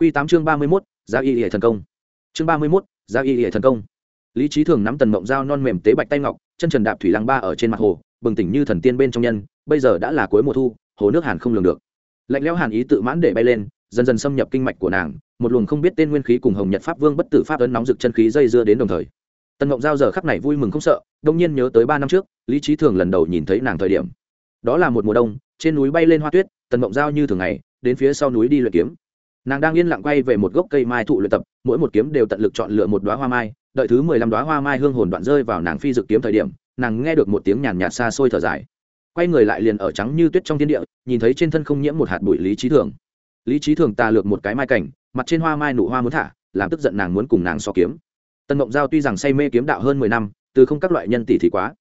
Quy 8 chương 31, Giá y liễu thần công. Chương 31, Giá y liễu thần công. Lý Chí Thường nắm tần mộng dao non mềm tế bạch tay ngọc, chân trần đạp thủy lăng ba ở trên mặt hồ, bừng tỉnh như thần tiên bên trong nhân, bây giờ đã là cuối mùa thu, hồ nước hàn không lường được. Lạnh lẽo hàn ý tự mãn để bay lên, dần dần xâm nhập kinh mạch của nàng, một luồng không biết tên nguyên khí cùng Hồng Nhật Pháp Vương bất tử pháp ấn nóng rực chân khí dây dưa đến đồng thời. Tần Mộng Giao giờ khắc này vui mừng không sợ, đông nhiên nhớ tới 3 năm trước, Lý Chí Thường lần đầu nhìn thấy nàng thời điểm. Đó là một mùa đông, trên núi bay lên hoa tuyết, Tần Mộng Giao như thường ngày, đến phía sau núi đi luyện kiếm nàng đang yên lặng quay về một gốc cây mai thụ luyện tập, mỗi một kiếm đều tận lực chọn lựa một đoá hoa mai. Đợi thứ mười lăm đoá hoa mai hương hồn đoạn rơi vào nàng phi dự kiếm thời điểm, nàng nghe được một tiếng nhàn nhạt xa xôi thở dài. Quay người lại liền ở trắng như tuyết trong thiên địa, nhìn thấy trên thân không nhiễm một hạt bụi lý trí thường. Lý trí thường tà lược một cái mai cảnh, mặt trên hoa mai nụ hoa muốn thả, làm tức giận nàng muốn cùng nàng so kiếm. Tân mộng giao tuy rằng say mê kiếm đạo hơn mười năm, từ không các loại nhân tỷ thì quá.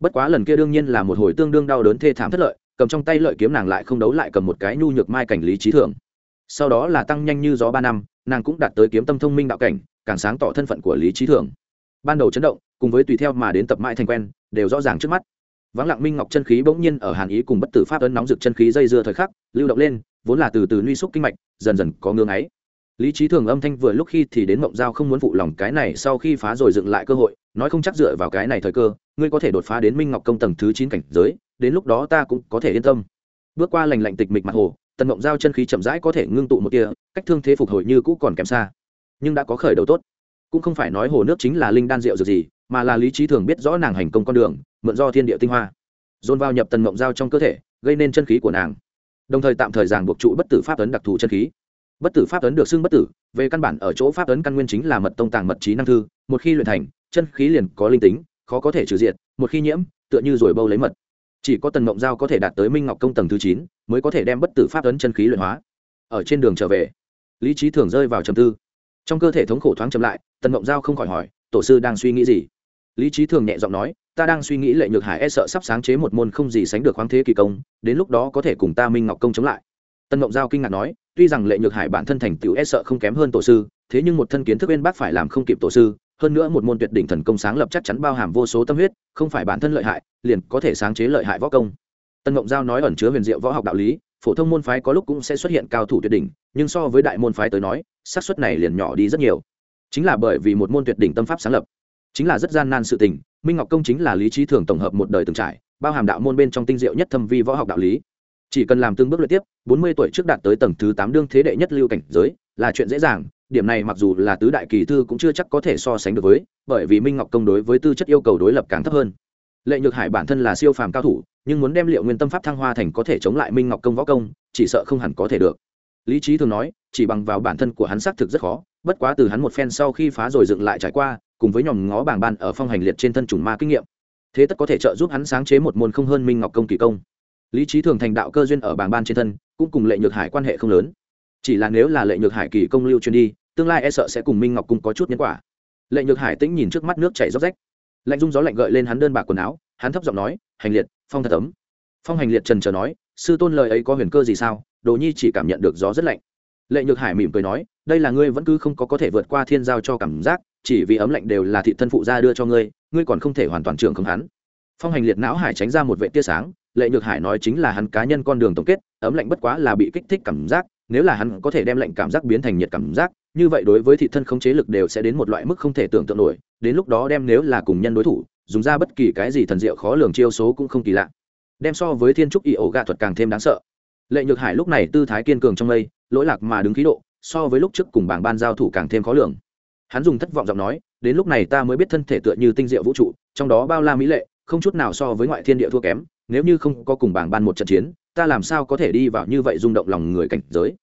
Bất quá lần kia đương nhiên là một hồi tương đương đau đớn thê thảm thất lợi, cầm trong tay lợi kiếm nàng lại không đấu lại cầm một cái nhu nhược mai cảnh lý trí thường sau đó là tăng nhanh như gió ba năm, nàng cũng đạt tới kiếm tâm thông minh đạo cảnh, càng sáng tỏ thân phận của lý trí thường ban đầu chấn động, cùng với tùy theo mà đến tập mãi thành quen, đều rõ ràng trước mắt. Vắng lặng minh ngọc chân khí bỗng nhiên ở hàn ý cùng bất tử pháp ấn nóng rực chân khí dây dưa thời khắc, lưu động lên, vốn là từ từ nuôi xúc kinh mạch, dần dần có ngưng ấy. Lý trí thường âm thanh vừa lúc khi thì đến mộng giao không muốn phụ lòng cái này sau khi phá rồi dựng lại cơ hội, nói không chắc dựa vào cái này thời cơ, ngươi có thể đột phá đến minh ngọc công tầng thứ chín cảnh giới, đến lúc đó ta cũng có thể yên tâm. Bước qua lành lạnh tịch mịch mặt hồ tần mộng giao chân khí chậm rãi có thể ngưng tụ một tia, cách thương thế phục hồi như cũ còn kém xa. Nhưng đã có khởi đầu tốt. Cũng không phải nói hồ nước chính là linh đan rượu dược gì, mà là lý trí thường biết rõ nàng hành công con đường, mượn do thiên địa tinh hoa. Dồn vào nhập tần mộng giao trong cơ thể, gây nên chân khí của nàng. Đồng thời tạm thời giảng buộc trụ bất tử pháp ấn đặc thù chân khí. Bất tử pháp ấn được xưng bất tử, về căn bản ở chỗ pháp ấn căn nguyên chính là mật tông tàng mật trí năng thư, một khi luyện thành, chân khí liền có linh tính, khó có thể trừ diệt, một khi nhiễm, tựa như rồi bâu lấy mật chỉ có tần mộng giao có thể đạt tới minh ngọc công tầng thứ chín, mới có thể đem bất tử pháp ấn chân khí luyện hóa. Ở trên đường trở về, lý trí thường rơi vào trầm tư. Trong cơ thể thống khổ thoáng chậm lại, tần mộng giao không khỏi hỏi, tổ sư đang suy nghĩ gì? Lý trí thường nhẹ giọng nói, ta đang suy nghĩ lệ nhược hải e sợ sắp sáng chế một môn không gì sánh được khoáng thế kỳ công, đến lúc đó có thể cùng ta minh ngọc công chống lại. Tần mộng giao kinh ngạc nói, tuy rằng lệ nhược hải bản thân thành tựu e sợ không kém hơn tổ sư, thế nhưng một thân kiến thức bên bác phải làm không kịp tổ sư hơn nữa một môn tuyệt đỉnh thần công sáng lập chắc chắn bao hàm vô số tâm huyết, không phải bản thân lợi hại, liền có thể sáng chế lợi hại võ công. Tân ngộng giao nói ẩn chứa huyền diệu võ học đạo lý, phổ thông môn phái có lúc cũng sẽ xuất hiện cao thủ tuyệt đỉnh, nhưng so với đại môn phái tới nói, xác suất này liền nhỏ đi rất nhiều. Chính là bởi vì một môn tuyệt đỉnh tâm pháp sáng lập, chính là rất gian nan sự tình, minh ngọc công chính là lý trí thường tổng hợp một đời từng trải, bao hàm đạo môn bên trong tinh diệu nhất thâm vi võ học đạo lý. Chỉ cần làm từng bước luyện tiếp, bốn mươi tuổi trước đạt tới tầng thứ tám đương thế đệ nhất lưu cảnh giới, là chuyện dễ dàng điểm này mặc dù là tứ đại kỳ thư cũng chưa chắc có thể so sánh được với, bởi vì minh ngọc công đối với tư chất yêu cầu đối lập càng thấp hơn. Lệ nhược hải bản thân là siêu phàm cao thủ, nhưng muốn đem liệu nguyên tâm pháp thăng hoa thành có thể chống lại minh ngọc công võ công, chỉ sợ không hẳn có thể được. Lý trí thường nói, chỉ bằng vào bản thân của hắn xác thực rất khó, bất quá từ hắn một phen sau khi phá rồi dựng lại trải qua, cùng với nhòm ngó bảng ban ở phong hành liệt trên thân chủng ma kinh nghiệm, thế tất có thể trợ giúp hắn sáng chế một môn không hơn minh ngọc công kỳ công. Lý trí thường thành đạo cơ duyên ở bảng ban trên thân, cũng cùng lệ nhược hải quan hệ không lớn. Chỉ là nếu là lệ nhược hải kỳ công lưu truyền đi tương lai e sợ sẽ cùng minh ngọc cung có chút nhân quả lệ nhược hải tĩnh nhìn trước mắt nước chảy róc rách lạnh dung gió lạnh gợi lên hắn đơn bạc quần áo hắn thấp giọng nói hành liệt phong thật ấm phong hành liệt trần trờ nói sư tôn lời ấy có huyền cơ gì sao đồ nhi chỉ cảm nhận được gió rất lạnh lệ nhược hải mỉm cười nói đây là ngươi vẫn cứ không có có thể vượt qua thiên giao cho cảm giác chỉ vì ấm lạnh đều là thị thân phụ gia đưa cho ngươi ngươi còn không thể hoàn toàn trưởng không hắn phong hành liệt não hải tránh ra một vệ tia sáng lệ nhược hải nói chính là hắn cá nhân con đường tổng kết ấm lạnh bất quá là bị kích thích cảm giác nếu là hắn có thể đem lạnh cảm giác biến thành nhiệt cảm giác như vậy đối với thị thân không chế lực đều sẽ đến một loại mức không thể tưởng tượng nổi đến lúc đó đem nếu là cùng nhân đối thủ dùng ra bất kỳ cái gì thần diệu khó lường chiêu số cũng không kỳ lạ. Đem so với thiên trúc y ổ gạ thuật càng thêm đáng sợ. Lệ nhược hải lúc này tư thái kiên cường trong lây, lỗi lạc mà đứng khí độ so với lúc trước cùng bảng ban giao thủ càng thêm khó lường. Hắn dùng thất vọng giọng nói đến lúc này ta mới biết thân thể tựa như tinh diệu vũ trụ trong đó bao la mỹ lệ không chút nào so với ngoại thiên địa thua kém nếu như không có cùng bảng ban một trận chiến ta làm sao có thể đi vào như vậy rung động lòng người cảnh giới.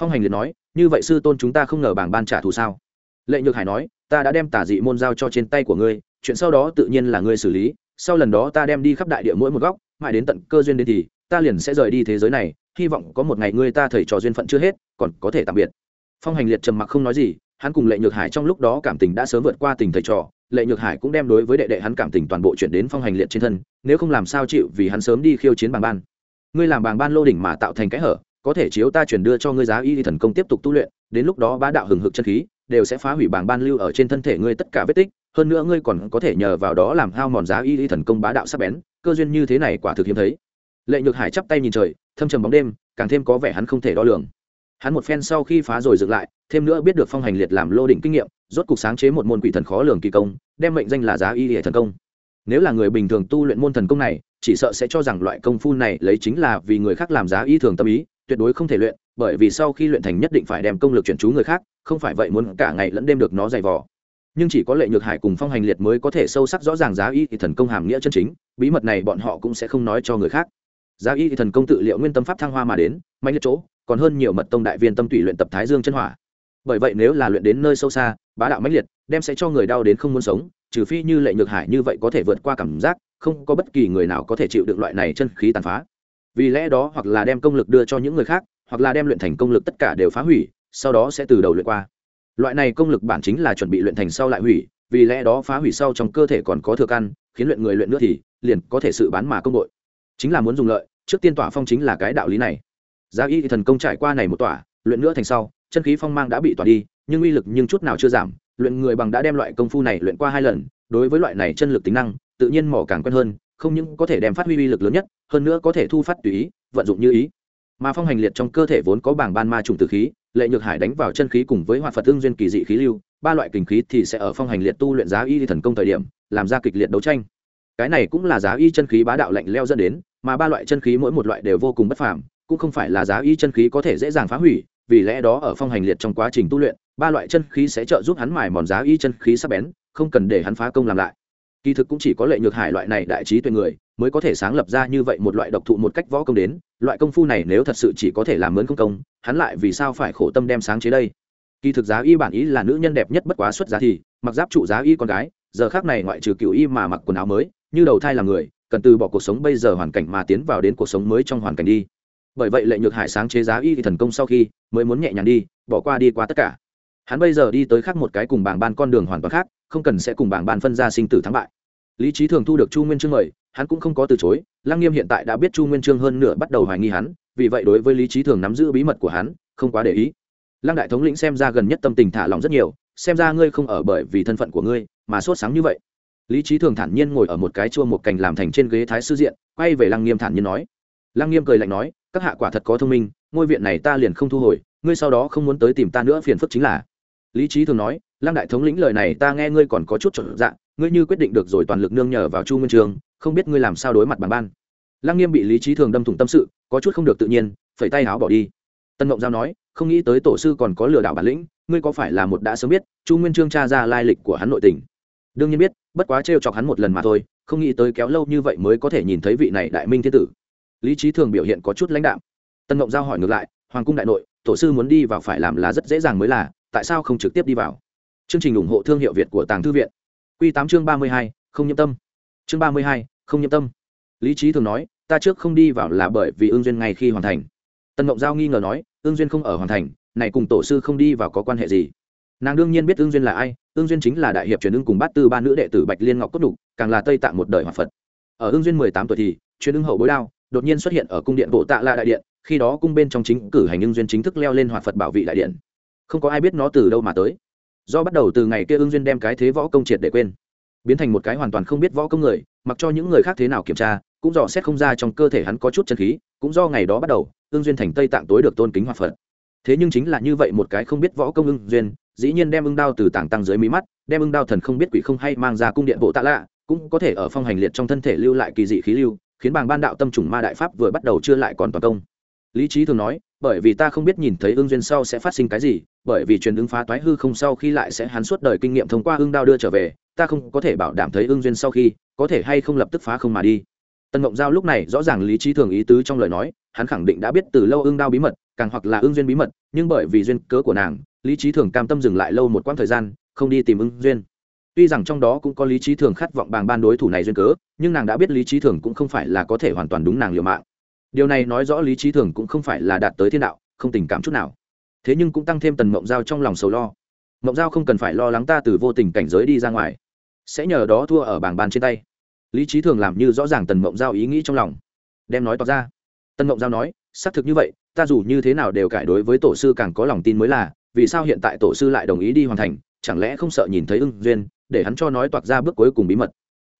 Phong hành liệt nói như vậy sư tôn chúng ta không ngờ bảng ban trả thù sao? Lệ nhược hải nói, ta đã đem tả dị môn giao cho trên tay của ngươi, chuyện sau đó tự nhiên là ngươi xử lý, sau lần đó ta đem đi khắp đại địa mỗi một góc, mãi đến tận cơ duyên đến thì, ta liền sẽ rời đi thế giới này, hy vọng có một ngày ngươi ta thầy trò duyên phận chưa hết, còn có thể tạm biệt. Phong hành liệt trầm mặc không nói gì, hắn cùng lệ nhược hải trong lúc đó cảm tình đã sớm vượt qua tình thầy trò, lệ nhược hải cũng đem đối với đệ đệ hắn cảm tình toàn bộ chuyển đến phong hành liệt trên thân, nếu không làm sao chịu vì hắn sớm đi khiêu chiến bàng ban. Ngươi làm bàng ban lô đỉnh mà tạo thành cái hở có thể chiếu ta chuyển đưa cho ngươi giá y thần công tiếp tục tu luyện, đến lúc đó bá đạo hừng hực chân khí đều sẽ phá hủy bảng ban lưu ở trên thân thể ngươi tất cả vết tích, hơn nữa ngươi còn có thể nhờ vào đó làm hao mòn giá y y thần công bá đạo sắc bén, cơ duyên như thế này quả thực hiếm thấy. Lệ nhược hải chắp tay nhìn trời, thâm trầm bóng đêm, càng thêm có vẻ hắn không thể đo lường. Hắn một phen sau khi phá rồi dựng lại, thêm nữa biết được phong hành liệt làm lô đỉnh kinh nghiệm, rốt cục sáng chế một môn quỷ thần khó lường kỳ công, đem mệnh danh là giá y hệ thần công. Nếu là người bình thường tu luyện môn thần công này, chỉ sợ sẽ cho rằng loại công phu này lấy chính là vì người khác làm giá y thường tâm ý tuyệt đối không thể luyện, bởi vì sau khi luyện thành nhất định phải đem công lực chuyển chú người khác, không phải vậy muốn cả ngày lẫn đêm được nó dày vò. Nhưng chỉ có lệ nhược hải cùng phong hành liệt mới có thể sâu sắc rõ ràng giá y thì thần công hàm nghĩa chân chính, bí mật này bọn họ cũng sẽ không nói cho người khác. Giá y thì thần công tự liệu nguyên tâm pháp thăng hoa mà đến, mạnh liệt chỗ, còn hơn nhiều mật tông đại viên tâm tùy luyện tập thái dương chân hỏa. Bởi vậy nếu là luyện đến nơi sâu xa, bá đạo mãnh liệt, đem sẽ cho người đau đến không muốn sống, trừ phi như lệ nhược hải như vậy có thể vượt qua cảm giác, không có bất kỳ người nào có thể chịu được loại này chân khí tàn phá vì lẽ đó hoặc là đem công lực đưa cho những người khác, hoặc là đem luyện thành công lực tất cả đều phá hủy, sau đó sẽ từ đầu luyện qua. Loại này công lực bản chính là chuẩn bị luyện thành sau lại hủy, vì lẽ đó phá hủy sau trong cơ thể còn có thừa căn, khiến luyện người luyện nữa thì liền có thể sự bán mà công đội. Chính là muốn dùng lợi, trước tiên tỏa phong chính là cái đạo lý này. Giá y thần công trải qua này một tỏa, luyện nữa thành sau, chân khí phong mang đã bị tỏa đi, nhưng uy lực nhưng chút nào chưa giảm, luyện người bằng đã đem loại công phu này luyện qua hai lần, đối với loại này chân lực tính năng, tự nhiên mỏ càng quen hơn không những có thể đem phát huy uy lực lớn nhất, hơn nữa có thể thu phát tùy ý, vận dụng như ý. Mà phong hành liệt trong cơ thể vốn có bảng ban ma trùng tử khí, lệ nhược hải đánh vào chân khí cùng với hoạt phật tương duyên kỳ dị khí lưu, ba loại kình khí thì sẽ ở phong hành liệt tu luyện giá y thần công thời điểm, làm ra kịch liệt đấu tranh. Cái này cũng là giá y chân khí bá đạo lạnh leo dẫn đến, mà ba loại chân khí mỗi một loại đều vô cùng bất phàm, cũng không phải là giá y chân khí có thể dễ dàng phá hủy, vì lẽ đó ở phong hành liệt trong quá trình tu luyện, ba loại chân khí sẽ trợ giúp hắn mài mòn giá y chân khí sắc bén, không cần để hắn phá công làm lại kỳ thực cũng chỉ có lệ nhược hải loại này đại trí tuệ người mới có thể sáng lập ra như vậy một loại độc thụ một cách võ công đến. Loại công phu này nếu thật sự chỉ có thể làm mướn công công, hắn lại vì sao phải khổ tâm đem sáng chế đây? Kỳ thực giá y bản ý là nữ nhân đẹp nhất bất quá xuất giá thì, mặc giáp trụ giá y con gái, giờ khác này ngoại trừ cựu y mà mặc quần áo mới, như đầu thai làm người, cần từ bỏ cuộc sống bây giờ hoàn cảnh mà tiến vào đến cuộc sống mới trong hoàn cảnh đi. Bởi vậy lệ nhược hải sáng chế giá y thì thần công sau khi mới muốn nhẹ nhàng đi, bỏ qua đi qua tất cả. Hắn bây giờ đi tới khác một cái cùng bảng ban con đường hoàn toàn khác, không cần sẽ cùng bảng ban phân ra sinh tử thắng bại lý trí thường thu được chu nguyên trương mời, hắn cũng không có từ chối, lăng nghiêm hiện tại đã biết chu nguyên trương hơn nửa bắt đầu hoài nghi hắn, vì vậy đối với lý trí thường nắm giữ bí mật của hắn, không quá để ý. Lăng đại thống lĩnh xem ra gần nhất tâm tình thả lòng rất nhiều, xem ra ngươi không ở bởi vì thân phận của ngươi mà sốt sáng như vậy. Lý trí thường thản nhiên ngồi ở một cái chua một cành làm thành trên ghế thái sư diện, quay về lăng nghiêm thản nhiên nói. Lăng nghiêm cười lạnh nói, các hạ quả thật có thông minh, ngôi viện này ta liền không thu hồi, ngươi sau đó không muốn tới tìm ta nữa phiền phức chính là lý trí thường nói, lăng đại thống lĩnh, lời này ta nghe ngươi còn có chút trọn dạng ngươi như quyết định được rồi toàn lực nương nhờ vào chu nguyên trường, không biết ngươi làm sao đối mặt bằng ban. Lăng nghiêm bị lý trí thường đâm thủng tâm sự, có chút không được tự nhiên, phẩy tay áo bỏ đi. Tân mộng giao nói, không nghĩ tới tổ sư còn có lừa đảo bản lĩnh, ngươi có phải là một đã sớm biết, chu nguyên trương tra ra lai lịch của hắn nội tình? Đương nhiên biết, bất quá trêu chọc hắn một lần mà thôi, không nghĩ tới kéo lâu như vậy mới có thể nhìn thấy vị này đại minh thiên tử. Lý trí thường biểu hiện có chút lãnh đạm. Tân mộng giao hỏi ngược lại, hoàng cung đại nội tổ sư muốn đi vào phải làm là rất dễ dàng mới là, tại sao không trực tiếp đi vào? Chương trình ủng hộ thương hiệu việt của tàng thư viện. Q tám chương ba mươi hai, không nhâm tâm. Chương ba mươi hai, không nhâm tâm. Lý trí thường nói, ta trước không đi vào là bởi vì ương duyên ngay khi hoàn thành. Tân ngộng giao nghi ngờ nói ương duyên không ở hoàn thành, này cùng tổ sư không đi vào có quan hệ gì? Nàng đương nhiên biết ương duyên là ai ương duyên chính là đại hiệp truyền ưng cùng bát tư ba nữ đệ tử bạch liên ngọc cốt đục, càng là tây tạng một đời hòa phật. Ở ương duyên mười tám tuổi thì, truyền ưng hậu bối đao, đột nhiên xuất hiện ở cung điện bộ tạ la đại điện khi đó cung bên trong chính cử hành ưng duyên chính thức leo lên hoạt phật bảo vị đại điện. Không có ai biết nó từ đâu mà tới. Do bắt đầu từ ngày kia ưng duyên đem cái thế võ công triệt để quên. Biến thành một cái hoàn toàn không biết võ công người, mặc cho những người khác thế nào kiểm tra, cũng dò xét không ra trong cơ thể hắn có chút chân khí, cũng do ngày đó bắt đầu, ưng duyên thành tây tạng tối được tôn kính hoạt phật. Thế nhưng chính là như vậy một cái không biết võ công ưng duyên, dĩ nhiên đem ưng đao từ tảng tăng dưới mí mắt, đem ưng đao thần không biết quỷ không hay mang ra cung điện bộ tạ lạ, cũng có thể ở phong hành liệt trong thân thể lưu lại kỳ dị khí lưu, khiến bàng ban đạo tâm trùng ma đại pháp vừa bắt đầu chưa lại còn toàn công lý trí thường nói, bởi vì ta không biết nhìn thấy ương duyên sau sẽ phát sinh cái gì, bởi vì truyền ứng phá toái hư không sau khi lại sẽ hắn suốt đời kinh nghiệm thông qua ương đao đưa trở về, ta không có thể bảo đảm thấy ương duyên sau khi, có thể hay không lập tức phá không mà đi. Tần mộng giao lúc này rõ ràng lý trí thường ý tứ trong lời nói, hắn khẳng định đã biết từ lâu ương đao bí mật, càng hoặc là ương duyên bí mật, nhưng bởi vì duyên cớ của nàng, lý trí thường cam tâm dừng lại lâu một quãng thời gian, không đi tìm ưng duyên. Tuy rằng trong đó cũng có lý trí thường khát vọng bàng ban đối thủ này duyên cớ, nhưng nàng đã biết lý trí thường cũng không phải là có thể hoàn toàn đúng nàng liều mạng điều này nói rõ lý trí thường cũng không phải là đạt tới thiên đạo, không tình cảm chút nào. Thế nhưng cũng tăng thêm tần mộng giao trong lòng sầu lo. Mộng giao không cần phải lo lắng ta từ vô tình cảnh giới đi ra ngoài. Sẽ nhờ đó thua ở bảng bàn trên tay. Lý trí thường làm như rõ ràng tần mộng giao ý nghĩ trong lòng. Đem nói tỏ ra. Tần mộng giao nói, xác thực như vậy, ta dù như thế nào đều cải đối với tổ sư càng có lòng tin mới là, vì sao hiện tại tổ sư lại đồng ý đi hoàn thành, chẳng lẽ không sợ nhìn thấy ưng duyên, để hắn cho nói toạc ra bước cuối cùng bí mật?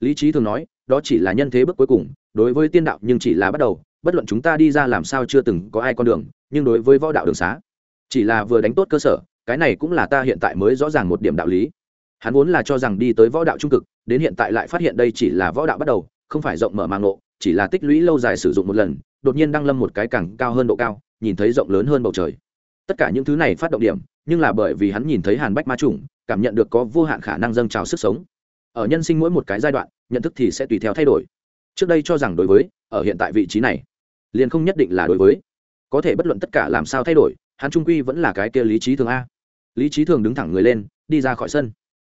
Lý trí thường nói, đó chỉ là nhân thế bước cuối cùng, đối với tiên đạo nhưng chỉ là bắt đầu bất luận chúng ta đi ra làm sao chưa từng có ai con đường nhưng đối với võ đạo đường xá chỉ là vừa đánh tốt cơ sở cái này cũng là ta hiện tại mới rõ ràng một điểm đạo lý. Hắn vốn là cho rằng đi tới võ đạo trung cực đến hiện tại lại phát hiện đây chỉ là võ đạo bắt đầu không phải rộng mở mang lộ, chỉ là tích lũy lâu dài sử dụng một lần đột nhiên đăng lâm một cái càng cao hơn độ cao nhìn thấy rộng lớn hơn bầu trời. Tất cả những thứ này phát động điểm nhưng là bởi vì hắn nhìn thấy hàn bách ma trùng cảm nhận được có vô hạn khả năng dâng trào sức sống. Ở nhân sinh mỗi một cái giai đoạn nhận thức thì sẽ tùy theo thay đổi. Trước đây cho rằng đối với ở hiện tại vị trí này liền không nhất định là đối với. Có thể bất luận tất cả làm sao thay đổi, hắn trung quy vẫn là cái kia lý trí thường a. Lý trí thường đứng thẳng người lên, đi ra khỏi sân.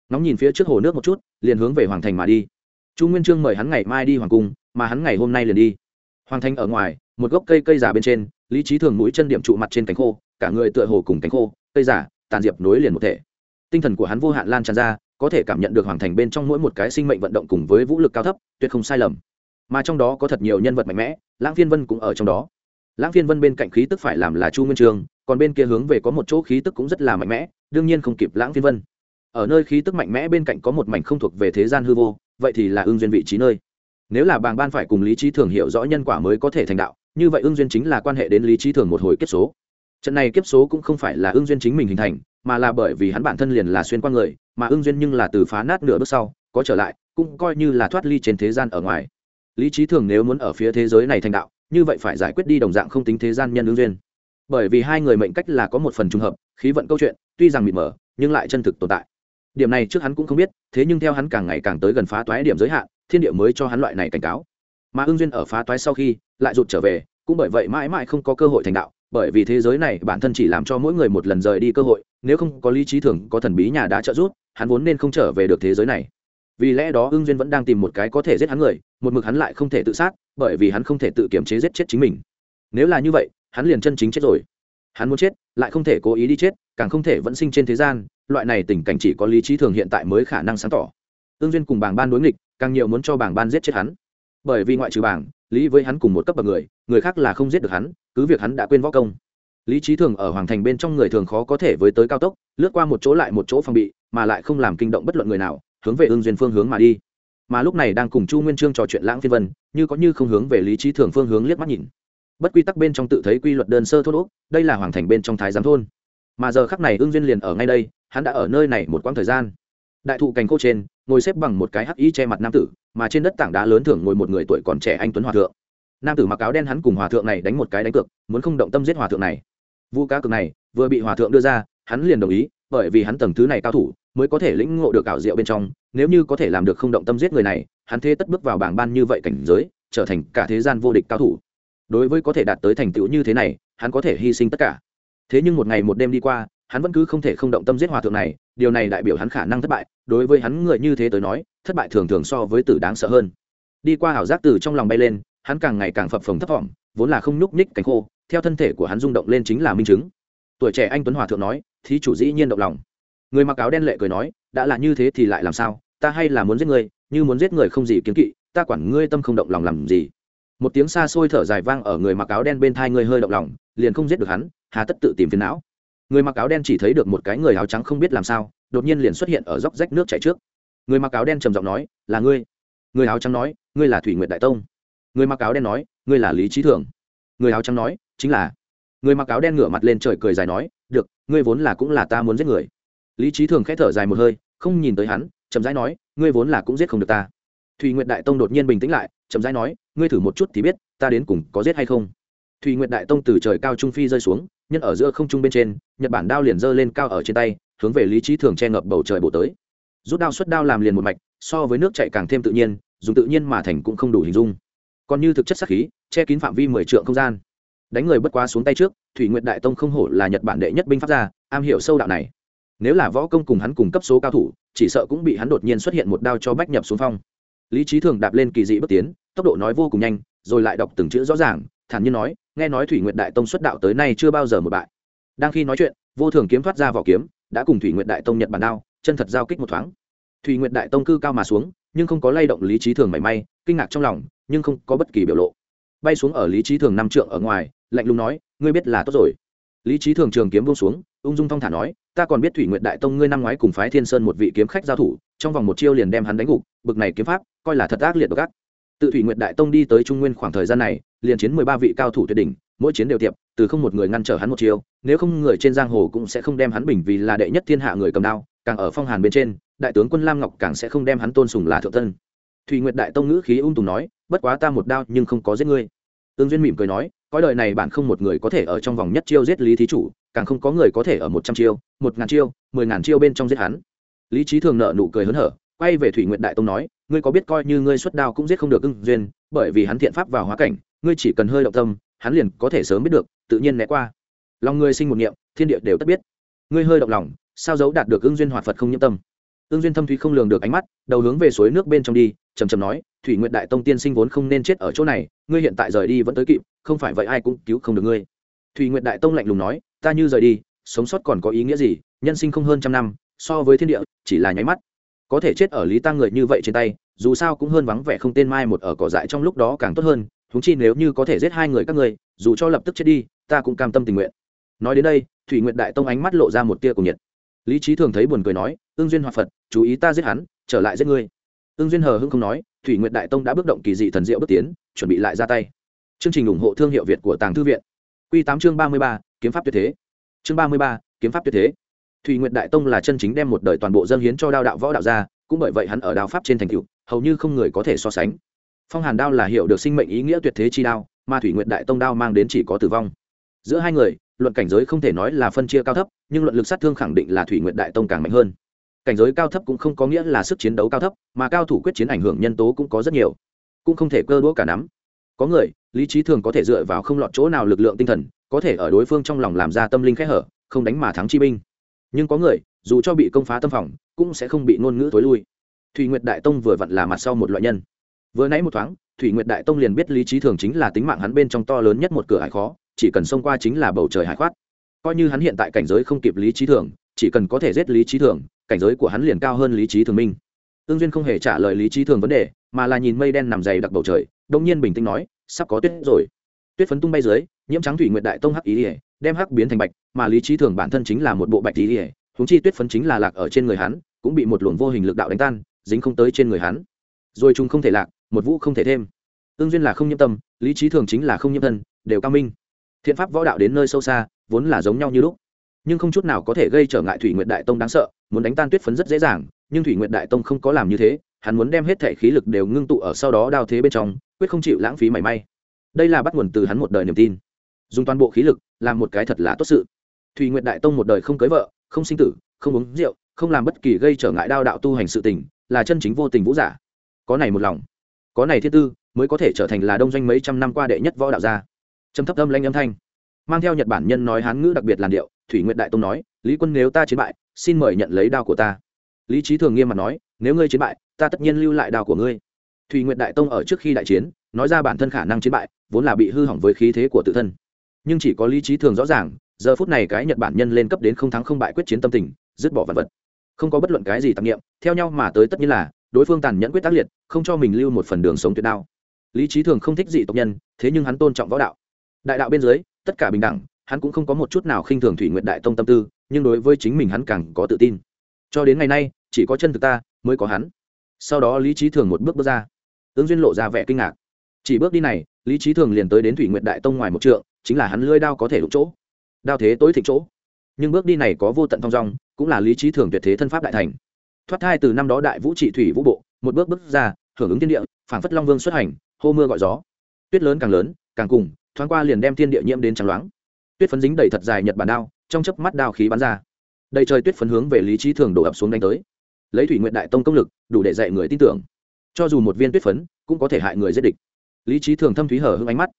Nóng nhìn phía trước hồ nước một chút, liền hướng về hoàng thành mà đi. Chu nguyên trương mời hắn ngày mai đi hoàng cung, mà hắn ngày hôm nay liền đi. Hoàng thành ở ngoài, một gốc cây cây giả bên trên, lý trí thường mũi chân điểm trụ mặt trên cánh khô, cả người tựa hồ cùng cánh khô, cây giả tàn diệp nối liền một thể. Tinh thần của hắn vô hạn lan tràn ra, có thể cảm nhận được hoàng thành bên trong mỗi một cái sinh mệnh vận động cùng với vũ lực cao thấp, tuyệt không sai lầm mà trong đó có thật nhiều nhân vật mạnh mẽ, lãng phiên vân cũng ở trong đó. Lãng phiên vân bên cạnh khí tức phải làm là chu nguyên trường, còn bên kia hướng về có một chỗ khí tức cũng rất là mạnh mẽ, đương nhiên không kịp lãng phiên vân. Ở nơi khí tức mạnh mẽ bên cạnh có một mảnh không thuộc về thế gian hư vô, vậy thì là ương duyên vị trí nơi. Nếu là bàng ban phải cùng lý trí thường hiểu rõ nhân quả mới có thể thành đạo, như vậy ương duyên chính là quan hệ đến lý trí thường một hồi kiếp số. Trận này kiếp số cũng không phải là ương duyên chính mình hình thành, mà là bởi vì hắn bản thân liền là xuyên qua người, mà ương duyên nhưng là từ phá nát nửa bước sau, có trở lại, cũng coi như là thoát ly trên thế gian ở ngoài lý trí thường nếu muốn ở phía thế giới này thành đạo, như vậy phải giải quyết đi đồng dạng không tính thế gian nhân ương duyên. Bởi vì hai người mệnh cách là có một phần trùng hợp, khí vận câu chuyện, tuy rằng mịt mờ, nhưng lại chân thực tồn tại. Điểm này trước hắn cũng không biết, thế nhưng theo hắn càng ngày càng tới gần phá toái điểm giới hạn, thiên địa mới cho hắn loại này cảnh cáo. Mà ương duyên ở phá toái sau khi, lại rụt trở về, cũng bởi vậy mãi mãi không có cơ hội thành đạo, bởi vì thế giới này bản thân chỉ làm cho mỗi người một lần rời đi cơ hội, nếu không có lý trí thường, có thần bí nhà đã trợ giúp, hắn vốn nên không trở về được thế giới này vì lẽ đó ưng duyên vẫn đang tìm một cái có thể giết hắn người, một mực hắn lại không thể tự sát, bởi vì hắn không thể tự kiểm chế giết chết chính mình. Nếu là như vậy, hắn liền chân chính chết rồi. Hắn muốn chết, lại không thể cố ý đi chết, càng không thể vẫn sinh trên thế gian, loại này tình cảnh chỉ có lý trí thường hiện tại mới khả năng sáng tỏ. Ương duyên cùng bảng ban đối nghịch, càng nhiều muốn cho bảng ban giết chết hắn. Bởi vì ngoại trừ bảng lý với hắn cùng một cấp bậc người người khác là không giết được hắn, cứ việc hắn đã quên võ công. Lý trí thường ở hoàng thành bên trong người thường khó có thể với tới cao tốc, lướt qua một chỗ lại một chỗ phòng bị, mà lại không làm kinh động bất luận người nào hướng về ương duyên phương hướng mà đi. Mà lúc này đang cùng chu nguyên trương trò chuyện lãng phiên vân, như có như không hướng về lý trí thường phương hướng liếc mắt nhìn. Bất quy tắc bên trong tự thấy quy luật đơn sơ thốt úc đây là hoàng thành bên trong thái giám thôn. Mà giờ khắc này ương duyên liền ở ngay đây, hắn đã ở nơi này một quãng thời gian. Đại thụ cành khô trên, ngồi xếp bằng một cái hắc y che mặt nam tử, mà trên đất tảng đá lớn thưởng ngồi một người tuổi còn trẻ anh tuấn hòa thượng. Nam tử mặc áo đen hắn cùng hòa thượng này đánh một cái đánh cược, muốn không động tâm giết hòa thượng này. Vu cá cược này, vừa bị hòa thượng đưa ra, hắn liền đồng ý, bởi vì hắn tầng thứ này cao thủ mới có thể lĩnh ngộ được ảo diệu bên trong, nếu như có thể làm được không động tâm giết người này, hắn thế tất bước vào bảng ban như vậy cảnh giới, trở thành cả thế gian vô địch cao thủ. Đối với có thể đạt tới thành tựu như thế này, hắn có thể hy sinh tất cả. Thế nhưng một ngày một đêm đi qua, hắn vẫn cứ không thể không động tâm giết hòa thượng này, điều này đại biểu hắn khả năng thất bại. Đối với hắn người như thế tới nói, thất bại thường thường so với tử đáng sợ hơn. Đi qua ảo giác từ trong lòng bay lên, hắn càng ngày càng phập phồng thấp thỏm, vốn là không nhúc nhích cánh khô, theo thân thể của hắn rung động lên chính là minh chứng. Tuổi trẻ anh tuấn hòa thượng nói, thí chủ dĩ nhiên động lòng người mặc áo đen lệ cười nói, đã là như thế thì lại làm sao? Ta hay là muốn giết người, như muốn giết người không gì kiến kỵ, ta quản ngươi tâm không động lòng làm gì. Một tiếng xa xôi thở dài vang ở người mặc áo đen bên thai ngươi hơi động lòng, liền không giết được hắn, hà tất tự tìm phiền não. Người mặc áo đen chỉ thấy được một cái người áo trắng không biết làm sao, đột nhiên liền xuất hiện ở dốc rách nước chảy trước. Người mặc áo đen trầm giọng nói, là ngươi. Người áo trắng nói, ngươi là thủy nguyện đại tông. Người mặc áo đen nói, ngươi là lý trí thường. Người áo trắng nói, chính là. Người mặc áo đen ngửa mặt lên trời cười dài nói, được, ngươi vốn là cũng là ta muốn giết người lý trí thường khẽ thở dài một hơi, không nhìn tới hắn, chậm rãi nói, ngươi vốn là cũng giết không được ta. Thùy nguyệt đại tông đột nhiên bình tĩnh lại, chậm rãi nói, ngươi thử một chút thì biết, ta đến cùng có giết hay không? Thùy nguyệt đại tông từ trời cao trung phi rơi xuống, nhân ở giữa không trung bên trên, nhật bản đao liền giơ lên cao ở trên tay, hướng về lý trí thường che ngập bầu trời bổ tới. Rút đao xuất đao làm liền một mạch, so với nước chạy càng thêm tự nhiên, dùng tự nhiên mà thành cũng không đủ hình dung. Còn như thực chất sắc khí, che kín phạm vi mười trượng không gian. Đánh người bất quá xuống tay trước thủy nguyệt đại tông không hổ là nhật bản đệ nhất binh pháp gia, am hiểu sâu đạo này nếu là võ công cùng hắn cùng cấp số cao thủ, chỉ sợ cũng bị hắn đột nhiên xuất hiện một đao cho bách nhập xuống phong. Lý trí thường đạp lên kỳ dị bước tiến, tốc độ nói vô cùng nhanh, rồi lại đọc từng chữ rõ ràng, thản nhiên nói, nghe nói thủy nguyệt đại tông xuất đạo tới nay chưa bao giờ một bại. Đang khi nói chuyện, vô thường kiếm thoát ra vỏ kiếm, đã cùng thủy nguyệt đại tông nhật bản đao, chân thật giao kích một thoáng. Thủy nguyệt đại tông cư cao mà xuống, nhưng không có lay động lý trí thường mảy may, kinh ngạc trong lòng, nhưng không có bất kỳ biểu lộ. Bay xuống ở lý trí thường năm trượng ở ngoài, lạnh lùng nói, ngươi biết là tốt rồi. Lý trí thường trường kiếm buông xuống, ung dung thong thả nói ta còn biết thủy nguyện đại tông ngươi năm ngoái cùng phái thiên sơn một vị kiếm khách giao thủ, trong vòng một chiêu liền đem hắn đánh gục, bực này kiếm pháp, coi là thật ác liệt độc ác. Tự thủy nguyện đại tông đi tới trung nguyên khoảng thời gian này, liền chiến mười ba vị cao thủ tuyệt đỉnh, mỗi chiến đều tiệp, từ không một người ngăn trở hắn một chiêu, nếu không người trên giang hồ cũng sẽ không đem hắn bình vì là đệ nhất thiên hạ người cầm đao, càng ở phong hàn bên trên, đại tướng quân lam ngọc càng sẽ không đem hắn tôn sùng là thượng tân thùy nguyệt đại tông ngữ khí ung tùng nói, bất quá ta một đao nhưng không có giết ngươi. Tương duyên mỉm cười nói cõi đời này bạn không một người có thể ở trong vòng nhất chiêu giết lý thí chủ, càng không có người có thể ở một trăm chiêu, một ngàn chiêu, mười ngàn chiêu bên trong giết hắn. Lý trí thường nợ nụ cười hớn hở, quay về thủy nguyện đại tông nói, ngươi có biết coi như ngươi xuất đao cũng giết không được ưng duyên, bởi vì hắn thiện pháp vào hóa cảnh, ngươi chỉ cần hơi động tâm, hắn liền có thể sớm biết được, tự nhiên né qua. Lòng ngươi sinh một niệm, thiên địa đều tất biết. Ngươi hơi động lòng, sao giấu đạt được ưng duyên hoạt phật không nhiễm tâm? Ưng duyên thâm thúy không lường được ánh mắt, đầu hướng về suối nước bên trong đi trầm trầm nói thủy nguyện đại tông tiên sinh vốn không nên chết ở chỗ này, ngươi hiện tại rời đi vẫn tới kịp, không phải vậy ai cũng cứu không được ngươi. Thủy nguyện đại tông lạnh lùng nói, ta như rời đi, sống sót còn có ý nghĩa gì? Nhân sinh không hơn trăm năm, so với thiên địa, chỉ là nháy mắt. Có thể chết ở lý tăng người như vậy trên tay, dù sao cũng hơn vắng vẻ không tên mai một ở cỏ dại trong lúc đó càng tốt hơn thúng chi nếu như có thể giết hai người các ngươi, dù cho lập tức chết đi, ta cũng cam tâm tình nguyện. Nói đến đây, thủy nguyện đại tông ánh mắt lộ ra một tia cùng nhiệt. Lý trí thường thấy buồn cười nói ương duyên hoặc phật, chú ý ta giết hắn, trở lại giết ngươi. Ương duyên hờ hưng không nói thủy nguyện đại tông đã bước động kỳ dị thần diệu bước tiến, chuẩn bị lại ra tay. Chương trình ủng hộ thương hiệu việt của tàng thư viện. Q tám chương ba mươi ba, kiếm pháp tuyệt thế. Chương ba mươi ba, kiếm pháp tuyệt thế. Thủy nguyện đại tông là chân chính đem một đời toàn bộ dân hiến cho đao đạo võ đạo ra, cũng bởi vậy hắn ở đao pháp trên thành cựu hầu như không người có thể so sánh. Phong hàn đao là hiểu được sinh mệnh ý nghĩa tuyệt thế chi đao, mà thủy nguyện đại tông đao mang đến chỉ có tử vong. Giữa hai người, luận cảnh giới không thể nói là phân chia cao thấp, nhưng luận lực sát thương khẳng định là thủy nguyện đại tông càng mạnh hơn cảnh giới cao thấp cũng không có nghĩa là sức chiến đấu cao thấp, mà cao thủ quyết chiến ảnh hưởng nhân tố cũng có rất nhiều, cũng không thể cơ đũa cả nắm. Có người, lý trí thường có thể dựa vào không lọt chỗ nào lực lượng tinh thần, có thể ở đối phương trong lòng làm ra tâm linh khẽ hở, không đánh mà thắng chi binh. Nhưng có người, dù cho bị công phá tâm phòng, cũng sẽ không bị ngôn ngữ tối lui. Thùy nguyệt đại tông vừa vặn là mặt sau một loại nhân. Vừa nãy một thoáng, thủy nguyệt đại tông liền biết lý trí thường chính là tính mạng hắn bên trong to lớn nhất một cửa hải khó, chỉ cần xông qua chính là bầu trời hải khoát. Coi như hắn hiện tại cảnh giới không kịp lý trí thường chỉ cần có thể giết lý trí thường, cảnh giới của hắn liền cao hơn lý trí thường minh. Tương duyên không hề trả lời lý trí thường vấn đề, mà là nhìn mây đen nằm dày đặc bầu trời, đông nhiên bình tĩnh nói, sắp có tuyết rồi. Tuyết phấn tung bay dưới, nhiễm trắng thủy nguyệt đại tông hắc ý ỉa đem hắc biến thành bạch, mà lý trí thường bản thân chính là một bộ bạch ý ỉa húng chi tuyết phấn chính là lạc ở trên người hắn, cũng bị một luồng vô hình lực đạo đánh tan, dính không tới trên người hắn. Rồi chúng không thể lạc, một vũ không thể thêm. Tương duyên là không nhiễm tâm, lý trí thường chính là không nhiễm thân, đều cao minh. Thiện pháp võ đạo đến nơi sâu xa, vốn là giống nhau như lúc nhưng không chút nào có thể gây trở ngại thủy nguyệt đại tông đáng sợ, muốn đánh tan tuyết phấn rất dễ dàng, nhưng thủy nguyệt đại tông không có làm như thế, hắn muốn đem hết thể khí lực đều ngưng tụ ở sau đó đao thế bên trong, quyết không chịu lãng phí mảy may. Đây là bắt nguồn từ hắn một đời niềm tin. Dùng toàn bộ khí lực, làm một cái thật là tốt sự. Thủy nguyệt đại tông một đời không cưới vợ, không sinh tử, không uống rượu, không làm bất kỳ gây trở ngại đao đạo tu hành sự tình, là chân chính vô tình vũ giả. Có này một lòng, có này thiết tư, mới có thể trở thành là đông doanh mấy trăm năm qua đệ nhất võ đạo gia. Trầm thấp âm lanh âm thanh. Mang theo nhật bản nhân nói hán ngữ đặc biệt làn điệu thủy nguyệt đại tông nói, lý quân nếu ta chiến bại, xin mời nhận lấy đao của ta. Lý trí thường nghiêm mặt nói, nếu ngươi chiến bại, ta tất nhiên lưu lại đao của ngươi. Thủy nguyệt đại tông ở trước khi đại chiến, nói ra bản thân khả năng chiến bại, vốn là bị hư hỏng với khí thế của tự thân. Nhưng chỉ có lý trí thường rõ ràng, giờ phút này cái nhật bản nhân lên cấp đến không thắng không bại quyết chiến tâm tình, dứt bỏ vật vật. Không có bất luận cái gì tạp nghiệm, theo nhau mà tới tất nhiên là, đối phương tàn nhẫn quyết tác liệt, không cho mình lưu một phần đường sống tuyệt đao. Lý trí thường không thích dị tộc nhân, thế nhưng hắn tôn trọng võ đạo. Đại đạo bên dưới, tất cả bình đẳng hắn cũng không có một chút nào khinh thường thủy nguyện đại tông tâm tư, nhưng đối với chính mình hắn càng có tự tin. Cho đến ngày nay, chỉ có chân thực ta mới có hắn. Sau đó lý trí thường một bước bước ra. Ứng duyên lộ ra vẻ kinh ngạc. Chỉ bước đi này, lý trí thường liền tới đến thủy nguyện đại tông ngoài một trượng, chính là hắn lưỡi đao có thể đụng chỗ. Đao thế tối thịnh chỗ. Nhưng bước đi này có vô tận thong dong, cũng là lý trí thường tuyệt thế thân pháp đại thành. Thoát thai từ năm đó đại vũ trị thủy vũ bộ, một bước bước ra, hưởng ứng thiên địa, phảng phất long vương xuất hành, hô mưa gọi gió. Tuyết lớn càng lớn, càng cùng, thoáng qua liền đem thiên địa nhiễm đến trắng loáng tuyết phấn dính đầy thật dài nhật bản đao, trong chớp mắt đao khí bắn ra. Đầy trời tuyết phấn hướng về lý trí thường đổ ập xuống đánh tới. Lấy thủy nguyện đại tông công lực, đủ để dạy người tin tưởng. Cho dù một viên tuyết phấn, cũng có thể hại người giết địch. Lý trí thường thâm thúy hở hưng ánh mắt.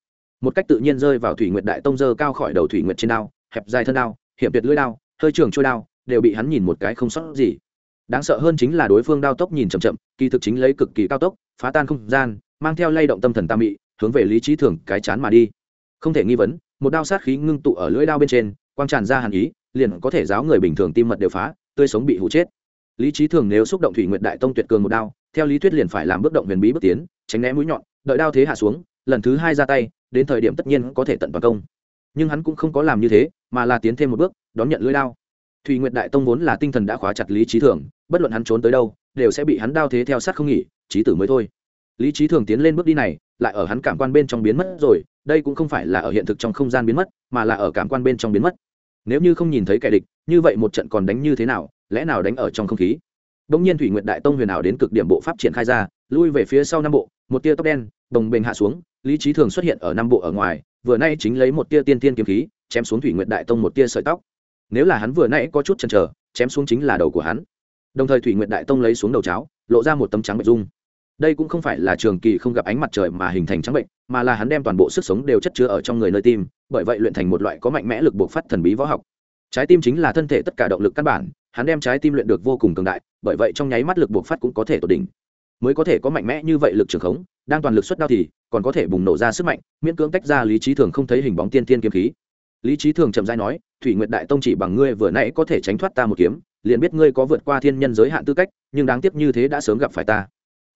Một cách tự nhiên rơi vào thủy nguyện đại tông dơ cao khỏi đầu thủy nguyện trên đao, hẹp dài thân đao, hiểm tuyệt lưỡi đao, hơi trường trôi đao, đều bị hắn nhìn một cái không sót gì. Đáng sợ hơn chính là đối phương đao tốc nhìn chậm chậm, kỳ thực chính lấy cực kỳ cao tốc, phá tan không gian, mang theo lay động tâm thần tam mị, hướng về lý trí thường cái chán mà đi. Không thể nghi vấn một đao sát khí ngưng tụ ở lưỡi đao bên trên, quang tràn ra hàn ý, liền có thể giáo người bình thường tim mật đều phá, tươi sống bị hụ chết. Lý trí thường nếu xúc động thủy nguyện đại tông tuyệt cường một đao, theo lý thuyết liền phải làm bước động huyền bí bước tiến, tránh né mũi nhọn, đợi đao thế hạ xuống, lần thứ hai ra tay, đến thời điểm tất nhiên có thể tận toàn công. Nhưng hắn cũng không có làm như thế, mà là tiến thêm một bước, đón nhận lưỡi đao. Thủy nguyệt đại tông vốn là tinh thần đã khóa chặt lý trí thường, bất luận hắn trốn tới đâu, đều sẽ bị hắn đao thế theo sát không nghỉ trí tử mới thôi. Lý trí thường tiến lên bước đi này, lại ở hắn cảm quan bên trong biến mất rồi đây cũng không phải là ở hiện thực trong không gian biến mất mà là ở cảm quan bên trong biến mất nếu như không nhìn thấy kẻ địch như vậy một trận còn đánh như thế nào lẽ nào đánh ở trong không khí Đông nhiên Thủy Nguyệt Đại Tông huyền ảo đến cực điểm bộ pháp triển khai ra, lui về phía sau năm bộ, một tia tóc đen, đồng bền hạ xuống, Lý Chí Thường xuất hiện ở năm bộ ở ngoài, vừa nay chính lấy một tia tiên tiên kiếm khí, chém xuống Thủy Nguyệt Đại Tông một tia sợi tóc. Nếu là hắn vừa nãy có chút chần chờ, chém xuống chính là đầu của hắn. Đồng thời Thủy Nguyệt Đại Tông lấy xuống đầu cháo, lộ ra một tấm trắng bệnh dung. Đây cũng không phải là trường kỳ không gặp ánh mặt trời mà hình thành trắng bệnh, mà là hắn đem toàn bộ sức sống đều chất chứa ở trong người nơi tim, bởi vậy luyện thành một loại có mạnh mẽ lực buộc phát thần bí võ học. Trái tim chính là thân thể tất cả động lực căn bản, hắn đem trái tim luyện được vô cùng cường đại bởi vậy trong nháy mắt lực buộc phát cũng có thể tột đỉnh. Mới có thể có mạnh mẽ như vậy lực trường khống đang toàn lực xuất đao thì còn có thể bùng nổ ra sức mạnh miễn cưỡng tách ra lý trí thường không thấy hình bóng tiên tiên kiếm khí. Lý trí thường chậm dai nói thủy nguyệt đại tông chỉ bằng ngươi vừa nãy có thể tránh thoát ta một kiếm liền biết ngươi có vượt qua thiên nhân giới hạn tư cách nhưng đáng tiếc như thế đã sớm gặp phải ta.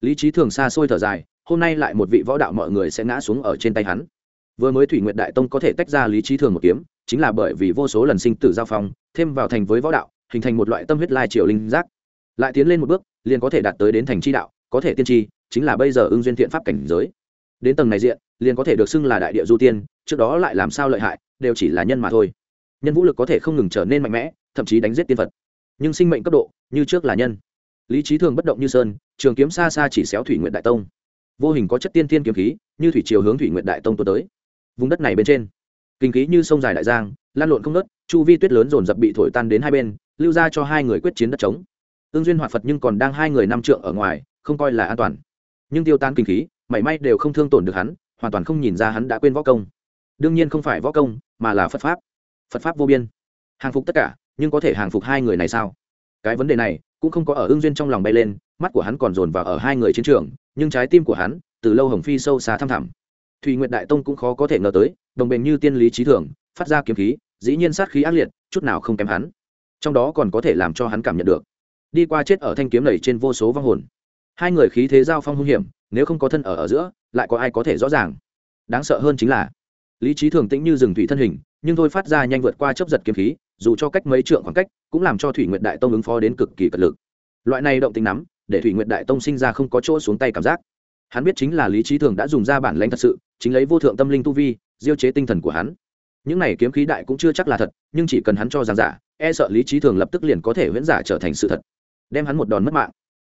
Lý trí thường xa xôi thở dài hôm nay lại một vị võ đạo mọi người sẽ ngã xuống ở trên tay hắn. Vừa mới thủy nguyệt đại tông có thể tách ra lý trí thường một kiếm, chính là bởi vì vô số lần sinh tử giao phong, thêm vào thành với võ đạo, hình thành một loại tâm huyết lai triều linh giác. Lại tiến lên một bước, liền có thể đạt tới đến thành chi đạo, có thể tiên tri, chính là bây giờ ưng duyên thiện pháp cảnh giới. Đến tầng này diện, liền có thể được xưng là đại địa du tiên, trước đó lại làm sao lợi hại, đều chỉ là nhân mà thôi. Nhân vũ lực có thể không ngừng trở nên mạnh mẽ, thậm chí đánh giết tiên vật nhưng sinh mệnh cấp độ, như trước là nhân. Lý trí thường bất động như sơn, trường kiếm xa xa chỉ xéo thủy nguyện đại tông vô hình có chất tiên thiên kiếm khí, như thủy chiều hướng thủy nguyện đại tông tuột tới. Vùng đất này bên trên, kinh khí như sông dài đại giang, lan lộn không nớt chu vi tuyết lớn dồn dập bị thổi tan đến hai bên, lưu ra cho hai người quyết chiến đất trống. Tương duyên hoạt phật nhưng còn đang hai người năm trượng ở ngoài, không coi là an toàn. Nhưng tiêu tan kinh khí, mảy may đều không thương tổn được hắn, hoàn toàn không nhìn ra hắn đã quên võ công. Đương nhiên không phải võ công, mà là phật pháp. Phật pháp vô biên. Hàng phục tất cả, nhưng có thể hàng phục hai người này sao? Cái vấn đề này cũng không có ở ương duyên trong lòng bay lên, mắt của hắn còn dồn vào ở hai người chiến trường nhưng trái tim của hắn, từ lâu hồng phi sâu xa thăm thẳm. Thùy nguyệt đại tông cũng khó có thể ngờ tới, đồng bền như tiên lý trí thường, phát ra kiếm khí, dĩ nhiên sát khí ác liệt, chút nào không kém hắn. Trong đó còn có thể làm cho hắn cảm nhận được. Đi qua chết ở thanh kiếm lầy trên vô số vong hồn. Hai người khí thế giao phong hung hiểm, nếu không có thân ở ở giữa, lại có ai có thể rõ ràng? Đáng sợ hơn chính là, lý trí thường tĩnh như rừng thủy thân hình, nhưng thôi phát ra nhanh vượt qua chấp giật kiếm khí, dù cho cách mấy trượng khoảng cách, cũng làm cho thủy nguyệt đại tông ứng phó đến cực kỳ cật lực. Loại này động tính nắm để thủy nguyệt đại tông sinh ra không có chỗ xuống tay cảm giác. Hắn biết chính là lý trí thường đã dùng ra bản lãnh thật sự, chính lấy vô thượng tâm linh tu vi, diêu chế tinh thần của hắn. Những này kiếm khí đại cũng chưa chắc là thật, nhưng chỉ cần hắn cho rằng giả e sợ lý trí thường lập tức liền có thể huyễn giả trở thành sự thật, đem hắn một đòn mất mạng.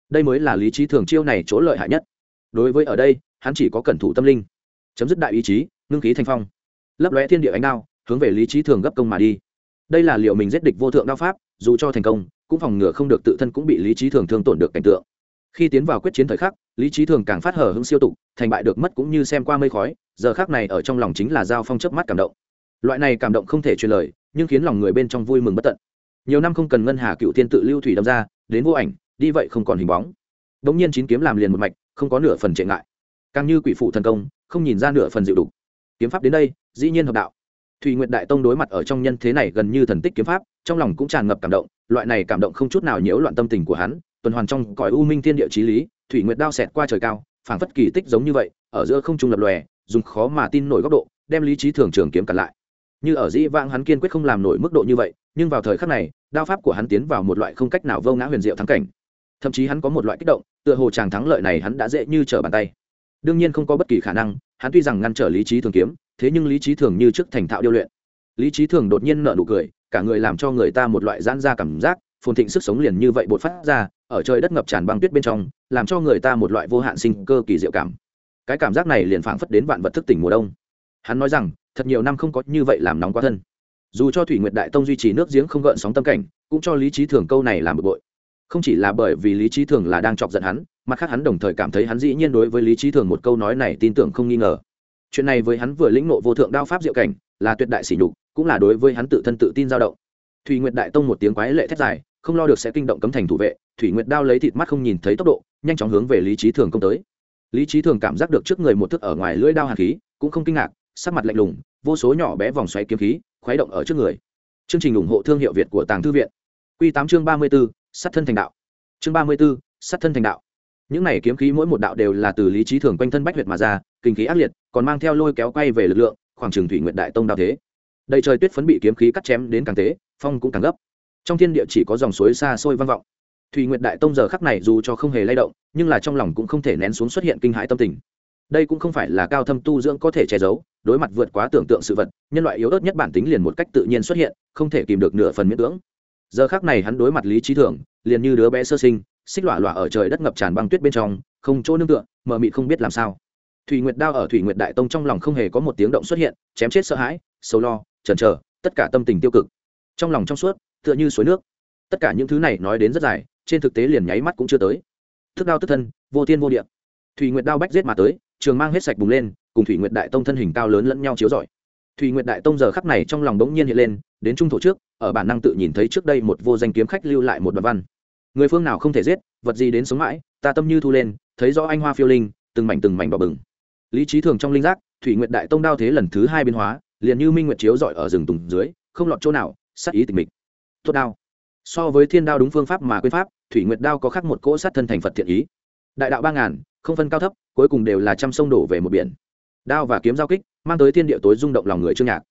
Đây mới là lý trí thường chiêu này chỗ lợi hại nhất. Đối với ở đây, hắn chỉ có cẩn thủ tâm linh, chấm dứt đại ý chí, ngưng khí thanh phong, lấp lóe thiên địa ánh đao, hướng về lý trí thường gấp công mà đi. Đây là liệu mình giết địch vô thượng đao pháp, dù cho thành công cũng phòng ngừa không được tự thân cũng bị lý trí thường thương tổn được cảnh tượng. Khi tiến vào quyết chiến thời khắc, lý trí thường càng phát hở hứng siêu tục, thành bại được mất cũng như xem qua mây khói, giờ khác này ở trong lòng chính là giao phong chớp mắt cảm động. Loại này cảm động không thể truyền lời, nhưng khiến lòng người bên trong vui mừng bất tận. Nhiều năm không cần ngân hà cựu tiên tự lưu thủy đâm ra, đến vô ảnh, đi vậy không còn hình bóng. Bỗng nhiên chín kiếm làm liền một mạch, không có nửa phần trệ ngại. Càng như quỷ phụ thần công, không nhìn ra nửa phần dịu đục. Kiếm pháp đến đây, dĩ nhiên hợp đạo. Thùy nguyện đại tông đối mặt ở trong nhân thế này gần như thần tích kiếm pháp, trong lòng cũng tràn ngập cảm động loại này cảm động không chút nào nhiễu loạn tâm tình của hắn, tuần hoàn trong cõi u minh thiên địa trí lý, thủy nguyệt đao xẹt qua trời cao, phảng phất kỳ tích giống như vậy, ở giữa không trung lập lòe, dùng khó mà tin nổi góc độ, đem lý trí thường trường kiếm cặn lại. Như ở dĩ vãng hắn kiên quyết không làm nổi mức độ như vậy, nhưng vào thời khắc này, đao pháp của hắn tiến vào một loại không cách nào vô ngã huyền diệu thắng cảnh. Thậm chí hắn có một loại kích động, tựa hồ chàng thắng lợi này hắn đã dễ như trở bàn tay. Đương nhiên không có bất kỳ khả năng, hắn tuy rằng ngăn trở lý trí thường kiếm, thế nhưng lý trí thường như trước thành thạo điêu luyện. Lý trí thường đột nhiên nở nụ cười cả người làm cho người ta một loại giãn ra cảm giác, phồn thịnh sức sống liền như vậy bột phát ra, ở trời đất ngập tràn băng tuyết bên trong, làm cho người ta một loại vô hạn sinh cơ kỳ diệu cảm. Cái cảm giác này liền phảng phất đến vạn vật thức tỉnh mùa đông. Hắn nói rằng, thật nhiều năm không có như vậy làm nóng quá thân. Dù cho thủy nguyệt đại tông duy trì nước giếng không gợn sóng tâm cảnh, cũng cho lý trí thường câu này làm bực bội. Không chỉ là bởi vì lý trí thường là đang chọc giận hắn mà khác hắn đồng thời cảm thấy hắn dĩ nhiên đối với lý trí thường một câu nói này tin tưởng không nghi ngờ. Chuyện này với hắn vừa lĩnh nộ vô thượng đao pháp diệu cảnh là tuyệt đại sỉ nhục, cũng là đối với hắn tự thân tự tin dao động. Thủy nguyệt đại tông một tiếng quái lệ thét dài, không lo được sẽ kinh động cấm thành thủ vệ, thủy nguyệt đao lấy thịt mắt không nhìn thấy tốc độ, nhanh chóng hướng về lý trí thường công tới. Lý trí thường cảm giác được trước người một thức ở ngoài lưỡi đao hàn khí, cũng không kinh ngạc, sắc mặt lạnh lùng, vô số nhỏ bé vòng xoáy kiếm khí, khuấy động ở trước người. Chương trình ủng hộ thương hiệu việt của tàng thư viện. Q tám chương ba mươi b ố sát thân thành đạo. Chương ba mươi b ố sát thân thành đạo. Những này kiếm khí mỗi một đạo đều là từ lý trí thường quanh thân bách huyệt mà ra, kinh khí ác liệt, còn mang theo lôi kéo quay về lực lượng khoảng trường thủy nguyện đại tông đao thế. Đầy trời tuyết phấn bị kiếm khí cắt chém đến càng tế phong cũng càng gấp. Trong thiên địa chỉ có dòng suối xa xôi vang vọng. Thủy nguyệt đại tông giờ khắc này dù cho không hề lay động, nhưng là trong lòng cũng không thể nén xuống xuất hiện kinh hãi tâm tình. Đây cũng không phải là cao thâm tu dưỡng có thể che giấu, đối mặt vượt quá tưởng tượng sự vật, nhân loại yếu ớt nhất bản tính liền một cách tự nhiên xuất hiện, không thể kìm được nửa phần miễn cưỡng. Giờ khác này hắn đối mặt lý trí thường, liền như đứa bé sơ sinh, xích lọa lọa ở trời đất ngập tràn băng tuyết bên trong, không chỗ nương tựa, mờ mịt không biết làm sao thủy nguyệt đao ở thủy nguyệt đại tông trong lòng không hề có một tiếng động xuất hiện, chém chết sợ hãi sâu lo, chần chờ, tất cả tâm tình tiêu cực. Trong lòng trong suốt, tựa như suối nước. Tất cả những thứ này nói đến rất dài, trên thực tế liền nháy mắt cũng chưa tới. Thức đao tức thân, vô thiên vô địa. Thủy nguyệt đao bách giết mà tới, trường mang hết sạch bùng lên, cùng thủy nguyệt đại tông thân hình cao lớn lẫn nhau chiếu rọi. Thủy nguyệt đại tông giờ khắc này trong lòng bỗng nhiên hiện lên, đến trung thổ trước, ở bản năng tự nhìn thấy trước đây một vô danh kiếm khách lưu lại một đoạn văn. Người phương nào không thể giết, vật gì đến sống mãi, ta tâm như thu lên, thấy rõ anh hoa phiêu linh, từng mảnh từng mảnh bỏ bừng lý trí thường trong linh giác, thủy nguyệt đại tông đao thế lần thứ hai biến hóa, liền như minh nguyệt chiếu dọi ở rừng tùng dưới, không lọt chỗ nào, sát ý tình mịch. Tốt đao. So với thiên đao đúng phương pháp mà quên pháp, thủy nguyệt đao có khác một cỗ sát thân thành phật thiện ý. Đại đạo ba ngàn, không phân cao thấp, cuối cùng đều là trăm sông đổ về một biển. Đao và kiếm giao kích, mang tới thiên địa tối rung động lòng người trương nhạc.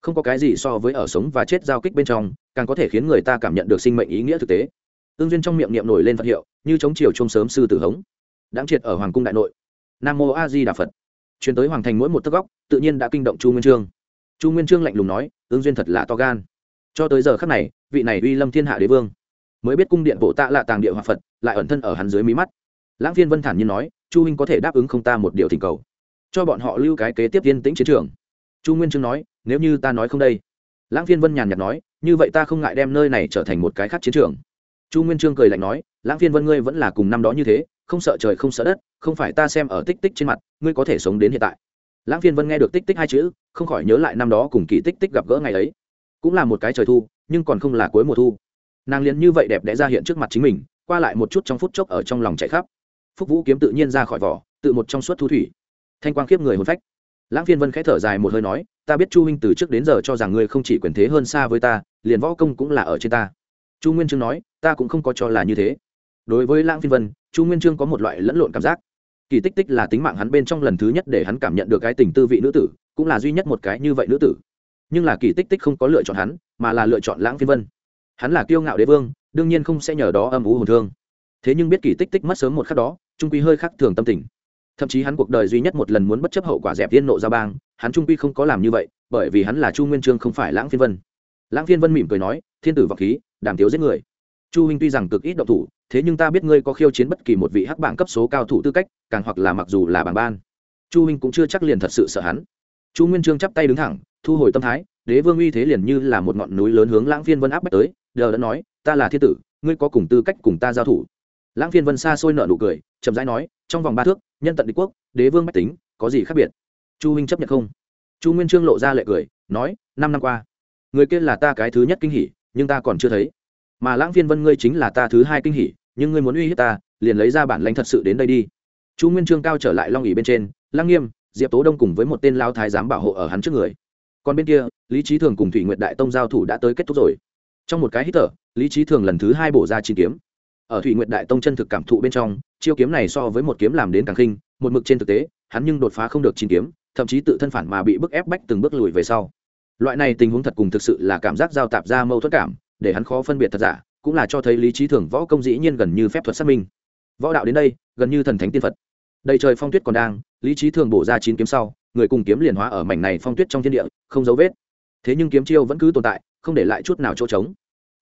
Không có cái gì so với ở sống và chết giao kích bên trong, càng có thể khiến người ta cảm nhận được sinh mệnh ý nghĩa thực tế. Tương duyên trong miệng niệm nổi lên phật hiệu, như chống chiều trông sớm sư tử hống. Đáng triệt ở hoàng cung đại nội. Nam mô a di đà phật chuyển tới hoàng thành mỗi một tấc góc, tự nhiên đã kinh động chu nguyên trương. Chu nguyên trương lạnh lùng nói ương duyên thật là to gan. Cho tới giờ khắc này, vị này uy lâm thiên hạ đế vương, mới biết cung điện bộ tạ lạ tàng địa hòa phật, lại ẩn thân ở hắn dưới mí mắt. Lãng phiên vân thản nhiên nói, chu huynh có thể đáp ứng không ta một điều thỉnh cầu, cho bọn họ lưu cái kế tiếp yên tĩnh chiến trường. Chu nguyên trương nói, nếu như ta nói không đây. Lãng phiên vân nhàn nhạt nói, như vậy ta không ngại đem nơi này trở thành một cái khác chiến trường. Chu nguyên trương cười lạnh nói, lãng phiên vân ngươi vẫn là cùng năm đó như thế không sợ trời không sợ đất, không phải ta xem ở tích tích trên mặt, ngươi có thể sống đến hiện tại. Lãng phiên vân nghe được tích tích hai chữ, không khỏi nhớ lại năm đó cùng kỳ tích tích gặp gỡ ngày ấy. Cũng là một cái trời thu, nhưng còn không là cuối mùa thu. Nàng liền như vậy đẹp đẽ ra hiện trước mặt chính mình, qua lại một chút trong phút chốc ở trong lòng chạy khắp. Phúc vũ kiếm tự nhiên ra khỏi vỏ, tự một trong suốt thu thủy. Thanh quang khiếp người hồn phách. Lãng phiên vân khẽ thở dài một hơi nói, ta biết chu huynh từ trước đến giờ cho rằng ngươi không chỉ quyền thế hơn xa với ta, liền võ công cũng là ở trên ta. Chu nguyên trương nói, ta cũng không có cho là như thế đối với lãng phiên vân, chu nguyên trương có một loại lẫn lộn cảm giác. Kỳ tích tích là tính mạng hắn bên trong lần thứ nhất để hắn cảm nhận được cái tình tư vị nữ tử, cũng là duy nhất một cái như vậy nữ tử. Nhưng là kỳ tích tích không có lựa chọn hắn, mà là lựa chọn lãng phiên vân. Hắn là kiêu ngạo đế vương, đương nhiên không sẽ nhờ đó âm ú hồn thương. Thế nhưng biết kỳ tích tích mất sớm một khắc đó, trung quy hơi khác thường tâm tình. Thậm chí hắn cuộc đời duy nhất một lần muốn bất chấp hậu quả dẹp tiên nộ ra bang, hắn trung quy không có làm như vậy, bởi vì hắn là chu nguyên trương không phải lãng phiên vân. Lãng phiên vân mỉm cười nói, thiên tử vọng khí, đàm tiếu giết người chu huynh tuy rằng cực ít động thủ, thế nhưng ta biết ngươi có khiêu chiến bất kỳ một vị hắc bảng cấp số cao thủ tư cách, càng hoặc là mặc dù là bảng ban. Chu huynh cũng chưa chắc liền thật sự sợ hắn. Chu nguyên trương chắp tay đứng thẳng, thu hồi tâm thái, đế vương uy thế liền như là một ngọn núi lớn hướng lãng phiên vân áp bách tới đờ đã nói, ta là thiên tử, ngươi có cùng tư cách cùng ta giao thủ. Lãng phiên vân xa xôi nợ nụ cười, chậm rãi nói, trong vòng ba thước, nhân tận đế quốc, đế vương bách tính, có gì khác biệt? Chu huynh chấp nhận không. Chu nguyên trương lộ ra lệ cười, nói, năm năm qua, người kia là ta cái thứ nhất kinh hỉ, nhưng ta còn chưa thấy mà lãng phiên vân ngươi chính là ta thứ hai kinh hỉ, nhưng ngươi muốn uy hiếp ta, liền lấy ra bản lãnh thật sự đến đây đi. Chu nguyên trương cao trở lại long ỉ bên trên, lăng nghiêm, diệp tố đông cùng với một tên lao thái giám bảo hộ ở hắn trước người. Còn bên kia, lý trí thường cùng thủy nguyện đại tông giao thủ đã tới kết thúc rồi. Trong một cái hít thở, lý trí thường lần thứ hai bổ ra chín kiếm. Ở thủy nguyện đại tông chân thực cảm thụ bên trong, chiêu kiếm này so với một kiếm làm đến càng khinh, một mực trên thực tế, hắn nhưng đột phá không được chín kiếm, thậm chí tự thân phản mà bị bức ép bách từng bước lùi về sau. Loại này tình huống thật cùng thực sự là cảm giác giao tạp ra mâu thuẫn cảm để hắn khó phân biệt thật giả, cũng là cho thấy lý trí thường võ công dĩ nhiên gần như phép thuật xác minh. Võ đạo đến đây, gần như thần thánh tiên phật. Đầy trời phong tuyết còn đang, lý trí thường bổ ra chín kiếm sau, người cùng kiếm liền hóa ở mảnh này phong tuyết trong thiên địa, không dấu vết. Thế nhưng kiếm chiêu vẫn cứ tồn tại, không để lại chút nào chỗ trống.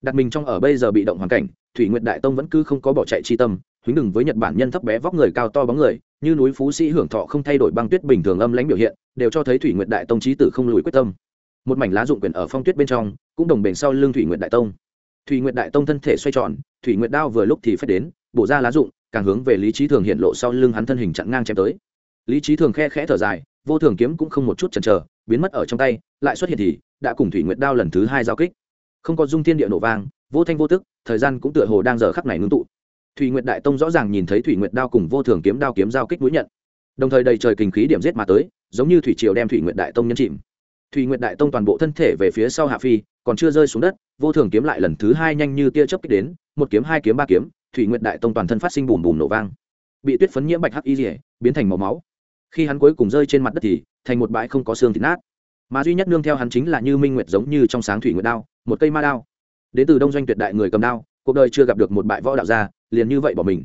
Đặt mình trong ở bây giờ bị động hoàn cảnh, thủy nguyệt đại tông vẫn cứ không có bỏ chạy chi tâm huýnh đừng với nhật bản nhân thấp bé vóc người cao to bóng người, như núi phú sĩ hưởng thọ không thay đổi băng tuyết bình thường âm lãnh biểu hiện, đều cho thấy thủy nguyệt đại tông trí tử không lùi quyết tâm. Một mảnh lá dụng quyền ở phong tuyết bên trong cũng đồng bền sau lưng thủy nguyệt đại tông. Thủy nguyệt đại tông thân thể xoay tròn, thủy nguyệt đao vừa lúc thì phép đến, bổ ra lá dụng, càng hướng về lý trí thường hiện lộ sau lưng hắn thân hình chặn ngang chém tới. Lý trí thường khe khẽ thở dài, vô thường kiếm cũng không một chút chần chờ, biến mất ở trong tay, lại xuất hiện thì đã cùng thủy nguyệt đao lần thứ hai giao kích. Không có dung thiên địa nổ vang, vô thanh vô tức, thời gian cũng tựa hồ đang giờ khắc này ngưng tụ. Thủy nguyệt đại tông rõ ràng nhìn thấy thủy nguyệt đao cùng vô thường kiếm đao kiếm giao kích mũi nhận đồng thời đầy trời kinh khí điểm giết mà tới, giống như thủy triều đem thủy nguyệt đại tông nhấn chìm. Thủy nguyệt đại tông toàn bộ thân thể về phía sau hạ phi còn chưa rơi xuống đất, vô thường kiếm lại lần thứ hai nhanh như tia chớp kích đến, một kiếm, hai kiếm, ba kiếm, thủy nguyệt đại tông toàn thân phát sinh bùm bùm nổ vang. Bị tuyết phấn nhiễm bạch hắc y rỉa biến thành màu máu. Khi hắn cuối cùng rơi trên mặt đất thì, thành một bãi không có xương thịt nát. Mà duy nhất nương theo hắn chính là như minh nguyệt giống như trong sáng thủy nguyệt đao, một cây ma đao. Đến từ đông doanh tuyệt đại người cầm đao, cuộc đời chưa gặp được một bại võ đạo gia, liền như vậy bỏ mình.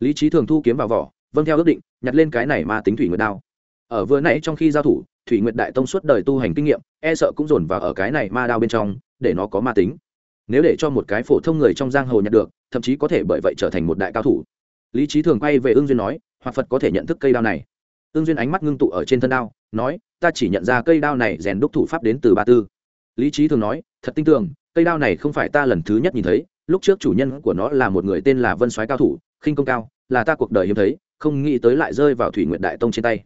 Lý trí thường thu kiếm vào vỏ vâng theo ước định, nhặt lên cái này ma tính thủy nguyệt đao. Ở vừa nãy trong khi giao thủ thủy nguyệt đại tông suốt đời tu hành kinh nghiệm e sợ cũng dồn vào ở cái này ma đao bên trong, để nó có ma tính. Nếu để cho một cái phổ thông người trong giang hồ nhặt được, thậm chí có thể bởi vậy trở thành một đại cao thủ. Lý trí thường quay về ương duyên nói, hoặc phật có thể nhận thức cây đao này. Ương duyên ánh mắt ngưng tụ ở trên thân đao, nói, ta chỉ nhận ra cây đao này rèn đúc thủ pháp đến từ ba tư. Lý trí thường nói, thật tin tưởng, cây đao này không phải ta lần thứ nhất nhìn thấy, lúc trước chủ nhân của nó là một người tên là vân soái cao thủ, khinh công cao, là ta cuộc đời hiếm thấy, không nghĩ tới lại rơi vào thủy nguyện đại tông trên tay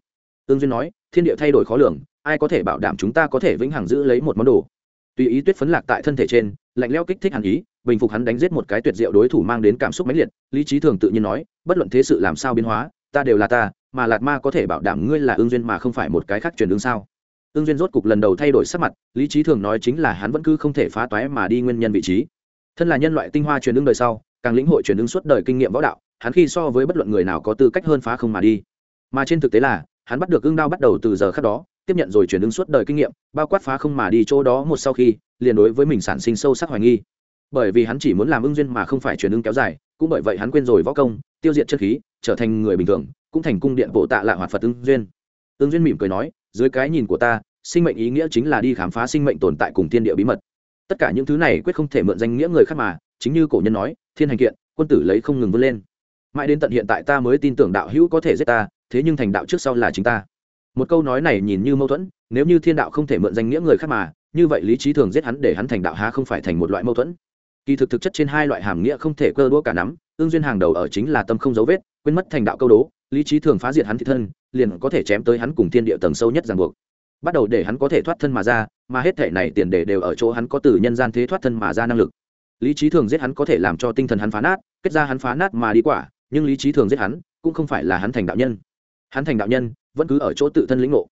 ương duyên nói, thiên địa thay đổi khó lường, ai có thể bảo đảm chúng ta có thể vĩnh hằng giữ lấy một món đồ? Tùy ý tuyết phấn lạc tại thân thể trên, lạnh leo kích thích hàn ý, bình phục hắn đánh giết một cái tuyệt diệu đối thủ mang đến cảm xúc mãnh liệt, lý trí thường tự nhiên nói, bất luận thế sự làm sao biến hóa, ta đều là ta, mà lạt ma có thể bảo đảm ngươi là ương duyên mà không phải một cái khác truyền đương sao? Ương duyên rốt cục lần đầu thay đổi sắc mặt, lý trí thường nói chính là hắn vẫn cứ không thể phá toái mà đi nguyên nhân vị trí. Thân là nhân loại tinh hoa truyền đương đời sau, càng lĩnh hội truyền đương suốt đời kinh nghiệm võ đạo, hắn khi so với bất luận người nào có tư cách hơn phá không mà đi. Mà trên thực tế là hắn bắt được ương đao bắt đầu từ giờ khác đó, tiếp nhận rồi truyền ứng suốt đời kinh nghiệm, bao quát phá không mà đi chỗ đó một sau khi, liền đối với mình sản sinh sâu sắc hoài nghi. Bởi vì hắn chỉ muốn làm ưng duyên mà không phải truyền ứng kéo dài, cũng bởi vậy hắn quên rồi võ công, tiêu diệt chất khí, trở thành người bình thường, cũng thành cung điện bộ tạ lạ hoạt phật ưng duyên. Ưng duyên mỉm cười nói, dưới cái nhìn của ta, sinh mệnh ý nghĩa chính là đi khám phá sinh mệnh tồn tại cùng thiên địa bí mật. Tất cả những thứ này quyết không thể mượn danh nghĩa người khác mà, chính như cổ nhân nói, thiên hành kiện, quân tử lấy không ngừng vươn lên. Mãi đến tận hiện tại ta mới tin tưởng đạo hữu có thể giết ta thế nhưng thành đạo trước sau là chính ta. Một câu nói này nhìn như mâu thuẫn, nếu như thiên đạo không thể mượn danh nghĩa người khác mà, như vậy lý trí thường giết hắn để hắn thành đạo há không phải thành một loại mâu thuẫn. Kỳ thực thực chất trên hai loại hàm nghĩa không thể cơ đũa cả nắm ương duyên hàng đầu ở chính là tâm không dấu vết, quên mất thành đạo câu đố, lý trí thường phá diệt hắn thị thân, liền có thể chém tới hắn cùng thiên địa tầng sâu nhất ràng buộc. Bắt đầu để hắn có thể thoát thân mà ra, mà hết thể này tiền đề đều ở chỗ hắn có từ nhân gian thế thoát thân mà ra năng lực. Lý trí thường giết hắn có thể làm cho tinh thần hắn phá nát, kết ra hắn phá nát mà đi quả, nhưng lý trí thường giết hắn, cũng không phải là hắn thành đạo nhân hắn thành đạo nhân, vẫn cứ ở chỗ tự thân lĩnh ngộ.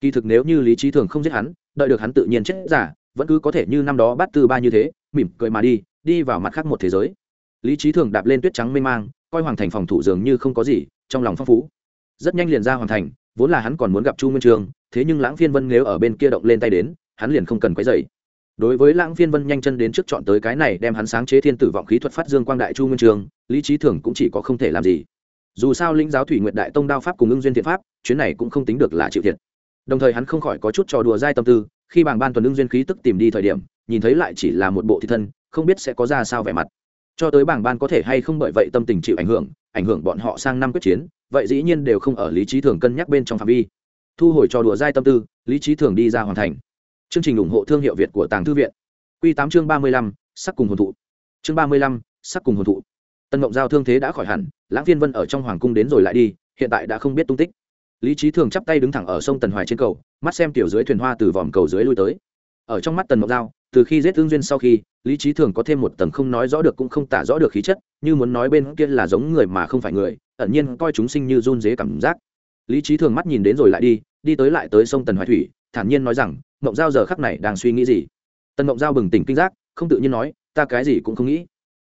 Kỳ thực nếu như lý trí thường không giết hắn, đợi được hắn tự nhiên chết giả, vẫn cứ có thể như năm đó bắt tư ba như thế, mỉm cười mà đi đi vào mặt khác một thế giới. Lý trí thường đạp lên tuyết trắng mênh mang, coi hoàng thành phòng thủ dường như không có gì, trong lòng phong phú. Rất nhanh liền ra hoàng thành, vốn là hắn còn muốn gặp chu nguyên trường, thế nhưng lãng phiên vân nếu ở bên kia động lên tay đến, hắn liền không cần quấy dày đối với lãng phiên vân nhanh chân đến trước chọn tới cái này đem hắn sáng chế thiên tử vọng khí thuật phát dương quang đại chu nguyên trường, lý trí thường cũng chỉ có không thể làm gì dù sao linh giáo thủy nguyện đại tông đao pháp cùng ưng duyên thiện pháp, chuyến này cũng không tính được là chịu thiệt. Đồng thời hắn không khỏi có chút trò đùa dai tâm tư, khi bảng ban tuần ưng duyên khí tức tìm đi thời điểm, nhìn thấy lại chỉ là một bộ thị thân, không biết sẽ có ra sao vẻ mặt. Cho tới bảng ban có thể hay không bởi vậy tâm tình chịu ảnh hưởng ảnh hưởng bọn họ sang năm quyết chiến, vậy dĩ nhiên đều không ở lý trí thường cân nhắc bên trong phạm vi. Thu hồi trò đùa dai tâm tư, lý trí thường đi ra hoàn thành. Chương trình ủng hộ thương hiệu việt của tàng thư viện. Q tám chương ba mươi lăm, sắc cùng hồn thụ. Chương ba mươi lăm, sắc cùng hồn thụ. Tân mộng giao thương thế đã khỏi hẳn lãng phiên vân ở trong hoàng cung đến rồi lại đi, hiện tại đã không biết tung tích. Lý trí thường chắp tay đứng thẳng ở sông tần hoài trên cầu, mắt xem tiểu dưới thuyền hoa từ vòm cầu dưới lui tới. Ở trong mắt tần ngọc giao, từ khi giết thương duyên sau khi, lý trí thường có thêm một tầng không nói rõ được cũng không tả rõ được khí chất, như muốn nói bên kia là giống người mà không phải người, ẩn nhiên coi chúng sinh như run dế cảm giác. Lý trí thường mắt nhìn đến rồi lại đi đi tới lại tới sông tần hoài thủy, thản nhiên nói rằng mộng giao giờ khắc này đang suy nghĩ gì? Tần mộng giao bừng tỉnh kinh giác, không tự nhiên nói, ta cái gì cũng không nghĩ.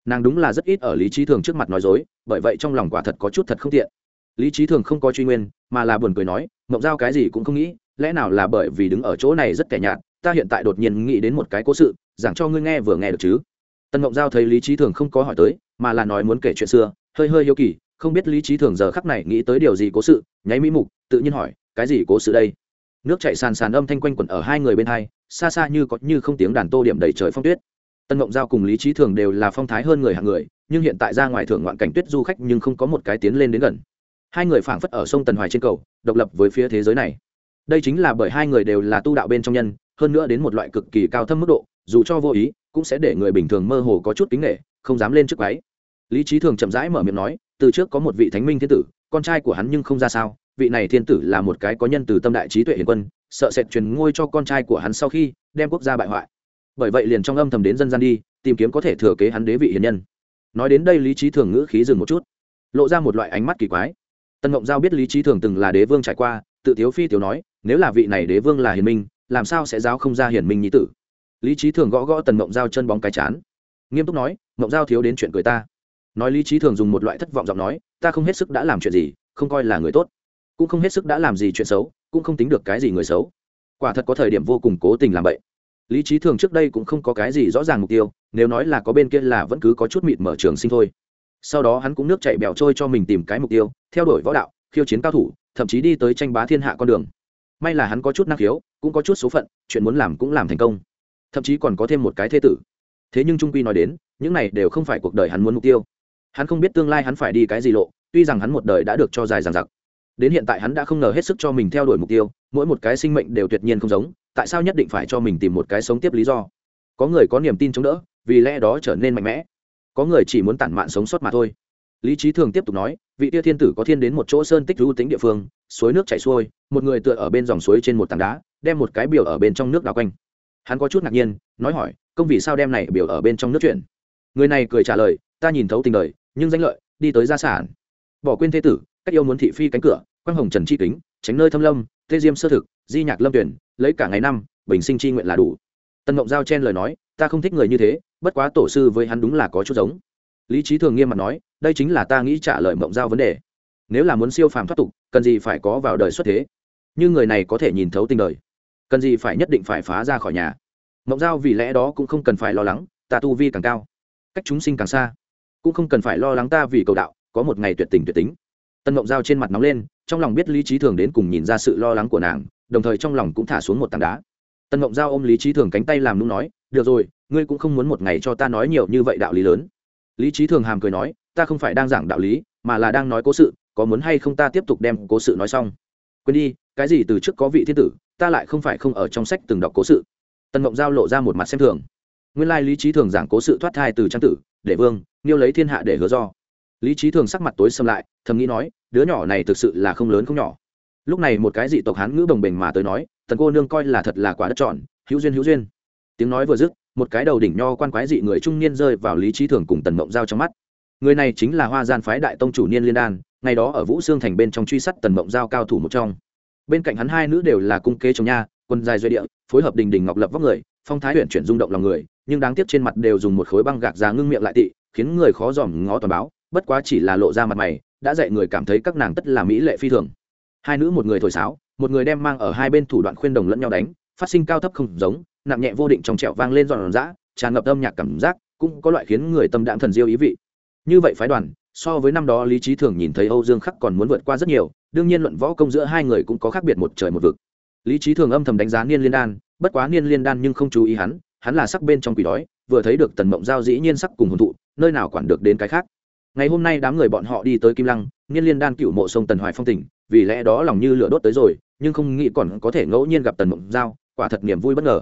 Nàng đúng là rất ít ở lý trí thường trước mặt nói dối bởi vậy trong lòng quả thật có chút thật không tiện. Lý trí thường không có truy nguyên, mà là buồn cười nói, mộng giao cái gì cũng không nghĩ, lẽ nào là bởi vì đứng ở chỗ này rất kẻ nhạt, ta hiện tại đột nhiên nghĩ đến một cái cố sự, giảng cho ngươi nghe vừa nghe được chứ? Tân mộng giao thấy lý trí thường không có hỏi tới, mà là nói muốn kể chuyện xưa, hơi hơi yêu kỳ, không biết lý trí thường giờ khắc này nghĩ tới điều gì cố sự, nháy mỹ mục, tự nhiên hỏi, cái gì cố sự đây? Nước chạy sàn sàn âm thanh quanh quẩn ở hai người bên hai, xa xa như có như không tiếng đàn tô điểm đầy trời phong tuyết. Tân mộng giao cùng lý trí thường đều là phong thái hơn người hạng người nhưng hiện tại ra ngoài thưởng ngoạn cảnh tuyết du khách nhưng không có một cái tiến lên đến gần. Hai người phảng phất ở sông tần hoài trên cầu, độc lập với phía thế giới này. Đây chính là bởi hai người đều là tu đạo bên trong nhân, hơn nữa đến một loại cực kỳ cao thâm mức độ, dù cho vô ý, cũng sẽ để người bình thường mơ hồ có chút kính nghệ không dám lên trước váy lý trí thường chậm rãi mở miệng nói, từ trước có một vị thánh minh thiên tử, con trai của hắn nhưng không ra sao, vị này thiên tử là một cái có nhân từ tâm đại trí tuệ hiền quân, sợ sệt truyền ngôi cho con trai của hắn sau khi đem quốc gia bại hoại. Bởi vậy liền trong âm thầm đến dân gian đi, tìm kiếm có thể thừa kế hắn đế vị hiền nhân nói đến đây lý trí thường ngữ khí dừng một chút, lộ ra một loại ánh mắt kỳ quái. Tân ngộng giao biết lý trí thường từng là đế vương trải qua, tự thiếu phi tiểu nói, nếu là vị này đế vương là hiền minh, làm sao sẽ giáo không ra hiền minh nhí tử? Lý trí thường gõ gõ tần ngộng giao chân bóng cái chán, nghiêm túc nói ngộng giao thiếu đến chuyện cười ta. Nói lý trí thường dùng một loại thất vọng giọng nói, ta không hết sức đã làm chuyện gì, không coi là người tốt, cũng không hết sức đã làm gì chuyện xấu, cũng không tính được cái gì người xấu. Quả thật có thời điểm vô cùng cố tình làm vậy lý trí thường trước đây cũng không có cái gì rõ ràng mục tiêu, nếu nói là có bên kia là vẫn cứ có chút mịt mở trường sinh thôi. Sau đó hắn cũng nước chạy bèo trôi cho mình tìm cái mục tiêu, theo đuổi võ đạo, khiêu chiến cao thủ, thậm chí đi tới tranh bá thiên hạ con đường. May là hắn có chút năng khiếu, cũng có chút số phận, chuyện muốn làm cũng làm thành công. Thậm chí còn có thêm một cái thế tử. Thế nhưng trung quy nói đến, những này đều không phải cuộc đời hắn muốn mục tiêu. Hắn không biết tương lai hắn phải đi cái gì lộ, tuy rằng hắn một đời đã được cho dài dằng dặc đến hiện tại hắn đã không ngờ hết sức cho mình theo đuổi mục tiêu, mỗi một cái sinh mệnh đều tuyệt nhiên không giống, tại sao nhất định phải cho mình tìm một cái sống tiếp lý do? Có người có niềm tin chống đỡ, vì lẽ đó trở nên mạnh mẽ. Có người chỉ muốn tản mạn sống sót mà thôi. Lý trí thường tiếp tục nói, vị tia thiên tử có thiên đến một chỗ sơn tích lưu tính địa phương, suối nước chảy xuôi, một người tựa ở bên dòng suối trên một tảng đá, đem một cái biểu ở bên trong nước đào quanh. Hắn có chút ngạc nhiên, nói hỏi, công vì sao đem này biểu ở bên trong nước chuyển? Người này cười trả lời, ta nhìn thấu tình đời, nhưng danh lợi, đi tới gia sản. Bỏ quên thế tử cách yêu muốn thị phi cánh cửa, quang hồng trần chi kính, tránh nơi thâm lâm, tê diêm sơ thực, di nhạc lâm tuyển, lấy cả ngày năm, bình sinh chi nguyện là đủ. Tân mộng giao chen lời nói, ta không thích người như thế, bất quá tổ sư với hắn đúng là có chút giống. Lý trí thường nghiêm mặt nói, đây chính là ta nghĩ trả lời mộng giao vấn đề. Nếu là muốn siêu phàm thoát tục, cần gì phải có vào đời xuất thế? Như người này có thể nhìn thấu tình đời. Cần gì phải nhất định phải phá ra khỏi nhà? Mộng giao vì lẽ đó cũng không cần phải lo lắng, ta tu vi càng cao, cách chúng sinh càng xa. Cũng không cần phải lo lắng ta vì cầu đạo, có một ngày tuyệt tình tuyệt tính tân mộng giao trên mặt nóng lên, trong lòng biết lý trí thường đến cùng nhìn ra sự lo lắng của nàng, đồng thời trong lòng cũng thả xuống một tảng đá. Tân mộng giao ôm lý trí thường cánh tay làm nung nói, được rồi, ngươi cũng không muốn một ngày cho ta nói nhiều như vậy đạo lý lớn. Lý trí thường hàm cười nói, ta không phải đang giảng đạo lý, mà là đang nói cố sự, có muốn hay không ta tiếp tục đem cố sự nói xong. Quên đi, cái gì từ trước có vị thiên tử, ta lại không phải không ở trong sách từng đọc cố sự. Tân mộng giao lộ ra một mặt xem thường. Nguyên lai lý trí thường giảng cố sự thoát thai từ trang tử, để vương niêu lấy thiên hạ để hứa do lý trí thường sắc mặt tối xâm lại, thầm nghĩ nói, đứa nhỏ này thực sự là không lớn không nhỏ. Lúc này một cái dị tộc hán ngữ đồng bình mà tới nói, tần cô nương coi là thật là quả đất tròn hữu duyên hữu duyên. Tiếng nói vừa dứt, một cái đầu đỉnh nho quan quái dị người trung niên rơi vào lý trí thường cùng tần mộng giao trong mắt. Người này chính là hoa gian phái đại tông chủ niên liên đan, ngày đó ở vũ xương thành bên trong truy sát tần mộng giao cao thủ một trong. Bên cạnh hắn hai nữ đều là cung kế chồng nha, quân dài duy địa, phối hợp đình đình ngọc lập vóc người, phong thái huyện chuyển rung động lòng người, nhưng đáng tiếc trên mặt đều dùng một khối băng gạc ra ngưng miệng lại tị, khiến người khó dòm ngó toàn báo bất quá chỉ là lộ ra mặt mày, đã dạy người cảm thấy các nàng tất là mỹ lệ phi thường. Hai nữ một người thổi sáo, một người đem mang ở hai bên thủ đoạn khuyên đồng lẫn nhau đánh, phát sinh cao thấp không giống, nặng nhẹ vô định trong trẹo vang lên giòn giã, tràn ngập âm nhạc cảm giác, cũng có loại khiến người tâm đạm thần diêu ý vị. Như vậy phái đoàn, so với năm đó lý trí thường nhìn thấy âu dương khắc còn muốn vượt qua rất nhiều, đương nhiên luận võ công giữa hai người cũng có khác biệt một trời một vực. Lý trí thường âm thầm đánh giá niên liên đan, bất quá niên liên đan nhưng không chú ý hắn hắn là sắc bên trong quỷ đói, vừa thấy được tần mộng giao dĩ nhiên sắc cùng hồn thụ, nơi nào quản được đến cái khác ngày hôm nay đám người bọn họ đi tới kim lăng niên liên đan cựu mộ sông tần hoài phong tỉnh, vì lẽ đó lòng như lửa đốt tới rồi, nhưng không nghĩ còn có thể ngẫu nhiên gặp tần mộng giao, quả thật niềm vui bất ngờ.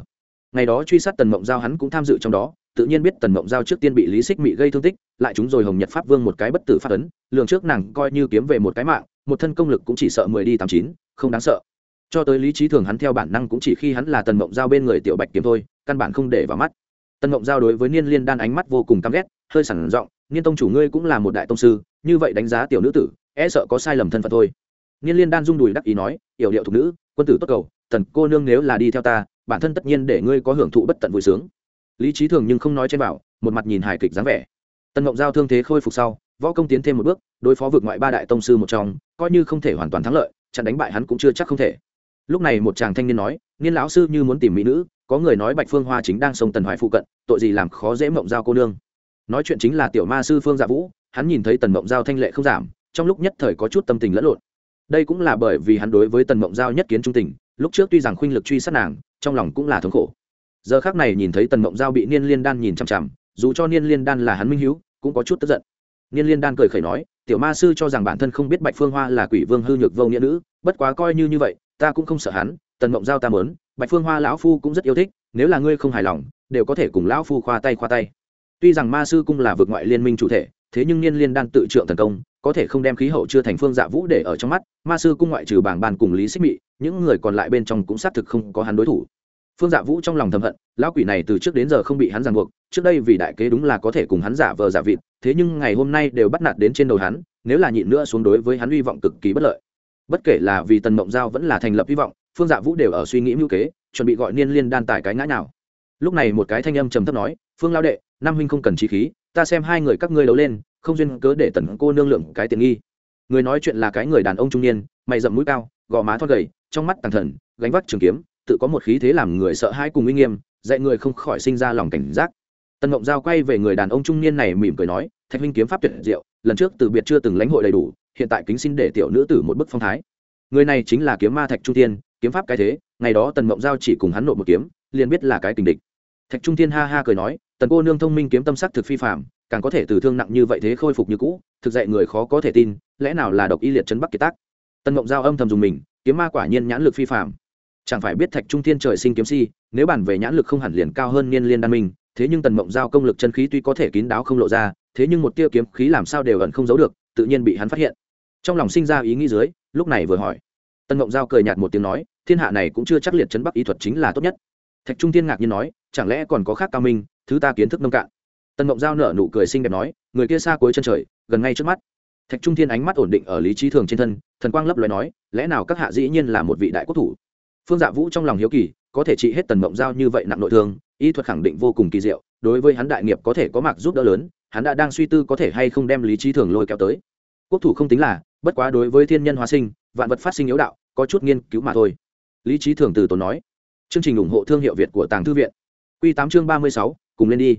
Ngày đó truy sát tần mộng giao hắn cũng tham dự trong đó, tự nhiên biết tần mộng giao trước tiên bị lý xích mị gây thương tích, lại chúng rồi hồng nhật pháp vương một cái bất tử phát ấn, lường trước nàng coi như kiếm về một cái mạng, một thân công lực cũng chỉ sợ mười đi tám chín, không đáng sợ. Cho tới lý trí thường hắn theo bản năng cũng chỉ khi hắn là tần mộng giao bên người tiểu bạch kiếm thôi, căn bản không để vào mắt. Tần mộng giao đối với niên liên đan ánh mắt vô cùng căm ghét, hơi sẵn giọng niên tông chủ ngươi cũng là một đại tông sư, như vậy đánh giá tiểu nữ tử e sợ có sai lầm thân phận thôi. Niên liên đan rung đùi đắc ý nói, yểu điệu thục nữ, quân tử tốt cầu tần cô nương nếu là đi theo ta, bản thân tất nhiên để ngươi có hưởng thụ bất tận vui sướng. Lý trí thường nhưng không nói trên bảo, một mặt nhìn hài kịch dáng vẻ. Tần ngộng giao thương thế khôi phục sau, võ công tiến thêm một bước, đối phó vượt ngoại ba đại tông sư một trong, coi như không thể hoàn toàn thắng lợi chặn đánh bại hắn cũng chưa chắc không thể. Lúc này một chàng thanh niên nói, niên lão sư như muốn tìm mỹ nữ, có người nói bạch phương hoa chính đang sông tần hoài phụ cận, tội gì làm khó dễ mộng giao cô nương? Nói chuyện chính là tiểu ma sư phương dạ vũ, hắn nhìn thấy tần mộng giao thanh lệ không giảm, trong lúc nhất thời có chút tâm tình lẫn lộn. Đây cũng là bởi vì hắn đối với tần mộng giao nhất kiến trung tình, lúc trước tuy rằng khuynh lực truy sát nàng, trong lòng cũng là thống khổ. Giờ khác này nhìn thấy tần mộng giao bị niên liên đan nhìn chằm chằm, dù cho niên liên đan là hắn minh hữu cũng có chút tức giận. Niên liên đan cười khẩy nói, tiểu ma sư cho rằng bản thân không biết bạch phương hoa là quỷ vương hư nhược vô nghĩa nữ, bất quá coi như như vậy, ta cũng không sợ hắn, tần mộng giao ta mớn bạch phương hoa lão phu cũng rất yêu thích, nếu là ngươi không hài lòng, đều có thể cùng lão phu khoa tay khoa tay tuy rằng ma sư cung là vực ngoại liên minh chủ thể, thế nhưng niên liên đan tự trượng thần công, có thể không đem khí hậu chưa thành phương dạ vũ để ở trong mắt, ma sư cung ngoại trừ bảng bàn cùng lý xích mị, những người còn lại bên trong cũng xác thực không có hắn đối thủ. Phương dạ vũ trong lòng thầm hận, lão quỷ này từ trước đến giờ không bị hắn ràng buộc, trước đây vì đại kế đúng là có thể cùng hắn giả vờ giả vịt, thế nhưng ngày hôm nay đều bắt nạt đến trên đầu hắn, nếu là nhịn nữa xuống đối với hắn hy vọng cực kỳ bất lợi. Bất kể là vì tần mộng giao vẫn là thành lập hy vọng, phương dạ vũ đều ở suy nghĩ mưu kế, chuẩn bị gọi niên liên đan tài cái ngã nào lúc này một cái thanh âm trầm thấp nói, phương lao đệ nam huynh không cần trí khí, ta xem hai người các ngươi đấu lên, không duyên cớ để tần cô nương lượng cái tiện nghi. Người nói chuyện là cái người đàn ông trung niên, mày rậm mũi cao, gò má thon gầy, trong mắt tàng thần, gánh vác trường kiếm, tự có một khí thế làm người sợ hãi cùng uy nghiêm, dạy người không khỏi sinh ra lòng cảnh giác. Tần ngộng giao quay về người đàn ông trung niên này mỉm cười nói, thạch huynh kiếm pháp tuyệt diệu, lần trước từ biệt chưa từng lãnh hội đầy đủ, hiện tại kính xin để tiểu nữ tử một bức phong thái. Người này chính là kiếm ma thạch trung tiên kiếm pháp cái thế, ngày đó tần mộng giao chỉ cùng hắn nộp một kiếm, liền biết là cái tình địch. Thạch trung tiên ha ha cười nói tần cô nương thông minh kiếm tâm sắc thực phi phạm càng có thể từ thương nặng như vậy thế khôi phục như cũ, thực dạy người khó có thể tin, lẽ nào là độc y liệt chấn bắc kiệt tác? Tần mộng giao âm thầm dùng mình, kiếm ma quả nhiên nhãn lực phi phạm chẳng phải biết thạch trung thiên trời sinh kiếm si, nếu bản về nhãn lực không hẳn liền cao hơn niên liên đan minh, thế nhưng tần mộng giao công lực chân khí tuy có thể kín đáo không lộ ra, thế nhưng một tia kiếm khí làm sao đều ẩn không giấu được, tự nhiên bị hắn phát hiện. Trong lòng sinh ra ý nghĩ dưới, lúc này vừa hỏi. Tần mộng giao cười nhạt một tiếng nói, thiên hạ này cũng chưa chắc liệt chấn bắc y thuật chính là tốt nhất. Thạch trung thiên ngạc nhiên nói, chẳng lẽ còn có khác cao minh thứ ta kiến thức nông cạn. Tần mộng giao nở nụ cười xinh đẹp nói, người kia xa cuối chân trời, gần ngay trước mắt. Thạch trung thiên ánh mắt ổn định ở lý trí thường trên thân, thần quang lấp loài nói, lẽ nào các hạ dĩ nhiên là một vị đại quốc thủ? Phương dạ vũ trong lòng hiếu kỳ, có thể trị hết tần mộng giao như vậy nặng nội thương, y thuật khẳng định vô cùng kỳ diệu, đối với hắn đại nghiệp có thể có mặc giúp đỡ lớn, hắn đã đang suy tư có thể hay không đem lý trí thường lôi kéo tới. Quốc thủ không tính là, bất quá đối với thiên nhân hóa sinh, vạn vật phát sinh yếu đạo, có chút nghiên cứu mà thôi. Lý trí thường từ tốn nói. Chương trình ủng hộ thương hiệu việt của tàng thư viện. Q tám chương ba mươi sáu cùng lên đi.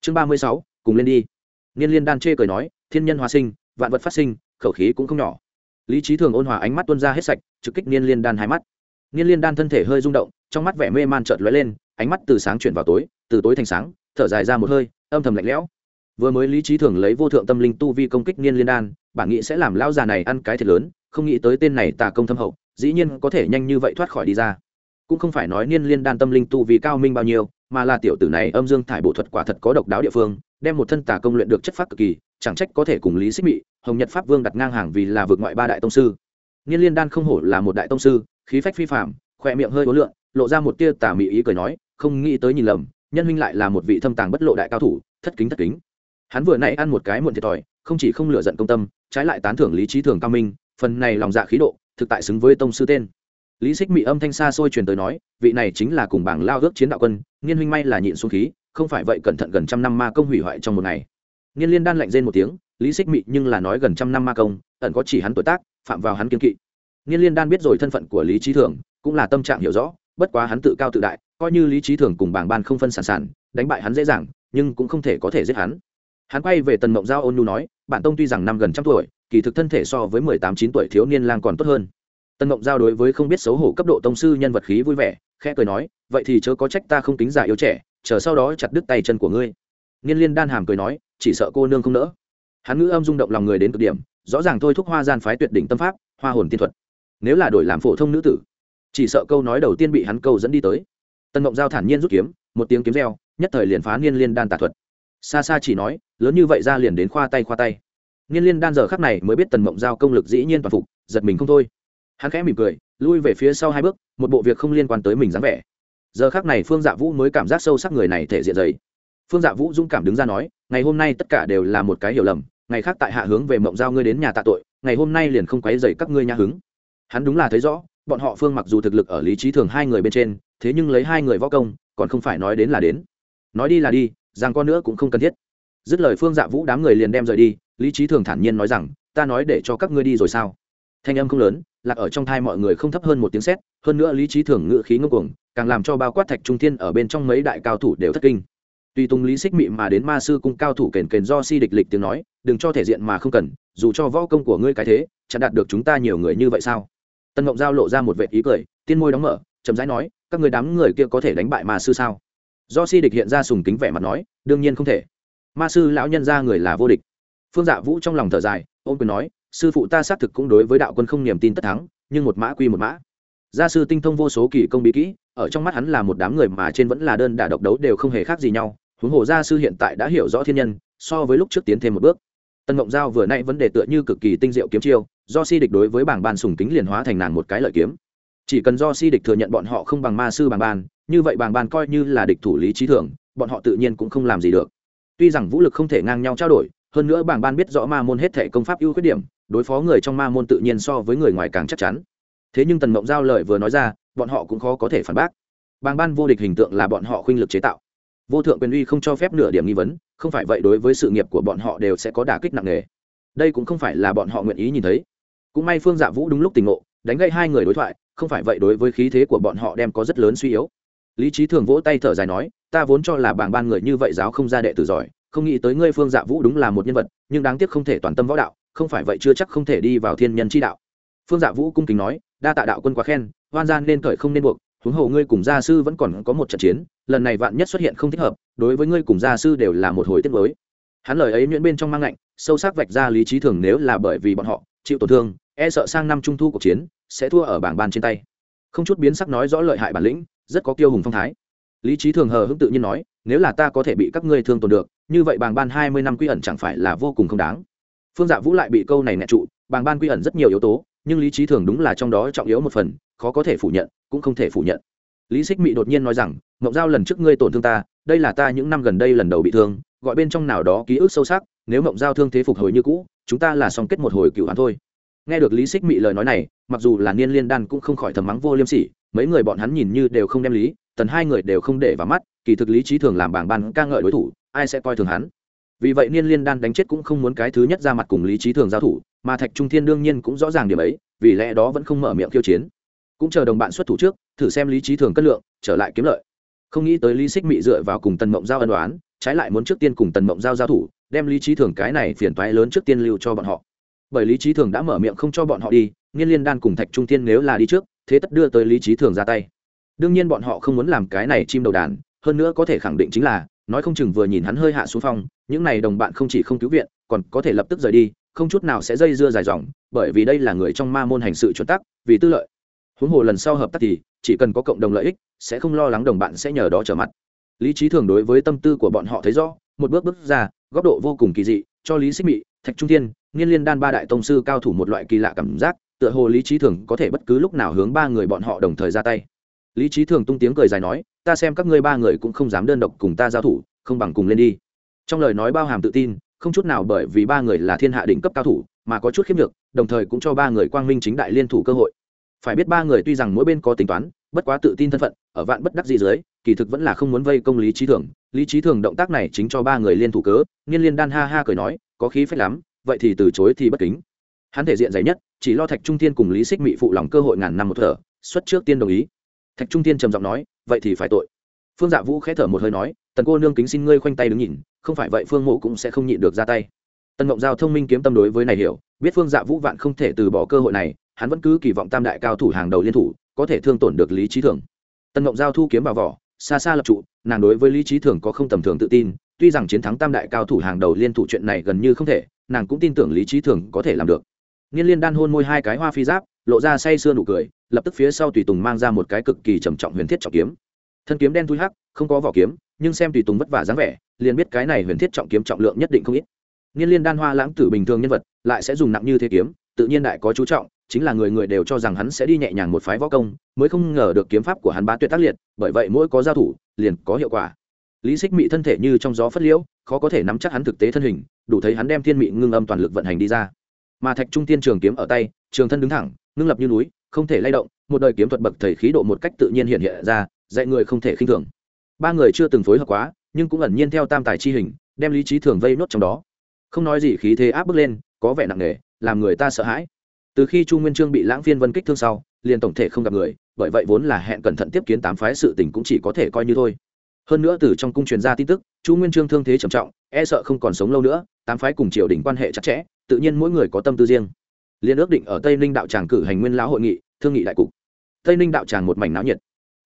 Chương ba mươi sáu, cùng lên đi. Niên liên đan chê cười nói, thiên nhân hóa sinh, vạn vật phát sinh, khẩu khí cũng không nhỏ. Lý trí thường ôn hòa ánh mắt tuân ra hết sạch, trực kích niên liên đan hai mắt. Niên liên đan thân thể hơi rung động, trong mắt vẻ mê man trợt lóe lên, ánh mắt từ sáng chuyển vào tối, từ tối thành sáng, thở dài ra một hơi, âm thầm lạnh lẽo. Vừa mới lý trí thường lấy vô thượng tâm linh tu vi công kích niên liên đan bản nghĩ sẽ làm lão già này ăn cái thiệt lớn, không nghĩ tới tên này tà công thâm hậu, dĩ nhiên có thể nhanh như vậy thoát khỏi đi ra cũng không phải nói niên liên đan tâm linh tu vì cao minh bao nhiêu, mà là tiểu tử này âm dương thải bộ thuật quả thật có độc đáo địa phương, đem một thân tà công luyện được chất phát cực kỳ, chẳng trách có thể cùng lý xích mị, hồng nhật pháp vương đặt ngang hàng vì là vượt ngoại ba đại tông sư. Niên liên đan không hổ là một đại tông sư, khí phách phi phạm khoe miệng hơi ố lượn, lộ ra một tia tà mị ý cười nói, không nghĩ tới nhìn lầm, nhân huynh lại là một vị thâm tàng bất lộ đại cao thủ, thất kính thất kính. Hắn vừa nãy ăn một cái muộn thiệt thòi, không chỉ không lựa giận công tâm, trái lại tán thưởng lý trí thường cao minh, phần này lòng dạ khí độ, thực tại xứng với tông sư tên lý xích mị âm thanh xa xôi truyền tới nói, vị này chính là cùng bảng lao ước chiến đạo quân niên huynh may là nhịn xuống khí, không phải vậy cẩn thận gần trăm năm ma công hủy hoại trong một ngày. Niên liên đan lạnh rên một tiếng, lý xích mị nhưng là nói gần trăm năm ma công, ẩn có chỉ hắn tuổi tác, phạm vào hắn kiên kỵ. Niên liên đan biết rồi thân phận của lý trí thường, cũng là tâm trạng hiểu rõ, bất quá hắn tự cao tự đại, coi như lý trí thường cùng bảng ban không phân sản sản, đánh bại hắn dễ dàng, nhưng cũng không thể có thể giết hắn. Hắn quay về tần mộng giao ôn nhu nói, bản tông tuy rằng năm gần trăm tuổi, kỳ thực thân thể so với mười tám, chín tuổi thiếu niên lang còn tốt hơn tần mộng giao đối với không biết xấu hổ cấp độ tông sư nhân vật khí vui vẻ, khẽ cười nói, vậy thì chớ có trách ta không tính giả yếu trẻ, chờ sau đó chặt đứt tay chân của ngươi. Niên liên đan hàm cười nói, chỉ sợ cô nương không nỡ. Hắn ngữ âm rung động lòng người đến cực điểm, rõ ràng thôi thúc hoa gian phái tuyệt đỉnh tâm pháp, hoa hồn tiên thuật. Nếu là đổi làm phổ thông nữ tử, chỉ sợ câu nói đầu tiên bị hắn câu dẫn đi tới. Tần mộng giao thản nhiên rút kiếm, một tiếng kiếm reo, nhất thời liền phá niên liên đan tà thuật. Xa xa chỉ nói, lớn như vậy ra liền đến khoa tay khoa tay. Niên liên đan giờ khắc này mới biết tần mộng giao công lực dĩ nhiên toàn phục, giật mình không thôi hắn khẽ mỉm cười, lui về phía sau hai bước, một bộ việc không liên quan tới mình dáng vẻ. Giờ khắc này phương dạ vũ mới cảm giác sâu sắc người này thể diện dày. Phương dạ vũ dũng cảm đứng ra nói, ngày hôm nay tất cả đều là một cái hiểu lầm, ngày khác tại hạ hướng về mộng giao ngươi đến nhà tạ tội, ngày hôm nay liền không quấy dày các ngươi nha hứng. Hắn đúng là thấy rõ, bọn họ phương mặc dù thực lực ở lý trí thường hai người bên trên, thế nhưng lấy hai người võ công, còn không phải nói đến là đến. Nói đi là đi, rằng con nữa cũng không cần thiết. Dứt lời phương dạ vũ đám người liền đem rời đi, lý trí thường thản nhiên nói rằng, ta nói để cho các ngươi đi rồi sao? Thanh âm không lớn lạc ở trong thai mọi người không thấp hơn một tiếng sét, hơn nữa lý trí thường ngự khí ngưng cuồng, càng làm cho bao quát thạch trung thiên ở bên trong mấy đại cao thủ đều thất kinh. Tuy tung lý xích mị mà đến ma sư cung cao thủ kền kền do si địch lịch tiếng nói, đừng cho thể diện mà không cần, dù cho võ công của ngươi cái thế, chẳng đạt được chúng ta nhiều người như vậy sao? Tân ngộng giao lộ ra một vệ ý cười, tiên môi đóng mở, chậm rãi nói, các người đám người kia có thể đánh bại ma sư sao? Do si địch hiện ra sùng kính vẻ mặt nói, đương nhiên không thể. Ma sư lão nhân ra người là vô địch. Phương dạ vũ trong lòng thở dài ôm quyền nói sư phụ ta xác thực cũng đối với đạo quân không niềm tin tất thắng, nhưng một mã quy một mã. Gia sư tinh thông vô số kỳ công bí kỹ, ở trong mắt hắn là một đám người mà trên vẫn là đơn đả độc đấu đều không hề khác gì nhau. Huống hồ gia sư hiện tại đã hiểu rõ thiên nhân, so với lúc trước tiến thêm một bước. Tân ngộng giao vừa nay vấn đề tựa như cực kỳ tinh diệu kiếm chiêu, do si địch đối với bảng ban sùng kính liền hóa thành nàng một cái lợi kiếm. Chỉ cần do si địch thừa nhận bọn họ không bằng ma sư bảng ban, như vậy bảng ban coi như là địch thủ lý trí thường, bọn họ tự nhiên cũng không làm gì được. Tuy rằng vũ lực không thể ngang nhau trao đổi, hơn nữa bảng ban biết rõ ma môn hết thể công pháp ưu khuyết điểm đối phó người trong ma môn tự nhiên so với người ngoài càng chắc chắn. Thế nhưng tần mộng giao lời vừa nói ra, bọn họ cũng khó có thể phản bác. Bang ban vô địch hình tượng là bọn họ khuynh lực chế tạo. Vô thượng quyền uy không cho phép nửa điểm nghi vấn, không phải vậy đối với sự nghiệp của bọn họ đều sẽ có đả kích nặng nề. Đây cũng không phải là bọn họ nguyện ý nhìn thấy. Cũng may phương dạ vũ đúng lúc tình ngộ, đánh gây hai người đối thoại, không phải vậy đối với khí thế của bọn họ đem có rất lớn suy yếu. Lý trí thường vỗ tay thở dài nói, ta vốn cho là bảng ban người như vậy giáo không ra đệ tử giỏi, không nghĩ tới ngươi phương dạ vũ đúng là một nhân vật, nhưng đáng tiếc không thể toàn tâm võ đạo không phải vậy chưa chắc không thể đi vào thiên nhân chi đạo. Phương dạ vũ cung kính nói, đa tạ đạo quân quá khen, hoan gian nên cởi không nên buộc, huống hồ ngươi cùng gia sư vẫn còn có một trận chiến, lần này vạn nhất xuất hiện không thích hợp, đối với ngươi cùng gia sư đều là một hồi tiết mới hắn lời ấy nhuyễn bên trong mang lạnh, sâu sắc vạch ra lý trí thường nếu là bởi vì bọn họ chịu tổn thương e sợ sang năm trung thu cuộc chiến, sẽ thua ở bảng ban trên tay. Không chút biến sắc nói rõ lợi hại bản lĩnh, rất có kiêu hùng phong thái. Lý trí thường hờ hững tự nhiên nói, nếu là ta có thể bị các ngươi thương tổn được, như vậy bảng ban hai mươi năm quy ẩn chẳng phải là vô cùng không đáng phương dạ vũ lại bị câu này nẹ trụ bảng ban quy ẩn rất nhiều yếu tố, nhưng lý trí thường đúng là trong đó trọng yếu một phần, khó có thể phủ nhận, cũng không thể phủ nhận. Lý xích mị đột nhiên nói rằng, mộng giao lần trước ngươi tổn thương ta, đây là ta những năm gần đây lần đầu bị thương, gọi bên trong nào đó ký ức sâu sắc, nếu mộng giao thương thế phục hồi như cũ, chúng ta là song kết một hồi cựu hắn thôi. Nghe được lý xích mị lời nói này, mặc dù là niên liên đan cũng không khỏi thầm mắng vô liêm sỉ, mấy người bọn hắn nhìn như đều không đem lý, tần hai người đều không để vào mắt, kỳ thực lý trí thường làm bảng ban ca ngợi đối thủ, ai sẽ coi thường hắn? Vì vậy niên liên đan đánh chết cũng không muốn cái thứ nhất ra mặt cùng lý trí thường giao thủ, mà thạch trung thiên đương nhiên cũng rõ ràng điểm ấy, vì lẽ đó vẫn không mở miệng khiêu chiến. Cũng chờ đồng bạn xuất thủ trước, thử xem lý trí thường cất lượng, trở lại kiếm lợi. Không nghĩ tới lý xích mị dựa vào cùng tần mộng giao ân đoán trái lại muốn trước tiên cùng tần mộng giao giao thủ, đem lý trí thường cái này phiền toái lớn trước tiên lưu cho bọn họ. Bởi lý trí thường đã mở miệng không cho bọn họ đi nghiên liên đan cùng thạch trung thiên nếu là đi trước, thế tất đưa tới lý trí thường ra tay. Đương nhiên bọn họ không muốn làm cái này chim đầu đàn, hơn nữa có thể khẳng định chính là nói không chừng vừa nhìn hắn hơi hạ xuống phong, những này đồng bạn không chỉ không cứu viện, còn có thể lập tức rời đi, không chút nào sẽ dây dưa dài dòng, bởi vì đây là người trong ma môn hành sự chuẩn tắc, vì tư lợi. Huống hồ lần sau hợp tác thì chỉ cần có cộng đồng lợi ích, sẽ không lo lắng đồng bạn sẽ nhờ đó trở mặt. Lý trí thường đối với tâm tư của bọn họ thấy rõ, một bước bước ra, góc độ vô cùng kỳ dị, cho lý xích mị, thạch trung thiên, nghiên liên đan ba đại tông sư cao thủ một loại kỳ lạ cảm giác, tựa hồ lý trí thường có thể bất cứ lúc nào hướng ba người bọn họ đồng thời ra tay. Lý trí thường tung tiếng cười dài nói ta xem các ngươi ba người cũng không dám đơn độc cùng ta giao thủ, không bằng cùng lên đi. Trong lời nói bao hàm tự tin, không chút nào bởi vì ba người là thiên hạ đỉnh cấp cao thủ, mà có chút khiếp nhược, đồng thời cũng cho ba người quang minh chính đại liên thủ cơ hội. Phải biết ba người tuy rằng mỗi bên có tính toán, bất quá tự tin thân phận, ở vạn bất đắc gì dưới, kỳ thực vẫn là không muốn vây công lý trí thường. Lý trí thường động tác này chính cho ba người liên thủ cớ nghiên liên đan ha ha cười nói, có khí phách lắm, vậy thì từ chối thì bất kính. Hắn thể diện dày nhất, chỉ lo thạch trung tiên cùng lý xích mị phụ lòng cơ hội ngàn năm một thở, xuất trước tiên đồng ý. Thạch trung tiên trầm giọng nói vậy thì phải tội. Phương dạ vũ khẽ thở một hơi nói, tần cô nương kính xin ngươi khoanh tay đứng nhìn, không phải vậy phương mộ cũng sẽ không nhịn được ra tay. Tần mộng giao thông minh kiếm tâm đối với này hiểu, biết phương dạ vũ vạn không thể từ bỏ cơ hội này, hắn vẫn cứ kỳ vọng tam đại cao thủ hàng đầu liên thủ, có thể thương tổn được lý trí thường. Tần mộng giao thu kiếm vào vỏ, xa xa lập trụ, nàng đối với lý trí thường có không tầm thường tự tin, tuy rằng chiến thắng tam đại cao thủ hàng đầu liên thủ chuyện này gần như không thể, nàng cũng tin tưởng lý trí thường có thể làm được. Nghiên liên đan hôn môi hai cái hoa phi giáp, lộ ra say sưa nụ cười lập tức phía sau tùy tùng mang ra một cái cực kỳ trầm trọng huyền thiết trọng kiếm. Thân kiếm đen thui hắc, không có vỏ kiếm, nhưng xem tùy tùng vất vả dáng vẻ, liền biết cái này huyền thiết trọng kiếm trọng lượng nhất định không ít. Niên liên đan hoa lãng tử bình thường nhân vật, lại sẽ dùng nặng như thế kiếm, tự nhiên đại có chú trọng, chính là người người đều cho rằng hắn sẽ đi nhẹ nhàng một phái võ công, mới không ngờ được kiếm pháp của hắn bá tuyệt tác liệt, bởi vậy mỗi có giao thủ, liền có hiệu quả. Lý xích mị thân thể như trong gió phất liễu, khó có thể nắm chắc hắn thực tế thân hình, đủ thấy hắn đem thiên mị ngưng âm toàn lực vận hành đi ra. Mà thạch trung tiên trường kiếm ở tay, trường thân đứng thẳng, ngưng lập như núi không thể lay động, một đời kiếm thuật bậc thầy khí độ một cách tự nhiên hiện hiện ra, dạy người không thể khinh thường. Ba người chưa từng phối hợp quá, nhưng cũng ẩn nhiên theo tam tài chi hình, đem lý trí thường vây nốt trong đó. Không nói gì, khí thế áp bức lên, có vẻ nặng nề, làm người ta sợ hãi. Từ khi chu nguyên trương bị lãng phiên vân kích thương sau, liền tổng thể không gặp người, bởi vậy vốn là hẹn cẩn thận tiếp kiến tám phái sự tình cũng chỉ có thể coi như thôi. Hơn nữa từ trong cung truyền ra tin tức, chu nguyên trương thương thế trầm trọng e sợ không còn sống lâu nữa, tám phái cùng triều đình quan hệ chặt chẽ, tự nhiên mỗi người có tâm tư riêng liên ước định ở tây ninh đạo tràng cử hành nguyên lão hội nghị, thương nghị đại cục. Tây ninh đạo tràng một mảnh náo nhiệt.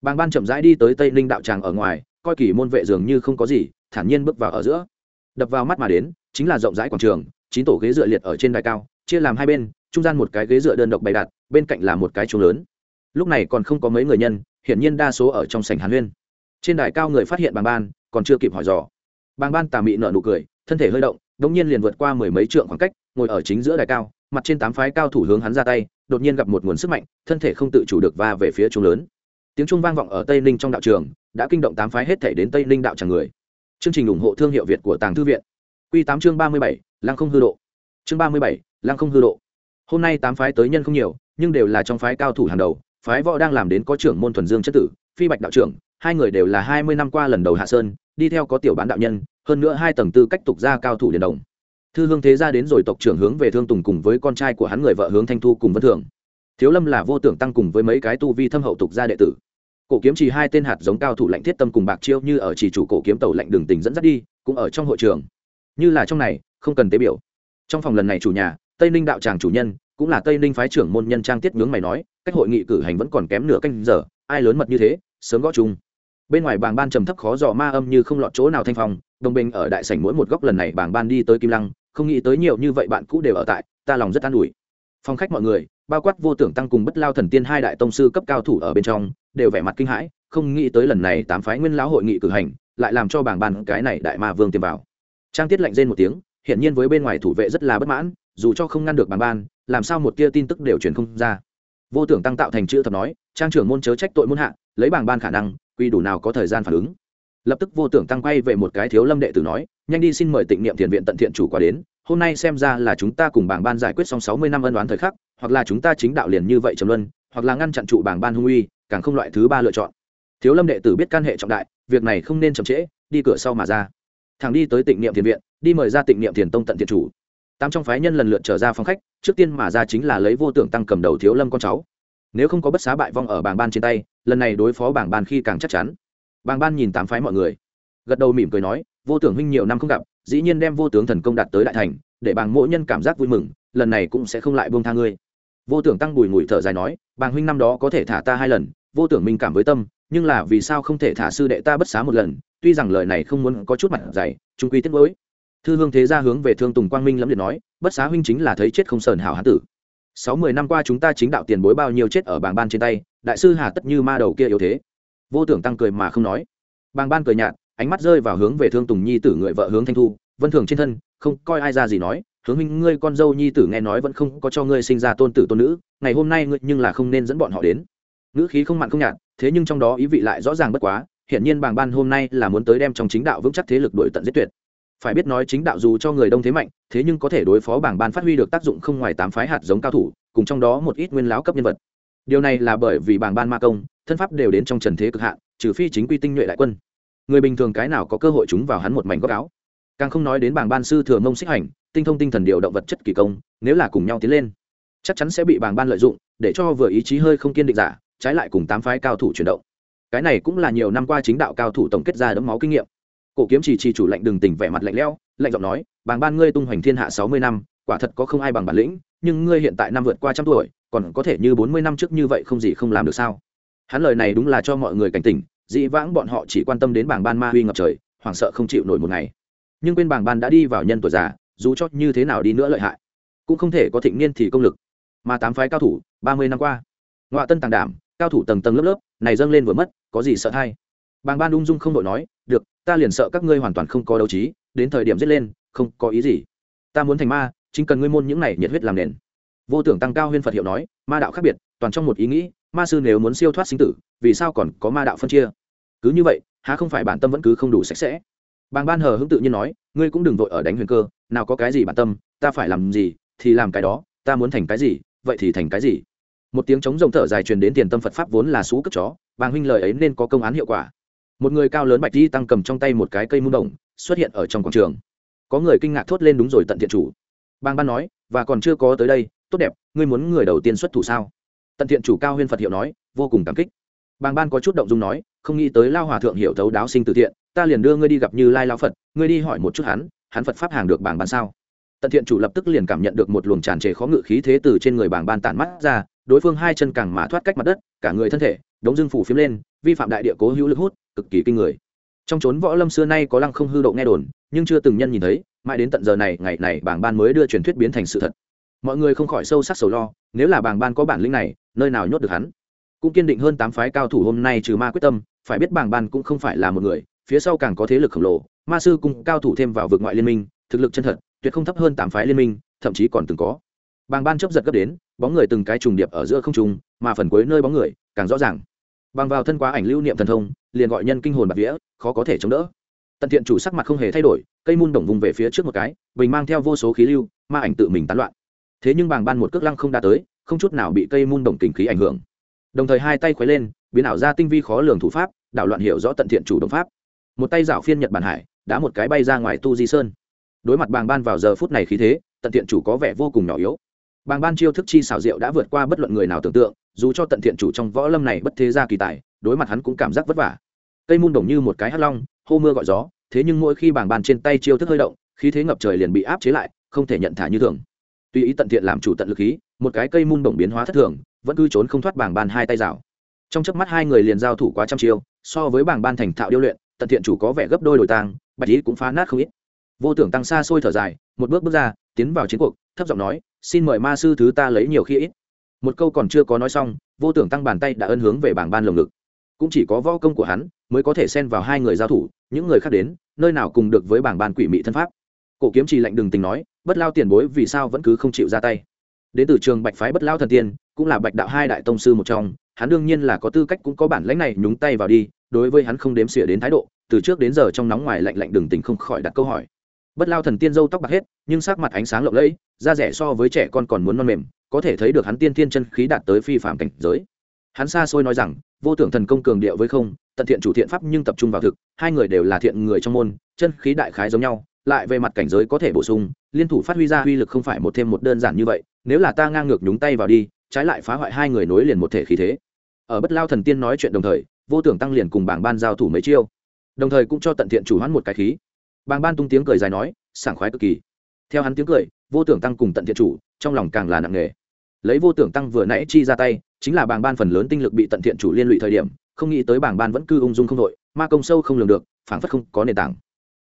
Bàng ban chậm rãi đi tới tây ninh đạo tràng ở ngoài, coi kỳ môn vệ dường như không có gì, thản nhiên bước vào ở giữa. Đập vào mắt mà đến, chính là rộng rãi quảng trường, chín tổ ghế dựa liệt ở trên đài cao, chia làm hai bên, trung gian một cái ghế dựa đơn độc bày đặt, bên cạnh là một cái chuồng lớn. Lúc này còn không có mấy người nhân, hiển nhiên đa số ở trong sảnh hàn huyên. Trên đài cao người phát hiện bàng ban, còn chưa kịp hỏi dò. Bàng ban tà mị nở nụ cười, thân thể hơi động, đống nhiên liền vượt qua mười mấy trượng khoảng cách, ngồi ở chính giữa đài cao mặt trên tám phái cao thủ hướng hắn ra tay, đột nhiên gặp một nguồn sức mạnh, thân thể không tự chủ được va về phía trung lớn. Tiếng trung vang vọng ở tây ninh trong đạo trường, đã kinh động tám phái hết thể đến tây ninh đạo tràng người. Chương trình ủng hộ thương hiệu việt của tàng thư viện. Q tám chương ba mươi bảy, lăng không hư độ. Chương ba mươi bảy, lăng không hư độ. Hôm nay tám phái tới nhân không nhiều, nhưng đều là trong phái cao thủ hàng đầu, phái võ đang làm đến có trưởng môn thuần dương chất tử, phi bạch đạo trưởng, hai người đều là hai mươi năm qua lần đầu hạ sơn, đi theo có tiểu bán đạo nhân, hơn nữa hai tầng tư cách tục gia cao thủ liền đồng thư hương thế ra đến rồi tộc trưởng hướng về thương tùng cùng với con trai của hắn người vợ hướng thanh thu cùng vân thường. Thiếu lâm là vô tưởng tăng cùng với mấy cái tu vi thâm hậu tục gia đệ tử. Cổ kiếm chỉ hai tên hạt giống cao thủ lạnh thiết tâm cùng bạc chiêu như ở chỉ chủ cổ kiếm tàu lạnh đường tình dẫn dắt đi, cũng ở trong hội trường. Như là trong này, không cần tế biểu. Trong phòng lần này chủ nhà, tây ninh đạo tràng chủ nhân, cũng là tây ninh phái trưởng môn nhân trang tiết nhướng mày nói, cách hội nghị cử hành vẫn còn kém nửa canh giờ, ai lớn mật như thế, sớm gõ chung. Bên ngoài bảng ban trầm thấp khó dò ma âm như không lọt chỗ nào thanh phòng. đồng bình ở đại sảnh mỗi một góc lần này bảng ban đi tới kim lăng không nghĩ tới nhiều như vậy bạn cũ đều ở tại, ta lòng rất an ủi. Phong khách mọi người, bao quát vô tưởng tăng cùng bất lao thần tiên hai đại tông sư cấp cao thủ ở bên trong, đều vẻ mặt kinh hãi, không nghĩ tới lần này tám phái nguyên lão hội nghị cử hành, lại làm cho bảng bàn cái này đại ma vương tiêm vào. Trang tiết lạnh rên một tiếng hiện nhiên với bên ngoài thủ vệ rất là bất mãn, dù cho không ngăn được bảng ban, làm sao một tia tin tức đều truyền không ra. Vô tưởng tăng tạo thành chữ thập nói, trang trưởng môn chớ trách tội môn hạ, lấy bảng ban khả năng, quy đủ nào có thời gian phản ứng lập tức vô tưởng tăng quay về một cái thiếu lâm đệ tử nói, nhanh đi xin mời tịnh niệm thiền viện tận thiện chủ qua đến, hôm nay xem ra là chúng ta cùng bảng ban giải quyết xong sáu mươi năm ân đoán thời khắc, hoặc là chúng ta chính đạo liền như vậy trầm luân, hoặc là ngăn chặn trụ bảng ban hung uy, càng không loại thứ ba lựa chọn. Thiếu lâm đệ tử biết can hệ trọng đại, việc này không nên chậm trễ, đi cửa sau mà ra. Thằng đi tới tịnh niệm thiền viện, đi mời ra tịnh niệm thiền tông tận thiện chủ. Tám trong phái nhân lần lượt trở ra phòng khách, trước tiên mà ra chính là lấy vô tưởng tăng cầm đầu thiếu lâm con cháu. Nếu không có bất xá bại vong ở bảng ban trên tay, lần này đối phó bảng ban khi càng chắc chắn. Bàng ban nhìn tám phái mọi người, gật đầu mỉm cười nói, vô tưởng huynh nhiều năm không gặp, dĩ nhiên đem vô tướng thần công đạt tới đại thành, để bàng mỗi nhân cảm giác vui mừng, lần này cũng sẽ không lại buông tha ngươi. Vô tưởng tăng bùi ngùi thở dài nói, bàng huynh năm đó có thể thả ta hai lần, vô tưởng minh cảm với tâm, nhưng là vì sao không thể thả sư đệ ta bất xá một lần, tuy rằng lời này không muốn có chút mặt dày, trung quy tiết mới thư hương thế ra hướng về thương tùng quang minh lẫm liệt nói, bất xá huynh chính là thấy chết không sờn hảo hán tử. Sáu mươi năm qua chúng ta chính đạo tiền bối bao nhiêu chết ở bảng ban trên tay, đại sư hà tất như ma đầu kia yếu thế vô tưởng tăng cười mà không nói. Bàng ban cười nhạt, ánh mắt rơi vào hướng về thương tùng nhi tử người vợ hướng thanh thu, vân thường trên thân, không coi ai ra gì nói, hướng minh ngươi con dâu nhi tử nghe nói vẫn không có cho ngươi sinh ra tôn tử tôn nữ, ngày hôm nay ngươi nhưng là không nên dẫn bọn họ đến. Ngữ khí không mặn không nhạt, thế nhưng trong đó ý vị lại rõ ràng bất quá, hiển nhiên bàng ban hôm nay là muốn tới đem trong chính đạo vững chắc thế lực đổi tận giết tuyệt. Phải biết nói chính đạo dù cho người đông thế mạnh, thế nhưng có thể đối phó bảng ban phát huy được tác dụng không ngoài tám phái hạt giống cao thủ, cùng trong đó một ít nguyên láo cấp nhân vật. Điều này là bởi vì bảng ban ma công thân pháp đều đến trong trần thế cực hạn, trừ phi chính quy tinh nhuệ đại quân. Người bình thường cái nào có cơ hội chúng vào hắn một mảnh góc áo? Càng không nói đến bảng ban sư thừa mông xích hành, tinh thông tinh thần điều động vật chất kỳ công, nếu là cùng nhau tiến lên, chắc chắn sẽ bị bảng ban lợi dụng, để cho vừa ý chí hơi không kiên định giả, trái lại cùng tám phái cao thủ chuyển động. Cái này cũng là nhiều năm qua chính đạo cao thủ tổng kết ra đấm máu kinh nghiệm. Cổ kiếm chỉ trì chủ lệnh đừng tỉnh vẻ mặt lạnh lẽo, lạnh giọng nói bảng ban ngươi tung hoành thiên hạ sáu mươi năm, quả thật có không ai bằng bản lĩnh, nhưng ngươi hiện tại năm vượt qua trăm tuổi, còn có thể như bốn mươi năm trước như vậy không gì không làm được sao? Hắn lời này đúng là cho mọi người cảnh tỉnh dị vãng bọn họ chỉ quan tâm đến bảng ban ma huy ngập trời, hoảng sợ không chịu nổi một ngày. Nhưng bên bảng ban đã đi vào nhân tuổi già, dù cho như thế nào đi nữa lợi hại, cũng không thể có thịnh niên thì công lực. Mà tám phái cao thủ, ba mươi năm qua ngoại tân tàng đảm, cao thủ tầng tầng lớp lớp, này dâng lên vừa mất, có gì sợ thay? Bàng ban ung dung không đội nói, được, ta liền sợ các ngươi hoàn toàn không có đấu trí, đến thời điểm giết lên, không có ý gì. Ta muốn thành ma, chính cần ngươi môn những này nhiệt huyết làm nền. Vô tưởng tăng cao huyên phật hiệu nói, ma đạo khác biệt, toàn trong một ý nghĩ ma sư nếu muốn siêu thoát sinh tử, vì sao còn có ma đạo phân chia? Cứ như vậy, há không phải bản tâm vẫn cứ không đủ sạch sẽ? Bàng ban hờ hững tự nhiên nói, ngươi cũng đừng vội ở đánh huyền cơ, nào có cái gì bản tâm, ta phải làm gì, thì làm cái đó, ta muốn thành cái gì, vậy thì thành cái gì? Một tiếng trống rồng thở dài truyền đến tiền tâm phật pháp vốn là sú cất chó, bàng huynh lời ấy nên có công án hiệu quả. Một người cao lớn bạch di tăng cầm trong tay một cái cây muôn đồng, xuất hiện ở trong quảng trường. Có người kinh ngạc thốt lên đúng rồi tận thiện chủ. Bang ban nói, và còn chưa có tới đây, tốt đẹp, ngươi muốn người đầu tiên xuất thủ sao? Tận thiện chủ cao huyên phật hiệu nói, vô cùng cảm kích. Bàng ban có chút động dung nói, không nghĩ tới lao hòa thượng Hiệu thấu đáo sinh từ thiện, ta liền đưa ngươi đi gặp như lai lao phật, ngươi đi hỏi một chút hắn hắn phật pháp hàng được Bàng ban sao? Tận thiện chủ lập tức liền cảm nhận được một luồng tràn trề khó ngự khí thế từ trên người Bàng ban tản mắt ra, đối phương hai chân càng mã thoát cách mặt đất, cả người thân thể, đống dương phủ phiếm lên, vi phạm đại địa cố hữu lực hút, cực kỳ kinh người. Trong chốn võ lâm xưa nay có lăng không hư độ nghe đồn, nhưng chưa từng nhân nhìn thấy, mãi đến tận giờ này, ngày này bảng ban mới đưa truyền thuyết biến thành sự thật mọi người không khỏi sâu sắc sầu lo, nếu là Bàng ban có bản lĩnh này, nơi nào nhốt được hắn? Cũng kiên định hơn tám phái cao thủ hôm nay trừ ma quyết tâm, phải biết Bàng ban cũng không phải là một người, phía sau càng có thế lực khổng lồ, ma sư cùng cao thủ thêm vào vực ngoại liên minh, thực lực chân thật, tuyệt không thấp hơn tám phái liên minh, thậm chí còn từng có. Bàng ban chấp giật gấp đến, bóng người từng cái trùng điệp ở giữa không trùng mà phần cuối nơi bóng người, càng rõ ràng. Bằng vào thân quá ảnh lưu niệm thần thông, liền gọi nhân kinh hồn bạc vía, khó có thể chống đỡ. Tận thiện chủ sắc mặt không hề thay đổi, cây môn đồng vùng về phía trước một cái, bình mang theo vô số khí lưu, ma ảnh tự mình tán loạn thế nhưng bàng ban một cước lăng không đã tới, không chút nào bị cây môn đồng kình khí ảnh hưởng. Đồng thời hai tay khuấy lên, biến ảo ra tinh vi khó lường thủ pháp, đảo loạn hiểu rõ tận thiện chủ đồng pháp. Một tay rảo phiên nhật bản hải đã một cái bay ra ngoài tu di sơn. Đối mặt bàng ban vào giờ phút này khí thế, tận thiện chủ có vẻ vô cùng nhỏ yếu. Bàng ban chiêu thức chi xảo diệu đã vượt qua bất luận người nào tưởng tượng, dù cho tận thiện chủ trong võ lâm này bất thế gia kỳ tài, đối mặt hắn cũng cảm giác vất vả. Cây môn đồng như một cái hắt long, hô mưa gọi gió, thế nhưng mỗi khi Bàng Ban trên tay chiêu thức hơi động, khí thế ngập trời liền bị áp chế lại, không thể nhận thả như thường tùy ý tận thiện làm chủ tận lực khí, một cái cây mung đồng biến hóa thất thường, vẫn cứ trốn không thoát bảng ban hai tay rào. Trong chớp mắt hai người liền giao thủ quá trăm chiêu, so với bảng ban thành thạo điêu luyện, tận thiện chủ có vẻ gấp đôi đổi tang, bạch ý cũng phá nát không ít. Vô tưởng tăng xa xôi thở dài, một bước bước ra, tiến vào chiến cuộc, thấp giọng nói, xin mời ma sư thứ ta lấy nhiều khi ít. Một câu còn chưa có nói xong, vô tưởng tăng bàn tay đã ân hướng về bảng ban lồng ngực. Cũng chỉ có võ công của hắn mới có thể xen vào hai người giao thủ, những người khác đến, nơi nào cùng được với bảng ban quỷ mị thân pháp. Cổ kiếm trì lạnh đừng tình nói bất lao tiền bối vì sao vẫn cứ không chịu ra tay. Đến từ trường bạch phái bất lao thần tiên, cũng là bạch đạo hai đại tông sư một trong, hắn đương nhiên là có tư cách cũng có bản lãnh này nhúng tay vào đi, đối với hắn không đếm xỉa đến thái độ, từ trước đến giờ trong nóng ngoài lạnh lạnh đừng tình không khỏi đặt câu hỏi. Bất lao thần tiên dâu tóc bạc hết, nhưng sắc mặt ánh sáng lộng lẫy, da rẻ so với trẻ con còn muốn non mềm, có thể thấy được hắn tiên thiên chân khí đạt tới phi phạm cảnh giới. Hắn xa xôi nói rằng, vô tưởng thần công cường điệu với không, tận thiện chủ thiện pháp nhưng tập trung vào thực, hai người đều là thiện người trong môn, chân khí đại khái giống nhau lại về mặt cảnh giới có thể bổ sung, liên thủ phát huy ra uy lực không phải một thêm một đơn giản như vậy, nếu là ta ngang ngược nhúng tay vào đi, trái lại phá hoại hai người nối liền một thể khí thế. Ở bất lao thần tiên nói chuyện đồng thời, vô tưởng tăng liền cùng bảng ban giao thủ mấy chiêu. Đồng thời cũng cho tận thiện chủ hoãn một cái khí. Bảng ban tung tiếng cười dài nói, sảng khoái cực kỳ. Theo hắn tiếng cười, vô tưởng tăng cùng tận thiện chủ, trong lòng càng là nặng nề. Lấy vô tưởng tăng vừa nãy chi ra tay, chính là bảng ban phần lớn tinh lực bị tận thiện chủ liên lụy thời điểm, không nghĩ tới bảng ban vẫn cư ung dung không đội, ma công sâu không lường được, phảng phất không có nền tảng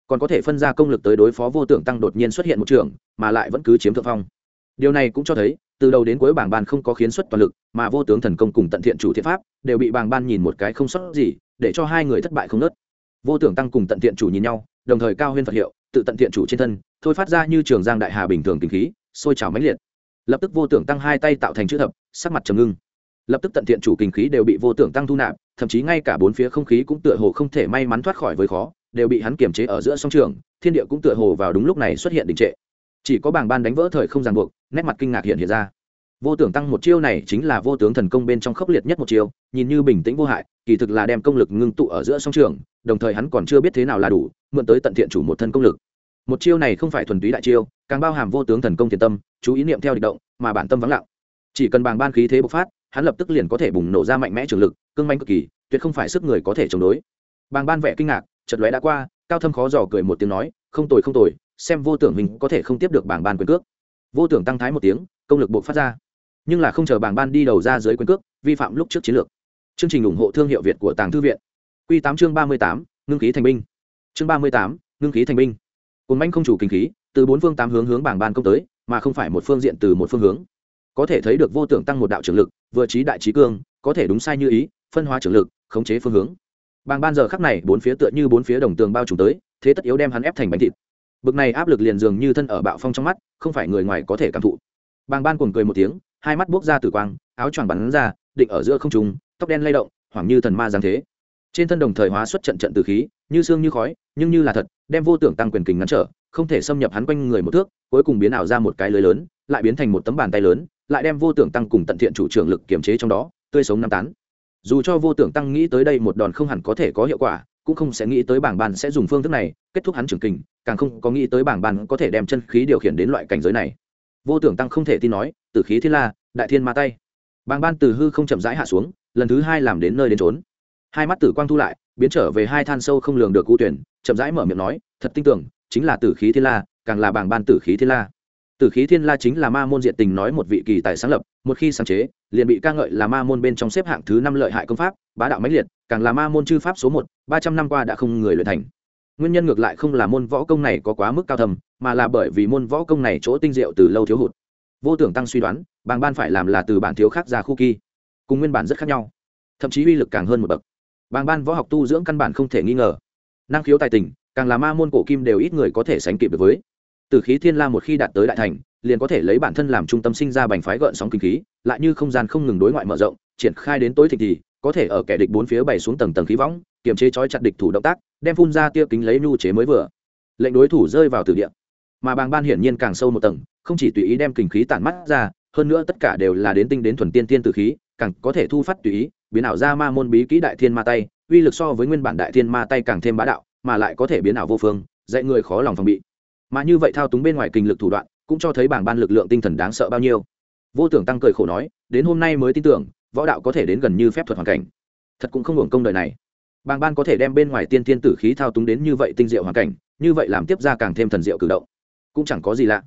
còn có thể phân ra công lực tới đối phó vô tưởng tăng đột nhiên xuất hiện một trường, mà lại vẫn cứ chiếm thượng phong. Điều này cũng cho thấy, từ đầu đến cuối bảng ban không có khiến xuất toàn lực, mà vô tướng thần công cùng tận thiện chủ thiện pháp đều bị bảng ban nhìn một cái không sót gì, để cho hai người thất bại không nớt. Vô tưởng tăng cùng tận thiện chủ nhìn nhau, đồng thời cao huyên phật hiệu, tự tận thiện chủ trên thân, thôi phát ra như trường giang đại hà bình thường kinh khí, sôi trào mãnh liệt. Lập tức vô tưởng tăng hai tay tạo thành chữ thập, sắc mặt trầm ngưng. Lập tức tận thiện chủ kinh khí đều bị vô tưởng tăng thu nạp, thậm chí ngay cả bốn phía không khí cũng tựa hồ không thể may mắn thoát khỏi với khó đều bị hắn kiềm chế ở giữa song trường, thiên địa cũng tựa hồ vào đúng lúc này xuất hiện đình trệ. Chỉ có bảng ban đánh vỡ thời không ràng buộc, nét mặt kinh ngạc hiện hiện ra. Vô tưởng tăng một chiêu này chính là vô tướng thần công bên trong khốc liệt nhất một chiêu, nhìn như bình tĩnh vô hại, kỳ thực là đem công lực ngưng tụ ở giữa song trường, đồng thời hắn còn chưa biết thế nào là đủ, mượn tới tận thiện chủ một thân công lực. Một chiêu này không phải thuần túy đại chiêu, càng bao hàm vô tướng thần công thiền tâm, chú ý niệm theo địch động, mà bản tâm vắng lặng. Chỉ cần bàng ban khí thế bộc phát, hắn lập tức liền có thể bùng nổ ra mạnh mẽ trường lực, cương manh cực kỳ, tuyệt không phải sức người có thể chống đối. Bàng ban vẻ kinh ngạc chật lóe đã qua, cao thâm khó dò cười một tiếng nói, không tồi không tồi, xem vô tưởng mình có thể không tiếp được bảng ban quyền cước. Vô tưởng tăng thái một tiếng, công lực buộc phát ra. Nhưng là không chờ bảng ban đi đầu ra dưới quyền cước, vi phạm lúc trước chiến lược. Chương trình ủng hộ thương hiệu việt của tàng thư viện. Q tám chương ba mươi tám, ngưng khí thành binh. Chương ba mươi tám, ngưng khí thành binh. Cồn Anh không chủ kinh khí, từ bốn phương tám hướng hướng bảng ban công tới, mà không phải một phương diện từ một phương hướng. Có thể thấy được vô tưởng tăng một đạo trưởng lực, vừa trí đại trí cương, có thể đúng sai như ý, phân hóa trưởng lực, khống chế phương hướng bàng ban giờ khắc này, bốn phía tựa như bốn phía đồng tường bao trùm tới, thế tất yếu đem hắn ép thành bánh thịt. Bực này áp lực liền dường như thân ở bạo phong trong mắt, không phải người ngoài có thể cảm thụ. Bàng ban cuồng cười một tiếng, hai mắt buốc ra tử quang, áo choàng bắn ra, định ở giữa không trung, tóc đen lay động, hoảng như thần ma giáng thế. Trên thân đồng thời hóa xuất trận trận từ khí, như xương như khói, nhưng như là thật, đem vô tưởng tăng quyền kình ngăn trở, không thể xâm nhập hắn quanh người một thước, cuối cùng biến ảo ra một cái lưới lớn, lại biến thành một tấm bàn tay lớn, lại đem vô tưởng tăng cùng tận thiện chủ trưởng lực kiềm chế trong đó, tươi sống năm tán dù cho vô tưởng tăng nghĩ tới đây một đòn không hẳn có thể có hiệu quả, cũng không sẽ nghĩ tới bảng bàn sẽ dùng phương thức này, kết thúc hắn trưởng kình, càng không có nghĩ tới bảng bàn có thể đem chân khí điều khiển đến loại cảnh giới này. Vô tưởng tăng không thể tin nói từ khí thiên la, đại thiên ma tay. Bảng ban từ hư không chậm rãi hạ xuống, lần thứ hai làm đến nơi đến trốn hai mắt tử quang thu lại, biến trở về hai than sâu không lường được cụ tuyển, chậm rãi mở miệng nói, thật tin tưởng, chính là tử khí thiên la, càng là bảng ban tử khí thiên la tử khí thiên la chính là ma môn diện tình nói một vị kỳ tài sáng lập, một khi sáng chế, liền bị ca ngợi là ma môn bên trong xếp hạng thứ năm lợi hại công pháp, bá đạo mãnh liệt, càng là ma môn chư pháp số một, ba trăm năm qua đã không người luyện thành. Nguyên nhân ngược lại không là môn võ công này có quá mức cao thầm, mà là bởi vì môn võ công này chỗ tinh diệu từ lâu thiếu hụt. Vô tưởng tăng suy đoán, bàng ban phải làm là từ bản thiếu khác ra khu kỳ, cùng nguyên bản rất khác nhau, thậm chí uy lực càng hơn một bậc. Bàng ban võ học tu dưỡng căn bản không thể nghi ngờ. Năng khiếu tài tình, càng là ma môn cổ kim đều ít người có thể sánh kịp được với từ khí thiên la một khi đạt tới đại thành, liền có thể lấy bản thân làm trung tâm sinh ra bành phái gợn sóng kinh khí, lại như không gian không ngừng đối ngoại mở rộng, triển khai đến tối thịnh thì, có thể ở kẻ địch bốn phía bày xuống tầng tầng khí võng, kiềm chế trói chặt địch thủ động tác, đem phun ra tia kính lấy nhu chế mới vừa. Lệnh đối thủ rơi vào từ địa. Mà bàng ban hiển nhiên càng sâu một tầng, không chỉ tùy ý đem kinh khí tản mắt ra, hơn nữa tất cả đều là đến tinh đến thuần tiên tiên từ khí, càng có thể thu phát tùy ý, biến ảo ra ma môn bí kỹ đại thiên ma tay, uy lực so với nguyên bản đại thiên ma tay càng thêm bá đạo, mà lại có thể biến ảo vô phương, dạy người khó lòng phòng bị mà như vậy thao túng bên ngoài kinh lực thủ đoạn, cũng cho thấy bảng ban lực lượng tinh thần đáng sợ bao nhiêu. Vô tưởng tăng cười khổ nói, đến hôm nay mới tin tưởng, võ đạo có thể đến gần như phép thuật hoàn cảnh. Thật cũng không hưởng công đời này. Bàng ban có thể đem bên ngoài tiên thiên tử khí thao túng đến như vậy tinh diệu hoàn cảnh, như vậy làm tiếp ra càng thêm thần diệu cử động. Cũng chẳng có gì lạ.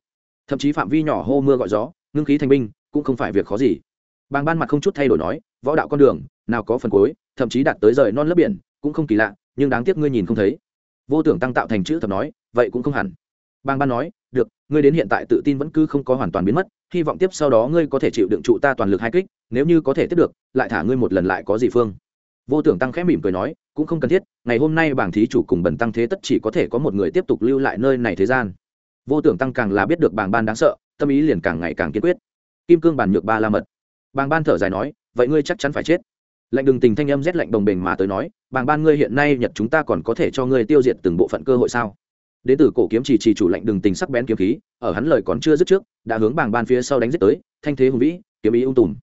Thậm chí phạm vi nhỏ hô mưa gọi gió, ngưng khí thành binh, cũng không phải việc khó gì. Bàng ban mặt không chút thay đổi nói, võ đạo con đường, nào có phần cuối, thậm chí đạt tới rời non lớp biển, cũng không kỳ lạ, nhưng đáng tiếc ngươi nhìn không thấy. Vô tưởng tăng tạo thành chữ thập nói, vậy cũng không hẳn. Bang ban nói, được, ngươi đến hiện tại tự tin vẫn cứ không có hoàn toàn biến mất, hy vọng tiếp sau đó ngươi có thể chịu đựng trụ ta toàn lực hai kích, nếu như có thể tiếp được, lại thả ngươi một lần lại có gì phương. Vô tưởng tăng khẽ mỉm cười nói, cũng không cần thiết, ngày hôm nay bảng thí chủ cùng bần tăng thế tất chỉ có thể có một người tiếp tục lưu lại nơi này thế gian. Vô tưởng tăng càng là biết được bảng ban đáng sợ, tâm ý liền càng ngày càng kiên quyết. Kim cương bàn nhược ba la mật. Bàng ban thở dài nói, vậy ngươi chắc chắn phải chết. Lệnh đừng tình thanh âm rét lạnh đồng bình mà tới nói, bàng ban ngươi hiện nay nhật chúng ta còn có thể cho ngươi tiêu diệt từng bộ phận cơ hội sao? Đến từ cổ kiếm chỉ chỉ chủ lệnh đừng tình sắc bén kiếm khí, ở hắn lời còn chưa dứt trước, đã hướng bàng ban phía sau đánh giết tới, thanh thế hùng vĩ, kiếm ý ung tùm.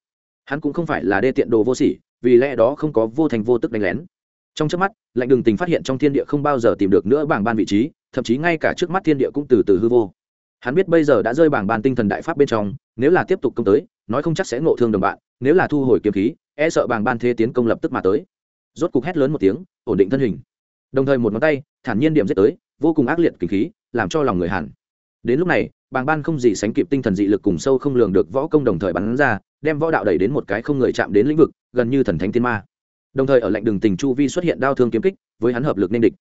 Hắn cũng không phải là đê tiện đồ vô sỉ, vì lẽ đó không có vô thành vô tức đánh lén. Trong trước mắt, lệnh đừng tình phát hiện trong thiên địa không bao giờ tìm được nữa bảng ban vị trí, thậm chí ngay cả trước mắt thiên địa cũng từ từ hư vô. Hắn biết bây giờ đã rơi bảng ban tinh thần đại pháp bên trong, nếu là tiếp tục công tới, nói không chắc sẽ ngộ thương đồng bạn, nếu là thu hồi kiếm khí e sợ bảng ban thế tiến công lập tức mà tới. Rốt cục hét lớn một tiếng, ổn định thân hình. Đồng thời một ngón tay, thản nhiên điểm giết tới vô cùng ác liệt kinh khí, làm cho lòng người hẳn. Đến lúc này, bàng ban không gì sánh kịp tinh thần dị lực cùng sâu không lường được võ công đồng thời bắn ra, đem võ đạo đẩy đến một cái không người chạm đến lĩnh vực, gần như thần thánh tiên ma. Đồng thời ở lạnh đường tình chu vi xuất hiện đao thương kiếm kích, với hắn hợp lực nên địch.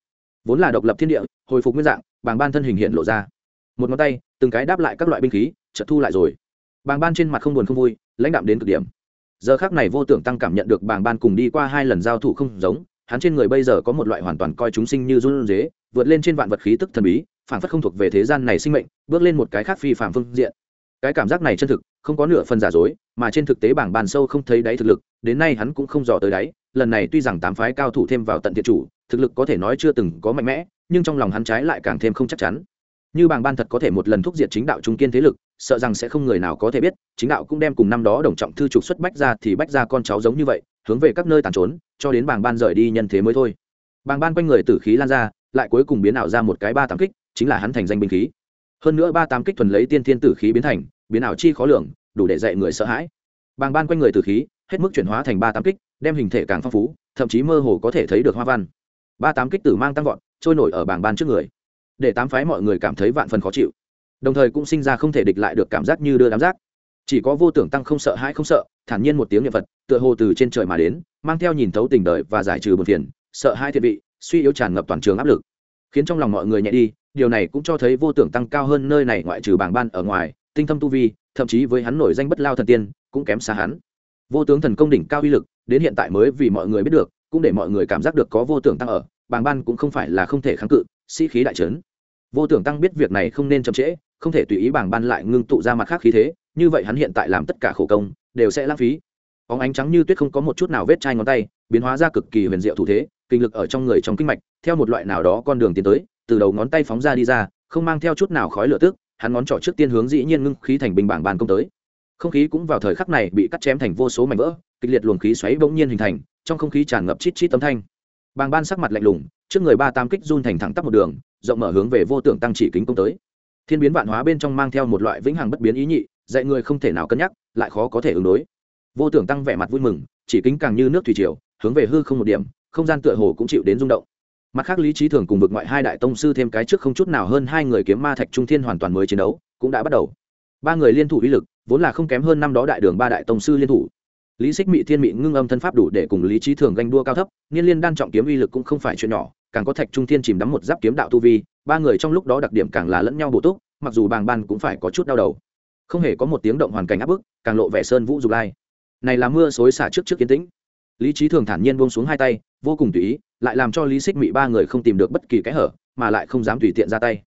Vốn là độc lập thiên địa, hồi phục nguyên dạng, bàng ban thân hình hiện lộ ra. Một ngón tay, từng cái đáp lại các loại binh khí, chợt thu lại rồi. Bàng ban trên mặt không buồn không vui, lãnh đạm đến cực điểm. Giờ khác này vô tưởng tăng cảm nhận được bàng ban cùng đi qua hai lần giao thủ không giống, hắn trên người bây giờ có một loại hoàn toàn coi chúng sinh như run dế vượt lên trên vạn vật khí tức thần bí phản phất không thuộc về thế gian này sinh mệnh, bước lên một cái khác phi phạm phương diện. Cái cảm giác này chân thực, không có nửa phần giả dối, mà trên thực tế bảng bàn sâu không thấy đáy thực lực, đến nay hắn cũng không dò tới đáy, lần này tuy rằng tám phái cao thủ thêm vào tận thiệt chủ, thực lực có thể nói chưa từng có mạnh mẽ, nhưng trong lòng hắn trái lại càng thêm không chắc chắn. Như bảng ban thật có thể một lần thúc diệt chính đạo trung kiên thế lực, sợ rằng sẽ không người nào có thể biết, chính đạo cũng đem cùng năm đó đồng trọng thư trục xuất bách ra thì bách ra con cháu giống như vậy, hướng về các nơi tàn trốn, cho đến bảng ban rời đi nhân thế mới thôi. Bảng ban quanh người tử khí lan ra lại cuối cùng biến ảo ra một cái ba tám kích, chính là hắn thành danh binh khí. Hơn nữa ba tám kích thuần lấy tiên thiên tử khí biến thành, biến ảo chi khó lường, đủ để dạy người sợ hãi. Bàng ban quanh người tử khí, hết mức chuyển hóa thành ba tám kích, đem hình thể càng phong phú, thậm chí mơ hồ có thể thấy được hoa văn. Ba tám kích tử mang tăng vọt, trôi nổi ở bảng ban trước người, để tám phái mọi người cảm thấy vạn phần khó chịu. Đồng thời cũng sinh ra không thể địch lại được cảm giác như đưa đám giác chỉ có vô tưởng tăng không sợ hãi không sợ, thản nhiên một tiếng niệm phật, tựa hồ từ trên trời mà đến, mang theo nhìn thấu tình đời và giải trừ buồn phiền, sợ hai thiệt vị suy yếu tràn ngập toàn trường áp lực, khiến trong lòng mọi người nhẹ đi. Điều này cũng cho thấy vô tưởng tăng cao hơn nơi này ngoại trừ bảng ban ở ngoài, tinh thâm tu vi, thậm chí với hắn nổi danh bất lao thần tiên, cũng kém xa hắn. Vô tướng thần công đỉnh cao uy lực, đến hiện tại mới vì mọi người biết được, cũng để mọi người cảm giác được có vô tưởng tăng ở, bảng ban cũng không phải là không thể kháng cự, sĩ khí đại trấn. Vô tưởng tăng biết việc này không nên chậm trễ, không thể tùy ý bảng ban lại ngưng tụ ra mặt khác khí thế, như vậy hắn hiện tại làm tất cả khổ công, đều sẽ lãng phí óng ánh trắng như tuyết không có một chút nào vết chai ngón tay, biến hóa ra cực kỳ huyền diệu thủ thế, kinh lực ở trong người trong kinh mạch, theo một loại nào đó con đường tiến tới, từ đầu ngón tay phóng ra đi ra, không mang theo chút nào khói lửa tức, hắn ngón trỏ trước tiên hướng dĩ nhiên ngưng khí thành bình bảng bàn công tới. Không khí cũng vào thời khắc này bị cắt chém thành vô số mảnh vỡ, kịch liệt luồng khí xoáy bỗng nhiên hình thành, trong không khí tràn ngập chít chít tấm thanh. Bàng ban sắc mặt lạnh lùng, trước người ba tam kích run thành thẳng tắp một đường, rộng mở hướng về vô tưởng tăng chỉ kính công tới. Thiên biến vạn hóa bên trong mang theo một loại vĩnh hằng bất biến ý nhị, dạy người không thể nào cân nhắc, lại khó có thể ứng đối vô tưởng tăng vẻ mặt vui mừng, chỉ kính càng như nước thủy triều, hướng về hư không một điểm, không gian tựa hồ cũng chịu đến rung động. Mặt khác lý trí thường cùng vực ngoại hai đại tông sư thêm cái trước không chút nào hơn hai người kiếm ma thạch trung thiên hoàn toàn mới chiến đấu, cũng đã bắt đầu. Ba người liên thủ uy lực, vốn là không kém hơn năm đó đại đường ba đại tông sư liên thủ. Lý xích mị thiên mị ngưng âm thân pháp đủ để cùng lý trí thường ganh đua cao thấp, niên liên đan trọng kiếm uy lực cũng không phải chuyện nhỏ, càng có thạch trung thiên chìm đắm một giáp kiếm đạo tu vi, ba người trong lúc đó đặc điểm càng là lẫn nhau bổ túc, mặc dù bàng ban cũng phải có chút đau đầu. Không hề có một tiếng động hoàn cảnh áp bức, càng lộ vẻ sơn vũ dục lai này là mưa xối xả trước trước kiến tĩnh. Lý trí thường thản nhiên buông xuống hai tay, vô cùng tùy ý, lại làm cho lý xích mị ba người không tìm được bất kỳ cái hở, mà lại không dám tùy tiện ra tay.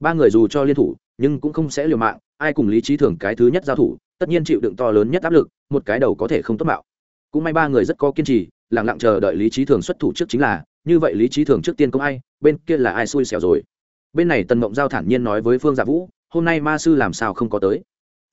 Ba người dù cho liên thủ, nhưng cũng không sẽ liều mạng, ai cùng lý trí thường cái thứ nhất giao thủ, tất nhiên chịu đựng to lớn nhất áp lực, một cái đầu có thể không tốt mạo. Cũng may ba người rất có kiên trì lẳng lặng chờ đợi lý trí thường xuất thủ trước chính là, như vậy lý trí thường trước tiên công ai, bên kia là ai xui xẻo rồi. Bên này tần mộng giao thản nhiên nói với phương dạ vũ, hôm nay ma sư làm sao không có tới?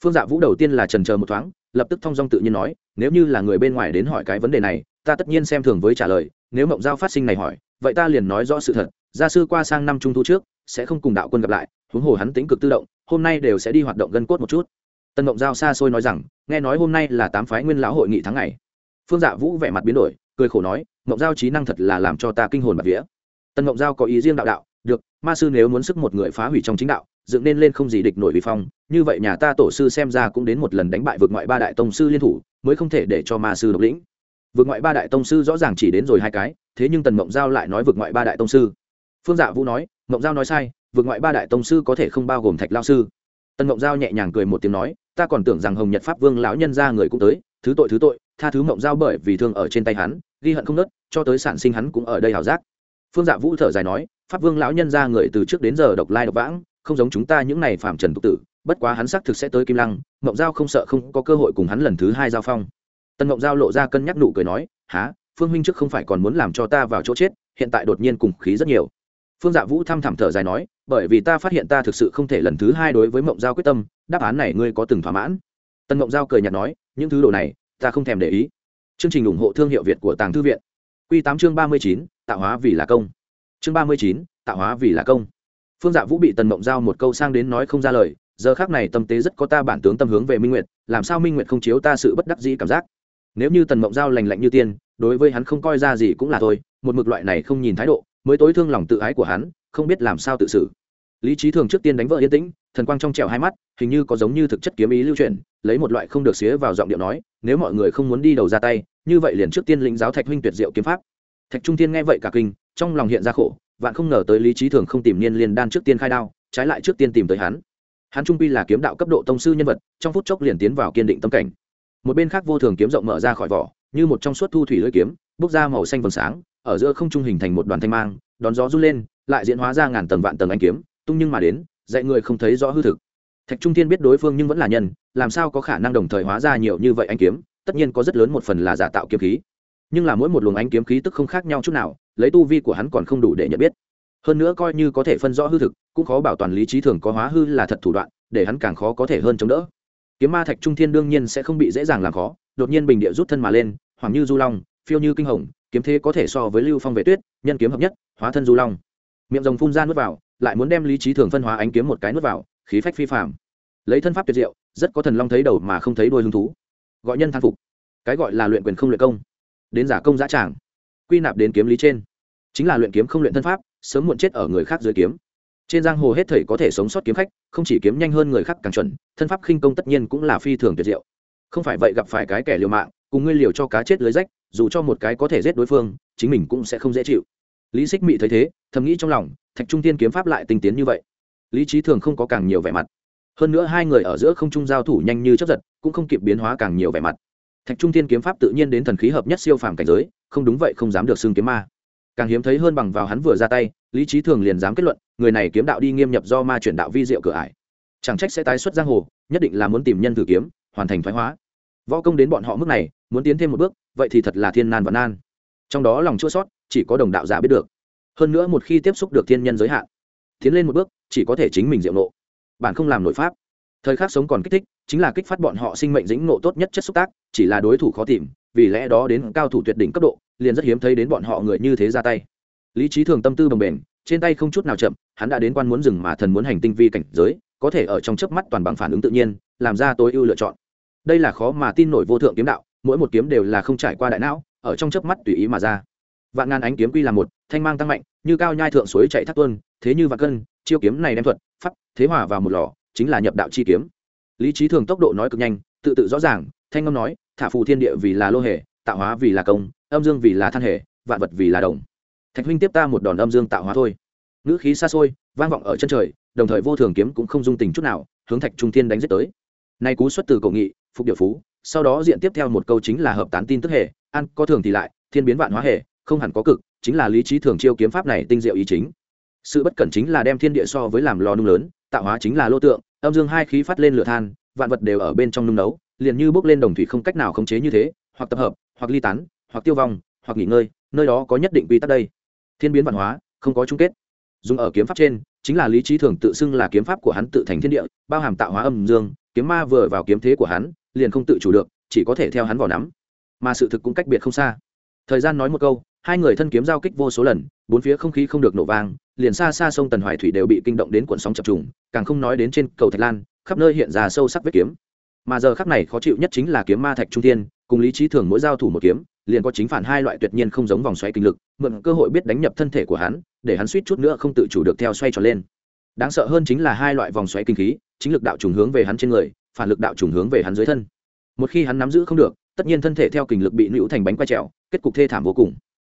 Phương dạ vũ đầu tiên là trần chờ một thoáng lập tức thong dong tự nhiên nói, nếu như là người bên ngoài đến hỏi cái vấn đề này, ta tất nhiên xem thường với trả lời, nếu mộng giao phát sinh này hỏi, vậy ta liền nói rõ sự thật, gia sư qua sang năm trung thu trước, sẽ không cùng đạo quân gặp lại, huống hồ hắn tính cực tự động, hôm nay đều sẽ đi hoạt động gân cốt một chút. Tân mộng giao xa xôi nói rằng, nghe nói hôm nay là tám phái nguyên lão hội nghị tháng ngày. Phương dạ vũ vẻ mặt biến đổi, cười khổ nói, mộng giao trí năng thật là làm cho ta kinh hồn bạt vía. Tân mộng giao có ý riêng đạo đạo, được, ma sư nếu muốn sức một người phá hủy trong chính đạo dựng nên lên không gì địch nổi vi phong, như vậy nhà ta tổ sư xem ra cũng đến một lần đánh bại vượt ngoại ba đại tông sư liên thủ, mới không thể để cho ma sư độc lĩnh. Vượt ngoại ba đại tông sư rõ ràng chỉ đến rồi hai cái, thế nhưng tần mộng giao lại nói vượt ngoại ba đại tông sư. Phương dạ vũ nói, mộng giao nói sai, vượt ngoại ba đại tông sư có thể không bao gồm thạch lao sư. Tần mộng giao nhẹ nhàng cười một tiếng nói, ta còn tưởng rằng hồng nhật pháp vương lão nhân ra người cũng tới, thứ tội thứ tội, tha thứ mộng giao bởi vì thương ở trên tay hắn, ghi hận không nớt, cho tới sản sinh hắn cũng ở đây hảo giác. Phương dạ vũ thở dài nói, pháp vương lão nhân ra người từ trước đến giờ độc lai độc vãng không giống chúng ta những này phạm trần tục tử, bất quá hắn xác thực sẽ tới kim lăng, mộng giao không sợ không có cơ hội cùng hắn lần thứ hai giao phong. Tân mộng giao lộ ra cân nhắc nụ cười nói há phương minh trước không phải còn muốn làm cho ta vào chỗ chết, hiện tại đột nhiên cùng khí rất nhiều. Phương dạ vũ thăm thẳm thở dài nói, bởi vì ta phát hiện ta thực sự không thể lần thứ hai đối với mộng giao quyết tâm, đáp án này ngươi có từng thỏa mãn. Tân mộng giao cười nhạt nói, những thứ đồ này, ta không thèm để ý. Chương trình ủng hộ thương hiệu việt của tàng thư viện. Q tám chương ba mươi chín, tạo hóa vì là công. Chương ba mươi chín, tạo hóa vì là công phương dạ vũ bị tần mộng giao một câu sang đến nói không ra lời, giờ khác này tâm tế rất có ta bản tướng tâm hướng về minh nguyệt, làm sao minh nguyệt không chiếu ta sự bất đắc dĩ cảm giác? Nếu như tần mộng giao lành lạnh như tiên, đối với hắn không coi ra gì cũng là thôi, một mực loại này không nhìn thái độ, mới tối thương lòng tự ái của hắn, không biết làm sao tự xử. Lý trí thường trước tiên đánh vợ yên tĩnh, thần quang trong trèo hai mắt, hình như có giống như thực chất kiếm ý lưu truyền, lấy một loại không được xía vào giọng điệu nói, nếu mọi người không muốn đi đầu ra tay, như vậy liền trước tiên lĩnh giáo thạch huynh tuyệt diệu kiếm pháp. Thạch trung tiên nghe vậy cả kinh, trong lòng hiện ra khổ vạn không ngờ tới lý trí thường không tìm niên liên đan trước tiên khai đao, trái lại trước tiên tìm tới hắn. Hắn trung pi là kiếm đạo cấp độ tông sư nhân vật, trong phút chốc liền tiến vào kiên định tâm cảnh. Một bên khác vô thường kiếm rộng mở ra khỏi vỏ, như một trong suốt thu thủy lưỡi kiếm, bốc ra màu xanh vầng sáng, ở giữa không trung hình thành một đoàn thanh mang, đón gió rút lên, lại diễn hóa ra ngàn tầng vạn tầng anh kiếm, tung nhưng mà đến, dạy người không thấy rõ hư thực. Thạch trung thiên biết đối phương nhưng vẫn là nhân, làm sao có khả năng đồng thời hóa ra nhiều như vậy anh kiếm, tất nhiên có rất lớn một phần là giả tạo kiếm khí. Nhưng là mỗi một luồng ánh kiếm khí tức không khác nhau chút nào lấy tu vi của hắn còn không đủ để nhận biết. Hơn nữa coi như có thể phân rõ hư thực, cũng khó bảo toàn lý trí thường có hóa hư là thật thủ đoạn, để hắn càng khó có thể hơn chống đỡ. Kiếm ma thạch trung thiên đương nhiên sẽ không bị dễ dàng làm khó, đột nhiên bình địa rút thân mà lên, hoàng như du long, phiêu như kinh hồng, kiếm thế có thể so với lưu phong vệ tuyết, nhân kiếm hợp nhất, hóa thân du long. Miệng rồng phun ra nuốt vào, lại muốn đem lý trí thường phân hóa ánh kiếm một cái nuốt vào, khí phách phi phạm lấy thân pháp tuyệt diệu, rất có thần long thấy đầu mà không thấy đuôi hứng thú. Gọi nhân thang phục. Cái gọi là luyện quyền không luyện công. Đến giả công giả tràng. Quy nạp đến kiếm lý trên chính là luyện kiếm không luyện thân pháp, sớm muộn chết ở người khác dưới kiếm. Trên giang hồ hết thầy có thể sống sót kiếm khách, không chỉ kiếm nhanh hơn người khác càng chuẩn, thân pháp khinh công tất nhiên cũng là phi thường tuyệt diệu. Không phải vậy gặp phải cái kẻ liều mạng, cùng ngươi liều cho cá chết lưới rách, dù cho một cái có thể giết đối phương, chính mình cũng sẽ không dễ chịu. Lý xích mị thấy thế, thầm nghĩ trong lòng, thạch trung tiên kiếm pháp lại tinh tiến như vậy. Lý trí thường không có càng nhiều vẻ mặt. Hơn nữa hai người ở giữa không trung giao thủ nhanh như chấp giật, cũng không kịp biến hóa càng nhiều vẻ mặt. Thạch trung tiên kiếm pháp tự nhiên đến thần khí hợp nhất siêu phàm cảnh giới, không đúng vậy không dám được xưng kiếm ma càng hiếm thấy hơn bằng vào hắn vừa ra tay, lý trí thường liền dám kết luận, người này kiếm đạo đi nghiêm nhập do ma chuyển đạo vi diệu cửa ải. Chẳng trách sẽ tái xuất giang hồ, nhất định là muốn tìm nhân thử kiếm, hoàn thành thoái hóa. Võ công đến bọn họ mức này, muốn tiến thêm một bước, vậy thì thật là thiên nan và nan. Trong đó lòng chua sót, chỉ có đồng đạo giả biết được. Hơn nữa một khi tiếp xúc được thiên nhân giới hạn, tiến lên một bước, chỉ có thể chính mình diệu nộ. Bạn không làm nội pháp. Thời khắc sống còn kích thích, chính là kích phát bọn họ sinh mệnh dĩnh nộ tốt nhất chất xúc tác, chỉ là đối thủ khó tìm, vì lẽ đó đến cao thủ tuyệt đỉnh cấp độ liền rất hiếm thấy đến bọn họ người như thế ra tay. Lý trí thường tâm tư bồng bềnh, trên tay không chút nào chậm, hắn đã đến quan muốn dừng mà thần muốn hành tinh vi cảnh giới, có thể ở trong chớp mắt toàn bằng phản ứng tự nhiên, làm ra tối ưu lựa chọn. Đây là khó mà tin nổi vô thượng kiếm đạo, mỗi một kiếm đều là không trải qua đại não, ở trong chớp mắt tùy ý mà ra. Vạn ngàn ánh kiếm quy là một, thanh mang tăng mạnh, như cao nhai thượng suối chạy thác tuân thế như vạn cân, chiêu kiếm này đem thuật, pháp, thế hòa vào một lò, chính là nhập đạo chi kiếm. Lý trí thường tốc độ nói cực nhanh, tự tự rõ ràng, thanh ngâm nói, thả phù thiên địa vì là lô hề, tạo hóa vì là công âm dương vì là than hề, vạn vật vì là đồng. Thạch huynh tiếp ta một đòn âm dương tạo hóa thôi. Ngữ khí xa xôi, vang vọng ở chân trời, đồng thời vô thường kiếm cũng không dung tình chút nào, hướng thạch trung thiên đánh giết tới. Nay cú xuất từ cổ nghị, phục địa phú, sau đó diện tiếp theo một câu chính là hợp tán tin tức hệ ăn có thường thì lại, thiên biến vạn hóa hệ không hẳn có cực, chính là lý trí thường chiêu kiếm pháp này tinh diệu ý chính. Sự bất cẩn chính là đem thiên địa so với làm lò nung lớn, tạo hóa chính là lô tượng, âm dương hai khí phát lên lửa than, vạn vật đều ở bên trong nung nấu, liền như bốc lên đồng thủy không cách nào khống chế như thế, hoặc tập hợp, hoặc ly tán hoặc tiêu vong, hoặc nghỉ ngơi, nơi đó có nhất định quy tắc đây. Thiên biến văn hóa, không có chung kết. Dùng ở kiếm pháp trên, chính là lý trí thường tự xưng là kiếm pháp của hắn tự thành thiên địa, bao hàm tạo hóa âm dương, kiếm ma vừa vào kiếm thế của hắn, liền không tự chủ được, chỉ có thể theo hắn vào nắm. Mà sự thực cũng cách biệt không xa. Thời gian nói một câu, hai người thân kiếm giao kích vô số lần, bốn phía không khí không được nổ vang, liền xa xa sông tần hoài thủy đều bị kinh động đến cuộn sóng chập trùng, càng không nói đến trên cầu thạch lan, khắp nơi hiện ra sâu sắc vết kiếm mà giờ khắc này khó chịu nhất chính là kiếm ma thạch trung thiên, cùng lý trí thường mỗi giao thủ một kiếm, liền có chính phản hai loại tuyệt nhiên không giống vòng xoáy kinh lực, mượn cơ hội biết đánh nhập thân thể của hắn, để hắn suýt chút nữa không tự chủ được theo xoay tròn lên. Đáng sợ hơn chính là hai loại vòng xoáy kinh khí, chính lực đạo trùng hướng về hắn trên người, phản lực đạo trùng hướng về hắn dưới thân. Một khi hắn nắm giữ không được, tất nhiên thân thể theo kình lực bị nữ thành bánh quay trèo, kết cục thê thảm vô cùng.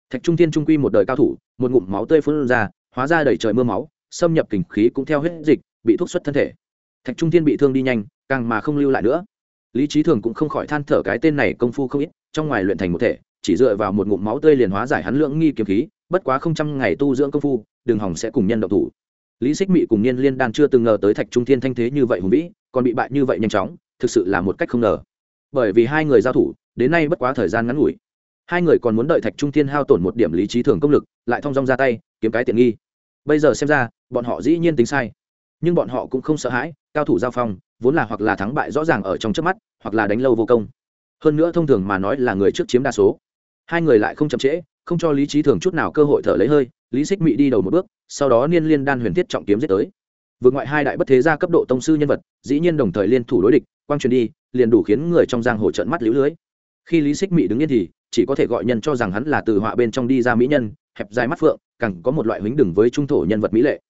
Thạch trung thiên trung quy một đời cao thủ, một ngụm máu tươi phun ra, hóa ra đầy trời mưa máu, xâm nhập kình khí cũng theo hết dịch, bị thuốc xuất thân thể. Thạch trung thiên bị thương đi nhanh càng mà không lưu lại nữa. Lý trí thường cũng không khỏi than thở cái tên này công phu không ít, trong ngoài luyện thành một thể, chỉ dựa vào một ngụm máu tươi liền hóa giải hắn lượng nghi kiếm khí, bất quá không trăm ngày tu dưỡng công phu đường hỏng sẽ cùng nhân độc thủ. Lý xích mị cùng niên liên đan chưa từng ngờ tới thạch trung thiên thanh thế như vậy hùng vĩ, còn bị bại như vậy nhanh chóng, thực sự là một cách không ngờ. Bởi vì hai người giao thủ, đến nay bất quá thời gian ngắn ngủi. Hai người còn muốn đợi thạch trung thiên hao tổn một điểm lý trí thường công lực, lại thong dong ra tay, kiếm cái tiện nghi. Bây giờ xem ra, bọn họ dĩ nhiên tính sai. Nhưng bọn họ cũng không sợ hãi, cao thủ giao phong vốn là hoặc là thắng bại rõ ràng ở trong trước mắt, hoặc là đánh lâu vô công. Hơn nữa thông thường mà nói là người trước chiếm đa số. Hai người lại không chậm trễ, không cho lý trí thường chút nào cơ hội thở lấy hơi, lý xích mị đi đầu một bước, sau đó niên liên đan huyền thiết trọng kiếm giết tới. Vượt ngoại hai đại bất thế gia cấp độ tông sư nhân vật, dĩ nhiên đồng thời liên thủ đối địch, quang truyền đi, liền đủ khiến người trong giang hồ trợn mắt lũ lưới. Khi lý xích mị đứng yên thì, chỉ có thể gọi nhân cho rằng hắn là từ họa bên trong đi ra mỹ nhân, hẹp dài mắt phượng, càng có một loại hính đừng với trung thổ nhân vật mỹ lệ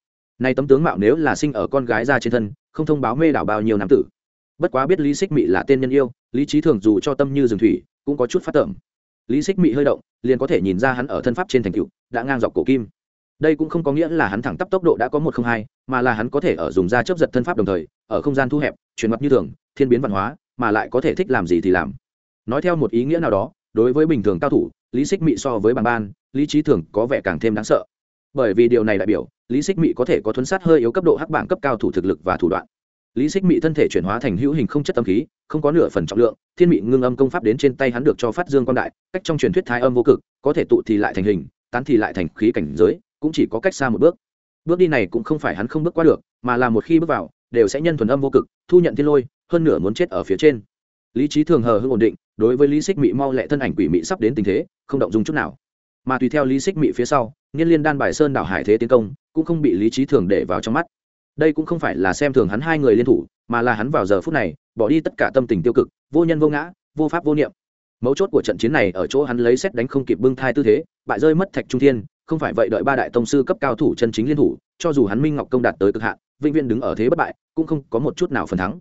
nay tấm tướng mạo nếu là sinh ở con gái ra trên thân, không thông báo mê đảo bao nhiêu nam tử. Bất quá biết lý xích mị là tên nhân yêu, lý trí thường dù cho tâm như rừng thủy, cũng có chút phát tởm. Lý xích mị hơi động, liền có thể nhìn ra hắn ở thân pháp trên thành cựu đã ngang dọc cổ kim. Đây cũng không có nghĩa là hắn thẳng tắp tốc độ đã có một không hai, mà là hắn có thể ở dùng da chấp giật thân pháp đồng thời, ở không gian thu hẹp chuyển mặt như thường, thiên biến văn hóa, mà lại có thể thích làm gì thì làm. Nói theo một ý nghĩa nào đó, đối với bình thường cao thủ, lý xích mị so với bằng ban, lý trí thường có vẻ càng thêm đáng sợ bởi vì điều này đại biểu, lý xích mị có thể có thuấn sát hơi yếu cấp độ hắc bảng cấp cao thủ thực lực và thủ đoạn. Lý xích mị thân thể chuyển hóa thành hữu hình không chất tâm khí, không có nửa phần trọng lượng, thiên mị ngưng âm công pháp đến trên tay hắn được cho phát dương quan đại, cách trong truyền thuyết thái âm vô cực, có thể tụ thì lại thành hình, tán thì lại thành khí cảnh giới, cũng chỉ có cách xa một bước. Bước đi này cũng không phải hắn không bước qua được, mà là một khi bước vào, đều sẽ nhân thuần âm vô cực, thu nhận thiên lôi, hơn nửa muốn chết ở phía trên. Lý trí thường hờ hưng ổn định, đối với lý xích mị mau lẹ thân ảnh quỷ mị sắp đến tình thế, không động dung chút nào mà tùy theo lý xích mị phía sau, nghiên liên đan bài sơn đảo hải thế tiến công, cũng không bị lý trí thường để vào trong mắt. Đây cũng không phải là xem thường hắn hai người liên thủ, mà là hắn vào giờ phút này, bỏ đi tất cả tâm tình tiêu cực, vô nhân vô ngã, vô pháp vô niệm. Mấu chốt của trận chiến này ở chỗ hắn lấy xét đánh không kịp bưng thai tư thế, bại rơi mất thạch trung thiên, không phải vậy đợi ba đại tông sư cấp cao thủ chân chính liên thủ, cho dù hắn minh ngọc công đạt tới cực hạn, vĩnh viễn đứng ở thế bất bại, cũng không có một chút nào phần thắng.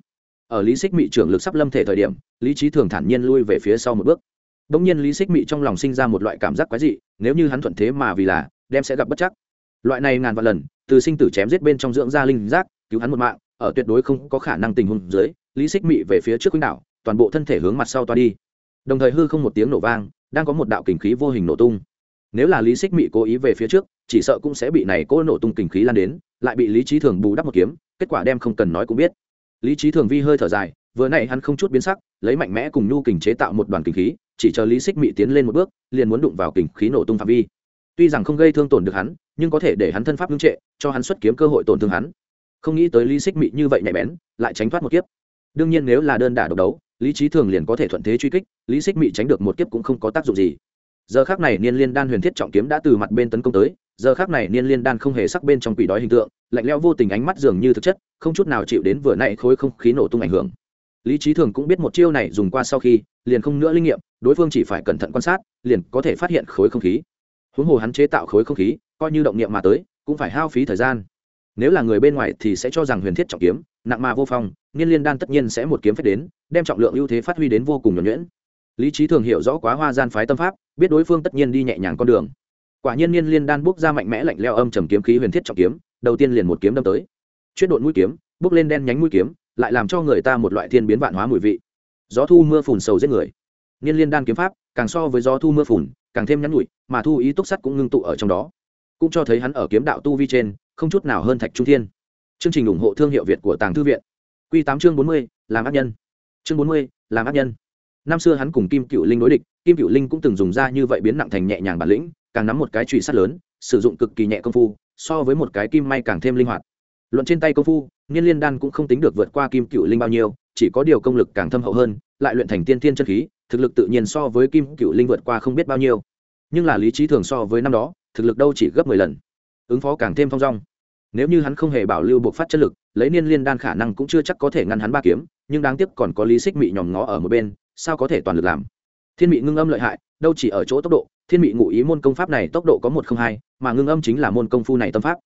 Ở lý xích mị trưởng lực sắp lâm thể thời điểm, lý trí thường thản nhiên lui về phía sau một bước. Đông nhiên Lý Xích Mị trong lòng sinh ra một loại cảm giác quái dị, nếu như hắn thuận thế mà vì là, đem sẽ gặp bất chắc. Loại này ngàn vạn lần, từ sinh tử chém giết bên trong dưỡng ra linh giác, cứu hắn một mạng, ở tuyệt đối không có khả năng tình huống dưới, Lý Xích Mị về phía trước quỹ đảo, toàn bộ thân thể hướng mặt sau toa đi. Đồng thời hư không một tiếng nổ vang, đang có một đạo kình khí vô hình nổ tung. Nếu là Lý Xích Mị cố ý về phía trước, chỉ sợ cũng sẽ bị này cô nổ tung kình khí lan đến, lại bị Lý Chí Thường bù đắp một kiếm, kết quả đem không cần nói cũng biết. Lý Chí Thường vi hơi thở dài, vừa nãy hắn không chút biến sắc, lấy mạnh mẽ cùng nhu kình chế tạo một đoàn kình khí, chỉ chờ lý xích mị tiến lên một bước, liền muốn đụng vào kình khí nổ tung phạm vi. Tuy rằng không gây thương tổn được hắn, nhưng có thể để hắn thân pháp ngưng trệ, cho hắn xuất kiếm cơ hội tổn thương hắn. Không nghĩ tới lý xích mị như vậy nhạy bén, lại tránh thoát một kiếp. Đương nhiên nếu là đơn đả độc đấu, lý trí thường liền có thể thuận thế truy kích, lý xích mị tránh được một kiếp cũng không có tác dụng gì. Giờ khác này niên liên đan huyền thiết trọng kiếm đã từ mặt bên tấn công tới, giờ khác này niên liên đan không hề sắc bên trong quỷ đói hình tượng, lạnh leo vô tình ánh mắt dường như thực chất, không chút nào chịu đến vừa nãy khối không khí nổ tung ảnh hưởng lý trí thường cũng biết một chiêu này dùng qua sau khi, liền không nữa linh nghiệm, đối phương chỉ phải cẩn thận quan sát, liền có thể phát hiện khối không khí. Huống hồ hắn chế tạo khối không khí, coi như động niệm mà tới, cũng phải hao phí thời gian. Nếu là người bên ngoài thì sẽ cho rằng huyền thiết trọng kiếm, nặng mà vô phong niên liên đan tất nhiên sẽ một kiếm phép đến, đem trọng lượng ưu thế phát huy đến vô cùng nhuẩn nhuyễn. Lý trí thường hiểu rõ quá hoa gian phái tâm pháp, biết đối phương tất nhiên đi nhẹ nhàng con đường. Quả nhiên niên liên đan bước ra mạnh mẽ lạnh leo âm trầm kiếm khí huyền thiết trọng kiếm, đầu tiên liền một kiếm đâm tới. Chuyết độn mũi kiếm, bước lên đen nhánh mũi kiếm lại làm cho người ta một loại thiên biến vạn hóa mùi vị. Gió thu mưa phùn sầu giết người. Niên liên đan kiếm pháp, càng so với gió thu mưa phùn, càng thêm nhắn nhụi, mà thu ý túc sắt cũng ngưng tụ ở trong đó. Cũng cho thấy hắn ở kiếm đạo tu vi trên, không chút nào hơn thạch trung thiên. Chương trình ủng hộ thương hiệu việt của tàng thư viện. Q tám chương bốn mươi, làm ác nhân. Chương bốn mươi, làm ác nhân. Năm xưa hắn cùng kim cựu linh đối địch, kim cựu linh cũng từng dùng ra như vậy biến nặng thành nhẹ nhàng bản lĩnh, càng nắm một cái trụy sắt lớn, sử dụng cực kỳ nhẹ công phu, so với một cái kim may càng thêm linh hoạt. Luận trên tay công phu niên liên đan cũng không tính được vượt qua kim cựu linh bao nhiêu, chỉ có điều công lực càng thâm hậu hơn, lại luyện thành tiên thiên chân khí, thực lực tự nhiên so với kim cựu linh vượt qua không biết bao nhiêu. Nhưng là lý trí thường so với năm đó, thực lực đâu chỉ gấp mười lần. Ứng phó càng thêm thong dong. Nếu như hắn không hề bảo lưu buộc phát chất lực, lấy niên liên đan khả năng cũng chưa chắc có thể ngăn hắn ba kiếm, nhưng đáng tiếc còn có lý xích mị nhòm ngó ở một bên, sao có thể toàn lực làm? Thiên mị ngưng âm lợi hại, đâu chỉ ở chỗ tốc độ, thiên mị ngụ ý môn công pháp này tốc độ có một không hai, mà ngưng âm chính là môn công phu này tâm pháp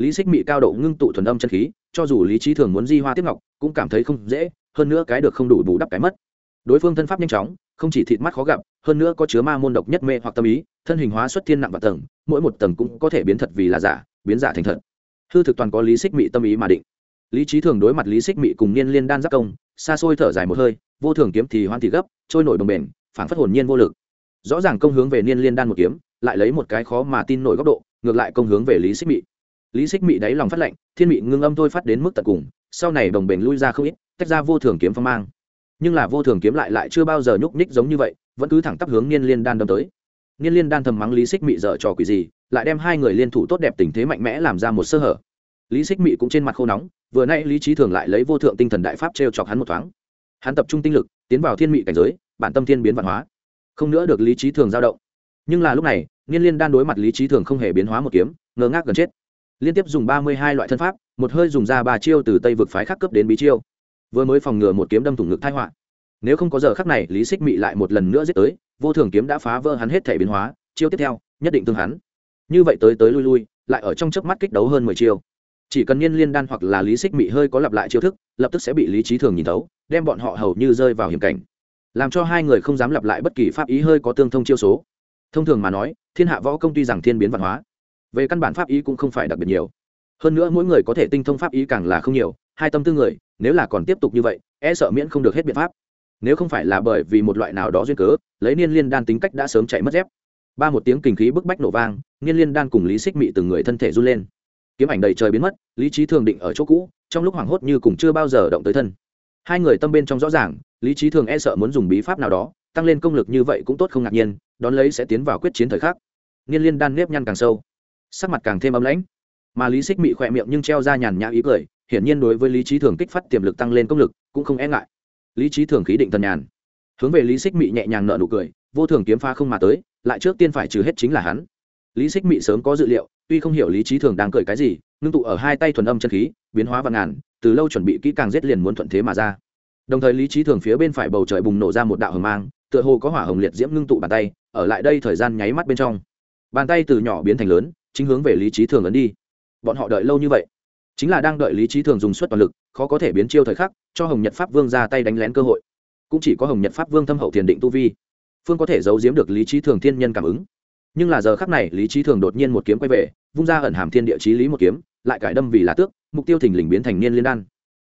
lý xích mị cao độ ngưng tụ thuần âm chân khí, cho dù lý trí thường muốn di hoa tiếp ngọc, cũng cảm thấy không dễ, hơn nữa cái được không đủ bù đắp cái mất. Đối phương thân pháp nhanh chóng, không chỉ thịt mắt khó gặp, hơn nữa có chứa ma môn độc nhất mê hoặc tâm ý, thân hình hóa xuất thiên nặng và tầng, mỗi một tầng cũng có thể biến thật vì là giả, biến giả thành thật. Hư thực toàn có lý xích mị tâm ý mà định. Lý trí thường đối mặt lý xích mị cùng niên liên đan giáp công, xa xôi thở dài một hơi, vô thường kiếm thì hoan thì gấp, trôi nổi đồng bền phản phất hồn nhiên vô lực. Rõ ràng công hướng về niên liên đan một kiếm, lại lấy một cái khó mà tin nổi góc độ, ngược lại công hướng về lý xích mị lý xích mị đáy lòng phát lệnh thiên mị ngưng âm thôi phát đến mức tận cùng, sau này đồng bền lui ra không ít, tách ra vô thường kiếm phong mang. Nhưng là vô thường kiếm lại lại chưa bao giờ nhúc nhích giống như vậy, vẫn cứ thẳng tắp hướng niên liên đan đâm tới. Niên liên đan thầm mắng lý xích mị dở trò quỷ gì, lại đem hai người liên thủ tốt đẹp tình thế mạnh mẽ làm ra một sơ hở. Lý xích mị cũng trên mặt khô nóng, vừa nay lý trí thường lại lấy vô thượng tinh thần đại pháp t r e o chọc hắn một thoáng. Hắn tập trung tinh lực, tiến vào thiên mị cảnh giới, bản tâm thiên biến văn hóa. Không nữa được lý trí thường giao động. Nhưng là lúc này, niên liên đan đối mặt lý trí thường không hề biến hóa một kiếm, ngơ ngác gần chết liên tiếp dùng ba mươi hai loại thân pháp, một hơi dùng ra ba chiêu từ tây vực phái khắc cấp đến bí chiêu. Vừa mới phòng ngừa một kiếm đâm thủng ngực thai họa. Nếu không có giờ khắc này, lý xích mị lại một lần nữa giết tới, vô thường kiếm đã phá vỡ hắn hết thể biến hóa, chiêu tiếp theo, nhất định tương hắn. Như vậy tới tới lui lui, lại ở trong chớp mắt kích đấu hơn mười chiêu. Chỉ cần niên liên đan hoặc là lý xích mị hơi có lặp lại chiêu thức, lập tức sẽ bị lý trí thường nhìn thấu, đem bọn họ hầu như rơi vào hiểm cảnh. Làm cho hai người không dám lặp lại bất kỳ pháp ý hơi có tương thông chiêu số. Thông thường mà nói, thiên hạ võ công tuy rằng thiên biến văn hóa về căn bản pháp ý cũng không phải đặc biệt nhiều. Hơn nữa mỗi người có thể tinh thông pháp ý càng là không nhiều, hai tâm tư người, nếu là còn tiếp tục như vậy e sợ miễn không được hết biện pháp. Nếu không phải là bởi vì một loại nào đó duyên cớ, lấy niên liên đan tính cách đã sớm chạy mất dép. Ba một tiếng kinh khí bức bách nổ vang, niên liên đan cùng lý xích mị từng người thân thể run lên. Kiếm ảnh đầy trời biến mất, lý trí thường định ở chỗ cũ, trong lúc hoảng hốt như cùng chưa bao giờ động tới thân. Hai người tâm bên trong rõ ràng, lý trí thường e sợ muốn dùng bí pháp nào đó, tăng lên công lực như vậy cũng tốt không ngạc nhiên, đón lấy sẽ tiến vào quyết chiến thời khắc. Niên liên đan nếp nhăn càng sâu sắc mặt càng thêm ấm lãnh. Mà lý xích mị khỏe miệng nhưng treo ra nhàn nhã ý cười, hiển nhiên đối với lý trí thường kích phát tiềm lực tăng lên công lực, cũng không e ngại. Lý trí thường khí định tần nhàn. Hướng về lý xích mị nhẹ nhàng nợ nụ cười, vô thường kiếm pha không mà tới, lại trước tiên phải trừ hết chính là hắn. Lý xích mị sớm có dự liệu, tuy không hiểu lý trí thường đang cười cái gì ngưng tụ ở hai tay thuần âm chân khí, biến hóa và ngàn, từ lâu chuẩn bị kỹ càng giết liền muốn thuận thế mà ra. Đồng thời lý trí thường phía bên phải bầu trời bùng nổ ra một đạo hầm mang, tựa hồ có hỏa hồng liệt diễm ngưng tụ bàn tay, ở lại đây thời gian nháy mắt bên trong. Bàn tay từ nhỏ biến thành lớn chính hướng về lý trí thường ấn đi. Bọn họ đợi lâu như vậy, chính là đang đợi lý trí thường dùng suất toàn lực, khó có thể biến chiêu thời khắc, cho hồng nhật pháp vương ra tay đánh lén cơ hội. Cũng chỉ có hồng nhật pháp vương thâm hậu thiền định tu vi, phương có thể giấu giếm được lý trí thường thiên nhân cảm ứng. Nhưng là giờ khắc này, lý trí thường đột nhiên một kiếm quay về, vung ra ẩn hàm thiên địa chí lý một kiếm, lại cải đâm vì là tước, mục tiêu thình lình biến thành niên liên đan.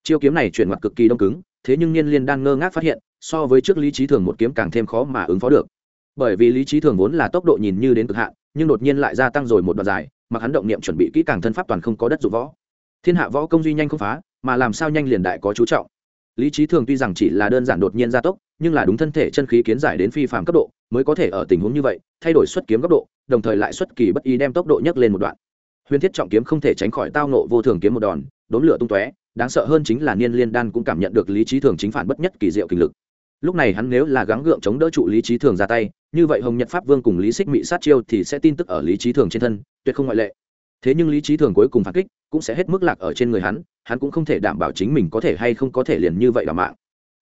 Chiêu kiếm này chuyển mặt cực kỳ đông cứng, thế nhưng niên liên đan ngơ ngác phát hiện, so với trước lý trí thường một kiếm càng thêm khó mà ứng phó được bởi vì lý trí thường vốn là tốc độ nhìn như đến cực hạn, nhưng đột nhiên lại gia tăng rồi một đoạn dài mặc hắn động niệm chuẩn bị kỹ càng thân pháp toàn không có đất dụng võ. Thiên hạ võ công duy nhanh không phá, mà làm sao nhanh liền đại có chú trọng. Lý trí thường tuy rằng chỉ là đơn giản đột nhiên gia tốc, nhưng là đúng thân thể chân khí kiến giải đến phi phạm cấp độ, mới có thể ở tình huống như vậy, thay đổi xuất kiếm góc độ, đồng thời lại xuất kỳ bất ý đem tốc độ nhấc lên một đoạn. Huyền thiết trọng kiếm không thể tránh khỏi tao nộ vô thường kiếm một đòn, đốn lửa tung tóe, đáng sợ hơn chính là niên liên đan cũng cảm nhận được lý trí thường chính phản bất nhất kỳ diệu kinh lực lúc này hắn nếu là gắng gượng chống đỡ trụ lý trí thường ra tay, như vậy hồng nhật pháp vương cùng lý xích mị sát chiêu thì sẽ tin tức ở lý trí thường trên thân, tuyệt không ngoại lệ. Thế nhưng lý trí thường cuối cùng phản kích, cũng sẽ hết mức lạc ở trên người hắn hắn cũng không thể đảm bảo chính mình có thể hay không có thể liền như vậy là mạng.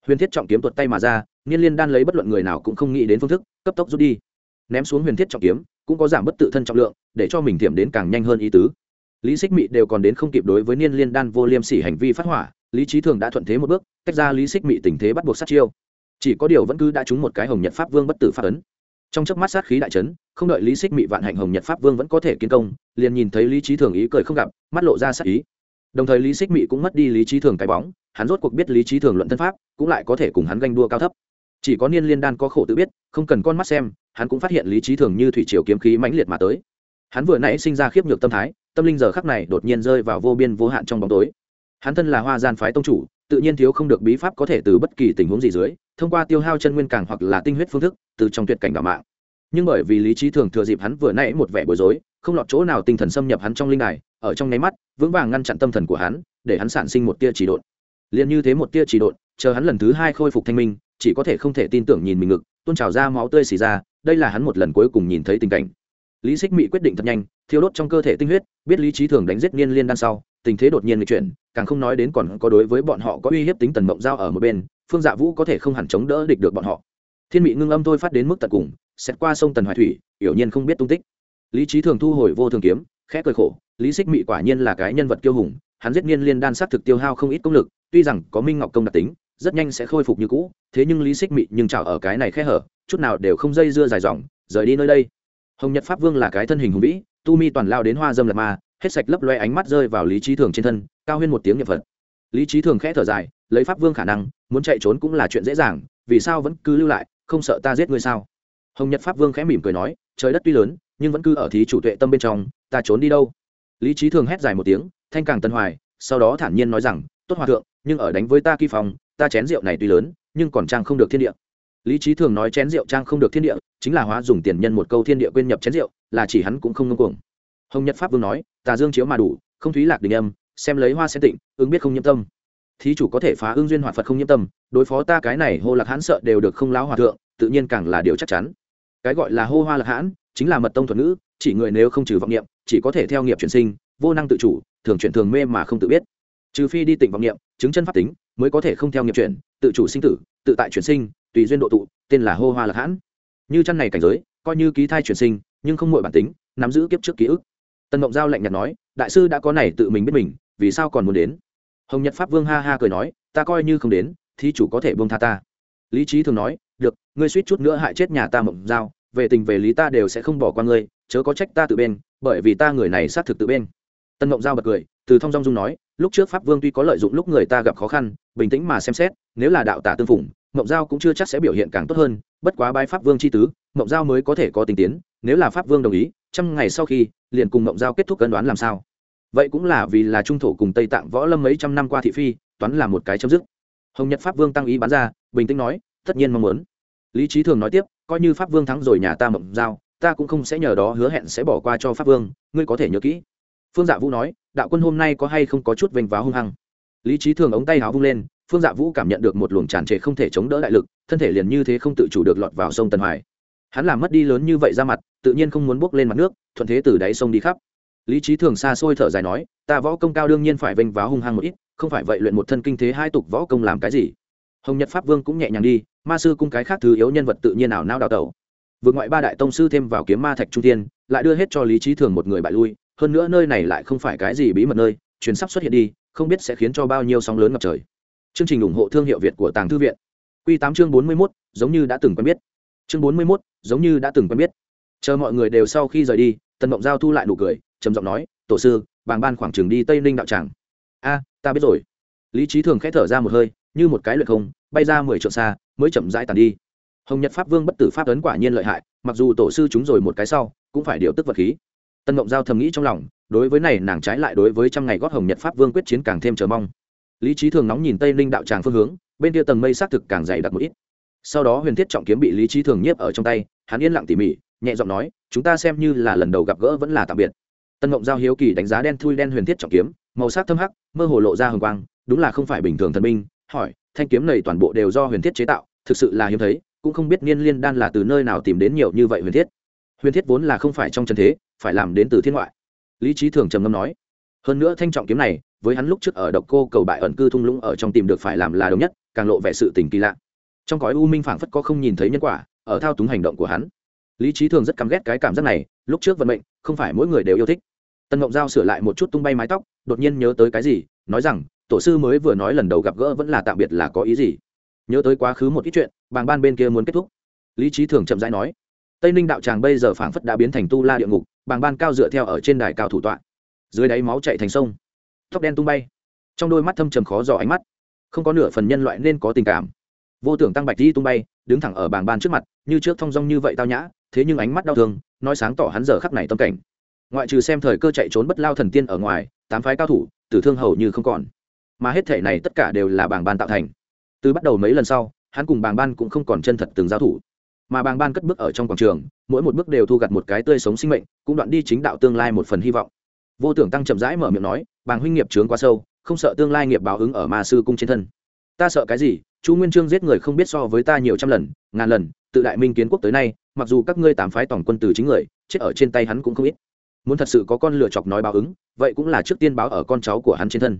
Huyền thiết trọng kiếm tuột tay mà ra, niên liên đan lấy bất luận người nào cũng không nghĩ đến phương thức, cấp tốc rút đi. Ném xuống huyền thiết trọng kiếm, cũng có giảm bất tự thân trọng lượng, để cho mình thiểm đến càng nhanh hơn ý tứ. Lý xích mị đều còn đến không kịp đối với niên liên đan vô liêm sỉ hành vi phát hỏa, lý trí thường đã thuận thế một bước, tách ra lý xích mị tình thế bắt buộc sát chiêu chỉ có điều vẫn cứ đã trúng một cái hồng nhật pháp vương bất tử phát ấn. Trong chớp mắt sát khí đại trấn không đợi lý xích mị vạn hạnh hồng nhật pháp vương vẫn có thể kiến công, liền nhìn thấy lý trí thường ý cười không gặp, mắt lộ ra sát ý. Đồng thời lý xích mị cũng mất đi lý trí thường cái bóng, hắn rốt cuộc biết lý trí thường luận thân pháp, cũng lại có thể cùng hắn ganh đua cao thấp. Chỉ có niên liên đan có khổ tự biết, không cần con mắt xem, hắn cũng phát hiện lý trí thường như thủy triều kiếm khí mãnh liệt mà tới. Hắn vừa nãy sinh ra khiếp nhược tâm thái, tâm linh giờ khắc này đột nhiên rơi vào vô biên vô hạn trong bóng tối. Hắn thân là hoa gian phái tông chủ, tự nhiên thiếu không được bí pháp có thể từ bất kỳ tình huống gì dưới thông qua tiêu hao chân nguyên càng hoặc là tinh huyết phương thức, từ trong tuyệt cảnh đ mạng. Nhưng bởi vì lý trí thường thừa dịp hắn vừa nãy một vẻ bối rối, không lọt chỗ nào tinh thần xâm nhập hắn trong linh đài, ở trong nháy mắt, vững vàng ngăn chặn tâm thần của hắn, để hắn sản sinh một tia chỉ độn. Liền như thế một tia chỉ độn, chờ hắn lần thứ hai khôi phục thanh minh, chỉ có thể không thể tin tưởng nhìn mình ngực tôn trào ra máu tươi xì ra, đây là hắn một lần cuối cùng nhìn thấy tình cảnh. Lý xích mị quyết định thật nhanh thiêu đốt trong cơ thể tinh huyết, biết lý trí thường đánh giết niên liên đan sau, tình thế đột nhiên nghịch chuyển, càng không nói đến còn có đối với bọn họ có uy hiếp tính tần mộng giao ở một bên, phương dạ vũ có thể không hẳn chống đỡ địch được bọn họ. Thiên mị ngưng âm thôi phát đến mức tận cùng, xét qua sông tần hoài thủy, hiểu nhiên không biết tung tích. Lý trí thường thu hồi vô thường kiếm, khẽ cười khổ, lý xích mị quả nhiên là cái nhân vật kiêu hùng, hắn giết niên liên đan s á t thực tiêu hao không ít công lực, tuy rằng có minh ngọc công đặc tính, rất nhanh sẽ khôi phục như cũ, thế nhưng lý xích mị nhưng chảo ở cái này khe hở, chút nào đều không dây dưa dài dòng, rời đi nơi đây. Hồng nhật pháp vương là cái thân hình hùng vĩ tu mi toàn lao đến hoa dâm lật ma, hết sạch lấp loe ánh mắt rơi vào lý trí thường trên thân, cao Huyên một tiếng nhập phật. Lý trí thường khẽ thở dài, lấy pháp vương khả năng, muốn chạy trốn cũng là chuyện dễ dàng, vì sao vẫn cứ lưu lại, không sợ ta giết ngươi sao? Hồng nhật pháp vương khẽ mỉm cười nói, trời đất tuy lớn, nhưng vẫn cứ ở thí chủ tuệ tâm bên trong, ta trốn đi đâu? Lý trí thường hét dài một tiếng, thanh càng tân hoài, sau đó thản nhiên nói rằng, tốt hòa thượng, nhưng ở đánh với ta kỳ phòng, ta chén rượu này tuy lớn, nhưng còn trang không được thiên địa lý trí thường nói chén rượu trang không được thiên địa, chính là hóa dùng tiền nhân một câu thiên địa quên nhập chén rượu, là chỉ hắn cũng không ngưng cuồng. Hồng nhật pháp vương nói, tà dương chiếu mà đủ, không thúy lạc đình âm, xem lấy hoa sen tịnh, ứng biết không nhiễm tâm. Thí chủ có thể phá ương duyên hoạt phật không nhiễm tâm, đối phó ta cái này hô lạc hãn sợ đều được không láo hòa thượng, tự nhiên càng là điều chắc chắn. Cái gọi là hô hoa lạc hãn, chính là mật tông thuật ngữ, chỉ người nếu không trừ vọng niệm, chỉ có thể theo nghiệp chuyển sinh, vô năng tự chủ, thường chuyển thường mê mà không tự biết. Trừ phi đi tỉnh vọng niệm, chứng chân pháp tính, mới có thể không theo nghiệp chuyển, tự chủ sinh tử, tự tại chuyển sinh tùy duyên độ tụ, tên là hô hoa lạc hãn. Như chân này cảnh giới, coi như ký thai chuyển sinh, nhưng không mọi bản tính, nắm giữ kiếp trước ký ức. Tần mộng giao lạnh nhạt nói, đại sư đã có này tự mình biết mình, vì sao còn muốn đến? Hồng nhật pháp vương ha ha cười nói, ta coi như không đến thì chủ có thể buông tha ta. Lý trí thường nói, được, ngươi suýt chút nữa hại chết nhà ta mộng giao, về tình về lý ta đều sẽ không bỏ qua ngươi, chớ có trách ta tự bên, bởi vì ta người này xác thực tự bên. Tân mộng giao bật cười, từ thông dong dung nói, lúc trước pháp vương tuy có lợi dụng lúc người ta gặp khó khăn, bình tĩnh mà xem xét, nếu là đạo tả tương phủng mộng giao cũng chưa chắc sẽ biểu hiện càng tốt hơn, bất quá bái pháp vương c h i tứ, mộng giao mới có thể có tình tiến, nếu là pháp vương đồng ý, trăm ngày sau khi, liền cùng mộng giao kết thúc cân đoán làm sao. Vậy cũng là vì là trung thổ cùng tây tạng võ lâm mấy trăm năm qua thị phi, toán là một cái chấm dứt. Hồng nhật pháp vương tăng ý bán ra, bình tĩnh nói, tất nhiên mong muốn. Lý trí thường nói tiếp, coi như pháp vương thắng rồi nhà ta mộng giao, ta cũng không sẽ nhờ đó hứa hẹn sẽ bỏ qua cho pháp vương, ngươi có thể nhớ kỹ. Phương dạ vũ nói, đạo quân hôm nay có hay không có chút vênh váo hung hăng? Lý trí thường ống tay háo vung lên phương dạ vũ cảm nhận được một luồng tràn trề không thể chống đỡ đại lực, thân thể liền như thế không tự chủ được lọt vào sông Tân hoài. Hắn làm mất đi lớn như vậy ra mặt, tự nhiên không muốn bước lên mặt nước, thuận thế từ đáy sông đi khắp. Lý trí thường xa xôi thở dài nói, ta võ công cao đương nhiên phải vênh váo hung hăng một ít, không phải vậy luyện một thân kinh thế hai tục võ công làm cái gì? Hồng nhật pháp vương cũng nhẹ nhàng đi, ma sư cung cái khác thứ yếu nhân vật tự nhiên ảo nao đào tẩu. Vượt ngoại ba đại tông sư thêm vào kiếm ma thạch trung tiên, lại đưa hết cho lý trí thường một người bại lui, hơn nữa nơi này lại không phải cái gì bí mật nơi chuyến sắp xuất hiện đi, không biết sẽ khiến cho bao nhiêu sóng lớn ngập trời chương trình ủng hộ thương hiệu việt của tàng thư viện. Quy tám chương bốn mươi mốt, giống như đã từng quen biết. Chương bốn mươi mốt, giống như đã từng quen biết. Chờ mọi người đều sau khi rời đi, tần mộng giao thu lại nụ cười, trầm giọng nói, tổ sư, bàng ban khoảng trường đi tây ninh đạo tràng. A, ta biết rồi. Lý trí thường khẽ thở ra một hơi, như một cái luyện không, bay ra mười trượng xa, mới chậm rãi tàn đi. Hồng nhật pháp vương bất tử pháp ấn quả nhiên lợi hại, mặc dù tổ sư chúng rồi một cái sau, cũng phải điều tức vật khí. Tân mộng giao thầm nghĩ trong lòng, đối với này nàng trái lại đối với trăm ngày gót hồng nhật pháp vương quyết chiến càng thêm chờ mong lý trí thường nóng nhìn tây ninh đạo tràng phương hướng, bên kia tầng mây xác thực càng dày đặc một ít. Sau đó huyền thiết trọng kiếm bị lý trí thường nhiếp ở trong tay, hắn yên lặng tỉ mỉ, nhẹ giọng nói, chúng ta xem như là lần đầu gặp gỡ vẫn là tạm biệt. Tân mộng giao hiếu kỳ đánh giá đen thui đen huyền thiết trọng kiếm, màu sắc thâm hắc, mơ hồ lộ ra hồng quang, đúng là không phải bình thường thần binh, hỏi, thanh kiếm này toàn bộ đều do huyền thiết chế tạo, thực sự là hiếm thấy, cũng không biết niên liên đan là từ nơi nào tìm đến nhiều như vậy huyền thiết? Huyền thiết vốn là không phải trong chân thế, phải làm đến từ thiên ngoại. Lý trí thường trầm ngâm nói, hơn nữa thanh trọng kiếm này với hắn lúc trước ở độc cô cầu bại ẩn cư thung lũng ở trong tìm được phải làm là đồng nhất, càng lộ vẻ sự tình kỳ lạ. Trong cõi u minh phảng phất có không nhìn thấy nhân quả, ở thao túng hành động của hắn. Lý trí thường rất căm ghét cái cảm giác này, lúc trước vận mệnh, không phải mỗi người đều yêu thích. Tân ngộng giao sửa lại một chút tung bay mái tóc, đột nhiên nhớ tới cái gì, nói rằng, tổ sư mới vừa nói lần đầu gặp gỡ vẫn là tạm biệt là có ý gì? Nhớ tới quá khứ một ít chuyện, bàng ban bên kia muốn kết thúc. Lý trí thường chậm rãi nói, tây ninh đạo tràng bây giờ phảng phất đã biến thành tu la địa ngục, bàng ban cao dựa theo ở trên đài cao thủ tọa. Dưới đáy máu chạy thành sông tóc đen tung bay. Trong đôi mắt thâm trầm khó dò ánh mắt. Không có nửa phần nhân loại nên có tình cảm. Vô tưởng tăng bạch đi tung bay, đứng thẳng ở bảng ban trước mặt, như trước thong dong như vậy tao nhã, thế nhưng ánh mắt đau thương, nói sáng tỏ hắn giờ khắc này tâm cảnh. Ngoại trừ xem thời cơ chạy trốn bất lao thần tiên ở ngoài, tám phái cao thủ, tử thương hầu như không còn. Mà hết thể này tất cả đều là bảng ban tạo thành. Từ bắt đầu mấy lần sau, hắn cùng bảng ban cũng không còn chân thật từng giao thủ. Mà bảng ban cất bước ở trong quảng trường, mỗi một bước đều thu gặt một cái tươi sống sinh mệnh, cũng đoạn đi chính đạo tương lai một phần hy vọng vô tưởng tăng chậm rãi mở miệng nói, bàng huynh nghiệp trướng quá sâu, không sợ tương lai nghiệp báo ứng ở ma sư cung trên thân. Ta sợ cái gì? Chu nguyên trương giết người không biết so với ta nhiều trăm lần, ngàn lần, tự đại minh kiến quốc tới nay, mặc dù các ngươi tám phái tổng quân từ chính người, chết ở trên tay hắn cũng không ít. Muốn thật sự có con lựa chọc nói báo ứng, vậy cũng là trước tiên báo ở con cháu của hắn trên thân.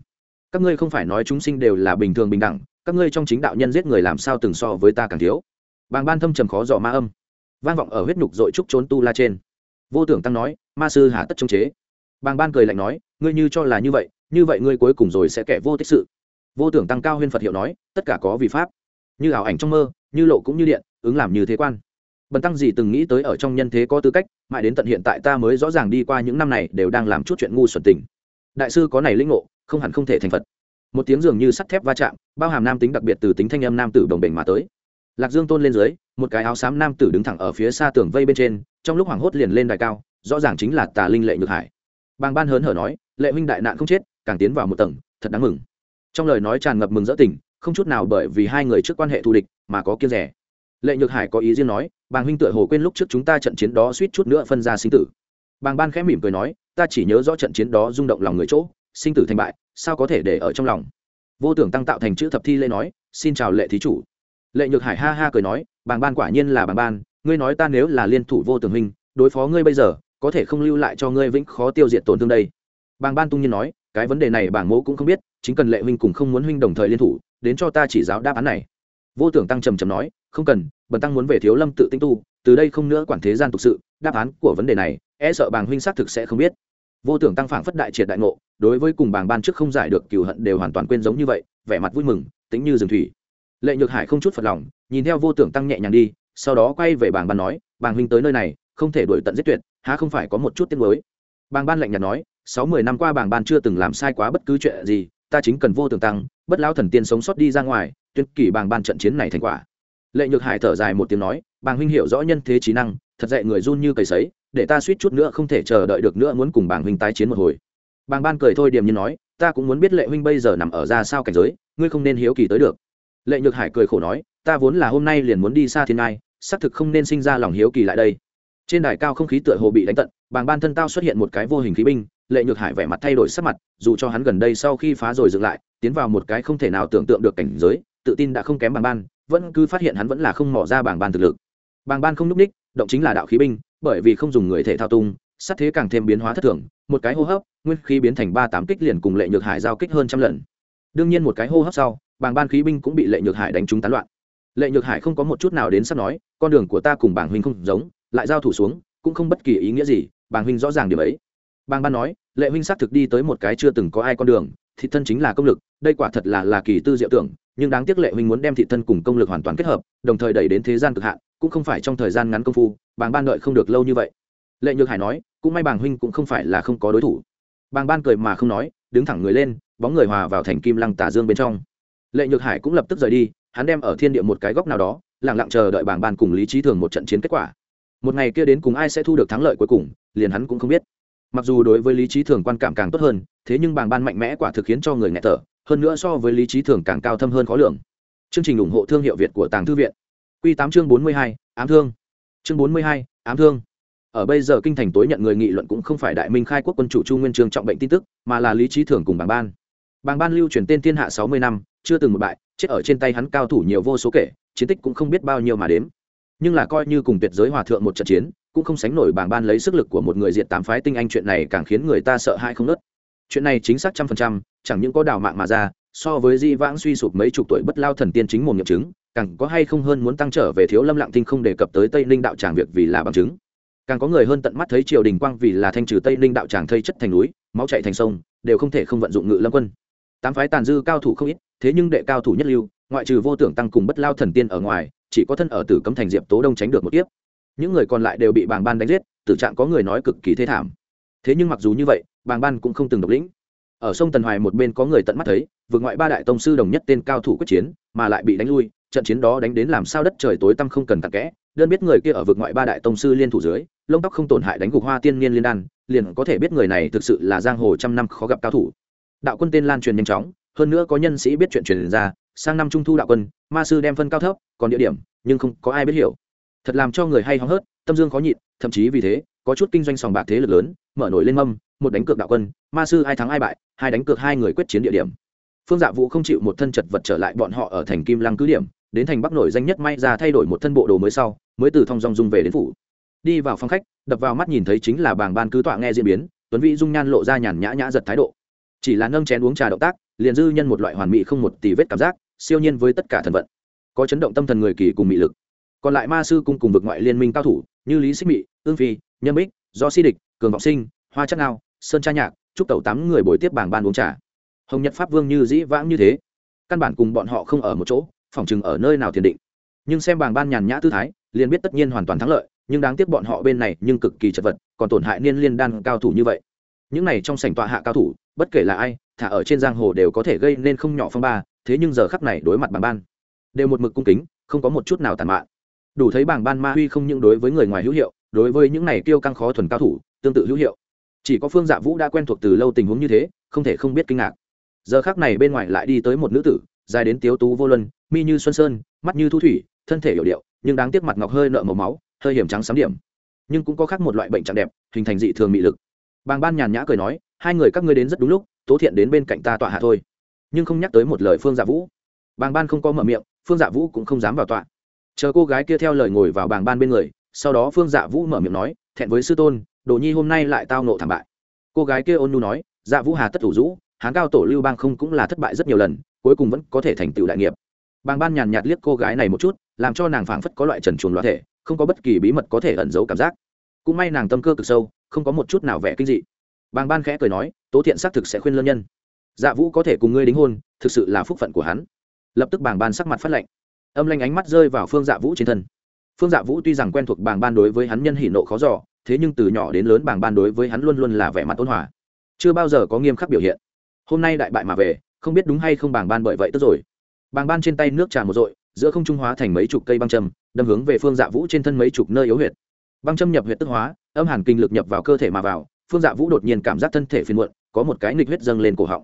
Các ngươi không phải nói chúng sinh đều là bình thường bình đẳng, các ngươi trong chính đạo nhân giết người làm sao từng so với ta càng thiếu? Bàng ban thâm trầm khó dò ma âm. Vang vọng ở huyết nhục dội trúc trốn tu la trên. Vô tưởng tăng nói, ma sư hà tất chống chế bàng ban cười lạnh nói, ngươi như cho là như vậy như vậy ngươi cuối cùng rồi sẽ kẻ vô tích sự. Vô tưởng tăng cao huyên phật hiệu nói, tất cả có vì pháp, như ảo ảnh trong mơ, như lộ cũng như điện, ứng làm như thế quan. Bần tăng gì từng nghĩ tới ở trong nhân thế có tư cách, mãi đến tận hiện tại ta mới rõ ràng đi qua những năm này đều đang làm chút chuyện ngu xuẩn tình. Đại sư có này linh ngộ, không hẳn không thể thành phật. Một tiếng dường như sắt thép va chạm, bao hàm nam tính đặc biệt từ tính thanh âm nam tử đồng bình mà tới. Lạc dương tôn lên dưới, một cái áo xám nam tử đứng thẳng ở phía xa tường vây bên trên, trong lúc hoảng hốt liền lên đài cao, rõ ràng chính là tà linh lệ nhược hải bàng ban hớn hở nói, lệ huynh đại nạn không chết, càng tiến vào một tầng, thật đáng mừng. Trong lời nói tràn ngập mừng rỡ tình, không chút nào bởi vì hai người trước quan hệ thù địch mà có kiêng rẻ. Lệ nhược hải có ý riêng nói, bàng huynh tựa hồ quên lúc trước chúng ta trận chiến đó suýt chút nữa phân ra sinh tử. Bàng ban khẽ mỉm cười nói, ta chỉ nhớ rõ trận chiến đó rung động lòng người chỗ, sinh tử thành bại, sao có thể để ở trong lòng? Vô tưởng tăng tạo thành chữ thập thi lễ nói, xin chào lệ thí chủ. Lệ nhược hải ha ha cười nói, bàng ban quả nhiên là bàng ban, ngươi nói ta nếu là liên thủ vô tưởng huynh, đối phó ngươi bây giờ có thể không lưu lại cho ngươi vĩnh khó tiêu diệt tổn thương đây. Bàng ban tung nhiên nói, cái vấn đề này bảng mẫu cũng không biết, chính cần lệ huynh cùng không muốn huynh đồng thời liên thủ, đến cho ta chỉ giáo đáp án này. Vô tưởng tăng trầm trầm nói, không cần, bần tăng muốn về thiếu lâm tự tinh tu, từ đây không nữa quản thế gian tục sự, đáp án của vấn đề này e sợ bàng huynh xác thực sẽ không biết. Vô tưởng tăng phảng phất đại triệt đại ngộ, đối với cùng bàng ban trước không giải được cừu hận đều hoàn toàn quên giống như vậy, vẻ mặt vui mừng, tính như rừng thủy. Lệ nhược hải không chút phật lòng, nhìn theo vô tưởng tăng nhẹ nhàng đi, sau đó quay về bàng ban nói, bàng huynh tới nơi này, không thể đuổi tận giết tuyệt há không phải có một chút tiếng mới bàng ban lạnh nhạt nói, sáu mươi năm qua bàng ban chưa từng làm sai quá bất cứ chuyện gì, ta chính cần vô tường tăng, bất lão thần tiên sống sót đi ra ngoài, tuyên kỷ bàng ban trận chiến này thành quả. Lệ nhược hải thở dài một tiếng nói, bàng huynh hiểu rõ nhân thế trí năng, thật dạy người run như cầy sấy, để ta suýt chút nữa không thể chờ đợi được nữa muốn cùng bàng huynh tái chiến một hồi. Bàng ban cười thôi điềm như nói, ta cũng muốn biết lệ huynh bây giờ nằm ở ra sao cảnh giới, ngươi không nên hiếu kỳ tới được. Lệ nhược hải cười khổ nói, ta vốn là hôm nay liền muốn đi xa thiên ngai, xác thực không nên sinh ra lòng hiếu kỳ lại đây trên đài cao không khí tựa hồ bị đánh tận, bàng ban thân tao xuất hiện một cái vô hình khí binh, lệ nhược hải vẻ mặt thay đổi sắc mặt, dù cho hắn gần đây sau khi phá rồi dựng lại, tiến vào một cái không thể nào tưởng tượng được cảnh giới, tự tin đã không kém bàng ban, vẫn cứ phát hiện hắn vẫn là không mỏ ra bàng ban thực lực. Bàng ban không n ú c ních, động chính là đạo khí binh, bởi vì không dùng người thể thao tung, sát thế càng thêm biến hóa thất thường, một cái hô hấp, nguyên khí biến thành ba tám kích liền cùng lệ nhược hải giao kích hơn trăm lần. Đương nhiên một cái hô hấp sau, bàng ban khí binh cũng bị lệ nhược hải đánh trúng tán loạn. Lệ nhược hải không có một chút nào đến sắp nói, con đường của ta cùng bàng huynh không giống lại giao thủ xuống, cũng không bất kỳ ý nghĩa gì, bàng huynh rõ ràng điều ấy. Bàng ban nói, lệ huynh xác thực đi tới một cái chưa từng có ai con đường, thị thân chính là công lực, đây quả thật là là kỳ tư diệu tưởng, nhưng đáng tiếc lệ huynh muốn đem thị thân cùng công lực hoàn toàn kết hợp, đồng thời đẩy đến thế gian cực hạn, cũng không phải trong thời gian ngắn công phu, bàng ban đợi không được lâu như vậy. Lệ nhược hải nói, cũng may bàng huynh cũng không phải là không có đối thủ. Bàng ban cười mà không nói, đứng thẳng người lên, bóng người hòa vào thành kim lăng tả dương bên trong. Lệ nhược hải cũng lập tức rời đi, hắn đem ở thiên địa một cái góc nào đó lẳng lặng chờ đợi bàng ban cùng lý trí thường một trận chiến kết quả một ngày kia đến cùng ai sẽ thu được thắng lợi cuối cùng, liền hắn cũng không biết. Mặc dù đối với lý trí thường quan cảm càng tốt hơn, thế nhưng bàng ban mạnh mẽ quả thực khiến cho người nghe thở, hơn nữa so với lý trí thường càng cao thâm hơn khó lường. Chương trình ủng hộ thương hiệu việt của tàng thư viện. Q tám chương bốn mươi hai, ám thương. Chương bốn mươi hai, ám thương. Ở bây giờ kinh thành tối nhận người nghị luận cũng không phải đại minh khai quốc quân chủ chu nguyên trường trọng bệnh tin tức, mà là lý trí thường cùng bàng ban. Bàng ban lưu truyền tên thiên hạ sáu mươi năm, chưa từng một bại, chết ở trên tay hắn cao thủ nhiều vô số kể, chiến tích cũng không biết bao nhiêu mà đếm nhưng là coi như cùng tuyệt giới hòa thượng một trận chiến, cũng không sánh nổi bảng ban lấy sức lực của một người diện tám phái tinh anh chuyện này càng khiến người ta sợ hãi không nớt. Chuyện này chính xác trăm phần trăm, chẳng những có đào mạng mà ra, so với di vãng suy sụp mấy chục tuổi bất lao thần tiên chính mồm nghiệm chứng, càng có hay không hơn muốn tăng trở về thiếu lâm lặng tinh không đề cập tới tây ninh đạo tràng việc vì là bằng chứng. Càng có người hơn tận mắt thấy triều đình quang vì là thanh trừ tây ninh đạo tràng thây chất thành núi, máu chạy thành sông, đều không thể không vận dụng ngự lâm quân. Tám phái tàn dư cao thủ không ít, thế nhưng đệ cao thủ nhất lưu ngoại trừ vô tưởng tăng cùng bất lao thần tiên ở ngoài, chỉ có thân ở tử cấm thành diệp tố đông tránh được một tiếp những người còn lại đều bị bàng ban đánh giết, tử trạng có người nói cực kỳ thế thảm. Thế nhưng mặc dù như vậy, bàng ban cũng không từng độc lĩnh. Ở sông tần hoài một bên có người tận mắt thấy, vượt ngoại ba đại tông sư đồng nhất tên cao thủ quyết chiến, mà lại bị đánh lui, trận chiến đó đánh đến làm sao đất trời tối tăm không cần tặng kẽ. Đơn biết người kia ở vượt ngoại ba đại tông sư liên thủ dưới, lông tóc không tổn hại đánh gục hoa tiên niên liên đan, liền có thể biết người này thực sự là giang hồ trăm năm khó gặp cao thủ. Đạo quân tên lan truyền nhanh chóng, hơn nữa có nhân sĩ biết chuyện truyền ra sang năm trung thu đạo quân, ma sư đem phân cao thấp, còn địa điểm, nhưng không có ai biết hiểu. Thật làm cho người hay hóng hớt, tâm dương khó nhịn, thậm chí vì thế, có chút kinh doanh sòng bạc thế lực lớn, mở nổi lên mâm, một đánh cược đạo quân, ma sư ai thắng ai bại, hai đánh cược hai người quyết chiến địa điểm. Phương dạ vũ không chịu một thân chật vật trở lại bọn họ ở thành kim lăng cứ điểm, đến thành bắc nổi danh nhất may ra thay đổi một thân bộ đồ mới sau, mới từ thong dong dung về đến phủ. Đi vào phòng khách, đập vào mắt nhìn thấy chính là bảng ban cứ tọa nghe diễn biến, tuấn vĩ dung nhan lộ ra nhàn nhã nhã giật thái độ. Chỉ là nâng chén uống trà động tác, liền dư nhân một loại hoàn mỹ không một tỷ vết cảm giác siêu nhiên với tất cả thần vận. Có chấn động tâm thần người kỳ cùng mị lực. Còn lại ma sư cung cùng vực ngoại liên minh cao thủ, như lý xích mị, ương phi, nhâm bích, do si địch, cường vọng sinh, hoa chắc ngao, sơn tra nhạc chúc tẩu tám người bồi tiếp bảng ban uống trà. Hồng nhật pháp vương như dĩ vãng như thế. Căn bản cùng bọn họ không ở một chỗ phỏng chừng ở nơi nào thiền định. Nhưng xem bảng ban nhàn nhã tư thái, liền biết tất nhiên hoàn toàn thắng lợi, nhưng đáng tiếc bọn họ bên này nhưng cực kỳ chật vật, còn tổn hại niên liên đan cao thủ như vậy. Những này trong sảnh tọa hạ cao thủ, bất kể là ai, thả ở trên giang hồ đều có thể gây nên không nhỏ phong ba thế nhưng giờ khắc này đối mặt bảng ban, đều một mực cung kính, không có một chút nào tàn mạn. Đủ thấy bảng ban ma huy không những đối với người ngoài hữu hiệu, đối với những này tiêu căng khó thuần cao thủ, tương tự hữu hiệu. Chỉ có phương dạ vũ đã quen thuộc từ lâu tình huống như thế, không thể không biết kinh ngạc. Giờ khác này bên ngoài lại đi tới một nữ tử, dài đến tiếu tú vô luân, mi như xuân sơn, mắt như thu thủy, thân thể hiểu điệu, nhưng đáng tiếc mặt ngọc hơi nợ màu máu, hơi hiểm trắng sám điểm. Nhưng cũng có khác một loại bệnh trạng đẹp, hình thành dị thường mị lực. Bàng ban nhàn nhã cười nói, hai người các ngươi đến rất đúng lúc, tố thiện đến bên cạnh ta tọa hạ thôi nhưng không nhắc tới một lời phương dạ vũ. Bàng ban không có mở miệng phương dạ vũ cũng không dám vào tọa. Chờ cô gái kia theo lời ngồi vào bàng ban bên người sau đó phương dạ vũ mở miệng nói thẹn với sư tôn đồ nhi hôm nay lại tao nộ thảm bại. Cô gái kia ôn nu nói dạ vũ hà tất thủ dũ, hán cao tổ lưu bang không cũng là thất bại rất nhiều lần cuối cùng vẫn có thể thành tựu đại nghiệp. Bàng ban nhàn nhạt liếc cô gái này một chút làm cho nàng phảng phất có loại trần chuồn loạn thể không có bất kỳ bí mật có thể ẩn giấu cảm giác. Cũng may nàng tâm cơ cực sâu không có một chút nào vẻ kinh dị. Bàng ban khẽ cười nói tố thiện xác thực sẽ khuyên lân nhân dạ vũ có thể cùng ngươi đính hôn, thực sự là phúc phận của hắn. Lập tức bàng ban sắc mặt phát lệnh. Âm lanh ánh mắt rơi vào phương dạ vũ trên thân. Phương dạ vũ tuy rằng quen thuộc bàng ban đối với hắn nhân hỉ nộ khó giỏ thế nhưng từ nhỏ đến lớn bàng ban đối với hắn luôn luôn là vẻ mặt ôn hòa. Chưa bao giờ có nghiêm khắc biểu hiện. Hôm nay đại bại mà về, không biết đúng hay không bàng ban bởi vậy tức rồi. Bàng ban trên tay nước trà một dội giữa không trung hóa thành mấy chục cây băng châm, đâm hướng về phương dạ vũ trên thân mấy chục nơi yếu huyệt. Băng châm nhập huyệt tức hóa, âm hàn kinh lực nhập vào cơ thể mà vào, phương dạ vũ đột nhiên cảm giác thân thể phiền muộn, có một cái nghịch huyết dâng lên cổ họng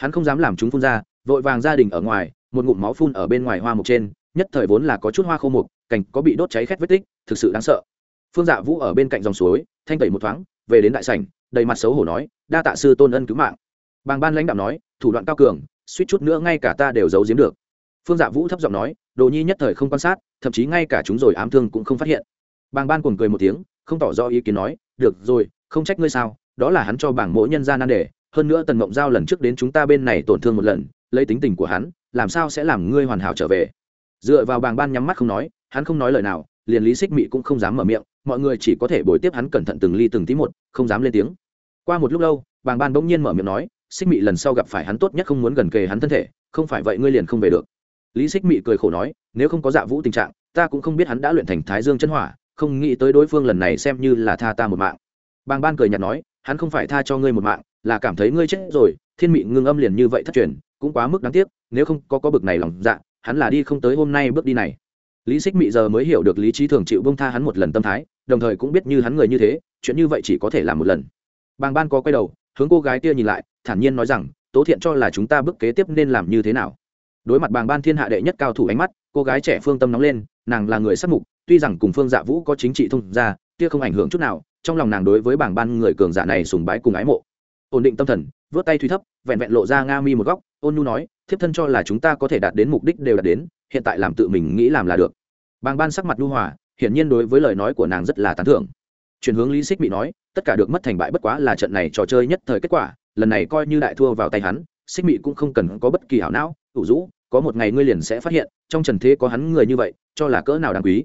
hắn không dám làm chúng phun ra, vội vàng gia đình ở ngoài, một ngụm máu phun ở bên ngoài hoa mục trên, nhất thời vốn là có chút hoa khô mục, cảnh có bị đốt cháy khét vết tích, thực sự đáng sợ. Phương dạ vũ ở bên cạnh dòng suối, thanh tẩy một thoáng, về đến đại sảnh, đầy mặt xấu hổ nói, đa tạ sư tôn ân cứu mạng. Bàng ban lãnh đạo nói, thủ đoạn cao cường, suýt chút nữa ngay cả ta đều giấu giếm được. Phương dạ vũ thấp giọng nói, đồ nhi nhất thời không quan sát, thậm chí ngay cả chúng rồi ám thương cũng không phát hiện. Bàng ban cuồng cười một tiếng, không tỏ rõ ý kiến nói, được rồi, không trách ngươi sao, đó là hắn cho bảng mỗi nhân ra nan đề hơn nữa tần mộng giao lần trước đến chúng ta bên này tổn thương một lần, lấy tính tình của hắn, làm sao sẽ làm ngươi hoàn hảo trở về? Dựa vào bàng ban nhắm mắt không nói, hắn không nói lời nào, liền lý xích mị cũng không dám mở miệng, mọi người chỉ có thể bồi tiếp hắn cẩn thận từng ly từng tí một, không dám lên tiếng. Qua một lúc lâu, bàng ban bỗng nhiên mở miệng nói, xích mị lần sau gặp phải hắn tốt nhất không muốn gần kề hắn thân thể, không phải vậy ngươi liền không về được. Lý xích mị cười khổ nói, nếu không có dạ vũ tình trạng, ta cũng không biết hắn đã luyện thành thái dương chân hỏa, không nghĩ tới đối phương lần này xem như là tha ta một mạng. Bàng ban cười nhạt nói, hắn không phải tha cho ngươi một mạng là cảm thấy ngươi chết rồi, thiên mị ngưng âm liền như vậy thất truyền, cũng quá mức đáng tiếc, nếu không có có bực này lòng dạ hắn là đi không tới hôm nay bước đi này. Lý xích mị giờ mới hiểu được lý trí thường chịu bông tha hắn một lần tâm thái, đồng thời cũng biết như hắn người như thế, chuyện như vậy chỉ có thể làm một lần. Bàng ban có quay đầu, hướng cô gái kia nhìn lại, thản nhiên nói rằng, tố thiện cho là chúng ta bước kế tiếp nên làm như thế nào? Đối mặt bàng ban thiên hạ đệ nhất cao thủ ánh mắt, cô gái trẻ phương tâm nóng lên, nàng là người sắc mục, tuy rằng cùng phương dạ vũ có chính trị thông ra kia không ảnh hưởng chút nào, trong lòng nàng đối với bảng ban người cường giả này sùng bái cùng ái mộ ổn định tâm thần, vớt tay thúy thấp, vẹn vẹn lộ ra nga mi một góc, ôn nhu nói, thiếp thân cho là chúng ta có thể đạt đến mục đích đều đạt đến, hiện tại làm tự mình nghĩ làm là được. Bàng ban sắc mặt nhu hòa, hiển nhiên đối với lời nói của nàng rất là tán thưởng. Chuyển hướng lý xích bị nói, tất cả được mất thành bại bất quá là trận này trò chơi nhất thời kết quả, lần này coi như đại thua vào tay hắn xích mị cũng không cần có bất kỳ hảo não, ủ rũ, có một ngày ngươi liền sẽ phát hiện, trong trần thế có hắn người như vậy, cho là cỡ nào đáng quý.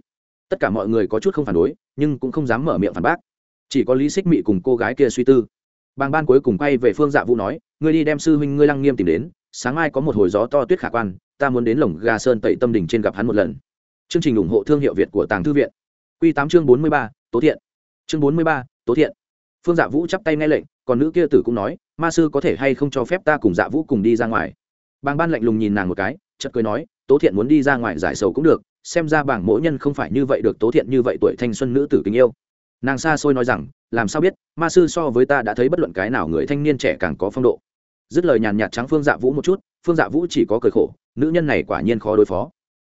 Tất cả mọi người có chút không phản đối, nhưng cũng không dám mở miệng phản bác. Chỉ có lý xích mị cùng cô gái kia suy tư bàng ban cuối cùng quay về phương dạ vũ nói, ngươi đi đem sư huynh ngươi lăng nghiêm tìm đến, sáng mai có một hồi gió to tuyết khả quan, ta muốn đến lồng gà sơn tẩy tâm đỉnh trên gặp hắn một lần. Chương trình ủng hộ thương hiệu việt của tàng thư viện. Q tám chương bốn mươi ba, tố thiện. Chương bốn mươi ba, tố thiện. Phương dạ vũ chắp tay nghe lệnh, còn nữ kia tử cũng nói, ma sư có thể hay không cho phép ta cùng dạ vũ cùng đi ra ngoài? Bàng ban lạnh lùng nhìn nàng một cái, chợt cười nói, tố thiện muốn đi ra ngoài giải sầu cũng được, xem ra bảng mỗi nhân không phải như vậy được tố thiện như vậy tuổi thanh xuân nữ tử tình yêu nàng xa xôi nói rằng, làm sao biết, ma sư so với ta đã thấy bất luận cái nào người thanh niên trẻ càng có phong độ. Dứt lời nhàn nhạt trắng phương dạ vũ một chút, phương dạ vũ chỉ có cười khổ, nữ nhân này quả nhiên khó đối phó.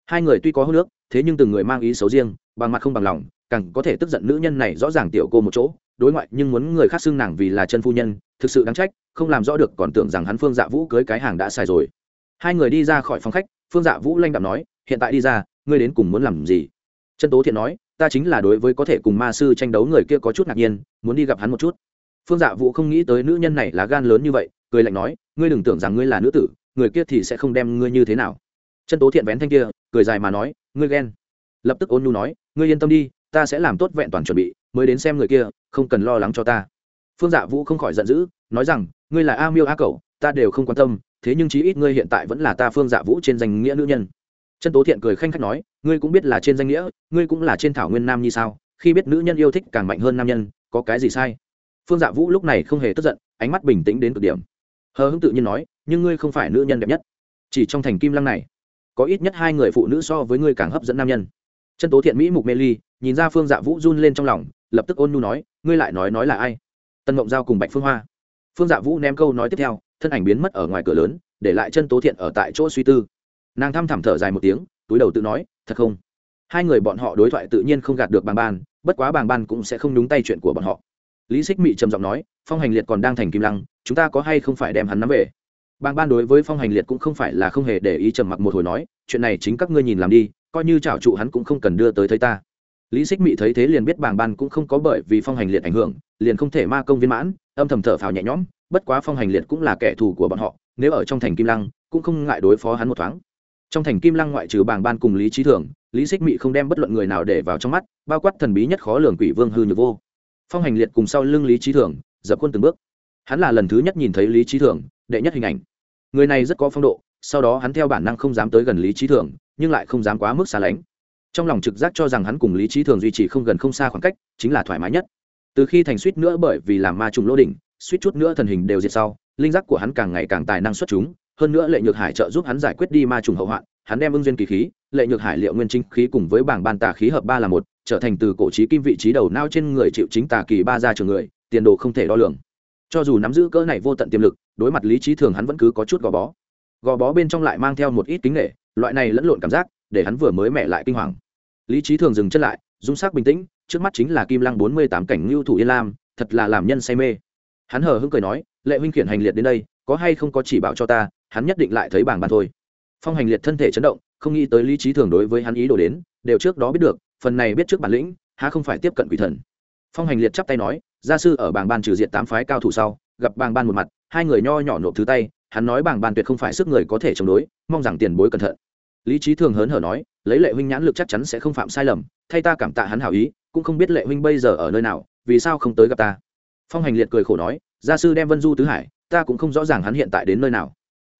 Hai người tuy có hô nước thế nhưng từng người mang ý xấu riêng, bằng mặt không bằng lòng, càng có thể tức giận nữ nhân này rõ ràng tiểu cô một chỗ, đối ngoại nhưng muốn người khác xưng nàng vì là chân phu nhân, thực sự đáng trách, không làm rõ được còn tưởng rằng hắn phương dạ vũ cưới cái hàng đã xài rồi. Hai người đi ra khỏi phòng khách, phương dạ vũ lanh đạm nói, hiện tại đi ra, ngươi đến cùng muốn làm gì? Chân tố thiện nói ta chính là đối với có thể cùng ma sư tranh đấu người kia có chút ngạc nhiên muốn đi gặp hắn một chút. Phương dạ vũ không nghĩ tới nữ nhân này là gan lớn như vậy cười lạnh nói ngươi đừng tưởng rằng ngươi là nữ tử người kia thì sẽ không đem ngươi như thế nào. Chân tố thiện vén thanh kia cười dài mà nói ngươi ghen. Lập tức ôn nhu nói ngươi yên tâm đi ta sẽ làm tốt vẹn toàn chuẩn bị mới đến xem người kia không cần lo lắng cho ta. Phương dạ vũ không khỏi giận dữ nói rằng ngươi là a miêu a cẩu, ta đều không quan tâm thế nhưng chí ít ngươi hiện tại vẫn là ta phương dạ vũ trên danh nghĩa nữ nhân chân tố thiện cười khanh khách nói, ngươi cũng biết là trên danh nghĩa, ngươi cũng là trên thảo nguyên nam như sao? Khi biết nữ nhân yêu thích càng mạnh hơn nam nhân, có cái gì sai? Phương dạ vũ lúc này không hề tức giận, ánh mắt bình tĩnh đến cực điểm. Hờ hững tự nhiên nói, nhưng ngươi không phải nữ nhân đẹp nhất. Chỉ trong thành kim lăng này, có ít nhất hai người phụ nữ so với ngươi càng hấp dẫn nam nhân. Chân tố thiện mỹ mục mê ly, nhìn ra phương dạ vũ run lên trong lòng, lập tức ôn nhu nói, ngươi lại nói nói là ai? Tân Mộng giao cùng bạch phương hoa. Phương dạ vũ ném câu nói tiếp theo, thân ảnh biến mất ở ngoài cửa lớn, để lại chân tố thiện ở tại chỗ suy tư nàng thăm thẳm thở dài một tiếng, túi đầu tự nói, thật không? Hai người bọn họ đối thoại tự nhiên không gạt được bàng ban, bất quá bàng ban cũng sẽ không đúng tay chuyện của bọn họ. Lý xích mị trầm giọng nói, phong hành liệt còn đang thành kim lăng, chúng ta có hay không phải đem hắn nắm về? Bàng ban đối với phong hành liệt cũng không phải là không hề để ý trầm mặc một hồi nói, chuyện này chính các ngươi nhìn làm đi, coi như trảo trụ hắn cũng không cần đưa tới thấy ta. Lý xích mị thấy thế liền biết bàng ban cũng không có bởi vì phong hành liệt ảnh hưởng, liền không thể ma công viên mãn, âm thầm thở phào nhẹ nhõm, bất quá phong hành liệt cũng là kẻ thù của bọn họ, nếu ở trong thành kim lăng, cũng không ngại đối phó hắn một thoáng trong thành kim lăng ngoại trừ bàng ban cùng lý trí thường, lý xích mị không đem bất luận người nào để vào trong mắt, bao quát thần bí nhất khó lường quỷ vương hư nhược vô. Phong hành liệt cùng sau lưng lý trí thường, dập quân từng bước. Hắn là lần thứ nhất nhìn thấy lý trí thường, đệ nhất hình ảnh. Người này rất có phong độ, sau đó hắn theo bản năng không dám tới gần lý trí thường, nhưng lại không dám quá mức xa lánh. Trong lòng trực giác cho rằng hắn cùng lý trí thường duy trì không gần không xa khoảng cách, chính là thoải mái nhất. Từ khi thành suýt nữa bởi vì làm ma trùng lỗ đỉnh, suýt chút nữa thần hình đều diệt sau, linh giác của hắn càng ngày càng tài năng xuất chúng hơn nữa lệ nhược hải trợ giúp hắn giải quyết đi ma trùng hậu hoạn, hắn đem ưng duyên kỳ khí, lệ nhược hải liệu nguyên trinh khí cùng với bảng ban tà khí hợp ba là một, trở thành từ cổ trí kim vị trí đầu nao trên người chịu chính tà kỳ ba ra trường người, tiền đồ không thể đo lường. Cho dù nắm giữ cỡ này vô tận tiềm lực, đối mặt lý trí thường hắn vẫn cứ có chút gò bó. Gò bó bên trong lại mang theo một ít kính nghệ loại này lẫn lộn cảm giác, để hắn vừa mới mẹ lại kinh hoàng. Lý trí thường dừng chân lại, dung sắc bình tĩnh, trước mắt chính là kim lăng bốn mươi tám cảnh ngưu thủ yên lam, thật là làm nhân say mê. Hắn hờ hững cười nói, lệ huynh khiển hành liệt đến đây, có hay không có chỉ bảo cho ta hắn nhất định lại thấy bảng bàn thôi. Phong hành liệt thân thể chấn động, không nghĩ tới lý trí thường đối với hắn ý đồ đến, đều trước đó biết được, phần này biết trước bản lĩnh, há không phải tiếp cận quỷ thần. Phong hành liệt chắp tay nói, gia sư ở bảng ban trừ diện tám phái cao thủ sau, gặp bảng ban một mặt, hai người nho nhỏ nộp thứ tay, hắn nói bảng ban tuyệt không phải sức người có thể chống đối, mong rằng tiền bối cẩn thận. Lý trí thường hớn hở nói, lấy lệ huynh nhãn lực chắc chắn sẽ không phạm sai lầm, thay ta cảm tạ hắn hảo ý, cũng không biết lệ huynh bây giờ ở nơi nào, vì sao không tới gặp ta? Phong hành liệt cười khổ nói, gia sư đem vân du tứ hải, ta cũng không rõ ràng hắn hiện tại đến nơi nào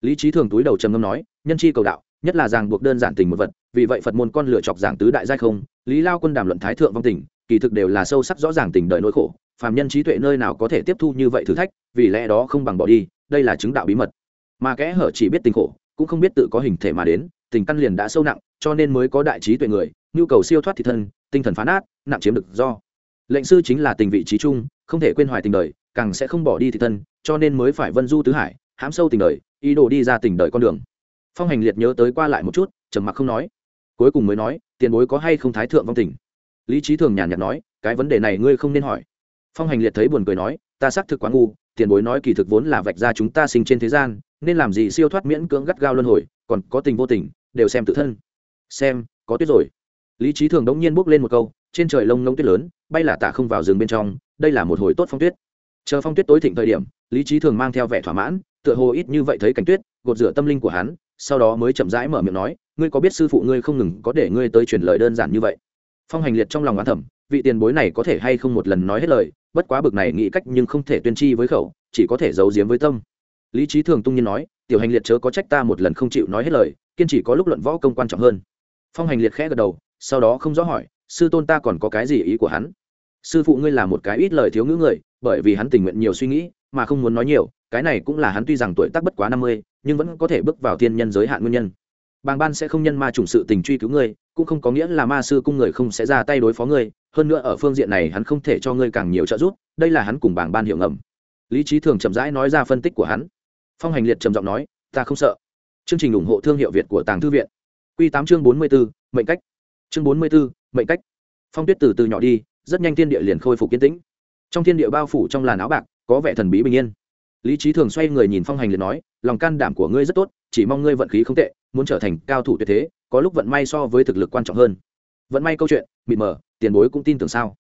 lý trí thường túi đầu trầm ngâm nói, nhân chi cầu đạo, nhất là ràng buộc đơn giản tình một vật, vì vậy phật môn con lựa chọc giảng tứ đại giai không, lý lao quân đàm luận thái thượng vong tình, kỳ thực đều là sâu sắc rõ ràng tình đời nỗi khổ, phàm nhân trí tuệ nơi nào có thể tiếp thu như vậy thử thách, vì lẽ đó không bằng bỏ đi, đây là chứng đạo bí mật. Mà kẽ hở chỉ biết tình khổ, cũng không biết tự có hình thể mà đến, tình căn liền đã sâu nặng, cho nên mới có đại trí tuệ người, nhu cầu siêu thoát thị thân, tinh thần phán át, nặng chiếm được do. Lệnh sư chính là tình vị trí chung không thể quên hoài tình đời, càng sẽ không bỏ đi thị thân, cho nên mới phải vân du tứ hải, hãm sâu tình đời ý đồ đi ra tình đời con đường. Phong hành liệt nhớ tới qua lại một chút, trầm mặc không nói. Cuối cùng mới nói, tiền bối có hay không thái thượng vong tình? Lý trí thường nhàn nhạt nói, cái vấn đề này ngươi không nên hỏi. Phong hành liệt thấy buồn cười nói, ta xác thực quá ngu, tiền bối nói kỳ thực vốn là vạch ra chúng ta sinh trên thế gian, nên làm gì siêu thoát miễn cưỡng gắt gao luân hồi, còn có tình vô tình, đều xem tự thân. Xem, có tuyết rồi. Lý trí thường đống nhiên bốc lên một câu, trên trời lông lông tuyết lớn, bay là tạ không vào rừng bên trong, đây là một hồi tốt phong tuyết. Chờ phong tuyết tối thịnh thời điểm, lý trí thường mang theo vẻ thỏa mãn tựa hồ ít như vậy thấy cảnh tuyết, gột rửa tâm linh của hắn, sau đó mới chậm rãi mở miệng nói, ngươi có biết sư phụ ngươi không ngừng có để ngươi tới truyền lời đơn giản như vậy? Phong hành liệt trong lòng oán thẩm vị tiền bối này có thể hay không một lần nói hết lời, bất quá bực này nghĩ cách nhưng không thể tuyên chi với khẩu, chỉ có thể giấu giếm với tâm. Lý trí thường tung nhiên nói, tiểu hành liệt chớ có trách ta một lần không chịu nói hết lời, kiên chỉ có lúc luận võ công quan trọng hơn. Phong hành liệt khẽ gật đầu, sau đó không rõ hỏi, sư tôn ta còn có cái gì ý của hắn? Sư phụ ngươi là một cái ít lời thiếu ngữ người, bởi vì hắn tình nguyện nhiều suy nghĩ, mà không muốn nói nhiều, cái này cũng là hắn tuy rằng tuổi tác bất quá năm mươi, nhưng vẫn có thể bước vào thiên nhân giới hạn nguyên nhân. Bàng ban sẽ không nhân ma trùng sự tình truy cứu ngươi, cũng không có nghĩa là ma sư cung người không sẽ ra tay đối phó ngươi, hơn nữa ở phương diện này hắn không thể cho ngươi càng nhiều trợ giúp, đây là hắn cùng bàng ban hiệu ngầm. Lý trí thường chậm rãi nói ra phân tích của hắn. Phong hành liệt trầm giọng nói, ta không sợ. Chương trình ủng hộ thương hiệu việt của tàng thư viện. Q tám chương bốn mươi b ố mệnh cách. Chương bốn mươi b ố mệnh cách. Phong tuyết từ từ nhỏ đi rất nhanh thiên địa liền khôi phục kiến tĩnh. Trong thiên địa bao phủ trong làn áo bạc, có vẻ thần bí bình yên. Lý trí thường xoay người nhìn phong hành liệt nói, lòng can đảm của ngươi rất tốt, chỉ mong ngươi vận khí không tệ, muốn trở thành cao thủ tuyệt thế, có lúc vận may so với thực lực quan trọng hơn. Vận may câu chuyện, mịt mờ, tiền bối cũng tin tưởng sao?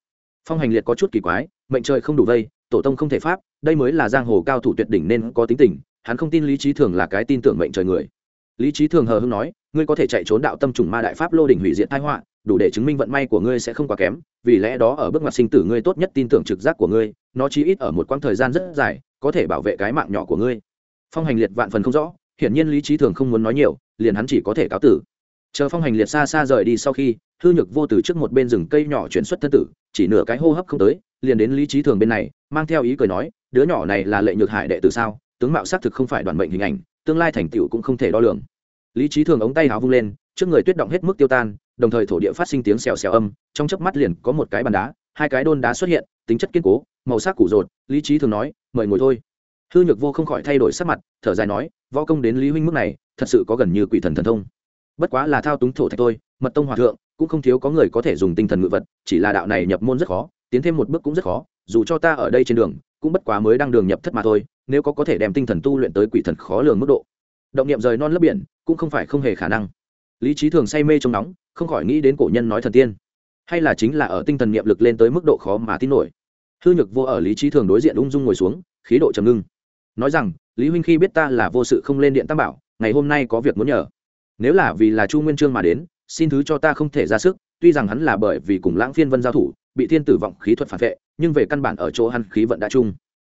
Phong hành liệt có chút kỳ quái, mệnh trời không đủ vây, tổ tông không thể pháp, đây mới là giang hồ cao thủ tuyệt đỉnh nên có tính tình, hắn không tin lý trí thường là cái tin tưởng mệnh trời người. Lý trí thường hờ hưng nói, ngươi có thể chạy trốn đạo tâm trùng ma đại pháp lô đỉnh hủy diệt tai họa đủ để chứng minh vận may của ngươi sẽ không quá kém, vì lẽ đó ở bước ngoặt sinh tử ngươi tốt nhất tin tưởng trực giác của ngươi, nó chí ít ở một quãng thời gian rất dài, có thể bảo vệ cái mạng nhỏ của ngươi. Phong hành liệt vạn phần không rõ, hiển nhiên lý trí thường không muốn nói nhiều, liền hắn chỉ có thể cáo tử. Chờ phong hành liệt xa xa rời đi sau khi, hư nhược vô từ trước một bên rừng cây nhỏ chuyển xuất thân tử, chỉ nửa cái hô hấp không tới, liền đến lý trí thường bên này, mang theo ý cười nói, đứa nhỏ này là lệ nhược hải đệ tử sao? Tướng mạo xác thực không phải đoàn mệnh hình ảnh, tương lai thành tựu cũng không thể đo lường lý trí thường ống tay háo vung lên, trước người tuyết động hết mức tiêu tan, đồng thời thổ địa phát sinh tiếng xèo xèo âm, trong chớp mắt liền có một cái bàn đá, hai cái đôn đá xuất hiện, tính chất kiên cố, màu sắc củ rột, lý trí thường nói, mời ngồi thôi. Hư nhược vô không khỏi thay đổi sắc mặt, thở dài nói, võ công đến lý huynh mức này, thật sự có gần như quỷ thần thần thông. Bất quá là thao túng thổ thạch thôi, mật tông hòa thượng, cũng không thiếu có người có thể dùng tinh thần ngự vật, chỉ là đạo này nhập môn rất khó, tiến thêm một bước cũng rất khó, dù cho ta ở đây trên đường, cũng bất quá mới đang đường nhập thất mà thôi, nếu có có thể đem tinh thần tu luyện tới quỷ thần khó lường mức độ động niệm rời non lấp biển cũng không phải không hề khả năng. Lý trí thường say mê trong nóng, không khỏi nghĩ đến cổ nhân nói thần tiên. Hay là chính là ở tinh thần niệm lực lên tới mức độ khó mà tin nổi. Hư nhược vô ở lý trí thường đối diện ung dung ngồi xuống, khí độ trầm ngưng. Nói rằng, lý huynh khi biết ta là vô sự không lên điện tam bảo, ngày hôm nay có việc muốn nhờ. Nếu là vì là chu nguyên trương mà đến, xin thứ cho ta không thể ra sức, tuy rằng hắn là bởi vì cùng lãng phiên vân giao thủ, bị thiên tử vọng khí thuật phản vệ, nhưng về căn bản ở chỗ hắn khí vận đã chung.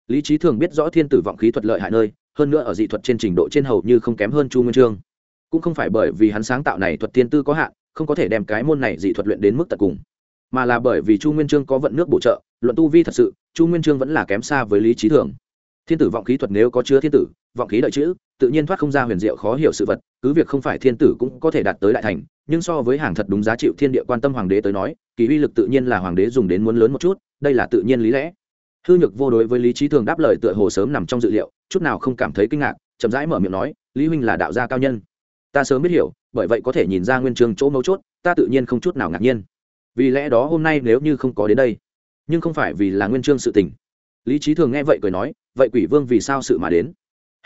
Lý trí thường biết rõ thiên tử vọng khí thuật lợi hại nơi hơn nữa ở dị thuật trên trình độ trên hầu như không kém hơn chu nguyên trương. Cũng không phải bởi vì hắn sáng tạo này thuật tiên tư có hạn, không có thể đem cái môn này dị thuật luyện đến mức tận cùng, mà là bởi vì chu nguyên trương có vận nước bổ trợ, luận tu vi thật sự, chu nguyên trương vẫn là kém xa với lý trí thường. Thiên tử vọng khí thuật nếu có chứa thiên tử, vọng khí đợi chữ, tự nhiên thoát không ra huyền diệu khó hiểu sự vật, cứ việc không phải thiên tử cũng có thể đạt tới đại thành, nhưng so với hàng thật đúng giá trị thiên địa quan tâm hoàng đế tới nói, kỳ uy lực tự nhiên là hoàng đế dùng đến muốn lớn một chút, đây là tự nhiên lý lẽ. Hư nhược vô đối với lý trí thường đáp lời tựa hồ sớm nằm trong dự liệu chút nào không cảm thấy kinh ngạc, chậm rãi mở miệng nói, lý huynh là đạo gia cao nhân. Ta sớm biết hiểu, bởi vậy có thể nhìn ra nguyên trường chỗ mấu chốt, ta tự nhiên không chút nào ngạc nhiên. Vì lẽ đó hôm nay nếu như không có đến đây, nhưng không phải vì là nguyên trương sự tình. Lý trí thường nghe vậy cười nói, vậy quỷ vương vì sao sự mà đến?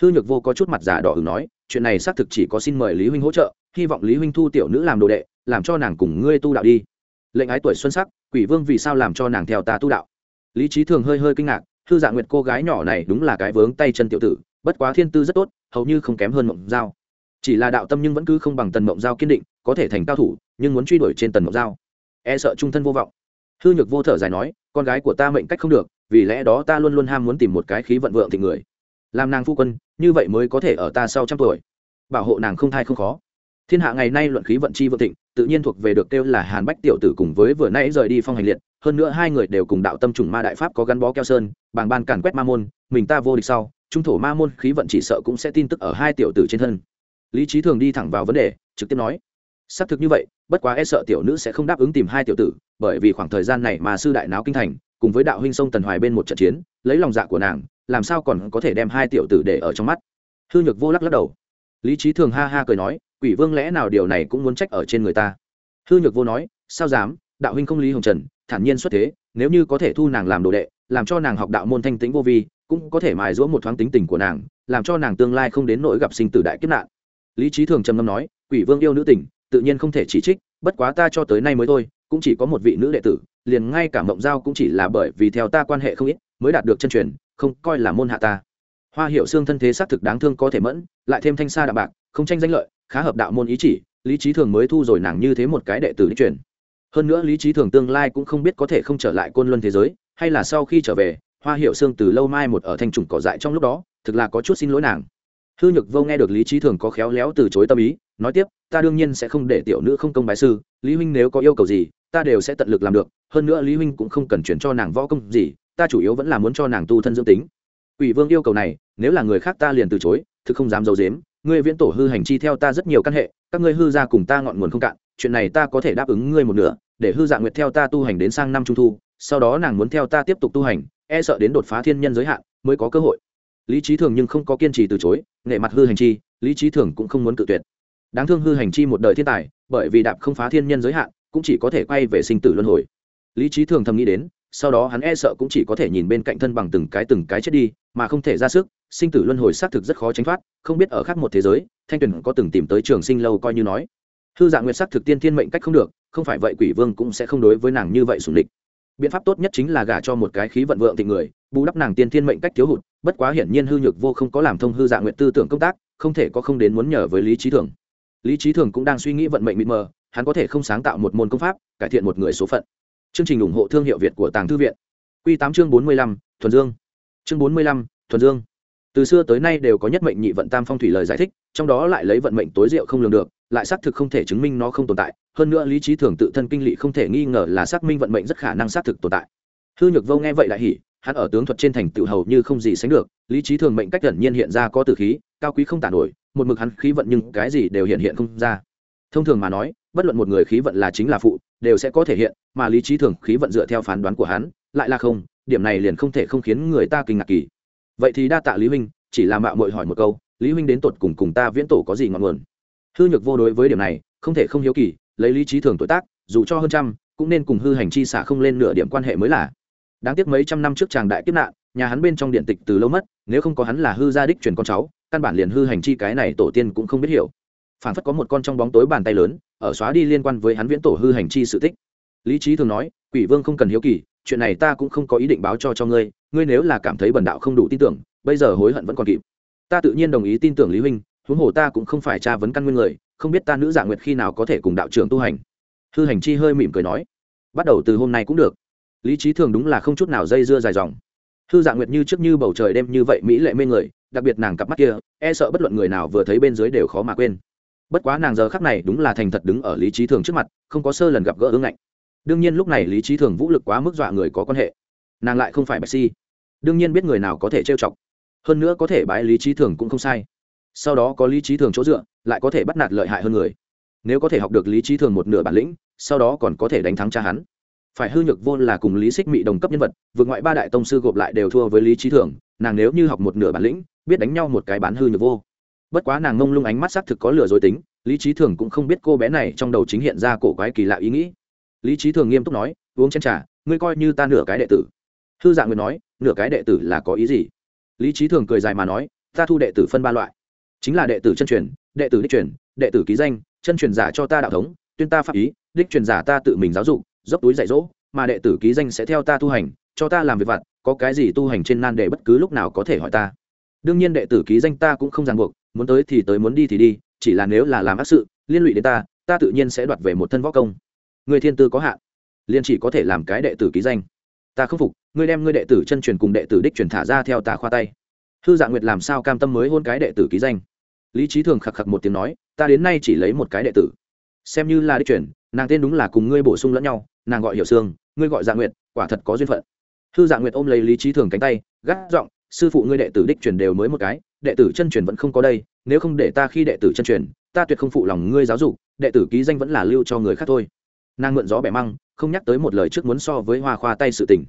Hư nhược vô có chút mặt giả đỏ hứng nói, chuyện này xác thực chỉ có xin mời lý huynh hỗ trợ, hy vọng lý huynh thu tiểu nữ làm đồ đệ, làm cho nàng cùng ngươi tu đạo đi. Lệnh ái tuổi xuân sắc, quỷ vương vì sao làm cho nàng theo ta tu đạo? Lý trí thường hơi hơi kinh ngạc hư dạ nguyệt cô gái nhỏ này đúng là cái vướng tay chân tiểu tử, bất quá thiên tư rất tốt, hầu như không kém hơn mộng giao. Chỉ là đạo tâm nhưng vẫn cứ không bằng tần mộng giao kiên định, có thể thành cao thủ, nhưng muốn truy đuổi trên tần mộng giao. E sợ trung thân vô vọng. Hư nhược vô thở dài nói, con gái của ta mệnh cách không được, vì lẽ đó ta luôn luôn ham muốn tìm một cái khí vận vượng thì người. Làm nàng phu quân, như vậy mới có thể ở ta sau trăm tuổi. Bảo hộ nàng không thai không khó. Thiên hạ ngày nay luận khí vận chi vượng thịnh, tự nhiên thuộc về được kêu là hàn bách tiểu tử cùng với vừa nãy rời đi phong hành liệt hơn nữa hai người đều cùng đạo tâm trùng ma đại pháp có gắn bó keo sơn, bàng ban càn quét ma môn, mình ta vô địch sau, trung thổ ma môn khí vận chỉ sợ cũng sẽ tin tức ở hai tiểu tử trên thân. Lý trí thường đi thẳng vào vấn đề, trực tiếp nói, xác thực như vậy, bất quá e sợ tiểu nữ sẽ không đáp ứng tìm hai tiểu tử, bởi vì khoảng thời gian này mà sư đại náo kinh thành, cùng với đạo huynh sông tần hoài bên một trận chiến, lấy lòng dạ của nàng, làm sao còn có thể đem hai tiểu tử để ở trong mắt? Hư nhược vô lắc lắc đầu. Lý trí thường ha ha cười nói, quỷ vương lẽ nào điều này cũng muốn trách ở trên người ta? Hư nhược vô nói, sao dám, đạo huynh không lý hồng trần thản nhiên xuất thế, nếu như có thể thu nàng làm đồ đệ, làm cho nàng học đạo môn thanh tĩnh vô vi, cũng có thể mài giũa một thoáng tính tình của nàng, làm cho nàng tương lai không đến nỗi gặp sinh tử đại kiếp nạn. Lý trí thường trầm ngâm nói, quỷ vương yêu nữ tình, tự nhiên không thể chỉ trích, bất quá ta cho tới nay mới thôi, cũng chỉ có một vị nữ đệ tử, liền ngay cả mộng giao cũng chỉ là bởi vì theo ta quan hệ không ít, mới đạt được chân truyền, không coi là môn hạ ta. Hoa hiệu xương thân thế xác thực đáng thương có thể mẫn, lại thêm thanh xa đạm bạc, không tranh danh lợi, khá hợp đạo môn ý chỉ, lý trí thường mới thu rồi nàng như thế một cái đệ tử đi truyền hơn nữa lý trí thường tương lai cũng không biết có thể không trở lại côn luân thế giới, hay là sau khi trở về, hoa hiệu xương từ lâu mai một ở thanh trùng cỏ dại trong lúc đó, thực là có chút xin lỗi nàng. Hư nhược vô nghe được lý trí thường có khéo léo từ chối tâm ý, nói tiếp, ta đương nhiên sẽ không để tiểu nữ không công bái sư, lý huynh nếu có yêu cầu gì, ta đều sẽ tận lực làm được, hơn nữa lý huynh cũng không cần chuyển cho nàng võ công gì, ta chủ yếu vẫn là muốn cho nàng tu thân dưỡng tính. Quỷ vương yêu cầu này, nếu là người khác ta liền từ chối, thực không dám d i ấ u dếm ngươi viễn tổ hư hành chi theo ta rất nhiều căn hệ, các ngươi hư ra cùng ta ngọn nguồn không cạn chuyện này ta có thể đáp ứng ngươi một nửa, để hư dạ nguyệt theo ta tu hành đến sang năm trung thu, sau đó nàng muốn theo ta tiếp tục tu hành e sợ đến đột phá thiên nhân giới hạn mới có cơ hội. Lý trí thường nhưng không có kiên trì từ chối, nghệ mặt hư hành chi, lý trí thường cũng không muốn cự tuyệt. Đáng thương hư hành chi một đời thiên tài, bởi vì đạp không phá thiên nhân giới hạn, cũng chỉ có thể quay về sinh tử luân hồi. Lý trí thường thầm nghĩ đến, sau đó hắn e sợ cũng chỉ có thể nhìn bên cạnh thân bằng từng cái từng cái chết đi, mà không thể ra sức, sinh tử luân hồi xác thực rất khó tránh thoát, không biết ở khác một thế giới, thanh tuyền có từng tìm tới trường sinh lâu coi như nói hư dạng nguyệt sắc thực tiên thiên mệnh cách không được, không phải vậy quỷ vương cũng sẽ không đối với nàng như vậy sùng địch. Biện pháp tốt nhất chính là gả cho một cái khí vận vượng thị người, bù đắp nàng tiên thiên mệnh cách thiếu hụt, bất quá hiển nhiên hư nhược vô không có làm thông hư dạng nguyệt tư tưởng công tác, không thể có không đến muốn nhờ với lý trí thường. Lý trí thường cũng đang suy nghĩ vận mệnh mịt mờ, hắn có thể không sáng tạo một môn công pháp, cải thiện một người số phận. Chương trình ủng hộ thương hiệu việt của tàng thư viện. Q tám chương bốn mươi lăm, thuần dương. Chương bốn mươi lăm, thuần dương từ xưa tới nay đều có nhất mệnh nhị vận tam phong thủy lời giải thích, trong đó lại lấy vận mệnh tối diệu không lường được, lại xác thực không thể chứng minh nó không tồn tại. Hơn nữa lý trí thường tự thân kinh lị không thể nghi ngờ là xác minh vận mệnh rất khả năng xác thực tồn tại. Hư nhược vô nghe vậy lại hỉ, hắn ở tướng thuật trên thành tựu hầu như không gì sánh được, lý trí thường mệnh cách gần nhiên hiện ra có từ khí, cao quý không tản nổi, một mực hắn khí vận nhưng cái gì đều hiện hiện không ra. Thông thường mà nói, bất luận một người khí vận là chính là phụ, đều sẽ có thể hiện, mà lý trí thường khí vận dựa theo phán đoán của hắn, lại là không, điểm này liền không thể không khiến người ta kinh ngạc kỳ vậy thì đa tạ lý huynh, chỉ là mạo muội hỏi một câu, lý huynh đến tột cùng cùng ta viễn tổ có gì ngọn nguồn? Hư nhược vô đối với điểm này, không thể không hiếu kỳ, lấy lý trí thường tuổi tác, dù cho hơn trăm, cũng nên cùng hư hành chi xả không lên nửa điểm quan hệ mới là. Đáng tiếc mấy trăm năm trước chàng đại kiếp nạn, nhà hắn bên trong điện tịch từ lâu mất, nếu không có hắn là hư gia đích truyền con cháu, căn bản liền hư hành chi cái này tổ tiên cũng không biết hiểu. Phản phất có một con trong bóng tối bàn tay lớn, ở xóa đi liên quan với hắn viễn tổ hư hành chi sự tích. Lý trí thường nói, quỷ vương không cần hiếu kỳ chuyện này ta cũng không có ý định báo cho cho ngươi ngươi nếu là cảm thấy bần đạo không đủ tin tưởng, bây giờ hối hận vẫn còn kịp. Ta tự nhiên đồng ý tin tưởng lý huynh, huống hồ ta cũng không phải tra vấn căn nguyên người, không biết ta nữ dạ nguyệt khi nào có thể cùng đạo trưởng tu hành. Hư hành chi hơi mỉm cười nói, bắt đầu từ hôm nay cũng được. Lý trí thường đúng là không chút nào dây dưa dài dòng. Hư dạ nguyệt như trước như bầu trời đêm như vậy mỹ lệ mê người, đặc biệt nàng cặp mắt kia e sợ bất luận người nào vừa thấy bên dưới đều khó mà quên. Bất quá nàng giờ khắc này đúng là thành thật đứng ở lý trí thường trước mặt, không có sơ lần gặp gỡ ương ngạnh đương nhiên lúc này lý trí thường vũ lực quá mức dọa người có quan hệ. Nàng lại không phải bạch si. Đương nhiên biết người nào có thể trêu chọc. Hơn nữa có thể bái lý trí thường cũng không sai. Sau đó có lý trí thường chỗ dựa, lại có thể bắt nạt lợi hại hơn người. Nếu có thể học được lý trí thường một nửa bản lĩnh, sau đó còn có thể đánh thắng cha hắn. Phải hư nhược vô là cùng lý xích mị đồng cấp nhân vật, vượt ngoại ba đại tông sư gộp lại đều thua với lý trí thường, nàng nếu như học một nửa bản lĩnh, biết đánh nhau một cái bán hư nhược vô. Bất quá nàng ngông lung ánh mắt xác thực có lừa dối tính, lý trí thường cũng không biết cô bé này trong đầu chính hiện ra cổ quái kỳ lạ ý nghĩ lý trí thường nghiêm túc nói, uống chén trà, ngươi coi như ta nửa cái đệ tử. Hư dạng Nguyệt nói, nửa cái đệ tử là có ý gì? Lý trí thường cười dài mà nói, ta thu đệ tử phân ba loại, chính là đệ tử chân truyền, đệ tử đích truyền, đệ tử ký danh, chân truyền giả cho ta đạo thống, tuyên ta pháp ý, đích truyền giả ta tự mình giáo dục, dốc túi dạy dỗ, mà đệ tử ký danh sẽ theo ta tu hành, cho ta làm việc vặt, có cái gì tu hành trên nan để bất cứ lúc nào có thể hỏi ta. Đương nhiên đệ tử ký danh ta cũng không ràng buộc, muốn tới thì tới, muốn đi thì đi, chỉ là nếu là làm ác sự, liên lụy đến ta ta tự nhiên sẽ đoạt về một thân võ công người thiên tư có hạn, liền chỉ có thể làm cái đệ tử ký danh. Ta không phục, ngươi đem ngươi đệ tử chân truyền cùng đệ tử đích truyền thả ra theo ta khoa tay. Hư dạ nguyệt làm sao cam tâm mới hôn cái đệ tử ký danh? Lý trí thường khạc khạc một tiếng nói, ta đến nay chỉ lấy một cái đệ tử. Xem như là đích truyền, nàng tên đúng là cùng ngươi bổ sung lẫn nhau, nàng gọi hiểu sương, ngươi gọi dạ nguyệt, quả thật có duyên phận. Hư dạ nguyệt ôm lấy lý trí thường cánh tay, gắt giọng, sư phụ ngươi đệ tử đích truyền đều mới một cái, đệ tử chân truyền vẫn không có đây, nếu không để ta khi đệ tử chân truyền, ta tuyệt không phụ lòng ngươi giáo dục, đệ tử ký danh vẫn là lưu cho người khác thôi nàng mượn gió bẻ măng, không nhắc tới một lời trước muốn so với hoa khoa tay sự tình.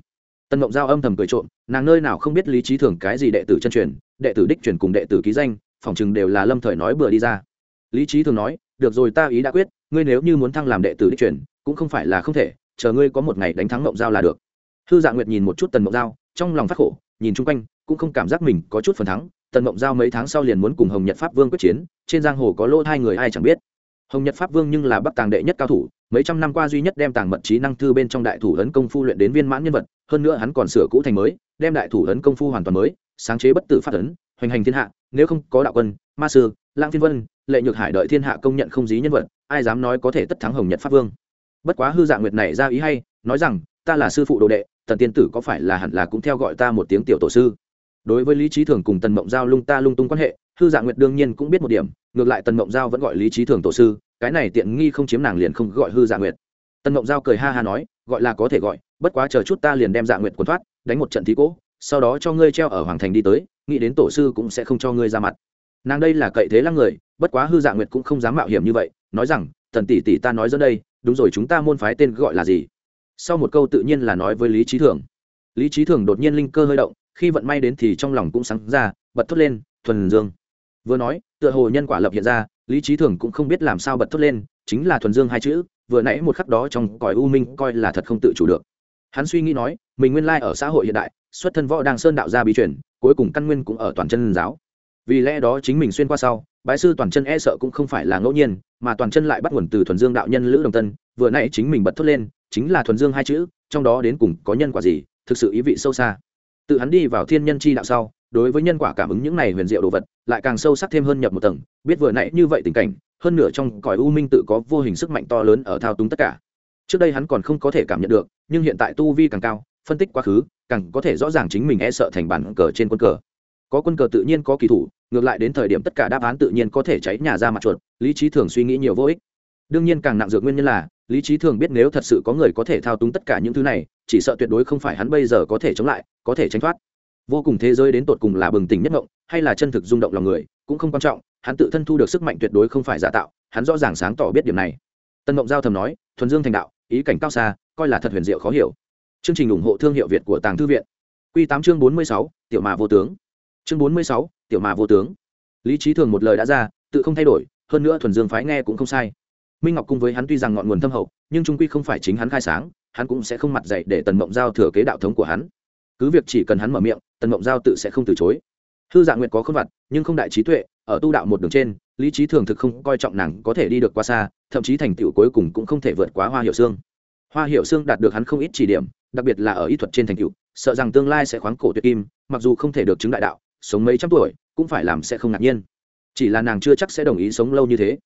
Tân mộng giao âm thầm cười trộm, nàng nơi nào không biết lý trí thường cái gì đệ tử chân truyền, đệ tử đích truyền cùng đệ tử ký danh phỏng chừng đều là lâm thời nói bừa đi ra. Lý trí thường nói, được rồi, ta ý đã quyết, ngươi nếu như muốn thăng làm đệ tử đích truyền, cũng không phải là không thể, chờ ngươi có một ngày đánh thắng mộng giao là được. Hư dạ nguyệt nhìn một chút tần mộng giao, trong lòng phát khổ, nhìn chung quanh, cũng không cảm giác mình có chút phần thắng. Tần mộng giao mấy tháng sau liền muốn cùng hồng nhật pháp vương quyết chiến, trên giang hồ có lỗ hai người ai chẳng biết. Hồng nhật pháp vương nhưng là bắc tàng đệ nhất cao thủ mấy trăm năm qua duy nhất đem tàng mật trí năng thư bên trong đại thủ ấn công phu luyện đến viên mãn nhân vật, hơn nữa hắn còn sửa cũ thành mới, đem đại thủ ấn công phu hoàn toàn mới, sáng chế bất tử phát ấn, hoành hành thiên hạ, nếu không có đạo quân, ma sư lang phiên vân, lệ nhược hải đợi thiên hạ công nhận không dí nhân vật, ai dám nói có thể tất thắng hồng nhật pháp vương. Bất quá hư dạng nguyệt này ra ý hay, nói rằng, ta là sư phụ đồ đệ, tần tiên tử có phải là hẳn là cũng theo gọi ta một tiếng tiểu tổ sư? Đối với lý trí thường cùng tần mộng giao lung ta lung tung quan hệ, hư dạng nguyệt đương nhiên cũng biết một điểm, ngược lại tần mộng giao vẫn gọi lý trí thường tổ sư cái này tiện nghi không chiếm nàng liền không gọi hư dạ nguyệt. Tân mộng giao cười ha ha nói, gọi là có thể gọi, bất quá chờ chút ta liền đem dạ nguyệt quần thoát, đánh một trận thí cỗ sau đó cho ngươi treo ở hoàng thành đi tới, nghĩ đến tổ sư cũng sẽ không cho ngươi ra mặt. Nàng đây là cậy thế lăng người, bất quá hư dạ nguyệt cũng không dám mạo hiểm như vậy, nói rằng, thần tỷ tỷ ta nói dẫn đây, đúng rồi chúng ta môn phái tên gọi là gì? Sau một câu tự nhiên là nói với lý trí thường. Lý trí thường đột nhiên linh cơ hơi động, khi vận may đến thì trong lòng cũng sáng ra, bật thốt lên, thuần dương. Vừa nói, tựa hồ nhân quả lập hiện ra lý trí thường cũng không biết làm sao bật thốt lên, chính là thuần dương hai chữ, vừa nãy một khắc đó trong cõi u minh coi là thật không tự chủ được. Hắn suy nghĩ nói, mình nguyên lai ở xã hội hiện đại, xuất thân võ đang sơn đạo gia bí truyền, cuối cùng căn nguyên cũng ở toàn chân giáo. Vì lẽ đó chính mình xuyên qua sau, bái sư toàn chân e sợ cũng không phải là ngẫu nhiên, mà toàn chân lại bắt nguồn từ thuần dương đạo nhân lữ đồng tân, vừa nãy chính mình bật thốt lên, chính là thuần dương hai chữ, trong đó đến cùng có nhân quả gì, thực sự ý vị sâu xa. Tự hắn đi vào thiên nhân chi đạo sau đối với nhân quả cảm ứng những này huyền diệu đồ vật, lại càng sâu sắc thêm hơn nhập một tầng, biết vừa nãy như vậy tình cảnh, hơn nửa trong cõi u minh tự có vô hình sức mạnh to lớn ở thao túng tất cả. Trước đây hắn còn không có thể cảm nhận được, nhưng hiện tại tu vi càng cao, phân tích quá khứ, càng có thể rõ ràng chính mình e sợ thành bản cờ trên quân cờ. Có quân cờ tự nhiên có kỳ thủ, ngược lại đến thời điểm tất cả đáp án tự nhiên có thể cháy nhà ra mặt chuột, lý trí thường suy nghĩ nhiều vô ích. Đương nhiên càng nặng dược nguyên nhân là, lý trí thường biết nếu thật sự có người có thể thao túng tất cả những thứ này, chỉ sợ tuyệt đối không phải hắn bây giờ có thể chống lại, có thể tránh thoát vô cùng thế giới đến tột cùng là bừng tỉnh nhất ngộng, hay là chân thực rung động lòng người, cũng không quan trọng, hắn tự thân thu được sức mạnh tuyệt đối không phải giả tạo, hắn rõ ràng sáng tỏ biết điểm này. Tân ngộng giao thầm nói, thuần dương thành đạo, ý cảnh cao xa, coi là thật huyền diệu khó hiểu. Chương trình ủng hộ thương hiệu việt của tàng thư viện. Q tám chương bốn mươi sáu, tiểu mà vô tướng. Chương bốn mươi sáu, tiểu mà vô tướng. Lý trí thường một lời đã ra, tự không thay đổi, hơn nữa thuần dương phái nghe cũng không sai. Minh ngọc cùng với hắn tuy rằng ngọn nguồn thâm hậu, nhưng trung quy không phải chính hắn khai sáng, hắn cũng sẽ không mặt dạy để tần mộng giao thừa kế đạo thống của hắn cứ việc chỉ cần hắn mở miệng, tần mộng giao tự sẽ không từ chối. Hư dạ nguyện có không vặt nhưng không đại trí tuệ, ở tu đạo một đường trên, lý trí thường thực không coi trọng nàng có thể đi được qua xa, thậm chí thành tựu cuối cùng cũng không thể vượt quá hoa hiệu xương hoa hiệu xương đạt được hắn không ít chỉ điểm, đặc biệt là ở y thuật trên thành tựu, sợ rằng tương lai sẽ khoáng cổ tuyệt kim, mặc dù không thể được chứng đại đạo, sống mấy trăm tuổi, cũng phải làm sẽ không ngạc nhiên. Chỉ là nàng chưa chắc sẽ đồng ý sống lâu như thế.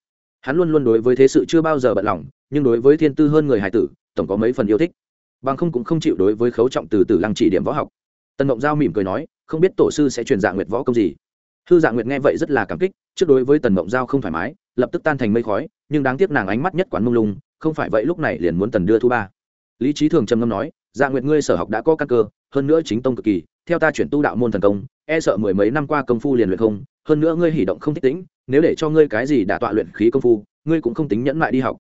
Hắn luôn luôn đối với thế sự chưa bao giờ bận lòng, nhưng đối với thiên tư hơn người hài tử, tổng có mấy phần yêu thích bằng không cũng không chịu đối với khấu trọng từ từ lăng chỉ điểm võ học. Tần mộng giao mỉm cười nói, không biết tổ sư sẽ truyền dạng nguyệt võ công gì. Thư dạng nguyệt nghe vậy rất là cảm kích, trước đối với tần mộng giao không thoải mái, lập tức tan thành mây khói, nhưng đáng tiếc nàng ánh mắt nhất quán mông lung, không phải vậy lúc này liền muốn tần đưa thu ba. Lý trí thường trầm ngâm nói dạ nguyệt ngươi sở học đã có căn cơ, hơn nữa chính tông cực kỳ, theo ta chuyển tu đạo môn thần công e sợ mười mấy năm qua công phu liền luyện không, hơn nữa ngươi hỉ động không thích tĩnh, nếu để cho ngươi cái gì đã tọa luyện khí công phu, ngươi cũng không tính nhẫn lại đi học.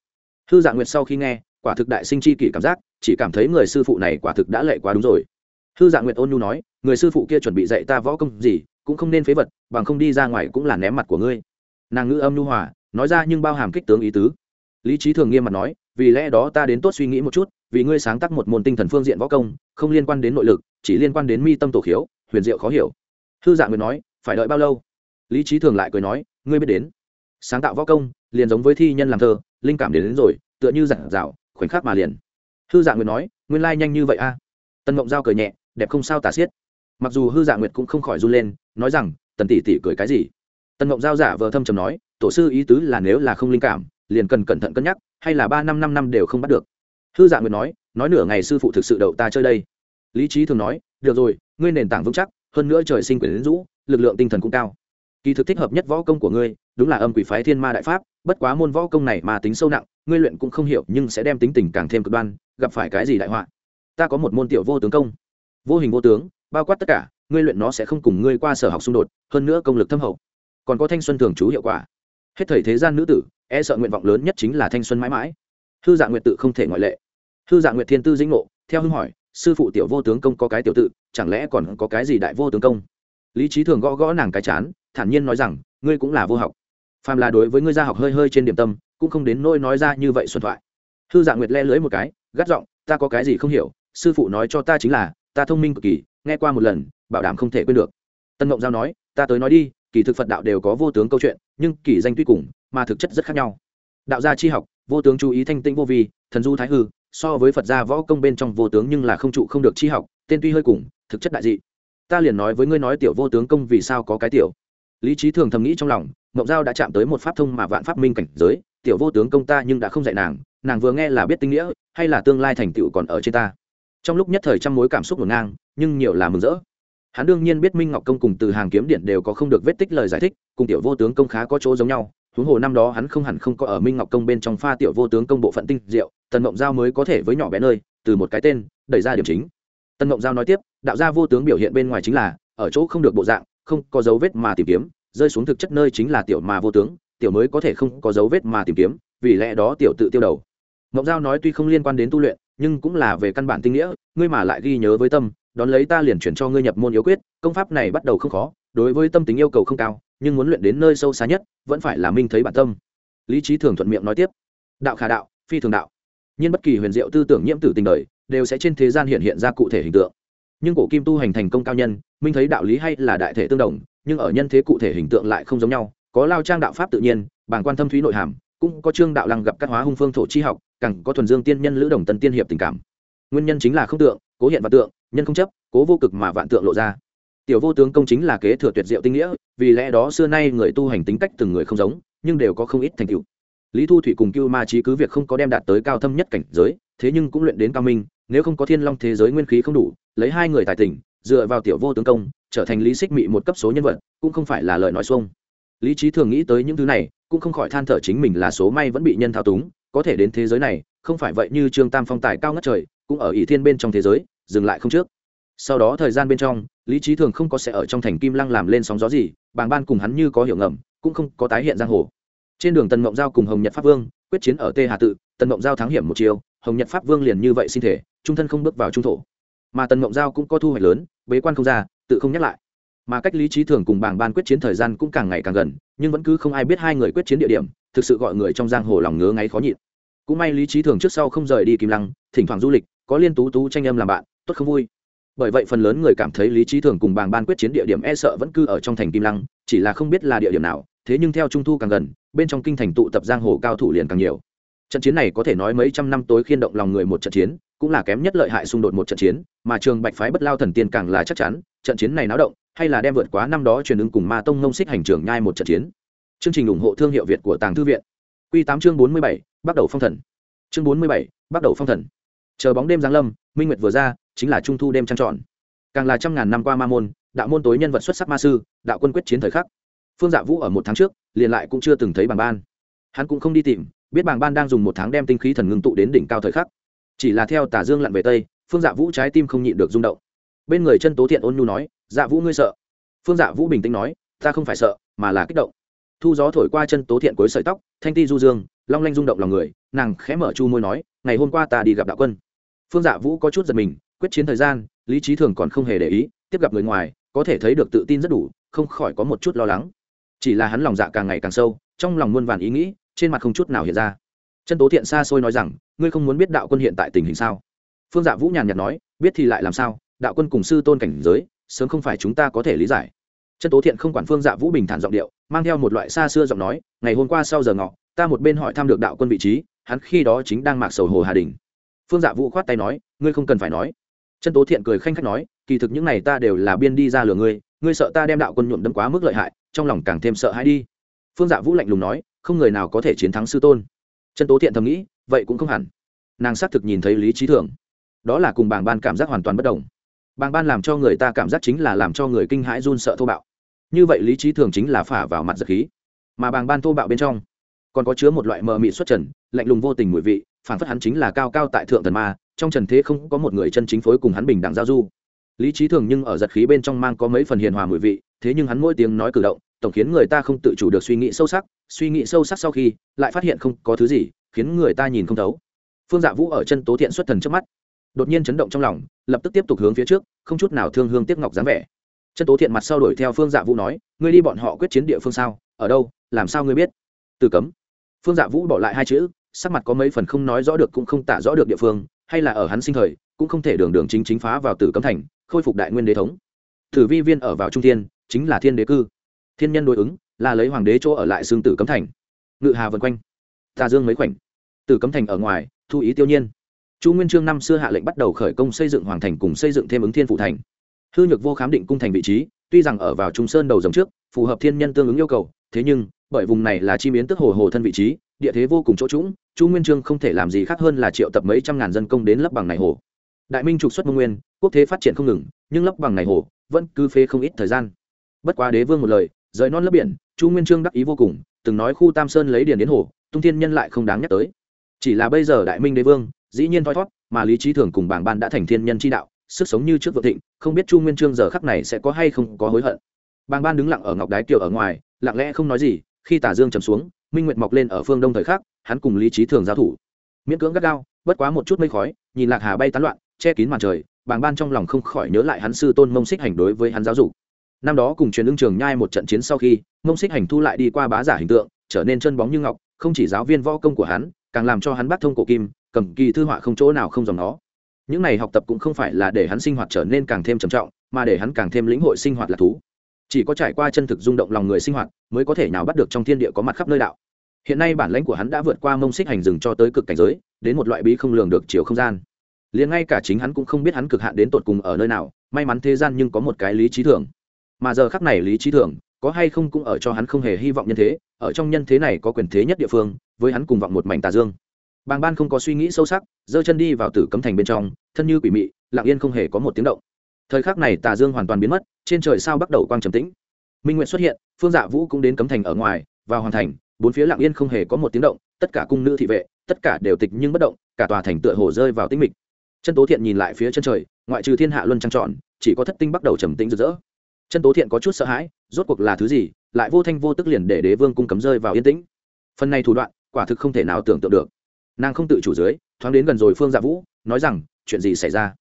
Thư dạ nguyệt sau khi nghe, quả thực đại sinh chi kỷ cảm giác chỉ cảm thấy người sư phụ này quả thực đã lệ quá đúng rồi. Hư dạng nguyệt ôn nhu nói người sư phụ kia chuẩn bị dạy ta võ công gì cũng không nên phế vật bằng không đi ra ngoài cũng là ném mặt của ngươi. Nàng ngữ âm nhu hòa nói ra nhưng bao hàm kích tướng ý tứ. Lý trí thường nghiêm mặt nói vì lẽ đó ta đến tốt suy nghĩ một chút vì ngươi sáng tác một môn tinh thần phương diện võ công không liên quan đến nội lực chỉ liên quan đến mi tâm tổ khiếu huyền diệu khó hiểu. Hư dạng nguyệt nói phải đợi bao lâu? Lý trí thường lại cười nói ngươi biết đến. Sáng tạo võ công liền giống với thi nhân làm thơ linh cảm đến, đến rồi tựa như giản dạo khoảnh khắc mà liền hư dạng nguyệt nói, nguyên lai nhanh như vậy a. Tần mộng giao cười nhẹ, đẹp không sao tả xiết. Mặc dù hư dạng nguyệt cũng không khỏi run lên, nói rằng, tần tỷ tỷ cười cái gì? Tần mộng giao giả vờ thâm trầm nói, tổ sư ý tứ là nếu là không linh cảm, liền cần cẩn thận cân nhắc, hay là ba năm năm năm đều không bắt được. Hư dạng nguyệt nói nói nửa ngày sư phụ thực sự đậu ta chơi đây. Lý trí thường nói, được rồi, ngươi nền tảng vững chắc, hơn nữa trời sinh quyền lính rũ, lực lượng tinh thần cũng cao kỳ thực thích hợp nhất võ công của ngươi, đúng là âm quỷ phái thiên ma đại pháp, bất quá môn võ công này mà tính sâu nặng, ngươi luyện cũng không hiểu, nhưng sẽ đem tính tình càng thêm cực đoan, gặp phải cái gì đại họa? Ta có một môn tiểu vô tướng công. Vô hình vô tướng, bao quát tất cả, ngươi luyện nó sẽ không cùng ngươi qua sở học xung đột, hơn nữa công lực thâm hậu. Còn có thanh xuân thường trú hiệu quả. Hết thời thế gian nữ tử e sợ nguyện vọng lớn nhất chính là thanh xuân mãi mãi. Hư dạng nguyện tự không thể ngoại lệ. Hư dạng nguyện thiên tư dĩnh ngộ, theo hưng hỏi, sư phụ tiểu vô tướng công có cái tiểu tự, chẳng lẽ còn có cái gì đại vô tướng công? Lý trí thường gõ gõ nàng cái chán thản nhiên nói rằng, ngươi cũng là vô học. Phàm là đối với ngươi gia học hơi hơi trên điểm tâm, cũng không đến nỗi nói ra như vậy xuân thoại. Hư dạ nguyệt le lưới một cái, gắt giọng, ta có cái gì không hiểu, sư phụ nói cho ta chính là, ta thông minh cực kỳ, nghe qua một lần, bảo đảm không thể quên được. Tân mộng giao nói, ta tới nói đi, kỳ thực phật đạo đều có vô tướng câu chuyện, nhưng kỳ danh tuy cùng, mà thực chất rất khác nhau. Đạo gia chi học, vô tướng chú ý thanh tĩnh vô vi, thần du thái hư, so với phật gia võ công bên trong vô tướng nhưng là không trụ không được chi học, tên tuy hơi cùng, thực chất đại dị. Ta liền nói với ngươi nói tiểu vô tướng công vì sao có cái tiểu lý trí thường thầm nghĩ trong lòng, mộng giao đã chạm tới một pháp thông mà vạn pháp minh cảnh giới, tiểu vô tướng công ta nhưng đã không dạy nàng nàng vừa nghe là biết tinh nghĩa, hay là tương lai thành tựu còn ở trên ta. Trong lúc nhất thời trăm mối cảm xúc ngổn ngang, nhưng nhiều là mừng rỡ. Hắn đương nhiên biết minh ngọc công cùng từ hàng kiếm điện đều có không được vết tích lời giải thích, cùng tiểu vô tướng công khá có chỗ giống nhau. Huống hồ năm đó hắn không hẳn không có ở minh ngọc công bên trong pha tiểu vô tướng công bộ phận tinh diệu, tần mộng giao mới có thể với nhỏ bé nơi, từ một cái tên, đẩy ra điểm chính. Tần mộng giao nói tiếp, đạo gia vô tướng biểu hiện bên ngoài chính là, ở chỗ không được bộ dạng không có dấu vết mà tìm kiếm, rơi xuống thực chất nơi chính là tiểu mà vô tướng, tiểu mới có thể không có dấu vết mà tìm kiếm, vì lẽ đó tiểu tự tiêu đầu. Mộng giao nói tuy không liên quan đến tu luyện, nhưng cũng là về căn bản tinh nghĩa, ngươi mà lại ghi nhớ với tâm, đón lấy ta liền chuyển cho ngươi nhập môn yếu quyết, công pháp này bắt đầu không khó, đối với tâm tính yêu cầu không cao, nhưng muốn luyện đến nơi sâu xa nhất, vẫn phải là minh thấy bản tâm. Lý trí thường thuận miệng nói tiếp, đạo khả đạo, phi thường đạo. Nhưng bất kỳ huyền diệu tư tưởng nhiễm tử tình đời, đều sẽ trên thế gian hiện hiện ra cụ thể hình tượng nhưng cổ kim tu hành thành công cao nhân, minh thấy đạo lý hay là đại thể tương đồng, nhưng ở nhân thế cụ thể hình tượng lại không giống nhau, có lao trang đạo pháp tự nhiên bảng quan thâm thúy nội hàm, cũng có trương đạo lăng gặp các hóa hung phương thổ chi học, càng có thuần dương tiên nhân lữ đồng tân tiên hiệp tình cảm. Nguyên nhân chính là không tượng, cố hiện vạn tượng, nhân không chấp, cố vô cực mà vạn tượng lộ ra. Tiểu vô tướng công chính là kế thừa tuyệt diệu tinh nghĩa, vì lẽ đó xưa nay người tu hành tính cách từng người không giống, nhưng đều có không ít thành tựu. Lý thu thủy cùng cưu ma trí cứ việc không có đem đạt tới cao thâm nhất cảnh giới, thế nhưng cũng luyện đến cao minh nếu không có thiên long thế giới nguyên khí không đủ, lấy hai người tài tình, dựa vào tiểu vô tướng công, trở thành lý xích mị một cấp số nhân vật, cũng không phải là lời nói xuông. Lý trí thường nghĩ tới những thứ này, cũng không khỏi than thở chính mình là số may vẫn bị nhân thao túng, có thể đến thế giới này, không phải vậy như trương tam phong tài cao ngất trời, cũng ở ỷ thiên bên trong thế giới, dừng lại không trước. Sau đó thời gian bên trong, lý trí thường không có sẽ ở trong thành kim lăng làm lên sóng gió gì, bàng ban cùng hắn như có hiểu ngầm, cũng không có tái hiện giang hồ. Trên đường tần mộng giao cùng hồng nhật pháp vương, quyết chiến ở tê hà tự, tần mộng giao thắng hiểm một chiều, hồng nhật pháp vương liền như vậy sinh thể trung thân không bước vào trung thổ. Mà tần mộng giao cũng có thu hoạch lớn, bế quan không ra, tự không nhắc lại. Mà cách lý trí thường cùng bảng ban quyết chiến thời gian cũng càng ngày càng gần, nhưng vẫn cứ không ai biết hai người quyết chiến địa điểm, thực sự gọi người trong giang hồ lòng ngứa ngáy khó nhịn. Cũng may lý trí thường trước sau không rời đi kim lăng, thỉnh thoảng du lịch, có liên tú tú tranh âm làm bạn, tốt không vui. Bởi vậy phần lớn người cảm thấy lý trí thường cùng bàng ban quyết chiến địa điểm e sợ vẫn cứ ở trong thành kim lăng, chỉ là không biết là địa điểm nào, thế nhưng theo trung thu càng gần, bên trong kinh thành tụ tập giang hồ cao thủ liền càng nhiều. Trận chiến này có thể nói mấy trăm năm tối khiên động lòng người một trận chiến cũng là kém nhất lợi hại xung đột một trận chiến, mà trường bạch phái bất lao thần tiên càng là chắc chắn, trận chiến này náo động, hay là đem vượt quá năm đó truyền ứng cùng ma tông ngông xích hành trưởng nhai một trận chiến. Chương trình ủng hộ thương hiệu việt của tàng thư viện. Q tám chương bốn mươi bảy, bắt đầu phong thần. Chương bốn mươi bảy, bắt đầu phong thần. Chờ bóng đêm giáng lâm, minh nguyệt vừa ra, chính là trung thu đêm trăng trọn càng là trăm ngàn năm qua ma môn, đạo môn tối nhân vật xuất sắc ma sư, đạo quân quyết chiến thời khắc. Phương dạ vũ ở một tháng trước, liền lại cũng chưa từng thấy bảng ban. Hắn cũng không đi tìm, biết bảng ban đang dùng một tháng đem tinh khí thần ngưng tụ đến đỉnh cao thời khắc chỉ là theo tà dương lặn về tây, phương dạ vũ trái tim không nhịn được rung động. Bên người chân tố thiện ôn nhu nói dạ vũ ngươi sợ? Phương dạ vũ bình tĩnh nói, ta không phải sợ, mà là kích động. Thu gió thổi qua chân tố thiện cuối sợi tóc, thanh ti du dương, long lanh rung động lòng người, nàng khẽ mở chu môi nói, ngày hôm qua ta đi gặp đạo quân. Phương dạ vũ có chút giật mình, quyết chiến thời gian, lý trí thường còn không hề để ý, tiếp gặp người ngoài, có thể thấy được tự tin rất đủ, không khỏi có một chút lo lắng. Chỉ là hắn lòng dạ càng ngày càng sâu, trong lòng muôn vàn ý nghĩ, trên mặt không chút nào hiện ra chân tố thiện xa xôi nói rằng, ngươi không muốn biết đạo quân hiện tại tình hình sao? Phương dạ vũ nhàn nhạt nói, biết thì lại làm sao? Đạo quân cùng sư tôn cảnh giới, sớm không phải chúng ta có thể lý giải. Chân tố thiện không quản phương dạ vũ bình thản giọng điệu, mang theo một loại xa xưa giọng nói, ngày hôm qua sau giờ ngọ, ta một bên hỏi thăm được đạo quân vị trí, hắn khi đó chính đang mạc sầu hồ hà đình. Phương dạ vũ khoát tay nói, ngươi không cần phải nói. Chân tố thiện cười khanh khách nói, kỳ thực những này ta đều là biên đi ra lừa ngươi ngươi sợ ta đem đạo quân nhuộm đâm quá mức lợi hại, trong lòng càng thêm sợ hãi đi. Phương dạ vũ lạnh lùng nói, không người nào có thể chiến thắng sư tôn chân tố thiện thầm nghĩ, vậy cũng không hẳn. Nàng xác thực nhìn thấy lý trí thường. Đó là cùng bảng ban cảm giác hoàn toàn bất đồng. Bảng ban làm cho người ta cảm giác chính là làm cho người kinh hãi run sợ thô bạo. Như vậy lý trí thường chính là phả vào mặt giật khí. Mà bảng ban thô bạo bên trong, còn có chứa một loại mờ mị xuất trần, lạnh lùng vô tình mùi vị, phản phất hắn chính là cao cao tại thượng thần ma, trong trần thế không có một người chân chính phối cùng hắn bình đẳng giao du lý trí thường nhưng ở giật khí bên trong mang có mấy phần hiền hòa mùi vị, thế nhưng hắn mỗi tiếng nói cử động, tổng khiến người ta không tự chủ được suy nghĩ sâu sắc, suy nghĩ sâu sắc sau khi, lại phát hiện không có thứ gì, khiến người ta nhìn không thấu. Phương dạ vũ ở chân tố thiện xuất thần trước mắt, đột nhiên chấn động trong lòng, lập tức tiếp tục hướng phía trước, không chút nào thương hương tiếc ngọc dáng vẻ. Chân tố thiện mặt sau đuổi theo phương dạ vũ nói, ngươi đi bọn họ quyết chiến địa phương sao? Ở đâu? Làm sao ngươi biết? Từ cấm. Phương dạ vũ bỏ lại hai chữ, sắc mặt có mấy phần không nói rõ được cũng không tả rõ được địa phương, hay là ở hắn sinh thời, cũng không thể đường đường chính chính phá vào tử cấm thành khôi phục đại nguyên đế thống. Tử vi viên ở vào trung thiên, chính là thiên đế cư. Thiên nhân đối ứng, là lấy hoàng đế chỗ ở lại xương tử cấm thành. Ngự hà vân quanh, tà dương mấy khoảnh. Tử cấm thành ở ngoài, thu ý tiêu nhiên. Chu nguyên trương năm xưa hạ lệnh bắt đầu khởi công xây dựng hoàng thành cùng xây dựng thêm ứng thiên phụ thành. Hư nhược vô khám định cung thành vị trí, tuy rằng ở vào trung sơn đầu dòng trước, phù hợp thiên nhân tương ứng yêu cầu, thế nhưng, bởi vùng này là chi miến tức hồ hồ thân vị trí, địa thế vô cùng chỗ trũng, chu nguyên trương không thể làm gì khác hơn là triệu tập mấy trăm ngàn dân công đến lấp bằng này hồ đại minh trục xuất mông nguyên, quốc thế phát triển không ngừng, nhưng lấp bằng này hồ, vẫn cứ phê không ít thời gian. Bất quá đế vương một lời, rời non lấp biển, chu nguyên trương đắc ý vô cùng, từng nói khu tam sơn lấy điền đến hồ, tung thiên nhân lại không đáng nhắc tới. Chỉ là bây giờ đại minh đế vương, dĩ nhiên thoi thót, mà lý trí thường cùng bảng ban đã thành thiên nhân chi đạo, sức sống như trước vợ thịnh, không biết chu nguyên trương giờ khắc này sẽ có hay không có hối hận. Bàng ban đứng lặng ở ngọc đái kiều ở ngoài, lặng lẽ không nói gì, khi tà dương trầm xuống, minh nguyệt mọc lên ở phương đông thời khắc, hắn cùng lý trí thường giao thủ. Miễn cưỡng gắt gao, bất quá một chút mây khói, nhìn lạc hà bay tán loạn che kín màn trời, bàng ban trong lòng không khỏi nhớ lại hắn sư tôn mông xích hành đối với hắn giáo dục. Năm đó cùng truyền ưng trường nhai một trận chiến sau khi, mông xích hành thu lại đi qua bá giả hình tượng, trở nên chân bóng như ngọc, không chỉ giáo viên võ công của hắn, càng làm cho hắn bắt thông cổ kim, cầm kỳ thư họa không chỗ nào không dòng nó. Những này học tập cũng không phải là để hắn sinh hoạt trở nên càng thêm trầm trọng, mà để hắn càng thêm lĩnh hội sinh hoạt là thú. Chỉ có trải qua chân thực rung động lòng người sinh hoạt, mới có thể nào bắt được trong thiên địa có mặt khắp nơi đạo. Hiện nay bản lãnh của hắn đã vượt qua mông xích hành rừng cho tới cực cảnh giới, đến một loại bí không lường được chiều không gian liền ngay cả chính hắn cũng không biết hắn cực hạn đến tột cùng ở nơi nào, may mắn thế gian nhưng có một cái lý trí thường. Mà giờ khắc này lý trí thường, có hay không cũng ở cho hắn không hề hy vọng nhân thế, ở trong nhân thế này có quyền thế nhất địa phương, với hắn cùng vọng một mảnh tà dương. Bàng ban không có suy nghĩ sâu sắc, giơ chân đi vào tử cấm thành bên trong, thân như quỷ mị, lặng yên không hề có một tiếng động. Thời khắc này tà dương hoàn toàn biến mất, trên trời sao bắt đầu quang trầm tĩnh. Minh nguyện xuất hiện, phương dạ vũ cũng đến cấm thành ở ngoài, vào hoàn thành, bốn phía lặng yên không hề có một tiếng động, tất cả cung nữ thị vệ, tất cả đều tịch nhưng bất động, cả tòa thành tựa hồ rơi vào tĩnh mịch chân tố thiện nhìn lại phía chân trời, ngoại trừ thiên hạ luân trăng trọn, chỉ có thất tinh bắt đầu trầm tĩnh rực rỡ. Chân tố thiện có chút sợ hãi, rốt cuộc là thứ gì, lại vô thanh vô tức liền để đế vương cung cấm rơi vào yên tĩnh. Phần này thủ đoạn, quả thực không thể nào tưởng tượng được. Nàng không tự chủ dưới, thoáng đến gần rồi phương dạ vũ, nói rằng, chuyện gì xảy ra?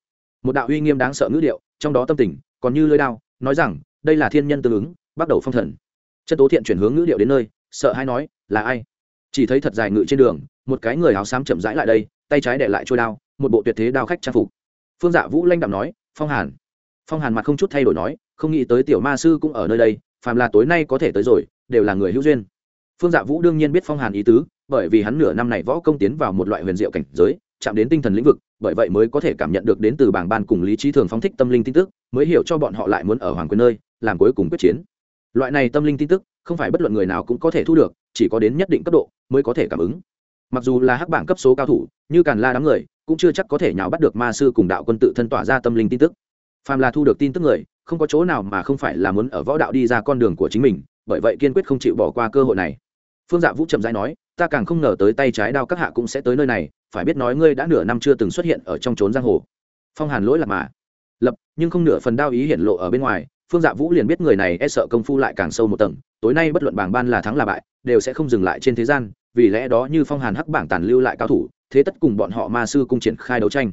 Một đạo uy nghiêm đáng sợ ngữ điệu, trong đó tâm tình, còn như lưỡi đao, nói rằng, đây là thiên nhân tương ứng, bắt đầu phong thần. Chân tố thiện chuyển hướng ngữ điệu đến nơi, sợ hay nói, là ai? Chỉ thấy thật dài ngự trên đường, một cái người áo xám chậm rãi lại đây, tay trái để lại trôi đao một bộ tuyệt thế đao khách trang phục. Phương dạ vũ lanh đạm nói, phong hàn. Phong hàn mặt không chút thay đổi nói, không nghĩ tới tiểu ma sư cũng ở nơi đây, phàm là tối nay có thể tới rồi, đều là người hữu duyên. Phương dạ vũ đương nhiên biết phong hàn ý tứ, bởi vì hắn nửa năm này võ công tiến vào một loại huyền diệu cảnh giới, chạm đến tinh thần lĩnh vực, bởi vậy mới có thể cảm nhận được đến từ bảng ban cùng lý trí thường phóng thích tâm linh tin tức, mới hiểu cho bọn họ lại muốn ở hoàng quyền nơi, làm cuối cùng quyết chiến. Loại này tâm linh tin tức, không phải bất luận người nào cũng có thể thu được, chỉ có đến nhất định cấp độ, mới có thể cảm ứng. Mặc dù là hắc bảng cấp số cao thủ, như càn la đám người cũng chưa chắc có thể nhào bắt được ma sư cùng đạo quân tự thân tỏa ra tâm linh tin tức. Phàm là thu được tin tức người, không có chỗ nào mà không phải là muốn ở võ đạo đi ra con đường của chính mình, bởi vậy kiên quyết không chịu bỏ qua cơ hội này. Phương dạ vũ trầm rãi nói, ta càng không ngờ tới tay trái đao các hạ cũng sẽ tới nơi này, phải biết nói ngươi đã nửa năm chưa từng xuất hiện ở trong trốn giang hồ. Phong hàn lỗi lạc mà. Lập, nhưng không nửa phần đao ý hiện lộ ở bên ngoài, phương dạ vũ liền biết người này e sợ công phu lại càng sâu một tầng, tối nay bất luận bảng ban là thắng là bại, đều sẽ không dừng lại trên thế gian vì lẽ đó như phong hàn hắc bảng tàn lưu lại cao thủ, thế tất cùng bọn họ ma sư cung triển khai đấu tranh.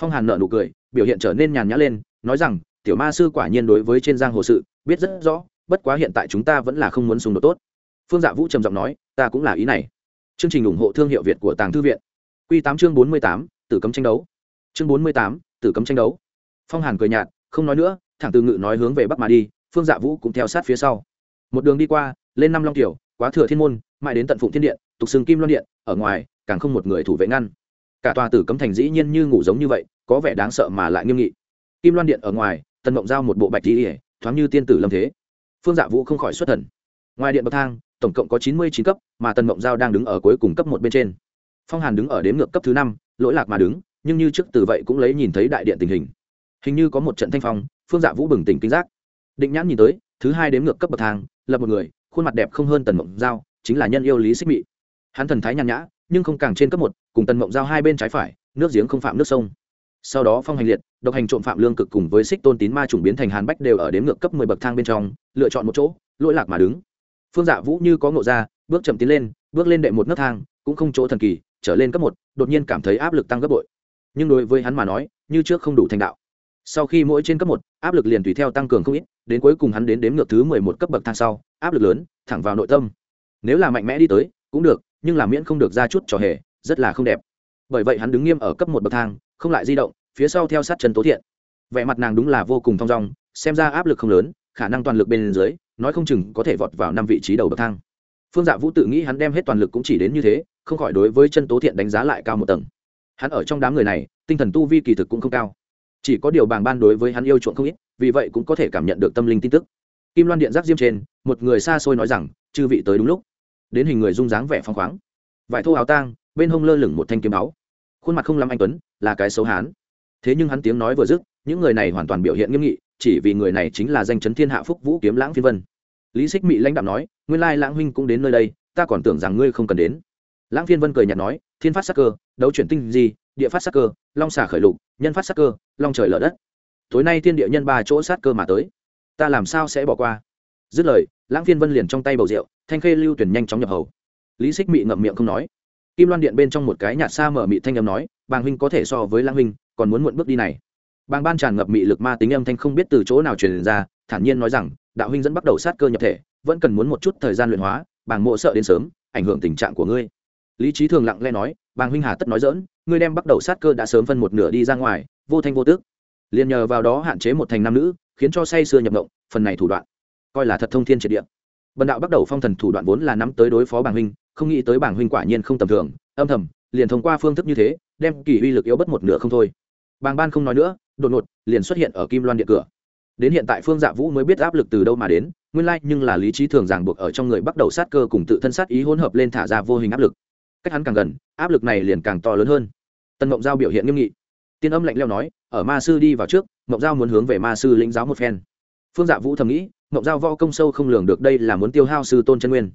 Phong hàn nợ nụ cười, biểu hiện trở nên nhàn nhã lên, nói rằng, tiểu ma sư quả nhiên đối với trên giang hồ sự, biết rất rõ, bất quá hiện tại chúng ta vẫn là không muốn xung đột tốt. Phương dạ vũ trầm giọng nói, ta cũng là ý này. Chương trình ủng hộ thương hiệu việt của tàng thư viện. Q tám chương bốn mươi tám, tử cấm tranh đấu. Chương bốn mươi tám, tử cấm tranh đấu. Phong hàn cười nhạt, không nói nữa, thẳng từ ngự nói hướng về bắc mà đi, phương dạ vũ cũng theo sát phía sau. Một đường đi qua, lên năm long tiểu, quá thừa thiên môn mãi đến tận phụng thiên điện, tục xương kim loan điện, ở ngoài, càng không một người thủ vệ ngăn. Cả tòa tử cấm thành dĩ nhiên như ngủ giống như vậy, có vẻ đáng sợ mà lại nghiêm nghị. Kim loan điện ở ngoài, tần mộng giao một bộ bạch tỉ thoáng như tiên tử lâm thế. Phương dạ vũ không khỏi xuất thần. Ngoài điện bậc thang, tổng cộng có chín mươi chín cấp, mà tần mộng giao đang đứng ở cuối cùng cấp một bên trên. Phong hàn đứng ở đếm ngược cấp thứ năm, lỗi lạc mà đứng, nhưng như trước từ vậy cũng lấy nhìn thấy đại điện tình hình. Hình như có một trận thanh phong, phương dạ vũ bừng tỉnh kinh giác. Định nhãn nhìn tới, thứ hai đếm ngược cấp bậc thang, lập một người, khuôn mặt đẹp không hơn tần mộng giao chính là nhân yêu lý xích mị. Hắn thần thái nhàn nhã, nhưng không càng trên cấp một, cùng tần mộng giao hai bên trái phải, nước giếng không phạm nước sông. Sau đó phong hành liệt, độc hành trộm phạm lương cực cùng với xích tôn tín ma chủng biến thành hàn bách đều ở đến ngược cấp mười bậc thang bên trong, lựa chọn một chỗ, lỗi lạc mà đứng. Phương dạ vũ như có ngộ ra, bước chậm tiến lên, bước lên đệ một nấc thang, cũng không chỗ thần kỳ, trở lên cấp một, đột nhiên cảm thấy áp lực tăng gấp bội. Nhưng đối với hắn mà nói, như trước không đủ thành đạo. Sau khi mỗi trên cấp một, áp lực liền tùy theo tăng cường không ít, đến cuối cùng hắn đến đếm ngược thứ mười một cấp bậc thang sau, áp lực lớn, thẳng vào nội tâm nếu là mạnh mẽ đi tới, cũng được, nhưng là miễn không được ra chút trò hề, rất là không đẹp. Bởi vậy hắn đứng nghiêm ở cấp một bậc thang, không lại di động, phía sau theo sát chân tố thiện. Vẻ mặt nàng đúng là vô cùng thong dong, xem ra áp lực không lớn, khả năng toàn lực bên dưới, nói không chừng có thể vọt vào năm vị trí đầu bậc thang. Phương dạ vũ tự nghĩ hắn đem hết toàn lực cũng chỉ đến như thế, không khỏi đối với chân tố thiện đánh giá lại cao một tầng. Hắn ở trong đám người này, tinh thần tu vi kỳ thực cũng không cao. Chỉ có điều bàng ban đối với hắn yêu chuộng không ít, vì vậy cũng có thể cảm nhận được tâm linh tin tức. Kim loan điện giác diêm trên, một người xa xôi nói rằng, chư vị tới đúng lúc đến hình người dung dáng vẻ phong khoáng. Vải thô áo tang, bên hông lơ lửng một thanh kiếm áo. Khuôn mặt không lắm anh tuấn, là cái xấu hán. Thế nhưng hắn tiếng nói vừa dứt, những người này hoàn toàn biểu hiện nghiêm nghị, chỉ vì người này chính là danh chấn thiên hạ phúc vũ kiếm lãng phiên vân. Lý xích mị lãnh đạo nói, nguyên lai lãng huynh cũng đến nơi đây, ta còn tưởng rằng ngươi không cần đến. Lãng phiên vân cười nhạt nói, thiên phát sắc cơ, đấu chuyển tinh gì địa phát sắc cơ, long xả khởi lục, nhân phát sắc cơ, long trời lở đất. Tối nay thiên địa nhân ba chỗ sát cơ mà tới. Ta làm sao sẽ bỏ qua? Dứt lời lãng phiên vân liền trong tay bầu rượu, thanh khê lưu tuyển nhanh chóng nhập hầu. Lý xích mị ngậm miệng không nói. Kim loan điện bên trong một cái nhạt xa mở mị thanh âm nói, bàng huynh có thể so với lãng huynh, còn muốn muộn bước đi này. Bàng ban tràn ngập mị lực ma tính âm thanh không biết từ chỗ nào truyền ra, thản nhiên nói rằng, đạo huynh dẫn bắt đầu sát cơ nhập thể, vẫn cần muốn một chút thời gian luyện hóa, bàng mộ sợ đến sớm, ảnh hưởng tình trạng của ngươi. Lý trí thường lặng lẽ nói, bàng huynh hà tất nói dỡn ngươi đem bắt đầu sát cơ đã sớm phân một nửa đi ra ngoài, vô thanh vô tước liền nhờ vào đó hạn chế một thành nam nữ, khiến cho say sưa nhập động phần này thủ đoạn coi là thật thông thiên triệt địa. Bần đạo bắt đầu phong thần thủ đoạn vốn là nắm tới đối phó bảng huynh, không nghĩ tới bảng huynh quả nhiên không tầm thường, âm thầm, liền thông qua phương thức như thế, đem kỳ uy lực yếu bất một nửa không thôi. Bàng ban không nói nữa, đột ngột, liền xuất hiện ở kim loan điện cửa. Đến hiện tại phương dạ vũ mới biết áp lực từ đâu mà đến, nguyên lai nhưng là lý trí thường ràng buộc ở trong người bắt đầu sát cơ cùng tự thân sát ý hỗn hợp lên thả ra vô hình áp lực. Cách hắn càng gần, áp lực này liền càng to lớn hơn. Tần mộng giao biểu hiện nghiêm nghị. Tiên âm lạnh leo nói, ở ma sư đi vào trước, mộng giao muốn hướng về ma sư lĩnh giáo một phen. Phương dạ vũ thầm nghĩ mộng giao võ công sâu không lường được đây là muốn tiêu hao sư tôn chân nguyên.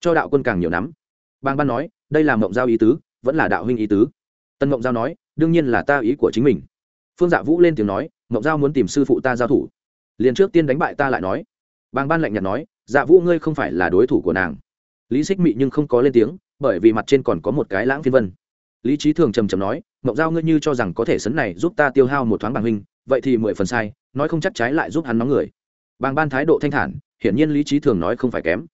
Cho đạo quân càng nhiều nắm. Bang ban nói, đây là mộng giao ý tứ, vẫn là đạo huynh ý tứ. Tân mộng giao nói, đương nhiên là ta ý của chính mình. Phương dạ vũ lên tiếng nói mộng giao muốn tìm sư phụ ta giao thủ. Liền trước tiên đánh bại ta lại nói. Bang ban lạnh nhạt nói dạ vũ ngươi không phải là đối thủ của nàng. Lý xích mị nhưng không có lên tiếng, bởi vì mặt trên còn có một cái lãng phiên vân. Lý trí thường trầm trầm nói mộng giao ngươi như cho rằng có thể sấn này giúp ta tiêu hao một thoáng bằng huynh, vậy thì mười phần sai, nói không chắc trái lại giúp hắn nóng người bàng ban thái độ thanh thản, hiển nhiên lý trí thường nói không phải kém.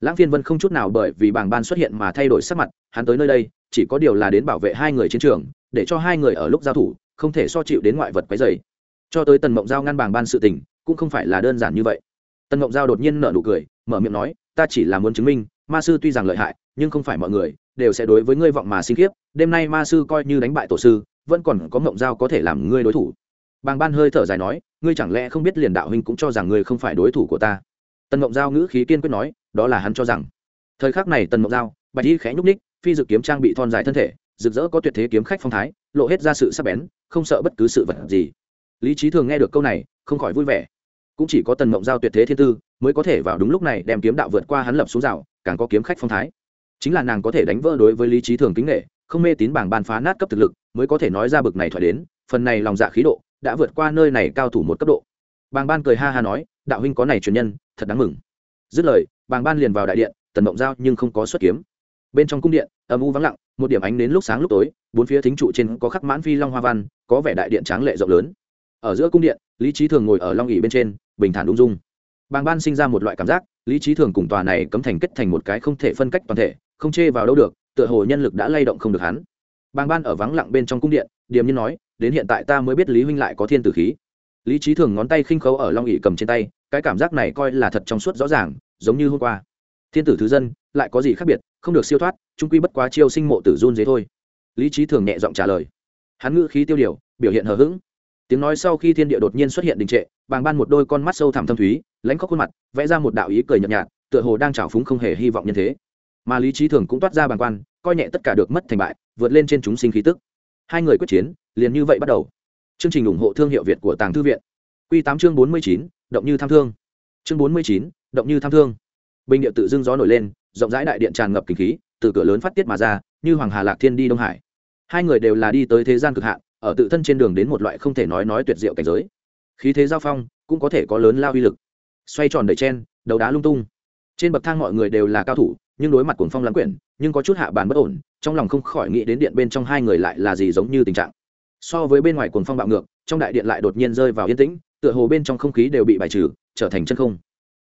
Lãng phiên vân không chút nào bởi vì bàng ban xuất hiện mà thay đổi sắc mặt, hắn tới nơi đây, chỉ có điều là đến bảo vệ hai người chiến trường, để cho hai người ở lúc giao thủ, không thể so chịu đến ngoại vật quấy dày cho tới tần mộng giao ngăn bàng ban sự tình, cũng không phải là đơn giản như vậy. Tần mộng giao đột nhiên nở nụ cười, mở miệng nói, ta chỉ là muốn chứng minh, ma sư tuy rằng lợi hại, nhưng không phải mọi người đều sẽ đối với ngươi vọng mà sinh kiếp đêm nay ma sư coi như đánh bại tổ sư, vẫn còn có mộng giao có thể làm ngươi đối thủ. Bàng ban hơi thở dài nói ngươi chẳng lẽ không biết liền đạo huynh cũng cho rằng ngươi không phải đối thủ của ta? Tần mộng giao ngữ khí kiên quyết nói, đó là hắn cho rằng. Thời khắc này tần mộng giao, bạch y khẽ nhúc ních phi dự kiếm trang bị thon dài thân thể, rực rỡ có tuyệt thế kiếm khách phong thái, lộ hết ra sự sắc bén, không sợ bất cứ sự vật gì. Lý trí thường nghe được câu này, không khỏi vui vẻ. Cũng chỉ có tần mộng giao tuyệt thế thiên tư, mới có thể vào đúng lúc này đem kiếm đạo vượt qua hắn lập xuống rào, càng có kiếm khách phong thái. Chính là nàng có thể đánh vỡ đối với lý trí thường kính nghệ không mê tín bảng ban phá nát cấp thực lực, mới có thể nói ra bực này thoại đến, phần này lòng dạ khí độ đã vượt qua nơi này cao thủ một cấp độ. Bàng ban cười ha ha nói, đạo huynh có này truyền nhân, thật đáng mừng. Dứt lời, bàng ban liền vào đại điện, tần mộng giao nhưng không có xuất kiếm. Bên trong cung điện, âm u vắng lặng, một điểm ánh đến lúc sáng lúc tối, bốn phía thính trụ trên có khắc mãn phi long hoa văn, có vẻ đại điện tráng lệ rộng lớn. Ở giữa cung điện, lý trí thường ngồi ở long ỉ bên trên, bình thản ung dung. Bàng ban sinh ra một loại cảm giác, lý trí thường cùng tòa này cấm thành kết thành một cái không thể phân cách toàn thể, không chê vào đâu được, tựa hồ nhân lực đã lay động không được hắn. Bàng ban ở vắng lặng bên trong cung điện, điềm nhiên nói đến hiện tại ta mới biết lý huynh lại có thiên tử khí. Lý trí thường ngón tay khinh khấu ở long ỉ cầm trên tay, cái cảm giác này coi là thật trong suốt rõ ràng, giống như hôm qua. Thiên tử thứ dân, lại có gì khác biệt, không được siêu thoát, trung quy bất quá chiêu sinh mộ tử run dế thôi. Lý trí thường nhẹ giọng trả lời. Hắn ngữ khí tiêu điều, biểu hiện hờ hững. Tiếng nói sau khi thiên địa đột nhiên xuất hiện đình trệ, bàng ban một đôi con mắt sâu thẳm thâm thúy, lãnh khóc khuôn mặt, vẽ ra một đạo ý cười nhợt nhạt, tựa hồ đang trào phúng không hề hy vọng nhân thế. Mà lý trí thường cũng toát ra bàng quan, coi nhẹ tất cả được mất thành bại, vượt lên trên chúng sinh khí tức hai người quyết chiến, liền như vậy bắt đầu. Chương trình ủng hộ thương hiệu việt của tàng thư viện. Q tám chương bốn mươi chín, động như tham thương. Chương bốn mươi chín, động như tham thương. Bình địa tự dưng gió nổi lên, rộng rãi đại điện tràn ngập kinh khí, từ cửa lớn phát tiết mà ra, như hoàng hà lạc thiên đi đông hải. Hai người đều là đi tới thế gian cực hạn, ở tự thân trên đường đến một loại không thể nói nói tuyệt diệu cảnh giới. Khí thế giao phong, cũng có thể có lớn lao uy lực. Xoay tròn đầy chen, đầu đá lung tung. Trên bậc thang mọi người đều là cao thủ, nhưng đối mặt cuồng phong lãng quyển, nhưng có chút hạ bàn bất ổn trong lòng không khỏi nghĩ đến điện bên trong hai người lại là gì giống như tình trạng. So với bên ngoài cuồng phong bạo ngược, trong đại điện lại đột nhiên rơi vào yên tĩnh, tựa hồ bên trong không khí đều bị bài trừ, trở thành chân không.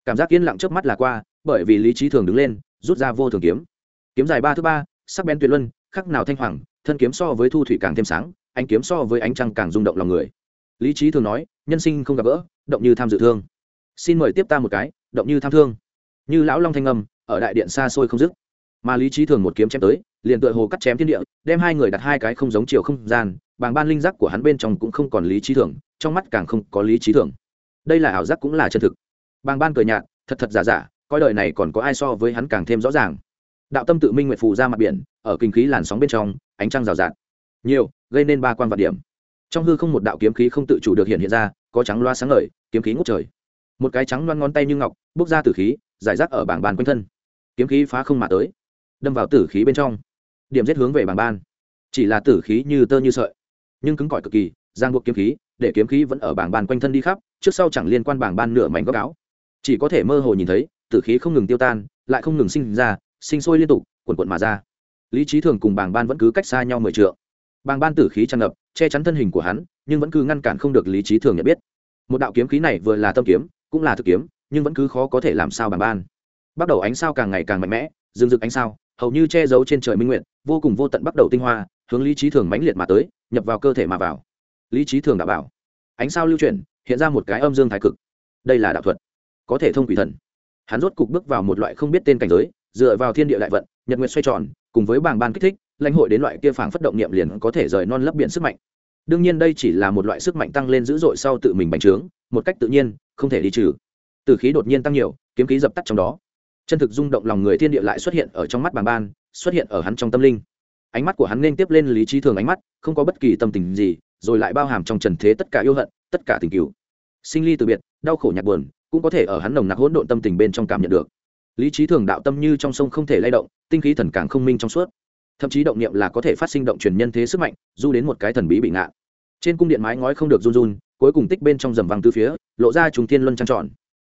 Cảm giác yên lặng trước mắt là qua, bởi vì lý trí thường đứng lên, rút ra vô thường kiếm. Kiếm dài ba thứ ba, sắc bén tuyệt luân, khắc nào thanh hoàng, thân kiếm so với thu thủy càng thêm sáng anh kiếm so với ánh trăng càng rung động lòng người. Lý trí thường nói, nhân sinh không gặp gỡ, động như tham dự thương. Xin mời tiếp ta một cái, động như tham thương. Như lão long thanh âm, ở đại điện xa xôi không dứt. Mà lý trí thường một kiếm chém tới liền tựa hồ cắt chém thiên địa, đem hai người đặt hai cái không giống chiều không gian, bàng ban linh giác của hắn bên trong cũng không còn lý trí thường, trong mắt càng không có lý trí thường. Đây là ảo giác cũng là chân thực. Bàng ban cười nhạt, thật thật giả giả, coi đời này còn có ai so với hắn càng thêm rõ ràng. Đạo tâm tự minh nguyện phù ra mặt biển, ở kinh khí làn sóng bên trong, ánh trăng rào rạt. Nhiều, gây nên ba quan vạn điểm. Trong hư không một đạo kiếm khí không tự chủ được hiện hiện ra, có trắng loa sáng ngời, kiếm khí ngút trời. Một cái trắng loan ngón tay như ngọc, bốc ra tử khí, giải rác ở bảng bàn quanh thân. Kiếm khí phá không mà tới, đâm vào tử khí bên trong điểm giết hướng về bảng ban. Chỉ là tử khí như tơ như sợi, nhưng cứng cỏi cực kỳ, giang buộc kiếm khí, để kiếm khí vẫn ở bảng bàn quanh thân đi khắp, trước sau chẳng liên quan bảng ban nửa mảnh góc áo. Chỉ có thể mơ hồ nhìn thấy, tử khí không ngừng tiêu tan, lại không ngừng sinh ra, sinh sôi liên tục quần quận mà ra. Lý trí thường cùng bảng ban vẫn cứ cách xa nhau mười trượng. Bàng ban tử khí tràn ngập, che chắn thân hình của hắn, nhưng vẫn cứ ngăn cản không được lý trí thường nhận biết. Một đạo kiếm khí này vừa là tâm kiếm, cũng là thực kiếm, nhưng vẫn cứ khó có thể làm sao bàng ban. Bắt đầu ánh sao càng ngày càng mạnh mẽ, dương rực ánh sao hầu như che giấu trên trời minh nguyện, vô cùng vô tận bắt đầu tinh hoa, hướng lý trí thường mãnh liệt mà tới, nhập vào cơ thể mà vào. Lý trí thường đã bảo, ánh sao lưu chuyển, hiện ra một cái âm dương thái cực. Đây là đạo thuật, có thể thông quỷ thần. Hắn rốt cục bước vào một loại không biết tên cảnh giới, dựa vào thiên địa đại vận, nhật nguyện xoay tròn, cùng với bảng ban kích thích, lãnh hội đến loại kia phảng phất động niệm liền có thể rời non lấp biển sức mạnh. Đương nhiên đây chỉ là một loại sức mạnh tăng lên dữ dội sau tự mình bành trướng, một cách tự nhiên, không thể đi trừ. Từ khí đột nhiên tăng nhiều, kiếm khí dập tắt trong đó chân thực rung động lòng người thiên địa lại xuất hiện ở trong mắt bàng ban, xuất hiện ở hắn trong tâm linh. Ánh mắt của hắn nên tiếp lên lý trí thường ánh mắt, không có bất kỳ tâm tình gì, rồi lại bao hàm trong trần thế tất cả yêu hận, tất cả tình cứu. Sinh ly từ biệt, đau khổ nhạt buồn, cũng có thể ở hắn nồng nặc hỗn độn tâm tình bên trong cảm nhận được. Lý trí thường đạo tâm như trong sông không thể lay động, tinh khí thần càng không minh trong suốt. Thậm chí động niệm là có thể phát sinh động truyền nhân thế sức mạnh, du đến một cái thần bí bị ngạn trên cung điện mái ngói không được run run, cuối cùng tích bên trong dầm văng từ phía, lộ ra trùng thiên luân trăng tròn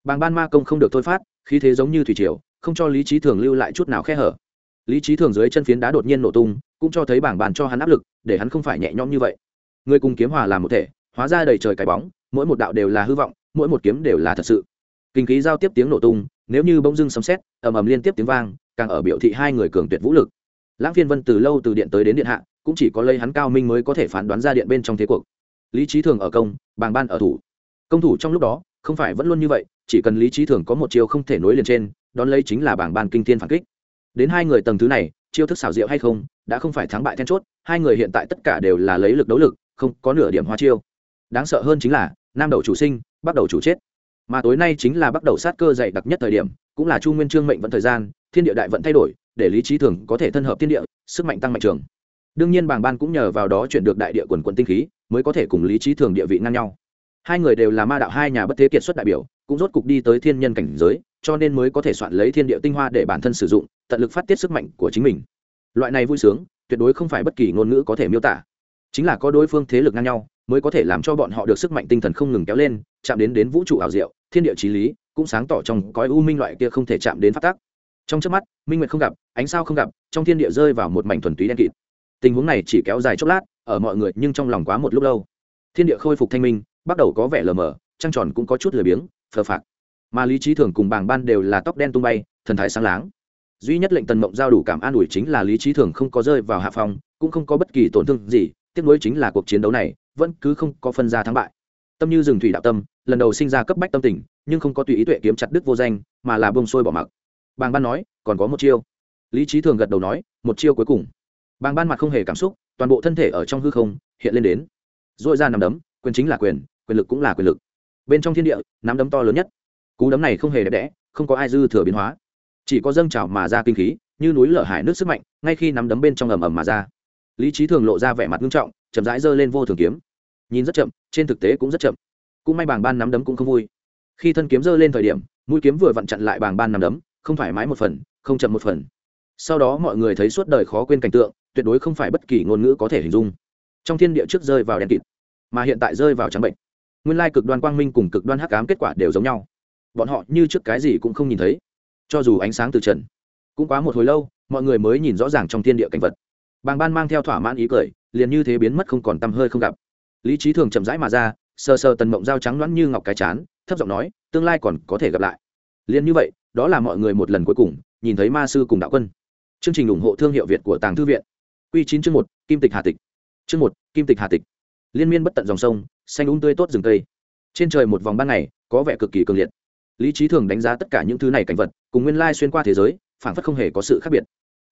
bàng ban ma công không được thôi phát, khí thế giống như thủy triều, không cho lý trí thường lưu lại chút nào khe hở. Lý trí thường dưới chân phiến đá đột nhiên nổ tung, cũng cho thấy bảng bàn cho hắn áp lực, để hắn không phải nhẹ nhõm như vậy. Người cùng kiếm hòa làm một thể, hóa ra đầy trời cái bóng, mỗi một đạo đều là hư vọng, mỗi một kiếm đều là thật sự. Kinh khí giao tiếp tiếng nổ tung, nếu như bỗng dưng sấm xét ầm ầm liên tiếp tiếng vang, càng ở biểu thị hai người cường tuyệt vũ lực. Lãng phiên vân từ lâu từ điện tới đến điện hạ, cũng chỉ có lấy hắn cao minh mới có thể phán đoán ra điện bên trong thế cuộc. Lý trí thường ở công, bàng ban ở thủ. Công thủ trong lúc đó, không phải vẫn luôn như vậy chỉ cần lý trí thường có một chiêu không thể nối liền trên, đón lấy chính là bảng ban kinh thiên phản kích. Đến hai người tầng thứ này, chiêu thức xảo diệu hay không, đã không phải thắng bại then chốt, hai người hiện tại tất cả đều là lấy lực đấu lực, không có nửa điểm hoa chiêu. Đáng sợ hơn chính là, nam đầu chủ sinh bắt đầu chủ chết. Mà tối nay chính là bắt đầu sát cơ dày đặc nhất thời điểm, cũng là chu nguyên trương mệnh vận thời gian, thiên địa đại vận thay đổi, để lý trí thường có thể thân hợp thiên địa, sức mạnh tăng mạnh trường đương nhiên bàng ban cũng nhờ vào đó chuyển được đại địa quần quận tinh khí, mới có thể cùng lý trí thường địa vị ngang nhau. Hai người đều là ma đạo hai nhà bất thế kiệt xuất đại biểu cũng rốt cục đi tới thiên nhân cảnh giới, cho nên mới có thể soạn lấy thiên địa tinh hoa để bản thân sử dụng, tận lực phát tiết sức mạnh của chính mình. Loại này vui sướng, tuyệt đối không phải bất kỳ ngôn ngữ có thể miêu tả. Chính là có đối phương thế lực ngang nhau, mới có thể làm cho bọn họ được sức mạnh tinh thần không ngừng kéo lên, chạm đến đến vũ trụ ảo diệu, thiên địa trí lý, cũng sáng tỏ trong cõi u minh loại kia không thể chạm đến phát tác. Trong trước mắt, minh nguyệt không gặp, ánh sao không gặp, trong thiên địa rơi vào một mảnh thuần túy đen kịt. Tình huống này chỉ kéo dài chốc lát, ở mọi người nhưng trong lòng quá một lúc lâu. Thiên địa khôi phục thanh minh, bắt đầu có vẻ lờ mờ, trăng tròn cũng có chút lười biếng phờ phạc. Mà lý trí thường cùng bàng ban đều là tóc đen tung bay, thần thái sáng láng. Duy nhất lệnh tần mộng giao đủ cảm an ủi chính là lý trí thường không có rơi vào hạ phòng cũng không có bất kỳ tổn thương gì tiếp nối chính là cuộc chiến đấu này vẫn cứ không có phân ra thắng bại. Tâm như rừng thủy đạo tâm, lần đầu sinh ra cấp bách tâm tình, nhưng không có tùy ý tuệ kiếm chặt đức vô danh, mà là bông sôi bỏ mặc. Bàng ban nói, còn có một chiêu. Lý trí thường gật đầu nói, một chiêu cuối cùng. Bàng ban mặt không hề cảm xúc, toàn bộ thân thể ở trong hư không hiện lên đến. Dội ra nằm đấm, quyền chính là quyền quyền lực cũng là quyền lực bên trong thiên địa, nắm đấm to lớn nhất. Cú đấm này không hề đẹp đẽ, không có ai dư thừa biến hóa. Chỉ có dâng trào mà ra kinh khí, như núi lở hải nước sức mạnh, ngay khi nắm đấm bên trong ầm ầm mà ra. Lý trí thường lộ ra vẻ mặt nghiêm trọng, chậm rãi giơ lên vô thường kiếm. Nhìn rất chậm, trên thực tế cũng rất chậm. Cũng may bàng ban nắm đấm cũng không vui. Khi thân kiếm giơ lên thời điểm, mũi kiếm vừa vặn chặn lại bàng ban nắm đấm, không thoải mái một phần, không chậm một phần. Sau đó mọi người thấy suốt đời khó quên cảnh tượng, tuyệt đối không phải bất kỳ ngôn ngữ có thể hình dung. Trong thiên địa trước rơi vào đèn kịt, mà hiện tại rơi vào trắng bệnh nguyên lai cực đoan quang minh cùng cực đoan hắc ám kết quả đều giống nhau. Bọn họ như trước cái gì cũng không nhìn thấy. Cho dù ánh sáng từ trần, cũng quá một hồi lâu, mọi người mới nhìn rõ ràng trong thiên địa cảnh vật. Bàng ban mang theo thỏa mãn ý cười, liền như thế biến mất không còn tăm hơi không gặp. Lý trí thường chậm rãi mà ra, sờ sờ tần mộng dao trắng loãng như ngọc cái chán, thấp giọng nói, tương lai còn có thể gặp lại. Liền như vậy, đó là mọi người một lần cuối cùng nhìn thấy ma sư cùng đạo quân. Chương trình ủng hộ thương hiệu việt của tàng thư viện. Q chín chương một, kim tịch hà tịch. Chương một, kim tịch hà tịch. Liên miên bất tận dòng sông xanh úng tươi tốt rừng cây. Trên trời một vòng ban ngày, có vẻ cực kỳ cường liệt. Lý trí thường đánh giá tất cả những thứ này cảnh vật, cùng nguyên lai xuyên qua thế giới, phảng phất không hề có sự khác biệt.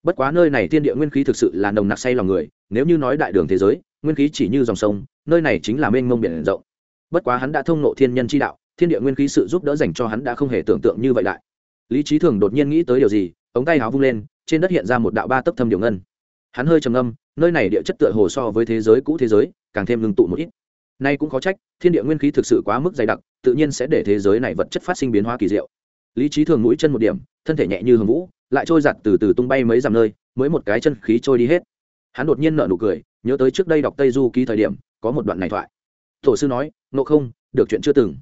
Bất quá nơi này thiên địa nguyên khí thực sự là nồng nặc say lòng người, nếu như nói đại đường thế giới, nguyên khí chỉ như dòng sông, nơi này chính là mênh mông biển rộng. Bất quá hắn đã thông nộ thiên nhân chi đạo, thiên địa nguyên khí sự giúp đỡ dành cho hắn đã không hề tưởng tượng như vậy lại. Lý trí thường đột nhiên nghĩ tới điều gì, ống tay háo vung lên, trên đất hiện ra một đạo ba tấc thâm điều ngân. Hắn hơi trầm âm nơi này địa chất tựa hồ so với thế giới cũ thế giới, càng thêm ngưng tụ một ít nay cũng có trách, thiên địa nguyên khí thực sự quá mức dày đặc, tự nhiên sẽ để thế giới này vật chất phát sinh biến hóa kỳ diệu. Lý trí thường mũi chân một điểm, thân thể nhẹ như hầm vũ, lại trôi giặt từ từ tung bay mấy dặm nơi, mới một cái chân khí trôi đi hết. Hắn đột nhiên nở nụ cười, nhớ tới trước đây đọc tây du ký thời điểm, có một đoạn này thoại. Tổ sư nói nộ không, được chuyện chưa từng.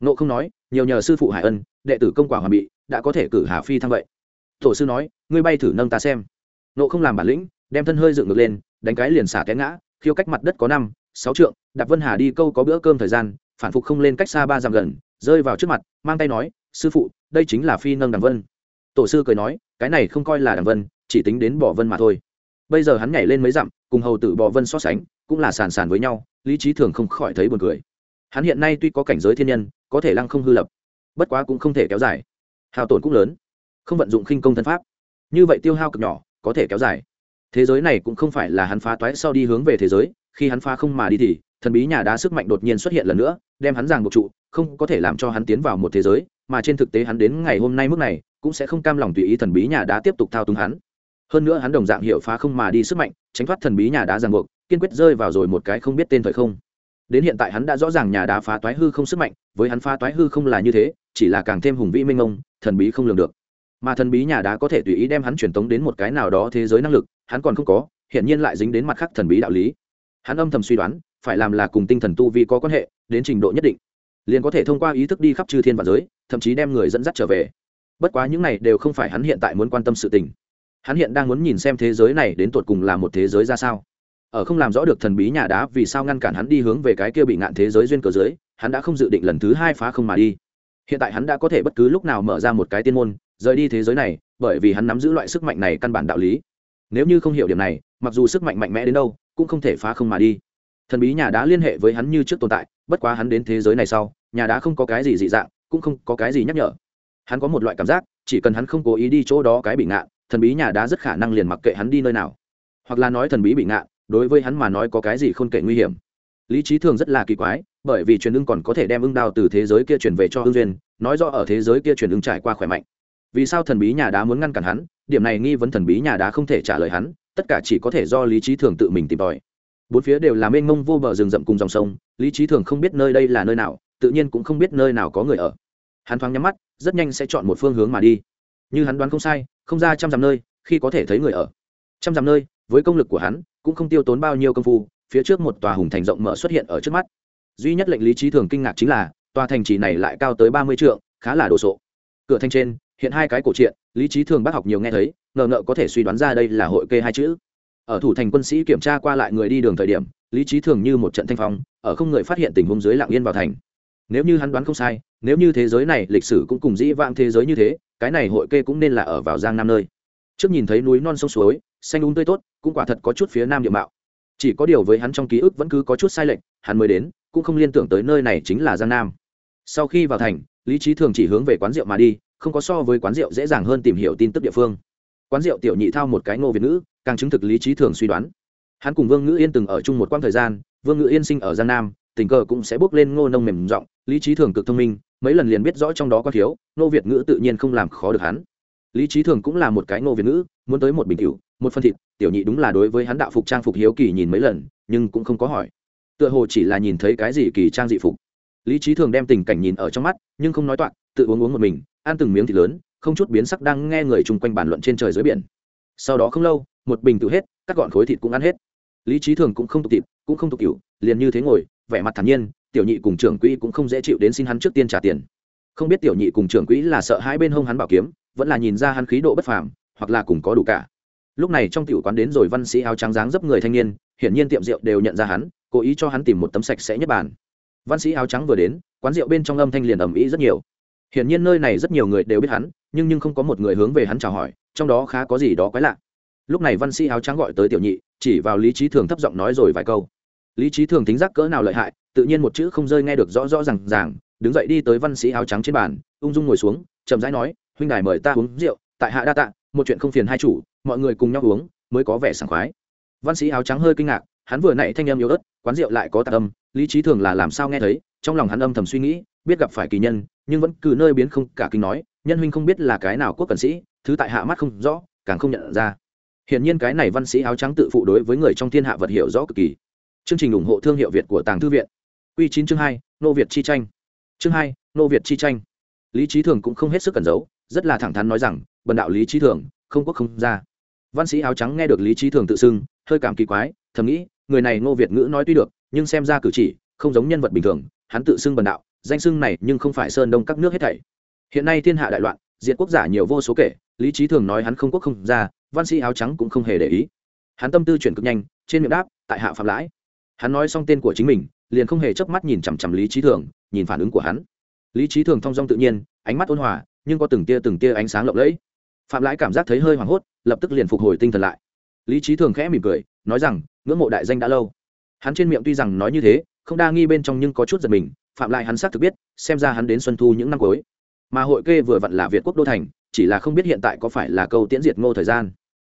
Nộ không nói, nhiều nhờ sư phụ hải ân, đệ tử công quả hoàn bị, đã có thể cử hà phi thăng vậy. Tổ sư nói, ngươi bay thử nâng ta xem. Nộ không làm bản lĩnh, đem thân hơi dựng ngược lên, đánh cái liền xả té ngã, khiêu cách mặt đất có năm sáu trượng, đạp vân hà đi câu có bữa cơm thời gian, phản phục không lên cách xa ba dặm gần, rơi vào trước mặt, mang tay nói, sư phụ, đây chính là phi nâng đằng vân. Tổ sư cười nói, cái này không coi là đằng vân, chỉ tính đến bỏ vân mà thôi. Bây giờ hắn nhảy lên mấy dặm, cùng hầu tử bỏ vân so sánh, cũng là sàn sàn với nhau, lý trí thường không khỏi thấy buồn cười. Hắn hiện nay tuy có cảnh giới thiên nhân, có thể lăng không hư lập, bất quá cũng không thể kéo dài. Hao tổn cũng lớn, không vận dụng khinh công thân pháp. Như vậy tiêu hao cực nhỏ, có thể kéo dài. Thế giới này cũng không phải là hắn phá toái sau đi hướng về thế giới khi hắn phá không mà đi thì, thần bí nhà đá sức mạnh đột nhiên xuất hiện lần nữa, đem hắn ràng buộc trụ, không có thể làm cho hắn tiến vào một thế giới, mà trên thực tế hắn đến ngày hôm nay mức này, cũng sẽ không cam lòng tùy ý thần bí nhà đá tiếp tục thao túng hắn. Hơn nữa hắn đồng dạng hiệu phá không mà đi sức mạnh, tránh thoát thần bí nhà đá ràng buộc, kiên quyết rơi vào rồi một cái không biết tên thời không. Đến hiện tại hắn đã rõ ràng nhà đá phá toái hư không sức mạnh, với hắn phá toái hư không là như thế, chỉ là càng thêm hùng vĩ minh ông thần bí không lường được. Mà thần bí nhà đá có thể tùy ý đem hắn truyền tống đến một cái nào đó thế giới năng lực, hắn còn không có hiện nhiên lại dính đến mặt khác thần bí đạo lý hắn âm thầm suy đoán, phải làm là cùng tinh thần tu vi có quan hệ, đến trình độ nhất định, liền có thể thông qua ý thức đi khắp chư thiên và giới, thậm chí đem người dẫn dắt trở về. Bất quá những này đều không phải hắn hiện tại muốn quan tâm sự tình. Hắn hiện đang muốn nhìn xem thế giới này đến tột cùng là một thế giới ra sao. Ở không làm rõ được thần bí nhà đá vì sao ngăn cản hắn đi hướng về cái kia bị ngạn thế giới duyên cờ dưới, hắn đã không dự định lần thứ hai phá không mà đi. Hiện tại hắn đã có thể bất cứ lúc nào mở ra một cái tiên môn, rời đi thế giới này, bởi vì hắn nắm giữ loại sức mạnh này căn bản đạo lý. Nếu như không hiểu điểm này mặc dù sức mạnh mạnh mẽ đến đâu, cũng không thể phá không mà đi. Thần bí nhà đá liên hệ với hắn như trước tồn tại, bất quá hắn đến thế giới này sau, nhà đá không có cái gì dị dạng, cũng không có cái gì nhắc nhở. Hắn có một loại cảm giác, chỉ cần hắn không cố ý đi chỗ đó cái bị ngạn, thần bí nhà đá rất khả năng liền mặc kệ hắn đi nơi nào. Hoặc là nói thần bí bị ngạn, đối với hắn mà nói có cái gì không kể nguy hiểm. Lý trí thường rất là kỳ quái, bởi vì truyền ưng còn có thể đem ưng đao từ thế giới kia chuyển về cho ưng duyên, nói rõ ở thế giới kia truyền ưng trải qua khỏe mạnh. Vì sao thần bí nhà đá muốn ngăn cản hắn? Điểm này nghi vấn thần bí nhà đá không thể trả lời hắn tất cả chỉ có thể do lý trí thường tự mình tìm tòi. Bốn phía đều là mênh mông vô bờ rừng rậm cùng dòng sông, lý trí thường không biết nơi đây là nơi nào, tự nhiên cũng không biết nơi nào có người ở. Hắn thoáng nhắm mắt, rất nhanh sẽ chọn một phương hướng mà đi. Như hắn đoán không sai, không ra trăm dặm nơi, khi có thể thấy người ở. Trăm dặm nơi, với công lực của hắn, cũng không tiêu tốn bao nhiêu công phu, phía trước một tòa hùng thành rộng mở xuất hiện ở trước mắt. Duy nhất lệnh lý trí thường kinh ngạc chính là, tòa thành trì này lại cao tới ba mươi trượng, khá là đồ sộ. Cửa thanh trên, hiện hai cái cổ truyện, lý trí thường bác học nhiều nghe thấy ngờ ngợ có thể suy đoán ra đây là hội kê hai chữ. Ở thủ thành quân sĩ kiểm tra qua lại người đi đường thời điểm, lý trí thường như một trận thanh phong, ở không người phát hiện tình huống dưới lạng yên vào thành. Nếu như hắn đoán không sai, nếu như thế giới này lịch sử cũng cùng dĩ vãng thế giới như thế, cái này hội kê cũng nên là ở vào giang nam nơi. Trước nhìn thấy núi non sông suối, xanh úng um tươi tốt, cũng quả thật có chút phía nam địa mạo. Chỉ có điều với hắn trong ký ức vẫn cứ có chút sai lệch, hắn mới đến, cũng không liên tưởng tới nơi này chính là giang nam. Sau khi vào thành, lý trí thường chỉ hướng về quán rượu mà đi, không có so với quán rượu dễ dàng hơn tìm hiểu tin tức địa phương quán rượu tiểu nhị thao một cái ngô việt ngữ, càng chứng thực lý trí thường suy đoán. Hắn cùng vương ngữ yên từng ở chung một quãng thời gian, vương ngữ yên sinh ở giang nam, tình cờ cũng sẽ bước lên ngô nông mềm giọng, lý trí thường cực thông minh, mấy lần liền biết rõ trong đó có thiếu, ngô việt ngữ tự nhiên không làm khó được hắn. Lý trí thường cũng là một cái ngô việt ngữ, muốn tới một bình cựu một phân thịt, tiểu nhị đúng là đối với hắn đạo phục trang phục hiếu kỳ nhìn mấy lần, nhưng cũng không có hỏi. Tựa hồ chỉ là nhìn thấy cái gì kỳ trang dị phục. Lý trí thường đem tình cảnh nhìn ở trong mắt, nhưng không nói toạc, tự uống uống một mình, ăn từng miếng thịt lớn không chút biến sắc đang nghe người chung quanh bàn luận trên trời dưới biển. Sau đó không lâu, một bình tự hết, các gọn khối thịt cũng ăn hết. Lý trí thường cũng không tục thịt, cũng không tục cựu liền như thế ngồi, vẻ mặt thản nhiên, tiểu nhị cùng trưởng quỹ cũng không dễ chịu đến xin hắn trước tiên trả tiền. Không biết tiểu nhị cùng trưởng quỹ là sợ hai bên hông hắn bảo kiếm, vẫn là nhìn ra hắn khí độ bất phàm, hoặc là cùng có đủ cả. Lúc này trong tiểu quán đến rồi văn sĩ áo trắng dáng dấp người thanh niên, hiển nhiên tiệm rượu đều nhận ra hắn, cố ý cho hắn tìm một tấm sạch sẽ nhất bàn. Văn sĩ áo trắng vừa đến, quán rượu bên trong âm thanh liền ầm ĩ rất nhiều hiển nhiên nơi này rất nhiều người đều biết hắn, nhưng nhưng không có một người hướng về hắn chào hỏi, trong đó khá có gì đó quái lạ. Lúc này văn sĩ áo trắng gọi tới tiểu nhị, chỉ vào lý trí thường thấp giọng nói rồi vài câu. Lý trí thường tính giác cỡ nào lợi hại, tự nhiên một chữ không rơi nghe được rõ rõ r à n g ràng, đứng dậy đi tới văn sĩ áo trắng trên bàn, ung dung ngồi xuống, chậm rãi nói, huynh đài mời ta uống rượu, tại hạ đa tạ, một chuyện không phiền hai chủ, mọi người cùng nhau uống, mới có vẻ sảng khoái. Văn sĩ áo trắng hơi kinh ngạc, hắn vừa nãy thanh âm yếu ớt, quán rượu lại có tạ âm, lý trí thường là làm sao nghe thấy? Trong lòng hắn âm thầm suy nghĩ biết gặp phải kỳ nhân nhưng vẫn cứ nơi biến không cả kinh nói nhân huynh không biết là cái nào quốc cần sĩ thứ tại hạ mắt không rõ càng không nhận ra Hiển nhiên cái này văn sĩ áo trắng tự phụ đối với người trong thiên hạ vật hiểu rõ cực kỳ. Chương trình ủng hộ thương hiệu Việt của Tàng Thư viện. Quy 9 chương 2, nô Việt chi tranh. Chương 2, nô Việt chi tranh. Lý Chí Thường cũng không hết sức cẩn giấu, rất là thẳng thắn nói rằng, bần đạo Lý Chí Thường, không quốc không ra. Văn sĩ áo trắng nghe được Lý Chí Thường tự xưng, hơi cảm kỳ quái, thầm nghĩ, người này Ngô Việt ngữ nói tuy được, nhưng xem ra cử chỉ, không giống nhân vật bình thường, hắn tự xưng bần đạo, danh xưng này nhưng không phải sơn đông các nước hết thảy. Hiện nay thiên hạ đại loạn, diệt quốc giả nhiều vô số kể, Lý trí Thường nói hắn không quốc không ra, văn sĩ áo trắng cũng không hề để ý. Hắn tâm tư chuyển cực nhanh trên miệng đáp tại hạ phạm lãi. Hắn nói xong tên của chính mình liền không hề chớp mắt nhìn chằm chằm lý trí thường nhìn phản ứng của hắn. Lý trí thường thong dong tự nhiên ánh mắt ôn hòa nhưng có từng tia từng tia ánh sáng lộng lẫy. Phạm lãi cảm giác thấy hơi hoảng hốt lập tức liền phục hồi tinh thần lại. Lý trí thường khẽ mỉm cười nói rằng ngưỡng mộ đại danh đã lâu. Hắn trên miệng tuy rằng nói như thế không đa nghi bên trong nhưng có chút giật mình, phạm lại hắn xác thực biết, xem ra hắn đến xuân thu những năm cuối. Mà hội kê vừa vặn là việt quốc đô thành, chỉ là không biết hiện tại có phải là câu tiễn diệt ngô thời gian.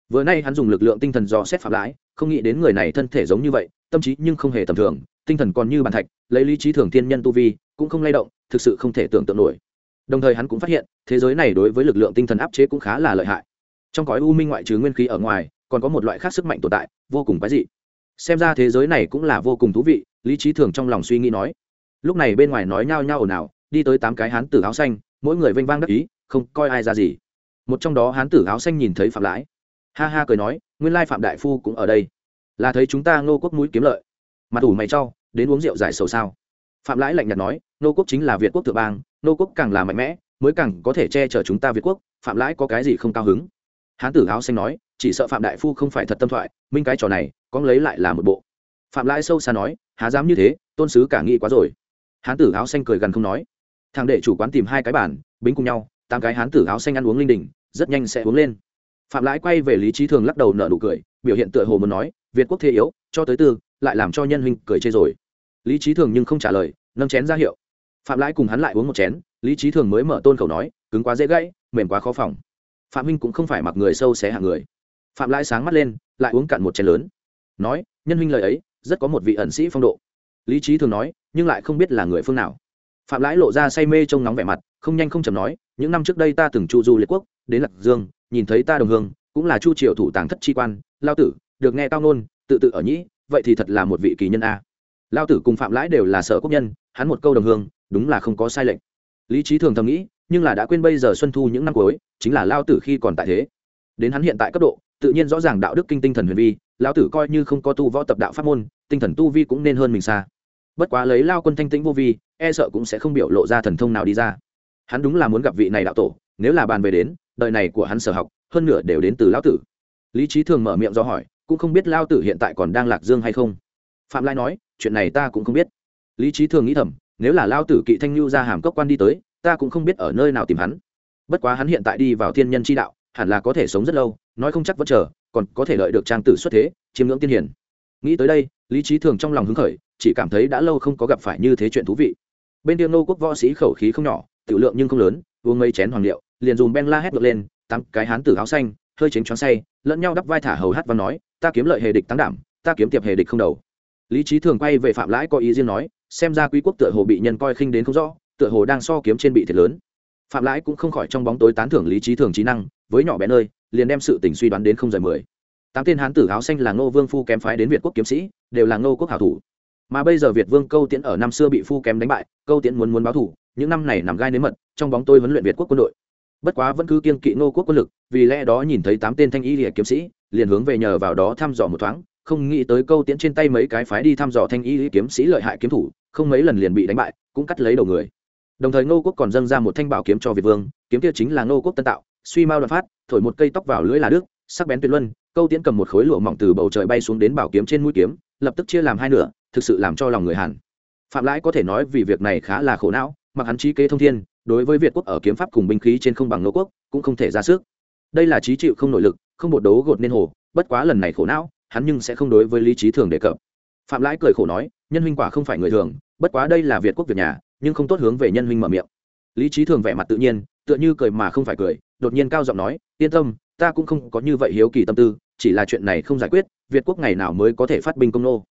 Vừa nay hắn dùng lực lượng tinh thần dò xét phạm lãi, không nghĩ đến người này thân thể giống như vậy, tâm trí nhưng không hề tầm thường, tinh thần còn như bàn thạch, lấy lý trí thường thiên nhân tu vi, cũng không lay động, thực sự không thể tưởng tượng nổi. Đồng thời hắn cũng phát hiện, thế giới này đối với lực lượng tinh thần áp chế cũng khá là lợi hại. Trong cõi u minh ngoại trừ nguyên khí ở ngoài, còn có một loại khác sức mạnh tồn tại, vô cùng quái dị. Xem ra thế giới này cũng là vô cùng thú vị lý trí thường trong lòng suy nghĩ nói. Lúc này bên ngoài nói nhao nhao ồn ào, đi tới tám cái hán tử áo xanh, mỗi người vênh vang đắc ý, không coi ai ra gì. Một trong đó hán tử áo xanh nhìn thấy phạm lãi. Ha ha cười nói, nguyên lai phạm đại phu cũng ở đây. Là thấy chúng ta ngô quốc mũi kiếm lợi. Mặt ủ mày cho, đến uống rượu giải sầu sao. Phạm lãi lạnh nhạt nói, ngô quốc chính là việt quốc thượng bang, ngô quốc càng là mạnh mẽ, mới càng có thể che chở chúng ta việt quốc, phạm lãi có cái gì không cao hứng. Hán tử áo xanh nói, chỉ sợ phạm đại phu không phải thật tâm thoại, minh cái trò này con lấy lại là một bộ phạm lãi sâu xa nói, há dám như thế, tôn sứ cả nghĩ quá rồi. Hán tử áo xanh cười gần không nói. Thằng đệ chủ quán tìm hai cái bản bính cùng nhau, tám cái hán tử áo xanh ăn uống linh đình, rất nhanh sẽ uống lên. Phạm lãi quay về lý trí thường lắc đầu nở nụ cười, biểu hiện tựa hồ muốn nói, việt quốc thế yếu, cho tới tư lại làm cho nhân huynh cười chê rồi. Lý trí thường nhưng không trả lời, nâng chén ra hiệu. Phạm lãi cùng hắn lại uống một chén, lý trí thường mới mở tôn khẩu nói, cứng quá dễ gãy, mềm quá khó phòng. Phạm huynh cũng không phải mặc người sâu xé hạng người. Phạm lãi sáng mắt lên, lại uống cạn một chén lớn. Nói, nhân huynh lời ấy rất có một vị ẩn sĩ phong độ. Lý trí thường nói, nhưng lại không biết là người phương nào. Phạm lãi lộ ra say mê trông nóng vẻ mặt, không nhanh không chầm nói, những năm trước đây ta từng chu du liệt quốc, đến lạc dương, nhìn thấy ta đồng hương, cũng là chu triều thủ tàng thất chi quan, lao tử, được nghe cao nôn tự tự ở nhĩ, vậy thì thật là một vị kỳ nhân a. Lao tử cùng phạm lãi đều là sở quốc nhân, hắn một câu đồng hương, đúng là không có sai lệch. Lý trí thường thầm nghĩ, nhưng là đã quên bây giờ xuân thu những năm cuối, chính là lao tử khi còn tại thế. Đến hắn hiện tại cấp độ, tự nhiên rõ ràng đạo đức kinh tinh thần huyền vi Lão tử coi như không có tu võ tập đạo pháp môn, tinh thần tu vi cũng nên hơn mình xa. Bất quá lấy lao quân thanh tĩnh vô vi e sợ cũng sẽ không biểu lộ ra thần thông nào đi ra. Hắn đúng là muốn gặp vị này đạo tổ, nếu là bàn về đến, đời này của hắn sở học, hơn nửa đều đến từ lão tử. Lý trí thường mở miệng do hỏi, cũng không biết lao tử hiện tại còn đang lạc dương hay không? Phạm lai nói, chuyện này ta cũng không biết. Lý trí thường nghĩ thầm, nếu là lao tử kỵ thanh lưu ra hàm cốc quan đi tới, ta cũng không biết ở nơi nào tìm hắn. Bất quá hắn hiện tại đi vào thiên nhân chi đạo, hẳn là có thể sống rất lâu, nói không chắc vẫn chờ còn có thể lợi được trang tử xuất thế chiếm ngưỡng tiên hiển nghĩ tới đây, lý trí thường trong lòng hứng khởi, chỉ cảm thấy đã lâu không có gặp phải như thế chuyện thú vị. Bên tiêm nô quốc võ sĩ khẩu khí không nhỏ, tiểu lượng nhưng không lớn, uống mấy chén hoàng liệu, liền dùng ben la hét ngược lên, tám cái hán tử áo xanh, hơi chính choáng say, lẫn nhau đắp vai thả hầu hát và nói, ta kiếm lợi hề địch tăng đảm, ta kiếm tiệp hề địch không đầu. Lý trí thường quay về phạm lãi có ý riêng nói, xem ra quý quốc tựa hồ bị nhân coi khinh đến không rõ, tựa hồ đang so kiếm trên bị thiệt lớn. Phạm lãi cũng không khỏi trong bóng tối tán thưởng lý trí thường trí năng, với nhỏ bé nơi liền đem sự tình suy đoán đến không rời mười. Tám tên hán tử áo xanh là ngô vương phu kém phái đến việt quốc kiếm sĩ, đều là ngô quốc hảo thủ. Mà bây giờ việt vương câu tiễn ở năm xưa bị phu kém đánh bại, câu tiễn muốn muốn báo thủ, những năm này nằm gai nếm mật, trong bóng tôi huấn luyện việt quốc quân đội. Bất quá vẫn cứ kiên kỵ ngô quốc quân lực, vì lẽ đó nhìn thấy tám tên thanh y lìa kiếm sĩ, liền hướng về nhờ vào đó thăm dò một thoáng, không nghĩ tới câu tiễn trên tay mấy cái phái đi thăm dò thanh y lìa kiếm sĩ lợi hại kiếm thủ, không mấy lần liền bị đánh bại, cũng cắt lấy đầu người. Đồng thời ngô quốc còn dâng ra một thanh bảo kiếm cho việt vương, kiếm kia chính là ngô quốc tân tạo suy mao đoạn phát, thổi một cây tóc vào lưỡi là đức sắc bén tuyệt luân, câu tiễn cầm một khối lụa mỏng từ bầu trời bay xuống đến bảo kiếm trên mũi kiếm, lập tức chia làm hai nửa, thực sự làm cho lòng người hàn phạm lãi có thể nói vì việc này khá là khổ não, mặc hắn trí kế thông thiên, đối với việt quốc ở kiếm pháp cùng binh khí trên không bằng nô quốc, cũng không thể ra sức. Đây là trí chịu không nội lực, không bột đấu gột nên hồ, bất quá lần này khổ não, hắn nhưng sẽ không đối với lý trí thường đề cập. Phạm lãi cười khổ nói, nhân huynh quả không phải người thường, bất quá đây là việt quốc việc nhà, nhưng không tốt hướng về nhân huynh mở miệng. Lý trí thường vẻ mặt tự nhiên, tựa như cười mà không phải cười đột nhiên cao giọng nói, yên tâm, ta cũng không có như vậy hiếu kỳ tâm tư, chỉ là chuyện này không giải quyết, việt quốc ngày nào mới có thể phát binh công nô.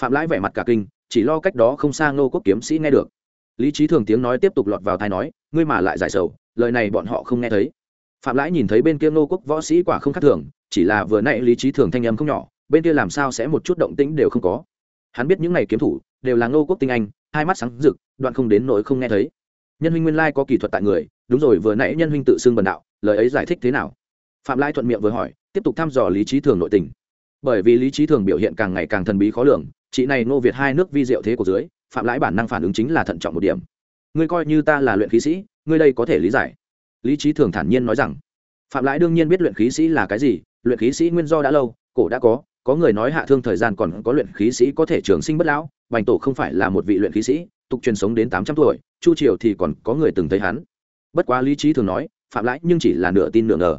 Phạm lãi vẻ mặt cả kinh, chỉ lo cách đó không xa nô quốc kiếm sĩ nghe được. Lý trí thường tiếng nói tiếp tục lọt vào thai nói, ngươi mà lại giải sầu, lời này bọn họ không nghe thấy. Phạm lãi nhìn thấy bên kia nô quốc võ sĩ quả không khác thường, chỉ là vừa nãy lý trí thường thanh âm không nhỏ, bên kia làm sao sẽ một chút động tĩnh đều không có. Hắn biết những này kiếm thủ đều là nô quốc tinh anh, hai mắt sáng rực, đoạn không đến nỗi không nghe thấy. Nhân huynh nguyên lai có kỹ thuật tại người, đúng rồi, vừa nãy nhân huynh tự xưng bần đạo lời ấy giải thích thế nào? Phạm lai thuận miệng vừa hỏi, tiếp tục thăm dò lý trí thường nội tình. Bởi vì lý trí thường biểu hiện càng ngày càng thần bí khó lường, chị này Ngô việt hai nước vi diệu thế của dưới, phạm lãi bản năng phản ứng chính là thận trọng một điểm. Ngươi coi như ta là luyện khí sĩ, ngươi đây có thể lý giải. Lý trí thường thản nhiên nói rằng, phạm lãi đương nhiên biết luyện khí sĩ là cái gì, luyện khí sĩ nguyên do đã lâu, cổ đã có có người nói hạ thương thời gian còn có luyện khí sĩ có thể trường sinh bất lão, bành tổ không phải là một vị luyện khí sĩ, tục truyền sống đến tám trăm tuổi, chu triều thì còn có người từng thấy hắn. Bất quá lý trí thường nói phạm lãi nhưng chỉ là nửa tin nửa ngờ.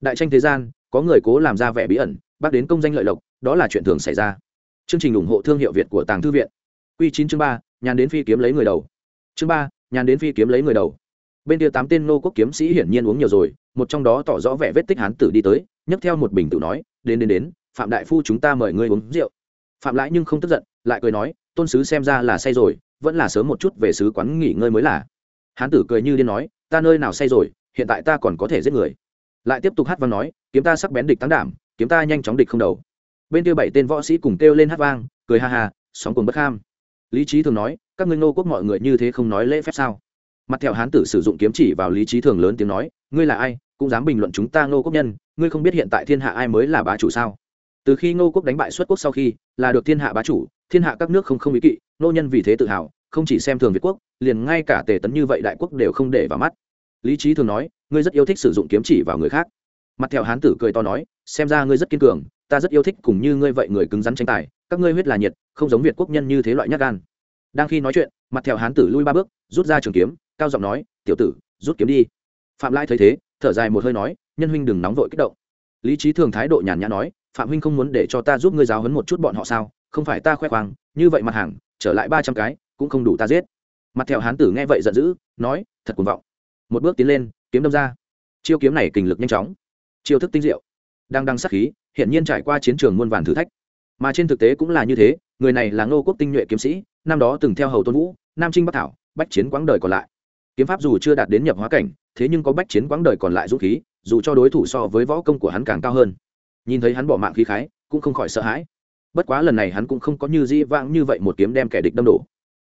Đại tranh thế gian, có người cố làm ra vẻ bí ẩn bác đến công danh lợi lộc, đó là chuyện thường xảy ra. Chương trình ủng hộ thương hiệu việt của tàng thư viện. Q chín chương ba, nhàn đến phi kiếm lấy người đầu. Chương ba, nhàn đến phi kiếm lấy người đầu. Bên kia tám tên nô quốc kiếm sĩ hiển nhiên uống nhiều rồi, một trong đó tỏ rõ vẻ vết tích hán tử đi tới, nhấc theo một bình tự nói, đến đến đến, phạm đại phu chúng ta mời ngươi uống rượu. Phạm lãi nhưng không tức giận, lại cười nói, tôn sứ xem ra là say rồi, vẫn là sớm một chút về sứ quán nghỉ ngơi mới là. Hán tử cười như điên nói, ta nơi nào say rồi hiện tại ta còn có thể giết người. Lại tiếp tục hát vang nói, kiếm ta sắc bén địch tăng đảm, kiếm ta nhanh chóng địch không đầu. Bên kia bảy tên võ sĩ cùng kêu lên hát vang, cười ha ha, sóng cùng bất kham. Lý trí thường nói, các ngươi nô quốc mọi người như thế không nói lễ phép sao? Mặt theo hán tử sử dụng kiếm chỉ vào lý trí thường lớn tiếng nói, ngươi là ai, cũng dám bình luận chúng ta nô quốc nhân, ngươi không biết hiện tại thiên hạ ai mới là bá chủ sao? Từ khi ngô quốc đánh bại xuất quốc sau khi, là được thiên hạ bá chủ, thiên hạ các nước không không ý kỵ nô nhân vì thế tự hào, không chỉ xem thường việt quốc, liền ngay cả tề tấn như vậy đại quốc đều không để vào mắt lý trí thường nói, ngươi rất yêu thích sử dụng kiếm chỉ vào người khác. Mặt theo hán tử cười to nói, xem ra ngươi rất kiên cường, ta rất yêu thích cùng như ngươi vậy người cứng rắn tranh tài, các ngươi huyết là nhiệt, không giống việt quốc nhân như thế loại nhát gan. Đang khi nói chuyện, mặt theo hán tử lui ba bước, rút ra trường kiếm, cao giọng nói, tiểu tử, rút kiếm đi. Phạm lai thấy thế, thở dài một hơi nói, nhân huynh đừng nóng vội kích động. Lý trí thường thái độ nhàn nhã nói, phạm huynh không muốn để cho ta giúp ngươi giáo hấn một chút bọn họ sao? Không phải ta khoe khoang, như vậy mặt hàng, trở lại ba trăm cái, cũng không đủ ta giết. Mặt theo hán tử nghe vậy giận dữ, nói, thật cuồng vọng một bước tiến lên, kiếm đâm ra. Chiêu kiếm này kình lực nhanh chóng, chiêu thức tinh diệu, đang đăng sắc khí hiện nhiên trải qua chiến trường muôn vàn thử thách. Mà trên thực tế cũng là như thế, người này là ngô quốc tinh nhuệ kiếm sĩ, năm đó từng theo hầu tôn vũ, nam trinh bắc thảo, bách chiến quãng đời còn lại. Kiếm pháp dù chưa đạt đến nhập hóa cảnh, thế nhưng có bách chiến quãng đời còn lại dũng khí, dù cho đối thủ so với võ công của hắn càng cao hơn. Nhìn thấy hắn bỏ mạng khí khái, cũng không khỏi sợ hãi. Bất quá lần này hắn cũng không có như di vãng như vậy một kiếm đem kẻ địch đâm đổ.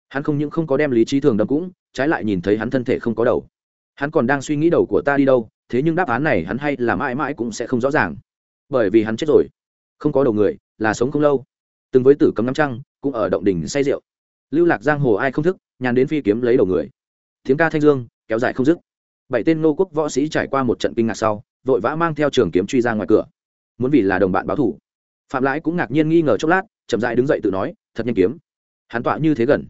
Hắn không những không có đem lý trí thường đâm cũng, trái lại nhìn thấy hắn thân thể không có đầu hắn còn đang suy nghĩ đầu của ta đi đâu, thế nhưng đáp án này hắn hay là mãi mãi cũng sẽ không rõ ràng. Bởi vì hắn chết rồi. Không có đầu người, là sống không lâu. Từng với tử cấm năm trăng, cũng ở động đình say rượu. Lưu lạc giang hồ ai không thức, nhàn đến phi kiếm lấy đầu người. Tiếng ca thanh dương, kéo dài không dứt. Bảy tên nô quốc võ sĩ trải qua một trận kinh ngạc sau, vội vã mang theo trường kiếm truy ra ngoài cửa. Muốn vì là đồng bạn báo thủ. Phạm lãi cũng ngạc nhiên nghi ngờ chốc lát, chậm dại đứng dậy tự nói, thật nhanh kiếm. Hắn tọa như thế gần.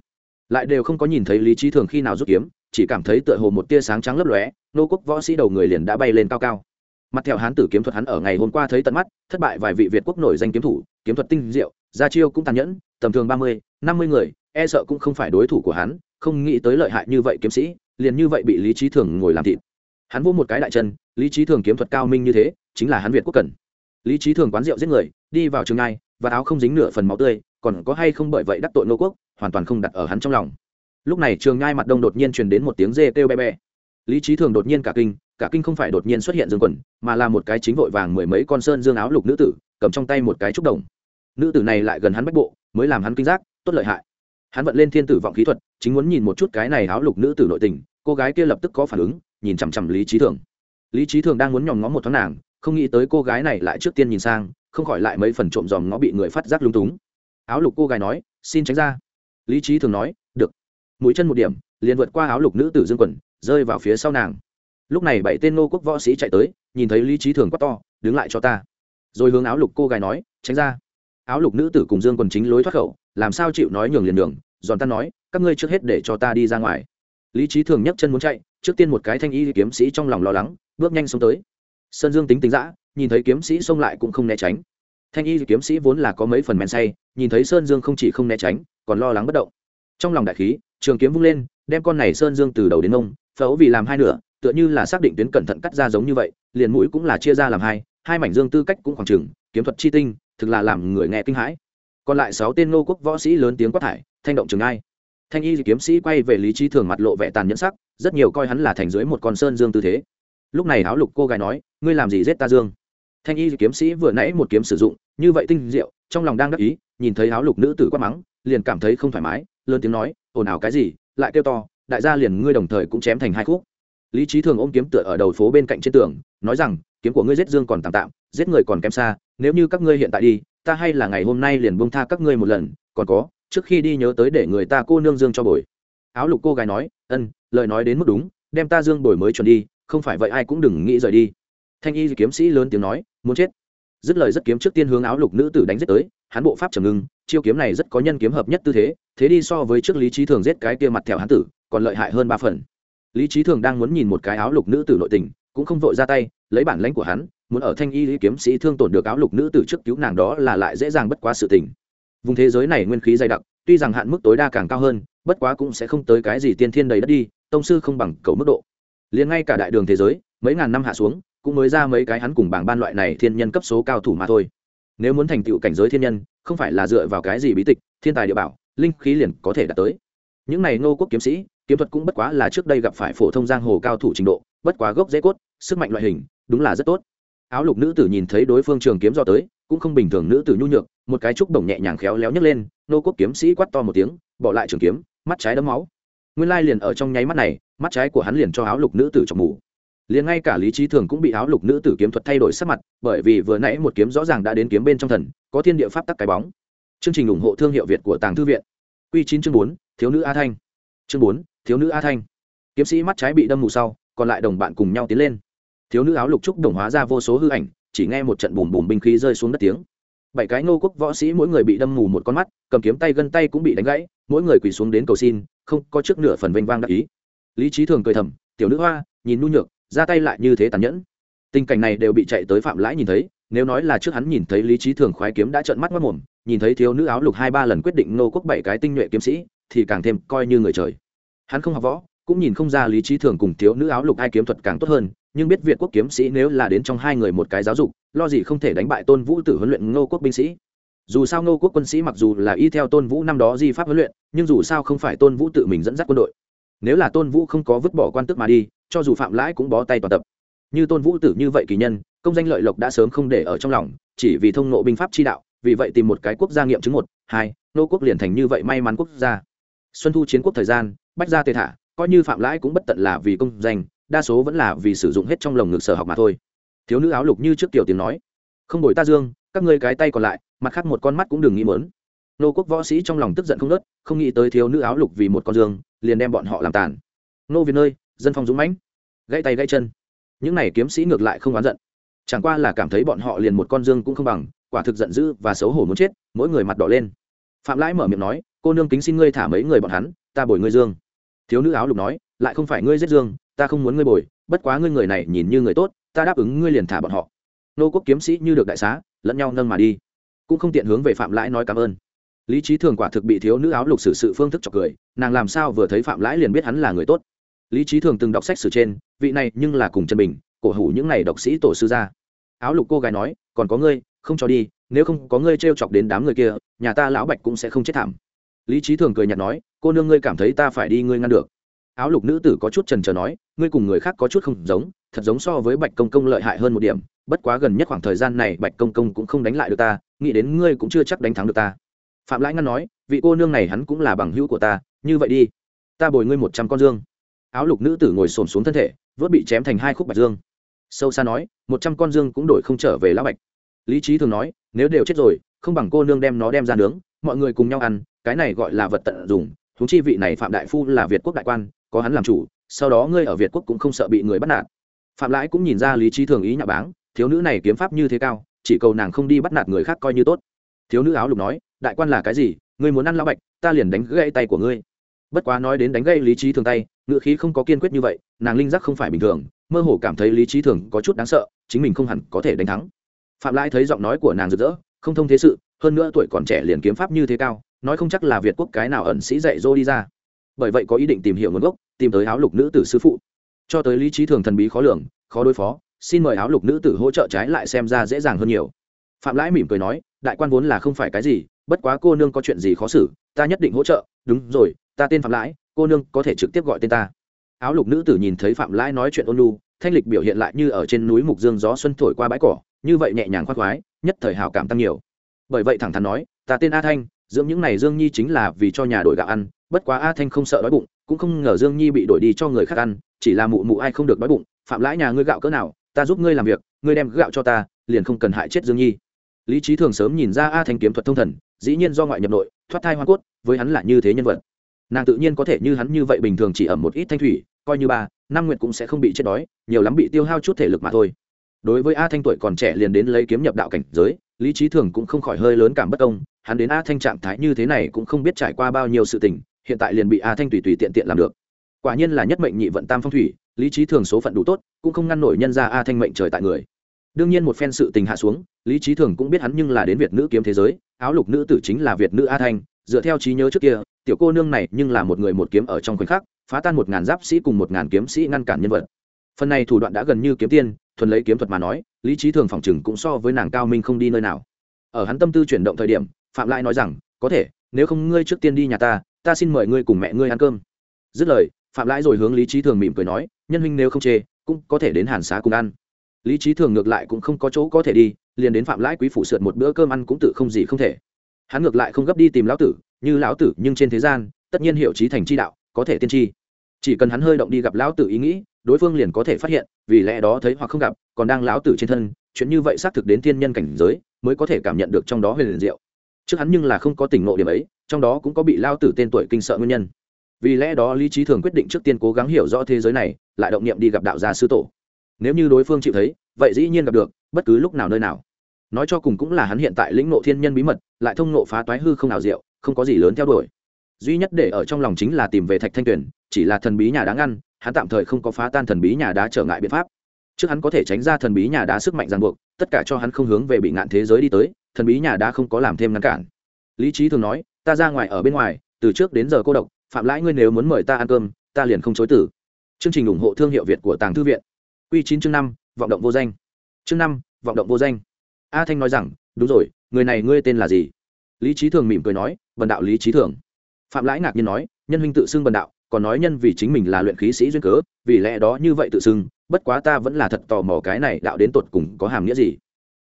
Lại đều không có nhìn thấy lý trí thường khi nào rút kiếm chỉ cảm thấy tựa hồ một tia sáng trắng lấp lóe, nô quốc võ sĩ đầu người liền đã bay lên cao cao. Mặt theo hán tử kiếm thuật hắn ở ngày hôm qua thấy tận mắt, thất bại vài vị việt quốc nổi danh kiếm thủ, kiếm thuật tinh diệu, gia chiêu cũng tàn nhẫn, tầm thường ba mươi, năm mươi người e sợ cũng không phải đối thủ của hắn, không nghĩ tới lợi hại như vậy kiếm sĩ, liền như vậy bị lý trí thường ngồi làm thịt. Hắn vô một cái đại chân, lý trí thường kiếm thuật cao minh như thế, chính là hắn việt quốc cần. Lý trí thường quán rượu giết người, đi vào trường ngai, và áo không dính nửa phần máu tươi, còn có hay không bởi vậy đắc tội nô quốc, hoàn toàn không đặt ở hắn trong lòng lúc này trường ngai mặt đông đột nhiên truyền đến một tiếng dê kêu be be. Lý trí thường đột nhiên cả kinh cả kinh không phải đột nhiên xuất hiện dương quần, mà là một cái chính vội vàng mười mấy con sơn dương áo lục nữ tử, cầm trong tay một cái trúc đồng. Nữ tử này lại gần hắn bách bộ, mới làm hắn kinh giác, tốt lợi hại. Hắn vận lên thiên tử vọng khí thuật, chính muốn nhìn một chút cái này áo lục nữ tử nội tình, cô gái kia lập tức có phản ứng, nhìn chằm chằm lý trí thường. Lý trí thường đang muốn nhòm ngó một thoáng nàng, không nghĩ tới cô gái này lại trước tiên nhìn sang, không khỏi lại mấy phần trộm dòm ngó bị người phát giác lung túng. Áo lục cô gái nói, xin tránh ra. Lý trí thường nói mũi chân một điểm, liền vượt qua áo lục nữ tử dương quần rơi vào phía sau nàng. Lúc này bảy tên nô quốc võ sĩ chạy tới, nhìn thấy lý trí thường quát to, đứng lại cho ta. Rồi hướng áo lục cô gái nói, tránh ra. Áo lục nữ tử cùng dương quần chính lối thoát khẩu, làm sao chịu nói nhường liền đường giòn ta nói, các ngươi trước hết để cho ta đi ra ngoài. Lý trí thường nhấc chân muốn chạy, trước tiên một cái thanh y kiếm sĩ trong lòng lo lắng, bước nhanh xuống tới. Sơn dương tính tính giã nhìn thấy kiếm sĩ xông lại cũng không né tránh. Thanh y kiếm sĩ vốn là có mấy phần men say, nhìn thấy sơn dương không chỉ không né tránh, còn lo lắng bất động trong lòng đại khí, trường kiếm vung lên, đem con này sơn dương từ đầu đến ông phẫu vì làm hai nửa, tựa như là xác định tuyến cẩn thận cắt ra giống như vậy, liền mũi cũng là chia ra làm hai hai mảnh dương tư cách cũng khoảng trừng kiếm thuật chi tinh, thực là làm người nghe kinh hãi. Còn lại sáu tên nô quốc võ sĩ lớn tiếng quát thải, thanh động trường ai. Thanh y kiếm sĩ quay về lý trí thường mặt lộ vẻ tàn nhẫn sắc, rất nhiều coi hắn là thành dưới một con sơn dương tư thế. Lúc này áo lục cô gái nói, ngươi làm gì giết ta dương? Thanh y kiếm sĩ vừa nãy một kiếm sử dụng, như vậy tinh diệu, trong lòng đang đắc ý, nhìn thấy áo lục nữ tử quát mắng, liền cảm thấy không thoải mái lớn tiếng nói, ồn ào cái gì? Lại kêu to, đại gia liền ngươi đồng thời cũng chém thành hai khúc. Lý trí thường ôm kiếm tựa ở đầu phố bên cạnh trên tường, nói rằng, kiếm của ngươi giết dương còn tạm tạm, giết người còn kém xa, nếu như các ngươi hiện tại đi, ta hay là ngày hôm nay liền buông tha các ngươi một lần, còn có, trước khi đi nhớ tới để người ta cô nương dương cho bồi. Áo lục cô gái nói, ân, lời nói đến mức đúng, đem ta dương bồi mới chuẩn đi, không phải vậy ai cũng đừng nghĩ rời đi. Thanh y kiếm sĩ lớn tiếng nói, muốn chết. Dứt lời rất kiếm trước tiên hướng áo lục nữ tử đánh giết tới, hắn bộ pháp trầm ngưng chiêu kiếm này rất có nhân kiếm hợp nhất tư thế thế đi so với trước lý trí thường giết cái kia mặt thẹo hắn tử, còn lợi hại hơn ba phần. Lý trí thường đang muốn nhìn một cái áo lục nữ tử nội tình, cũng không vội ra tay, lấy bản lãnh của hắn, muốn ở thanh y lý kiếm sĩ thương tổn được áo lục nữ tử trước cứu nàng đó là lại dễ dàng bất quá sự tình. Vùng thế giới này nguyên khí dày đặc, tuy rằng hạn mức tối đa càng cao hơn, bất quá cũng sẽ không tới cái gì tiên thiên đầy đất đi, tông sư không bằng cầu mức độ. Liền ngay cả đại đường thế giới, mấy ngàn năm hạ xuống, cũng mới ra mấy cái hắn cùng bảng ban loại này thiên nhân cấp số cao thủ mà thôi. Nếu muốn thành tựu cảnh giới thiên nhân không phải là dựa vào cái gì bí tịch, thiên tài địa bảo, linh khí liền có thể đạt tới. Những này ngô quốc kiếm sĩ, kiếm thuật cũng bất quá là trước đây gặp phải phổ thông giang hồ cao thủ trình độ, bất quá gốc dễ cốt, sức mạnh loại hình, đúng là rất tốt. Áo lục nữ tử nhìn thấy đối phương trường kiếm do tới, cũng không bình thường nữ tử nhu nhược, một cái trúc đồng nhẹ nhàng khéo léo nhấc lên nô quốc kiếm sĩ quát to một tiếng, bỏ lại trường kiếm, mắt trái đấm máu. Nguyên lai liền ở trong nháy mắt này, mắt trái của hắn liền cho áo lục nữ tử trong mù liền ngay cả lý trí thường cũng bị áo lục nữ tử kiếm thuật thay đổi sắc mặt, bởi vì vừa nãy một kiếm rõ ràng đã đến kiếm bên trong thần, có thiên địa pháp tắc cái bóng. Chương trình ủng hộ thương hiệu việt của tàng thư viện. Q chín chương bốn, thiếu nữ a thanh. Chương bốn, thiếu nữ a thanh. Kiếm sĩ mắt trái bị đâm mù sau, còn lại đồng bạn cùng nhau tiến lên. Thiếu nữ áo lục trúc đồng hóa ra vô số hư ảnh, chỉ nghe một trận bùm bùm binh khí rơi xuống đất tiếng. Bảy cái ngô quốc võ sĩ mỗi người bị đâm mù một con mắt, cầm kiếm tay gân tay cũng bị đánh gãy, mỗi người quỳ xuống đến cầu xin, không có trước nửa phần vênh vang đắc ý. Lý trí thường cười thầm, tiểu nữ hoa, nhìn nu nhược ra tay lại như thế tàn nhẫn. Tình cảnh này đều bị chạy tới phạm lãi nhìn thấy, nếu nói là trước hắn nhìn thấy lý trí thường khoái kiếm đã trợn mắt mất mồm, nhìn thấy thiếu nữ áo lục hai ba lần quyết định nô quốc bảy cái tinh nhuệ kiếm sĩ, thì càng thêm coi như người trời. Hắn không học võ, cũng nhìn không ra lý trí thường cùng thiếu nữ áo lục ai kiếm thuật càng tốt hơn, nhưng biết việt quốc kiếm sĩ nếu là đến trong hai người một cái giáo dục, lo gì không thể đánh bại tôn vũ tử huấn luyện ngô quốc binh sĩ. Dù sao ngô quốc quân sĩ mặc dù là y theo tôn vũ năm đó di pháp huấn luyện, nhưng dù sao không phải tôn vũ tự mình dẫn dắt quân đội. Nếu là tôn vũ không có vứt bỏ quan tức mà đi cho dù phạm lãi cũng bó tay toàn tập. Như tôn vũ tử như vậy kỳ nhân, công danh lợi lộc đã sớm không để ở trong lòng, chỉ vì thông nộ binh pháp chi đạo, vì vậy tìm một cái quốc gia nghiệm chứng một, hai, nô quốc liền thành như vậy may mắn quốc gia. Xuân thu chiến quốc thời gian, bách gia tê thả, coi như phạm lãi cũng bất tận là vì công danh, đa số vẫn là vì sử dụng hết trong lồng ngực sở học mà thôi. Thiếu nữ áo lục như trước tiểu tiếng nói, không đổi ta dương, các ngươi cái tay còn lại, mặt khác một con mắt cũng đừng nghĩ mớn nô quốc võ sĩ trong lòng tức giận không nớt không nghĩ tới thiếu nữ áo lục vì một con dương, liền đem bọn họ làm tàn. Nô việt nơi dân phong dũng mãnh, gãy tay gãy chân. Những này kiếm sĩ ngược lại không oán giận. Chẳng qua là cảm thấy bọn họ liền một con dương cũng không bằng, quả thực giận dữ và xấu hổ muốn chết, mỗi người mặt đỏ lên. Phạm lãi mở miệng nói, cô nương kính xin ngươi thả mấy người bọn hắn, ta bồi ngươi dương. Thiếu nữ áo lục nói, lại không phải ngươi giết dương, ta không muốn ngươi bồi, bất quá ngươi người này nhìn như người tốt, ta đáp ứng ngươi liền thả bọn họ. Nô quốc kiếm sĩ như được đại xá, lẫn nhau nâng mà đi. Cũng không tiện hướng về phạm lãi nói cảm ơn. Lý trí thường quả thực bị thiếu nữ áo lục xử sự phương thức chọc cười, nàng làm sao vừa thấy phạm lãi liền biết hắn là người tốt lý trí thường từng đọc sách sử trên, vị này nhưng là cùng trần bình, cổ hủ những này độc sĩ tổ sư gia. Áo lục cô gái nói, còn có ngươi, không cho đi, nếu không có ngươi t r e o chọc đến đám người kia, nhà ta lão bạch cũng sẽ không chết thảm. Lý trí thường cười nhạt nói, cô nương ngươi cảm thấy ta phải đi ngươi ngăn được. Áo lục nữ tử có chút trần trờ nói, ngươi cùng người khác có chút không giống, thật giống so với bạch công công lợi hại hơn một điểm, bất quá gần nhất khoảng thời gian này bạch công công cũng không đánh lại được ta, nghĩ đến ngươi cũng chưa chắc đánh thắng được ta. Phạm lãi ngăn nói, vị cô nương này hắn cũng là bằng hữu của ta, như vậy đi, ta bồi ngươi một trăm con dương áo lục nữ tử ngồi xổm xuống thân thể, vớt bị chém thành hai khúc bạch dương. Sâu xa nói, một trăm con dương cũng đổi không trở về lão bạch. Lý trí thường nói, nếu đều chết rồi, không bằng cô nương đem nó đem ra nướng, mọi người cùng nhau ăn, cái này gọi là vật tận dùng thúng chi vị này phạm đại phu là việt quốc đại quan, có hắn làm chủ, sau đó ngươi ở việt quốc cũng không sợ bị người bắt nạt. Phạm lãi cũng nhìn ra lý trí thường ý nhà báng, thiếu nữ này kiếm pháp như thế cao, chỉ cầu nàng không đi bắt nạt người khác coi như tốt. Thiếu nữ áo lục nói, đại quan là cái gì, ngươi muốn ăn lão bạch, ta liền đánh gãy tay của ngươi. Bất quá nói đến đánh gãy lý trí thường tay ngựa khí không có kiên quyết như vậy, nàng linh giác không phải bình thường, mơ hồ cảm thấy lý trí thường có chút đáng sợ, chính mình không hẳn có thể đánh thắng. Phạm lai thấy giọng nói của nàng rực rỡ, không thông thế sự, hơn nữa tuổi còn trẻ liền kiếm pháp như thế cao, nói không chắc là việt quốc cái nào ẩn sĩ dạy dô đi ra. Bởi vậy có ý định tìm hiểu nguồn gốc, tìm tới áo lục nữ tử sư phụ. Cho tới lý trí thường thần bí khó lường, khó đối phó, xin mời áo lục nữ tử hỗ trợ trái lại xem ra dễ dàng hơn nhiều. Phạm lãi mỉm cười nói, đại quan vốn là không phải cái gì, bất quá cô nương có chuyện gì khó xử, ta nhất định hỗ trợ, đúng rồi, ta tên phạm lãi cô nương có thể trực tiếp gọi tên ta. Áo lục nữ tử nhìn thấy phạm lãi nói chuyện ôn lu thanh lịch biểu hiện lại như ở trên núi mục dương gió xuân thổi qua bãi cỏ, như vậy nhẹ nhàng khoác khoái, nhất thời hào cảm tăng nhiều. Bởi vậy thẳng thắn nói, ta tên a thanh, dưỡng những này dương nhi chính là vì cho nhà đổi gạo ăn, bất quá a thanh không sợ đói bụng, cũng không ngờ dương nhi bị đổi đi cho người khác ăn, chỉ là mụ mụ ai không được đói bụng, phạm lãi nhà ngươi gạo cỡ nào, ta giúp ngươi làm việc, ngươi đem gạo cho ta, liền không cần hại chết dương nhi. Lý trí thường sớm nhìn ra a thanh kiếm thuật thông thần, dĩ nhiên do ngoại nhập nội, thoát thai hoa cốt, với hắn là như thế nhân vật nàng tự nhiên có thể như hắn như vậy bình thường chỉ ẩm một ít thanh thủy, coi như ba, năm nguyện cũng sẽ không bị chết đói, nhiều lắm bị tiêu hao chút thể lực mà thôi. Đối với a thanh tuổi còn trẻ liền đến lấy kiếm nhập đạo cảnh giới, lý trí thường cũng không khỏi hơi lớn cảm bất công, hắn đến a thanh trạng thái như thế này cũng không biết trải qua bao nhiêu sự tình, hiện tại liền bị a thanh tùy tùy tiện tiện làm được. Quả nhiên là nhất mệnh nhị vận tam phong thủy, lý trí thường số phận đủ tốt, cũng không ngăn nổi nhân ra a thanh mệnh trời tại người. Đương nhiên một phen sự tình hạ xuống, lý trí thường cũng biết hắn nhưng là đến việt nữ kiếm thế giới, áo lục nữ tử chính là việt nữ a thanh dựa theo trí nhớ trước kia, tiểu cô nương này nhưng là một người một kiếm ở trong khoảnh khắc, phá tan một ngàn giáp sĩ cùng một ngàn kiếm sĩ ngăn cản nhân vật. Phần này thủ đoạn đã gần như kiếm tiên, thuần lấy kiếm thuật mà nói, lý trí thường phòng chừng cũng so với nàng cao minh không đi nơi nào. Ở hắn tâm tư chuyển động thời điểm, phạm lại nói rằng, có thể, nếu không ngươi trước tiên đi nhà ta ta xin mời ngươi cùng mẹ ngươi ăn cơm. Dứt lời, phạm lãi rồi hướng lý trí thường mỉm cười nói, nhân huynh nếu không chê, cũng có thể đến hàn xá cùng ăn. Lý trí thường ngược lại cũng không có chỗ có thể đi, liền đến phạm lãi quý phủ sượt một bữa cơm ăn cũng tự không gì không thể hắn ngược lại không gấp đi tìm lão tử, như lão tử nhưng trên thế gian, tất nhiên hiệu trí thành chi đạo, có thể tiên tri. Chỉ cần hắn hơi động đi gặp lão tử ý nghĩ, đối phương liền có thể phát hiện, vì lẽ đó thấy hoặc không gặp, còn đang lão tử trên thân, chuyện như vậy xác thực đến thiên nhân cảnh giới, mới có thể cảm nhận được trong đó huyền liền diệu. Trước hắn nhưng là không có tỉnh ngộ điểm ấy, trong đó cũng có bị lao tử tên tuổi kinh sợ nguyên nhân. Vì lẽ đó lý trí thường quyết định trước tiên cố gắng hiểu rõ thế giới này, lại động niệm đi gặp đạo gia sư tổ. Nếu như đối phương chịu thấy, vậy dĩ nhiên gặp được, bất cứ lúc nào nơi nào nói cho cùng cũng là hắn hiện tại lĩnh ngộ thiên nhân bí mật lại thông ngộ phá toái hư không nào diệu không có gì lớn theo đuổi. Duy nhất để ở trong lòng chính là tìm về thạch thanh tuyền, chỉ là thần bí nhà đáng ngăn hắn tạm thời không có phá tan thần bí nhà đá trở ngại biện pháp. Trước hắn có thể tránh ra thần bí nhà đá sức mạnh ràng buộc tất cả cho hắn không hướng về bị ngạn thế giới đi tới thần bí nhà đá không có làm thêm ngăn cản. Lý trí thường nói ta ra ngoài ở bên ngoài từ trước đến giờ cô độc phạm lãi ngươi nếu muốn mời ta ăn cơm ta liền không chối tử chương trình ủng hộ thương hiệu việt của tàng thư viện. Q chín chương năm vọng động vô danh. Chương năm vọng động vô danh a thanh nói rằng, đúng rồi, người này ngươi tên là gì? Lý trí thường mỉm cười nói vần đạo lý trí thường. Phạm lãi ngạc nhiên nói, nhân huynh tự xưng vần đạo, còn nói nhân vì chính mình là luyện khí sĩ duyên cớ, vì lẽ đó như vậy tự xưng, bất quá ta vẫn là thật tò mò cái này đạo đến tột cùng có hàm nghĩa gì.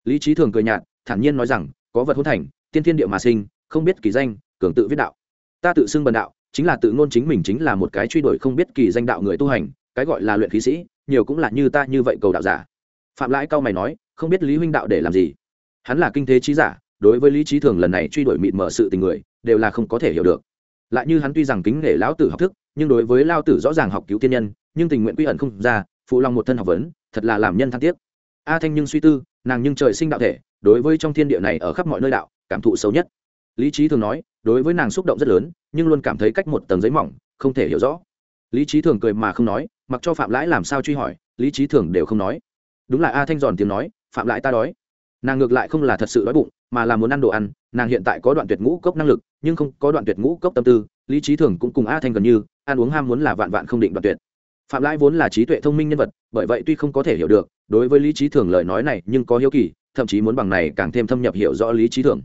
Lý trí thường cười nhạt, thản nhiên nói rằng, có vật hôn thành, tiên thiên địa mà sinh, không biết kỳ danh, cường tự viết đạo. Ta tự xưng bần đạo, chính là tự ngôn chính mình chính là một cái truy đuổi không biết kỳ danh đạo người tu hành, cái gọi là luyện khí sĩ, nhiều cũng là như ta như vậy cầu đạo giả. Phạm lãi cao mày nói, không biết lý huynh đạo để làm gì? Hắn là kinh thế trí giả, đối với lý trí thường lần này truy đuổi mịt mở sự tình người, đều là không có thể hiểu được. Lại như hắn tuy rằng kính nể lão tử học thức, nhưng đối với lao tử rõ ràng học cứu tiên nhân, nhưng tình nguyện quy ẩn không ra, phụ lòng một thân học vấn, thật là làm nhân thăng tiếc. A thanh nhưng suy tư, nàng nhưng trời sinh đạo thể, đối với trong thiên địa này ở khắp mọi nơi đạo, cảm thụ xấu nhất. Lý trí thường nói, đối với nàng xúc động rất lớn, nhưng luôn cảm thấy cách một tầng giấy mỏng, không thể hiểu rõ. Lý trí thường cười mà không nói, mặc cho phạm lãi làm sao truy hỏi, lý trí thường đều không nói. Đúng là a thanh giòn tiếng nói, phạm lãi ta đói nàng ngược lại không là thật sự đói bụng, mà là muốn ăn đồ ăn. Nàng hiện tại có đoạn tuyệt ngũ cốc năng lực, nhưng không có đoạn tuyệt ngũ cốc tâm tư. Lý trí thường cũng cùng a thanh gần như, ăn uống ham muốn là vạn vạn không định đoạn tuyệt. Phạm lãi vốn là trí tuệ thông minh nhân vật, bởi vậy tuy không có thể hiểu được, đối với lý trí thường lời nói này nhưng có hiếu kỳ, thậm chí muốn bằng này càng thêm thâm nhập hiểu rõ lý trí thường.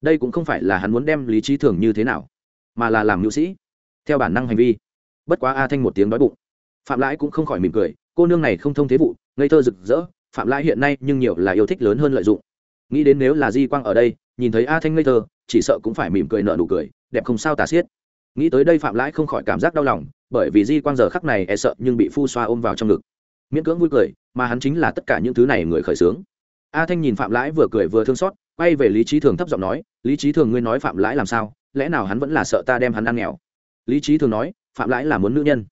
Đây cũng không phải là hắn muốn đem lý trí thường như thế nào, mà là làm nhu sĩ. Theo bản năng hành vi, bất quá a thanh một tiếng đói bụng. Phạm lãi cũng không khỏi mỉm cười, cô nương này không thông thế vụ, ngây thơ rực rỡ phạm lãi hiện nay nhưng nhiều là yêu thích lớn hơn lợi dụng. Nghĩ đến nếu là di quang ở đây, nhìn thấy a thanh ngây thơ, chỉ sợ cũng phải mỉm cười nợ nụ cười, đẹp không sao tà xiết. Nghĩ tới đây phạm lãi không khỏi cảm giác đau lòng, bởi vì di quang giờ khắc này e sợ nhưng bị phu xoa ôm vào trong ngực. Miễn cưỡng vui cười, mà hắn chính là tất cả những thứ này người khởi xướng a thanh nhìn phạm lãi vừa cười vừa thương xót, quay về lý trí thường thấp giọng nói, lý trí thường ngươi nói phạm lãi làm sao? Lẽ nào hắn vẫn là sợ ta đem hắn ăn nghèo? Lý trí thường nói, phạm lãi là muốn nữ nhân.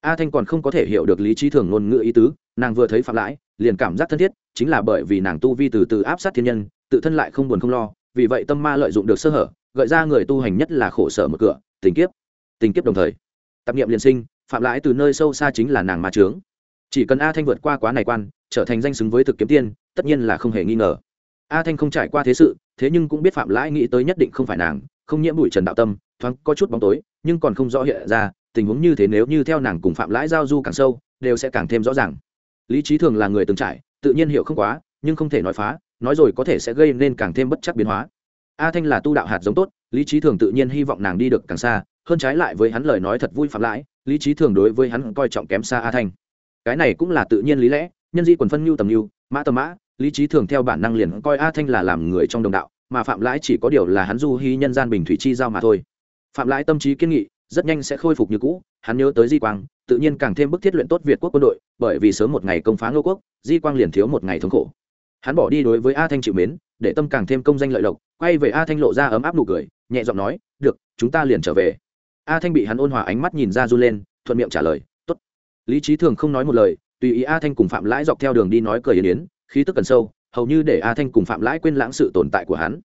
A thanh còn không có thể hiểu được lý trí thường ngôn ngữ ý tứ, nàng vừa thấy phạm lãi liền cảm giác thân thiết, chính là bởi vì nàng tu vi từ từ áp sát thiên nhân, tự thân lại không buồn không lo, vì vậy tâm ma lợi dụng được sơ hở, gợi ra người tu hành nhất là khổ sở một cửa, tình kiếp tình kiếp đồng thời. Tạp nghiệm liền sinh, phạm lãi từ nơi sâu xa chính là nàng ma trướng chỉ cần a thanh vượt qua quá này quan, trở thành danh xứng với thực kiếm tiên, tất nhiên là không hề nghi ngờ. A thanh không trải qua thế sự, thế nhưng cũng biết phạm lãi nghĩ tới nhất định không phải nàng, không nhiễm bụi trần đạo tâm, thoáng có chút bóng tối, nhưng còn không rõ hiện ra, tình huống như thế nếu như theo nàng cùng phạm lãi giao du càng sâu, đều sẽ càng thêm rõ ràng lý trí thường là người từng trải, tự nhiên hiểu không quá, nhưng không thể nói phá, nói rồi có thể sẽ gây nên càng thêm bất chắc biến hóa. A thanh là tu đạo hạt giống tốt, lý trí thường tự nhiên hy vọng nàng đi được càng xa, hơn trái lại với hắn lời nói thật vui phạm lãi, lý trí thường đối với hắn coi trọng kém xa a thanh. Cái này cũng là tự nhiên lý lẽ, nhân di quần phân nhu tầm nhu, mã tầm mã, lý trí thường theo bản năng liền coi a thanh là làm người trong đồng đạo, mà phạm lãi chỉ có điều là hắn du hy nhân gian bình thủy chi giao mà thôi. Phạm lãi tâm trí kiên nghị rất nhanh sẽ khôi phục như cũ, hắn nhớ tới di quang, tự nhiên càng thêm bức thiết luyện tốt việt quốc quân đội, bởi vì sớm một ngày công phá ngô quốc, di quang liền thiếu một ngày thống khổ. Hắn bỏ đi đối với a thanh chịu mến, để tâm càng thêm công danh lợi lộc, quay về a thanh lộ ra ấm áp nụ cười, nhẹ giọng nói, được, chúng ta liền trở về. A thanh bị hắn ôn hòa ánh mắt nhìn ra r u lên, thuận miệng trả lời t ố t lý trí thường không nói một lời, tùy ý a thanh cùng phạm lãi dọc theo đường đi nói cười yên yến, khí tức cần sâu, hầu như để a thanh cùng phạm lãi quên lãng sự tồn tại của hắn.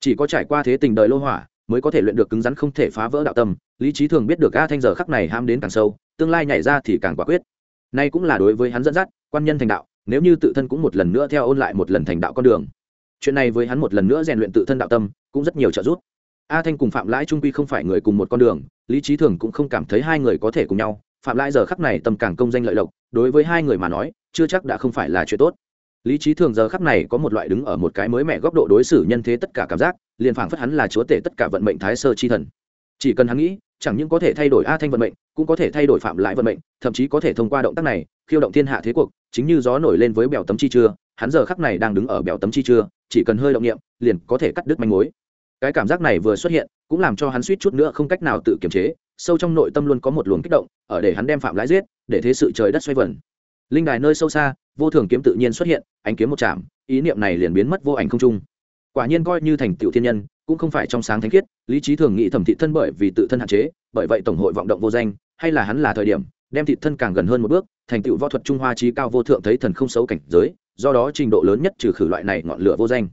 Chỉ có trải qua thế tình đời lô hỏa mới có thể luyện được cứng rắn không thể phá vỡ đạo tâm, lý trí thường biết được a thanh giờ khắc này ham đến càng sâu, tương lai nhảy ra thì càng quả quyết. Nay cũng là đối với hắn dẫn dắt, quan nhân thành đạo, nếu như tự thân cũng một lần nữa theo ôn lại một lần thành đạo con đường. Chuyện này với hắn một lần nữa rèn luyện tự thân đạo tâm, cũng rất nhiều trợ giúp. A thanh cùng phạm lãi trung quy không phải người cùng một con đường, lý trí thường cũng không cảm thấy hai người có thể cùng nhau. Phạm lãi giờ khắc này tâm càng công danh lợi lộc, đối với hai người mà nói, chưa chắc đã không phải là chuyện tốt lý trí thường giờ khắc này có một loại đứng ở một cái mới mẻ góc độ đối xử nhân thế tất cả cảm giác, liền phảng phất hắn là chúa tể tất cả vận mệnh thái sơ chi thần. Chỉ cần hắn nghĩ, chẳng những có thể thay đổi a thanh vận mệnh, cũng có thể thay đổi phạm lại vận mệnh, thậm chí có thể thông qua động tác này, khiêu động thiên hạ thế cuộc, chính như gió nổi lên với bèo tấm chi chưa, hắn giờ khắc này đang đứng ở bèo tấm chi chưa, chỉ cần hơi động nghiệm liền có thể cắt đứt manh mối. Cái cảm giác này vừa xuất hiện, cũng làm cho hắn suýt chút nữa không cách nào tự kiềm chế, sâu trong nội tâm luôn có một luồng kích động, ở để hắn đem phạm lãi giết, để thế sự trời đất xoay vần linh đài nơi sâu xa, vô thường kiếm tự nhiên xuất hiện, ánh kiếm một chạm, ý niệm này liền biến mất vô ảnh không trung. Quả nhiên coi như thành tựu thiên nhân, cũng không phải trong sáng thánh khiết, lý trí thường nghĩ thẩm thị thân bởi vì tự thân hạn chế, bởi vậy tổng hội vọng động vô danh, hay là hắn là thời điểm, đem thị thân càng gần hơn một bước, thành tựu võ thuật trung hoa trí cao vô thượng thấy thần không xấu cảnh giới, do đó trình độ lớn nhất trừ khử loại này ngọn lửa vô danh.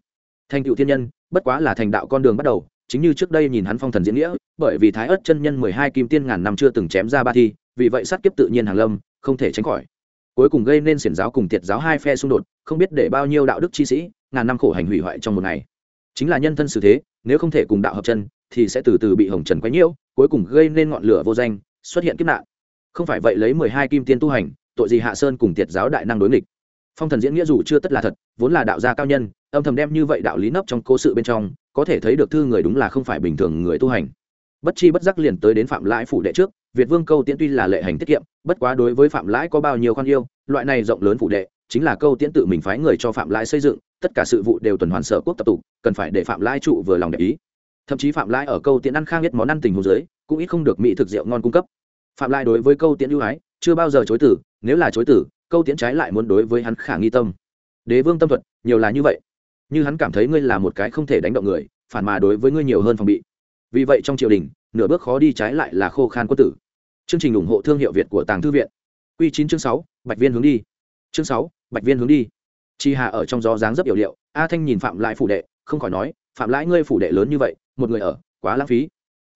Thành tựu thiên nhân, bất quá là thành đạo con đường bắt đầu, chính như trước đây nhìn hắn phong thần diễn nghĩa, bởi vì thái ớt chân nhân mười hai kim tiên ngàn năm chưa từng chém ra ba thi, vì vậy sát kiếp tự nhiên hàng lâm, không thể tránh khỏi cuối cùng gây nên xiển giáo cùng tiệt giáo hai phe xung đột, không biết để bao nhiêu đạo đức chi sĩ, ngàn năm khổ hành hủy hoại trong một ngày. Chính là nhân thân xử thế, nếu không thể cùng đạo hợp chân, thì sẽ từ từ bị hồng trần quấy nhiễu, cuối cùng gây nên ngọn lửa vô danh, xuất hiện kiếp nạn. Không phải vậy lấy mười hai kim tiên tu hành, tội gì hạ sơn cùng tiệt giáo đại năng đối nghịch? Phong thần diễn nghĩa dù chưa tất là thật, vốn là đạo gia cao nhân, âm thầm đem như vậy đạo lý nấp trong cố sự bên trong, có thể thấy được thư người đúng là không phải bình thường người tu hành. Bất chi bất giác liền tới đến phạm lãi phủ đệ trước, việt vương câu tiễn tuy là lệ hành tiết kiệm bất quá đối với phạm lãi có bao nhiêu con yêu, loại này rộng lớn phụ đệ, chính là câu tiễn tự mình phái người cho phạm lãi xây dựng, tất cả sự vụ đều tuần hoàn sở quốc tập tục, cần phải để phạm lãi trụ vừa lòng để ý. Thậm chí phạm lãi ở câu tiễn ăn khang nhất món ăn tình hồ dưới, cũng ít không được mỹ thực rượu ngon cung cấp. Phạm lãi đối với câu tiễn ưu ái, chưa bao giờ chối tử nếu là chối tử câu tiễn trái lại muốn đối với hắn khả nghi tâm. Đế vương tâm thuật, nhiều là như vậy. Như hắn cảm thấy ngươi là một cái không thể đánh động người, phản mà đối với ngươi nhiều hơn phòng bị. Vì vậy trong triều đình, nửa bước khó đi trái lại là khô khan quân tử chương trình ủng hộ thương hiệu việt của tàng thư viện. Q chín chương sáu, bạch viên hướng đi. Chương sáu, bạch viên hướng đi. Chi hạ ở trong gió dáng rất hiểu liệu a thanh nhìn phạm lại phủ đệ, không khỏi nói, phạm lãi, ngươi phủ đệ lớn như vậy, một người ở, quá lãng phí.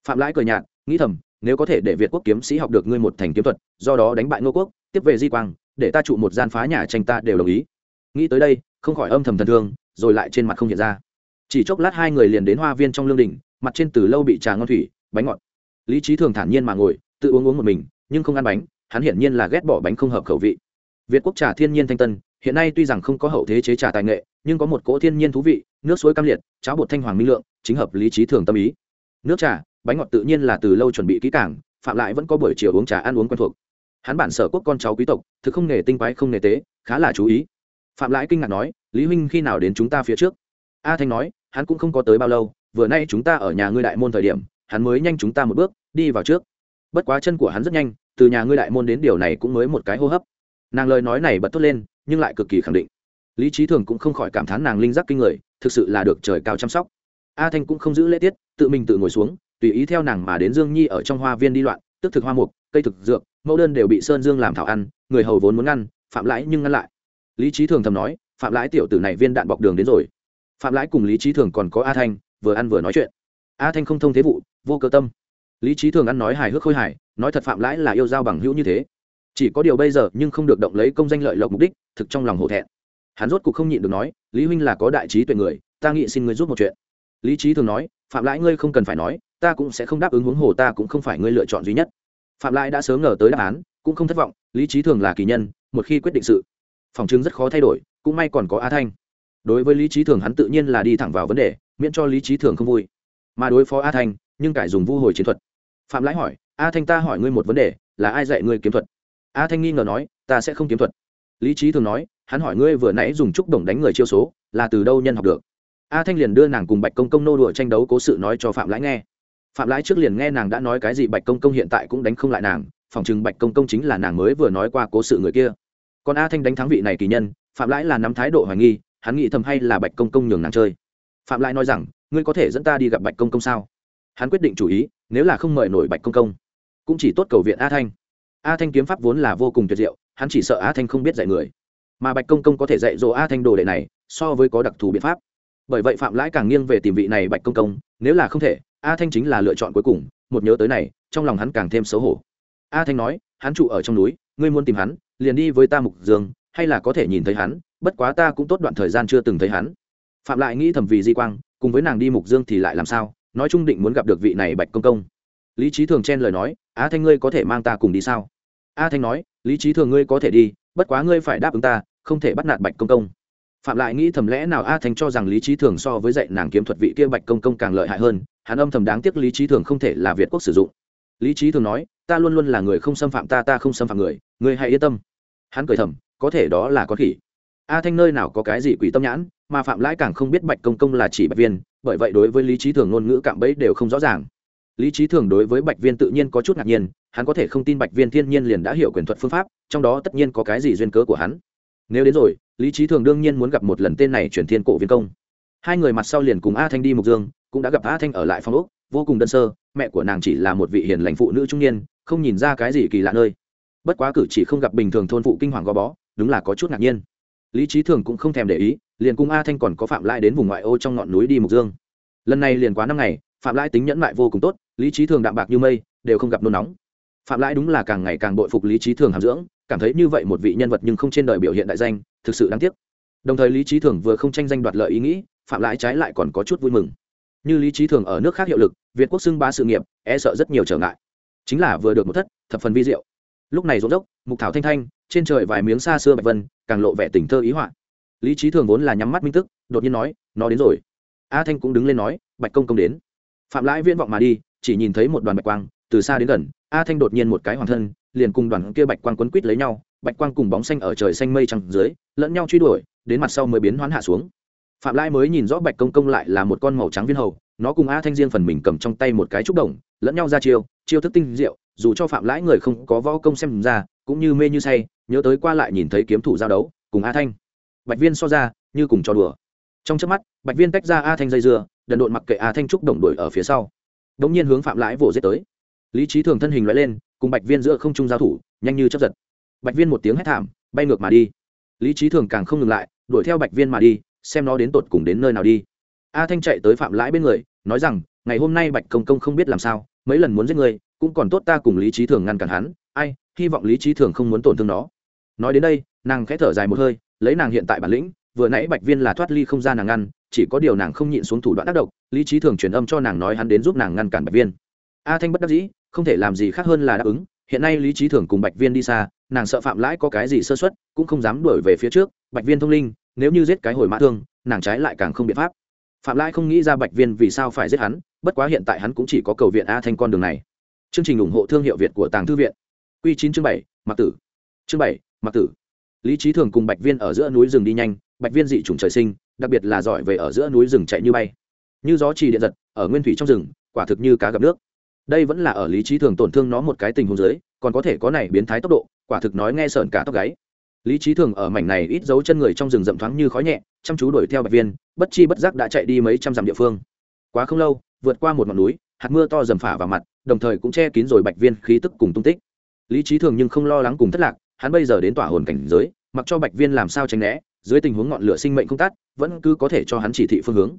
Phạm lãi cười nhạt, nghĩ thầm, nếu có thể để việt quốc kiếm sĩ học được ngươi một thành kiếm thuật, do đó đánh bại ngô quốc, tiếp về di quang, để ta trụ một gian phá nhà tranh ta đều đồng ý. Nghĩ tới đây, không khỏi âm thầm thần thương, rồi lại trên mặt không hiện ra. Chỉ chốc lát hai người liền đến hoa viên trong lương đình mặt trên từ lâu bị trà ngon thủy, bánh ngọt. Lý trí thường thản nhiên mà ngồi tự uống uống một mình, nhưng không ăn bánh, hắn hiển nhiên là ghét bỏ bánh không hợp khẩu vị. Việt quốc trà thiên nhiên thanh tân, hiện nay tuy rằng không có hậu thế chế trà tài nghệ, nhưng có một cỗ thiên nhiên thú vị, nước suối cam liệt, cháo bột thanh hoàng minh lượng, chính hợp lý trí thường tâm ý. Nước trà, bánh ngọt tự nhiên là từ lâu chuẩn bị kỹ càng, phạm lại vẫn có buổi chiều uống trà ăn uống quen thuộc. Hắn bản sở quốc con cháu quý tộc, thực không nghề tinh quái không nghề tế, khá là chú ý. Phạm lãi kinh ngạc nói, lý huynh khi nào đến chúng ta phía trước? A thanh nói, hắn cũng không có tới bao lâu, vừa nay chúng ta ở nhà ngươi đại môn thời điểm, hắn mới nhanh chúng ta một bước, đi vào trước bất quá chân của hắn rất nhanh, từ nhà ngươi đại môn đến điều này cũng mới một cái hô hấp. Nàng lời nói này bật tốt lên, nhưng lại cực kỳ khẳng định. Lý trí thường cũng không khỏi cảm thán nàng linh giác kinh người, thực sự là được trời cao chăm sóc. A thanh cũng không giữ lễ tiết, tự mình tự ngồi xuống, tùy ý theo nàng mà đến dương nhi ở trong hoa viên đi loạn, tức thực hoa mục, cây thực dược, mẫu đơn đều bị sơn dương làm thảo ăn, người hầu vốn muốn ngăn, phạm lãi nhưng ngăn lại. Lý trí thường thầm nói, phạm lãi tiểu tử này viên đạn bọc đường đến rồi. Phạm lãi cùng lý trí thường còn có a thanh, vừa ăn vừa nói chuyện. A thanh không thông thế vụ, vô cơ tâm lý trí thường ăn nói hài hước khôi hài, nói thật phạm lãi là yêu giao bằng hữu như thế. Chỉ có điều bây giờ nhưng không được động lấy công danh lợi lộc mục đích, thực trong lòng hổ thẹn. Hắn rốt cuộc không nhịn được nói, lý huynh là có đại trí tuệ người, ta nghĩ xin ngươi giúp một chuyện. Lý trí thường nói, phạm lãi ngươi không cần phải nói, ta cũng sẽ không đáp ứng huống hồ ta cũng không phải ngươi lựa chọn duy nhất. Phạm lãi đã sớm ngờ tới đáp án, cũng không thất vọng, lý trí thường là kỳ nhân, một khi quyết định sự, phòng chứng rất khó thay đổi, cũng may còn có a thanh. Đối với lý trí thường hắn tự nhiên là đi thẳng vào vấn đề, miễn cho lý trí thường không vui. Mà đối phó a thanh, nhưng cải dùng vu hồi chiến thuật phạm lãi hỏi, a thanh ta hỏi ngươi một vấn đề, là ai dạy ngươi kiếm thuật? A thanh nghi ngờ nói, ta sẽ không kiếm thuật. Lý trí thường nói, hắn hỏi ngươi vừa nãy dùng trúc đồng đánh người chiêu số, là từ đâu nhân học được? A thanh liền đưa nàng cùng bạch công công nô đùa tranh đấu cố sự nói cho phạm lãi nghe. Phạm lãi trước liền nghe nàng đã nói cái gì bạch công công hiện tại cũng đánh không lại nàng phòng chừng bạch công công chính là nàng mới vừa nói qua cố sự người kia. Còn a thanh đánh thắng vị này kỳ nhân, phạm lãi là nắm thái độ hoài nghi, hắn nghĩ thầm hay là bạch công công nhường nàng chơi. Phạm lãi nói rằng, ngươi có thể dẫn ta đi gặp bạch công công sao? Hắn quyết định chủ ý, nếu là không mời nổi bạch công công, cũng chỉ tốt cầu viện a thanh. A thanh kiếm pháp vốn là vô cùng tuyệt diệu, hắn chỉ sợ a thanh không biết dạy người. Mà bạch công công có thể dạy dỗ a thanh đồ đệ này, so với có đặc thù biện pháp. Bởi vậy phạm lãi càng nghiêng về tìm vị này bạch công công, nếu là không thể, a thanh chính là lựa chọn cuối cùng, một nhớ tới này, trong lòng hắn càng thêm xấu hổ. A thanh nói, hắn trụ ở trong núi, ngươi muốn tìm hắn, liền đi với ta mục dương, hay là có thể nhìn thấy hắn, bất quá ta cũng tốt đoạn thời gian chưa từng thấy hắn. Phạm lại nghĩ thầm vì di quang, cùng với nàng đi mục dương thì lại làm sao? Nói chung định muốn gặp được vị này bạch công công. Lý trí thường chen lời nói a thanh ngươi có thể mang ta cùng đi sao? A thanh nói, lý trí thường ngươi có thể đi, bất quá ngươi phải đáp ứng ta, không thể bắt nạt bạch công công. Phạm lại nghĩ thầm lẽ nào a thanh cho rằng lý trí thường so với dạy nàng kiếm thuật vị kia bạch công công càng lợi hại hơn, hắn âm thầm đáng tiếc lý trí thường không thể là việt quốc sử dụng. Lý trí thường nói, ta luôn luôn là người không xâm phạm ta ta không xâm phạm người người hãy yên tâm. Hắn cười thầm, có thể đó là con khỉ. A thanh nơi nào có cái gì quỷ tâm nhãn, mà phạm lãi càng không biết bạch công công là chỉ bạch viên bởi vậy đối với lý trí thường ngôn ngữ cạm bẫy đều không rõ ràng. Lý trí thường đối với bạch viên tự nhiên có chút ngạc nhiên, hắn có thể không tin bạch viên thiên nhiên liền đã hiểu quyền thuật phương pháp, trong đó tất nhiên có cái gì duyên cớ của hắn. Nếu đến rồi, lý trí thường đương nhiên muốn gặp một lần tên này chuyển thiên cổ viên công. Hai người mặt sau liền cùng a thanh đi mục dương, cũng đã gặp a thanh ở lại phòng úc vô cùng đơn sơ, mẹ của nàng chỉ là một vị hiền lành phụ nữ trung niên, không nhìn ra cái gì kỳ lạ nơi. Bất quá cử chỉ không gặp bình thường thôn phụ kinh hoàng gò bó, đúng là có chút ngạc nhiên. Lý trí thường cũng không thèm để ý liền cùng a thanh còn có phạm lại đến vùng ngoại ô trong ngọn núi đi mục dương. Lần này liền quá năm ngày, phạm lai tính nhẫn mại vô cùng tốt, lý trí thường đạm bạc như mây, đều không gặp nôn nóng. Phạm lai đúng là càng ngày càng bội phục lý trí thường hàm dưỡng, cảm thấy như vậy một vị nhân vật nhưng không trên đời biểu hiện đại danh, thực sự đáng tiếc. Đồng thời lý trí thường vừa không tranh danh đoạt lợi ý nghĩ, phạm lãi trái lại còn có chút vui mừng. Như lý trí thường ở nước khác hiệu lực, việt quốc xưng ba sự nghiệp e sợ rất nhiều trở ngại. Chính là vừa được một thất, thập phần vi diệu. Lúc này rộn dốc mục thảo thanh thanh, trên trời vài miếng xa xưa bạch vân, càng lộ vẻ tình thơ ý họa lý trí thường vốn là nhắm mắt minh tức, đột nhiên nói, nó đến rồi. A thanh cũng đứng lên nói, bạch công công đến. Phạm lãi viễn vọng mà đi, chỉ nhìn thấy một đoàn bạch quang, từ xa đến gần, a thanh đột nhiên một cái hoàng thân, liền cùng đoàn kia bạch quang quấn quít lấy nhau, bạch quang cùng bóng xanh ở trời xanh mây trăng dưới, lẫn nhau truy đuổi, đến mặt sau mới biến hoán hạ xuống. Phạm lãi mới nhìn rõ bạch công công lại là một con màu trắng viên hầu, nó cùng a thanh riêng phần mình cầm trong tay một cái trúc đồng, lẫn nhau ra chiêu chiêu thức tinh diệu, dù cho phạm lãi người không có võ công xem ra, cũng như mê như say, nhớ tới qua lại nhìn thấy kiếm thủ giao đấu, cùng a thanh bạch viên so ra, như cùng trò đùa. Trong trước mắt, bạch viên tách ra a thanh dây dưa, đần độn mặc kệ a thanh trúc đồng đuổi ở phía sau. Đ ỗ n g nhiên hướng phạm lãi vỗ giết tới. Lý trí thường thân hình loại lên, cùng bạch viên giữa không trung giao thủ, nhanh như chấp giật. Bạch viên một tiếng hét thảm, bay ngược mà đi. Lý trí thường càng không ngừng lại, đuổi theo bạch viên mà đi, xem nó đến tột cùng đến nơi nào đi. A thanh chạy tới phạm lãi bên người, nói rằng, ngày hôm nay bạch công công không biết làm sao, mấy lần muốn giết người, cũng còn tốt ta cùng lý trí thường ngăn cản hắn. Ai, hy vọng lý trí thường không muốn tổn thương nó. Nói đến đây, nàng khẽ thở dài một hơi lấy nàng hiện tại bản lĩnh, vừa nãy bạch viên là thoát ly không ra nàng ngăn, chỉ có điều nàng không nhịn xuống thủ đoạn tác động lý trí thường truyền âm cho nàng nói hắn đến giúp nàng ngăn cản bạch viên. A thanh bất đắc dĩ, không thể làm gì khác hơn là đáp ứng, hiện nay lý trí thường cùng bạch viên đi xa, nàng sợ phạm lãi có cái gì sơ xuất cũng không dám đuổi về phía trước, bạch viên thông linh, nếu như giết cái hồi mã thương, nàng trái lại càng không biện pháp. Phạm lãi không nghĩ ra bạch viên vì sao phải giết hắn, bất quá hiện tại hắn cũng chỉ có cầu viện a thanh con đường này. Chương trình ủng hộ thương hiệu việt của tàng thư viện. Q chín chương bảy, mặc tử. Chương bảy, mặc tử lý trí thường cùng bạch viên ở giữa núi rừng đi nhanh, bạch viên dị t trời sinh, đặc biệt là giỏi về ở giữa núi rừng chạy như bay. Như gió trì điện giật, ở nguyên thủy trong rừng, quả thực như cá gặp nước. Đây vẫn là ở lý trí thường tổn thương nó một cái tình huống dưới, còn có thể có này biến thái tốc độ, quả thực nói nghe sợn cả tóc gáy. Lý trí thường ở mảnh này ít dấu chân người trong rừng rậm thoáng như khói nhẹ, chăm chú đuổi theo bạch viên, bất chi bất giác đã chạy đi mấy trăm dặm địa phương. Quá không lâu, vượt qua một ngọn núi, hạt mưa to dầm phả vào mặt, đồng thời cũng che kín rồi bạch viên khí tức cùng tung tích. Lý trí thường nhưng không lo lắng cùng thất lạc hắn bây giờ đến tỏa hồn cảnh giới, mặc cho bạch viên làm sao tránh né, dưới tình huống ngọn lửa sinh mệnh không tắt, vẫn cứ có thể cho hắn chỉ thị phương hướng.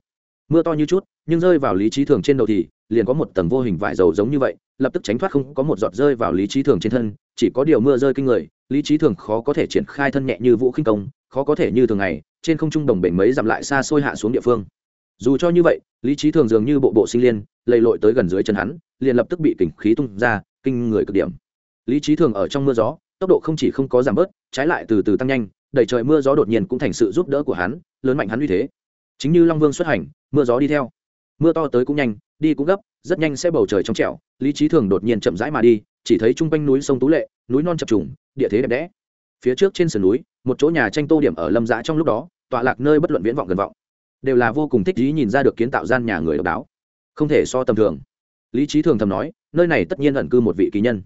Mưa to như chút, nhưng rơi vào lý trí thường trên đầu thì, liền có một tầng vô hình vải dầu giống như vậy, lập tức tránh thoát không có một giọt rơi vào lý trí thường trên thân, chỉ có điều mưa rơi kinh người, lý trí thường khó có thể triển khai thân nhẹ như vũ khinh công, khó có thể như thường ngày, trên không trung đồng bể mấy dặm lại xa xôi hạ xuống địa phương. Dù cho như vậy, lý trí thường dường như bộ bộ sinh liên, lầy lội tới gần dưới chân hắn, liền lập tức bị kình khí tung ra, kinh người cực điểm. Lý trí thường ở trong mưa gió tốc độ không chỉ không có giảm bớt, trái lại từ từ tăng nhanh đẩy trời mưa gió đột nhiên cũng thành sự giúp đỡ của hắn, lớn mạnh hắn uy thế. Chính như long vương xuất hành, mưa gió đi theo. Mưa to tới cũng nhanh, đi cũng gấp, rất nhanh sẽ bầu trời trong trẻo, lý trí thường đột nhiên chậm rãi mà đi, chỉ thấy chung quanh núi sông tú lệ, núi non chập trùng, địa thế đẹp đẽ. Phía trước trên sườn núi, một chỗ nhà tranh tô điểm ở lâm Dã trong lúc đó, tọa lạc nơi bất luận viễn vọng gần vọng. Đều là vô cùng thích ý nhìn ra được kiến tạo gian nhà người độc đáo. Không thể so tầm thường. Lý trí thường thầm nói, nơi này tất nhiên ẩn cư một vị kỳ nhân.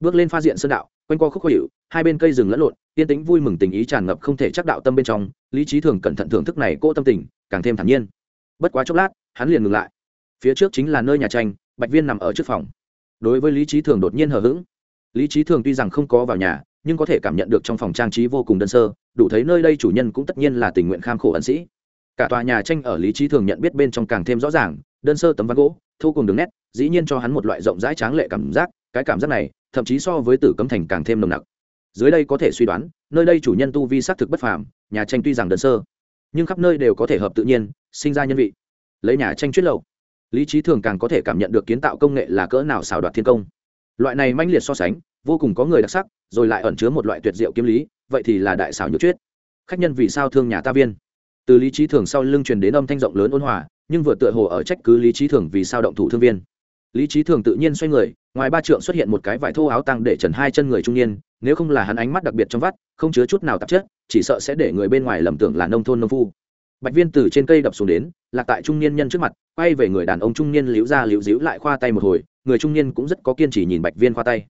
Bước lên pha diện sơn đạo quanh co khúc khó hiệu, hai bên cây rừng lẫn lộn, yên tĩnh vui mừng tình ý tràn ngập không thể chắc đạo tâm bên trong, lý trí thường cẩn thận thưởng thức này cỗ tâm tình, càng thêm thản nhiên. Bất quá chốc lát, hắn liền ngừng lại. Phía trước chính là nơi nhà tranh, bạch viên nằm ở trước phòng. Đối với lý trí thường đột nhiên hờ hững. Lý trí thường tuy rằng không có vào nhà, nhưng có thể cảm nhận được trong phòng trang trí vô cùng đơn sơ, đủ thấy nơi đây chủ nhân cũng tất nhiên là tình nguyện kham khổ ẩn sĩ. Cả tòa nhà tranh ở lý trí thường nhận biết bên trong càng thêm rõ ràng, đơn sơ tấm ván gỗ thu cùng đường nét, dĩ nhiên cho hắn một loại rộng rãi tráng lệ cảm giác, cái cảm giác này thậm chí so với tử cấm thành càng thêm nồng nặc. Dưới đây có thể suy đoán, nơi đây chủ nhân tu vi xác thực bất phàm, nhà tranh tuy rằng đơn sơ, nhưng khắp nơi đều có thể hợp tự nhiên, sinh ra nhân vị. Lấy nhà tranh chuyết lậu, lý trí thường càng có thể cảm nhận được kiến tạo công nghệ là cỡ nào xảo đoạt thiên công. Loại này manh liệt so sánh, vô cùng có người đặc sắc, rồi lại ẩn chứa một loại tuyệt diệu kiếm lý, vậy thì là đại xảo nhược chuyết. Khách nhân vì sao thương nhà ta viên? Từ lý trí thường sau lưng truyền đến âm thanh rộng lớn ôn hòa, nhưng vừa tựa hồ ở trách cứ lý trí thường vì sao động thủ thương viên lý trí thường tự nhiên xoay người, ngoài ba trượng xuất hiện một cái vải thô áo tăng để trần hai chân người trung niên, nếu không là hắn ánh mắt đặc biệt trong vắt, không chứa chút nào tạp chất, chỉ sợ sẽ để người bên ngoài lầm tưởng là nông thôn nông phu. Bạch viên từ trên cây đập xuống đến, lạc tại trung niên nhân trước mặt, quay về người đàn ông trung niên liễu ra liễu díu lại khoa tay một hồi, người trung niên cũng rất có kiên trì nhìn bạch viên khoa tay.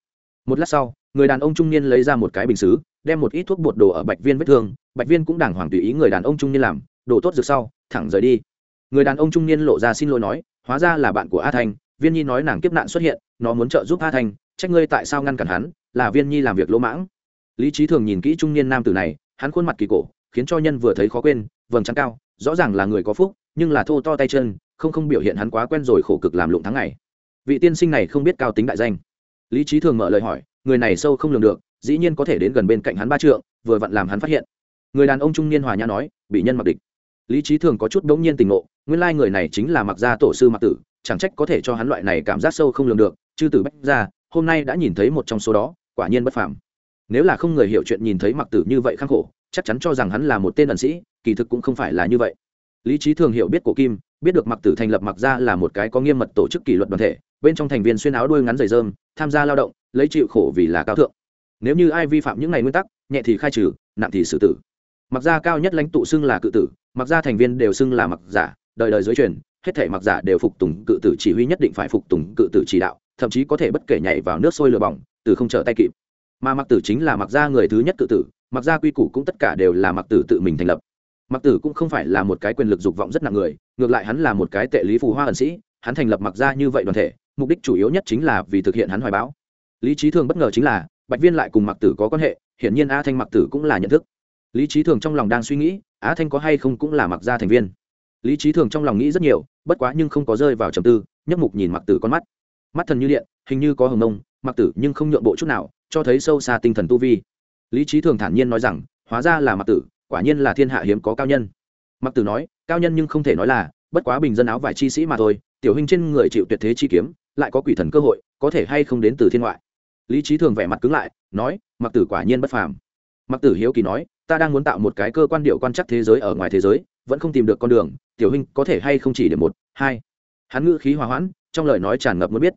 Một lát sau, người đàn ông trung niên lấy ra một cái bình xứ, đem một ít thuốc bột đồ ở bạch viên vết thương, bạch viên cũng đàng hoàng tùy ý người đàn ông trung niên làm, đồ tốt rực sau, thẳng rời đi. Người đàn ông trung niên lộ ra xin lỗi nói, hóa ra là bạn của a thanh viên nhi nói nàng kiếp nạn xuất hiện, nó muốn trợ giúp a thanh trách ngươi tại sao ngăn cản hắn, là viên nhi làm việc lỗ mãng. Lý trí thường nhìn kỹ trung niên nam tử này, hắn khuôn mặt kỳ cổ, khiến cho nhân vừa thấy khó quên, vầng trắng cao, rõ ràng là người có phúc, nhưng là thô to tay chân, không không biểu hiện hắn quá quen rồi khổ cực làm lụng tháng ngày. Vị tiên sinh này không biết cao tính đại danh. Lý trí thường mở lời hỏi, người này sâu không lường được, dĩ nhiên có thể đến gần bên cạnh hắn ba trượng, vừa vặn làm hắn phát hiện. Người đàn ông trung niên hòa nhã nói, bị nhân mặc địch. Lý trí thường có chút đ ố n g nhiên tình ngộ, nguyên lai người này chính là mặc gia tổ sư mặc tử chẳng trách có thể cho hắn loại này cảm giác sâu không lường được, chư tử bách ra hôm nay đã nhìn thấy một trong số đó, quả nhiên bất phàm. Nếu là không người hiểu chuyện nhìn thấy mặc tử như vậy khắc khổ, chắc chắn cho rằng hắn là một tên ẩn sĩ, kỳ thực cũng không phải là như vậy. Lý trí thường hiểu biết của kim, biết được mặc tử thành lập mặc ra là một cái có nghiêm mật tổ chức kỷ luật đoàn thể, bên trong thành viên xuyên áo đuôi ngắn dày dơm, tham gia lao động, lấy chịu khổ vì là cao thượng. Nếu như ai vi phạm những ngày nguyên tắc, nhẹ thì khai trừ, nặng thì xử tử. Mặc gia cao nhất lãnh tụ xưng là cự tử, mặc gia thành viên đều xưng là mặc giả, đời đời giới truyền hết thể mặc giả đều phục tùng cự tử chỉ huy nhất định phải phục tùng cự tử chỉ đạo, thậm chí có thể bất kể nhảy vào nước sôi lửa bỏng, từ không trở tay kịp. Mà mặc tử chính là mặc gia người thứ nhất cự tử, mặc gia quy củ cũng tất cả đều là mặc tử tự mình thành lập. Mặc tử cũng không phải là một cái quyền lực dục vọng rất nặng người, ngược lại hắn là một cái tệ lý phù hoa ẩn sĩ, hắn thành lập mặc gia như vậy đoàn thể, mục đích chủ yếu nhất chính là vì thực hiện hắn hoài báo lý trí thường bất ngờ chính là, bạch viên lại cùng mặc tử có quan hệ, hiển nhiên a thanh mặc tử cũng là nhận thức. Lý trí thường trong lòng đang suy nghĩ á thanh có hay không cũng là mặc gia thành viên lý trí thường trong lòng nghĩ rất nhiều, bất quá nhưng không có rơi vào trầm tư nhấc mục nhìn mặc tử con mắt. Mắt thần như điện, hình như có hồng nông mặc tử nhưng không nhượng bộ chút nào, cho thấy sâu xa tinh thần tu vi. Lý trí thường thản nhiên nói rằng, hóa ra là mặc tử, quả nhiên là thiên hạ hiếm có cao nhân. Mặc tử nói, cao nhân nhưng không thể nói là, bất quá bình dân áo vải chi sĩ mà thôi, tiểu hình trên người chịu tuyệt thế chi kiếm, lại có quỷ thần cơ hội, có thể hay không đến từ thiên ngoại. Lý trí thường vẻ mặt cứng lại, nói mặc tử quả nhiên bất phàm. Mặc tử hiếu kỳ nói, ta đang muốn tạo một cái cơ quan điệu quan chắc thế giới ở ngoài thế giới vẫn không tìm được con đường, tiểu huynh có thể hay không chỉ để một, hai. Hắn ngữ khí hòa hoãn, trong lời nói tràn ngập muốn biết.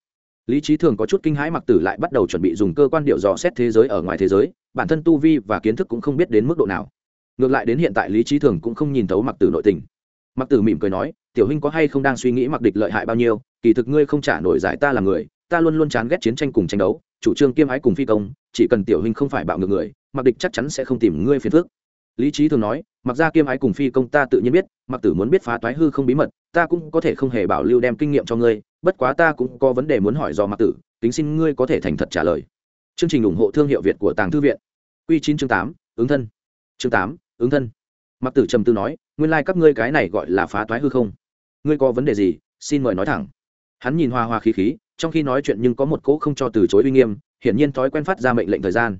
Lý trí thường có chút kinh hãi mặc tử lại bắt đầu chuẩn bị dùng cơ quan điệu dò xét thế giới ở ngoài thế giới, bản thân tu vi và kiến thức cũng không biết đến mức độ nào. Ngược lại đến hiện tại lý trí thường cũng không nhìn thấu mặc tử nội tình. Mặc tử mỉm cười nói, tiểu huynh có hay không đang suy nghĩ mặc địch lợi hại bao nhiêu? Kỳ thực ngươi không trả nổi giải ta là người, ta luôn luôn chán ghét chiến tranh cùng tranh đấu, chủ trương kiêm ái cùng phi công, chỉ cần tiểu huynh không phải bạo ngược người, mặc địch chắc chắn sẽ không tìm ngươi phiền phước lý trí thường nói, mặc ra kiêm ái cùng phi công ta tự nhiên biết, mặc tử muốn biết phá toái hư không bí mật, ta cũng có thể không hề bảo lưu đem kinh nghiệm cho ngươi, bất quá ta cũng có vấn đề muốn hỏi do mặc tử tính xin ngươi có thể thành thật trả lời. Chương trình ủng hộ thương hiệu việt của tàng thư viện. Q chín chương tám, ứng thân. Chương tám, ứng thân. Mặc tử trầm tư nói, nguyên lai、like、các ngươi cái này gọi là phá toái hư không. Ngươi có vấn đề gì, xin mời nói thẳng. Hắn nhìn hoa hoa khí khí, trong khi nói chuyện nhưng có một cỗ không cho từ chối uy nghiêm, hiển nhiên thói quen phát ra mệnh lệnh thời gian.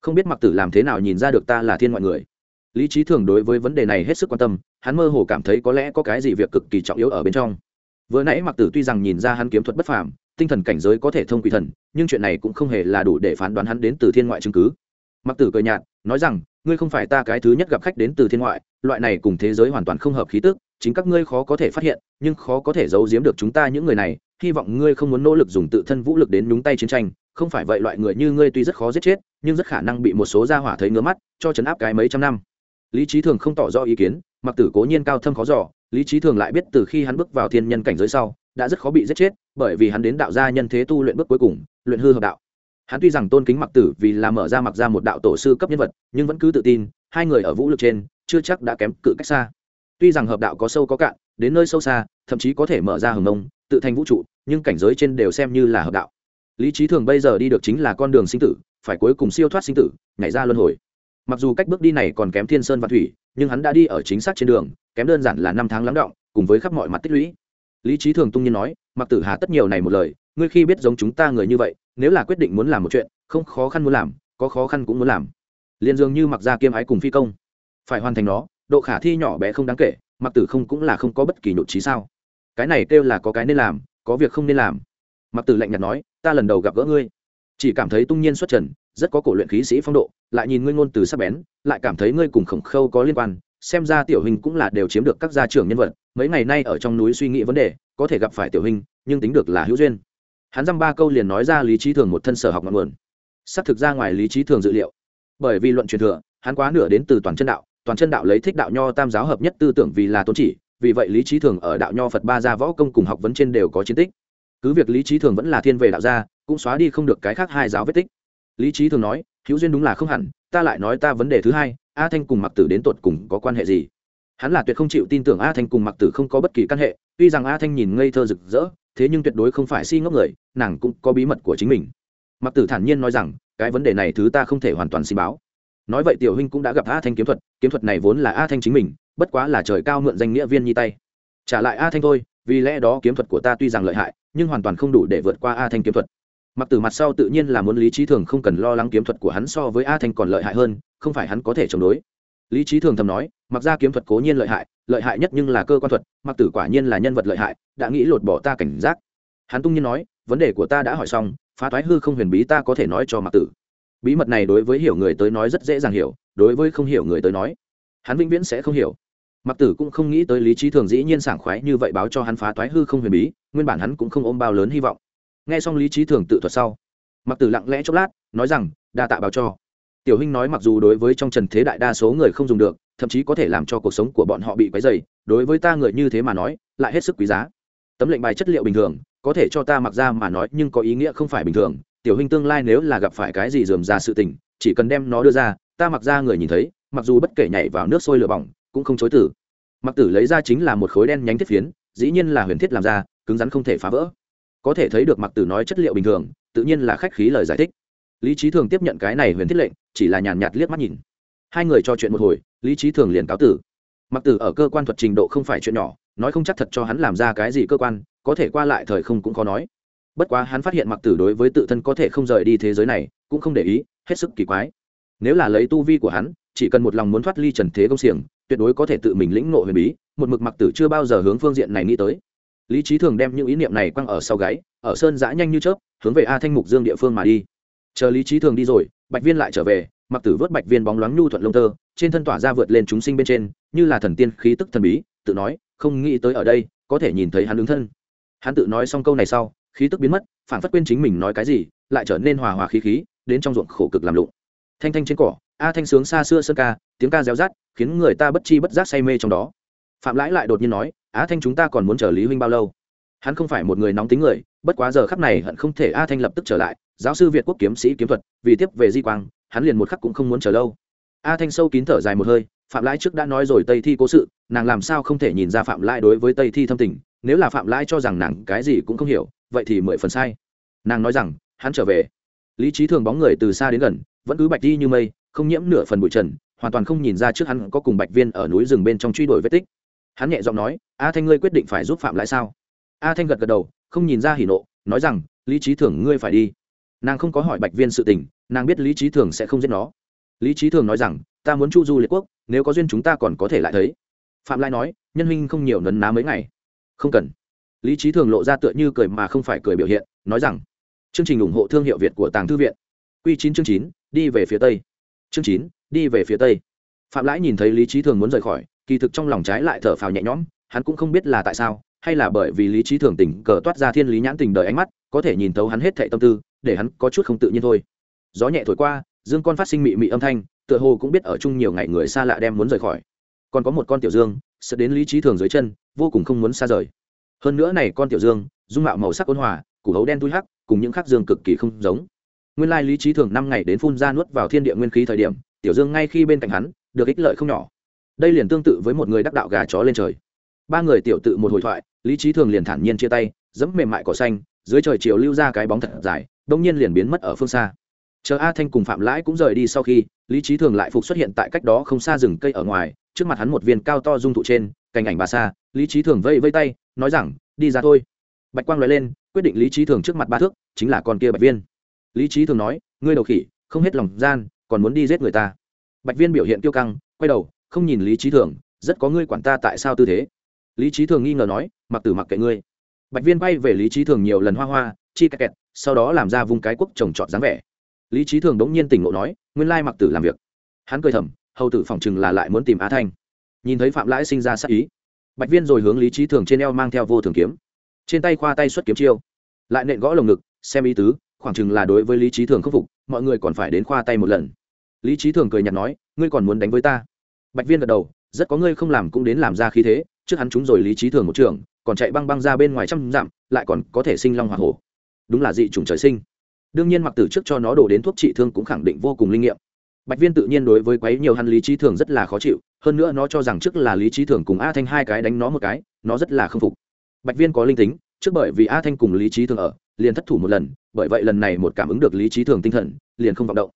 Không biết mặc tử làm thế nào nhìn ra được ta là thiên ngoại người lý trí thường đối với vấn đề này hết sức quan tâm, hắn mơ hồ cảm thấy có lẽ có cái gì việc cực kỳ trọng yếu ở bên trong. Vừa nãy mặc tử tuy rằng nhìn ra hắn kiếm thuật bất phàm, tinh thần cảnh giới có thể thông quỷ thần, nhưng chuyện này cũng không hề là đủ để phán đoán hắn đến từ thiên ngoại chứng cứ. Mặc tử cười nhạt, nói rằng, ngươi không phải ta cái thứ nhất gặp khách đến từ thiên ngoại, loại này cùng thế giới hoàn toàn không hợp khí tức, chính các ngươi khó có thể phát hiện, nhưng khó có thể giấu giếm được chúng ta những người này, hy vọng ngươi không muốn nỗ lực dùng tự thân vũ lực đến nhúng tay chiến tranh, không phải vậy loại người như ngươi tuy rất khó giết chết, nhưng rất khả năng bị một số gia hỏa thấy ngứa mắt, cho chấn áp cái mấy trăm năm lý trí thường không tỏ rõ ý kiến, mặc tử cố nhiên cao thâm khó giỏ lý trí thường lại biết từ khi hắn bước vào thiên nhân cảnh giới sau, đã rất khó bị giết chết, bởi vì hắn đến đạo gia nhân thế tu luyện bước cuối cùng, luyện hư hợp đạo. Hắn tuy rằng tôn kính mặc tử vì là mở ra mặc ra một đạo tổ sư cấp nhân vật, nhưng vẫn cứ tự tin, hai người ở vũ lực trên, chưa chắc đã kém cự cách xa. Tuy rằng hợp đạo có sâu có cạn, đến nơi sâu xa, thậm chí có thể mở ra hồng nông tự thành vũ trụ, nhưng cảnh giới trên đều xem như là hợp đạo. Lý trí thường bây giờ đi được chính là con đường sinh tử, phải cuối cùng siêu thoát sinh tử, nhảy ra luân hồi mặc dù cách bước đi này còn kém thiên sơn và thủy, nhưng hắn đã đi ở chính xác trên đường, kém đơn giản là năm tháng lắng động, cùng với khắp mọi mặt tích lũy. Lý trí thường tung nhiên nói mặc tử hà tất nhiều này một lời, ngươi khi biết giống chúng ta người như vậy, nếu là quyết định muốn làm một chuyện, không khó khăn muốn làm, có khó khăn cũng muốn làm. Liền dường như mặc ra kiêm ái cùng phi công. Phải hoàn thành nó, độ khả thi nhỏ bé không đáng kể mặc tử không cũng là không có bất kỳ nhộn trí sao. Cái này kêu là có cái nên làm, có việc không nên làm. Mặc tử lạnh nhạt nói, ta lần đầu gặp gỡ ngươi, chỉ cảm thấy tung nhiên xuất trần rất có cổ luyện khí sĩ phong độ, lại nhìn ngươi ngôn từ sắc bén, lại cảm thấy ngươi cùng khổng khâu có liên quan, xem ra tiểu hình cũng là đều chiếm được các gia trưởng nhân vật, mấy ngày nay ở trong núi suy nghĩ vấn đề, có thể gặp phải tiểu hình, nhưng tính được là hữu duyên. Hắn dăm ba câu liền nói ra lý trí thường một thân sở học ngọn nguồn. Xác thực ra ngoài lý trí thường dự liệu, bởi vì luận truyền thừa, hắn quá nửa đến từ toàn chân đạo, toàn chân đạo lấy thích đạo nho tam giáo hợp nhất tư tưởng vì là tôn chỉ, vì vậy lý trí thường ở đạo nho phật ba gia võ công cùng học vấn trên đều có chiến tích. Cứ việc lý trí thường vẫn là thiên về đạo gia, cũng xóa đi không được cái khác hai giáo vết tích lý trí thường nói, hữu duyên đúng là không hẳn, ta lại nói ta vấn đề thứ hai, a thanh cùng mặc tử đến tột cùng có quan hệ gì? Hắn là tuyệt không chịu tin tưởng a thanh cùng mặc tử không có bất kỳ căn hệ, tuy rằng a thanh nhìn ngây thơ rực rỡ, thế nhưng tuyệt đối không phải si ngốc người, nàng cũng có bí mật của chính mình. Mặc tử thản nhiên nói rằng, cái vấn đề này thứ ta không thể hoàn toàn xin báo. Nói vậy tiểu huynh cũng đã gặp a thanh kiếm thuật kiếm thuật này vốn là a thanh chính mình, bất quá là trời cao mượn danh nghĩa viên nhi tay. Trả lại a thanh thôi, vì lẽ đó kiếm thuật của ta tuy rằng lợi hại, nhưng hoàn toàn không đủ để vượt qua a thanh kiếm thuật mặc tử mặt sau tự nhiên là muốn lý trí thường không cần lo lắng kiếm thuật của hắn so với a thanh còn lợi hại hơn, không phải hắn có thể chống đối. Lý trí thường thầm nói, mặc ra kiếm thuật cố nhiên lợi hại lợi hại nhất nhưng là cơ quan thuật, mặc tử quả nhiên là nhân vật lợi hại, đã nghĩ lột bỏ ta cảnh giác. Hắn tung nhiên nói, vấn đề của ta đã hỏi xong, phá thoái hư không huyền bí ta có thể nói cho mặc tử. Bí mật này đối với hiểu người tới nói rất dễ dàng hiểu, đối với không hiểu người tới nói, hắn vĩnh viễn sẽ không hiểu. Mặc tử cũng không nghĩ tới lý trí thường dĩ nhiên sảng khoái như vậy báo cho hắn phá thoái hư không huyền bí, nguyên bản hắn cũng không ôm bao lớn hy vọng nghe xong lý trí thường tự thuật sau, mặc tử lặng lẽ chốc lát, nói rằng, đa tạ báo cho. Tiểu huynh nói mặc dù đối với trong trần thế đại đa số người không dùng được, thậm chí có thể làm cho cuộc sống của bọn họ bị quấy dày đối với ta người như thế mà nói, lại hết sức quý giá. Tấm lệnh bài chất liệu bình thường, có thể cho ta mặc ra mà nói, nhưng có ý nghĩa không phải bình thường. Tiểu huynh tương lai nếu là gặp phải cái gì dườm ra sự tình, chỉ cần đem nó đưa ra, ta mặc ra người nhìn thấy, mặc dù bất kể nhảy vào nước sôi lửa bỏng, cũng không chối tử mặc tử lấy ra chính là một khối đen nhánh thiết phiến, dĩ nhiên là huyền thiết làm ra, cứng rắn không thể phá vỡ có thể thấy được mặc tử nói chất liệu bình thường, tự nhiên là khách khí lời giải thích. Lý trí thường tiếp nhận cái này huyền thiết lệnh, chỉ là nhàn nhạt liếc mắt nhìn. Hai người trò chuyện một hồi, lý trí thường liền cáo tử. Mặc tử ở cơ quan thuật trình độ không phải chuyện nhỏ, nói không chắc thật cho hắn làm ra cái gì cơ quan, có thể qua lại thời không cũng khó nói. Bất quá hắn phát hiện mặc tử đối với tự thân có thể không rời đi thế giới này, cũng không để ý, hết sức kỳ quái. Nếu là lấy tu vi của hắn, chỉ cần một lòng muốn thoát ly trần thế công xiềng, tuyệt đối có thể tự mình lĩnh ngộ huyền bí, một mực mặc tử chưa bao giờ hướng phương diện này nghĩ tới lý trí thường đem những ý niệm này quăng ở sau gáy, ở sơn giã nhanh như chớp, hướng về a thanh mục dương địa phương mà đi. Chờ lý trí thường đi rồi, bạch viên lại trở về, mặc tử vớt bạch viên bóng loáng nhu thuận lông tơ, trên thân tỏa ra vượt lên chúng sinh bên trên, như là thần tiên khí tức thần bí, tự nói, không nghĩ tới ở đây, có thể nhìn thấy hắn ứng thân. Hắn tự nói xong câu này sau, khí tức biến mất phản phất quên chính mình nói cái gì, lại trở nên hòa hòa khí khí, đến trong ruộng khổ cực làm lụng. Thanh thanh trên cỏ, a thanh sướng xa xưa sơn ca, tiếng ca réo rát khiến người ta bất chi bất giác say mê trong đó. Phạm lãi lại đột nhiên nói á thanh chúng ta còn muốn chờ lý huynh bao lâu? Hắn không phải một người nóng tính người, bất quá giờ khắp này hận không thể a thanh lập tức trở lại, giáo sư việt quốc kiếm sĩ kiếm thuật, vì tiếp về di quang, hắn liền một khắc cũng không muốn chờ lâu. A thanh sâu kín thở dài một hơi, phạm lãi trước đã nói rồi tây thi cố sự, nàng làm sao không thể nhìn ra phạm lãi đối với tây thi thâm tình, nếu là phạm lãi cho rằng nàng cái gì cũng không hiểu, vậy thì mười phần sai. Nàng nói rằng, hắn trở về. Lý trí thường bóng người từ xa đến gần, vẫn cứ bạch đi như mây, không nhiễm nửa phần bụi trần, hoàn toàn không nhìn ra trước hắn có cùng bạch viên ở núi rừng bên trong truy đuổi vết tích hắn nhẹ giọng nói, a thanh ngươi quyết định phải giúp phạm lãi sao? A thanh gật gật đầu, không nhìn ra hỉ nộ, nói rằng, lý trí thường ngươi phải đi. Nàng không có hỏi bạch viên sự tình, nàng biết lý trí thường sẽ không giết nó. Lý trí thường nói rằng, ta muốn chu du liệt quốc, nếu có duyên chúng ta còn có thể lại thấy. Phạm lai nói, nhân huynh không nhiều nấn ná mấy ngày. Không cần. Lý trí thường lộ ra tựa như cười mà không phải cười biểu hiện, nói rằng, chương trình ủng hộ thương hiệu việt của tàng thư viện. Q chín chương chín, đi về phía tây. Chương chín, đi về phía tây. Phạm lãi nhìn thấy lý trí thường muốn rời khỏi kỳ thực trong lòng trái lại thở phào nhẹ nhõm, hắn cũng không biết là tại sao, hay là bởi vì lý trí thường tình cờ toát ra thiên lý nhãn tình đời ánh mắt, có thể nhìn thấu hắn hết thệ tâm tư, để hắn có chút không tự nhiên thôi. Gió nhẹ thổi qua, dương con phát sinh mị mị âm thanh, tựa hồ cũng biết ở chung nhiều ngày người xa lạ đem muốn rời khỏi. Còn có một con tiểu dương sợ đến lý trí thường dưới chân, vô cùng không muốn xa rời. Hơn nữa này con tiểu dương, dung mạo màu sắc ôn hòa, củ hấu đen thui hắc, cùng những khắc dương cực kỳ không giống. Nguyên lai lý trí thường năm ngày đến phun ra nuốt vào thiên địa nguyên khí thời điểm, tiểu dương ngay khi bên cạnh hắn, được ích lợi không nhỏ đây liền tương tự với một người đắc đạo gà chó lên trời. Ba người tiểu tự một hồi thoại, lý trí thường liền thản nhiên chia tay dẫm mềm mại cỏ xanh, dưới trời chiều lưu ra cái bóng thật dài, đông nhiên liền biến mất ở phương xa. Chờ a thanh cùng phạm lãi cũng rời đi sau khi, lý trí thường lại phục xuất hiện tại cách đó không xa rừng cây ở ngoài, trước mặt hắn một viên cao to dung thụ trên, cành ảnh bà xa lý trí thường vây vây tay, nói rằng, đi ra thôi. Bạch quang nói lên, quyết định lý trí thường trước mặt ba thước, chính là con kia bạch viên. Lý trí thường nói, ngươi đầu khỉ, không hết lòng gian, còn muốn đi giết người ta. Bạch viên biểu hiện tiêu căng, quay đầu không nhìn lý trí thường, rất có ngươi quản ta tại sao tư thế. Lý trí thường nghi ngờ nói, mặc tử mặc kệ ngươi. Bạch viên bay về lý trí thường nhiều lần hoa hoa, chi kẹt kẹt, sau đó làm ra vùng cái quốc trồng trọt dáng vẻ. Lý trí thường đống nhiên tỉnh ngộ nói, nguyên lai mặc tử làm việc. Hắn cười thầm, hầu tử phỏng chừng là lại muốn tìm á thanh. Nhìn thấy phạm lãi sinh ra sắc ý, bạch viên rồi hướng lý trí thường trên eo mang theo vô thường kiếm. Trên tay khoa tay xuất kiếm chiêu. Lại nện gõ lồng ngực, xem ý tứ, khoảng chừng là đối với lý trí thường khắc phục, mọi người còn phải đến khoa tay một lần. Lý trí thường cười nhạt nói, ngươi còn muốn đánh với ta? Bạch viên gật đầu, rất có ngươi không làm cũng đến làm ra khí thế, trước hắn chúng rồi lý trí thường một trường, còn chạy băng băng ra bên ngoài trăm dặm, lại còn có thể sinh long hoa hổ. Đúng là dị chủng trời sinh. Đương nhiên mặc tử trước cho nó đổ đến thuốc trị thương cũng khẳng định vô cùng linh nghiệm. Bạch viên tự nhiên đối với quấy nhiều hắn lý trí thường rất là khó chịu, hơn nữa nó cho rằng trước là lý trí thường cùng a thanh hai cái đánh nó một cái, nó rất là k phục. Bạch viên có linh tính, trước bởi vì a thanh cùng lý trí thường ở, liền thất thủ một lần, bởi vậy lần này một cảm ứng được lý trí thường tinh thần, liền không vọng động.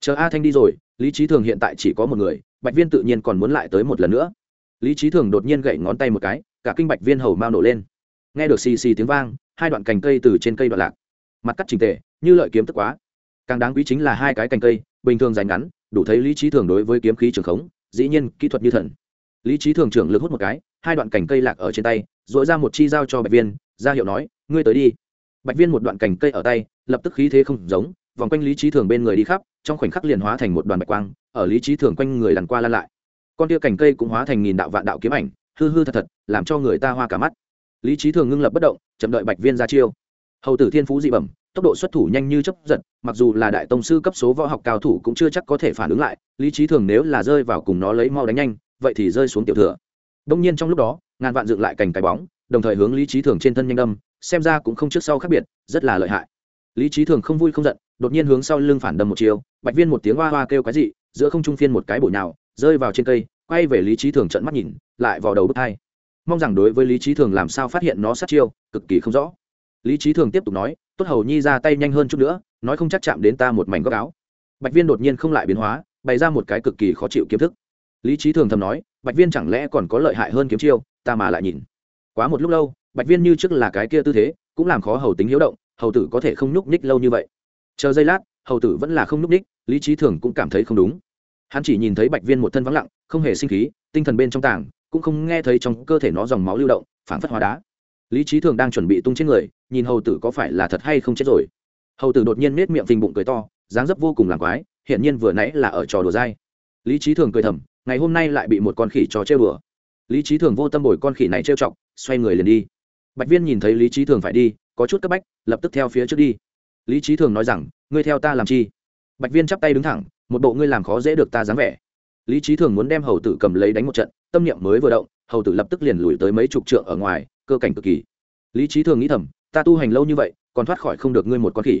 Chờ a thanh đi rồi, lý trí thường hiện tại chỉ có một người bạch viên tự nhiên còn muốn lại tới một lần nữa. Lý trí thường đột nhiên gậy ngón tay một cái, cả kinh bạch viên hầu mau nổ lên. Nghe được xì xì tiếng vang, hai đoạn cành cây từ trên cây đoạn lạc. Mặt cắt trình tề, như lợi kiếm tức quá. Càng đáng quý chính là hai cái cành cây, bình thường dài ngắn, đủ thấy lý trí thường đối với kiếm khí trường khống, dĩ nhiên, kỹ thuật như thần. Lý trí thường trưởng lực hút một cái, hai đoạn cành cây lạc ở trên tay dội ra một chi dao cho bạch viên, ra hiệu nói, ngươi tới đi. Bạch viên một đoạn cành cây ở tay, lập tức khí thế không giống, vòng quanh lý trí thường bên người đi khắp, trong khoảnh khắc liền hóa thành một đoàn bạch quang ở lý trí thường quanh người lằn qua lan lại. Con tia cành cây cũng hóa thành nghìn đạo vạn đạo kiếm ảnh, hư hư thật thật, làm cho người ta hoa cả mắt. Lý trí thường ngưng lập bất động, chậm đợi bạch viên ra chiêu. Hầu tử thiên phú dị bẩm, tốc độ xuất thủ nhanh như chấp giật, mặc dù là đại tông sư cấp số võ học cao thủ cũng chưa chắc có thể phản ứng lại, lý trí thường nếu là rơi vào cùng nó lấy mau đánh nhanh, vậy thì rơi xuống tiểu thừa. Đông nhiên trong lúc đó, ngàn vạn dựng lại cành cái bóng, đồng thời hướng lý trí thường trên thân nhanh đâm, xem ra cũng không trước sau khác biệt, rất là lợi hại. Lý trí thường không vui không giận, đột nhiên hướng sau lưng phản đâm một chiều bạch viên một tiếng hoa hoa kêu cái gì giữa không trung phiên một cái bụi nào rơi vào trên cây, quay về lý trí thường trận mắt nhìn, lại vào đầu bức thai mong rằng đối với lý trí thường làm sao phát hiện nó sát chiêu, cực kỳ không rõ. Lý trí thường tiếp tục nói, tốt hầu nhi ra tay nhanh hơn chút nữa, nói không chắc chạm đến ta một mảnh góc áo. Bạch viên đột nhiên không lại biến hóa, bày ra một cái cực kỳ khó chịu kiếm thức. Lý trí thường thầm nói, bạch viên chẳng lẽ còn có lợi hại hơn kiếm chiêu, ta mà lại nhìn. Quá một lúc lâu, bạch viên như trước là cái kia tư thế, cũng làm khó hầu tính hiếu động, hầu tử có thể không nhúc nhích lâu như vậy. Chờ giây lát hầu tử vẫn là không núp nhích lý trí thường cũng cảm thấy không đúng. Hắn chỉ nhìn thấy bạch viên một thân vắng lặng, không hề sinh khí, tinh thần bên trong tảng, cũng không nghe thấy trong cơ thể nó dòng máu lưu động phản phất hóa đá. Lý trí thường đang chuẩn bị tung trên người, nhìn hầu tử có phải là thật hay không chết rồi. Hầu tử đột nhiên nết miệng phình bụng cười to, dáng dấp vô cùng làm quái, hiển nhiên vừa nãy là ở trò đùa dai. Lý trí thường cười thầm, ngày hôm nay lại bị một con khỉ trò chơi đùa. Lý trí thường vô tâm bồi con khỉ này trêu chọc, xoay người liền đi. Bạch viên nhìn thấy lý trí thường phải đi, có chút cấp bách, lập tức theo phía trước đi. Lý trí thường nói rằng ngươi theo ta làm chi? Bạch viên chắp tay đứng thẳng, một bộ ngươi làm khó dễ được ta dáng vẻ. Lý trí thường muốn đem hầu tử cầm lấy đánh một trận, tâm niệm mới vừa động, hầu tử lập tức liền lùi tới mấy chục trượng ở ngoài, cơ cảnh cực kỳ. Lý trí thường nghĩ thầm, ta tu hành lâu như vậy, còn thoát khỏi không được ngươi một con khỉ.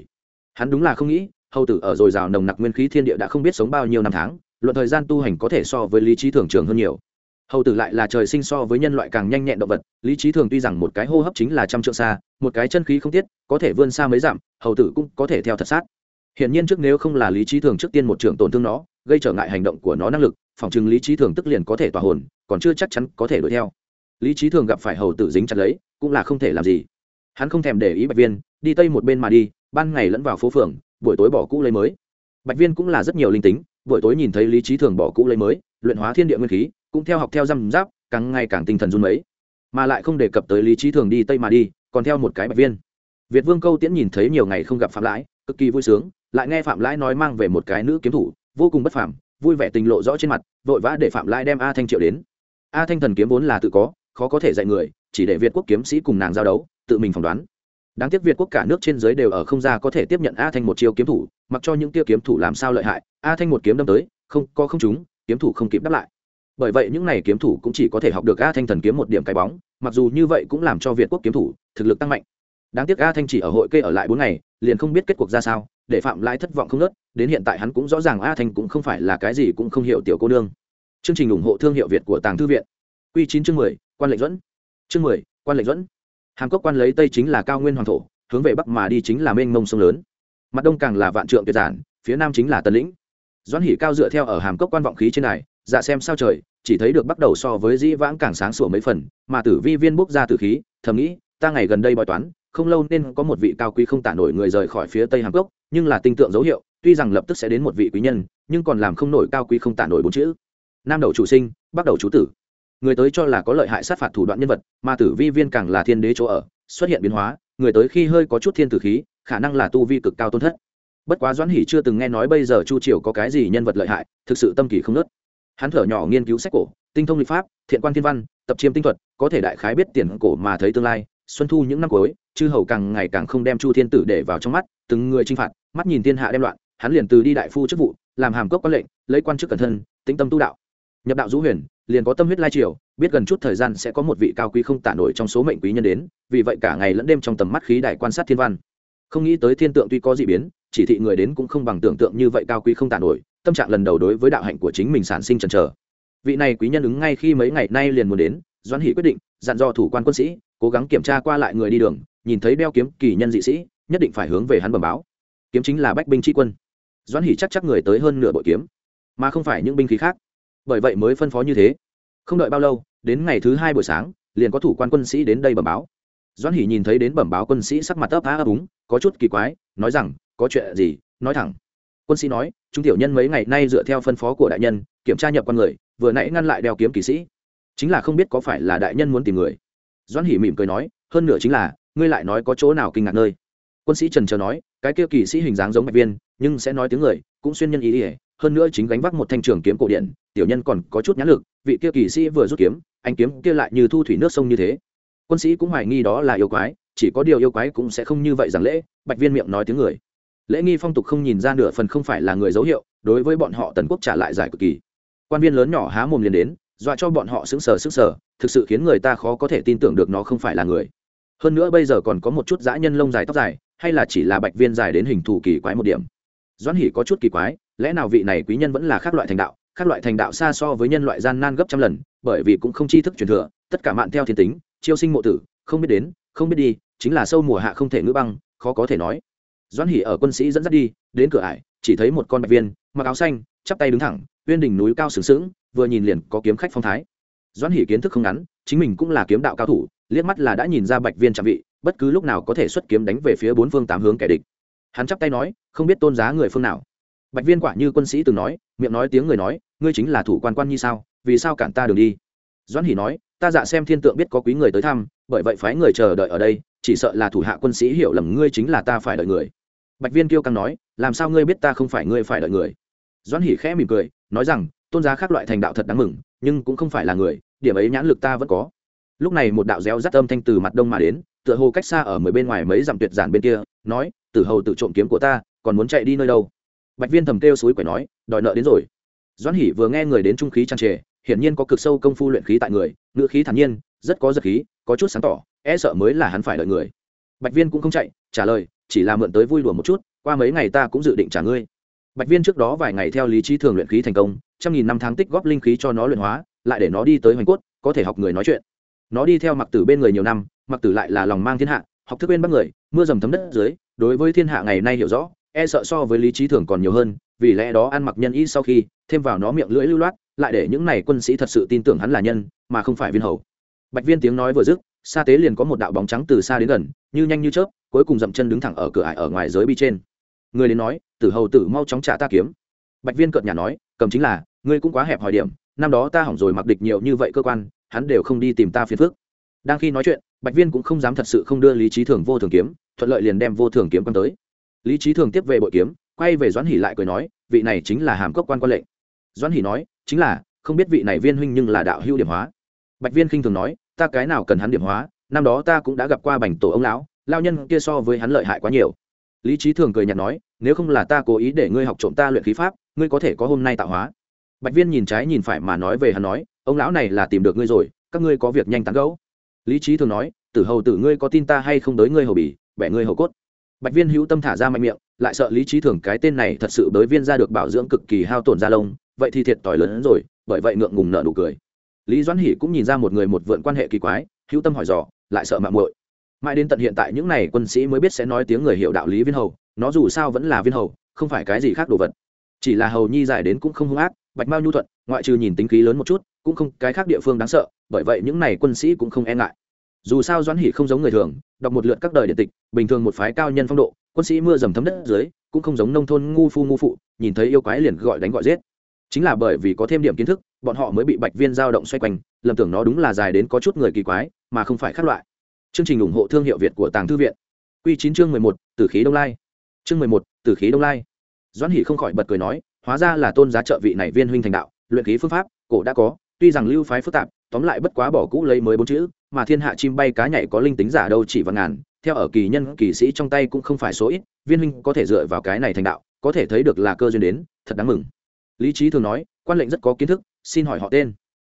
Hắn đúng là không nghĩ, hầu tử ở dồi dào nồng nặc nguyên khí thiên địa đã không biết sống bao nhiêu năm tháng, luận thời gian tu hành có thể so với lý trí thường trường hơn nhiều hầu tử lại là trời sinh so với nhân loại càng nhanh nhẹn động vật, lý trí thường tuy rằng một cái hô hấp chính là trăm trượng xa, một cái chân khí không tiết, có thể vươn xa mấy dặm, hầu tử cũng có thể theo thật sát. Hiển nhiên trước nếu không là lý trí thường trước tiên một trường tổn thương nó, gây trở ngại hành động của nó năng lực, phòng chừng lý trí thường tức liền có thể tỏa hồn, còn chưa chắc chắn có thể đuổi theo. Lý trí thường gặp phải hầu tử dính chặt lấy, cũng là không thể làm gì. Hắn không thèm để ý bạch viên, đi tây một bên mà đi, ban ngày lẫn vào phố phường, buổi tối bỏ cũ lấy mới. Bạch viên cũng là rất nhiều linh tính, buổi tối nhìn thấy lý trí thường bỏ cũ lấy mới, luyện hóa thiên địa nguyên khí cũng theo học theo răm giáp càng ngày càng tinh thần run mấy. Mà lại không đề cập tới lý trí thường đi tây mà đi, còn theo một cái bạch viên. Việt vương câu tiễn nhìn thấy nhiều ngày không gặp phạm lãi, cực kỳ vui sướng, lại nghe phạm lãi nói mang về một cái nữ kiếm thủ, vô cùng bất phàm, vui vẻ tình lộ rõ trên mặt, vội vã để phạm lãi đem a thanh triệu đến. A thanh thần kiếm vốn là tự có, khó có thể dạy người, chỉ để việt quốc kiếm sĩ cùng nàng giao đấu, tự mình phỏng đoán. Đáng tiếc việt quốc cả nước trên giới đều ở không ra có thể tiếp nhận a thanh một chiêu kiếm thủ, mặc cho những tiêu kiếm thủ làm sao lợi hại, a thanh một kiếm đâm tới, không có không chúng kiếm thủ không kịp đáp lại bởi vậy những này kiếm thủ cũng chỉ có thể học được a thanh thần kiếm một điểm cái bóng, mặc dù như vậy cũng làm cho việt quốc kiếm thủ thực lực tăng mạnh. Đáng tiếc a thanh chỉ ở hội kê ở lại bốn ngày, liền không biết kết cuộc ra sao, để phạm lãi thất vọng không nớt, đến hiện tại hắn cũng rõ ràng a thanh cũng không phải là cái gì cũng không hiểu tiểu cô nương. Chương trình ủng hộ thương hiệu việt của tàng thư viện. Q chín chương mười, quan lệnh dẫn chương mười, quan lệnh dẫn hàm cốc quan lấy tây chính là cao nguyên hoàng thổ, hướng về bắc mà đi chính là mênh mông sông lớn. Mặt đông càng là vạn trượng tuyệt giản, phía nam chính là tân lĩnh. Doãn hỉ cao dựa theo ở hàm cốc quan vọng khí trên này dạ xem sao trời, chỉ thấy được bắt đầu so với dĩ vãng càng sáng sủa mấy phần, mà tử vi viên bốc ra tử khí, thầm nghĩ, ta ngày gần đây bói toán, không lâu nên có một vị cao quý không tả nổi người rời khỏi phía tây hàm cốc, nhưng là tinh tượng dấu hiệu, tuy rằng lập tức sẽ đến một vị quý nhân, nhưng còn làm không nổi cao quý không tả nổi bốn chữ. Nam đầu chủ sinh bắt đầu chủ tử. Người tới cho là có lợi hại sát phạt thủ đoạn nhân vật, mà tử vi viên càng là thiên đế chỗ ở, xuất hiện biến hóa, người tới khi hơi có chút thiên tử khí, khả năng là tu vi cực cao tôn thất. Bất quá doãn hỷ chưa từng nghe nói bây giờ chu triều có cái gì nhân vật lợi hại, thực sự tâm kỳ không nớt hắn thở nhỏ nghiên cứu sách cổ, tinh thông lịch pháp, thiện quan thiên văn, tập chiêm tinh thuật, có thể đại khái biết tiền cổ mà thấy tương lai, xuân thu những năm cuối, chư hầu càng ngày càng không đem chu thiên tử để vào trong mắt, từng người chinh phạt, mắt nhìn thiên hạ đem loạn, hắn liền từ đi đại phu chức vụ, làm hàm cốc quan lệnh, lấy quan chức cẩn thân, tĩnh tâm tu đạo. Nhập đạo dũ huyền, liền có tâm huyết lai triều, biết gần chút thời gian sẽ có một vị cao quý không tả nổi trong số mệnh quý nhân đến, vì vậy cả ngày lẫn đêm trong tầm mắt khí đài quan sát thiên văn. Không nghĩ tới thiên tượng tuy có dị biến, chỉ thị người đến cũng không bằng tưởng tượng như vậy cao quý không tả nổi tâm trạng lần đầu đối với đạo hạnh của chính mình sản sinh chần chờ. Vị này quý nhân ứng ngay khi mấy ngày nay liền muốn đến, doãn hỷ quyết định dặn dò thủ quan quân sĩ, cố gắng kiểm tra qua lại người đi đường, nhìn thấy đeo kiếm kỳ nhân dị sĩ, nhất định phải hướng về hắn bẩm báo. Kiếm chính là bách binh tri quân. Doãn hỷ chắc chắc người tới hơn nửa bội kiếm, mà không phải những binh khí khác. Bởi vậy mới phân phó như thế. Không đợi bao lâu, đến ngày thứ hai buổi sáng, liền có thủ quan quân sĩ đến đây bẩm báo. Doãn hỷ nhìn thấy đến bẩm báo quân sĩ sắc mặt ấp á ấp úng, có chút kỳ quái, nói rằng, có chuyện gì? Nói thẳng quân sĩ nói, chúng tiểu nhân mấy ngày nay dựa theo phân phó của đại nhân, kiểm tra nhập con người, vừa nãy ngăn lại đeo kiếm kỳ sĩ. Chính là không biết có phải là đại nhân muốn tìm người. Doãn hỉ mỉm cười nói, hơn nữa chính là, ngươi lại nói có chỗ nào kinh ngạc nơi. Quân sĩ trần chờ nói, cái kia kỳ sĩ hình dáng giống bạch viên, nhưng sẽ nói tiếng người, cũng xuyên nhân ý ỉa hơn nữa chính gánh vác một thanh trường kiếm cổ điện tiểu nhân còn có chút nhãn lực, vị kia kỳ sĩ vừa rút kiếm, anh kiếm kia lại như thu thủy nước sông như thế. Quân sĩ cũng hoài nghi đó là yêu quái, chỉ có điều yêu quái cũng sẽ không như vậy rằng lễ, bạch viên miệng nói tiếng người lễ nghi phong tục không nhìn ra nửa phần không phải là người dấu hiệu, đối với bọn họ tần quốc trả lại giải cực kỳ. Quan viên lớn nhỏ há mồm liền đến, dọa cho bọn họ sững sờ sững sờ, thực sự khiến người ta khó có thể tin tưởng được nó không phải là người. Hơn nữa bây giờ còn có một chút dã nhân lông dài tóc dài, hay là chỉ là bạch viên dài đến hình thù kỳ quái một điểm. Doãn hỉ có chút kỳ quái, lẽ nào vị này quý nhân vẫn là khác loại thành đạo, khác loại thành đạo xa so với nhân loại gian nan gấp trăm lần, bởi vì cũng không tri thức truyền thừa, tất cả mạn theo thiên tính, chiêu sinh mộ tử, không biết đến, không biết đi, chính là sâu mùa hạ không thể ngữ băng, khó có thể nói doãn hỉ ở quân sĩ dẫn dắt đi, đến cửa ải, chỉ thấy một con bạch viên, mặc áo xanh, chắp tay đứng thẳng, uyên đỉnh núi cao sừng sững, vừa nhìn liền có kiếm khách phong thái. Doãn hỉ kiến thức không ngắn, chính mình cũng là kiếm đạo cao thủ, liếc mắt là đã nhìn ra bạch viên trạm vị, bất cứ lúc nào có thể xuất kiếm đánh về phía bốn phương tám hướng kẻ địch. Hắn chắp tay nói, không biết tôn giá người phương nào. Bạch viên quả như quân sĩ từng nói, miệng nói tiếng người nói, ngươi chính là thủ quan quan như sao, vì sao cản ta đường đi? Doãn hỉ nói, ta dạ xem thiên tượng biết có quý người tới thăm, bởi vậy phái người chờ đợi ở đây chỉ sợ là thủ hạ quân sĩ hiểu lầm ngươi chính là ta phải đợi người. Bạch viên kêu càng nói, làm sao ngươi biết ta không phải ngươi phải đợi người? Doãn hỉ khẽ mỉm cười, nói rằng, tôn giá khác loại thành đạo thật đáng mừng, nhưng cũng không phải là người, điểm ấy nhãn lực ta vẫn có. Lúc này một đạo réo rắt âm thanh từ mặt đông mà đến, tựa hồ cách xa ở mười bên ngoài mấy dặm tuyệt giản bên kia, nói, tử hầu tự trộm kiếm của ta, còn muốn chạy đi nơi đâu? Bạch viên thầm kêu suối quẻ nói, đòi nợ đến rồi. Doãn hỉ vừa nghe người đến trung khí trang trề, hiển nhiên có cực sâu công phu luyện khí tại người, ngữ khí thản nhiên, rất có giật khí, có chút sáng tỏ e sợ mới là hắn phải đợi người. Bạch viên cũng không chạy, trả lời, chỉ là mượn tới vui đùa một chút, qua mấy ngày ta cũng dự định trả ngươi. Bạch viên trước đó vài ngày theo lý trí thường luyện khí thành công, trăm nghìn năm tháng tích góp linh khí cho nó luyện hóa, lại để nó đi tới hoành cốt, có thể học người nói chuyện. Nó đi theo mặc tử bên người nhiều năm, mặc tử lại là lòng mang thiên hạ, học thức bên bắc người, mưa dầm thấm đất dưới, đối với thiên hạ ngày nay hiểu rõ e sợ so với lý trí thường còn nhiều hơn, vì lẽ đó ăn mặc nhân y sau khi, thêm vào nó miệng lưỡi lưu loát, lại để những này quân sĩ thật sự tin tưởng hắn là nhân, mà không phải viên hầu. Bạch viên tiếng nói vừa dứt xa tế liền có một đạo bóng trắng từ xa đến gần, như nhanh như chớp, cuối cùng dậm chân đứng thẳng ở cửa ải ở ngoài giới bi trên. Người đến nói, tử hầu tử, mau chóng trả ta kiếm. Bạch viên cợt nhà nói, cầm chính là, ngươi cũng quá hẹp hỏi điểm, năm đó ta hỏng rồi mặc địch nhiều như vậy cơ quan, hắn đều không đi tìm ta phiền phức. Đang khi nói chuyện, bạch viên cũng không dám thật sự không đưa lý trí thường vô thường kiếm, thuận lợi liền đem vô thường kiếm quan tới. Lý trí thường tiếp về bội kiếm, quay về doãn hỉ lại cười nói, vị này chính là hàm cốc quan quan lệnh. Doãn hỉ nói, chính là, không biết vị này viên huynh nhưng là đạo hữu điểm hóa. Bạch viên khinh thường nói ta cái nào cần hắn điểm hóa, năm đó ta cũng đã gặp qua bành tổ ông lão lao nhân kia so với hắn lợi hại quá nhiều. Lý trí thường cười nhạt nói, nếu không là ta cố ý để ngươi học trộm ta luyện khí pháp, ngươi có thể có hôm nay tạo hóa. Bạch viên nhìn trái nhìn phải mà nói về hắn nói, ông lão này là tìm được ngươi rồi, các ngươi có việc nhanh tán gẫu. Lý trí thường nói, tử hầu tử ngươi có tin ta hay không tới ngươi hầu bỉ, bẻ ngươi hầu cốt. Bạch viên hữu tâm thả ra mạnh miệng, lại sợ lý trí thường cái tên này thật sự bới viên ra được bảo dưỡng cực kỳ hao tổn da lông, vậy thì thiệt tỏi lớn hơn rồi, bởi vậy ngượng ngùng nợ nụ cười lý doãn hỉ cũng nhìn ra một người một vượn quan hệ kỳ quái, hữu tâm hỏi dò, lại sợ mạng muội. Mãi đến tận hiện tại những n à y quân sĩ mới biết sẽ nói tiếng người hiểu đạo lý viên hầu, nó dù sao vẫn là viên hầu, không phải cái gì khác đồ vật. Chỉ là hầu nhi giải đến cũng không hung ác, bạch mao nhu thuận, ngoại trừ nhìn tính khí lớn một chút, cũng không cái khác địa phương đáng sợ, bởi vậy những n à y quân sĩ cũng không e ngại. Dù sao doãn hỉ không giống người thường, đọc một lượt các đời điện tịch, bình thường một phái cao nhân phong độ, quân sĩ mưa dầm thấm đất dưới, cũng không giống nông thôn ngu phu ngu phụ, nhìn thấy yêu quái liền gọi đánh gọi giết. Chính là bởi vì có thêm điểm kiến thức bọn họ mới bị bạch viên dao động xoay quanh, lầm tưởng nó đúng là dài đến có chút người kỳ quái, mà không phải khác loại. Chương trình ủng hộ thương hiệu việt của tàng thư viện. Q chín chương mười một, tử khí đông lai. Chương mười một, tử khí đông lai. Doãn hỷ không khỏi bật cười nói, hóa ra là tôn giá trợ vị này viên huynh thành đạo, luyện khí phương pháp, cổ đã có, tuy rằng lưu phái phức tạp, tóm lại bất quá bỏ cũ lấy mới bốn chữ, mà thiên hạ chim bay cá nhảy có linh tính giả đâu chỉ và ngàn, theo ở kỳ nhân kỳ sĩ trong tay cũng không phải số ít, viên huynh có thể dựa vào cái này thành đạo, có thể thấy được là cơ duyên đến, thật đáng mừng. Lý trí thường nói quan lệnh rất có kiến thức, xin hỏi họ tên.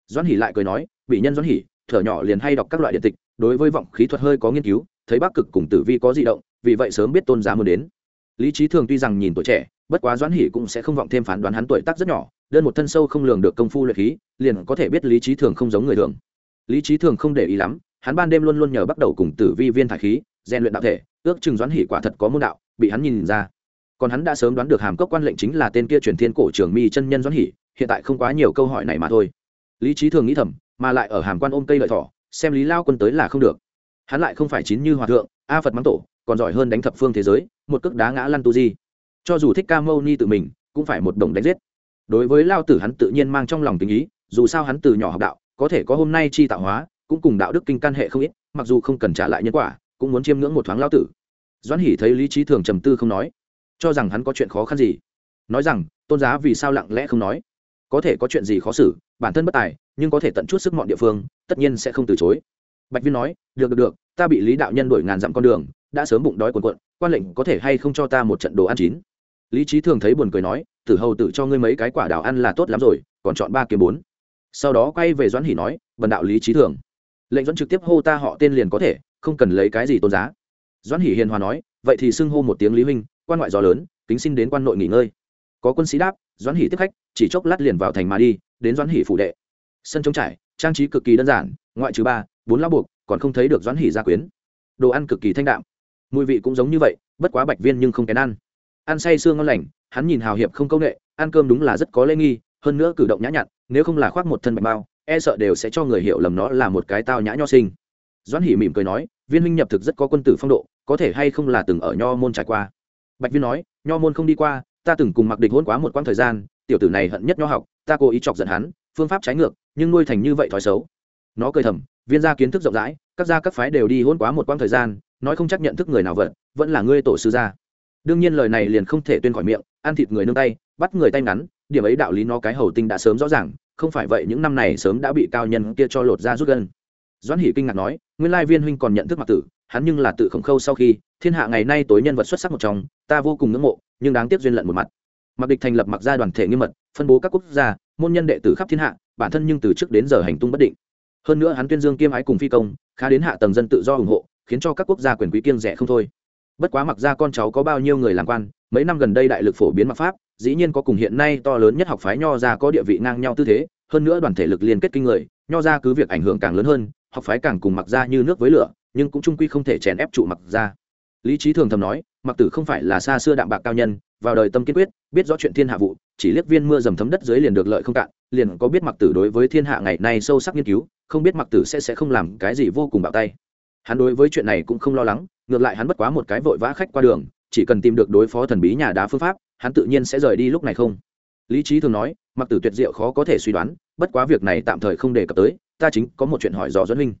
Doãn hỉ lại cười nói, bị nhân doãn hỉ thở nhỏ liền hay đọc các loại điện tịch, đối với vọng khí thuật hơi có nghiên cứu, thấy bắc cực cùng tử vi có di động, vì vậy sớm biết tôn giá muốn đến. Lý trí thường tuy rằng nhìn tuổi trẻ, bất quá doãn hỉ cũng sẽ không vọng thêm phán đoán hắn tuổi tác rất nhỏ, đơn một thân sâu không lường được công phu luyện khí, liền có thể biết lý trí thường không giống người thường. Lý trí thường không để ý lắm, hắn ban đêm luôn luôn nhờ bắt đầu cùng tử vi viên thải khí, rèn luyện đạo thể, ước chừng doãn hỉ quả thật có môn đạo, bị hắn nhìn ra. Còn hắn đã sớm đoán được hàm cốc quan lệnh chính là tên kia truyền thiên cổ trưởng mi chân nhân doãn hỉ hiện tại không quá nhiều câu hỏi này mà thôi. Lý trí thường nghĩ thầm, mà lại ở hàm quan ôm cây lợi thỏ, xem lý lao quân tới là không được. Hắn lại không phải chín như hòa thượng, a phật mắng tổ, còn giỏi hơn đánh thập phương thế giới, một cước đá ngã lăn tu di. Cho dù thích ca mâu ni tự mình, cũng phải một đồng đánh giết. Đối với lao tử hắn tự nhiên mang trong lòng tình ý, dù sao hắn từ nhỏ học đạo, có thể có hôm nay chi tạo hóa, cũng cùng đạo đức kinh căn hệ không ít, mặc dù không cần trả lại nhân quả, cũng muốn chiêm ngưỡng một thoáng lao tử. Doãn hỉ thấy lý trí thường trầm tư không nói, cho rằng hắn có chuyện khó khăn gì, nói rằng, tôn giá vì sao lặng lẽ không nói có thể có chuyện gì khó xử, bản thân bất tài, nhưng có thể tận chút sức mọn địa phương, tất nhiên sẽ không từ chối. Bạch viên nói, được được được, ta bị lý đạo nhân đổi ngàn dặm con đường, đã sớm bụng đói cuồn cuộn, quan lệnh có thể hay không cho ta một trận đồ ăn chín? Lý trí thường thấy buồn cười nói, tử hầu tử cho ngươi mấy cái quả đào ăn là tốt lắm rồi, còn chọn ba kiếm bốn. Sau đó quay về doãn hỉ nói vần đạo lý trí thường, lệnh Doãn trực tiếp hô ta họ tên liền có thể, không cần lấy cái gì tôn giá. Doãn hỉ hiền hòa nói, vậy thì xưng hô một tiếng lý huynh, quan ngoại gió lớn, kính xin đến quan nội nghỉ ngơi. Có quân sĩ đáp doãn hỉ tiếp khách, chỉ chốc lát liền vào thành mà đi, đến doãn hỉ phủ đệ. Sân trống trải, trang trí cực kỳ đơn giản, ngoại trừ ba, bốn lá buộc, còn không thấy được doãn hỉ gia quyến. Đồ ăn cực kỳ thanh đạm. Mùi vị cũng giống như vậy, bất quá bạch viên nhưng không kén ăn. Ăn say sương ngon lành, hắn nhìn hào hiệp không công nghệ, ăn cơm đúng là rất có lễ nghi, hơn nữa cử động nhã nhặn, nếu không là khoác một thân bạch bao e sợ đều sẽ cho người hiểu lầm nó là một cái tao nhã nho sinh. Doãn hỉ mỉm cười nói, viên huynh nhập thực rất có quân tử phong độ, có thể hay không là từng ở nho môn trải qua. Bạch viên nói, nho môn không đi qua ta từng cùng mặc địch hôn quá một quãng thời gian, tiểu tử này hận nhất nho học, ta cố ý chọc giận hắn, phương pháp trái ngược, nhưng nuôi thành như vậy thói xấu. Nó cười thầm, viên gia kiến thức rộng rãi, các gia các phái đều đi hôn quá một quãng thời gian, nói không chắc nhận thức người nào vận, vẫn là ngươi tổ sư gia. Đương nhiên lời này liền không thể tuyên khỏi miệng, ăn thịt người nương tay, bắt người tay ngắn, điểm ấy đạo lý nó cái hầu tinh đã sớm rõ ràng, không phải vậy những năm này sớm đã bị cao nhân kia cho lột ra rút gân. Doãn hỷ kinh ngạc nói, nguyên lai viên huynh còn nhận thức mặc tử hắn nhưng là tự khổng khâu sau khi, thiên hạ ngày nay tối nhân vật xuất sắc một trong, ta vô cùng ngưỡng mộ, nhưng đáng tiếc duyên lận một mặt. Mặc địch thành lập mặc gia đoàn thể nghiêm mật, phân bố các quốc gia, môn nhân đệ tử khắp thiên hạ, bản thân nhưng từ trước đến giờ hành tung bất định. Hơn nữa hắn tuyên dương kiêm ái cùng phi công, khá đến hạ tầng dân tự do ủng hộ, khiến cho các quốc gia quyền quý kiêng rẻ không thôi. Bất quá mặc ra con cháu có bao nhiêu người làm quan, mấy năm gần đây đại lực phổ biến mặc pháp, dĩ nhiên có cùng hiện nay to lớn nhất học phái nho ra có địa vị ngang nhau tư thế, hơn nữa đoàn thể lực liên kết kinh người, nho ra cứ việc ảnh hưởng càng lớn hơn, học phái càng cùng mặc ra như nước với lửa nhưng cũng trung quy không thể chèn ép trụ mặc ra. Lý trí thường thầm nói, mặc tử không phải là xa xưa đạm bạc cao nhân, vào đời tâm kiên quyết, biết rõ chuyện thiên hạ vụ, chỉ liếc viên mưa dầm thấm đất dưới liền được lợi không cạn, liền có biết mặc tử đối với thiên hạ ngày nay sâu sắc nghiên cứu, không biết mặc tử sẽ sẽ không làm cái gì vô cùng bạo tay. Hắn đối với chuyện này cũng không lo lắng, ngược lại hắn bất quá một cái vội vã khách qua đường, chỉ cần tìm được đối phó thần bí nhà đá phương pháp, hắn tự nhiên sẽ rời đi lúc này không? Lý trí thường nói, mặc tử tuyệt diệu khó có thể suy đoán, bất quá việc này tạm thời không đề cập tới, ta chính có một chuyện hỏi dò doãn huynh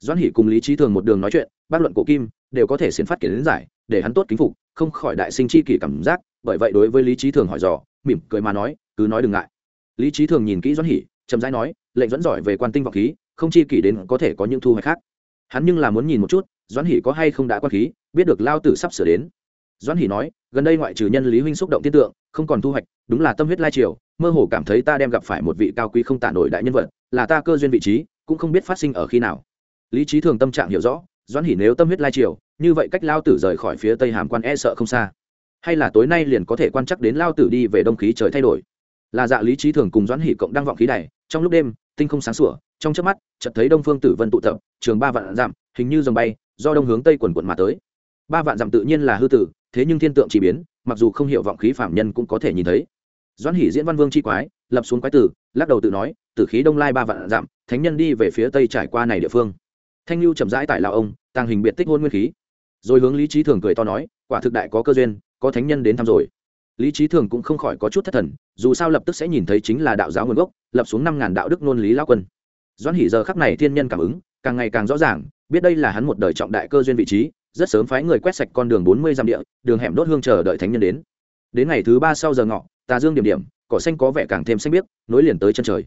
doãn hỷ cùng lý trí thường một đường nói chuyện, bác luận cổ kim, đều có thể xiến phát kiến giải, để hắn tốt kính phục, không khỏi đại sinh chi kỷ cảm giác, bởi vậy đối với lý trí thường hỏi dò, mỉm cười mà nói, cứ nói đừng ngại. Lý trí thường nhìn kỹ doãn hỷ, chậm rãi nói, lệnh dẫn giỏi về quan tinh vọng khí, không chi kỷ đến có thể có những thu hoạch khác. Hắn nhưng là muốn nhìn một chút, doãn hỷ có hay không đã quan khí, biết được lao tử sắp sửa đến. Doãn hỷ nói, gần đây ngoại trừ nhân lý huynh xúc động tiên tượng, không còn thu hoạch, đúng là tâm huyết lai triều, mơ hồ cảm thấy ta đem gặp phải một vị cao quý không tả nổi đại nhân vật, là ta cơ duyên vị trí, cũng không biết phát sinh ở khi nào lý trí thường tâm trạng hiểu rõ, doãn hỷ nếu tâm huyết lai triều, như vậy cách lao tử rời khỏi phía tây hàm quan e sợ không xa. Hay là tối nay liền có thể quan chắc đến lao tử đi về đông khí trời thay đổi. Là dạ lý trí thường cùng doãn hỷ cộng đăng vọng khí này trong lúc đêm, tinh không sáng sủa, trong chớp mắt, chợt thấy đông phương tử vân tụ tập, trường ba vạn dặm, hình như dòng bay, do đông hướng tây quần quận mà tới. Ba vạn dặm tự nhiên là hư tử, thế nhưng thiên tượng chỉ biến, mặc dù không hiểu vọng khí phạm nhân cũng có thể nhìn thấy. Doãn hỷ diễn văn vương chi quái, lập xuống quái tử, lắc đầu tự nói, tử khí đông lai ba vạn dặm, thánh nhân đi về phía tây trải qua này địa phương thanh lưu chậm rãi tại lão ông, tàng hình biệt tích hôn nguyên khí. Rồi hướng lý trí thường cười to nói, quả thực đại có cơ duyên, có thánh nhân đến thăm rồi. Lý trí thường cũng không khỏi có chút thất thần, dù sao lập tức sẽ nhìn thấy chính là đạo giáo nguồn gốc, lập xuống năm ngàn đạo đức nôn lý lao quân. Doãn hỷ giờ khắc này thiên nhân cảm ứng, càng ngày càng rõ ràng, biết đây là hắn một đời trọng đại cơ duyên vị trí, rất sớm phái người quét sạch con đường bốn mươi dặm địa, đường hẻm đốt hương chờ đợi thánh nhân đến. Đến ngày thứ ba sau giờ ngọ, tà dương điểm điểm, cỏ xanh có vẻ càng thêm xanh biếc, nối liền tới chân trời.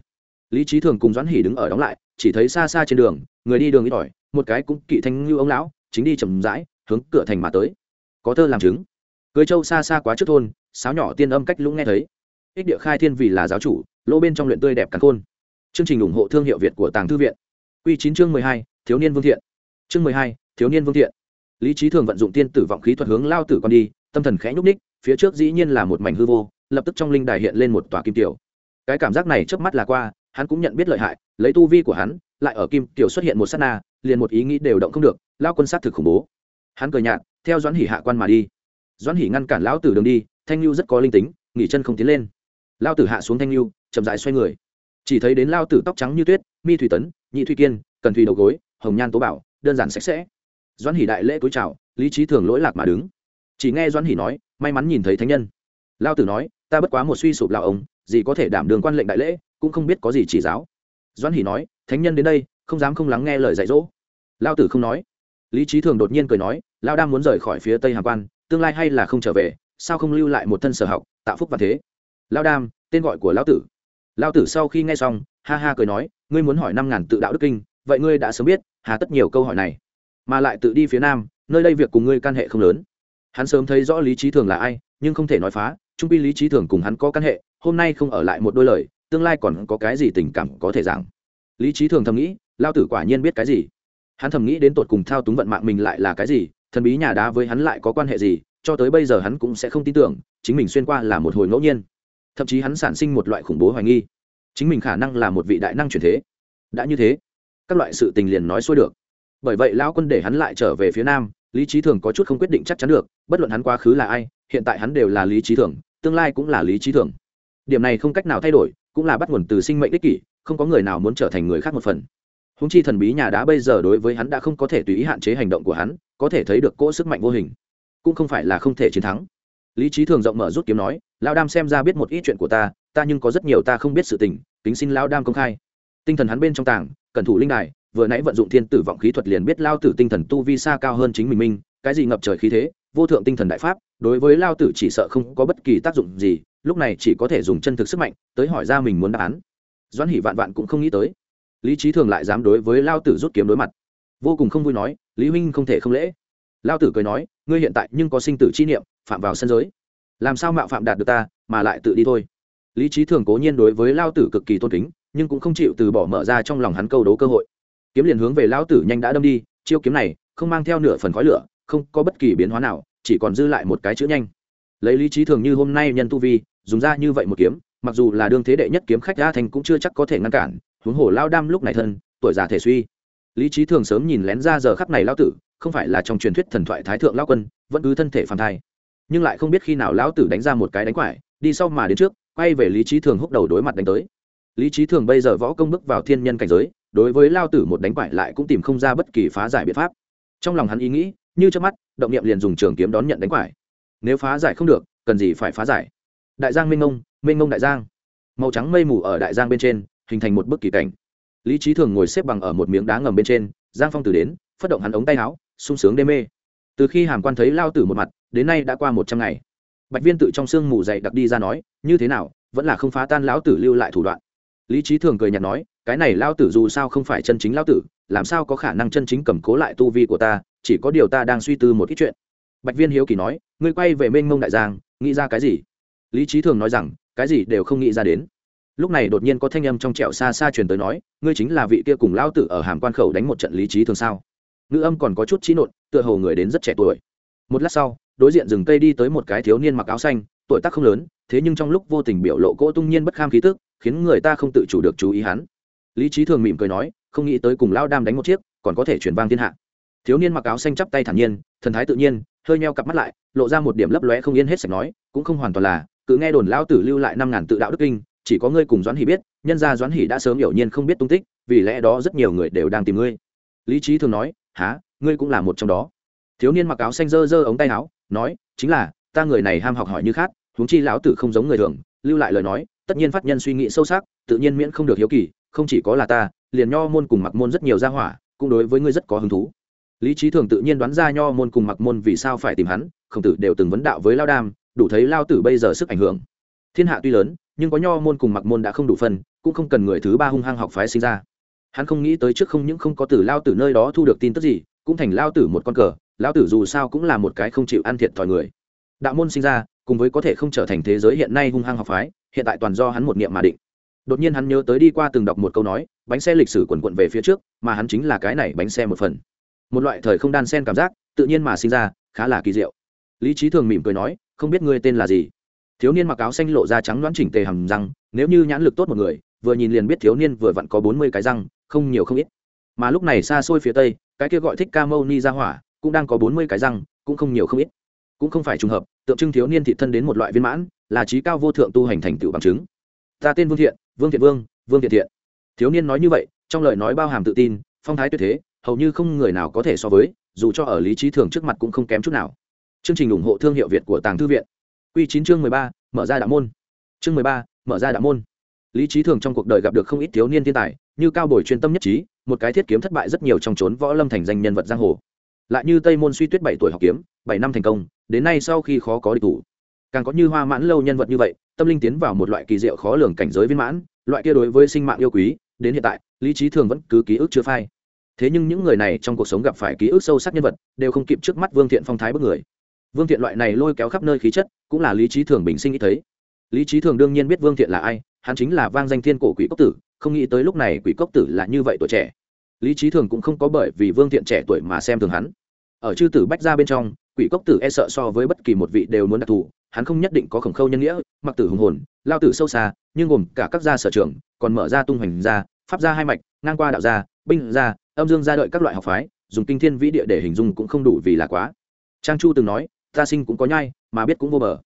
Lý trí thường cùng doãn hỉ đứng ở đóng lại chỉ thấy xa xa trên đường, người đi đường ít ỏi, một cái cũng kỵ thanh như ông lão, chính đi chầm rãi, hướng cửa thành mà tới. Có thơ làm chứng. Cưới châu xa xa quá trước thôn, sáo nhỏ tiên âm cách lũng nghe thấy. Ích địa khai thiên vì là giáo chủ, lỗ bên trong luyện tươi đẹp cắn khôn. Chương trình ủng hộ thương hiệu việt của tàng thư viện. Q chín chương mười hai, thiếu niên vương thiện. Chương mười hai, thiếu niên vương thiện. Lý trí thường vận dụng tiên tử vọng khí thuật hướng lao tử con đi, tâm thần khẽ nhúc ních phía trước dĩ nhiên là một mảnh hư vô, lập tức trong linh đài hiện lên một tòa kim tiểu. Cái cảm giác này trước mắt là qua hắn cũng nhận biết lợi hại, lấy tu vi của hắn, lại ở kim tiểu xuất hiện một s á t na, liền một ý nghĩ đều động không được, lao quân sát thực khủng bố. Hắn cười nhạt, theo doãn hỉ hạ quan mà đi. Doãn hỉ ngăn cản lão tử đường đi, thanh lưu rất có linh tính, nghỉ chân không tiến lên. Lao tử hạ xuống thanh lưu chậm dại xoay người. Chỉ thấy đến lao tử tóc trắng như tuyết, mi thủy tấn, nhị thủy kiên, cần thủy đầu gối, hồng nhan tố bảo, đơn giản sạch sẽ. Doãn hỉ đại lễ túi chào, lý trí thường lỗi lạc mà đứng. Chỉ nghe doãn hỉ nói, may mắn nhìn thấy thánh nhân. Lao tử nói ta bất quá một suy sụp lão ông, gì có thể đảm đường quan lệnh đại lễ, cũng không biết có gì chỉ giáo. Doãn hỉ nói, thánh nhân đến đây, không dám không lắng nghe lời dạy dỗ. Lao tử không nói. Lý trí thường đột nhiên cười nói lao đang muốn rời khỏi phía tây hàm quan, tương lai hay là không trở về, sao không lưu lại một thân sở học, tạo phúc và thế? Lao đam, tên gọi của lão tử. Lao tử sau khi nghe xong, ha ha cười nói, ngươi muốn hỏi năm ngàn tự đạo đức kinh, vậy ngươi đã sớm biết, hà tất nhiều câu hỏi này. Mà lại tự đi phía nam, nơi đây việc cùng ngươi can hệ không lớn. Hắn sớm thấy rõ lý trí thường là ai nhưng không thể nói phá, trung pi lý trí thường cùng hắn có căn hệ, hôm nay không ở lại một đôi lời, tương lai còn có cái gì tình cảm có thể giảng. Lý trí thường thầm nghĩ, lao tử quả nhiên biết cái gì. Hắn thầm nghĩ đến tột cùng thao túng vận mạng mình lại là cái gì, thần bí nhà đá với hắn lại có quan hệ gì, cho tới bây giờ hắn cũng sẽ không tin tưởng, chính mình xuyên qua là một hồi ngẫu nhiên. Thậm chí hắn sản sinh một loại khủng bố hoài nghi. Chính mình khả năng là một vị đại năng truyền thế. Đã như thế, các loại sự tình liền nói xuôi được. Bởi vậy lão quân để hắn lại trở về phía nam lý trí thường có chút không quyết định chắc chắn được bất luận hắn quá khứ là ai hiện tại hắn đều là lý trí thường tương lai cũng là lý trí thường. Điểm này không cách nào thay đổi cũng là bắt nguồn từ sinh mệnh ích kỷ không có người nào muốn trở thành người khác một phần. Húng chi thần bí nhà đá bây giờ đối với hắn đã không có thể tùy ý hạn chế hành động của hắn có thể thấy được cỗ sức mạnh vô hình. Cũng không phải là không thể chiến thắng. Lý trí thường rộng mở rút kiếm nói lao đam xem ra biết một ít chuyện của ta ta nhưng có rất nhiều ta không biết sự tình tính xin lao đam công khai. Tinh thần hắn bên trong tảng, cẩn thủ linh đài vừa nãy vận dụng thiên tử vọng khí thuật liền biết lao tử tinh thần tu vi xa cao hơn chính mình minh cái gì ngập trời khí thế, vô thượng tinh thần đại pháp, đối với lao tử chỉ sợ không có bất kỳ tác dụng gì, lúc này chỉ có thể dùng chân thực sức mạnh tới hỏi ra mình muốn đáp án. Doãn hỉ vạn vạn cũng không nghĩ tới. Lý trí thường lại dám đối với lao tử rút kiếm đối mặt. Vô cùng không vui nói, lý huynh không thể không lễ. Lao tử cười nói, ngươi hiện tại nhưng có sinh tử chi niệm, phạm vào sân giới. Làm sao mạo phạm đạt được ta, mà lại tự đi thôi. Lý trí thường cố nhiên đối với lao tử cực kỳ tôn kính, nhưng cũng không chịu từ bỏ mở ra trong lòng hắn câu đấu cơ hội kiếm liền hướng về Lão tử nhanh đã đâm đi, chiêu kiếm này không mang theo nửa phần khói lửa, không có bất kỳ biến hóa nào, chỉ còn dư lại một cái chữ nhanh. Lấy lý trí thường như hôm nay nhân tu vi, dùng ra như vậy một kiếm, mặc dù là đương thế đệ nhất kiếm khách a thành cũng chưa chắc có thể ngăn cản, huống hồ lao đam lúc này thân, tuổi già thể suy. Lý trí thường sớm nhìn lén ra giờ khắc này lao tử, không phải là trong truyền thuyết thần thoại thái thượng lao quân, vẫn cứ thân thể phàm thai. Nhưng lại không biết khi nào lão tử đánh ra một cái đánh quải, đi sau mà đến trước, quay về lý trí thường húc đầu đối mặt đánh tới. Lý trí thường bây giờ võ công bước vào thiên nhân cảnh giới đối với lao tử một đánh quải lại cũng tìm không ra bất kỳ phá giải biện pháp. Trong lòng hắn ý nghĩ, như trước mắt, động niệm liền dùng trường kiếm đón nhận đánh quải. Nếu phá giải không được, cần gì phải phá giải? Đại giang minh ngông minh ngông đại giang. Màu trắng mây mù ở đại giang bên trên, hình thành một bức kỳ cảnh. Lý trí thường ngồi xếp bằng ở một miếng đá ngầm bên trên, giang phong tử đến phát động hắn ống tay áo, sung sướng đê mê. Từ khi hàm quan thấy lao tử một mặt, đến nay đã qua một trăm ngày. Bạch viên tự trong sương mù dậy đặc đi ra nói, như thế nào, vẫn là không phá tan lão tử lưu lại thủ đoạn lý trí thường cười nhạt nói, cái này lao tử dù sao không phải chân chính lao tử, làm sao có khả năng chân chính cầm cố lại tu vi của ta, chỉ có điều ta đang suy tư một ít chuyện. Bạch viên hiếu kỳ nói, ngươi quay về mênh mông đại giang, nghĩ ra cái gì? Lý trí thường nói rằng, cái gì đều không nghĩ ra đến. Lúc này đột nhiên có thanh âm trong trẹo xa xa truyền tới nói, ngươi chính là vị kia cùng lao tử ở hàm quan khẩu đánh một trận lý trí thường sao? Ngữ âm còn có chút trí nộn, tựa hồ người đến rất trẻ tuổi. Một lát sau, đối diện rừng cây đi tới một cái thiếu niên mặc áo xanh, tuổi tác không lớn, thế nhưng trong lúc vô tình biểu lộ cỗ tung nhiên bất kham khí tức khiến người ta không tự chủ được chú ý hắn. Lý trí thường mỉm cười nói, không nghĩ tới cùng lao đam đánh một chiếc, còn có thể chuyển vang thiên hạ. Thiếu niên mặc áo xanh chắp tay thản nhiên, thần thái tự nhiên, hơi meo cặp mắt lại, lộ ra một điểm lấp lóe không yên hết sạch nói, cũng không hoàn toàn là, cứ nghe đồn lao tử lưu lại năm ngàn tự đạo đức kinh, chỉ có ngươi cùng doãn hỉ biết, nhân ra doãn hỉ đã sớm hiểu nhiên không biết tung tích, vì lẽ đó rất nhiều người đều đang tìm ngươi. Lý trí thường nói há ngươi cũng là một trong đó. Thiếu niên mặc áo xanh dơ dơ ống tay áo, nói, chính là, ta người này ham học hỏi như khác, huống chi lão tử không giống người thường, lưu lại lời nói tất nhiên phát nhân suy nghĩ sâu sắc, tự nhiên miễn không được hiếu kỳ, không chỉ có là ta, liền nho môn cùng mặc môn rất nhiều gia hỏa, cũng đối với ngươi rất có hứng thú. Lý trí thường tự nhiên đoán ra nho môn cùng mặc môn vì sao phải tìm hắn khổng tử đều từng vấn đạo với lao đam, đủ thấy lao tử bây giờ sức ảnh hưởng. Thiên hạ tuy lớn, nhưng có nho môn cùng mặc môn đã không đủ phân cũng không cần người thứ ba hung hăng học phái sinh ra. Hắn không nghĩ tới trước không những không có từ lao tử nơi đó thu được tin tức gì, cũng thành lao tử một con cờ, lao tử dù sao cũng là một cái không chịu ăn thiệt thòi người. Đạo môn sinh ra, cùng với có thể không trở thành thế giới hiện nay hung hăng học phái hiện tại toàn do hắn một niệm mà định. Đột nhiên hắn nhớ tới đi qua từng đọc một câu nói, bánh xe lịch sử quần quận về phía trước, mà hắn chính là cái này bánh xe một phần. Một loại thời không đan sen cảm giác, tự nhiên mà sinh ra, khá là kỳ diệu. Lý trí thường mỉm cười nói, không biết ngươi tên là gì? Thiếu niên mặc áo xanh lộ ra trắng đoán chỉnh tề hầm răng, nếu như nhãn lực tốt một người, vừa nhìn liền biết thiếu niên vừa vặn có bốn mươi cái răng, không nhiều không ít. Mà lúc này xa xôi phía tây, cái kia gọi thích ca mâu ni ra hỏa, cũng đang có bốn mươi cái răng, cũng không nhiều không ít cũng không phải trùng hợp, tượng trưng thiếu niên thị thân đến một loại viên mãn, là trí cao vô thượng tu hành thành tựu bằng chứng. Ta tên vương thiện vương thiện vương vương thiện thiện. Thiếu niên nói như vậy, trong lời nói bao hàm tự tin, phong thái tuyệt thế, hầu như không người nào có thể so với, dù cho ở lý trí thường trước mặt cũng không kém chút nào. Chương trình ủng hộ thương hiệu việt của tàng thư viện. Q chín chương mười ba, mở ra đạo môn. Chương mười ba, mở ra đạo môn. Lý trí thường trong cuộc đời gặp được không ít thiếu niên thiên tài, như cao bồi chuyên tâm nhất trí, một cái thiết kiếm thất bại rất nhiều trong trốn võ lâm thành danh nhân vật giang hồ lại như tây môn suy tuyết bảy tuổi học kiếm, bảy năm thành công, đến nay sau khi khó có địch thủ. Càng có như hoa mãn lâu nhân vật như vậy, tâm linh tiến vào một loại kỳ diệu khó lường cảnh giới viên mãn, loại kia đối với sinh mạng yêu quý, đến hiện tại, lý trí thường vẫn cứ ký ức chưa phai. Thế nhưng những người này trong cuộc sống gặp phải ký ức sâu sắc nhân vật, đều không kịp trước mắt vương thiện phong thái bức người. Vương thiện loại này lôi kéo khắp nơi khí chất, cũng là lý trí thường bình sinh nghĩ thấy. Lý trí thường đương nhiên biết vương thiện là ai, hắn chính là vang danh thiên cổ quỷ cốc tử, không nghĩ tới lúc này quỷ cốc tử là như vậy tuổi trẻ. Lý trí thường cũng không có bởi vì vương thiện trẻ tuổi mà xem thường hắn ở chư tử bách ra bên trong, quỷ cốc tử e sợ so với bất kỳ một vị đều muốn đặc thù, hắn không nhất định có khổng khâu nhân nghĩa, mặc tử hùng hồn, lao tử sâu xa, nhưng gồm cả các gia sở trường, còn mở ra tung hoành gia, pháp gia hai mạch, ngang qua đạo gia, binh gia, âm dương gia đợi các loại học phái, dùng kinh thiên vĩ địa để hình dung cũng không đủ vì là quá. Trang chu từng nói, ta sinh cũng có nhai, mà biết cũng vô bờ.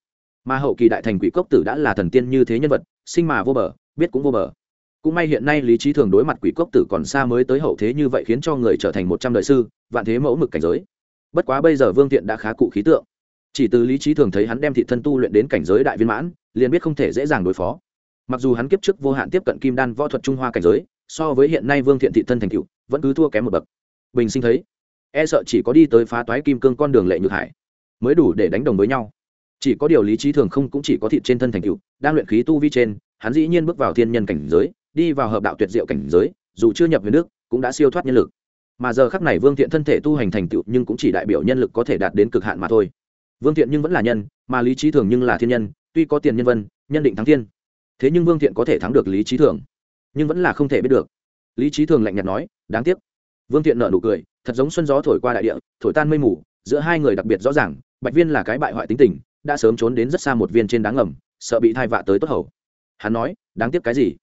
Mà hậu kỳ đại thành quỷ cốc tử đã là thần tiên như thế nhân vật, sinh mà vô bờ, biết cũng vô bờ. Cũng may hiện nay lý trí thường đối mặt quỷ cốc tử còn xa mới tới hậu thế như vậy khiến cho người trở thành một trăm đời sư, vạn thế mẫu mực cảnh giới bất quá bây giờ vương thiện đã khá cụ khí tượng. Chỉ từ lý trí thường thấy hắn đem thị thân tu luyện đến cảnh giới đại viên mãn, liền biết không thể dễ dàng đối phó. Mặc dù hắn kiếp trước vô hạn tiếp cận kim đan võ thuật trung hoa cảnh giới, so với hiện nay vương thiện thị thân thành cựu vẫn cứ thua kém một bậc. Bình sinh thấy e sợ chỉ có đi tới phá toái kim cương con đường lệ nhược hải, mới đủ để đánh đồng với nhau. Chỉ có điều lý trí thường không cũng chỉ có thịt trên thân thành cựu đang luyện khí tu vi trên, hắn dĩ nhiên bước vào thiên nhân cảnh giới, đi vào hợp đạo tuyệt diệu cảnh giới, dù chưa nhập về nước, cũng đã siêu thoát nhân lực mà giờ khắc này vương thiện thân thể tu hành thành tựu nhưng cũng chỉ đại biểu nhân lực có thể đạt đến cực hạn mà thôi. Vương thiện nhưng vẫn là nhân, mà lý trí thường nhưng là thiên nhân, tuy có tiền nhân vân, nhân định thắng thiên. Thế nhưng vương thiện có thể thắng được lý trí thường, nhưng vẫn là không thể biết được. Lý trí thường lạnh nhạt nói, đáng tiếc. Vương thiện nợ nụ cười, thật giống xuân gió thổi qua đại địa, thổi tan mây mù, giữa hai người đặc biệt rõ ràng, bạch viên là cái bại hoại tính tình, đã sớm trốn đến rất xa một viên trên đáng ngầm, sợ bị thai vạ tới tốt hầu. Hắn nói, đáng tiếc cái gì?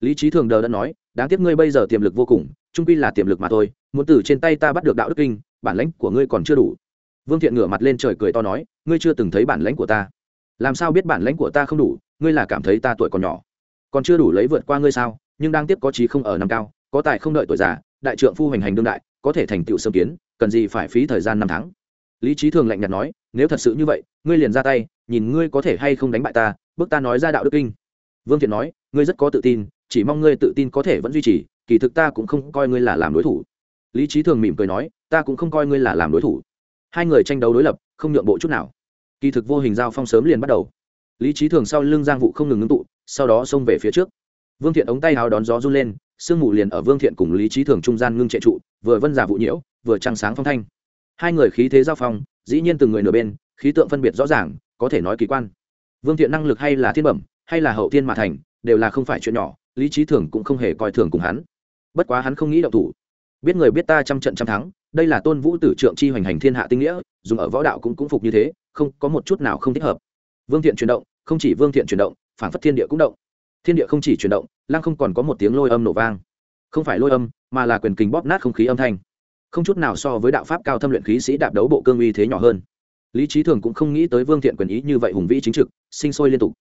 Lý trí thường đờ đã nói, đáng tiếc ngươi bây giờ tiềm lực vô cùng, trung quy là tiềm lực mà thôi muốn từ trên tay ta bắt được đạo đức kinh, bản lãnh của ngươi còn chưa đủ. Vương thiện ngửa mặt lên trời cười to nói, ngươi chưa từng thấy bản lãnh của ta. Làm sao biết bản lãnh của ta không đủ, ngươi là cảm thấy ta tuổi còn nhỏ. Còn chưa đủ lấy vượt qua ngươi sao, nhưng đang tiếp có trí không ở năm cao, có tài không đợi tuổi già, đại trượng phu hành hành đương đại, có thể thành tựu sơ kiến, cần gì phải phí thời gian năm tháng. Lý trí thường lạnh nhạt nói, nếu thật sự như vậy, ngươi liền ra tay, nhìn ngươi có thể hay không đánh bại ta, bước ta nói ra đạo đức kinh. Vương thiện nói, ngươi rất có tự tin, chỉ mong ngươi tự tin có thể vẫn duy trì, kỳ thực ta cũng không coi ngươi là làm đối thủ lý trí thường mỉm cười nói, ta cũng không coi ngươi là làm đối thủ. Hai người tranh đấu đối lập, không nhượng bộ chút nào. Kỳ thực vô hình giao phong sớm liền bắt đầu. Lý trí thường sau lưng giang vụ không ngừng ngưng tụ, sau đó xông về phía trước. Vương thiện ống tay hào đón gió run lên, sương mù liền ở vương thiện cùng lý trí thường trung gian ngưng trệ trụ, vừa vân giả vụ nhiễu, vừa trăng sáng phong thanh. Hai người khí thế giao phong, dĩ nhiên từng người nửa bên, khí tượng phân biệt rõ ràng, có thể nói kỳ quan. Vương thiện năng lực hay là thiên bẩm, hay là hậu thiên mà thành, đều là không phải chuyện nhỏ, lý trí thường cũng không hề coi thường cùng hắn. Bất quá hắn không nghĩ động thủ biết người biết ta trăm trận trăm thắng, đây là tôn vũ tử trượng chi hoành hành thiên hạ tinh nghĩa, dùng ở võ đạo cũng cũng phục như thế, không có một chút nào không thích hợp. Vương thiện chuyển động, không chỉ vương thiện chuyển động, phản phất thiên địa cũng động. Thiên địa không chỉ chuyển động, lăng không còn có một tiếng lôi âm nổ vang. Không phải lôi âm, mà là quyền kình bóp nát không khí âm thanh. Không chút nào so với đạo pháp cao thâm luyện khí sĩ đạp đấu bộ cương uy thế nhỏ hơn. Lý trí thường cũng không nghĩ tới vương thiện quyền ý như vậy hùng vĩ chính trực, sinh sôi liên tục.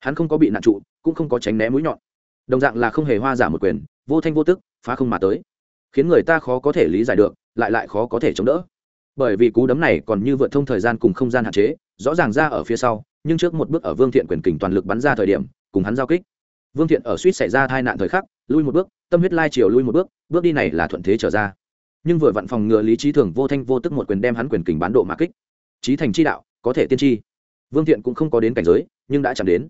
Hắn không có bị nạn trụ, cũng không có tránh né mũi nhọn. Đồng dạng là không hề hoa giả một quyền, vô thanh vô tức, phá không mà tới khiến người ta khó có thể lý giải được, lại lại khó có thể chống đỡ. Bởi vì cú đấm này còn như vượt thông thời gian cùng không gian hạn chế, rõ ràng ra ở phía sau, nhưng trước một bước ở vương thiện quyền kình toàn lực bắn ra thời điểm, cùng hắn giao kích. Vương thiện ở suýt xảy ra tai nạn thời khắc, lui một bước, tâm huyết lai chiều lui một bước bước đi này là thuận thế trở ra. Nhưng vừa vặn phòng ngừa lý trí thường vô thanh vô tức một quyền đem hắn quyền kình bán độ mã kích. Trí thành chi đạo, có thể tiên tri. Vương thiện cũng không có đến cảnh giới, nhưng đã chạm đến.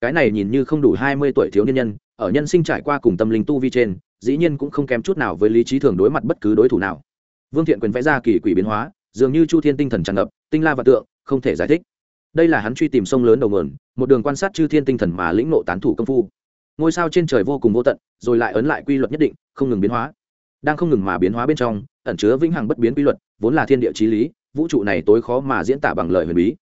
Cái này nhìn như không đủ hai mươi tuổi thiếu niên nhân, ở nhân sinh trải qua cùng tâm linh tu vi trên dĩ nhiên cũng không kém chút nào với lý trí thường đối mặt bất cứ đối thủ nào. Vương thiện quyền vẽ ra kỳ quỷ biến hóa, dường như chu thiên tinh thần tràn ngập, tinh la và tượng, không thể giải thích. Đây là hắn truy tìm sông lớn đầu nguồn, một đường quan sát chư thiên tinh thần mà lĩnh nộ tán thủ công phu. Ngôi sao trên trời vô cùng vô tận, rồi lại ấn lại quy luật nhất định, không ngừng biến hóa. Đang không ngừng mà biến hóa bên trong, ẩn chứa vĩnh hằng bất biến quy luật, vốn là thiên địa chí lý, vũ trụ này tối khó mà diễn tả bằng lời huyền bí.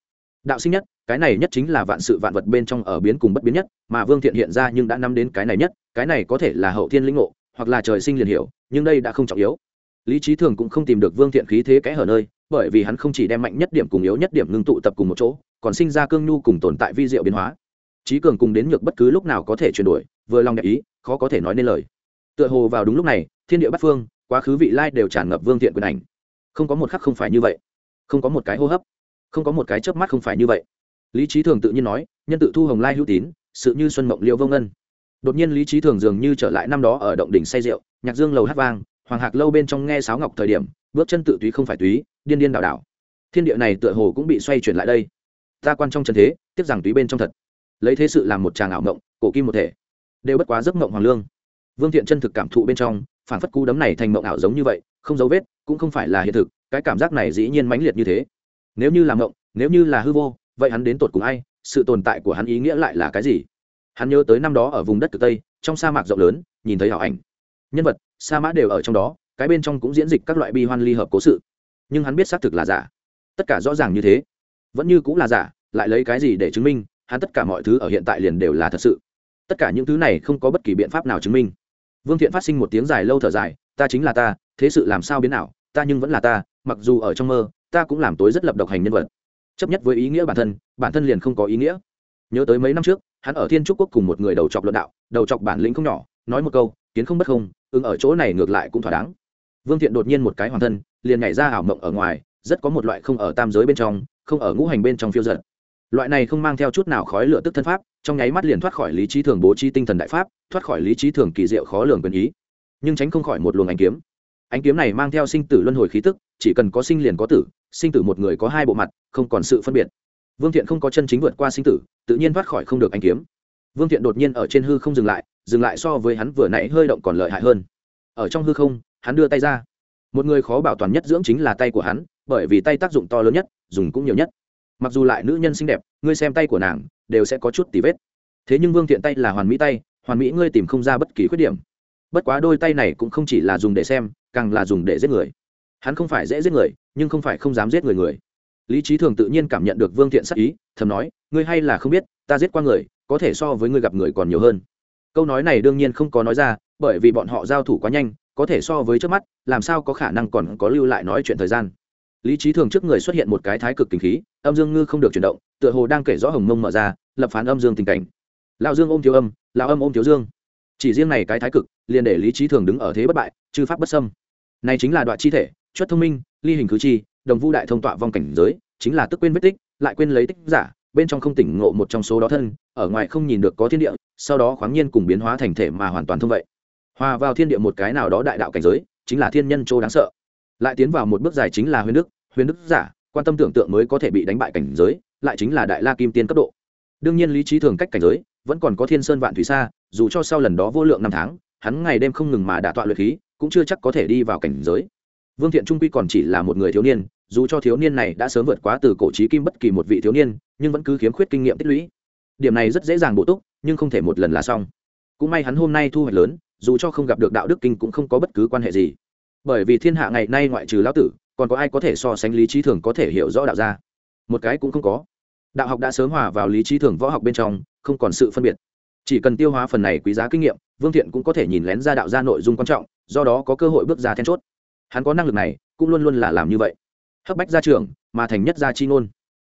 Đạo sinh nhất, cái này nhất chính là vạn sự vạn vật bên trong ở biến cùng bất biến nhất, mà vương thiện hiện ra nhưng đã nắm đến cái này nhất, cái này có thể là hậu thiên lĩnh ngộ hoặc là trời sinh liền hiểu, nhưng đây đã không trọng yếu. Lý trí thường cũng không tìm được vương thiện khí thế kẽ hở nơi, bởi vì hắn không chỉ đem mạnh nhất điểm cùng yếu nhất điểm ngưng tụ tập cùng một chỗ, còn sinh ra cương nhu cùng tồn tại vi diệu biến hóa. Trí cường cùng đến nhược bất cứ lúc nào có thể chuyển đổi, vừa lòng đẹp ý, khó có thể nói nên lời. Tựa hồ vào đúng lúc này, thiên địa bắc phương, quá khứ vị lai đều tràn ngập vương thiện quyền ảnh. Không có một khắc không phải như vậy. Không có một cái hô hấp. Không có một cái chớp mắt không phải như vậy. Lý trí thường tự nhiên nói, nhân tự thu hồng lai hữu tín, sự như xuân mộng liệu vô ngân đột nhiên lý trí thường dường như trở lại năm đó ở động đỉnh say rượu, nhạc dương lầu hát vang, hoàng hạc lâu bên trong nghe sáo ngọc thời điểm, bước chân tự túy không phải túy, điên điên đảo đảo. Thiên địa này tựa hồ cũng bị xoay chuyển lại đây. Ta quan trong trần thế tiếp rằng túy bên trong thật. Lấy thế sự làm một tràng ảo mộng, cổ kim một thể. Đều bất quá giấc mộng hoàng lương. Vương thiện chân thực cảm thụ bên trong phản phất cú đấm này thành mộng ảo giống như vậy, không dấu vết, cũng không phải là hiện thực, cái cảm giác này dĩ nhiên mãnh liệt như thế. Nếu như là mộng, nếu như là hư vô, vậy hắn đến tột cùng ai? Sự tồn tại của hắn ý nghĩa lại là cái gì? Hắn nhớ tới năm đó ở vùng đất cực tây, trong sa mạc rộng lớn, nhìn thấy hảo ảnh. Nhân vật, sa mã đều ở trong đó, cái bên trong cũng diễn dịch các loại bi hoan ly hợp cố sự. Nhưng hắn biết xác thực là giả. Tất cả rõ ràng như thế. Vẫn như cũng là giả, lại lấy cái gì để chứng minh, hắn tất cả mọi thứ ở hiện tại liền đều là thật sự. Tất cả những thứ này không có bất kỳ biện pháp nào chứng minh. Vương thiện phát sinh một tiếng dài lâu thở dài, ta chính là ta, thế sự làm sao biến nào ta nhưng vẫn là ta, mặc dù ở trong mơ, ta cũng làm tối rất lập độc hành nhân vật. Chấp nhất với ý nghĩa bản thân bản thân liền không có ý nghĩa. Nhớ tới mấy năm trước hắn ở thiên trúc quốc cùng một người đầu chọc luận đạo, đầu chọc bản lĩnh không nhỏ, nói một câu, kiến không bất không, ứng ở chỗ này ngược lại cũng thỏa đáng. Vương thiện đột nhiên một cái hoàn thân, liền nhảy ra ảo mộng ở ngoài, rất có một loại không ở tam giới bên trong, không ở ngũ hành bên trong phiêu giật loại này không mang theo chút nào khói lửa tức thân pháp, trong nháy mắt liền thoát khỏi lý trí thường bố trí tinh thần đại pháp, thoát khỏi lý trí thường kỳ diệu khó lường quyền ý. Nhưng tránh không khỏi một luồng ánh kiếm. Ánh kiếm này mang theo sinh tử luân hồi khí tức, chỉ cần có sinh liền có tử, sinh tử một người có hai bộ mặt, không còn sự phân biệt vương thiện không có chân chính vượt qua sinh tử, tự nhiên thoát khỏi không được anh kiếm. Vương thiện đột nhiên ở trên hư không dừng lại dừng lại so với hắn vừa nãy hơi động còn lợi hại hơn. Ở trong hư không, hắn đưa tay ra. Một người khó bảo toàn nhất dưỡng chính là tay của hắn, bởi vì tay tác dụng to lớn nhất, dùng cũng nhiều nhất. Mặc dù lại nữ nhân xinh đẹp, ngươi xem tay của nàng, đều sẽ có chút tì vết. Thế nhưng vương thiện tay là hoàn mỹ tay, hoàn mỹ ngươi tìm không ra bất kỳ khuyết điểm. Bất quá đôi tay này cũng không chỉ là dùng để xem, càng là dùng để giết người. Hắn không phải dễ giết người, nhưng không phải không dám giết người người lý trí thường tự nhiên cảm nhận được vương thiện sắc ý, thầm nói, ngươi hay là không biết, ta giết qua người, có thể so với ngươi gặp người còn nhiều hơn. Câu nói này đương nhiên không có nói ra, bởi vì bọn họ giao thủ quá nhanh, có thể so với trước mắt, làm sao có khả năng còn có lưu lại nói chuyện thời gian. Lý trí thường trước người xuất hiện một cái thái cực kinh khí, âm dương ngư không được chuyển động, tựa hồ đang kể rõ hồng mông mở ra, lập phán âm dương tình cảnh. Lão dương ôm thiếu âm, lão âm ôm thiếu dương. Chỉ riêng này cái thái cực, liền để lý trí thường đứng ở thế bất bại, chư pháp bất xâm. Này chính là đoạn chi thể chất thông minh, ly hình cử chi đồng vu đại thông tọa vong cảnh giới, chính là tức quên vết tích, lại quên lấy tích giả, bên trong không tỉnh ngộ một trong số đó thân, ở ngoài không nhìn được có thiên địa, sau đó khoáng nhiên cùng biến hóa thành thể mà hoàn toàn thông vậy. Hòa vào thiên địa một cái nào đó đại đạo cảnh giới, chính là thiên nhân châu đáng sợ. Lại tiến vào một bước dài chính là huyền đức huyền đức giả, quan tâm tưởng tượng mới có thể bị đánh bại cảnh giới, lại chính là đại la kim tiên cấp độ. Đương nhiên lý trí thường cách cảnh giới, vẫn còn có thiên sơn vạn thủy xa, dù cho sau lần đó vô lượng năm tháng, hắn ngày đêm không ngừng mà đả tọa luyện khí, cũng chưa chắc có thể đi vào cảnh giới vương thiện trung quy còn chỉ là một người thiếu niên, dù cho thiếu niên này đã sớm vượt quá từ cổ trí kim bất kỳ một vị thiếu niên, nhưng vẫn cứ khiếm khuyết kinh nghiệm tích lũy. Điểm này rất dễ dàng bổ túc, nhưng không thể một lần là xong. Cũng may hắn hôm nay thu hoạch lớn, dù cho không gặp được đạo đức kinh cũng không có bất cứ quan hệ gì. Bởi vì thiên hạ ngày nay ngoại trừ lão tử, còn có ai có thể so sánh lý trí thường có thể hiểu rõ đạo ra một cái cũng không có. Đạo học đã sớm hòa vào lý trí thường võ học bên trong, không còn sự phân biệt. Chỉ cần tiêu hóa phần này quý giá kinh nghiệm, vương thiện cũng có thể nhìn lén ra đạo ra nội dung quan trọng, do đó có cơ hội bước ra then chốt hắn có năng lực này, cũng luôn luôn là làm như vậy. Hấp bách ra trường mà thành nhất gia chi ngôn.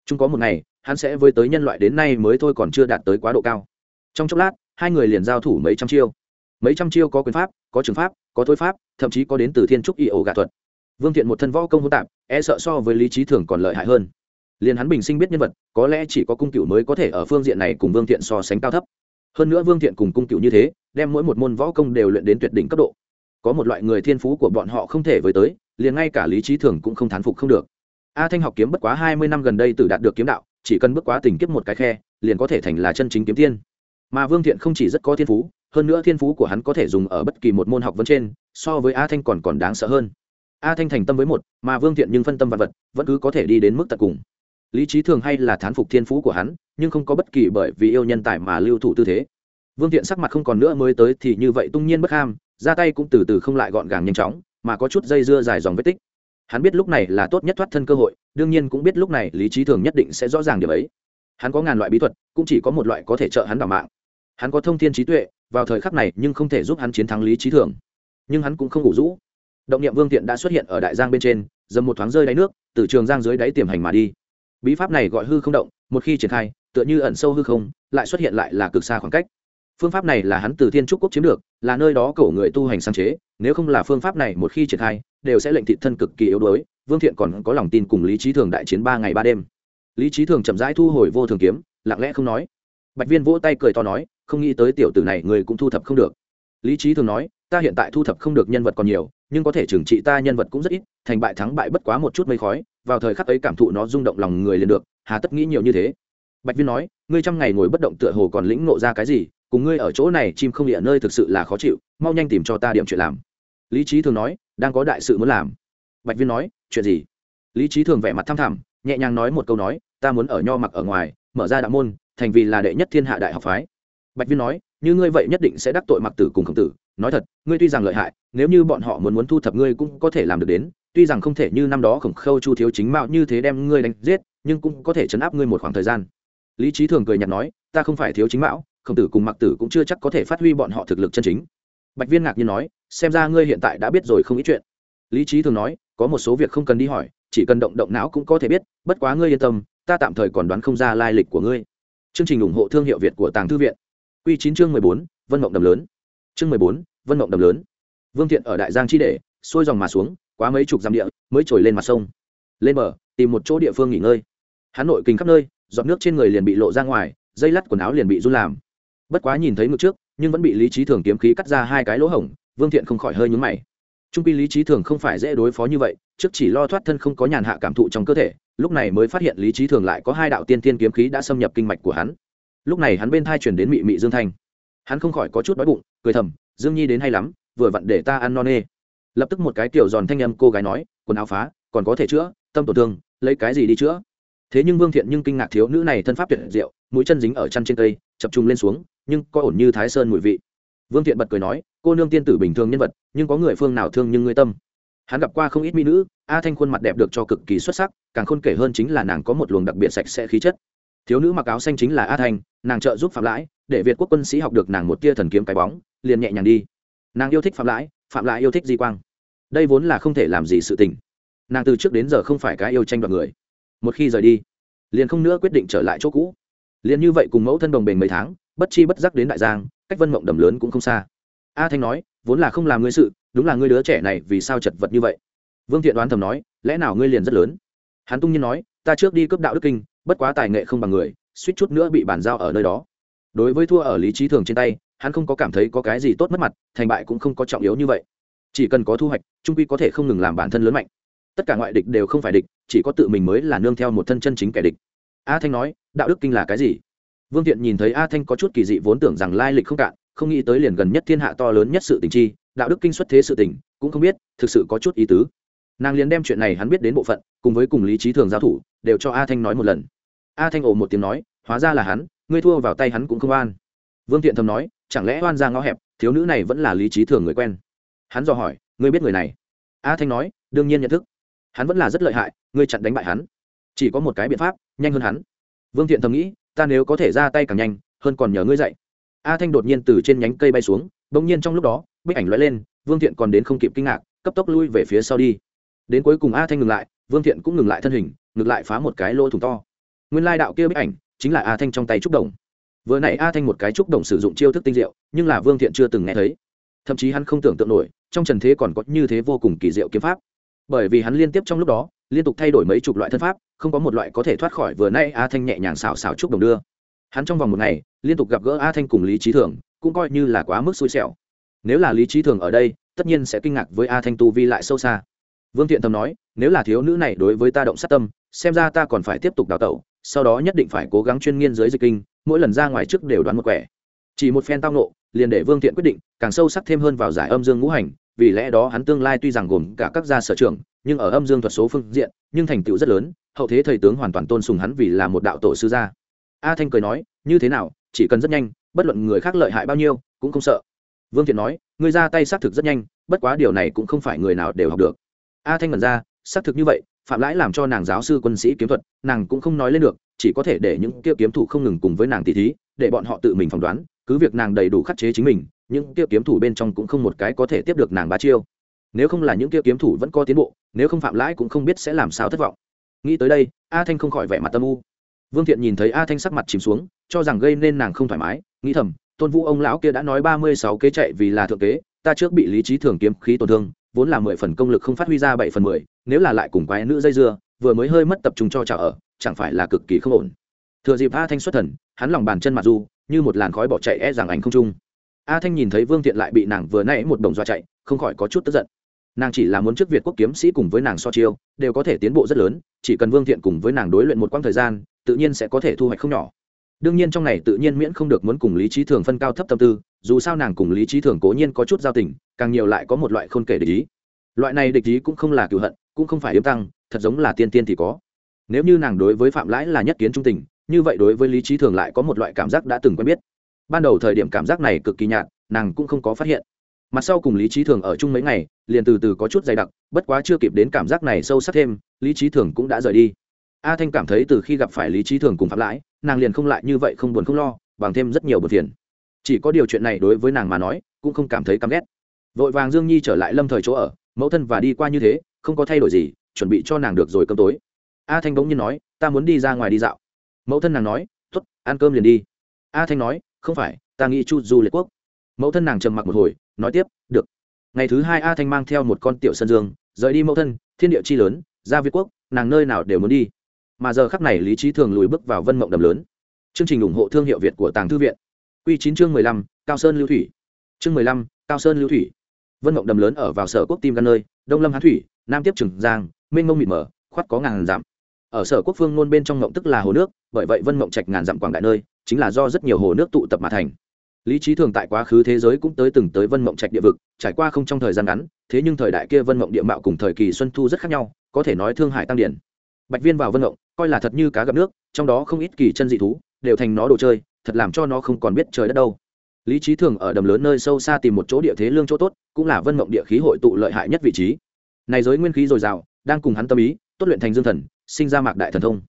Chung có một ngày, hắn sẽ với tới nhân loại đến nay mới thôi còn chưa đạt tới quá độ cao. Trong chốc lát, hai người liền giao thủ mấy trăm chiêu. Mấy trăm chiêu có quyền pháp, có trường pháp, có thối pháp, thậm chí có đến từ thiên trúc y ổ gà thuật. Vương thiện một thân võ công hỗn tạp e sợ so với lý trí thường còn lợi hại hơn. Liền hắn bình sinh biết nhân vật, có lẽ chỉ có cung cựu mới có thể ở phương diện này cùng vương thiện so sánh cao thấp. Hơn nữa vương thiện cùng cung cựu như thế, đem mỗi một môn võ công đều luyện đến tuyệt đỉnh cấp độ có một loại người thiên phú của bọn họ không thể với tới, liền ngay cả lý trí thường cũng không thán phục không được. A thanh học kiếm bất quá hai mươi năm gần đây tự đạt được kiếm đạo, chỉ cần bước quá tình kiếp một cái khe, liền có thể thành là chân chính kiếm tiên. Mà vương thiện không chỉ rất có thiên phú, hơn nữa thiên phú của hắn có thể dùng ở bất kỳ một môn học vấn trên, so với a thanh còn còn đáng sợ hơn. A thanh thành tâm với một, mà vương thiện nhưng phân tâm vật vật, vẫn cứ có thể đi đến mức tận cùng. Lý trí thường hay là thán phục thiên phú của hắn, nhưng không có bất kỳ bởi vì yêu nhân tài mà lưu thủ tư thế. Vương thiện sắc mặt không còn nữa mới tới thì như vậy tung nhiên bất ham ra tay cũng từ từ không lại gọn gàng nhanh chóng, mà có chút dây dưa dài dòng vết tích. Hắn biết lúc này là tốt nhất thoát thân cơ hội, đương nhiên cũng biết lúc này lý trí thường nhất định sẽ rõ ràng điều ấy. Hắn có ngàn loại bí thuật, cũng chỉ có một loại có thể trợ hắn bảo mạng. Hắn có thông thiên trí tuệ, vào thời khắc này nhưng không thể giúp hắn chiến thắng lý trí thường. Nhưng hắn cũng không ngủ rũ. Động niệm vương thiện đã xuất hiện ở đại giang bên trên, dầm một thoáng rơi đáy nước, từ trường giang dưới đáy tiềm hành mà đi. Bí pháp này gọi hư không động, một khi triển khai, tựa như ẩn sâu hư không, lại xuất hiện lại là cực xa khoảng cách phương pháp này là hắn từ thiên trúc quốc chiếm được, là nơi đó cổ người tu hành sáng chế, nếu không là phương pháp này một khi triển khai, đều sẽ lệnh thị thân cực kỳ yếu đuối. Vương thiện còn có lòng tin cùng lý trí thường đại chiến ba ngày ba đêm. Lý trí thường chậm rãi thu hồi vô thường kiếm, lặng lẽ không nói. Bạch viên vỗ tay cười to nói, không nghĩ tới tiểu tử này người cũng thu thập không được. Lý trí thường nói, ta hiện tại thu thập không được nhân vật còn nhiều, nhưng có thể trừng trị ta nhân vật cũng rất ít, thành bại thắng bại bất quá một chút mây khói, vào thời khắc ấy cảm thụ nó rung động lòng người liền được, hà tất nghĩ nhiều như thế. Bạch viên nói, ngươi trăm ngày ngồi bất động tựa hồ còn lĩnh nộ ra cái gì cùng ngươi ở chỗ này chim không địa nơi thực sự là khó chịu, mau nhanh tìm cho ta điểm chuyện làm. Lý trí thường nói, đang có đại sự muốn làm. Bạch viên nói, chuyện gì? Lý trí thường vẻ mặt thăm thẳm, nhẹ nhàng nói một câu nói, ta muốn ở nho mặc ở ngoài, mở ra đạo môn, thành vì là đệ nhất thiên hạ đại học phái. Bạch viên nói, như ngươi vậy nhất định sẽ đắc tội mặc tử cùng khổng tử. Nói thật, ngươi tuy rằng lợi hại, nếu như bọn họ muốn muốn thu thập ngươi cũng có thể làm được đến. Tuy rằng không thể như năm đó khổng khâu chu thiếu chính mạo như thế đem ngươi đánh giết, nhưng cũng có thể chấn áp ngươi một khoảng thời gian. Lý trí thường cười nhạt nói, ta không phải thiếu chính mạo khổng tử cùng mặc tử cũng chưa chắc có thể phát huy bọn họ thực lực chân chính. Bạch viên ngạc nhiên nói, xem ra ngươi hiện tại đã biết rồi không ít chuyện. Lý trí thường nói, có một số việc không cần đi hỏi, chỉ cần động động não cũng có thể biết, bất quá ngươi yên tâm, ta tạm thời còn đoán không ra lai lịch của ngươi. Chương trình ủng hộ thương hiệu việt của tàng thư viện. Q chín chương mười bốn, vân mộng đầm lớn. Chương mười bốn, vân mộng đầm lớn. Vương thiện ở đại giang chi để, xuôi dòng mà xuống, quá mấy chục dặm địa, mới trồi lên mặt sông. Lên bờ, tìm một chỗ địa phương nghỉ ngơi. Hắn nội kinh khắp nơi, giọt nước trên người liền bị lộ ra ngoài, dây lắt quần áo liền bị run làm bất quá nhìn thấy ngực trước, nhưng vẫn bị lý trí thường kiếm khí cắt ra hai cái lỗ hổng, vương thiện không khỏi hơi nhúng mày. Trung pi lý trí thường không phải dễ đối phó như vậy, trước chỉ lo thoát thân không có nhàn hạ cảm thụ trong cơ thể, lúc này mới phát hiện lý trí thường lại có hai đạo tiên tiên kiếm khí đã xâm nhập kinh mạch của hắn. Lúc này hắn bên thai chuyển đến mị mị dương thanh. Hắn không khỏi có chút đói bụng, cười thầm, dương nhi đến hay lắm, vừa vặn để ta ăn no nê. Lập tức một cái tiểu giòn thanh âm cô gái nói, quần áo phá, còn có thể chữa, tâm tổn thương, lấy cái gì đi chữa? Thế nhưng vương thiện nhưng kinh ngạc thiếu nữ này thân pháp tuyệt diệu, mũi chân dính ở chăn trên cây, chập trung lên xuống nhưng có ổn như thái sơn mùi vị. Vương thiện bật cười nói, cô nương tiên tử bình thường nhân vật, nhưng có người phương nào thương nhưng ngươi tâm? Hắn gặp qua không ít mỹ nữ, a thanh khuôn mặt đẹp được cho cực kỳ xuất sắc, càng khôn kể hơn chính là nàng có một luồng đặc biệt sạch sẽ khí chất. Thiếu nữ mặc áo xanh chính là a thanh, nàng trợ giúp phạm lãi, để việt quốc quân sĩ học được nàng một tia thần kiếm cái bóng, liền nhẹ nhàng đi. Nàng yêu thích phạm lãi phạm lãi yêu thích di quang. Đây vốn là không thể làm gì sự tình. Nàng từ trước đến giờ không phải cái yêu tranh đoạt người. Một khi rời đi, liền không nữa quyết định trở lại chỗ cũ. Liền như vậy cùng mẫu thân đồng bền mấy tháng bất chi bất giác đến đại giang, cách vân mộng đầm lớn cũng không xa. A thanh nói, vốn là không làm ngươi sự, đúng là ngươi đứa trẻ này vì sao chật vật như vậy? Vương thiện đoán thầm nói, lẽ nào ngươi liền rất lớn? Hắn tung nhiên nói, ta trước đi cướp đạo đức kinh, bất quá tài nghệ không bằng người, suýt chút nữa bị bàn giao ở nơi đó. Đối với thua ở lý trí thường trên tay, hắn không có cảm thấy có cái gì tốt mất mặt, thành bại cũng không có trọng yếu như vậy. Chỉ cần có thu hoạch, trung quy có thể không ngừng làm bản thân lớn mạnh. Tất cả ngoại địch đều không phải địch, chỉ có tự mình mới là nương theo một thân chân chính kẻ địch. A thanh nói, đạo đức kinh là cái gì? Vương thiện nhìn thấy a thanh có chút kỳ dị vốn tưởng rằng lai lịch không cạn, không nghĩ tới liền gần nhất thiên hạ to lớn nhất sự tình chi, đạo đức kinh xuất thế sự tình, cũng không biết, thực sự có chút ý tứ. Nàng liền đem chuyện này hắn biết đến bộ phận, cùng với cùng lý trí thường giao thủ, đều cho a thanh nói một lần. A thanh ồ một tiếng nói, hóa ra là hắn, ngươi thua vào tay hắn cũng không oan. Vương thiện thầm nói, chẳng lẽ oan ra ngõ hẹp, thiếu nữ này vẫn là lý trí thường người quen? Hắn dò hỏi, ngươi biết người này? A thanh nói, đương nhiên nhận thức. Hắn vẫn là rất lợi hại, ngươi chặn đánh bại hắn. Chỉ có một cái biện pháp, nhanh hơn hắn. Vương thiện thầm nghĩ ta nếu có thể ra tay càng nhanh, hơn còn nhờ ngươi dậy a thanh đột nhiên từ trên nhánh cây bay xuống, bỗng nhiên trong lúc đó bức ảnh lóe lên, vương thiện còn đến không kịp kinh ngạc, cấp tốc lui về phía sau đi. Đến cuối cùng a thanh ngừng lại, vương thiện cũng ngừng lại thân hình, ngược lại phá một cái lỗ thủng to. Nguyên lai đạo kia bức ảnh, chính là a thanh trong tay trúc đồng. Vừa nãy a thanh một cái trúc đồng sử dụng chiêu thức tinh diệu, nhưng là vương thiện chưa từng nghe thấy. Thậm chí hắn không tưởng tượng nổi, trong trần thế còn có như thế vô cùng kỳ diệu kiếm pháp. Bởi vì hắn liên tiếp trong lúc đó liên tục thay đổi mấy chục loại thân pháp, không có một loại có thể thoát khỏi vừa nay a thanh nhẹ nhàng xào xào chúc đồng đưa. Hắn trong vòng một ngày, liên tục gặp gỡ a thanh cùng lý trí thường, cũng coi như là quá mức xui xẻo. Nếu là lý trí thường ở đây, tất nhiên sẽ kinh ngạc với a thanh tu vi lại sâu xa. Vương thiện thầm nói, nếu là thiếu nữ này đối với ta động sát tâm, xem ra ta còn phải tiếp tục đào tẩu, sau đó nhất định phải cố gắng chuyên nghiên giới dịch kinh, mỗi lần ra ngoài trước đều đoán một quẻ. Chỉ một phen tao nộ liền để vương thiện quyết định, càng sâu sắc thêm hơn vào giải âm dương ngũ hành, vì lẽ đó hắn tương lai tuy rằng gồm cả các gia sở trường nhưng ở âm dương thuật số phương diện, nhưng thành tựu rất lớn, hậu thế thầy tướng hoàn toàn tôn sùng hắn vì là một đạo tổ sư gia. A thanh cười nói, như thế nào, chỉ cần rất nhanh, bất luận người khác lợi hại bao nhiêu, cũng không sợ. Vương thiện nói, ngươi ra tay xác thực rất nhanh, bất quá điều này cũng không phải người nào đều học được. A thanh ngẩn ra, xác thực như vậy, phạm lãi làm cho nàng giáo sư quân sĩ kiếm thuật, nàng cũng không nói lên được, chỉ có thể để những kia kiếm thủ không ngừng cùng với nàng tỷ thí, để bọn họ tự mình phỏng đoán, cứ việc nàng đầy đủ khắc chế chính mình, những kia kiếm thủ bên trong cũng không một cái có thể tiếp được nàng ba chiêu nếu không là những kia kiếm thủ vẫn có tiến bộ, nếu không phạm lãi cũng không biết sẽ làm sao thất vọng. Nghĩ tới đây, a thanh không khỏi vẻ mặt tâm u. Vương thiện nhìn thấy a thanh sắc mặt chìm xuống, cho rằng gây nên nàng không thoải mái, nghĩ thầm, tôn vũ ông lão kia đã nói ba mươi sáu kế chạy vì là thượng kế, ta trước bị lý trí thường kiếm khí tổn thương, vốn là mười phần công lực không phát huy ra bảy phần mười, nếu là lại cùng quái nữ dây dưa, vừa mới hơi mất tập trung cho trả ở, chẳng phải là cực kỳ không ổn. Thừa dịp a thanh xuất thần, hắn lòng bàn chân mặt du, như một làn khói bỏ chạy e rằng ảnh không trung. A thanh nhìn thấy vương thiện lại bị nàng vừa nãy một đồng dọa chạy, không khỏi có chút tức giận nàng chỉ là muốn trước việt quốc kiếm sĩ cùng với nàng so chiêu, đều có thể tiến bộ rất lớn, chỉ cần vương thiện cùng với nàng đối luyện một quãng thời gian, tự nhiên sẽ có thể thu hoạch không nhỏ. Đương nhiên trong này tự nhiên miễn không được muốn cùng lý trí thường phân cao thấp tâm tư, dù sao nàng cùng lý trí thường cố nhiên có chút giao tình, càng nhiều lại có một loại không kể địch ý. Loại này địch ý cũng không là cựu hận, cũng không phải yếm tăng, thật giống là tiên tiên thì có. Nếu như nàng đối với phạm lãi là nhất kiến trung tình, như vậy đối với lý trí thường lại có một loại cảm giác đã từng quen biết. Ban đầu thời điểm cảm giác này cực kỳ nhạt, nàng cũng không có phát hiện mặt sau cùng lý trí thường ở chung mấy ngày, liền từ từ có chút dày đặc, bất quá chưa kịp đến cảm giác này sâu sắc thêm, lý trí thường cũng đã rời đi. A thanh cảm thấy từ khi gặp phải lý trí thường cùng phạm lãi, nàng liền không lại như vậy không buồn không lo, bằng thêm rất nhiều bờ phiền. Chỉ có điều chuyện này đối với nàng mà nói, cũng không cảm thấy căm ghét. Vội vàng dương nhi trở lại lâm thời chỗ ở, mẫu thân và đi qua như thế, không có thay đổi gì, chuẩn bị cho nàng được rồi cơm tối. A thanh bỗng nhiên nói, ta muốn đi ra ngoài đi dạo. Mẫu thân nàng nói t ố t ăn cơm liền đi. A thanh nói, không phải, ta nghĩ chu du liệt quốc. Mẫu thân nàng trầm mặc một hồi nói tiếp, được. Ngày thứ hai a thanh mang theo một con tiểu sân dương, rời đi mẫu thân, thiên địa chi lớn, ra việt quốc, nàng nơi nào đều muốn đi. Mà giờ khắc này lý trí thường lùi bước vào vân mộng đầm lớn. Chương trình ủng hộ thương hiệu việt của tàng thư viện. Q chín chương mười lăm, cao sơn lưu thủy. Chương mười lăm, cao sơn lưu thủy. Vân mộng đầm lớn ở vào sở quốc tim gan nơi, đông lâm hán thủy, nam tiếp trừng giang, mênh mông mịt mở khoát có ngàn dặm. Ở sở quốc phương nôn bên trong mộng tức là hồ nước, bởi vậy vân mộng trạch ngàn dặm quảng đại nơi, chính là do rất nhiều hồ nước tụ tập mà thành lý trí thường tại quá khứ thế giới cũng tới từng tới vân mộng trạch địa vực, trải qua không trong thời gian ngắn, thế nhưng thời đại kia vân mộng địa mạo cùng thời kỳ xuân thu rất khác nhau, có thể nói thương hải tăng điển. Bạch viên vào vân mộng, coi là thật như cá gặp nước, trong đó không ít kỳ chân dị thú, đều thành nó đồ chơi, thật làm cho nó không còn biết trời đất đâu. Lý trí thường ở đầm lớn nơi sâu xa tìm một chỗ địa thế lương chỗ tốt, cũng là vân mộng địa khí hội tụ lợi hại nhất vị trí. Này giới nguyên khí dồi dào, đang cùng hắn tâm ý, tốt luyện thành dương thần, sinh ra mạc đại thần thông.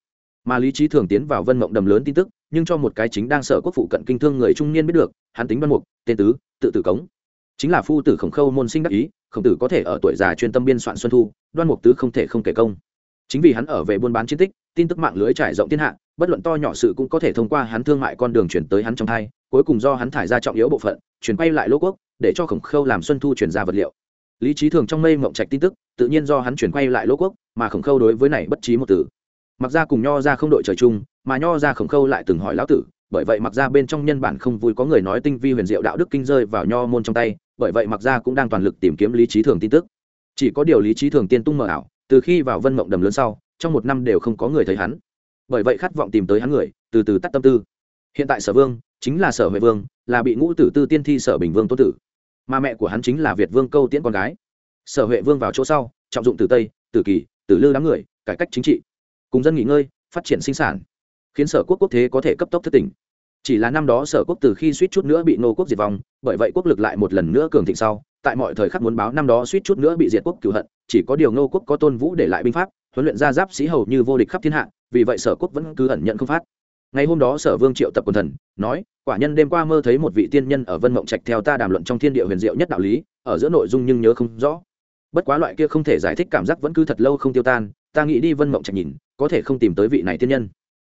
Mà lý trí thường tiến vào vân mộng đầm lớn tin tức nhưng cho một cái chính đang sở quốc phụ cận kinh thương người trung niên biết được, hắn tính văn mục, tên tứ, tự tử cống. Chính là phu tử khổng khâu môn sinh đắc ý, khổng tử có thể ở tuổi già chuyên tâm biên soạn xuân thu, đoan mục tứ không thể không kể công. Chính vì hắn ở về buôn bán chiến tích, tin tức mạng lưới trải rộng thiên hạ, bất luận to nhỏ sự cũng có thể thông qua hắn thương mại con đường chuyển tới hắn trong hai cuối cùng do hắn thải ra trọng yếu bộ phận, chuyển quay lại lỗ quốc, để cho khổng khâu làm xuân thu chuyển ra vật liệu. Lý trí thường trong mây mộng trạch tin tức, tự nhiên do hắn chuyển quay lại lỗ quốc, mà khổng khâu đối với này bất trí một tử mặc ra cùng nho ra không đội trời chung, mà nho ra khổng khâu lại từng hỏi lão tử, bởi vậy mặc ra bên trong nhân bản không vui, có người nói tinh vi huyền diệu đạo đức kinh rơi vào nho môn trong tay, bởi vậy mặc ra cũng đang toàn lực tìm kiếm lý trí thường tin tức. Chỉ có điều lý trí thường tiên tung mờ ảo, từ khi vào vân mộng đầm lớn sau, trong một năm đều không có người thấy hắn. Bởi vậy khát vọng tìm tới hắn người, từ từ tắt tâm tư. Hiện tại sở vương, chính là sở huệ vương, là bị ngũ tử tư tiên thi sở bình vương tô tử. Mà mẹ của hắn chính là việt vương câu tiễn con gái. Sở huệ vương vào chỗ sau, trọng dụng từ tây từ kỳ từ lư đám người, cải cách chính trị cùng dân nghỉ ngơi, phát triển sinh sản, khiến sở quốc quốc thế có thể cấp tốc thất tỉnh. Chỉ là năm đó sở quốc từ khi suýt chút nữa bị nô quốc diệt vong, bởi vậy quốc lực lại một lần nữa cường thịnh sau, tại mọi thời khắc muốn báo năm đó suýt chút nữa bị diệt quốc cửu hận, chỉ có điều nô quốc có tôn vũ để lại binh pháp, huấn luyện ra giáp sĩ hầu như vô địch khắp thiên hạ, vì vậy sở quốc vẫn cứ ẩn nhận không phát. Ngày hôm đó sở vương triệu tập quần thần, nói, quả nhân đêm qua mơ thấy một vị tiên nhân ở vân mộng trạch theo ta đàm luận trong thiên địa huyền diệu nhất đạo lý, ở giữa nội dung nhưng nhớ không rõ. Bất quá loại kia không thể giải thích cảm giác vẫn cứ thật lâu không tiêu tan, ta nghĩ đi vân mộng trạch nhìn có thể không tìm tới vị này tiên nhân.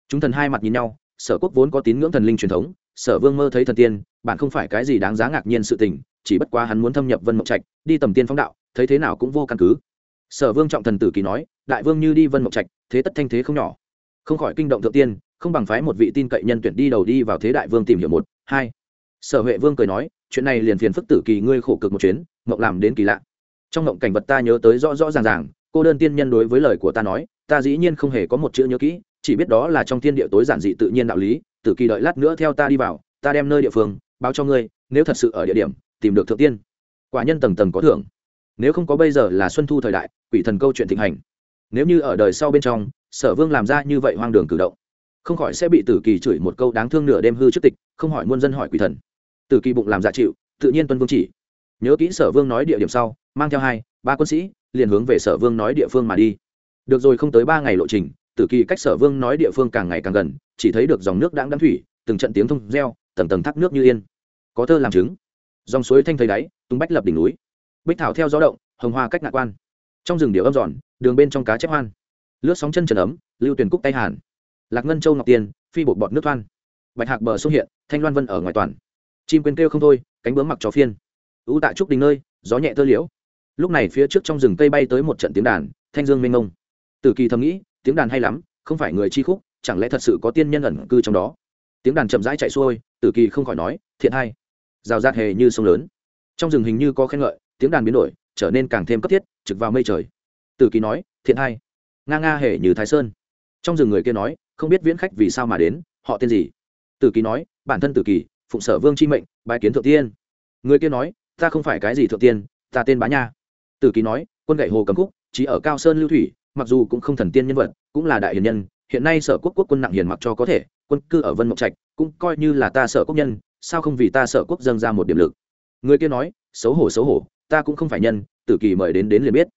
Chúng thần hai mặt nhìn nhau, sở quốc vốn có tín ngưỡng thần linh truyền thống, sở vương mơ thấy thần tiên, bạn không phải cái gì đáng giá ngạc nhiên sự tình, chỉ bất quá hắn muốn thâm nhập vân mộng trạch, đi tầm tiên phóng đạo, thấy thế nào cũng vô căn cứ. Sở vương trọng thần tử kỳ nói, đại vương như đi vân mộng trạch, thế tất thanh thế không nhỏ. Không khỏi kinh động thượng tiên, không bằng phái một vị tin cậy nhân tuyển đi đầu đi vào thế đại vương tìm hiểu một, hai. Sở huệ vương cười nói, chuyện này liền phiền phức tử kỳ ngươi khổ cực một chuyến, mộng làm đến kỳ lạ. Trong mộng cảnh vật ta nhớ tới rõ rõ ràng ràng, cô đơn tiên nhân đối với lời của ta nói ta dĩ nhiên không hề có một chữ nhớ kỹ, chỉ biết đó là trong thiên địa tối giản dị tự nhiên đạo lý tử kỳ đợi lát nữa theo ta đi vào, ta đem nơi địa phương, báo cho ngươi, nếu thật sự ở địa điểm, tìm được thượng tiên. Quả nhân tầng tầng có thưởng. Nếu không có bây giờ là xuân thu thời đại, quỷ thần câu chuyện thịnh hành. Nếu như ở đời sau bên trong, sở vương làm ra như vậy hoang đường cử động, không khỏi sẽ bị tử kỳ chửi một câu đáng thương nửa đêm hư trước tịch, không hỏi muôn dân hỏi quỷ thần. Tử kỳ bụng làm giả chịu, tự nhiên tuân vương chỉ. Nhớ kỹ sở vương nói địa điểm sau, mang theo hai, ba quân sĩ, liền hướng về sở vương nói địa phương mà đi được rồi, không tới ba ngày lộ trình, tử kỳ cách sở vương nói địa phương càng ngày càng gần, chỉ thấy được dòng nước đang đắm thủy, từng trận tiếng thông reo, tầng tầng thác nước như yên. Có thơ làm chứng. Dòng suối thanh thấy đáy, tung bách lập đỉnh núi. Bích thảo theo gió động, hồng hoa cách ngạ quan. Trong rừng điệu âm giòn, đường bên trong cá chép hoan. Lướt sóng chân trần ấm, lưu tuyển cúc tay hàn. Lạc ngân châu ngọc tiền, phi bột bọt nước thoan. Bạch hạc bờ xuất hiện, thanh loan vân ở ngoài toàn. Chim quên kêu không thôi, cánh bướm mặc chó phiên. Ưu tại trúc đình nơi, gió nhẹ tơ liễu. Lúc này phía trước trong rừng cây bay tới một trận tiếng đàn, thanh dương mênh mông tử kỳ thầm nghĩ, tiếng đàn hay lắm, không phải người chi khúc, chẳng lẽ thật sự có tiên nhân ẩn cư trong đó? Tiếng đàn chậm rãi chạy xuôi, tử kỳ không khỏi nói, thiện hay. Rào rạt hề như sông lớn. Trong rừng hình như có khen ngợi, tiếng đàn biến đổi, trở nên càng thêm cấp thiết, trực vào mây trời. Tử kỳ nói, thiện hay. Nga nga hề như thái sơn. Trong rừng người kia nói, không biết viễn khách vì sao mà đến, họ tên gì? Tử kỳ nói, bản thân tử kỳ, phụng sở vương chi mệnh bài kiến thượng tiên. Người kia nói, ta không phải cái gì thượng tiên, ta tên bá nha. Tử kỳ nói, quân gậy hồ cầm khúc chỉ ở cao sơn lưu thủy mặc dù cũng không thần tiên nhân vật, cũng là đại hiền nhân, hiện nay sở quốc quốc quân nặng hiền mặc cho có thể, quân cư ở vân mộng trạch, cũng coi như là ta sở quốc nhân, sao không vì ta sở quốc dâng ra một điểm lực? Người kia nói, xấu hổ xấu hổ, ta cũng không phải nhân, tử kỳ mời đến đến liền biết.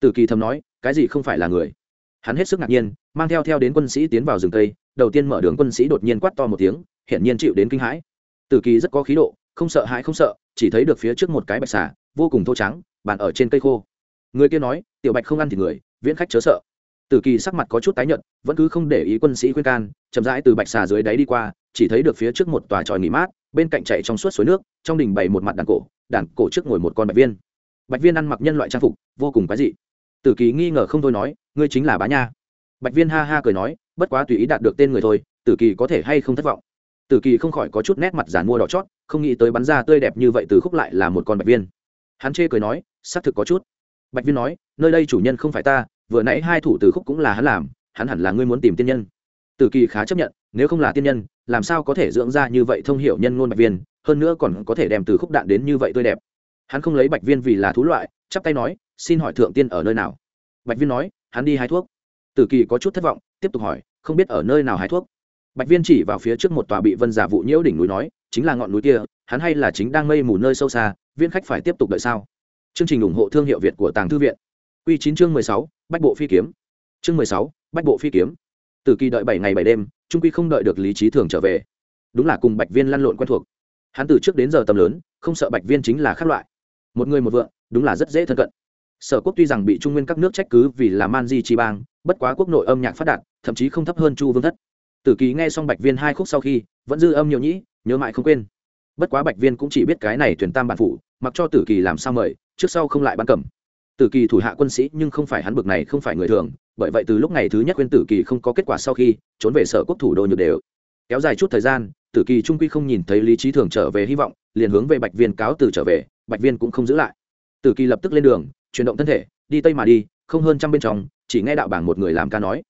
Tử kỳ thầm nói, cái gì không phải là người? Hắn hết sức ngạc nhiên, mang theo theo đến quân sĩ tiến vào rừng cây, đầu tiên mở đường quân sĩ đột nhiên quát to một tiếng, hiển nhiên chịu đến kinh hãi. Tử kỳ rất có khí độ, không sợ hãi không sợ, chỉ thấy được phía trước một cái bạch xà, vô cùng thô trắng, bàn ở trên cây khô. Người kia nói, tiểu bạch không ăn thì người viễn khách chớ sợ. Tử kỳ sắc mặt có chút tái nhợt, vẫn cứ không để ý quân sĩ khuyên can, chậm rãi từ bạch xà dưới đáy đi qua, chỉ thấy được phía trước một tòa tròi nghỉ mát, bên cạnh chạy trong suốt suối nước, trong đình bày một mặt đàn cổ đàn cổ trước ngồi một con bạch viên. Bạch viên ăn mặc nhân loại trang phục, vô cùng quái dị. Tử kỳ nghi ngờ không thôi nói, ngươi chính là bá nha. Bạch viên ha ha cười nói, bất quá tùy ý đạt được tên người thôi, tử kỳ có thể hay không thất vọng? Tử kỳ không khỏi có chút nét mặt giản mua đỏ chót, không nghĩ tới bắn ra tươi đẹp như vậy từ khúc lại là một con bạch viên. Hắn chê cười nói, xác thực có chút bạch viên nói, nơi đây chủ nhân không phải ta, vừa nãy hai thủ từ khúc cũng là hắn làm, hắn hẳn là ngươi muốn tìm tiên nhân. Tử kỳ khá chấp nhận, nếu không là tiên nhân, làm sao có thể dưỡng ra như vậy thông hiểu nhân ngôn bạch viên hơn nữa còn có thể đem từ khúc đạn đến như vậy tươi đẹp. Hắn không lấy bạch viên vì là thú loại, chắp tay nói, xin hỏi thượng tiên ở nơi nào? Bạch viên nói, hắn đi hái thuốc. Tử kỳ có chút thất vọng, tiếp tục hỏi, không biết ở nơi nào hái thuốc? Bạch viên chỉ vào phía trước một tòa bị vân giả vụ nhiễu đỉnh núi nói, chính là ngọn núi kia, hắn hay là chính đang mây mù nơi sâu xa viên khách phải tiếp tục đợi sao? Chương trình ủng hộ thương hiệu việt của tàng thư viện. Q chín chương mười sáu, bách bộ phi kiếm. Chương mười sáu, bách bộ phi kiếm. Từ kỳ đợi bảy ngày bảy đêm, trung quy không đợi được lý trí thường trở về. Đúng là cùng bạch viên lăn lộn quen thuộc. Hắn từ trước đến giờ tầm lớn, không sợ bạch viên chính là khác loại. Một người một vợ đúng là rất dễ thân cận. Sở quốc tuy rằng bị trung nguyên các nước trách cứ vì là man di chi bang, bất quá quốc nội âm nhạc phát đạt, thậm chí không thấp hơn chu vương thất. Tử kỳ nghe xong bạch viên hai khúc sau khi, vẫn dư âm nhiều nhĩ, nhớ mãi không quên. Bất quá bạch viên cũng chỉ biết cái này thuyền tam bản phủ, mặc cho tử kỳ làm sao mời trước sau không lại bắn cầm. Tử kỳ thủ hạ quân sĩ nhưng không phải hắn bực này, không phải người thường, bởi vậy từ lúc ngày thứ nhất khuyên tử kỳ không có kết quả sau khi, trốn về sở quốc thủ đô nhược đều. Kéo dài chút thời gian, tử kỳ trung quy không nhìn thấy lý trí thường trở về hy vọng, liền hướng về bạch viên cáo từ trở về, bạch viên cũng không giữ lại. Tử kỳ lập tức lên đường, chuyển động thân thể, đi tây mà đi, không hơn trăm bên trong, chỉ nghe đạo bảng một người làm ca nói.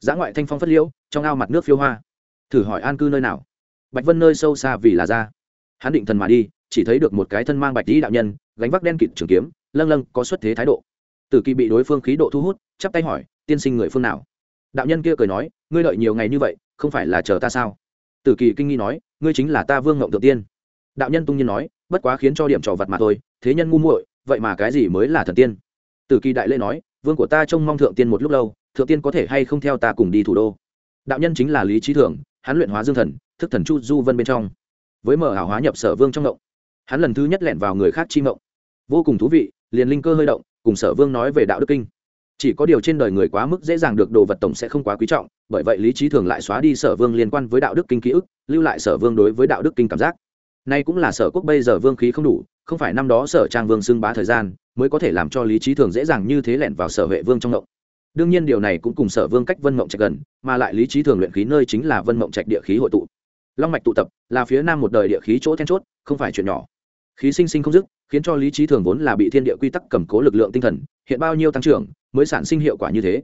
Giã ngoại thanh phong phất liễu, trong ao mặt nước phiêu hoa. Thử hỏi an cư nơi nào? Bạch vân nơi sâu xa vì là ra. Hắn định thần mà đi, chỉ thấy được một cái thân mang bạch lý đạo nhân gánh vác đen kịt trường kiếm, lâng lâng, có xuất thế thái độ. Tử kỳ bị đối phương khí độ thu hút, chắp tay hỏi, tiên sinh người phương nào? Đạo nhân kia cười nói, ngươi đợi nhiều ngày như vậy, không phải là chờ ta sao? Tử kỳ kinh nghi nói, ngươi chính là ta vương ngộng thượng tiên. Đạo nhân tung nhiên nói, bất quá khiến cho điểm trò vật mà thôi, thế nhân ngu muội, vậy mà cái gì mới là thần tiên? Tử kỳ đại lễ nói, vương của ta trông mong thượng tiên một lúc lâu, thượng tiên có thể hay không theo ta cùng đi thủ đô? Đạo nhân chính là lý trí thượng hắn luyện hóa dương thần, thức thần chu du vân bên trong. Với mở ảo hóa nhập sở vương trong ngộng, hắn lần thứ nhất lẻn vào người khác chi ngộng vô cùng thú vị, liền linh cơ hơi động, cùng sở vương nói về đạo đức kinh. Chỉ có điều trên đời người quá mức dễ dàng được đồ vật tổng sẽ không quá quý trọng, bởi vậy lý trí thường lại xóa đi sở vương liên quan với đạo đức kinh ký ức, lưu lại sở vương đối với đạo đức kinh cảm giác. Nay cũng là sở quốc bây giờ vương khí không đủ, không phải năm đó sở trang vương xưng bá thời gian, mới có thể làm cho lý trí thường dễ dàng như thế lẻn vào sở vệ vương trong ngộng. Đương nhiên điều này cũng cùng sở vương cách vân mộng trạch gần, mà lại lý trí thường luyện khí nơi chính là vân mộng trạch địa khí hội tụ. Long mạch tụ tập là phía nam một đời địa khí chỗ then chốt, không phải chuyện nhỏ khí sinh sinh không dứt, khiến cho lý trí thường vốn là bị thiên địa quy tắc cầm cố lực lượng tinh thần, hiện bao nhiêu tăng trưởng mới sản sinh hiệu quả như thế.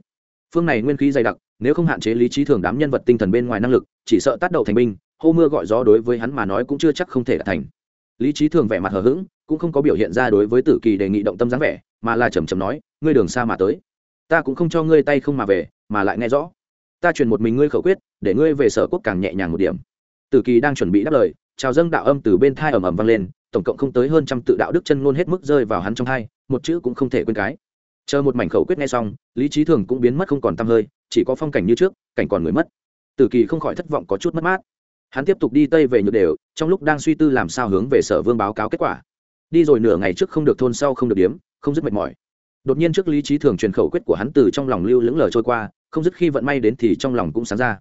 Phương này nguyên khí dày đặc, nếu không hạn chế lý trí thường đám nhân vật tinh thần bên ngoài năng lực, chỉ sợ tác động thành binh, hô mưa gọi gió đối với hắn mà nói cũng chưa chắc không thể đạt thành. Lý trí thường vẻ mặt hờ hững, cũng không có biểu hiện ra đối với tử kỳ đề nghị động tâm dáng vẻ, mà là chầm chầm nói, ngươi đường xa mà tới. Ta cũng không cho ngươi tay không mà về, mà lại nghe rõ. Ta truyền một mình ngươi khẩu quyết, để ngươi về sở quốc càng nhẹ nhàng một điểm. Tử kỳ đang chuẩn bị đáp lời chào dâng đạo âm từ bên thai ầm ầm vang lên tổng cộng không tới hơn trăm tự đạo đức chân ngôn hết mức rơi vào hắn trong hai, một chữ cũng không thể quên cái. Chờ một mảnh khẩu quyết nghe xong, lý trí thường cũng biến mất không còn t hơi, chỉ có phong cảnh như trước, cảnh còn người mất. Tử kỳ không khỏi thất vọng có chút mất mát. Hắn tiếp tục đi tây về nhược đều, trong lúc đang suy tư làm sao hướng về sở vương báo cáo kết quả. Đi rồi nửa ngày trước không được thôn sau không được điếm, không dứt mệt mỏi. Đột nhiên trước lý trí thường truyền khẩu quyết của hắn từ trong lòng lưu lững lờ trôi qua, không dứt khi vận may đến thì trong lòng cũng sáng ra.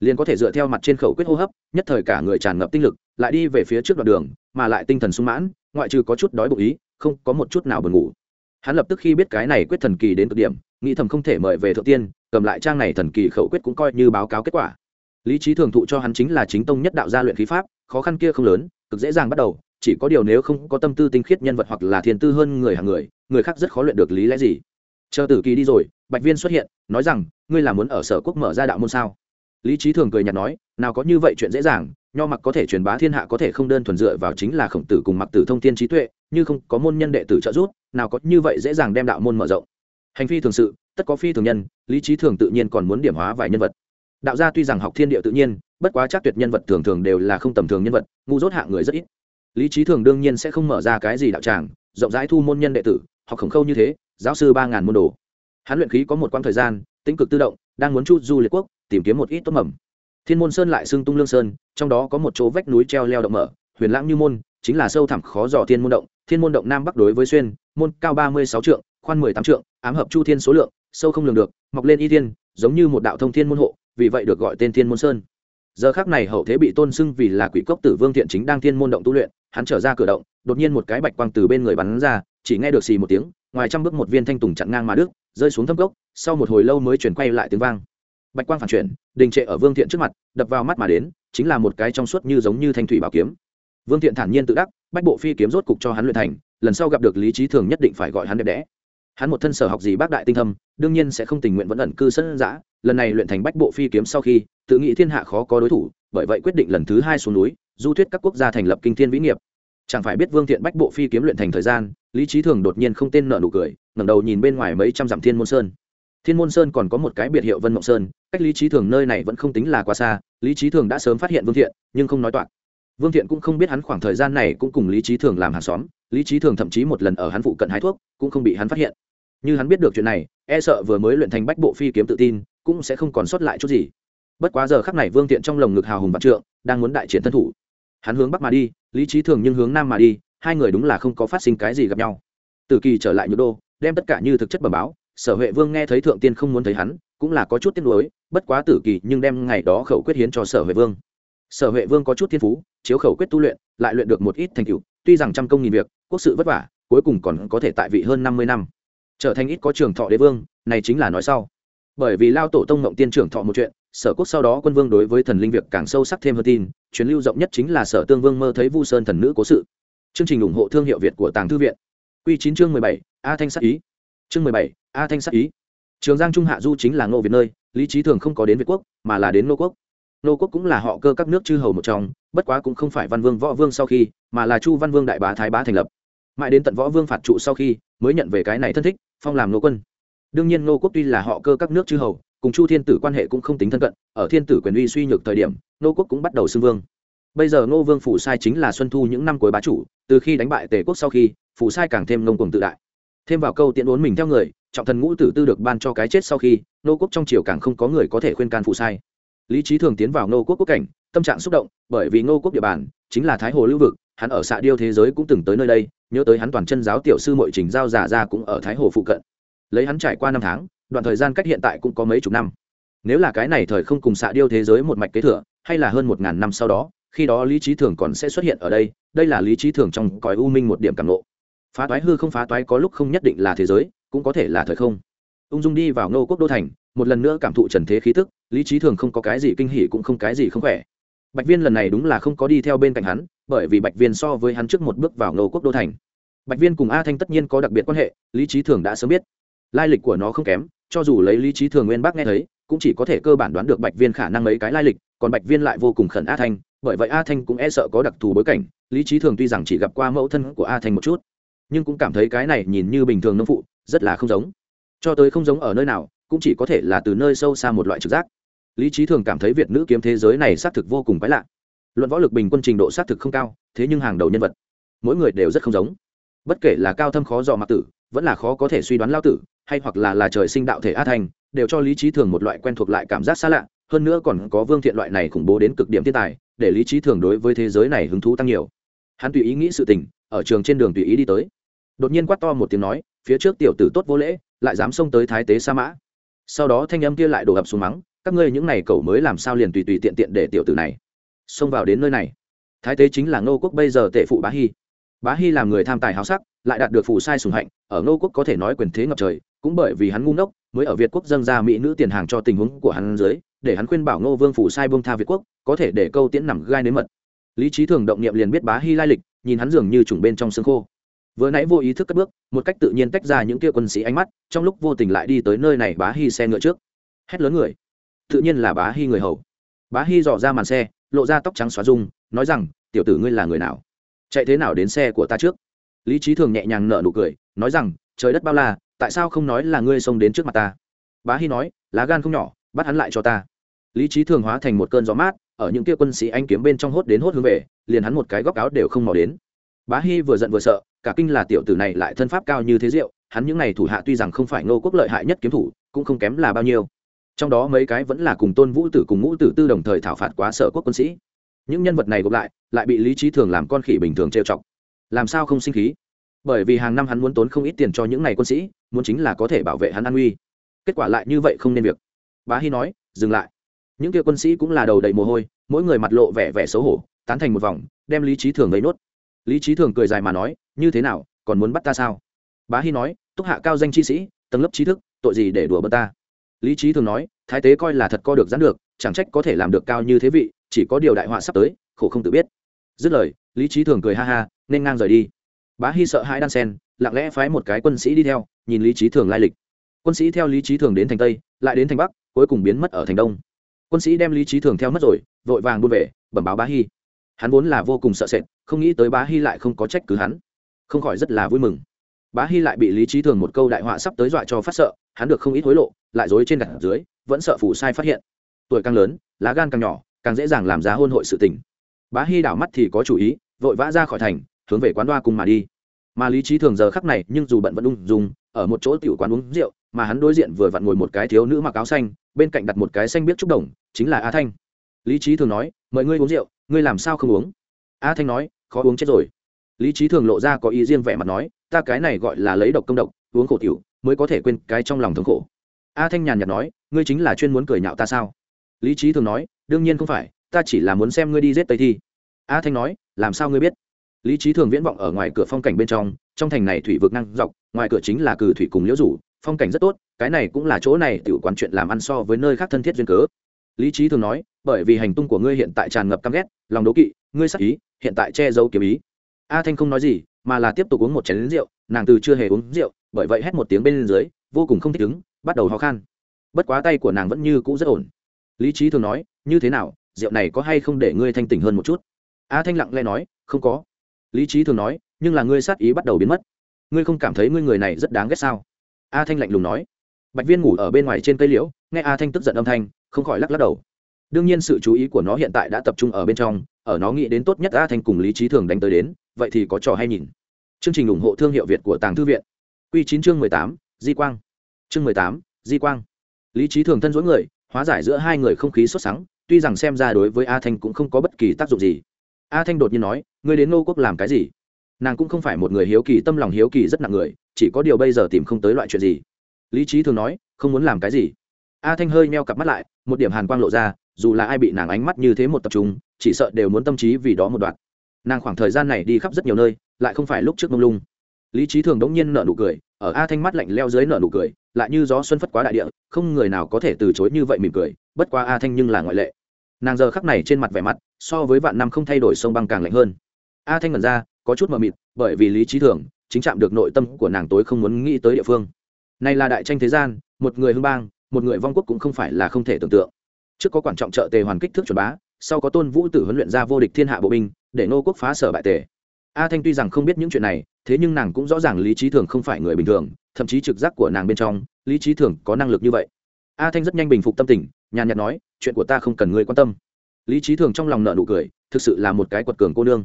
Liền có thể dựa theo mặt trên khẩu quyết hô hấp, nhất thời cả người tràn ngập tinh lực lại đi về phía trước đoạn đường, mà lại tinh thần sung mãn, ngoại trừ có chút đói bụng ý, không có một chút nào buồn ngủ. Hắn lập tức khi biết cái này quyết thần kỳ đến cực điểm, nghĩ thầm không thể mời về thượng tiên, cầm lại trang này thần kỳ khẩu quyết cũng coi như báo cáo kết quả. Lý trí thường thụ cho hắn chính là chính tông nhất đạo gia luyện khí pháp, khó khăn kia không lớn, cực dễ dàng bắt đầu, chỉ có điều nếu không có tâm tư tinh khiết nhân vật hoặc là thiên tư hơn người hàng người người khác rất khó luyện được lý lẽ gì. Chờ tử kỳ đi rồi, bạch viên xuất hiện, nói rằng, ngươi là muốn ở sở quốc mở ra đạo môn sao? Lý trí thường cười nhạt nói, nào có như vậy chuyện dễ dàng nho mặc có thể truyền bá thiên hạ có thể không đơn thuần dựa vào chính là khổng tử cùng mặc tử thông thiên trí tuệ, như không có môn nhân đệ tử trợ giúp, nào có như vậy dễ dàng đem đạo môn mở rộng. Hành phi thường sự, tất có phi thường nhân, lý trí thường tự nhiên còn muốn điểm hóa vài nhân vật. Đạo gia tuy rằng học thiên địa tự nhiên, bất quá chắc tuyệt nhân vật thường thường đều là không tầm thường nhân vật, ngu dốt hạng người rất ít. Lý trí thường đương nhiên sẽ không mở ra cái gì đạo tràng, rộng rãi thu môn nhân đệ tử, học khổng khâu như thế, giáo sư ba ngàn môn đồ. Hắn luyện khí có một quãng thời gian tính cực tự động, đang muốn chu du liệt quốc, tìm kiếm một ít tốt mầm thiên môn sơn lại xưng tung lương sơn, trong đó có một chỗ vách núi treo leo động mở, huyền lãng như môn, chính là sâu thẳm khó dò thiên môn động. Thiên môn động nam bắc đối với xuyên, môn cao ba mươi sáu trượng, khoan mười tám trượng, ám hợp chu thiên số lượng, sâu không lường được, mọc lên y thiên, giống như một đạo thông thiên môn hộ, vì vậy được gọi tên thiên môn sơn. Giờ khác này hậu thế bị tôn xưng vì là quỷ cốc tử vương thiện chính đang thiên môn động tu luyện, hắn trở ra cửa động, đột nhiên một cái bạch quang từ bên người bắn ra, chỉ nghe được xì một tiếng, ngoài trăm bước một viên thanh tùng chặn ngang mà đức rơi xuống thâm cốc, sau một hồi lâu mới chuyển quay lại tiếng vang bạch quang phản chuyển, đình trệ ở vương thiện trước mặt, đập vào mắt mà đến, chính là một cái trong suốt như giống như thanh thủy bảo kiếm. Vương thiện thản nhiên tự đắc, bách bộ phi kiếm rốt cục cho hắn luyện thành, lần sau gặp được lý trí thường nhất định phải gọi hắn đẹp đẽ. Hắn một thân sở học gì bác đại tinh thâm, đương nhiên sẽ không tình nguyện vẫn ẩn cư sân giã lần này luyện thành bách bộ phi kiếm sau khi, tự nghĩ thiên hạ khó có đối thủ, bởi vậy quyết định lần thứ hai xuống núi, du thuyết các quốc gia thành lập kinh thiên vĩ nghiệp. Chẳng phải biết vương thiện bách bộ phi kiếm luyện thành thời gian, lý trí thường đột nhiên không tên nợ nụ cười, ngẩng đầu nhìn bên ngoài mấy trăm dặm thiên môn sơn thiên môn sơn còn có một cái biệt hiệu vân mộng sơn, cách lý trí thường nơi này vẫn không tính là quá xa, lý trí thường đã sớm phát hiện vương thiện, nhưng không nói toạc. Vương thiện cũng không biết hắn khoảng thời gian này cũng cùng lý trí thường làm hàng xóm, lý trí thường thậm chí một lần ở hắn phụ cận hái thuốc, cũng không bị hắn phát hiện. Như hắn biết được chuyện này e sợ vừa mới luyện thành bách bộ phi kiếm tự tin, cũng sẽ không còn sót lại chút gì. Bất quá giờ khắc này vương thiện trong lồng ngực hào hùng vạn trượng, đang muốn đại triển thân thủ. Hắn hướng bắc mà đi, lý trí thường nhưng hướng nam mà đi, hai người đúng là không có phát sinh cái gì gặp nhau. Từ kỳ trở lại nhũ đô, đem tất cả như thực chất bẩm báo sở huệ vương nghe thấy thượng tiên không muốn thấy hắn, cũng là có chút tiếc nuối, bất quá tử kỳ nhưng đem ngày đó khẩu quyết hiến cho sở huệ vương. Sở huệ vương có chút thiên phú, chiếu khẩu quyết tu luyện, lại luyện được một ít thành tựu, tuy rằng trăm công nghìn việc, quốc sự vất vả, cuối cùng còn có thể tại vị hơn năm mươi năm, trở thành ít có trường thọ đế vương, này chính là nói sau. Bởi vì lao tổ tông mộng tiên trưởng thọ một chuyện, sở quốc sau đó quân vương đối với thần linh việc càng sâu sắc thêm hơn tin Chuyến lưu rộng nhất chính là sở tương vương mơ thấy vu sơn thần nữ cố sự. Chương trình ủng hộ thương hiệu việt của tàng thư viện. Q chín chương mười bảy, a thanh sắc ý chương mười bảy, a thanh sắc ý. Trường giang trung hạ du chính là ngô việt nơi, lý trí thường không có đến việt quốc, mà là đến nô quốc. Nô quốc cũng là họ cơ các nước chư hầu một trong, bất quá cũng không phải văn vương, võ vương sau khi, mà là chu văn vương đại bá thái bá thành lập. Mãi đến tận võ vương phạt trụ sau khi, mới nhận về cái này thân thích, phong làm nô quân. Đương nhiên nô quốc tuy là họ cơ các nước chư hầu, cùng chu thiên tử quan hệ cũng không tính thân cận, ở thiên tử quyền uy suy nhược thời điểm, nô quốc cũng bắt đầu xưng vương. Bây giờ nô vương phủ sai chính là xuân thu những năm cuối bá chủ, từ khi đánh bại tề quốc sau khi, phủ sai càng thêm ngông cuồng tự đại thêm vào câu tiễn uốn mình theo người, trọng thần ngũ tử tư được ban cho cái chết sau khi, nô quốc trong triều càng không có người có thể khuyên can phủ sai. Lý trí thường tiến vào nô quốc quốc cảnh, tâm trạng xúc động, bởi vì nô quốc địa bàn chính là thái hồ lưu vực, hắn ở xạ điêu thế giới cũng từng tới nơi đây, nhớ tới hắn toàn chân giáo tiểu sư mội trình giao giả ra cũng ở thái hồ phụ cận. Lấy hắn trải qua năm tháng, đoạn thời gian cách hiện tại cũng có mấy chục năm. Nếu là cái này thời không cùng xạ điêu thế giới một mạch kế thừa, hay là hơn một ngàn năm sau đó, khi đó lý trí thường còn sẽ xuất hiện ở đây đây là lý trí thường trong cõi u minh một điểm cảm lộ phá toái hư không phá toái có lúc không nhất định là thế giới, cũng có thể là thời không. Ung dung đi vào Ngô quốc đô thành, một lần nữa cảm thụ trần thế khí tức, lý trí thường không có cái gì kinh hỉ cũng không cái gì không khỏe. Bạch viên lần này đúng là không có đi theo bên cạnh hắn, bởi vì bạch viên so với hắn trước một bước vào Ngô quốc đô thành. Bạch viên cùng a thanh tất nhiên có đặc biệt quan hệ, lý trí thường đã sớm biết. Lai lịch của nó không kém, cho dù lấy lý trí thường nguyên bác nghe thấy, cũng chỉ có thể cơ bản đoán được bạch viên khả năng mấy cái lai lịch, còn bạch viên lại vô cùng khẩn a thanh, bởi vậy a thanh cũng e sợ có đặc thù bối cảnh, lý trí thường tuy rằng chỉ gặp qua mẫu thân của a thanh một chút nhưng cũng cảm thấy cái này nhìn như bình thường nông phụ, rất là không giống. Cho tới không giống ở nơi nào, cũng chỉ có thể là từ nơi sâu xa một loại trực giác. Lý trí thường cảm thấy việt nữ kiếm thế giới này xác thực vô cùng quái lạ. Luận võ lực bình quân trình độ xác thực không cao, thế nhưng hàng đầu nhân vật, mỗi người đều rất không giống. Bất kể là cao thâm khó dò mặc tử, vẫn là khó có thể suy đoán lao tử, hay hoặc là là trời sinh đạo thể a thành, đều cho lý trí thường một loại quen thuộc lại cảm giác xa lạ, hơn nữa còn có vương thiện loại này khủng bố đến cực điểm thiên tài, để lý trí thường đối với thế giới này hứng thú tăng nhiều. Hắn tùy ý nghĩ sự tình, ở trường trên đường tùy ý đi tới đột nhiên quát to một tiếng nói, phía trước tiểu tử tốt vô lễ, lại dám xông tới thái tế sa mã. Sau đó thanh âm kia lại đổ ập xuống mắng, các ngươi những này cậu mới làm sao liền tùy tùy tiện tiện để tiểu tử này xông vào đến nơi này. Thái tế chính là ngô quốc bây giờ tệ phụ bá hy. Bá hy làm người tham tài háo sắc, lại đạt được phụ sai sùng hạnh, ở ngô quốc có thể nói quyền thế ngập trời, cũng bởi vì hắn ngu ngốc, mới ở việt quốc dâng ra mỹ nữ tiền hàng cho tình huống của hắn dưới, để hắn khuyên bảo ngô vương phủ sai bông tha việt quốc, có thể để câu tiễn nằm gai nếm mật. Lý trí thường động niệm liền biết bá hy lai lịch, nhìn hắn dường như trùng bên trong xương khô vừa nãy vô ý thức cất bước một cách tự nhiên tách ra những kia quân sĩ ánh mắt trong lúc vô tình lại đi tới nơi này bá hy xe ngựa trước. Hét lớn người. Tự nhiên là bá hy người hầu. Bá hy dò ra màn xe lộ ra tóc trắng xóa dung, nói rằng tiểu tử ngươi là người nào? Chạy thế nào đến xe của ta trước? Lý trí thường nhẹ nhàng nở nụ cười nói rằng trời đất bao la tại sao không nói là ngươi xông đến trước mặt ta? Bá hy nói lá gan không nhỏ bắt hắn lại cho ta. Lý trí thường hóa thành một cơn gió mát ở những kia quân sĩ anh kiếm bên trong hốt đến hốt hướng về liền hắn một cái góc áo đều không mò đến bá hy vừa giận vừa sợ, cả kinh là tiểu tử này lại thân pháp cao như thế diệu, hắn những n à y thủ hạ tuy rằng không phải ngô quốc lợi hại nhất kiếm thủ, cũng không kém là bao nhiêu. Trong đó mấy cái vẫn là cùng tôn vũ tử cùng ngũ tử tư đồng thời thảo phạt quá sở quốc quân sĩ. Những nhân vật này gộp lại lại bị lý trí thường làm con khỉ bình thường trêu chọc. Làm sao không sinh khí? Bởi vì hàng năm hắn muốn tốn không ít tiền cho những n à y quân sĩ, muốn chính là có thể bảo vệ hắn an uy. Kết quả lại như vậy không nên việc. Bá hy nói, dừng lại. Những kia quân sĩ cũng là đầu đầy mồ hôi, mỗi người mặt lộ vẻ vẻ xấu hổ, tán thành một vòng, đem lý trí thường gây nốt lý trí thường cười dài mà nói, như thế nào, còn muốn bắt ta sao? Bá hy nói, túc hạ cao danh chi sĩ, tầng lớp trí thức, tội gì để đùa bớt ta? Lý trí thường nói, thái tế coi là thật co được gián được, chẳng trách có thể làm được cao như thế vị, chỉ có điều đại họa sắp tới, khổ không tự biết. Dứt lời, lý trí thường cười ha ha, nên ngang rời đi. Bá hy sợ hãi đan sen lặng lẽ phái một cái quân sĩ đi theo, nhìn lý trí thường lai lịch. Quân sĩ theo lý trí thường đến thành tây, lại đến thành bắc, cuối cùng biến mất ở thành đông. Quân sĩ đem lý trí thường theo mất rồi, vội vàng buôn về, bẩm báo bá hy hắn vốn là vô cùng sợ sệt, không nghĩ tới bá hy lại không có trách cứ hắn. Không khỏi rất là vui mừng. Bá hy lại bị lý trí thường một câu đại họa sắp tới dọa cho phát sợ, hắn được không ít hối lộ, lại dối trên đặt dưới, vẫn sợ phủ sai phát hiện. Tuổi càng lớn, lá gan càng nhỏ, càng dễ dàng làm giá hôn hội sự tình. Bá hy đảo mắt thì có chủ ý, vội vã ra khỏi thành, hướng về quán đoa cùng mà đi. Mà lý trí thường giờ khắc này nhưng dù bận vẫn ung dung, ở một chỗ tiểu quán uống rượu, mà hắn đối diện vừa vặn ngồi một cái thiếu nữ mặc áo xanh, bên cạnh đặt một cái xanh biết trúc đồng, chính là a thanh. Lý trí thường nói, mời ngươi uống rượu ngươi làm sao không uống? A thanh nói, khó uống chết rồi. Lý trí thường lộ ra có ý riêng vẻ mặt nói, ta cái này gọi là lấy độc công độc, uống khổ tiểu, mới có thể quên cái trong lòng thống khổ. A thanh nhàn nhạt nói, ngươi chính là chuyên muốn cười nhạo ta sao? Lý trí thường nói, đương nhiên không phải, ta chỉ là muốn xem ngươi đi giết tây thi. A thanh nói, làm sao ngươi biết? Lý trí thường viễn vọng ở ngoài cửa phong cảnh bên trong trong thành này thủy vực năng dọc, ngoài cửa chính là cử thủy cùng liễu rủ, phong cảnh rất tốt, cái này cũng là chỗ này tiểu quán chuyện làm ăn so với nơi khác thân thiết duyên cớ. Lý trí thường nói bởi vì hành tung của ngươi hiện tại tràn ngập căm ghét, lòng đố kỵ, ngươi sắc ý, hiện tại che giấu kiếm ý. A thanh không nói gì, mà là tiếp tục uống một chén lính rượu, nàng từ chưa hề uống rượu, bởi vậy hét một tiếng bên dưới, vô cùng không thích ứng, bắt đầu ho khan. Bất quá tay của nàng vẫn như cũ rất ổn. Lý trí thường nói, như thế nào, rượu này có hay không để ngươi thanh tỉnh hơn một chút? A thanh lặng lẽ nói, không có. Lý trí thường nói, nhưng là ngươi sát ý bắt đầu biến mất. Ngươi không cảm thấy ngươi người này rất đáng ghét sao? A thanh lạnh lùng nói. Bạch viên ngủ ở bên ngoài trên cây liễu, nghe a thanh tức giận âm thanh, không khỏi lắc lắc đầu đương nhiên sự chú ý của nó hiện tại đã tập trung ở bên trong, ở nó nghĩ đến tốt nhất a thanh cùng lý trí thường đánh tới đến, vậy thì có trò hay nhìn. Chương trình ủng hộ thương hiệu việt của tàng thư viện. Q chín chương mười tám, di quang. Chương mười tám, di quang. Lý trí thường thân dối người, hóa giải giữa hai người không khí xuất sáng tuy rằng xem ra đối với a thanh cũng không có bất kỳ tác dụng gì. A thanh đột nhiên nói, ngươi đến ngô quốc làm cái gì? Nàng cũng không phải một người hiếu kỳ, tâm lòng hiếu kỳ rất nặng người, chỉ có điều bây giờ tìm không tới loại chuyện gì. Lý trí thường nói, không muốn làm cái gì. A thanh hơi meo cặp mắt lại, một điểm hàn quang lộ ra dù là ai bị nàng ánh mắt như thế một tập trung, chỉ sợ đều muốn tâm trí vì đó một đoạn. Nàng khoảng thời gian này đi khắp rất nhiều nơi, lại không phải lúc trước mông lung. Lý trí thường đống nhiên nợ nụ cười, ở a thanh mắt lạnh leo dưới nợ nụ cười, lại như gió xuân phất quá đại địa, không người nào có thể từ chối như vậy mỉm cười, bất quá a thanh nhưng là ngoại lệ. Nàng giờ khắc này trên mặt vẻ mặt, so với vạn năm không thay đổi sông băng càng lạnh hơn. A thanh ngẩn ra, có chút mờ mịt, bởi vì lý trí thường chính chạm được nội tâm của nàng tối không muốn nghĩ tới địa phương. Này là đại tranh thế gian, một người hưng bang, một người vong quốc cũng không phải là không thể tưởng tượng trước có quản trọng trợ tề hoàn kích thước chuẩn bá, sau có tôn vũ tử huấn luyện ra vô địch thiên hạ bộ binh, để nô quốc phá sở bại tề. A thanh tuy rằng không biết những chuyện này, thế nhưng nàng cũng rõ ràng lý trí thường không phải người bình thường, thậm chí trực giác của nàng bên trong, lý trí thường có năng lực như vậy. A thanh rất nhanh bình phục tâm tình, nhàn nhạt nói, chuyện của ta không cần ngươi quan tâm. Lý trí thường trong lòng nợ nụ cười, thực sự là một cái quật cường cô nương.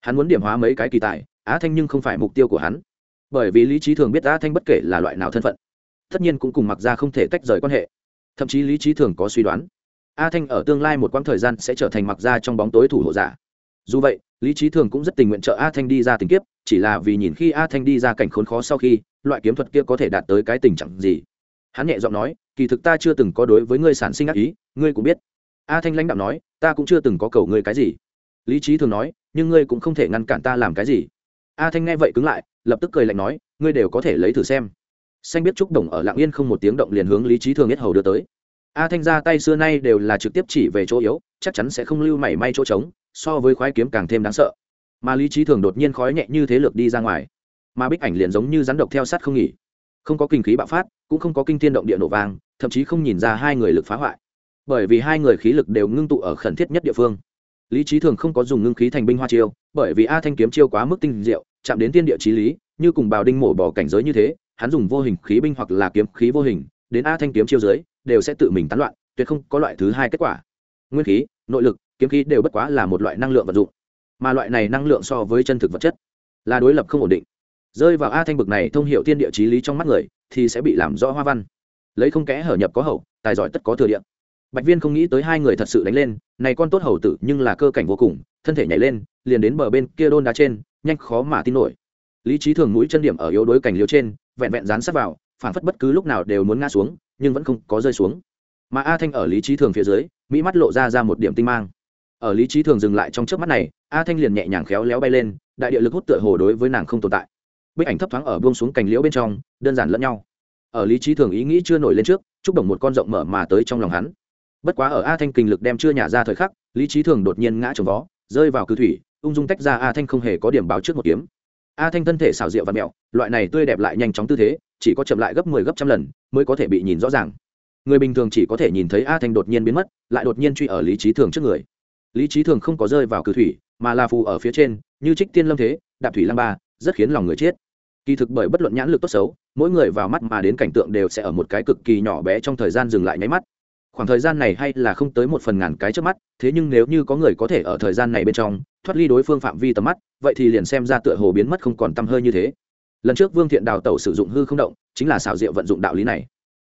Hắn muốn điểm hóa mấy cái kỳ tài á thanh nhưng không phải mục tiêu của hắn. Bởi vì lý trí thường biết á thanh bất kể là loại nào thân phận, tất nhiên cũng cùng mặc ra không thể tách rời quan hệ. Thậm chí lý trí thường có suy đoán a thanh ở tương lai một quãng thời gian sẽ trở thành mặc ra trong bóng tối thủ hộ giả. Dù vậy, lý trí thường cũng rất tình nguyện trợ a thanh đi ra tình kiếp, chỉ là vì nhìn khi a thanh đi ra cảnh khốn khó sau khi, loại kiếm thuật kia có thể đạt tới cái tình trạng gì. Hắn nhẹ giọng nói, kỳ thực ta chưa từng có đối với ngươi sản sinh ác ý, ngươi cũng biết. A thanh lãnh đạo nói, ta cũng chưa từng có cầu ngươi cái gì. Lý trí thường nói, nhưng ngươi cũng không thể ngăn cản ta làm cái gì. A thanh nghe vậy cứng lại, lập tức cười lạnh nói, ngươi đều có thể lấy thử xem. Xanh biết trúc đồng ở lạng yên không một tiếng động liền hướng lý trí thường biết hầu đưa tới a thanh ra tay xưa nay đều là trực tiếp chỉ về chỗ yếu, chắc chắn sẽ không lưu mảy may chỗ trống, so với khoái kiếm càng thêm đáng sợ. Mà lý trí thường đột nhiên khói nhẹ như thế lược đi ra ngoài. Mà bích ảnh liền giống như rắn độc theo sát không nghỉ. Không có kinh khí bạo phát, cũng không có kinh tiên động địa nổ vang, thậm chí không nhìn ra hai người lực phá hoại. Bởi vì hai người khí lực đều ngưng tụ ở khẩn thiết nhất địa phương. Lý trí thường không có dùng ngưng khí thành binh hoa chiêu, bởi vì a thanh kiếm chiêu quá mức tinh diệu, chạm đến tiên địa trí lý, như cùng bào đinh mổ bỏ cảnh giới như thế, hắn dùng vô hình khí binh hoặc là kiếm khí vô hình, đến a thanh kiếm chiêu dưới đều sẽ tự mình tán loạn, tuyệt không có loại thứ hai kết quả. Nguyên khí, nội lực, kiếm khí đều bất quá là một loại năng lượng vật dụng, mà loại này năng lượng so với chân thực vật chất là đối lập không ổn định. Rơi vào a thanh bực này thông hiệu tiên địa chí lý trong mắt người, thì sẽ bị làm rõ hoa văn. Lấy không kẽ hở nhập có hậu, tài giỏi tất có thừa địa. Bạch viên không nghĩ tới hai người thật sự đánh lên, này con tốt hầu tử nhưng là cơ cảnh vô cùng, thân thể nhảy lên, liền đến bờ bên kia đôn đá trên, nhanh khó mà tin nổi. Lý trí thường mũi chân điểm ở yếu đối cảnh liêu trên, vẹn vẹn dán sát vào phản phất bất cứ lúc nào đều muốn ngã xuống, nhưng vẫn không có rơi xuống. Mà a thanh ở lý trí thường phía dưới, mỹ mắt lộ ra ra một điểm tinh mang. Ở lý trí thường dừng lại trong trước mắt này, a thanh liền nhẹ nhàng khéo léo bay lên, đại địa lực hút tựa hồ đối với nàng không tồn tại. Bức ảnh thấp thoáng ở buông xuống cành liễu bên trong, đơn giản lẫn nhau. Ở lý trí thường ý nghĩ chưa nổi lên trước, chúc đồng một con rộng mở mà tới trong lòng hắn. Bất quá ở a thanh kinh lực đem chưa nhả ra thời khắc, lý trí thường đột nhiên ngã trồng vó, rơi vào cư thủy, ung dung tách ra a thanh không hề có điểm báo trước một kiếm a thanh thân thể xảo diệu và mẹo, loại này tươi đẹp lại nhanh chóng tư thế, chỉ có chậm lại gấp mười 10 gấp trăm lần mới có thể bị nhìn rõ ràng. Người bình thường chỉ có thể nhìn thấy a thanh đột nhiên biến mất, lại đột nhiên truy ở lý trí thường trước người. Lý trí thường không có rơi vào cử thủy, mà là phù ở phía trên, như trích tiên lâm thế, đạp thủy lăng ba, rất khiến lòng người chết. Kỳ thực bởi bất luận nhãn lực tốt xấu, mỗi người vào mắt mà đến cảnh tượng đều sẽ ở một cái cực kỳ nhỏ bé trong thời gian dừng lại nháy mắt khoảng thời gian này hay là không tới một phần ngàn cái trước mắt, thế nhưng nếu như có người có thể ở thời gian này bên trong thoát ly đối phương phạm vi tầm mắt, vậy thì liền xem ra tựa hồ biến mất không còn t hơi như thế. Lần trước vương thiện đào tẩu sử dụng hư không động, chính là xảo diệu vận dụng đạo lý này.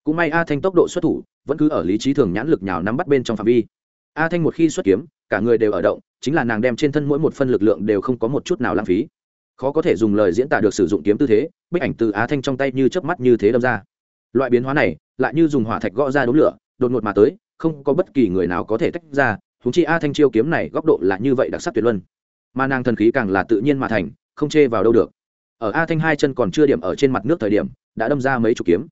Cũng may a thanh tốc độ xuất thủ, vẫn cứ ở lý trí thường nhãn lực nhào nắm bắt bên trong phạm vi. A thanh một khi xuất kiếm, cả người đều ở động, chính là nàng đem trên thân mỗi một phân lực lượng đều không có một chút nào lãng phí. Khó có thể dùng lời diễn tả được sử dụng kiếm tư thế bức ảnh từ á thanh trong tay như chớp mắt như thế đâm ra. Loại biến hóa này, lại như dùng hỏa thạch gõ ra đống lửa đột ngột mà tới, không có bất kỳ người nào có thể tách ra thúng chi a thanh chiêu kiếm này góc độ là như vậy đặc sắc tuyệt luân. Mà nàng thần khí càng là tự nhiên mà thành, không chê vào đâu được. Ở a thanh hai chân còn chưa điểm ở trên mặt nước thời điểm, đã đâm ra mấy chục kiếm.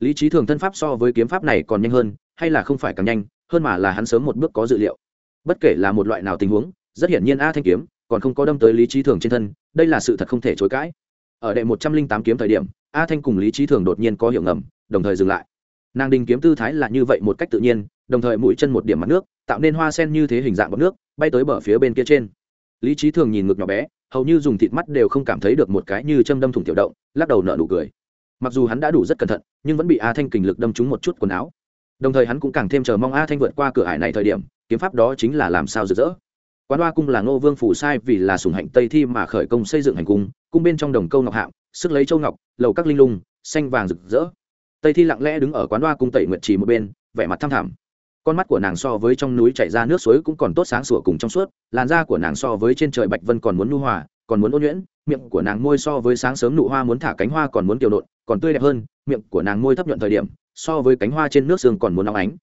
Lý trí thường thân pháp so với kiếm pháp này còn nhanh hơn, hay là không phải càng nhanh, hơn mà là hắn sớm một bước có dự liệu. Bất kể là một loại nào tình huống, rất hiển nhiên a thanh kiếm còn không có đâm tới lý trí thường trên thân, đây là sự thật không thể chối cãi. Ở đệ một trăm linh tám kiếm thời điểm, a thanh cùng lý trí thường đột nhiên có hiệu ngầm, đồng thời dừng lại nàng đình kiếm tư thái là như vậy một cách tự nhiên, đồng thời mũi chân một điểm mặt nước, tạo nên hoa sen như thế hình dạng bọc nước, bay tới bờ phía bên kia trên. Lý trí thường nhìn ngực nhỏ bé, hầu như dùng thịt mắt đều không cảm thấy được một cái như châm đâm thủng tiểu động, lắc đầu nở nụ cười. Mặc dù hắn đã đủ rất cẩn thận, nhưng vẫn bị a thanh kình lực đâm trúng một chút quần áo. Đồng thời hắn cũng càng thêm chờ mong a thanh vượt qua cửa hải này thời điểm, kiếm pháp đó chính là làm sao rực rỡ. Quán hoa cung là ngô vương phủ sai vì là sùng hạnh tây thi mà khởi công xây dựng hành cung cung bên trong đồng câu ngọc hạng sức lấy châu ngọc, lầu các linh lung, xanh vàng rực rỡ tây thi lặng lẽ đứng ở quán đoa cung tẩy nguyệt trì một bên, vẻ mặt thăm thẳm. Con mắt của nàng so với trong núi chảy ra nước suối cũng còn tốt sáng sủa cùng trong suốt, làn da của nàng so với trên trời bạch vân còn muốn nu hòa, còn muốn ôn nhuyễn, miệng của nàng môi so với sáng sớm nụ hoa muốn thả cánh hoa còn muốn kiều nộn còn tươi đẹp hơn, miệng của nàng môi thấp nhuận thời điểm, so với cánh hoa trên nước sương còn muốn nóng ánh.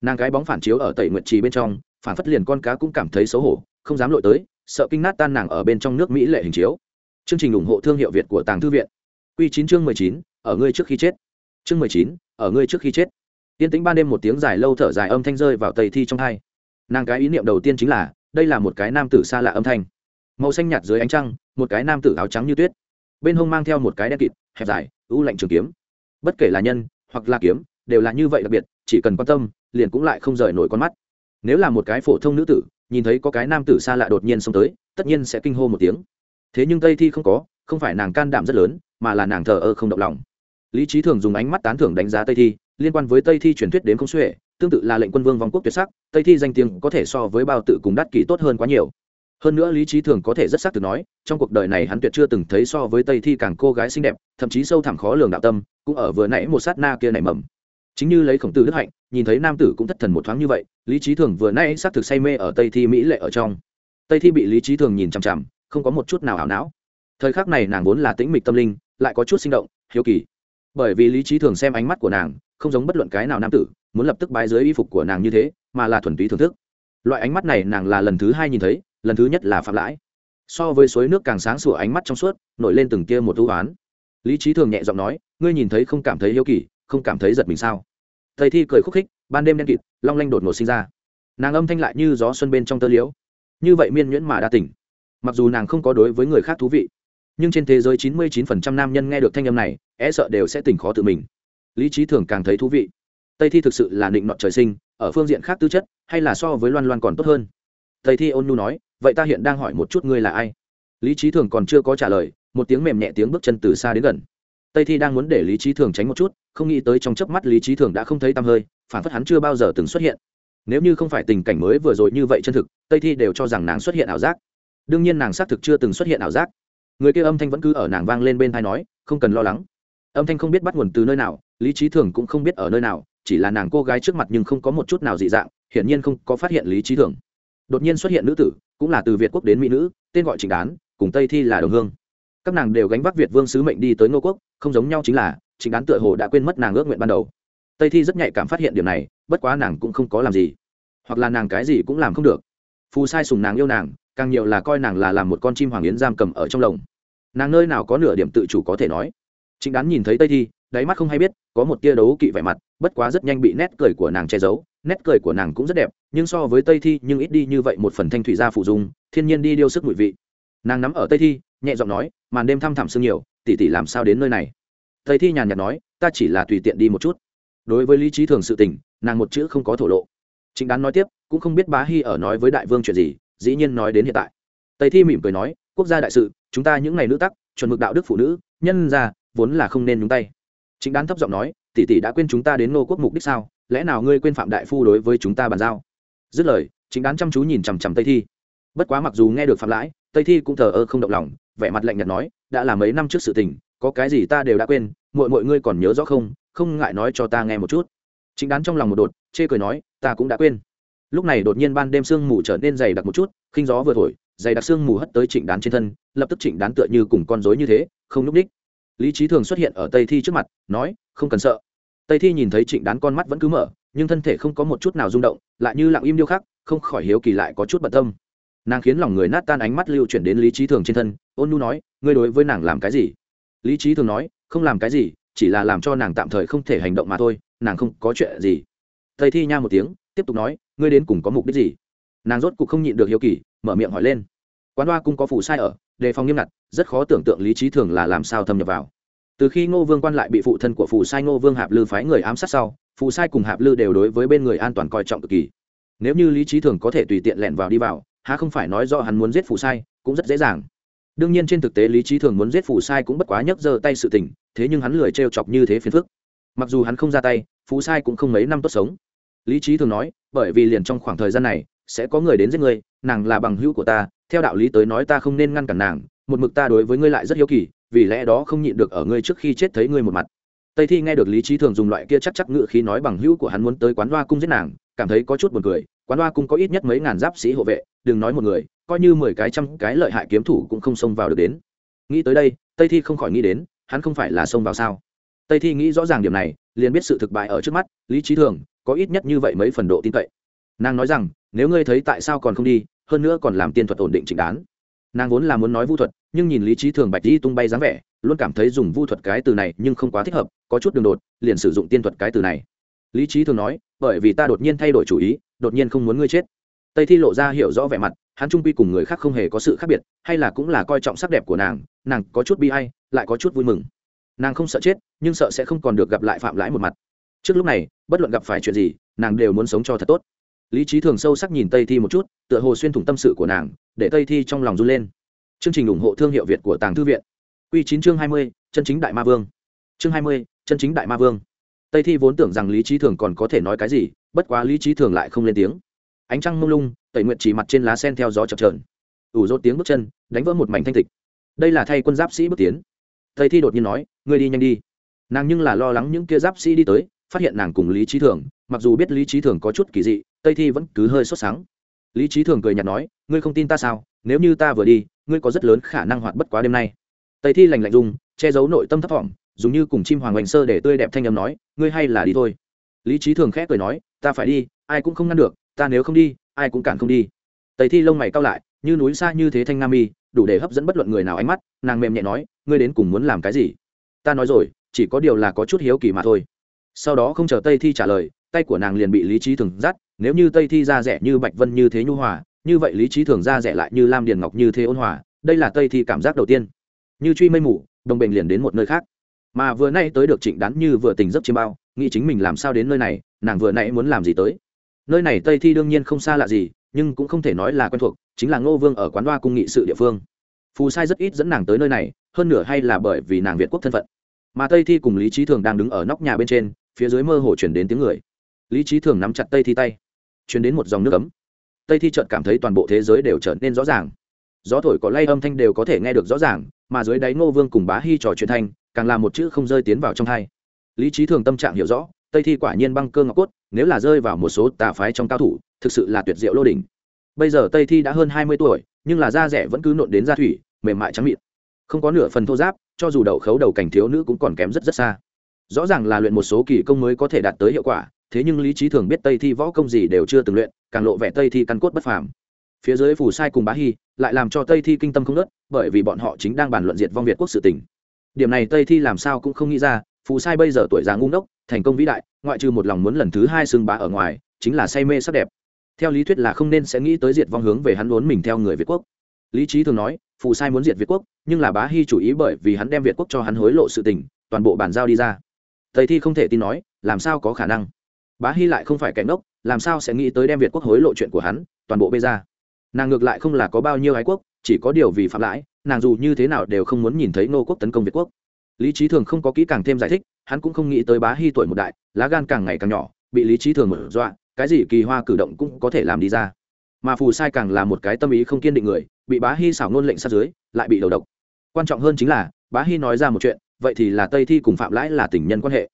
Nàng cái bóng phản chiếu ở tẩy nguyệt trì bên trong, phản phất liền con cá cũng cảm thấy xấu hổ, không dám lội tới, sợ kinh nát tan nàng ở bên trong nước mỹ lệ hình chiếu. Chương trình ủng hộ thương hiệu việt của tàng thư viện. Q chín chương mười chín, ở ngươi trước khi chết chương mười chín, ở ngươi trước khi chết. Yên tĩnh ban đêm một tiếng dài lâu thở dài âm thanh rơi vào tây thi trong hai. Nàng cái ý niệm đầu tiên chính là, đây là một cái nam tử xa lạ âm thanh. Màu xanh nhạt dưới ánh trăng, một cái nam tử áo trắng như tuyết. Bên hông mang theo một cái đen kịt, hẹp dài, u lạnh trường kiếm. Bất kể là nhân, hoặc là kiếm, đều là như vậy đặc biệt, chỉ cần quan tâm, liền cũng lại không rời nổi con mắt. Nếu là một cái phổ thông nữ tử, nhìn thấy có cái nam tử xa lạ đột nhiên xông tới, tất nhiên sẽ kinh hô một tiếng. Thế nhưng tây thi không có, không phải nàng can đảm rất lớn, mà là nàng thờ ơ không động lòng lý trí thường dùng ánh mắt tán thưởng đánh giá tây thi, liên quan với tây thi truyền thuyết đến không xuể, tương tự là lệnh quân vương vong quốc tuyệt sắc, tây thi danh tiếng có thể so với bao tự cùng đắt kỷ tốt hơn quá nhiều. Hơn nữa lý trí thường có thể rất xác từ nói, trong cuộc đời này hắn tuyệt chưa từng thấy so với tây thi càng cô gái xinh đẹp, thậm chí sâu thẳm khó lường đạo tâm, cũng ở vừa nãy một sát na kia nảy mầm. Chính như lấy khổng tử đức hạnh, nhìn thấy nam tử cũng thất thần một thoáng như vậy, lý trí thường vừa nãy xác thực say mê ở tây thi mỹ lệ ở trong. Tây thi bị lý trí thường nhìn chằm chằm, không có một chút nào ảo não. Thời khắc này nàng vốn là tĩnh mịch tâm linh, lại có chút sinh động, hiếu kỳ bởi vì lý trí thường xem ánh mắt của nàng, không giống bất luận cái nào nam tử, muốn lập tức bái dưới y phục của nàng như thế, mà là thuần túy thưởng thức. Loại ánh mắt này nàng là lần thứ hai nhìn thấy, lần thứ nhất là phạm lãi. So với suối nước càng sáng sủa ánh mắt trong suốt, nổi lên từng kia một ưu oán lý trí thường nhẹ giọng nói, ngươi nhìn thấy không cảm thấy yêu kỳ, không cảm thấy giật mình sao? Thầy thi cười khúc khích, ban đêm đen kịt, long lanh đột ngột sinh ra. Nàng âm thanh lại như gió xuân bên trong tơ liễu. Như vậy miên nhuyễn mà đa tỉnh mặc dù nàng không có đối với người khác thú vị nhưng trên thế giới 99% nam nhân nghe được thanh âm này e sợ đều sẽ tỉnh khó tự mình. Lý trí thường càng thấy thú vị. Tây thi thực sự là định nọ trời sinh, ở phương diện khác tư chất, hay là so với loan loan còn tốt hơn? Tây thi ôn nhu nói, vậy ta hiện đang hỏi một chút ngươi là ai? Lý trí thường còn chưa có trả lời, một tiếng mềm nhẹ tiếng bước chân từ xa đến gần. Tây thi đang muốn để lý trí thường tránh một chút, không nghĩ tới trong chớp mắt lý trí thường đã không thấy tăm hơi, phản phất hắn chưa bao giờ từng xuất hiện. Nếu như không phải tình cảnh mới vừa rồi như vậy chân thực, tây thi đều cho rằng nàng xuất hiện ảo giác. Đương nhiên nàng xác thực chưa từng xuất hiện ảo giác người kia âm thanh vẫn cứ ở nàng vang lên bên tai nói, không cần lo lắng. Âm thanh không biết bắt nguồn từ nơi nào, lý trí thường cũng không biết ở nơi nào, chỉ là nàng cô gái trước mặt nhưng không có một chút nào dị dạng, hiển nhiên không có phát hiện lý trí thường. Đột nhiên xuất hiện nữ tử, cũng là từ việt quốc đến mỹ nữ, tên gọi trịnh đán, cùng tây thi là đồng hương. Các nàng đều gánh vác việt vương sứ mệnh đi tới ngô quốc, không giống nhau chính là, trịnh đán tựa hồ đã quên mất nàng ước nguyện ban đầu. Tây thi rất nhạy cảm phát hiện điểm này, bất quá nàng cũng không có làm gì. Hoặc là nàng cái gì cũng làm không được. Phù sai sùng nàng yêu nàng, càng nhiều là coi nàng là làm một con chim hoàng yến giam cầm ở trong lồng nàng nơi nào có nửa điểm tự chủ có thể nói. Chính đán nhìn thấy tây thi, đáy mắt không hay biết, có một tia đấu kỵ vẻ mặt, bất quá rất nhanh bị nét cười của nàng che giấu. Nét cười của nàng cũng rất đẹp, nhưng so với tây thi, nhưng ít đi như vậy một phần thanh thủy gia phụ dung, thiên nhiên đi điêu sức mùi vị. Nàng nắm ở tây thi, nhẹ giọng nói, màn đêm thăm thẳm sương nhiều tỉ tỉ làm sao đến nơi này? Tây thi nhàn nhạt nói, ta chỉ là tùy tiện đi một chút. Đối với lý trí thường sự tình, nàng một chữ không có thổ lộ. Chính đán nói tiếp, cũng không biết bá hy ở nói với đại vương chuyện gì, dĩ nhiên nói đến hiện tại. Tây thi mỉm cười nói quốc gia đại sự, chúng ta những ngày nữ tắc, chuẩn mực đạo đức phụ nữ, nhân ra vốn là không nên nhúng tay. Chính đán thấp giọng nói, tỷ tỷ đã quên chúng ta đến nô quốc mục đích sao? Lẽ nào ngươi quên phạm đại phu đối với chúng ta bàn giao? Dứt lời, chính đán chăm chú nhìn chằm chằm tây thi. Bất quá mặc dù nghe được phạm lãi, tây thi cũng thờ ơ không động lòng, vẻ mặt lạnh nhạt nói, đã là mấy năm trước sự tình, có cái gì ta đều đã quên mọi mọi ngươi còn nhớ rõ không? Không ngại nói cho ta nghe một chút. Chính đán trong lòng một đột, chê cười nói, ta cũng đã quên. Lúc này đột nhiên ban đêm sương mù trở nên dày đặc một chút, khinh gió vừa thổi dày đặc xương mù hất tới trịnh đán trên thân, lập tức trịnh đán tựa như cùng con rối như thế, không núp ních. Lý trí thường xuất hiện ở tây thi trước mặt, nói, không cần sợ. Tây thi nhìn thấy trịnh đán con mắt vẫn cứ mở, nhưng thân thể không có một chút nào rung động, lại như lặng im điêu khắc, không khỏi hiếu kỳ lại có chút bận tâm. Nàng khiến lòng người nát tan ánh mắt lưu chuyển đến lý trí thường trên thân, ôn nu nói, ngươi đối với nàng làm cái gì? Lý trí thường nói, không làm cái gì, chỉ là làm cho nàng tạm thời không thể hành động mà thôi, nàng không có chuyện gì. Tây thi nha một tiếng, tiếp tục nói, ngươi đến cùng có mục đích gì? Nàng rốt cục không nhịn được hiếu kỳ, mở miệng hỏi lên. Quán hoa cung có phủ sai ở, đề phòng nghiêm ngặt, rất khó tưởng tượng lý trí thường là làm sao thâm nhập vào. Từ khi ngô vương quan lại bị phụ thân của phù sai ngô vương hạp lư phái người ám sát sau phù sai cùng hạp lư đều đối với bên người an toàn coi trọng cực kỳ. Nếu như lý trí thường có thể tùy tiện lẻn vào đi vào, há không phải nói do hắn muốn giết phù sai, cũng rất dễ dàng. Đương nhiên trên thực tế lý trí thường muốn giết phù sai cũng bất quá nhấc giơ tay sự tình, thế nhưng hắn lười t chọc như thế phiền phức. Mặc dù hắn không ra tay phù sai cũng không mấy năm tốt sống. Lý trí thường nói, bởi vì liền trong khoảng thời gian này sẽ có người đến giết ngươi, nàng là bằng hữu của ta, theo đạo lý tới nói ta không nên ngăn cản nàng, một mực ta đối với ngươi lại rất hiếu kỳ, vì lẽ đó không nhịn được ở ngươi trước khi chết thấy ngươi một mặt. Tây thi nghe được lý trí thường dùng loại kia chắc chắc ngự khí nói bằng hữu của hắn muốn tới quán hoa cung giết nàng, cảm thấy có chút buồn cười. Quán hoa cung có ít nhất mấy ngàn giáp sĩ hộ vệ, đừng nói một người, coi như mười cái trăm cái lợi hại kiếm thủ cũng không xông vào được đến. Nghĩ tới đây, tây thi không khỏi nghĩ đến, hắn không phải là xông vào sao? Tây thi nghĩ rõ ràng điểm này, liền biết sự thực bại ở trước mắt, lý trí thường, có ít nhất như vậy mấy phần độ tin cậy. Nàng nói rằng nếu ngươi thấy tại sao còn không đi, hơn nữa còn làm tiên thuật ổn định trịnh đán nàng vốn là muốn nói vu thuật, nhưng nhìn lý trí thường bạch đi tung bay dáng vẻ, luôn cảm thấy dùng vu thuật cái từ này nhưng không quá thích hợp, có chút đường đột, liền sử dụng tiên thuật cái từ này. Lý trí thường nói, bởi vì ta đột nhiên thay đổi chủ ý, đột nhiên không muốn ngươi chết. Tây thi lộ ra hiểu rõ vẻ mặt, hắn trung quy cùng người khác không hề có sự khác biệt, hay là cũng là coi trọng sắc đẹp của nàng nàng có chút bi hay lại có chút vui mừng. Nàng không sợ chết, nhưng sợ sẽ không còn được gặp lại phạm lãi một mặt. Trước lúc này, bất luận gặp phải chuyện gì, nàng đều muốn sống cho thật tốt lý trí thường sâu sắc nhìn tây thi một chút, tựa hồ xuyên thủng tâm sự của nàng, để tây thi trong lòng run lên. Chương trình ủng hộ thương hiệu việt của tàng thư viện. Q chín chương hai mươi, chân chính đại ma vương. Chương hai mươi, chân chính đại ma vương. Tây thi vốn tưởng rằng lý trí thường còn có thể nói cái gì, bất quá lý trí thường lại không lên tiếng. Ánh trăng mông lung, tẩy nguyện chỉ mặt trên lá sen theo gió chập trờn ủ rốt tiếng bước chân, đánh vỡ một mảnh thanh tịch. Đây là thay quân giáp sĩ bước tiến. Tây thi đột nhiên nói, ngươi đi nhanh đi. Nàng nhưng là lo lắng những kia giáp sĩ đi tới, phát hiện nàng cùng lý trí thường, mặc dù biết lý trí thường có chút kỳ dị tây thi vẫn cứ hơi sốt sáng lý trí thường cười nhạt nói, ngươi không tin ta sao? Nếu như ta vừa đi, ngươi có rất lớn khả năng hoạt bất quá đêm nay. Tây thi lành lạnh dùng, che giấu nội tâm thấp thỏm, dùng như cùng chim hoàng oanh sơ để tươi đẹp thanh âm nói, ngươi hay là đi thôi. Lý trí thường khẽ cười nói, ta phải đi, ai cũng không ngăn được, ta nếu không đi, ai cũng cản không đi. Tây thi lông mày cao lại, như núi xa như thế thanh nam mi, đủ để hấp dẫn bất luận người nào ánh mắt, nàng mềm nhẹ nói, ngươi đến cùng muốn làm cái gì? Ta nói rồi, chỉ có điều là có chút hiếu kỳ mà thôi. Sau đó không chờ tây thi trả lời, tay của nàng liền bị lý trí thường dắt nếu như tây thi ra rẻ như bạch vân như thế nhu hòa, như vậy lý trí thường ra rẻ lại như lam điền ngọc như thế ôn hòa, đây là tây thi cảm giác đầu tiên. Như truy mây mù, đồng bệnh liền đến một nơi khác. Mà vừa nay tới được trịnh đán như vừa tình giấc chiêm bao, nghĩ chính mình làm sao đến nơi này, nàng vừa nãy muốn làm gì tới. Nơi này tây thi đương nhiên không xa lạ gì, nhưng cũng không thể nói là quen thuộc, chính là ngô vương ở quán đoa cung nghị sự địa phương. Phù sai rất ít dẫn nàng tới nơi này, hơn nửa hay là bởi vì nàng việt quốc thân phận. Mà tây thi cùng lý trí thường đang đứng ở nóc nhà bên trên, phía dưới mơ hồ chuyển đến tiếng người. Lý trí thường nắm chặt tây thi tay chuyển đến một dòng nước ấm. Tây thi chợt cảm thấy toàn bộ thế giới đều trở nên rõ ràng. Gió thổi có lay âm thanh đều có thể nghe được rõ ràng, mà dưới đáy ngô vương cùng bá hy trò chuyện thanh, càng là một chữ không rơi tiến vào trong thai lý trí thường tâm trạng hiểu rõ, tây thi quả nhiên băng cơ ngọc cốt, nếu là rơi vào một số tà phái trong cao thủ, thực sự là tuyệt diệu lô đỉnh. Bây giờ tây thi đã hơn hai mươi tuổi, nhưng là da rẻ vẫn cứ nộn đến da thủy, mềm mại trắng mịn. Không có nửa phần thô giáp, cho dù đậu khấu đầu cảnh thiếu nữ cũng còn kém rất rất xa. Rõ ràng là luyện một số kỳ công mới có thể đạt tới hiệu quả thế nhưng lý trí thường biết tây thi võ công gì đều chưa từng luyện, càng lộ vẻ tây thi căn cốt bất phàm. Phía dưới phủ sai cùng bá hy lại làm cho tây thi kinh tâm không nớt bởi vì bọn họ chính đang bàn luận diệt vong việt quốc sự tỉnh điểm này tây thi làm sao cũng không nghĩ ra, phù sai bây giờ tuổi già ngu ngốc, thành công vĩ đại, ngoại trừ một lòng muốn lần thứ hai xưng bá ở ngoài, chính là say mê sắc đẹp. Theo lý thuyết là không nên sẽ nghĩ tới diệt vong hướng về hắn muốn mình theo người việt quốc. Lý trí thường nói, phù sai muốn diệt việt quốc, nhưng là bá hy chủ ý bởi vì hắn đem việt quốc cho hắn hối lộ sự tình, toàn bộ bản giao đi ra. Tây thi không thể tin nói, làm sao có khả năng? Bá hy lại không phải kẻ ngốc, làm sao sẽ nghĩ tới đem việt quốc hối lộ chuyện của hắn, toàn bộ bê ra. Nàng ngược lại không là có bao nhiêu ái quốc, chỉ có điều vì phạm lãi, nàng dù như thế nào đều không muốn nhìn thấy nô quốc tấn công việt quốc. Lý trí thường không có kỹ càng thêm giải thích, hắn cũng không nghĩ tới bá hy tuổi một đại, lá gan càng ngày càng nhỏ, bị lý trí thường mở dọa, cái gì kỳ hoa cử động cũng có thể làm đi ra. Mà phù sai càng là một cái tâm ý không kiên định người, bị bá hy xảo ngôn lệnh sát dưới, lại bị đầu độc. Quan trọng hơn chính là, bá hy nói ra một chuyện, vậy thì là tây thi cùng phạm lãi là tình nhân quan hệ.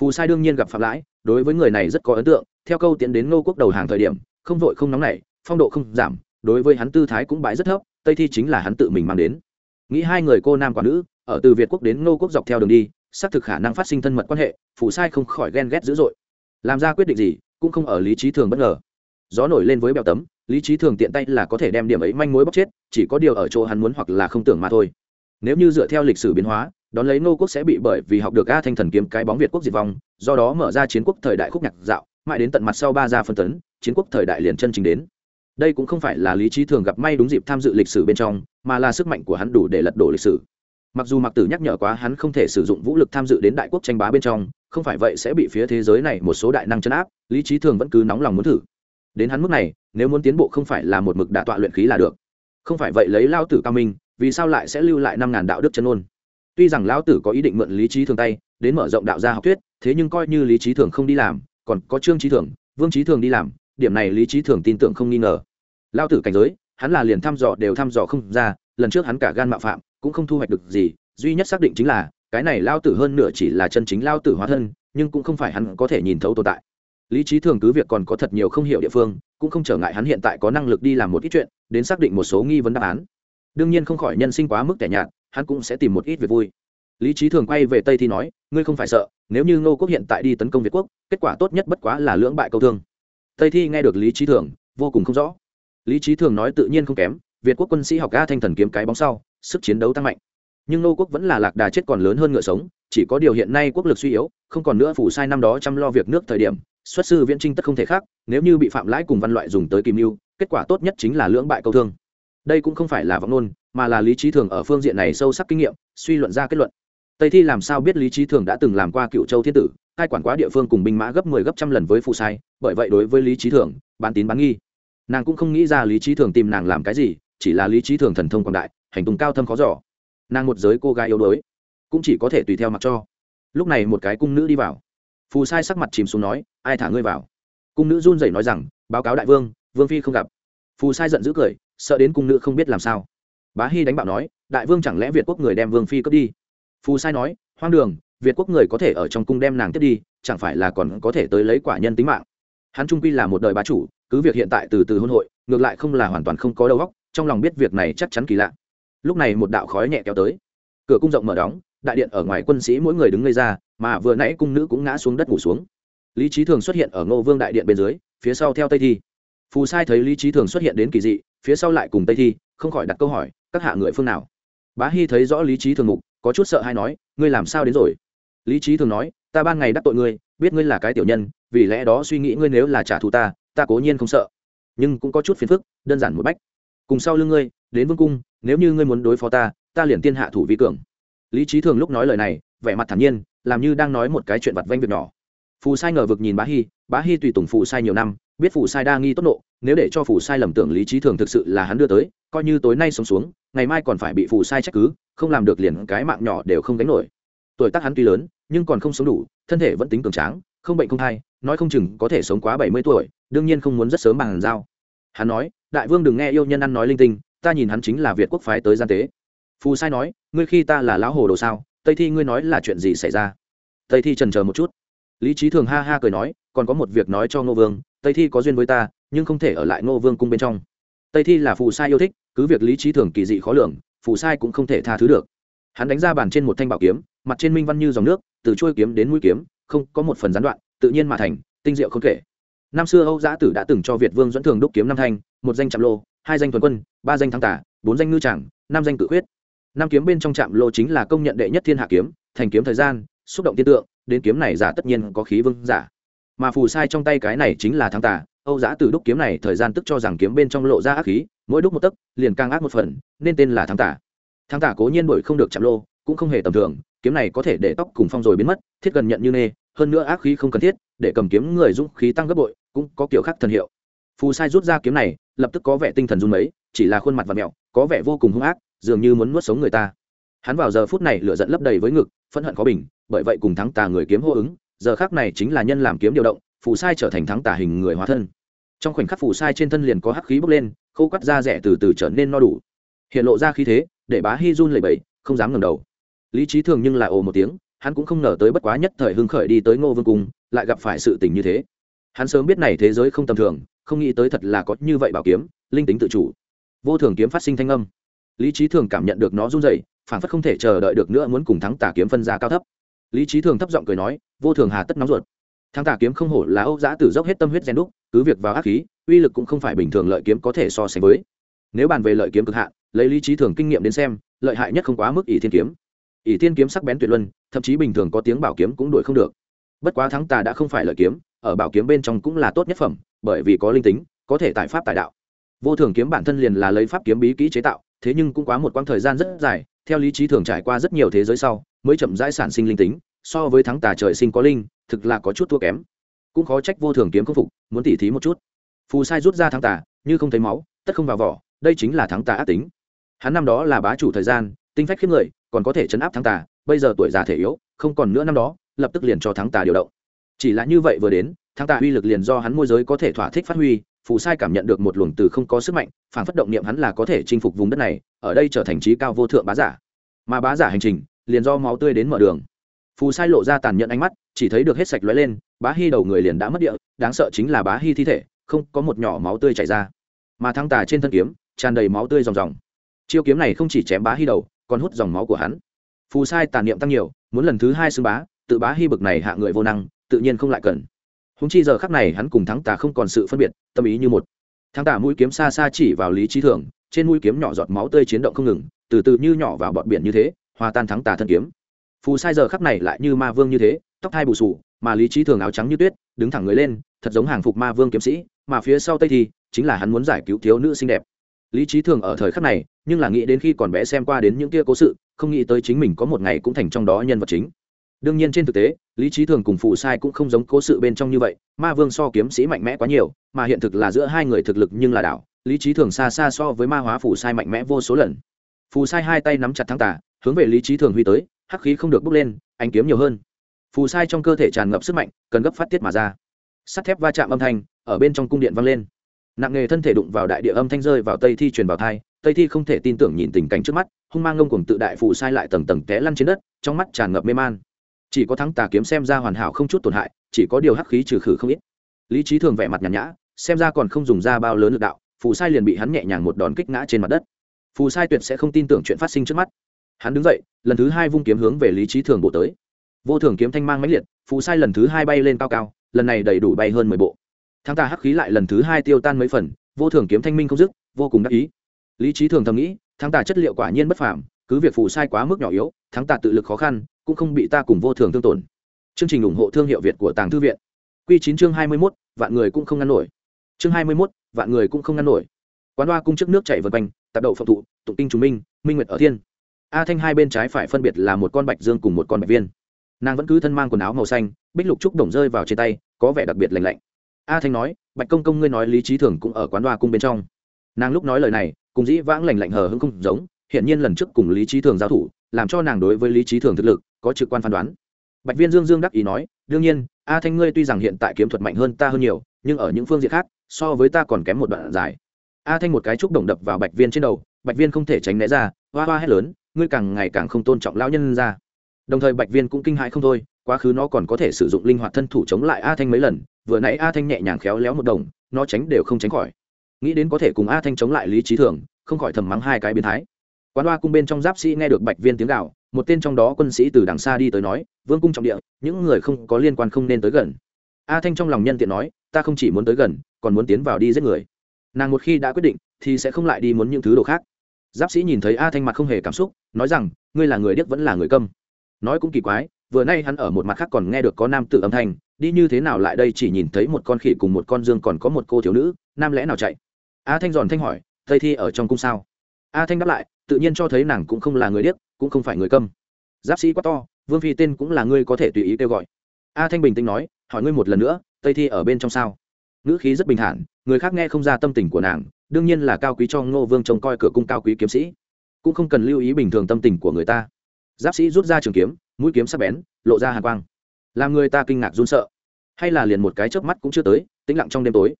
Phù sai đương nhiên gặp phạm lãi đối với người này rất có ấn tượng, theo câu tiến đến ngô quốc đầu hàng thời điểm, không vội không nóng nảy, phong độ không giảm, đối với hắn tư thái cũng bãi rất thấp, tây thi chính là hắn tự mình mang đến. Nghĩ hai người cô nam quả nữ, ở từ việt quốc đến ngô quốc dọc theo đường đi, xác thực khả năng phát sinh thân mật quan hệ phủ sai không khỏi ghen ghét dữ dội. Làm ra quyết định gì, cũng không ở lý trí thường bất ngờ. Gió nổi lên với bèo tấm, lý trí thường tiện tay là có thể đem điểm ấy manh mối bóc chết, chỉ có điều ở chỗ hắn muốn hoặc là không tưởng mà thôi. Nếu như dựa theo lịch sử biến hóa, đón lấy Ngô quốc sẽ bị bởi vì học được a thanh thần kiếm cái bóng việt quốc diệt vong do đó mở ra chiến quốc thời đại khúc nhạc dạo, mãi đến tận mặt sau ba gia phân tấn, chiến quốc thời đại liền chân chính đến. Đây cũng không phải là lý trí thường gặp may đúng dịp tham dự lịch sử bên trong, mà là sức mạnh của hắn đủ để lật đổ lịch sử. Mặc dù mặc tử nhắc nhở quá hắn không thể sử dụng vũ lực tham dự đến đại quốc tranh bá bên trong, không phải vậy sẽ bị phía thế giới này một số đại năng chấn áp, lý trí thường vẫn cứ nóng lòng muốn thử. Đến hắn mức này, nếu muốn tiến bộ không phải là một mực đạ tọa luyện khí là được. Không phải vậy lấy lao tử cao minh, vì sao lại sẽ lưu lại năm ngàn đạo đức chân ôn? Tuy rằng lao tử có ý định mượn lý trí thường tay, đến mở rộng đạo gia học thuyết thế nhưng coi như lý trí thường không đi làm, còn có trương trí thường vương trí thường đi làm, điểm này lý trí thường tin tưởng không nghi ngờ. Lao tử cảnh giới, hắn là liền thăm dò đều thăm dò không ra, lần trước hắn cả gan mạo phạm, cũng không thu hoạch được gì, duy nhất xác định chính là, cái này lao tử hơn nửa chỉ là chân chính lao tử hóa thân, nhưng cũng không phải hắn có thể nhìn thấu tồn tại. Lý trí thường cứ việc còn có thật nhiều không hiểu địa phương, cũng không trở ngại hắn hiện tại có năng lực đi làm một ít chuyện, đến xác định một số nghi vấn đáp án. Đương nhiên không khỏi nhân sinh quá mức tẻ nhạt, hắn cũng sẽ tìm một ít việc vui lý trí thường quay về tây thi nói, ngươi không phải sợ, nếu như ngô quốc hiện tại đi tấn công việt quốc, kết quả tốt nhất bất quá là lưỡng bại câu thương. Tây thi nghe được lý trí thường, vô cùng không rõ. Lý trí thường nói tự nhiên không kém, việt quốc quân sĩ học ca thanh thần kiếm cái bóng sau, sức chiến đấu tăng mạnh. Nhưng ngô quốc vẫn là lạc đà chết còn lớn hơn ngựa sống, chỉ có điều hiện nay quốc lực suy yếu, không còn nữa phủ sai năm đó chăm lo việc nước thời điểm, xuất sư viễn trinh tất không thể khác, nếu như bị phạm lãi cùng văn loại dùng tới kìm mưu kết quả tốt nhất chính là lưỡng bại câu thương. Đây cũng không phải là vọng nôn mà là lý trí thường ở phương diện này sâu sắc kinh nghiệm, suy luận ra kết luận tây thi làm sao biết lý trí thường đã từng làm qua cựu châu thiên tử, cai quản quá địa phương cùng binh mã gấp mười 10 gấp trăm lần với phụ sai, bởi vậy đối với lý trí thường, bán tín bán nghi. Nàng cũng không nghĩ ra lý trí thường tìm nàng làm cái gì, chỉ là lý trí thường thần thông quảng đại, hành tùng cao thâm khó giỏ nàng một giới cô gái yếu đuối, cũng chỉ có thể tùy theo mặc cho. Lúc này một cái cung nữ đi vào. Phù sai sắc mặt chìm xuống nói, ai thả ngươi vào? Cung nữ run rẩy nói rằng, báo cáo đại vương vương phi không gặp. Phù sai giận dữ cười, sợ đến cung nữ không biết làm sao. Bá hy đánh bạo nói, đại vương chẳng lẽ việt quốc người đem vương phi cướp đi? Phù sai nói, hoang đường, việt quốc người có thể ở trong cung đem nàng tiếp đi, chẳng phải là còn có thể tới lấy quả nhân tính mạng? Hắn trung quy là một đời bá chủ, cứ việc hiện tại từ từ hôn hội, ngược lại không là hoàn toàn không có đầu óc, trong lòng biết việc này chắc chắn kỳ lạ. Lúc này một đạo khói nhẹ kéo tới. Cửa cung rộng mở đóng, đại điện ở ngoài quân sĩ mỗi người đứng ngây ra, mà vừa nãy cung nữ cũng ngã xuống đất ngủ xuống. Lý trí thường xuất hiện ở ngô vương đại điện bên dưới, phía sau theo tây thi. Phù sai thấy lý trí thường xuất hiện đến kỳ dị, phía sau lại cùng tây thi, không khỏi đặt câu hỏi, các hạ người phương nào? Bá hy thấy rõ lý trí thường mục có chút sợ hay nói, ngươi làm sao đến rồi? Lý trí thường nói, ta ban ngày đắc tội ngươi, biết ngươi là cái tiểu nhân, vì lẽ đó suy nghĩ ngươi nếu là trả thù ta ta cố nhiên không sợ. Nhưng cũng có chút phiền phức, đơn giản một bách. Cùng sau lưng ngươi, đến vương cung, nếu như ngươi muốn đối phó ta ta liền tiên hạ thủ vi cường. Lý trí thường lúc nói lời này, vẻ mặt thản nhiên, làm như đang nói một cái chuyện vặt vanh việc nhỏ. Phù sai ngờ vực nhìn bá hy bá hy tùy tùng phù sai nhiều năm, biết phù sai đa nghi tốt nộ, nếu để cho phù sai lầm tưởng lý trí thường thực sự là hắn đưa tới, coi như tối nay sống xuống, ngày mai còn phải bị phù sai trách cứ, không làm được liền cái mạng nhỏ đều không gánh nổi. Tuổi tác hắn tuy lớn, nhưng còn không sống đủ, thân thể vẫn tính cường tráng, không bệnh không thai, nói không chừng có thể sống quá bảy mươi tuổi, đương nhiên không muốn rất sớm bằng giao. Hắn nói, đại vương đừng nghe yêu nhân ăn nói linh tinh, ta nhìn hắn chính là việt quốc phái tới gian tế. Phù sai nói, ngươi khi ta là lão hồ đồ sao? Tây thi ngươi nói là chuyện gì xảy ra? Tây thi trần chờ một chút. Lý trí thường ha ha cười nói còn có một việc nói cho ngô vương, tây thi có duyên với ta, nhưng không thể ở lại ngô vương cung bên trong. Tây thi là phù sai yêu thích, cứ việc lý trí thường kỳ dị khó lường, phù sai cũng không thể tha thứ được. Hắn đánh ra bàn trên một thanh bảo kiếm, mặt trên minh văn như dòng nước, từ trôi kiếm đến mũi kiếm, không có một phần gián đoạn, tự nhiên mà thành, tinh diệu không kể. Năm xưa âu giã tử đã từng cho việt vương dẫn thường đúc kiếm năm thanh, một danh trạm lô, hai danh thuần quân, ba danh thắng tả bốn danh ngư trảng năm danh cự huyết năm kiếm bên trong trạm lô chính là công nhận đệ nhất thiên hạ kiếm, thành kiếm thời gian, xúc động tiên tượng, đến kiếm này giả tất nhiên có khí vương giả mà phù sai trong tay cái này chính là thắng tà. âu giã từ đúc kiếm này thời gian tức cho rằng kiếm bên trong lộ ra ác khí, mỗi đúc một tấc, liền càng ác một phần, nên tên là thắng tà. thắng tà cố nhiên đổi không được chạm lô, cũng không hề tầm thường, kiếm này có thể để tóc cùng phong rồi biến mất, thiết gần nhận như nê, hơn nữa ác khí không cần thiết, để cầm kiếm người dũng khí tăng gấp bội, cũng có kiểu khác thần hiệu phù sai rút ra kiếm này, lập tức có vẻ tinh thần run mấy, chỉ là khuôn mặt và mẹo, có vẻ vô cùng hung ác, dường như muốn nuốt sống người ta hắn vào giờ phút này lửa giận lấp đầy với ngực, phẫn hận khó bình, bởi vậy cùng thắng tà người kiếm hô ứng giờ khác này chính là nhân làm kiếm điều động, phù sai trở thành thắng tả hình người hóa thân. Trong khoảnh khắc phù sai trên thân liền có hắc khí bốc lên khô cắt da rẻ từ từ trở nên no đủ. Hiện lộ ra khí thế, để bá hy run lẩy bẩy, không dám ngẩng đầu. Lý trí thường nhưng lại ồ một tiếng, hắn cũng không ngờ tới bất quá nhất thời hưng khởi đi tới ngô vương cung, lại gặp phải sự tình như thế. Hắn sớm biết này thế giới không tầm thường, không nghĩ tới thật là có như vậy bảo kiếm, linh tính tự chủ. Vô thường kiếm phát sinh thanh âm. Lý trí thường cảm nhận được nó run dày phản phất không thể chờ đợi được nữa muốn cùng thắng tà kiếm phân ra cao thấp lý trí thường thấp giọng cười nói, vô thường hà tất nóng ruột. Thắng tà kiếm không hổ là âu giã tử dốc hết tâm huyết gen đúc, cứ việc vào ác khí, uy lực cũng không phải bình thường lợi kiếm có thể so sánh với. Nếu bàn về lợi kiếm cực hạn, lấy lý trí thường kinh nghiệm đến xem, lợi hại nhất không quá mức ỷ thiên kiếm. Ỷ thiên kiếm sắc bén tuyệt luân, thậm chí bình thường có tiếng bảo kiếm cũng đuổi không được. Bất quá thắng tà đã không phải lợi kiếm, ở bảo kiếm bên trong cũng là tốt nhất phẩm, bởi vì có linh tính, có thể tại pháp tài đạo. Vô thường kiếm bản thân liền là lấy pháp kiếm bí kỹ chế tạo thế nhưng cũng quá một quãng thời gian rất dài, theo lý trí thường trải qua rất nhiều thế giới sau, mới chậm rãi sản sinh linh tính, so với thắng tà trời sinh có linh, thực là có chút thua kém. Cũng khó trách vô thường kiếm khâm phục, muốn tỉ thí một chút. Phù sai rút ra thắng tà, như không thấy máu, tất không vào vỏ, đây chính là thắng tà ác tính. Hắn năm đó là bá chủ thời gian, tinh phách khiếp người, còn có thể chấn áp thắng tà, bây giờ tuổi già thể yếu, không còn nữa năm đó, lập tức liền cho thắng tà điều động. Chỉ là như vậy vừa đến, thắng tà uy lực liền do hắn môi giới có thể thỏa thích phát huy phù sai cảm nhận được một luồng từ không có sức mạnh phản phất động niệm hắn là có thể chinh phục vùng đất này, ở đây trở thành trí cao vô thượng bá giả. Mà bá giả hành trình, liền do máu tươi đến mở đường. Phù sai lộ ra tàn nhẫn ánh mắt, chỉ thấy được hết sạch lóe lên, bá hy đầu người liền đã mất địa, đáng sợ chính là bá hy thi thể, không có một nhỏ máu tươi chảy ra. Mà thăng tà trên thân kiếm, tràn đầy máu tươi ròng ròng. Chiêu kiếm này không chỉ chém bá hy đầu, còn hút dòng máu của hắn. Phù sai tàn niệm tăng nhiều, muốn lần thứ hai xưng bá, tự bá hy bực này hạ người vô năng, tự nhiên không lại cần húng chi giờ khắc này hắn cùng thắng tà không còn sự phân biệt, tâm ý như một. Thắng tà mũi kiếm xa xa chỉ vào lý trí thường, trên mũi kiếm nhỏ giọt máu tươi chiến động không ngừng, từ từ như nhỏ vào bọt biển như thế, hòa tan thắng tà thân kiếm. Phù sai giờ khắc này lại như ma vương như thế, tóc hai bù sù, mà lý trí thường áo trắng như tuyết, đứng thẳng người lên, thật giống hàng phục ma vương kiếm sĩ, mà phía sau tây thì chính là hắn muốn giải cứu thiếu nữ xinh đẹp. Lý trí thường ở thời khắc này, nhưng là nghĩ đến khi còn bé xem qua đến những kia cố sự, không nghĩ tới chính mình có một ngày cũng thành trong đó nhân vật chính. Đương nhiên trên thực tế lý trí thường cùng phụ sai cũng không giống cố sự bên trong như vậy, ma vương so kiếm sĩ mạnh mẽ quá nhiều, mà hiện thực là giữa hai người thực lực nhưng là đảo, lý trí thường xa xa so với ma hóa phù sai mạnh mẽ vô số lần. Phù sai hai tay nắm chặt thăng tả hướng về lý trí thường huy tới, hắc khí không được bốc lên anh kiếm nhiều hơn. Phù sai trong cơ thể tràn ngập sức mạnh, cần gấp phát tiết mà ra. Sắt thép va chạm âm thanh, ở bên trong cung điện vang lên. Nặng nghề thân thể đụng vào đại địa âm thanh rơi vào tây thi truyền vào thai, tây thi không thể tin tưởng nhìn tình cảnh trước mắt, hung mang ngông cùng tự đại phù sai lại tầng tầng té lăn trên đất, trong mắt tràn ngập mê man chỉ có thắng tà kiếm xem ra hoàn hảo không chút tổn hại, chỉ có điều hắc khí trừ khử không ít. Lý trí thường vẻ mặt nhàn nhã, xem ra còn không dùng ra bao lớn lực đạo, phù sai liền bị hắn nhẹ nhàng một đòn kích ngã trên mặt đất. Phù sai tuyệt sẽ không tin tưởng chuyện phát sinh trước mắt. Hắn đứng dậy, lần thứ hai vung kiếm hướng về lý trí thường bộ tới. Vô thường kiếm thanh mang mãnh liệt, phù sai lần thứ hai bay lên cao cao, lần này đầy đủ bay hơn mười bộ. Thắng tà hắc khí lại lần thứ hai tiêu tan mấy phần, vô thường kiếm thanh minh không dứt, vô cùng đắc ý. Lý trí thường thầm nghĩ, thắng tà chất liệu quả nhiên bất phàm, cứ việc phù sai quá mức nhỏ yếu, thắng tà tự lực khó khăn cũng không bị ta cùng vô thường tương tổn. Chương trình ủng hộ thương hiệu việt của tàng thư viện. Q chín chương hai mươi mốt, vạn người cũng không ngăn nổi. Chương hai mươi mốt, vạn người cũng không ngăn nổi. Quán hoa cung trước nước chạy vần quanh, tạp đậu phộng thụ, tụng kinh chúng minh minh nguyệt ở thiên. A thanh hai bên trái phải phân biệt là một con bạch dương cùng một con bạch viên. Nàng vẫn cứ thân mang quần áo màu xanh, bích lục trúc đồng rơi vào trên tay, có vẻ đặc biệt lành lạnh. A thanh nói, bạch công công ngươi nói lý trí thường cũng ở quán hoa cung bên trong. Nàng lúc nói lời này, cùng dĩ vãng lành lạnh hờ hững không giống, hiển nhiên lần trước cùng lý trí thường giao thủ làm cho nàng đối với lý trí thường thực lực có trực quan phán đoán. Bạch viên dương dương đắc ý nói, đương nhiên, a thanh ngươi tuy rằng hiện tại kiếm thuật mạnh hơn ta hơn nhiều, nhưng ở những phương diện khác, so với ta còn kém một đoạn dài. A thanh một cái trúc đồng đập vào bạch viên trên đầu, bạch viên không thể tránh né ra, hoa hoa hét lớn, ngươi càng ngày càng không tôn trọng lão nhân ra. Đồng thời bạch viên cũng kinh hãi không thôi, quá khứ nó còn có thể sử dụng linh hoạt thân thủ chống lại a thanh mấy lần, vừa nãy a thanh nhẹ nhàng khéo léo một đồng, nó tránh đều không tránh khỏi. Nghĩ đến có thể cùng a thanh chống lại lý trí thường, không khỏi thầm mắng hai cái biến thái quán hoa cung bên trong giáp sĩ nghe được bạch viên tiếng gạo một tên trong đó quân sĩ từ đằng xa đi tới nói, vương cung trọng địa, những người không có liên quan không nên tới gần. A thanh trong lòng nhân tiện nói, ta không chỉ muốn tới gần, còn muốn tiến vào đi giết người. Nàng một khi đã quyết định, thì sẽ không lại đi muốn những thứ đồ khác. Giáp sĩ nhìn thấy a thanh mặt không hề cảm xúc, nói rằng, ngươi là người điếc vẫn là người câm. Nói cũng kỳ quái, vừa nay hắn ở một mặt khác còn nghe được có nam tự âm thanh, đi như thế nào lại đây chỉ nhìn thấy một con khỉ cùng một con dương còn có một cô thiếu nữ, nam lẽ nào chạy? A thanh giòn thanh hỏi Thầy thi ở trong cung sao? A thanh đáp lại, tự nhiên cho thấy nàng cũng không là người điếc, cũng không phải người câm. Giáp sĩ quá to, vương phi tên cũng là ngươi có thể tùy ý kêu gọi. A thanh bình tĩnh nói, hỏi ngươi một lần nữa, tây thi ở bên trong sao? Ngữ khí rất bình thản, người khác nghe không ra tâm tình của nàng, đương nhiên là cao quý cho ngô vương trông coi cửa cung cao quý kiếm sĩ. Cũng không cần lưu ý bình thường tâm tình của người ta. Giáp sĩ rút ra trường kiếm, mũi kiếm sắc bén, lộ ra hàng quang. Làm người ta kinh ngạc run sợ. Hay là liền một cái chớp mắt cũng chưa tới, tĩnh lặng trong đêm tối.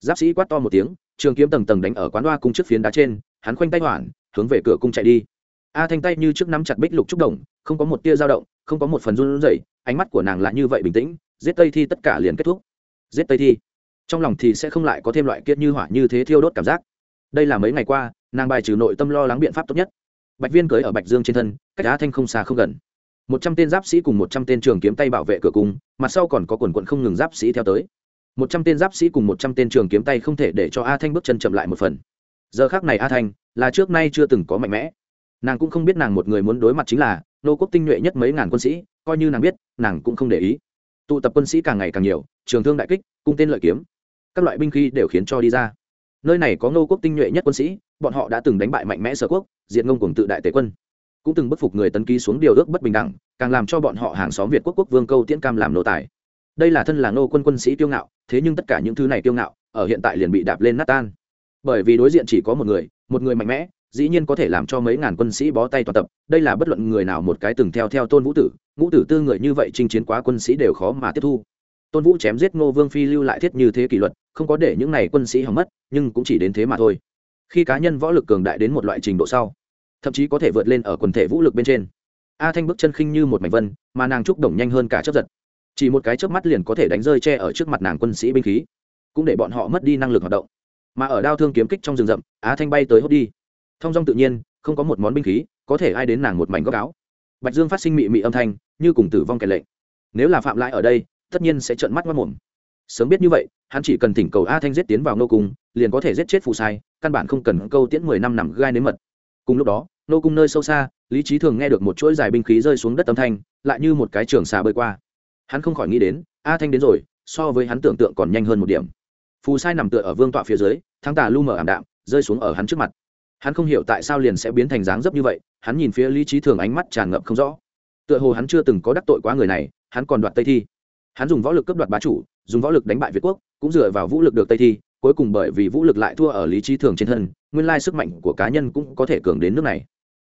Giáp sĩ quát to một tiếng, trường kiếm tầng tầng đánh ở quán đoa cung trước phiến đá trên hắn khoanh tay hoàn hướng về cửa cung chạy đi. A thanh tay như trước nắm chặt bích lục trúc đồng, không có một tia dao động, không có một phần run rẩy, ánh mắt của nàng lại như vậy bình tĩnh, giết tây thi tất cả liền kết thúc. Giết tây thi. Trong lòng thì sẽ không lại có thêm loại kiết như hỏa như thế thiêu đốt cảm giác. Đây là mấy ngày qua, nàng bài trừ nội tâm lo lắng biện pháp tốt nhất. Bạch viên cưới ở bạch dương trên thân, cách á thanh không xa không gần. Một trăm tên giáp sĩ cùng một trăm tên trường kiếm tay bảo vệ cửa cung, mặt sau còn có quần quận không ngừng giáp sĩ theo tới. Một trăm tên giáp sĩ cùng một trăm tên trường kiếm tay không thể để cho a thanh bước chân chậm lại một phần giờ khác này a thanh là trước nay chưa từng có mạnh mẽ. Nàng cũng không biết nàng một người muốn đối mặt chính là nô quốc tinh nhuệ nhất mấy ngàn quân sĩ, coi như nàng biết, nàng cũng không để ý. Tụ tập quân sĩ càng ngày càng nhiều, trường thương đại kích, cung tên lợi kiếm, các loại binh khí đều khiến cho đi ra. Nơi này có nô quốc tinh nhuệ nhất quân sĩ, bọn họ đã từng đánh bại mạnh mẽ sở quốc diện ngông cùng tự đại tể quân. Cũng từng bức phục người tấn ký xuống điều ước bất bình đẳng, càng làm cho bọn họ hàng xóm việt quốc quốc vương câu tiễn cam làm nô tài. Đây là thân là nô quân quân sĩ tiêu ngạo, thế nhưng tất cả những thứ này tiêu ngạo, ở hiện tại liền bị đạp lên nát tan bởi vì đối diện chỉ có một người một người mạnh mẽ, dĩ nhiên có thể làm cho mấy ngàn quân sĩ bó tay toàn tập, đây là bất luận người nào một cái từng theo theo tôn vũ tử, ngũ tử tư người như vậy chinh chiến quá quân sĩ đều khó mà tiếp thu. Tôn vũ chém giết ngô vương phi lưu lại thiết như thế kỷ luật, không có để những này quân sĩ hỏng mất, nhưng cũng chỉ đến thế mà thôi. Khi cá nhân võ lực cường đại đến một loại trình độ sau, thậm chí có thể vượt lên ở quần thể vũ lực bên trên. A thanh bước chân khinh như một mảnh vân, mà nàng trúc đồng nhanh hơn cả chấp giật. Chỉ một cái chớp mắt liền có thể đánh rơi tre ở trước mặt nàng quân sĩ binh khí, cũng để bọn họ mất đi năng lực hoạt động mà ở đao thương kiếm kích trong rừng rậm, á thanh bay tới hốt đi. Thông dong tự nhiên, không có một món binh khí, có thể ai đến nàng một mảnh góc áo. Bạch dương phát sinh mị mị âm thanh, như cùng tử vong kẻ lệnh. Nếu là phạm lại ở đây, tất nhiên sẽ trợn mắt mất mồm sớm biết như vậy, hắn chỉ cần thỉnh cầu a thanh giết tiến vào nô cung, liền có thể giết chết phù sai, căn bản không cần câu tiễn mười năm nằm gai nếm mật. Cùng lúc đó, nô cung nơi sâu xa, lý trí thường nghe được một chuỗi dài binh khí rơi xuống đất âm thanh, lại như một cái trường xà bơi qua. Hắn không khỏi nghĩ đến a thanh đến rồi, so với hắn tưởng tượng còn nhanh hơn một điểm phù sai nằm tựa ở vương tọa phía dưới, thắng tà lu mở ảm đạm, rơi xuống ở hắn trước mặt. Hắn không hiểu tại sao liền sẽ biến thành dáng dấp như vậy, hắn nhìn phía lý trí thường ánh mắt tràn ngập không rõ. Tựa hồ hắn chưa từng có đắc tội quá người này, hắn còn đoạt tây thi. Hắn dùng võ lực cấp đoạt bá chủ, dùng võ lực đánh bại việt quốc, cũng dựa vào vũ lực được tây thi, cuối cùng bởi vì vũ lực lại thua ở lý trí thường trên thân, nguyên lai sức mạnh của cá nhân cũng có thể cường đến nước này.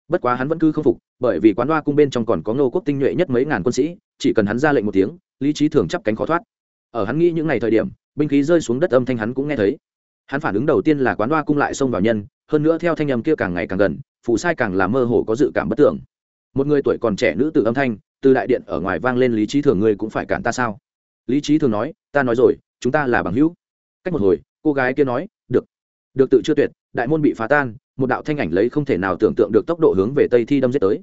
Bất quá hắn vẫn cứ không phục, bởi vì quán đoa cung bên trong còn có ngô quốc tinh nhuệ nhất mấy ngàn quân sĩ, chỉ cần hắn ra lệnh một tiếng, lý trí thường chắp cánh khó thoát. Ở hắn nghĩ những ngày thời điểm binh khí rơi xuống đất âm thanh hắn cũng nghe thấy. Hắn phản ứng đầu tiên là quán đoa cung lại xông vào nhân, hơn nữa theo thanh âm kia càng ngày càng gần phụ sai càng là mơ hồ có dự cảm bất tưởng. Một người tuổi còn trẻ nữ tử âm thanh, từ đại điện ở ngoài vang lên lý trí thường ngươi cũng phải cản ta sao? Lý trí thường nói, ta nói rồi, chúng ta là bằng hữu. Cách một hồi, cô gái kia nói, được. Được tự chưa tuyệt, đại môn bị phá tan, một đạo thanh ảnh lấy không thể nào tưởng tượng được tốc độ hướng về tây thi đâm giết tới.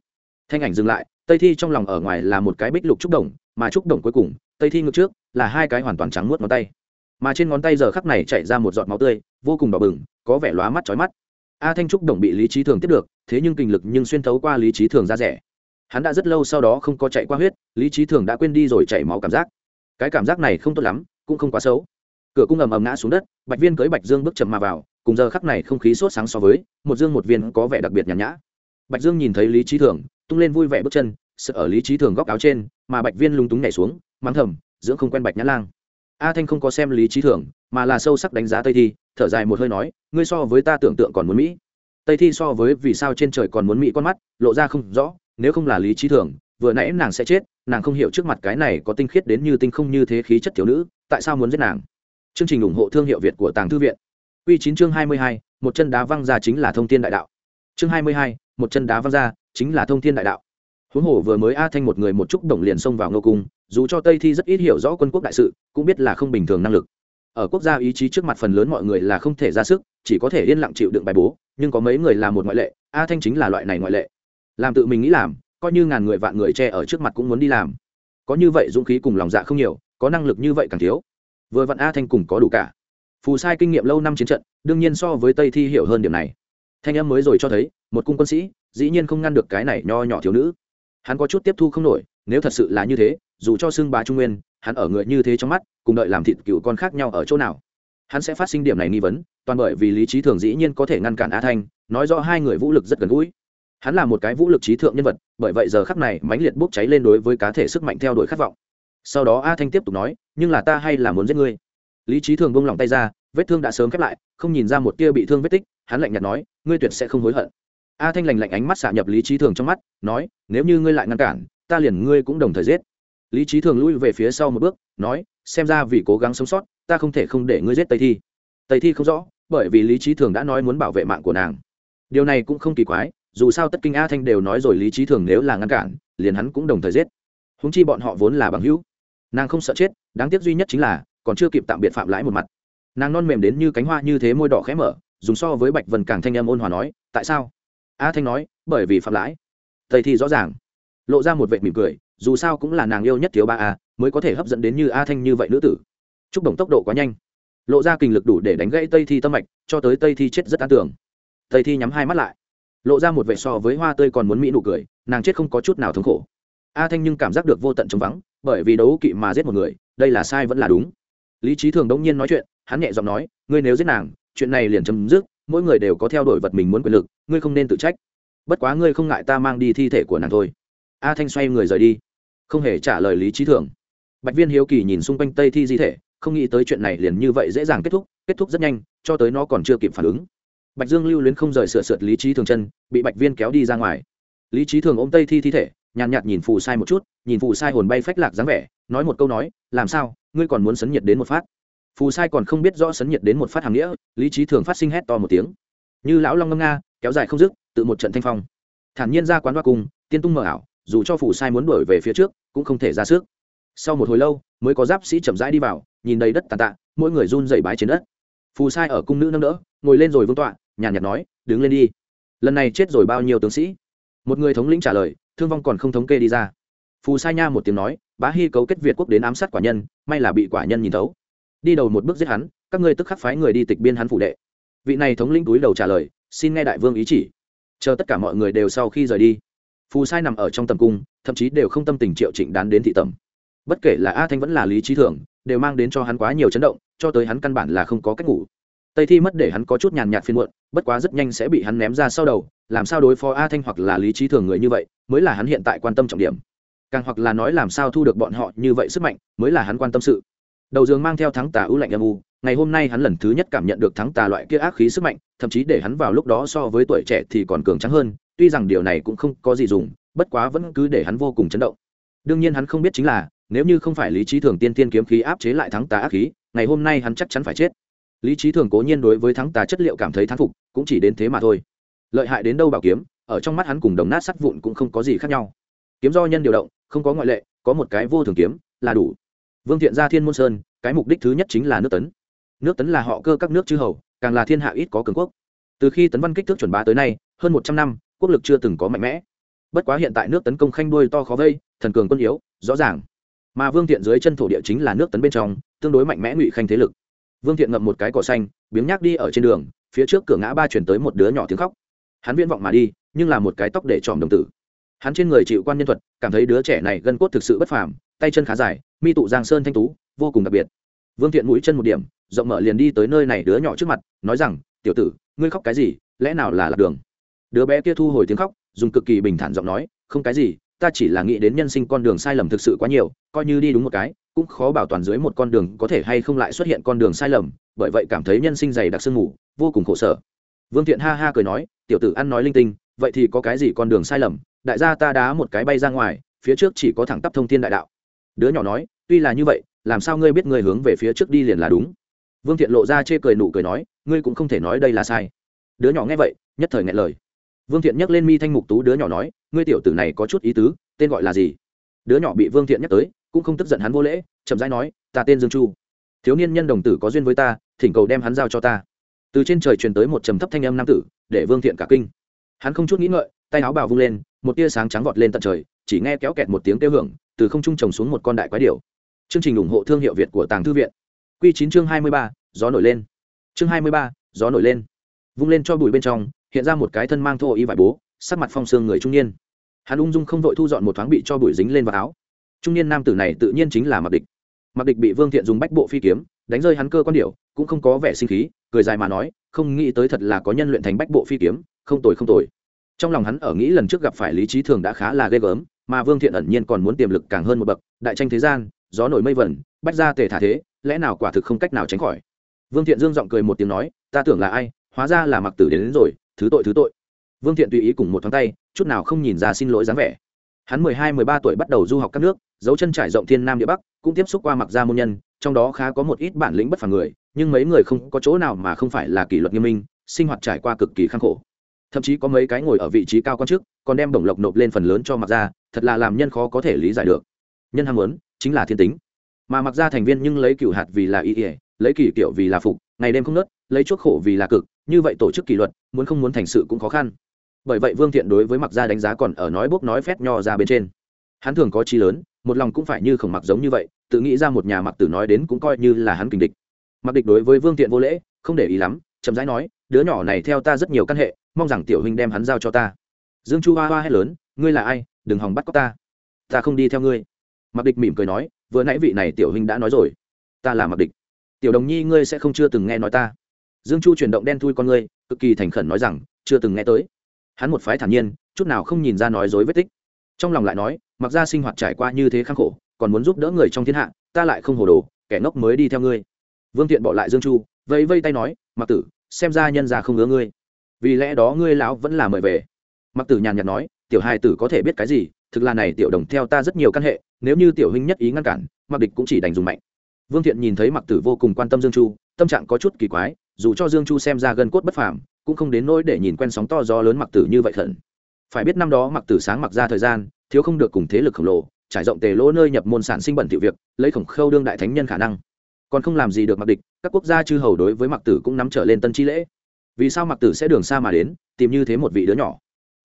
Thanh ảnh dừng lại, tây thi trong lòng ở ngoài là một cái bích lục trúc đồng, mà trúc đồng cuối cùng, tây thi ngược trước, là hai cái hoàn toàn trắng muốt ngón tay mà trên ngón tay giờ khắc này chảy ra một giọt máu tươi, vô cùng đỏ bừng, có vẻ lóa mắt chói mắt. A thanh trúc đồng bị lý trí thường tiếp được, thế nhưng kinh lực nhưng xuyên thấu qua lý trí thường ra rẻ. Hắn đã rất lâu sau đó không có chạy qua huyết, lý trí thường đã quên đi rồi chảy máu cảm giác. Cái cảm giác này không tốt lắm, cũng không quá xấu. Cửa cung ầm ầm ngã xuống đất, bạch viên cưới bạch dương bước chậm mà vào, cùng giờ khắc này không khí sốt sáng so với, một dương một viên có vẻ đặc biệt nhàn nhã. Bạch dương nhìn thấy lý trí thường, tung lên vui vẻ bước chân, sợ ở lý trí thường góc áo trên, mà bạch viên lung túng nhảy xuống, mắng thầm, dưỡng không quen bạch nhã lang a thanh không có xem lý trí thường, mà là sâu sắc đánh giá tây thi, thở dài một hơi nói, ngươi so với ta tưởng tượng còn muốn mỹ. Tây thi so với vì sao trên trời còn muốn mỹ con mắt, lộ ra không rõ, nếu không là lý trí thường, vừa nãy nàng sẽ chết, nàng không hiểu trước mặt cái này có tinh khiết đến như tinh không như thế khí chất thiếu nữ, tại sao muốn giết nàng? Chương trình ủng hộ thương hiệu việt của tàng thư viện. Q chín chương hai mươi hai, một chân đá văng ra chính là thông tin đại đạo. Chương hai mươi hai, một chân đá văng ra chính là thông thiên đại đạo. Huống hồ vừa mới a thanh một người một chút đồng liền xông vào ngô cung dù cho tây thi rất ít hiểu rõ quân quốc đại sự, cũng biết là không bình thường năng lực. Ở quốc gia ý chí trước mặt phần lớn mọi người là không thể ra sức, chỉ có thể yên lặng chịu đựng bài bố, nhưng có mấy người là một ngoại lệ, a thanh chính là loại này ngoại lệ. Làm tự mình nghĩ làm, coi như ngàn người vạn người che ở trước mặt cũng muốn đi làm. Có như vậy dũng khí cùng lòng dạ không nhiều, có năng lực như vậy càng thiếu. Vừa vặn a thanh cùng có đủ cả. Phù sai kinh nghiệm lâu năm chiến trận, đương nhiên so với tây thi hiểu hơn điểm này. Thanh em mới rồi cho thấy, một cung quân sĩ, dĩ nhiên không ngăn được cái này nho nhỏ thiếu nữ. Hắn có chút tiếp thu không nổi, nếu thật sự là như thế dù cho xưng bá trung nguyên, hắn ở người như thế trong mắt, cùng đợi làm thịt cựu con khác nhau ở chỗ nào? Hắn sẽ phát sinh điểm này nghi vấn, toàn bởi vì lý trí thường dĩ nhiên có thể ngăn cản a thanh, nói rõ hai người vũ lực rất gần gũi. Hắn là một cái vũ lực trí thượng nhân vật, bởi vậy giờ khắc này mãnh liệt bốc cháy lên đối với cá thể sức mạnh theo đuổi khát vọng. Sau đó a thanh tiếp tục nói, nhưng là ta hay là muốn giết ngươi. Lý trí thường bông lòng tay ra, vết thương đã sớm khép lại, không nhìn ra một tia bị thương vết tích, hắn lạnh nhạt nói, ngươi tuyệt sẽ không hối hận. A thanh lành lạnh ánh mắt xạ nhập lý trí thường trong mắt, nói, nếu như ngươi lại ngăn cản, ta liền ngươi cũng đồng thời giết lý trí thường lui về phía sau một bước, nói, xem ra vì cố gắng sống sót, ta không thể không để ngươi giết tây thi. Tây thi không rõ, bởi vì lý trí thường đã nói muốn bảo vệ mạng của nàng. Điều này cũng không kỳ quái, dù sao tất kinh a thanh đều nói rồi lý trí thường nếu là ngăn cản, liền hắn cũng đồng thời giết. Húng chi bọn họ vốn là bằng hữu. Nàng không sợ chết, đáng tiếc duy nhất chính là, còn chưa kịp tạm biệt phạm lãi một mặt. Nàng non mềm đến như cánh hoa như thế môi đỏ khẽ mở, dùng so với bạch vần càng thanh âm ôn hòa nói, tại sao? A thanh nói, bởi vì phạm lãi. Tây thi rõ ràng, lộ ra một vệ mỉm cười dù sao cũng là nàng yêu nhất thiếu ba a, mới có thể hấp dẫn đến như a thanh như vậy nữ tử. Chúc đồng tốc độ quá nhanh. Lộ ra kinh lực đủ để đánh gãy tây thi tâm mạch, cho tới tây thi chết rất an tưởng. Tây thi nhắm hai mắt lại. Lộ ra một vệ so với hoa tươi còn muốn mỹ nụ cười, nàng chết không có chút nào thống khổ. A thanh nhưng cảm giác được vô tận trống vắng, bởi vì đấu kỵ mà giết một người, đây là sai vẫn là đúng. Lý trí thường đống nhiên nói chuyện, hắn nhẹ giọng nói, ngươi nếu giết nàng, chuyện này liền chấm dứt, mỗi người đều có theo đuổi vật mình muốn quyền lực, ngươi không nên tự trách. Bất quá ngươi không ngại ta mang đi thi thể của nàng thôi a thanh xoay người rời đi. Không hề trả lời lý trí thường. Bạch viên hiếu kỳ nhìn xung quanh tây thi di thể không nghĩ tới chuyện này liền như vậy dễ dàng kết thúc kết thúc rất nhanh cho tới nó còn chưa kịp phản ứng. Bạch dương lưu luyến không rời sửa sượt lý trí thường chân bị bạch viên kéo đi ra ngoài. Lý trí thường ôm tây thi thi thể nhàn nhạt, nhìn phù sai một chút nhìn phù sai hồn bay phách lạc dáng vẻ nói một câu nói làm sao ngươi còn muốn sấn nhiệt đến một phát? Phù sai còn không biết rõ sấn nhiệt đến một phát hàng nghĩa lý trí thường phát sinh hét to một tiếng. Như lão long ngâm nga kéo dài không dứt tự một trận thanh phong. Thản nhiên ra quán hoa cung tiên tung mờ ảo dù cho phù sai muốn đuổi về phía trước, cũng không thể ra sức. Sau một hồi lâu, mới có giáp sĩ chậm rãi đi vào, nhìn đầy đất tàn tạ, mỗi người run dày bái trên đất. Phù sai ở cung nữ nâng đỡ, ngồi lên rồi vương tọa, nhàn nhạt nói, đứng lên đi. Lần này chết rồi bao nhiêu tướng sĩ? Một người thống lĩnh trả lời, thương vong còn không thống kê đi ra. Phù sai nha một tiếng nói, bá hy cấu kết việt quốc đến ám sát quả nhân, may là bị quả nhân nhìn thấu. Đi đầu một bước giết hắn, các ngươi tức khắc phái người đi tịch biên hắn phủ đệ. Vị này thống lĩnh túi đầu trả lời, xin nghe đại vương ý chỉ. Chờ tất cả mọi người đều sau khi rời đi phù sai nằm ở trong tầm cung, thậm chí đều không tâm tình triệu trịnh đán đến thị tầm bất kể là a thanh vẫn là lý trí thường, đều mang đến cho hắn quá nhiều chấn động, cho tới hắn căn bản là không có cách ngủ. Tây thi mất để hắn có chút nhàn nhạt phiên muộn, bất quá rất nhanh sẽ bị hắn ném ra sau đầu, làm sao đối phó a thanh hoặc là lý trí thường người như vậy, mới là hắn hiện tại quan tâm trọng điểm. Càng hoặc là nói làm sao thu được bọn họ như vậy sức mạnh, mới là hắn quan tâm sự. Đầu giường mang theo thắng tà ưu lạnh âm u, ngày hôm nay hắn lần thứ nhất cảm nhận được thắng tà loại kia ác khí sức mạnh, thậm chí để hắn vào lúc đó so với tuổi trẻ thì còn cường trắng hơn tuy rằng điều này cũng không có gì dùng, bất quá vẫn cứ để hắn vô cùng chấn động. Đương nhiên hắn không biết chính là, nếu như không phải lý trí thường tiên tiên kiếm khí áp chế lại thắng tà ác khí, ngày hôm nay hắn chắc chắn phải chết. Lý trí thường cố nhiên đối với thắng tà chất liệu cảm thấy thán phục, cũng chỉ đến thế mà thôi. Lợi hại đến đâu bảo kiếm, ở trong mắt hắn cùng đồng nát sắt vụn cũng không có gì khác nhau. Kiếm do nhân điều động, không có ngoại lệ, có một cái vô thường kiếm, là đủ. Vương thiện gia thiên môn sơn, cái mục đích thứ nhất chính là nước tấn. Nước tấn là họ cơ các nước chư hầu, càng là thiên hạ ít có cường quốc. Từ khi tấn văn kích thước chuẩn bá tới nay, hơn một trăm năm quốc lực chưa từng có mạnh mẽ. Bất quá hiện tại nước tấn công khanh đuôi to khó vây, thần cường quân yếu, rõ ràng. Mà vương thiện dưới chân thổ địa chính là nước tấn bên trong, tương đối mạnh mẽ ngụy khanh thế lực. Vương thiện ngậm một cái cỏ xanh, biếng nhác đi ở trên đường, phía trước cửa ngã ba chuyển tới một đứa nhỏ tiếng khóc. Hắn viễn vọng mà đi, nhưng là một cái tóc để tròm đồng tử. Hắn trên người chịu quan nhân thuật, cảm thấy đứa trẻ này gân cốt thực sự bất phàm, tay chân khá dài, mi tụ giang sơn thanh tú, vô cùng đặc biệt. Vương thiện mũi chân một điểm, rộng mở liền đi tới nơi này đứa nhỏ trước mặt, nói rằng, tiểu tử, ngươi khóc cái gì? Lẽ nào là lạc đường? Đứa bé kia thu hồi tiếng khóc, dùng cực kỳ bình thản giọng nói, không cái gì, ta chỉ là nghĩ đến nhân sinh con đường sai lầm thực sự quá nhiều, coi như đi đúng một cái, cũng khó bảo toàn dưới một con đường có thể hay không lại xuất hiện con đường sai lầm, bởi vậy cảm thấy nhân sinh dày đặc sương mù, vô cùng khổ sở. Vương thiện ha ha cười nói, tiểu tử ăn nói linh tinh, vậy thì có cái gì con đường sai lầm? Đại gia ta đá một cái bay ra ngoài, phía trước chỉ có thẳng tắp thông thiên đại đạo. Đứa nhỏ nói, tuy là như vậy, làm sao ngươi biết ngươi hướng về phía trước đi liền là đúng? Vương thiện lộ ra chê cười nụ cười nói, ngươi cũng không thể nói đây là sai. Đứa nhỏ nghe vậy, nhất thời ngại lời vương thiện nhắc lên mi thanh mục tú đứa nhỏ nói, ngươi tiểu tử này có chút ý tứ, tên gọi là gì? Đứa nhỏ bị vương thiện nhắc tới, cũng không tức giận hắn vô lễ, chậm rãi nói, ta tên dương chu. Thiếu niên nhân đồng tử có duyên với ta, thỉnh cầu đem hắn giao cho ta. Từ trên trời truyền tới một trầm thấp thanh âm nam tử, để vương thiện cả kinh. Hắn không chút nghĩ ngợi, tay áo bào vung lên, một tia sáng trắng vọt lên tận trời, chỉ nghe kéo kẹt một tiếng kêu hưởng, từ không trung trồng xuống một con đại quái điểu. Chương trình ủng hộ thương hiệu việt của tàng thư viện. Q chín chương hai mươi ba, gió nổi lên. Chương hai mươi ba, gió nổi lên. Vung lên cho bụi bên trong hiện ra một cái thân mang thô y vải bố sắc mặt phong sương người trung niên. Hắn ung dung không vội thu dọn một thoáng bị cho bụi dính lên vào áo. Trung niên nam tử này tự nhiên chính là mặc địch. Mặc địch bị vương thiện dùng bách bộ phi kiếm đánh rơi hắn cơ quan điệu cũng không có vẻ sinh khí cười dài mà nói không nghĩ tới thật là có nhân luyện thành bách bộ phi kiếm không tồi không tồi. Trong lòng hắn ở nghĩ lần trước gặp phải lý trí thường đã khá là ghê gớm mà vương thiện ẩn nhiên còn muốn tiềm lực càng hơn một bậc đại tranh thế gian gió nổi mây vẩn bách ra tề thả thế lẽ nào quả thực không cách nào tránh khỏi. Vương thiện dương giọng cười một tiếng nói ta tưởng là ai hóa ra là mặc tử đến, đến rồi thứ tội thứ tội. Vương thiện tùy ý cùng một thoáng tay, chút nào không nhìn ra xin lỗi dáng vẻ. Hắn mười hai, mười ba tuổi bắt đầu du học các nước, dấu chân trải rộng thiên nam địa bắc, cũng tiếp xúc qua mặc gia môn nhân, trong đó khá có một ít bản lĩnh bất phàm người, nhưng mấy người không có chỗ nào mà không phải là kỷ luật nghiêm minh, sinh hoạt trải qua cực kỳ khắc khổ. Thậm chí có mấy cái ngồi ở vị trí cao quan chức, còn đem đồng lộc nộp lên phần lớn cho mặc gia, thật là làm nhân khó có thể lý giải được. Nhân ham muốn, chính là thiên tính. Mà mặc gia thành viên nhưng lấy cửu hạt vì là y ỉa lấy kỷ kiểu vì là phục, ngày đêm không nớt, lấy chuốc khổ vì là cực như vậy tổ chức kỷ luật, muốn không muốn thành sự cũng khó khăn. Bởi vậy vương thiện đối với mặc gia đánh giá còn ở nói bốc nói phét nho ra bên trên. Hắn thường có chi lớn, một lòng cũng phải như khổng mặc giống như vậy, tự nghĩ ra một nhà mặc tử nói đến cũng coi như là hắn kình địch. Mặc địch đối với vương thiện vô lễ, không để ý lắm, chậm rãi nói, đứa nhỏ này theo ta rất nhiều căn hệ, mong rằng tiểu huynh đem hắn giao cho ta. Dương chu hoa hoa hét lớn, ngươi là ai? Đừng hòng bắt có ta. Ta không đi theo ngươi. Mặc địch mỉm cười nói, vừa nãy vị này tiểu huynh đã nói rồi. Ta là mặc địch. Tiểu đồng nhi ngươi sẽ không chưa từng nghe nói ta dương chu chuyển động đen thui con ngươi, cực kỳ thành khẩn nói rằng, chưa từng nghe tới. Hắn một phái thản nhiên, chút nào không nhìn ra nói dối vết tích. Trong lòng lại nói, mặc ra sinh hoạt trải qua như thế khắc khổ, còn muốn giúp đỡ người trong thiên hạ, ta lại không hồ đồ, kẻ ngốc mới đi theo ngươi. Vương thiện bỏ lại dương chu, vẫy vây tay nói, mặc tử, xem ra nhân già không ngứa ngươi. Vì lẽ đó ngươi lão vẫn là mời về. Mặc tử nhàn nhạt nói, tiểu hai tử có thể biết cái gì, thực là này tiểu đồng theo ta rất nhiều căn hệ, nếu như tiểu huynh nhất ý ngăn cản, mặc địch cũng chỉ đành dùng mạnh. Vương thiện nhìn thấy mặc tử vô cùng quan tâm dương chu, tâm trạng có chút kỳ quái dù cho dương chu xem ra gần cốt bất phàm, cũng không đến nỗi để nhìn quen sóng to gió lớn mặc tử như vậy thận phải biết năm đó mặc tử sáng mặc ra thời gian, thiếu không được cùng thế lực khổng lồ, trải rộng tề lỗ nơi nhập môn sản sinh bẩn tiểu việc, lấy khổng khâu đương đại thánh nhân khả năng. Còn không làm gì được mặc địch, các quốc gia chư hầu đối với mặc tử cũng nắm trở lên tân chi lễ. Vì sao mặc tử sẽ đường xa mà đến, tìm như thế một vị đứa nhỏ?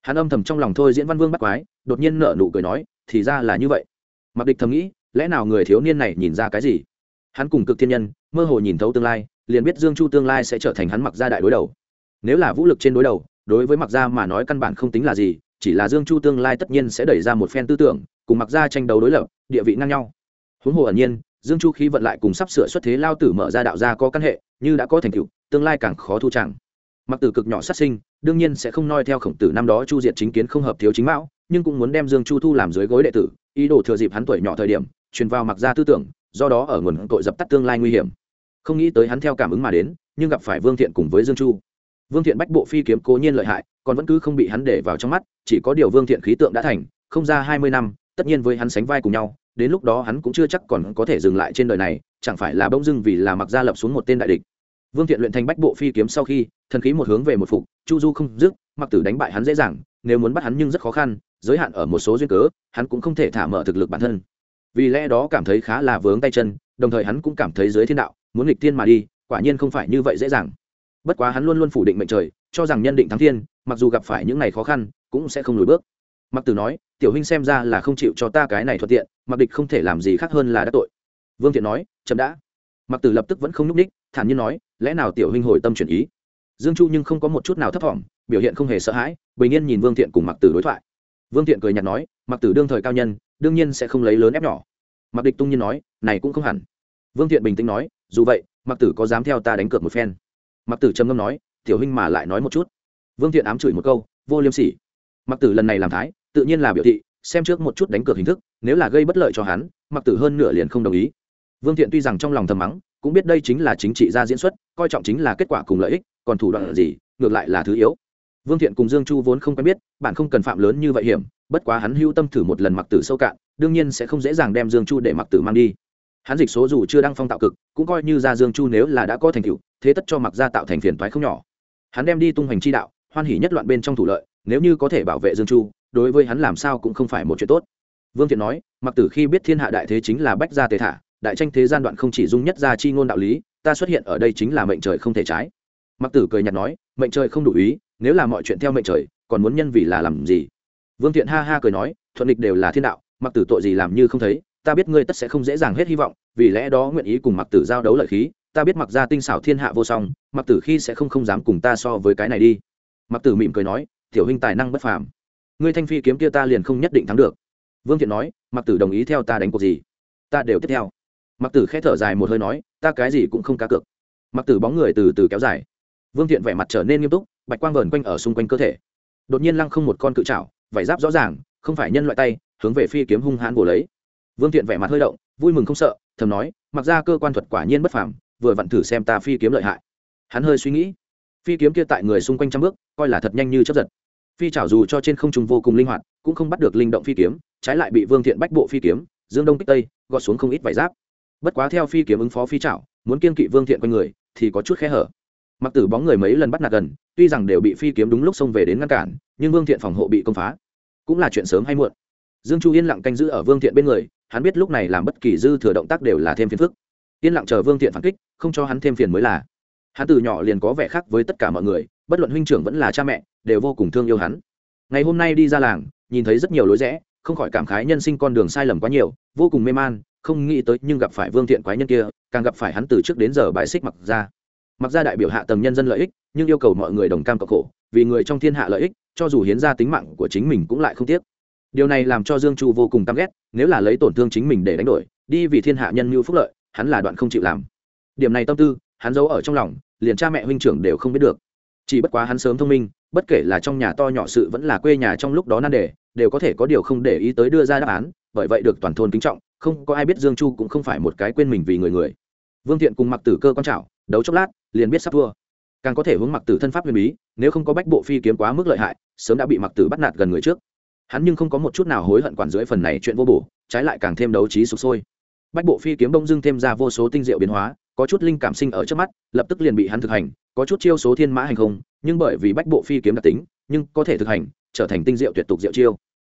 Hắn âm thầm trong lòng thôi diễn văn vương bắt quái, đột nhiên nở nụ cười nói, thì ra là như vậy. Mặc địch thầm nghĩ, lẽ nào người thiếu niên này nhìn ra cái gì? Hắn cùng cực thiên nhân, mơ hồ nhìn thấu tương lai liền biết dương chu tương lai sẽ trở thành hắn mặc gia đại đối đầu. Nếu là vũ lực trên đối đầu, đối với mặc gia mà nói căn bản không tính là gì, chỉ là dương chu tương lai tất nhiên sẽ đẩy ra một phen tư tưởng, cùng mặc gia tranh đấu đối lập, địa vị ngang nhau. Huống hồ ẩn nhiên, dương chu khí vận lại cùng sắp sửa xuất thế lao tử mở ra đạo gia có căn hệ, như đã có thành tựu, tương lai càng khó thu chẳng. Mặc tử cực nhỏ sát sinh, đương nhiên sẽ không noi theo khổng tử năm đó chu diệt chính kiến không hợp thiếu chính mão, nhưng cũng muốn đem dương chu thu làm dưới gối đệ tử, ý đồ thừa dịp hắn tuổi nhỏ thời điểm, truyền vào mặc gia tư tưởng, do đó ở nguồn tội dập tắt tương lai nguy hiểm không nghĩ tới hắn theo cảm ứng mà đến, nhưng gặp phải vương thiện cùng với dương chu. Vương thiện bách bộ phi kiếm cố nhiên lợi hại, còn vẫn cứ không bị hắn để vào trong mắt, chỉ có điều vương thiện khí tượng đã thành, không ra hai mươi năm, tất nhiên với hắn sánh vai cùng nhau, đến lúc đó hắn cũng chưa chắc còn có thể dừng lại trên đời này, chẳng phải là bỗng dưng vì là mặc gia lập xuống một tên đại địch. Vương thiện luyện thành bách bộ phi kiếm sau khi, thần khí một hướng về một phục, chu du không dứt, mặc tử đánh bại hắn dễ dàng, nếu muốn bắt hắn nhưng rất khó khăn, giới hạn ở một số duyên cớ, hắn cũng không thể thả mở thực lực bản thân. Vì lẽ đó cảm thấy khá là vướng tay chân, đồng thời hắn cũng cảm thấy dưới thiên đạo muốn nghịch thiên mà đi, quả nhiên không phải như vậy dễ dàng. Bất quá hắn luôn luôn phủ định mệnh trời, cho rằng nhân định thắng thiên, mặc dù gặp phải những ngày khó khăn, cũng sẽ không lùi bước. Mặc tử nói, tiểu huynh xem ra là không chịu cho ta cái này thuận tiện, mặc địch không thể làm gì khác hơn là đã tội. Vương thiện nói, chậm đã. Mặc tử lập tức vẫn không n ú c ních thản nhiên nói, lẽ nào tiểu huynh hồi tâm chuyển ý? Dương chu nhưng không có một chút nào thấp t biểu hiện không hề sợ hãi, bình yên nhìn vương thiện cùng mặc tử đối thoại. Vương thiện cười n h ạ t nói, mặc tử đương thời cao nhân, đương nhiên sẽ không lấy lớn ép nhỏ. Mặc địch tung nhiên nói, này cũng không hẳn. Vương thiện bình tĩnh nói dù vậy, mặc tử có dám theo ta đánh cược một phen? Mặc tử trầm ngâm nói, tiểu huynh mà lại nói một chút. Vương thiện ám chửi một câu, vô liêm sỉ. Mặc tử lần này làm thái, tự nhiên là biểu thị, xem trước một chút đánh cược hình thức, nếu là gây bất lợi cho hắn, mặc tử hơn nửa liền không đồng ý. Vương thiện tuy rằng trong lòng thầm mắng, cũng biết đây chính là chính trị gia diễn xuất, coi trọng chính là kết quả cùng lợi ích, còn thủ đoạn là gì, ngược lại là thứ yếu. Vương thiện cùng dương chu vốn không quen biết, bạn không cần phạm lớn như vậy hiểm, bất quá hắn hưu tâm thử một lần mặc tử sâu cạn, đương nhiên sẽ không dễ dàng đem dương chu để mặc tử mang đi hắn dịch số dù chưa đăng phong tạo cực, cũng coi như ra dương chu nếu là đã có thành tựu, thế tất cho mặc ra tạo thành phiền toái không nhỏ. Hắn đem đi tung hoành chi đạo, hoan hỉ nhất loạn bên trong thủ lợi, nếu như có thể bảo vệ dương chu, đối với hắn làm sao cũng không phải một chuyện tốt. Vương thiện nói, mặc tử khi biết thiên hạ đại thế chính là bách gia tề thả, đại tranh thế gian đoạn không chỉ dung nhất ra chi ngôn đạo lý, ta xuất hiện ở đây chính là mệnh trời không thể trái. Mặc tử cười nhạt nói, mệnh trời không đủ ý, nếu là mọi chuyện theo mệnh trời, còn muốn nhân vì là làm gì? Vương thiện ha ha cười nói, thuận địch đều là thiên đạo, mặc tử tội gì làm như không thấy ta biết ngươi tất sẽ không dễ dàng hết hy vọng, vì lẽ đó nguyện ý cùng mặc tử giao đấu lợi khí, ta biết mặc ra tinh xảo thiên hạ vô song, mặc tử khi sẽ không không dám cùng ta so với cái này đi. Mặc tử mỉm cười nói, tiểu huynh tài năng bất phàm. Ngươi thanh phi kiếm kia ta liền không nhất định thắng được. Vương thiện nói, mặc tử đồng ý theo ta đánh cuộc gì? Ta đều tiếp theo. Mặc tử k h ẽ thở dài một hơi nói, ta cái gì cũng không cá cược. Mặc tử bóng người từ từ kéo dài. Vương thiện vẻ mặt trở nên nghiêm túc, bạch quang vờn quanh ở xung quanh cơ thể. Đột nhiên lăng không một con cự trảo, vải giáp rõ ràng, không phải nhân loại tay, hướng về phi kiếm hung hãn bổ lấy vương thiện vẻ mặt hơi động vui mừng không sợ thầm nói mặc ra cơ quan thuật quả nhiên bất phàm vừa vặn thử xem ta phi kiếm lợi hại. Hắn hơi suy nghĩ phi kiếm kia tại người xung quanh trăm bước coi là thật nhanh như chấp giật. Phi chảo dù cho trên không trung vô cùng linh hoạt cũng không bắt được linh động phi kiếm trái lại bị vương thiện bách bộ phi kiếm dương đông kích tây gọt xuống không ít vải giáp. Bất quá theo phi kiếm ứng phó phi chảo, muốn kiên kỵ vương thiện quanh người thì có chút khe hở. Mặc tử bóng người mấy lần bắt nạt gần tuy rằng đều bị phi kiếm đúng lúc xông về đến ngăn cản nhưng vương thiện phòng hộ bị công phá. Cũng là chuyện sớm hay muộn. Dương chu yên lặng canh giữ ở vương thiện bên người hắn biết lúc này làm bất kỳ dư thừa động tác đều là thêm phiền phức. Yên lặng chờ vương thiện phản kích, không cho hắn thêm phiền mới là. Hắn từ nhỏ liền có vẻ khác với tất cả mọi người, bất luận huynh trưởng vẫn là cha mẹ, đều vô cùng thương yêu hắn. Ngày hôm nay đi ra làng, nhìn thấy rất nhiều lối rẽ, không khỏi cảm khái nhân sinh con đường sai lầm quá nhiều, vô cùng mê man, không nghĩ tới nhưng gặp phải vương thiện quái nhân kia, càng gặp phải hắn từ trước đến giờ bài xích mặc ra. Mặc ra đại biểu hạ tầng nhân dân lợi ích, nhưng yêu cầu mọi người đồng cam cộng khổ, vì người trong thiên hạ lợi ích, cho dù hiến ra tính mạng của chính mình cũng lại không tiếc điều này làm cho dương chu vô cùng căm ghét nếu là lấy tổn thương chính mình để đánh đổi đi vì thiên hạ nhân mưu phúc lợi hắn là đoạn không chịu làm. Điểm này tâm tư hắn giấu ở trong lòng liền cha mẹ huynh trưởng đều không biết được. Chỉ bất quá hắn sớm thông minh bất kể là trong nhà to nhỏ sự vẫn là quê nhà trong lúc đó nan đề đều có thể có điều không để ý tới đưa ra đáp án bởi vậy được toàn thôn kính trọng không có ai biết dương chu cũng không phải một cái quên mình vì người người. Vương thiện cùng mặc tử cơ con trảo, đấu chốc lát liền biết sắp thua. Càng có thể hướng mặc tử thân pháp huyền bí nếu không có bách bộ phi kiếm quá mức lợi hại sớm đã bị mặc tử bắt nạt gần người trước hắn nhưng không có một chút nào hối hận quản dưới phần này chuyện vô bổ, trái lại càng thêm đấu trí sụp sôi. Bách bộ phi kiếm đông dưng thêm ra vô số tinh diệu biến hóa, có chút linh cảm sinh ở trước mắt, lập tức liền bị hắn thực hành, có chút chiêu số thiên mã hành không, nhưng bởi vì bách bộ phi kiếm đặc tính, nhưng có thể thực hành, trở thành tinh diệu tuyệt tục diệu chiêu.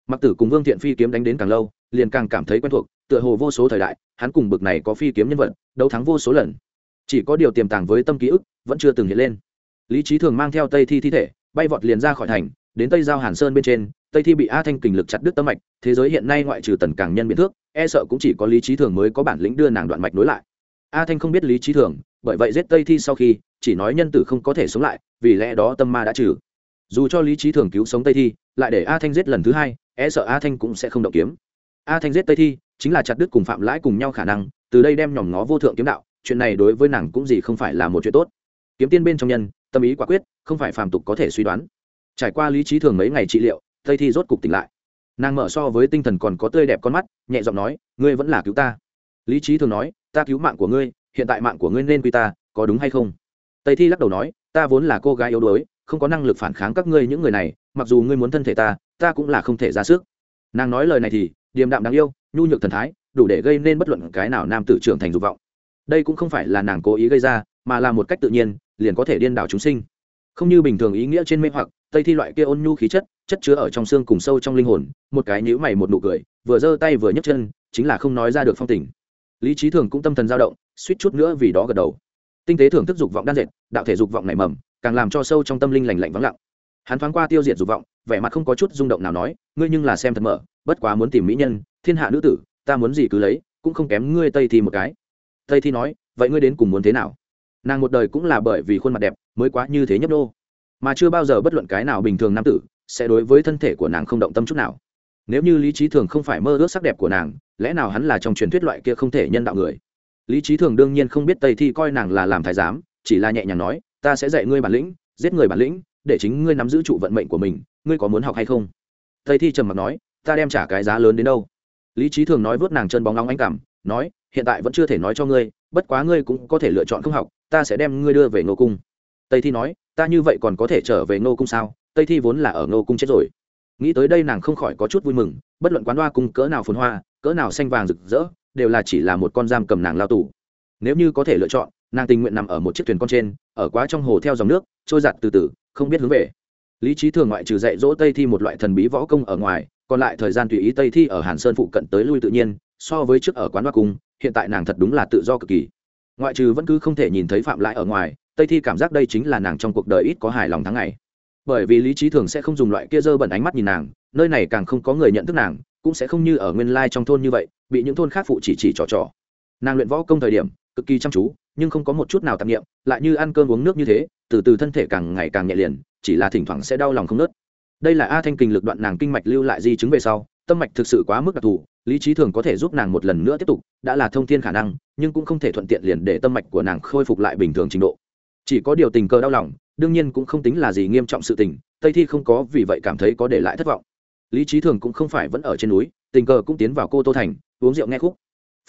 Mặc tử cùng vương thiện phi kiếm đánh đến càng lâu, liền càng cảm thấy quen thuộc, tựa hồ vô số thời đại, hắn cùng bực này có phi kiếm nhân vật, đấu thắng vô số lần. Chỉ có điều tiềm tàng với tâm ký ức, vẫn chưa từng hiện lên. Lý trí thường mang theo tây thi thi thể, bay vọt liền ra khỏi thành, đến tây giao hàn sơn bên trên tây thi bị a thanh kình lực chặt đứt tâm mạch, thế giới hiện nay ngoại trừ tần càng nhân biện thước e sợ cũng chỉ có lý trí thường mới có bản lĩnh đưa nàng đoạn mạch nối lại. A thanh không biết lý trí thường, bởi vậy giết tây thi sau khi, chỉ nói nhân tử không có thể sống lại, vì lẽ đó tâm ma đã trừ. Dù cho lý trí thường cứu sống tây thi, lại để a thanh giết lần thứ hai e sợ a thanh cũng sẽ không động kiếm. A thanh giết tây thi, chính là chặt đứt cùng phạm lãi cùng nhau khả năng, từ đây đem nhòm ngó vô thượng kiếm đạo, chuyện này đối với nàng cũng gì không phải là một chuyện tốt. Kiếm tiên bên trong nhân, tâm ý quả quyết, không phải phàm tục có thể suy đoán. Trải qua lý trí thường mấy ngày trị liệu tây thi rốt cục tỉnh lại. Nàng mở so với tinh thần còn có tươi đẹp con mắt, nhẹ giọng nói, ngươi vẫn là cứu ta. Lý trí thường nói, ta cứu mạng của ngươi, hiện tại mạng của ngươi nên quy ta, có đúng hay không? Tây thi lắc đầu nói, ta vốn là cô gái yếu đuối, không có năng lực phản kháng các ngươi những người này, mặc dù ngươi muốn thân thể ta ta cũng là không thể ra sức. Nàng nói lời này thì, điềm đạm đáng yêu, nhu nhược thần thái, đủ để gây nên bất luận cái nào nam tử trưởng thành dục vọng. Đây cũng không phải là nàng cố ý gây ra, mà là một cách tự nhiên, liền có thể điên đảo chúng sinh. Không như bình thường ý nghĩa trên mê hoặc tây thi loại kia ôn nhu khí chất chất chứa ở trong xương cùng sâu trong linh hồn, một cái nhíu mày một nụ cười, vừa giơ tay vừa nhấc chân, chính là không nói ra được phong tình. Lý trí thường cũng tâm thần dao động, suýt chút nữa vì đó gật đầu. Tinh tế thưởng thức dục vọng đan dệt, đạo thể dục vọng nảy mầm, càng làm cho sâu trong tâm linh lành lạnh vắng lặng. Hắn thoáng qua tiêu diệt dục vọng, vẻ mặt không có chút rung động nào nói, ngươi nhưng là xem thật mở, bất quá muốn tìm mỹ nhân, thiên hạ nữ tử, ta muốn gì cứ lấy, cũng không kém ngươi tây thi một cái. Tây thi nói, vậy ngươi đến cùng muốn thế nào? Nàng một đời cũng là bởi vì khuôn mặt đẹp, mới quá như thế nhấp đô mà chưa bao giờ bất luận cái nào bình thường nam tử sẽ đối với thân thể của nàng không động tâm chút nào. Nếu như lý trí thường không phải mơ ước sắc đẹp của nàng, lẽ nào hắn là trong truyền thuyết loại kia không thể nhân đạo người? Lý trí thường đương nhiên không biết tây thi coi nàng là làm thái giám, chỉ là nhẹ nhàng nói, ta sẽ dạy ngươi bản lĩnh, giết người bản lĩnh, để chính ngươi nắm giữ trụ vận mệnh của mình, ngươi có muốn học hay không? Tây thi trầm mặc nói, ta đem trả cái giá lớn đến đâu? Lý trí thường nói vớt nàng chân bóng nóng anh cảm, nói, hiện tại vẫn chưa thể nói cho ngươi, bất quá ngươi cũng có thể lựa chọn không học, ta sẽ đem ngươi đưa về ngô cung. Tây thi nói ta như vậy còn có thể trở về ngô cung sao? Tây thi vốn là ở ngô cung chết rồi. Nghĩ tới đây nàng không khỏi có chút vui mừng, bất luận quán hoa cung cỡ nào phồn hoa, cỡ nào xanh vàng rực rỡ, đều là chỉ là một con giam cầm nàng lao tù. Nếu như có thể lựa chọn, nàng tình nguyện nằm ở một chiếc thuyền con trên, ở quá trong hồ theo dòng nước, trôi giặt từ từ, không biết hướng về. Lý trí thường ngoại trừ dạy dỗ tây thi một loại thần bí võ công ở ngoài, còn lại thời gian tùy ý tây thi ở hàn sơn phụ cận tới lui tự nhiên, so với trước ở quán hoa cung, hiện tại nàng thật đúng là tự do cực kỳ. Ngoại trừ vẫn cứ không thể nhìn thấy phạm lại ở ngoài tây thi cảm giác đây chính là nàng trong cuộc đời ít có hài lòng tháng ngày. Bởi vì lý trí thường sẽ không dùng loại kia dơ bẩn ánh mắt nhìn nàng, nơi này càng không có người nhận thức nàng, cũng sẽ không như ở nguyên lai trong thôn như vậy, bị những thôn khác phụ chỉ chỉ trò trò. Nàng luyện võ công thời điểm, cực kỳ chăm chú, nhưng không có một chút nào tạp nghiệm lại như ăn cơm uống nước như thế, từ từ thân thể càng ngày càng nhẹ liền, chỉ là thỉnh thoảng sẽ đau lòng không nớt. Đây là a thanh kinh lực đoạn nàng kinh mạch lưu lại di chứng về sau, tâm mạch thực sự quá mức đặc thù, lý trí thường có thể giúp nàng một lần nữa tiếp tục, đã là thông thiên khả năng, nhưng cũng không thể thuận tiện liền để tâm mạch của nàng khôi phục lại bình thường trình độ chỉ có điều tình cờ đau lòng, đương nhiên cũng không tính là gì nghiêm trọng sự tình, tây thi không có vì vậy cảm thấy có để lại thất vọng. Lý trí thường cũng không phải vẫn ở trên núi, tình cờ cũng tiến vào cô tô thành, uống rượu nghe khúc.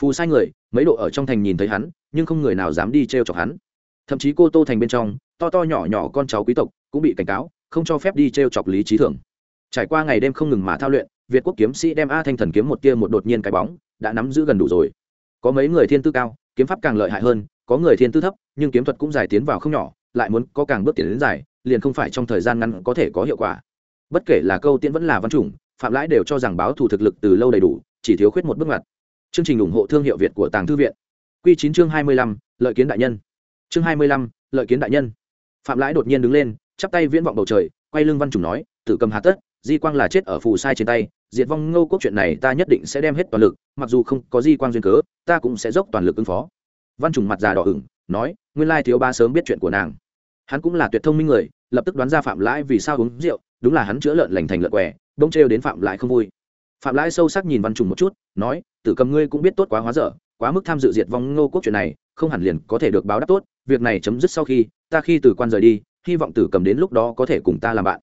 Phù sai người, mấy độ ở trong thành nhìn thấy hắn, nhưng không người nào dám đi t r e o chọc hắn. Thậm chí cô tô thành bên trong, to to nhỏ nhỏ con cháu quý tộc cũng bị cảnh cáo, không cho phép đi t r e o chọc lý trí thường. Trải qua ngày đêm không ngừng mà thao luyện, việt quốc kiếm sĩ đem a thanh thần kiếm một tia một đột nhiên cái bóng, đã nắm giữ gần đủ rồi. Có mấy người thiên tư cao, kiếm pháp càng lợi hại hơn có người thiên tư thấp, nhưng kiếm thuật cũng dài tiến vào không nhỏ, lại muốn có càng bước tiến đến dài, liền không phải trong thời gian ngắn có thể có hiệu quả. Bất kể là câu tiễn vẫn là văn chủng, phạm lãi đều cho rằng báo thủ thực lực từ lâu đầy đủ, chỉ thiếu khuyết một bước ngoặt. Chương trình ủng hộ thương hiệu việt của tàng thư viện. Q chín chương hai mươi lăm, lợi kiến đại nhân. Chương hai mươi lăm, lợi kiến đại nhân. Phạm lãi đột nhiên đứng lên, chắp tay viễn vọng bầu trời, quay lưng văn chủng nói, tử cầm hà tất, di quang là chết ở phù sai trên tay, diệt vong ngô quốc chuyện này ta nhất định sẽ đem hết toàn lực, mặc dù không có di quang duyên cớ, ta cũng sẽ dốc toàn lực ứng phó văn Trùng mặt già đỏ ửng, nói, nguyên lai thiếu ba sớm biết chuyện của nàng. Hắn cũng là tuyệt thông minh người, lập tức đoán ra phạm lãi vì sao uống rượu, đúng là hắn chữa lợn lành thành lợn què, bỗng trêu đến phạm lãi không vui. Phạm lãi sâu sắc nhìn văn trùng một chút, nói, tử cầm ngươi cũng biết tốt quá hóa dở, quá mức tham dự diệt vong ngô quốc chuyện này, không hẳn liền có thể được báo đáp tốt, việc này chấm dứt sau khi, ta khi từ quan rời đi, hy vọng tử cầm đến lúc đó có thể cùng ta làm bạn.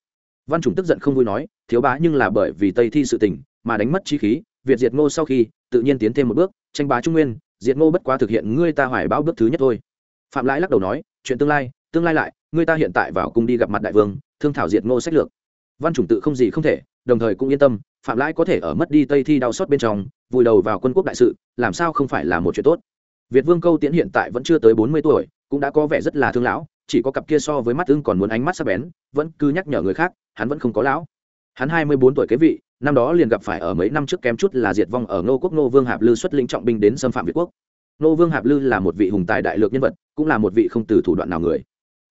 Văn trùng tức giận không vui nói, thiếu bá nhưng là bởi vì tây thi sự tình, mà đánh mất trí khí, việt diệt ngô sau khi, tự nhiên tiến thêm một bước, tranh bá trung nguyên diệt ngô bất quá thực hiện ngươi ta hoài báo bước thứ nhất thôi. Phạm lãi lắc đầu nói, chuyện tương lai tương lai lại, ngươi ta hiện tại vào cùng đi gặp mặt đại vương, thương thảo diệt ngô sách lược. Văn chủng tự không gì không thể, đồng thời cũng yên tâm, phạm lãi có thể ở mất đi tây thi đau xót bên trong, vùi đầu vào quân quốc đại sự, làm sao không phải là một chuyện tốt. Việt vương câu tiễn hiện tại vẫn chưa tới bốn mươi tuổi, cũng đã có vẻ rất là thương lão, chỉ có cặp kia so với mắt ưng còn muốn ánh mắt sắc bén, vẫn cứ nhắc nhở người khác, hắn vẫn không có lão. Hắn hai mươi bốn tuổi kế vị năm đó liền gặp phải ở mấy năm trước kém chút là diệt vong ở ngô quốc ngô vương hạp lư xuất lĩnh trọng binh đến xâm phạm việt quốc. Ngô vương hạp lư là một vị hùng tài đại lược nhân vật, cũng là một vị không từ thủ đoạn nào người.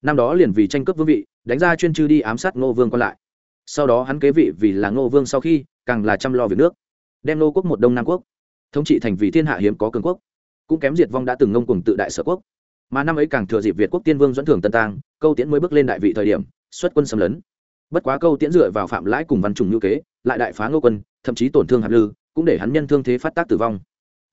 Năm đó liền vì tranh cướp vương vị, đánh ra chuyên chư đi ám sát ngô vương còn lại. Sau đó hắn kế vị vì là ngô vương sau khi, càng là chăm lo việc nước, đem ngô quốc một đông nam quốc, thống trị thành vì thiên hạ hiếm có cường quốc. Cũng kém diệt vong đã từng ngông cùng tự đại sở quốc. Mà năm ấy càng thừa dịp việt quốc tiên vương dẫn thường tân tang, câu tiễn mới bước lên đại vị thời điểm, xuất quân xâm lấn. Bất quá câu tiễn dựa vào phạm lãi cùng văn trùng ngữ kế lại đại phá ngô quân, thậm chí tổn thương hạt lư, cũng để hắn nhân thương thế phát tác tử vong.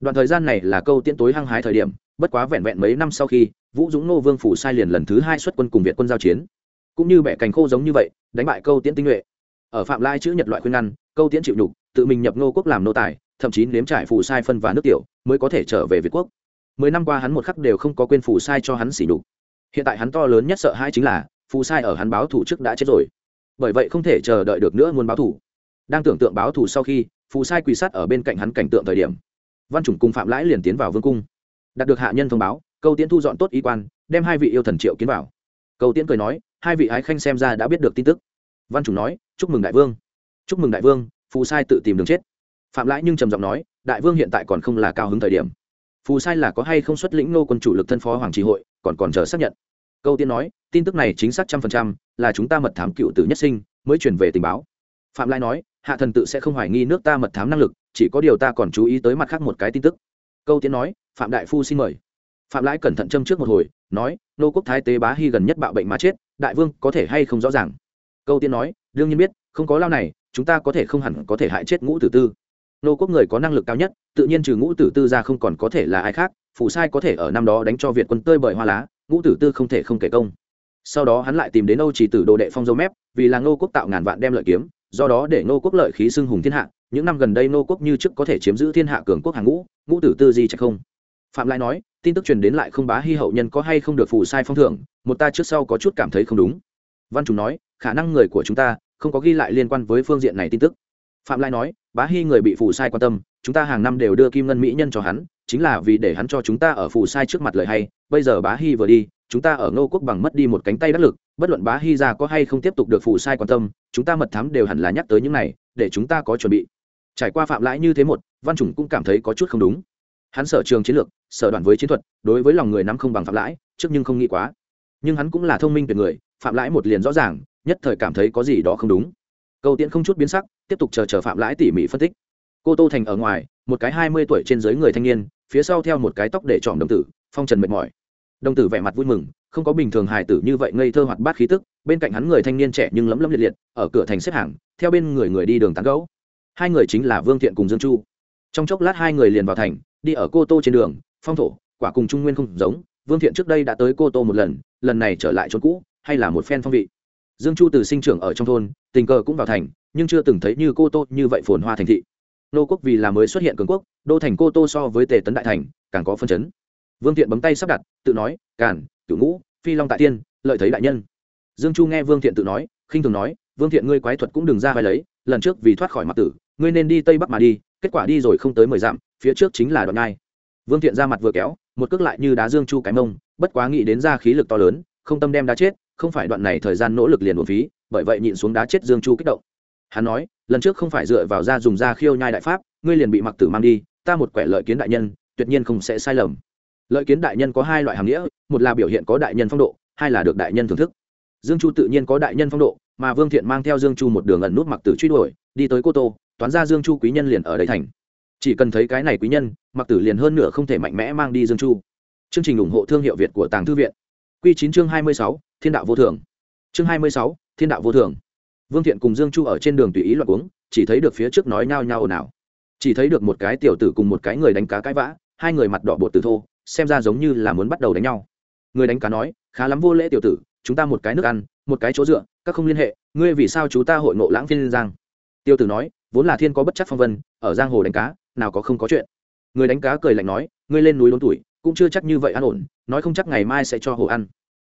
Đoạn thời gian này là câu tiễn tối hăng hái thời điểm, bất quá vẹn vẹn mấy năm sau khi, vũ dũng nô vương phủ sai liền lần thứ hai xuất quân cùng việt quân giao chiến. Cũng như bẻ cành khô giống như vậy, đánh bại câu tiễn tinh nhuệ. Ở phạm lai chữ nhật loại khuyên ngăn, câu tiễn chịu nhục, tự mình nhập nô quốc làm nô tài, thậm chí nếm trải phủ sai phân và nước tiểu, mới có thể trở về việt quốc. Mười năm qua hắn một khắc đều không có quên phủ sai cho hắn xỉ nhục. Hiện tại hắn to lớn nhất sợ hai chính là phù sai ở hắn báo thủ trước đã chết rồi. Bởi vậy không thể chờ đợi được nữa muốn báo thủ đang tưởng tượng báo thù sau khi, phù sai quỳ sát ở bên cạnh hắn cảnh tượng thời điểm. Văn chủng cùng phạm lãi liền tiến vào vương cung. Đạt được hạ nhân thông báo, câu tiễn thu dọn tốt y quan, đem hai vị yêu thần triệu kiến vào. Câu tiễn cười nói, hai vị ái khanh xem ra đã biết được tin tức. Văn chủng nói, chúc mừng đại vương. Chúc mừng đại vương, phù sai tự tìm đường chết. Phạm lãi nhưng trầm giọng nói, đại vương hiện tại còn không là cao hứng thời điểm. Phù sai là có hay không xuất lĩnh nô quân chủ lực thân phó hoàng trị hội, còn còn chờ xác nhận. Câu tiên nói, tin tức này chính xác trăm phần trăm là chúng ta mật thám cựu tử nhất sinh mới chuyển về tình báo. Phạm lai nói hạ thần tự sẽ không hoài nghi nước ta mật thám năng lực, chỉ có điều ta còn chú ý tới mặt khác một cái tin tức. Câu tiến nói, phạm đại phu xin mời. Phạm lãi cẩn thận châm trước một hồi, nói, nô quốc thái tế bá hy gần nhất bạo bệnh mà chết, đại vương có thể hay không rõ ràng? Câu tiên nói, đương nhiên biết, không có lao này, chúng ta có thể không hẳn có thể hại chết ngũ tử tư. Nô quốc người có năng lực cao nhất, tự nhiên trừ ngũ tử tư ra không còn có thể là ai khác phủ sai có thể ở năm đó đánh cho việt quân tơi bởi hoa lá, ngũ tử tư không thể không kể công. Sau đó hắn lại tìm đến âu chỉ tử đồ đệ phong dâu mép, vì là ngô quốc tạo ngàn vạn đem lợi kiếm do đó để Nô quốc lợi khí xưng hùng thiên hạ, những năm gần đây Nô quốc như trước có thể chiếm giữ thiên hạ cường quốc hàng ngũ ngũ tử tư di trạch không. Phạm lại nói, tin tức truyền đến lại không bá hy hậu nhân có hay không được phù sai phong thưởng, một ta trước sau có chút cảm thấy không đúng. Văn chúng nói, khả năng người của chúng ta không có ghi lại liên quan với phương diện này tin tức. Phạm lai nói, bá hy người bị phù sai quan tâm, chúng ta hàng năm đều đưa kim ngân mỹ nhân cho hắn, chính là vì để hắn cho chúng ta ở phù sai trước mặt lời hay, bây giờ bá hy vừa đi chúng ta ở ngô quốc bằng mất đi một cánh tay đắc lực, bất luận bá hy ra có hay không tiếp tục được phụ sai quan tâm, chúng ta mật thám đều hẳn là nhắc tới những này, để chúng ta có chuẩn bị. Trải qua phạm lãi như thế một, văn chủng cũng cảm thấy có chút không đúng. Hắn sở trường chiến lược, sở đoạn với chiến thuật, đối với lòng người nắm không bằng phạm lãi, trước nhưng không nghĩ quá. Nhưng hắn cũng là thông minh tuyệt người, phạm lãi một liền rõ ràng, nhất thời cảm thấy có gì đó không đúng. Câu tiễn không chút biến sắc, tiếp tục chờ chờ phạm lãi tỉ mỉ phân tích. Cô tô thành ở ngoài, một cái hai mươi tuổi trên dưới người thanh niên, phía sau theo một cái tóc để trọm đồng tử, phong trần mệt mỏi đồng tử vẻ mặt vui mừng, không có bình thường hài tử như vậy ngây thơ hoạt bát khí tức, bên cạnh hắn người thanh niên trẻ nhưng lấm lấm liệt liệt, ở cửa thành xếp hàng, theo bên người người đi đường tán gấu hai người chính là vương thiện cùng dương chu. Trong chốc lát hai người liền vào thành, đi ở cô tô trên đường, phong thổ, quả cùng trung nguyên không giống, vương thiện trước đây đã tới cô tô một lần lần này trở lại chỗ cũ, hay là một phen phong vị. Dương chu từ sinh trưởng ở trong thôn, tình cờ cũng vào thành, nhưng chưa từng thấy như cô tô như vậy phồn hoa thành thị. Nô quốc vì là mới xuất hiện cường quốc, đô thành cô tô so với tề tấn đại thành, càng có phân chấn vương thiện bấm tay sắp đặt, tự nói, càn, cửu ngũ, phi long tại tiên, lợi thấy đại nhân. Dương chu nghe vương thiện tự nói, khinh thường nói, vương thiện ngươi quái thuật cũng đừng ra vai lấy, lần trước vì thoát khỏi mặt tử, ngươi nên đi tây bắc mà đi, kết quả đi rồi không tới mười dặm, phía trước chính là đoạn ngai vương thiện ra mặt vừa kéo, một cước lại như đá dương chu cái mông, bất quá nghĩ đến ra khí lực to lớn, không tâm đem đá chết, không phải đoạn này thời gian nỗ lực liền một phí, bởi vậy nhịn xuống đá chết dương chu kích động. Hắn nói, lần trước không phải dựa vào ra dùng da khiêu nhai đại pháp, ngươi liền bị mặc tử mang đi, ta một quẻ lợi kiến đại nhân, tuyệt nhiên không sẽ sai lầm lợi kiến đại nhân có hai loại hàm nghĩa, một là biểu hiện có đại nhân phong độ, hai là được đại nhân thưởng thức. Dương chu tự nhiên có đại nhân phong độ, mà vương thiện mang theo dương chu một đường ẩn nút mặc tử truy đuổi, đi tới cô tô, toán ra dương chu quý nhân liền ở đây thành. Chỉ cần thấy cái này quý nhân, mặc tử liền hơn nửa không thể mạnh mẽ mang đi dương chu. Chương trình ủng hộ thương hiệu việt của tàng thư viện. Q chín chương hai mươi sáu, thiên đạo vô thường. Chương hai mươi sáu, thiên đạo vô thường. Vương thiện cùng dương chu ở trên đường tùy ý loạt uống chỉ thấy được phía trước nói nhao nhao ồn ào. Chỉ thấy được một cái tiểu tử cùng một cái người đánh cá cãi vã, hai người mặt đỏ bột từ thô xem ra giống như là muốn bắt đầu đánh nhau. Người đánh cá nói, khá lắm vô lễ tiểu tử, chúng ta một cái nước ăn, một cái chỗ dựa, các không liên hệ, ngươi vì sao chúng ta hội ngộ lãng phiên giang? Tiêu tử nói, vốn là thiên có bất chắc phong vân, ở giang hồ đánh cá, nào có không có chuyện. Người đánh cá cười lạnh nói, ngươi lên núi đốn tuổi, cũng chưa chắc như vậy an ổn, nói không chắc ngày mai sẽ cho hồ ăn.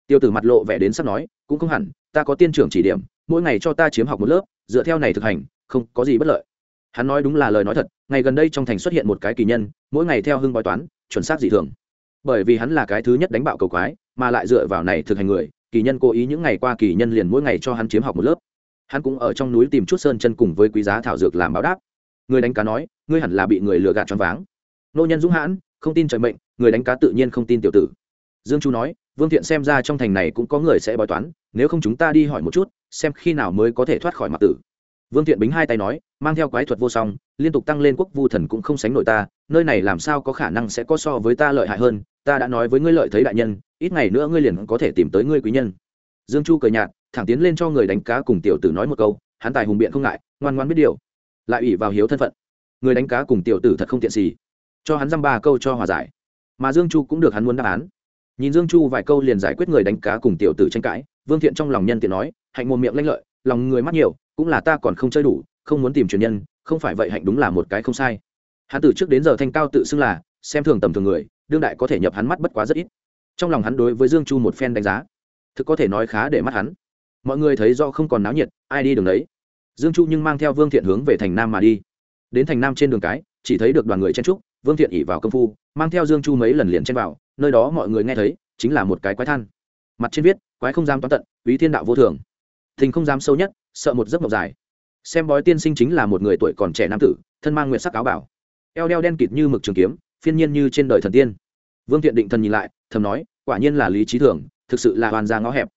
Tiêu tử mặt lộ vẻ đến sắp nói, cũng không hẳn, ta có tiên trưởng chỉ điểm, mỗi ngày cho ta chiếm học một lớp, dựa theo này thực hành, không có gì bất lợi. Hắn nói đúng là lời nói thật, ngày gần đây trong thành xuất hiện một cái kỳ nhân, mỗi ngày theo hưng bói toán, chuẩn xác dị thường bởi vì hắn là cái thứ nhất đánh bạo cầu quái, mà lại dựa vào này thực hành người, kỳ nhân cố ý những ngày qua kỳ nhân liền mỗi ngày cho hắn chiếm học một lớp. Hắn cũng ở trong núi tìm chút sơn chân cùng với quý giá thảo dược làm báo đáp. Người đánh cá nói, ngươi hẳn là bị người lừa gạt choáng váng. Nô nhân dũng hãn, không tin trời mệnh, người đánh cá tự nhiên không tin tiểu tử. Dương chu nói, vương thiện xem ra trong thành này cũng có người sẽ bói toán, nếu không chúng ta đi hỏi một chút, xem khi nào mới có thể thoát khỏi mặt tử. Vương thiện bính hai tay nói, mang theo quái thuật vô song, liên tục tăng lên quốc vu thần cũng không sánh nổi ta, nơi này làm sao có khả năng sẽ có so với ta lợi hại hơn ta đã nói với ngươi lợi thấy đại nhân, ít ngày nữa ngươi liền có thể tìm tới ngươi quý nhân. Dương chu cười nhạt, thẳng tiến lên cho người đánh cá cùng tiểu tử nói một câu, hắn tài hùng biện không ngại, ngoan ngoan biết điều. Lại ủy vào hiếu thân phận. Người đánh cá cùng tiểu tử thật không tiện gì. Cho hắn dăm ba câu cho hòa giải. Mà dương chu cũng được hắn muốn đáp án. Nhìn dương chu vài câu liền giải quyết người đánh cá cùng tiểu tử tranh cãi, vương thiện trong lòng nhân tiện nói, hạnh mồm miệng lanh lợi, lòng người mắt nhiều, cũng là ta còn không chơi đủ, không muốn tìm truyền nhân, không phải vậy hạnh đúng là một cái không sai. Hắn từ trước đến giờ thanh cao tự xưng là, xem thường tầm thường người đương đại có thể nhập hắn mắt bất quá rất ít. Trong lòng hắn đối với dương chu một phen đánh giá, thực có thể nói khá để mắt hắn. Mọi người thấy do không còn náo nhiệt, ai đi đường đấy? Dương chu nhưng mang theo vương thiện hướng về thành nam mà đi. Đến thành nam trên đường cái, chỉ thấy được đoàn người chen trúc vương thiện ỉ vào công phu, mang theo dương chu mấy lần liền chen vào, nơi đó mọi người nghe thấy, chính là một cái quái than. Mặt trên viết, quái không dám toán tận ý thiên đạo vô thường. Thình không dám sâu nhất, sợ một giấc mộng dài. Xem bói tiên sinh chính là một người tuổi còn trẻ nam tử, thân mang nguyện sắc áo bảo, eo đeo đen kịt như mực trường kiếm phiên nhiên như trên đời thần tiên. Vương thiện định thần nhìn lại, thầm nói, quả nhiên là lý trí thường, thực sự là hoàn ra ngõ hẹp.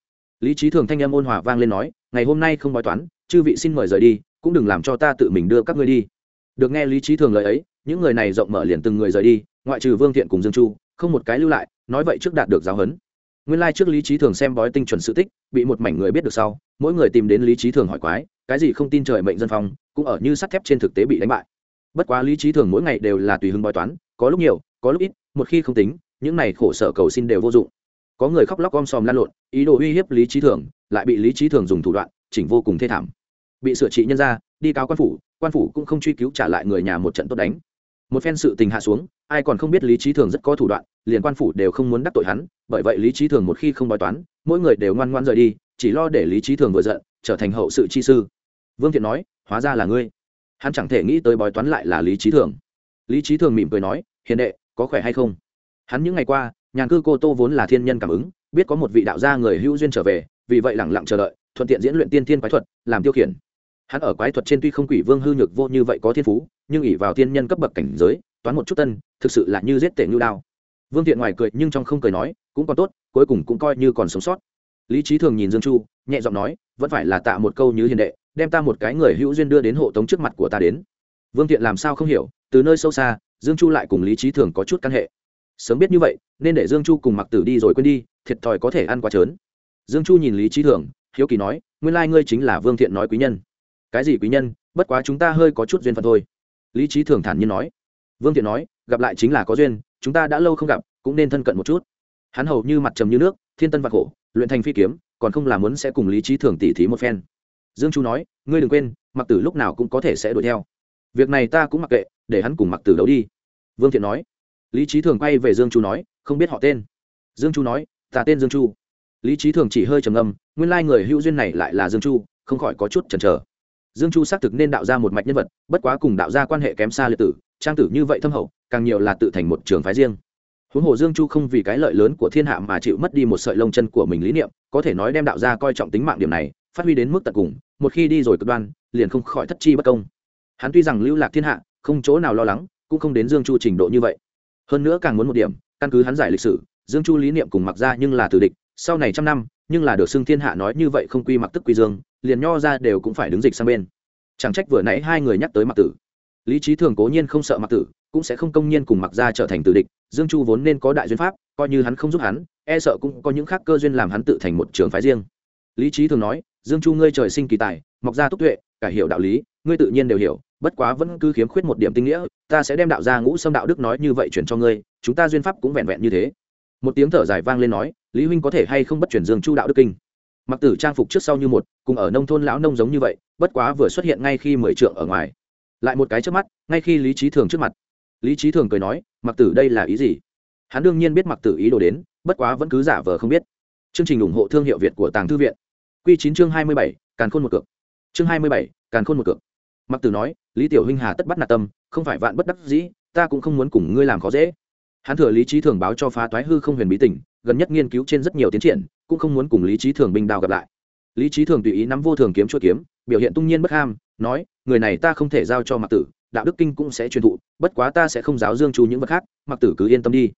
Lý trí thường thanh âm ôn hòa vang lên nói, ngày hôm nay không bói toán, chư vị xin mời rời đi, cũng đừng làm cho ta tự mình đưa các ngươi đi. Được nghe lý trí thường lời ấy, những người này rộng mở liền từng người rời đi, ngoại trừ vương thiện cùng dương chu, không một cái lưu lại, nói vậy trước đạt được giáo huấn. Nguyên lai trước lý trí thường xem bói tinh chuẩn sự tích, bị một mảnh người biết được sau, mỗi người tìm đến lý trí thường hỏi quái, cái gì không tin trời mệnh dân phong, cũng ở như sắt thép trên thực tế bị đánh bại. Bất quá lý trí thường mỗi ngày đều là tùy hứng bói toán có lúc nhiều, có lúc ít, một khi không tính, những này khổ sở cầu xin đều vô dụng. Có người khóc lóc om sòm lan lộn, ý đồ uy hiếp lý trí thường, lại bị lý trí thường dùng thủ đoạn, chỉnh vô cùng thê thảm. Bị sửa trị nhân ra, đi cáo quan phủ quan phủ cũng không truy cứu trả lại người nhà một trận tốt đánh. Một phen sự tình hạ xuống, ai còn không biết lý trí thường rất có thủ đoạn, liền quan phủ đều không muốn đắc tội hắn, bởi vậy lý trí thường một khi không bói toán, mỗi người đều ngoan ngoan rời đi, chỉ lo để lý trí thường vừa giận, trở thành hậu sự chi sư. Vương thiện nói, hóa ra là ngươi. Hắn chẳng thể nghĩ tới bói toán lại là lý trí thường. Lý trí thường mỉm cười nói hiền đệ, có khỏe hay không? Hắn những ngày qua, nhàn cư cô tô vốn là thiên nhân cảm ứng, biết có một vị đạo gia người hữu duyên trở về, vì vậy lẳng lặng chờ đợi, thuận tiện diễn luyện tiên thiên quái thuật, làm tiêu khiển. Hắn ở quái thuật trên tuy không quỷ vương hư nhược vô như vậy có thiên phú, nhưng ỉ vào thiên nhân cấp bậc cảnh giới, toán một chút tân, thực sự là như giết tể như đao. Vương thiện ngoài cười nhưng trong không cười nói, cũng còn tốt, cuối cùng cũng coi như còn sống sót. Lý trí thường nhìn dương chu, nhẹ giọng nói, vẫn phải là tạ một câu như hiền đệ, đem ta một cái người hữu duyên đưa đến hộ tống trước mặt của ta đến. Vương thiện làm sao không hiểu, từ nơi sâu xa dương chu lại cùng lý trí thường có chút căn hệ. Sớm biết như vậy, nên để dương chu cùng mặc tử đi rồi quên đi, thiệt thòi có thể ăn quá trớn. Dương chu nhìn lý trí thường, hiếu kỳ nói, nguyên lai ngươi chính là vương thiện nói quý nhân. Cái gì quý nhân? Bất quá chúng ta hơi có chút duyên phận thôi. Lý trí thường thản nhiên nói. Vương thiện nói, gặp lại chính là có duyên, chúng ta đã lâu không gặp, cũng nên thân cận một chút. Hắn hầu như mặt trầm như nước, thiên tân vạc khổ, luyện thành phi kiếm, còn không làm muốn sẽ cùng lý trí thường tỉ thí một phen. Dương chu nói, ngươi đừng quên mặc tử lúc nào cũng có thể sẽ đuổi theo. Việc này ta cũng mặc kệ để hắn cùng mặc tử đấu đi. Vương thiện nói. Lý trí thường quay về dương chu nói, không biết họ tên. Dương chu nói, ta tên dương chu. Lý trí thường chỉ hơi trầm ngâm, nguyên lai người hữu duyên này lại là dương chu, không khỏi có chút chần chờ. Dương chu xác thực nên đạo ra một mạch nhân vật, bất quá cùng đạo ra quan hệ kém xa liệt tử, trang tử như vậy thâm hậu, càng nhiều là tự thành một trường phái riêng. Huống hồ dương chu không vì cái lợi lớn của thiên hạ mà chịu mất đi một sợi lông chân của mình lý niệm, có thể nói đem đạo ra coi trọng tính mạng điểm này, phát huy đến mức tận cùng, một khi đi rồi cực đoan, liền không khỏi thất chi bất công. Hắn tuy rằng lưu lạc thiên hạ không chỗ nào lo lắng, cũng không đến dương chu trình độ như vậy. Hơn nữa càng muốn một điểm, căn cứ hắn giải lịch sử, dương chu lý niệm cùng mặc ra nhưng là tử địch, sau này trăm năm, nhưng là được xưng thiên hạ nói như vậy không quy mặc tức quy dương, liền nho ra đều cũng phải đứng dịch sang bên. Chẳng trách vừa nãy hai người nhắc tới mặc tử. Lý trí thường cố nhiên không sợ mặc tử, cũng sẽ không công nhiên cùng mặc ra trở thành tử địch, dương chu vốn nên có đại duyên pháp, coi như hắn không giúp hắn e sợ cũng có những khác cơ duyên làm hắn tự thành một trường phái riêng. Lý trí thường nói, dương chu ngươi trời sinh kỳ tài mọc ra túc tuệ cả hiểu đạo lý, ngươi tự nhiên đều hiểu, bất quá vẫn cứ khiếm khuyết một điểm tinh nghĩa, ta sẽ đem đạo gia ngũ xâm đạo đức nói như vậy chuyển cho ngươi, chúng ta duyên pháp cũng vẹn vẹn như thế. Một tiếng thở dài vang lên nói, lý huynh có thể hay không bất chuyển dương chu đạo đức kinh? Mặc tử trang phục trước sau như một, cùng ở nông thôn lão nông giống như vậy, bất quá vừa xuất hiện ngay khi mười trượng ở ngoài. Lại một cái trước mắt, ngay khi lý trí thường trước mặt. Lý trí thường cười nói, mặc tử đây là ý gì? Hắn đương nhiên biết mặc tử ý đồ đến, bất quá vẫn cứ giả vờ không biết. Chương trình ủng hộ thương hiệu việt của tàng thư viện. Q chín chương hai mươi bảy, càn khôn một cược chương hai mươi bảy, càn khôn một cược. Mặc tử nói, lý tiểu huynh hà tất bắt nạt tâm, không phải vạn bất đắc dĩ, ta cũng không muốn cùng ngươi làm khó dễ. Hắn thừa lý trí thường báo cho phá toái hư không huyền bí tỉnh, gần nhất nghiên cứu trên rất nhiều tiến triển, cũng không muốn cùng lý trí thường binh đao gặp lại. Lý trí thường tùy ý nắm vô thường kiếm chuỗi kiếm, biểu hiện tung nhiên bất ham, nói, người này ta không thể giao cho mặc tử, đạo đức kinh cũng sẽ truyền thụ, bất quá ta sẽ không giáo dương chu những vật khác, mặc tử cứ yên tâm đi.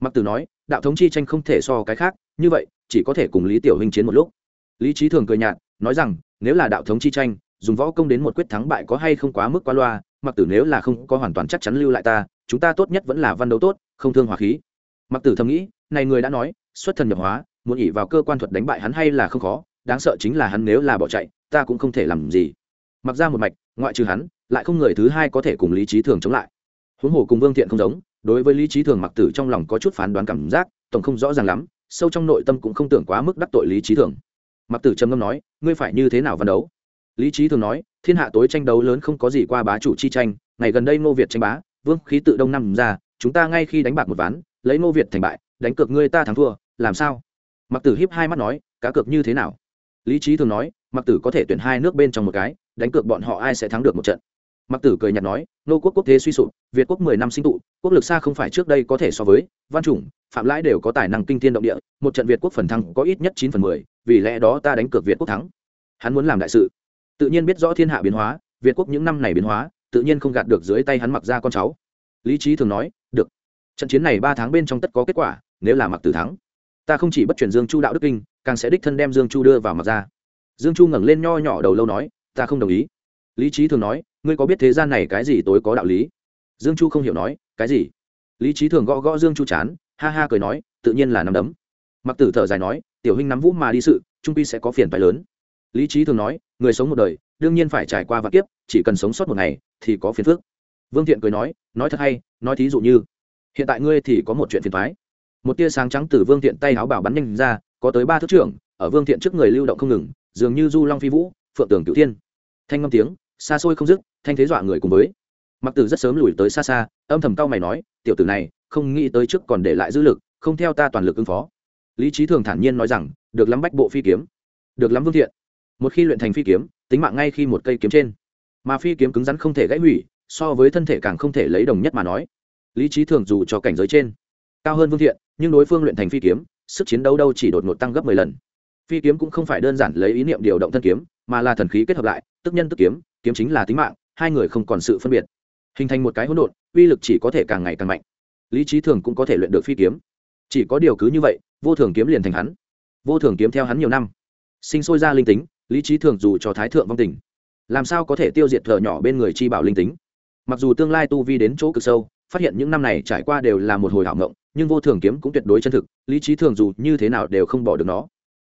Mặc tử nói, đạo thống chi tranh không thể so cái khác, như vậy, chỉ có thể cùng lý tiểu huynh chiến một lúc. Lý trí thường cười nhạt, nói rằng nếu là đạo thống chi tranh, dùng võ công đến một quyết thắng bại có hay không quá mức quá loa, mặc tử nếu là không có hoàn toàn chắc chắn lưu lại ta, chúng ta tốt nhất vẫn là văn đấu tốt, không thương hòa khí. Mặc tử thầm nghĩ, này người đã nói, xuất thần nhập hóa, muốn ỉ vào cơ quan thuật đánh bại hắn hay là không khó, đáng sợ chính là hắn nếu là bỏ chạy, ta cũng không thể làm gì. Mặc ra một mạch, ngoại trừ hắn, lại không người thứ hai có thể cùng lý trí thường chống lại. Huống hồ cùng vương thiện không giống, đối với lý trí thường mặc tử trong lòng có chút phán đoán cảm giác, tổng không rõ ràng lắm, sâu trong nội tâm cũng không tưởng quá mức đắc tội lý trí thường mặc tử trầm ngâm nói, ngươi phải như thế nào văn đấu? Lý trí thường nói, thiên hạ tối tranh đấu lớn không có gì qua bá chủ chi tranh, ngày gần đây ngô việt tranh bá, vương khí tự đông năm ra, chúng ta ngay khi đánh bạc một ván, lấy ngô việt thành bại, đánh cược ngươi ta thắng thua, làm sao? Mặc tử hiếp hai mắt nói, cá cược như thế nào? Lý trí thường nói, mặc tử có thể tuyển hai nước bên trong một cái, đánh cược bọn họ ai sẽ thắng được một trận? Mặc tử cười nhạt nói, nô quốc quốc thế suy sụp, việt quốc mười năm sinh tụ, quốc lực xa không phải trước đây có thể so với, văn chủng, phạm lãi đều có tài năng kinh thiên động địa, một trận việt quốc phần thắng có ít nhất chín phần mười, vì lẽ đó ta đánh cược việt quốc thắng. Hắn muốn làm đại sự. Tự nhiên biết rõ thiên hạ biến hóa, việt quốc những năm này biến hóa, tự nhiên không gạt được dưới tay hắn mặc ra con cháu. Lý trí thường nói, được. Trận chiến này ba tháng bên trong tất có kết quả, nếu là mặc tử thắng, ta không chỉ bất chuyển dương chu đạo đức kinh, càng sẽ đích thân đem dương chu đưa vào mặc ra dương chu ngẩng lên nho nhỏ đầu lâu nói, ta không đồng ý. Lý trí thường nói ngươi có biết thế gian này cái gì tối có đạo lý? Dương chu không hiểu nói, cái gì? Lý trí thường gõ gõ dương chu chán, ha ha cười nói, tự nhiên là nắm đấm. Mặc tử thở dài nói, tiểu huynh nắm vũ mà đi sự, trung pi sẽ có phiền phái lớn. Lý trí thường nói, người sống một đời, đương nhiên phải trải qua vạn kiếp, chỉ cần sống sót một ngày, thì có phiền phước vương thiện cười nói nói thật hay, nói thí dụ như, hiện tại ngươi thì có một chuyện phiền thoái một tia sáng trắng từ vương thiện tay áo bảo bắn nhanh ra, có tới ba thước trưởng, ở vương thiện trước người lưu động không ngừng, dường như du long phi vũ, phượng tường cửu thiên. Thanh ngâm tiếng xa xôi không dứt, thanh thế dọa người cùng với. Mặc tử rất sớm lùi tới xa xa, âm thầm cao mày nói, tiểu tử này, không nghĩ tới trước còn để lại dữ lực, không theo ta toàn lực ứng phó. Lý trí thường thản nhiên nói rằng, được lắm bách bộ phi kiếm, được lắm vương thiện. Một khi luyện thành phi kiếm, tính mạng ngay khi một cây kiếm trên. Mà phi kiếm cứng rắn không thể gãy hủy, so với thân thể càng không thể lấy đồng nhất mà nói. Lý trí thường dù cho cảnh giới trên cao hơn vương thiện, nhưng đối phương luyện thành phi kiếm, sức chiến đấu đâu chỉ đột ngột tăng gấp mười lần. Phi kiếm cũng không phải đơn giản lấy ý niệm điều động thân kiếm, mà là thần khí kết hợp lại, tức nhân tức kiếm kiếm chính là tính mạng, hai người không còn sự phân biệt. Hình thành một cái hỗn độn, uy lực chỉ có thể càng ngày càng mạnh. Lý trí thường cũng có thể luyện được phi kiếm. Chỉ có điều cứ như vậy, vô thường kiếm liền thành hắn. Vô thường kiếm theo hắn nhiều năm. Sinh sôi ra linh tính, lý trí thường dù cho thái thượng vong tình, làm sao có thể tiêu diệt thợ nhỏ bên người chi bảo linh tính? Mặc dù tương lai tu vi đến chỗ cực sâu, phát hiện những năm này trải qua đều là một hồi hảo ngộng nhưng vô thường kiếm cũng tuyệt đối chân thực, lý trí thường dù như thế nào đều không bỏ được nó.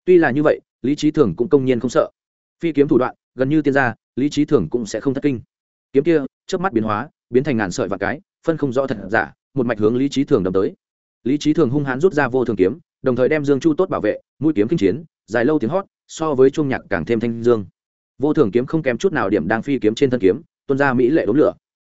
Tuy là như vậy, lý trí thường cũng công nhiên không sợ. Phi kiếm thủ đoạn gần như tiên gia, lý trí thường cũng sẽ không thất kinh. Kiếm kia trước mắt biến hóa, biến thành ngàn sợi và cái, phân không rõ thật giả, một mạch hướng lý trí thường đâm tới. Lý trí thường hung hãn rút ra vô thường kiếm, đồng thời đem dương chu tốt bảo vệ, mũi kiếm kinh chiến, dài lâu tiếng hót, so với trung nhạc càng thêm thanh dương. Vô thường kiếm không kém chút nào điểm đang phi kiếm trên thân kiếm tuân ra mỹ lệ đốm lửa.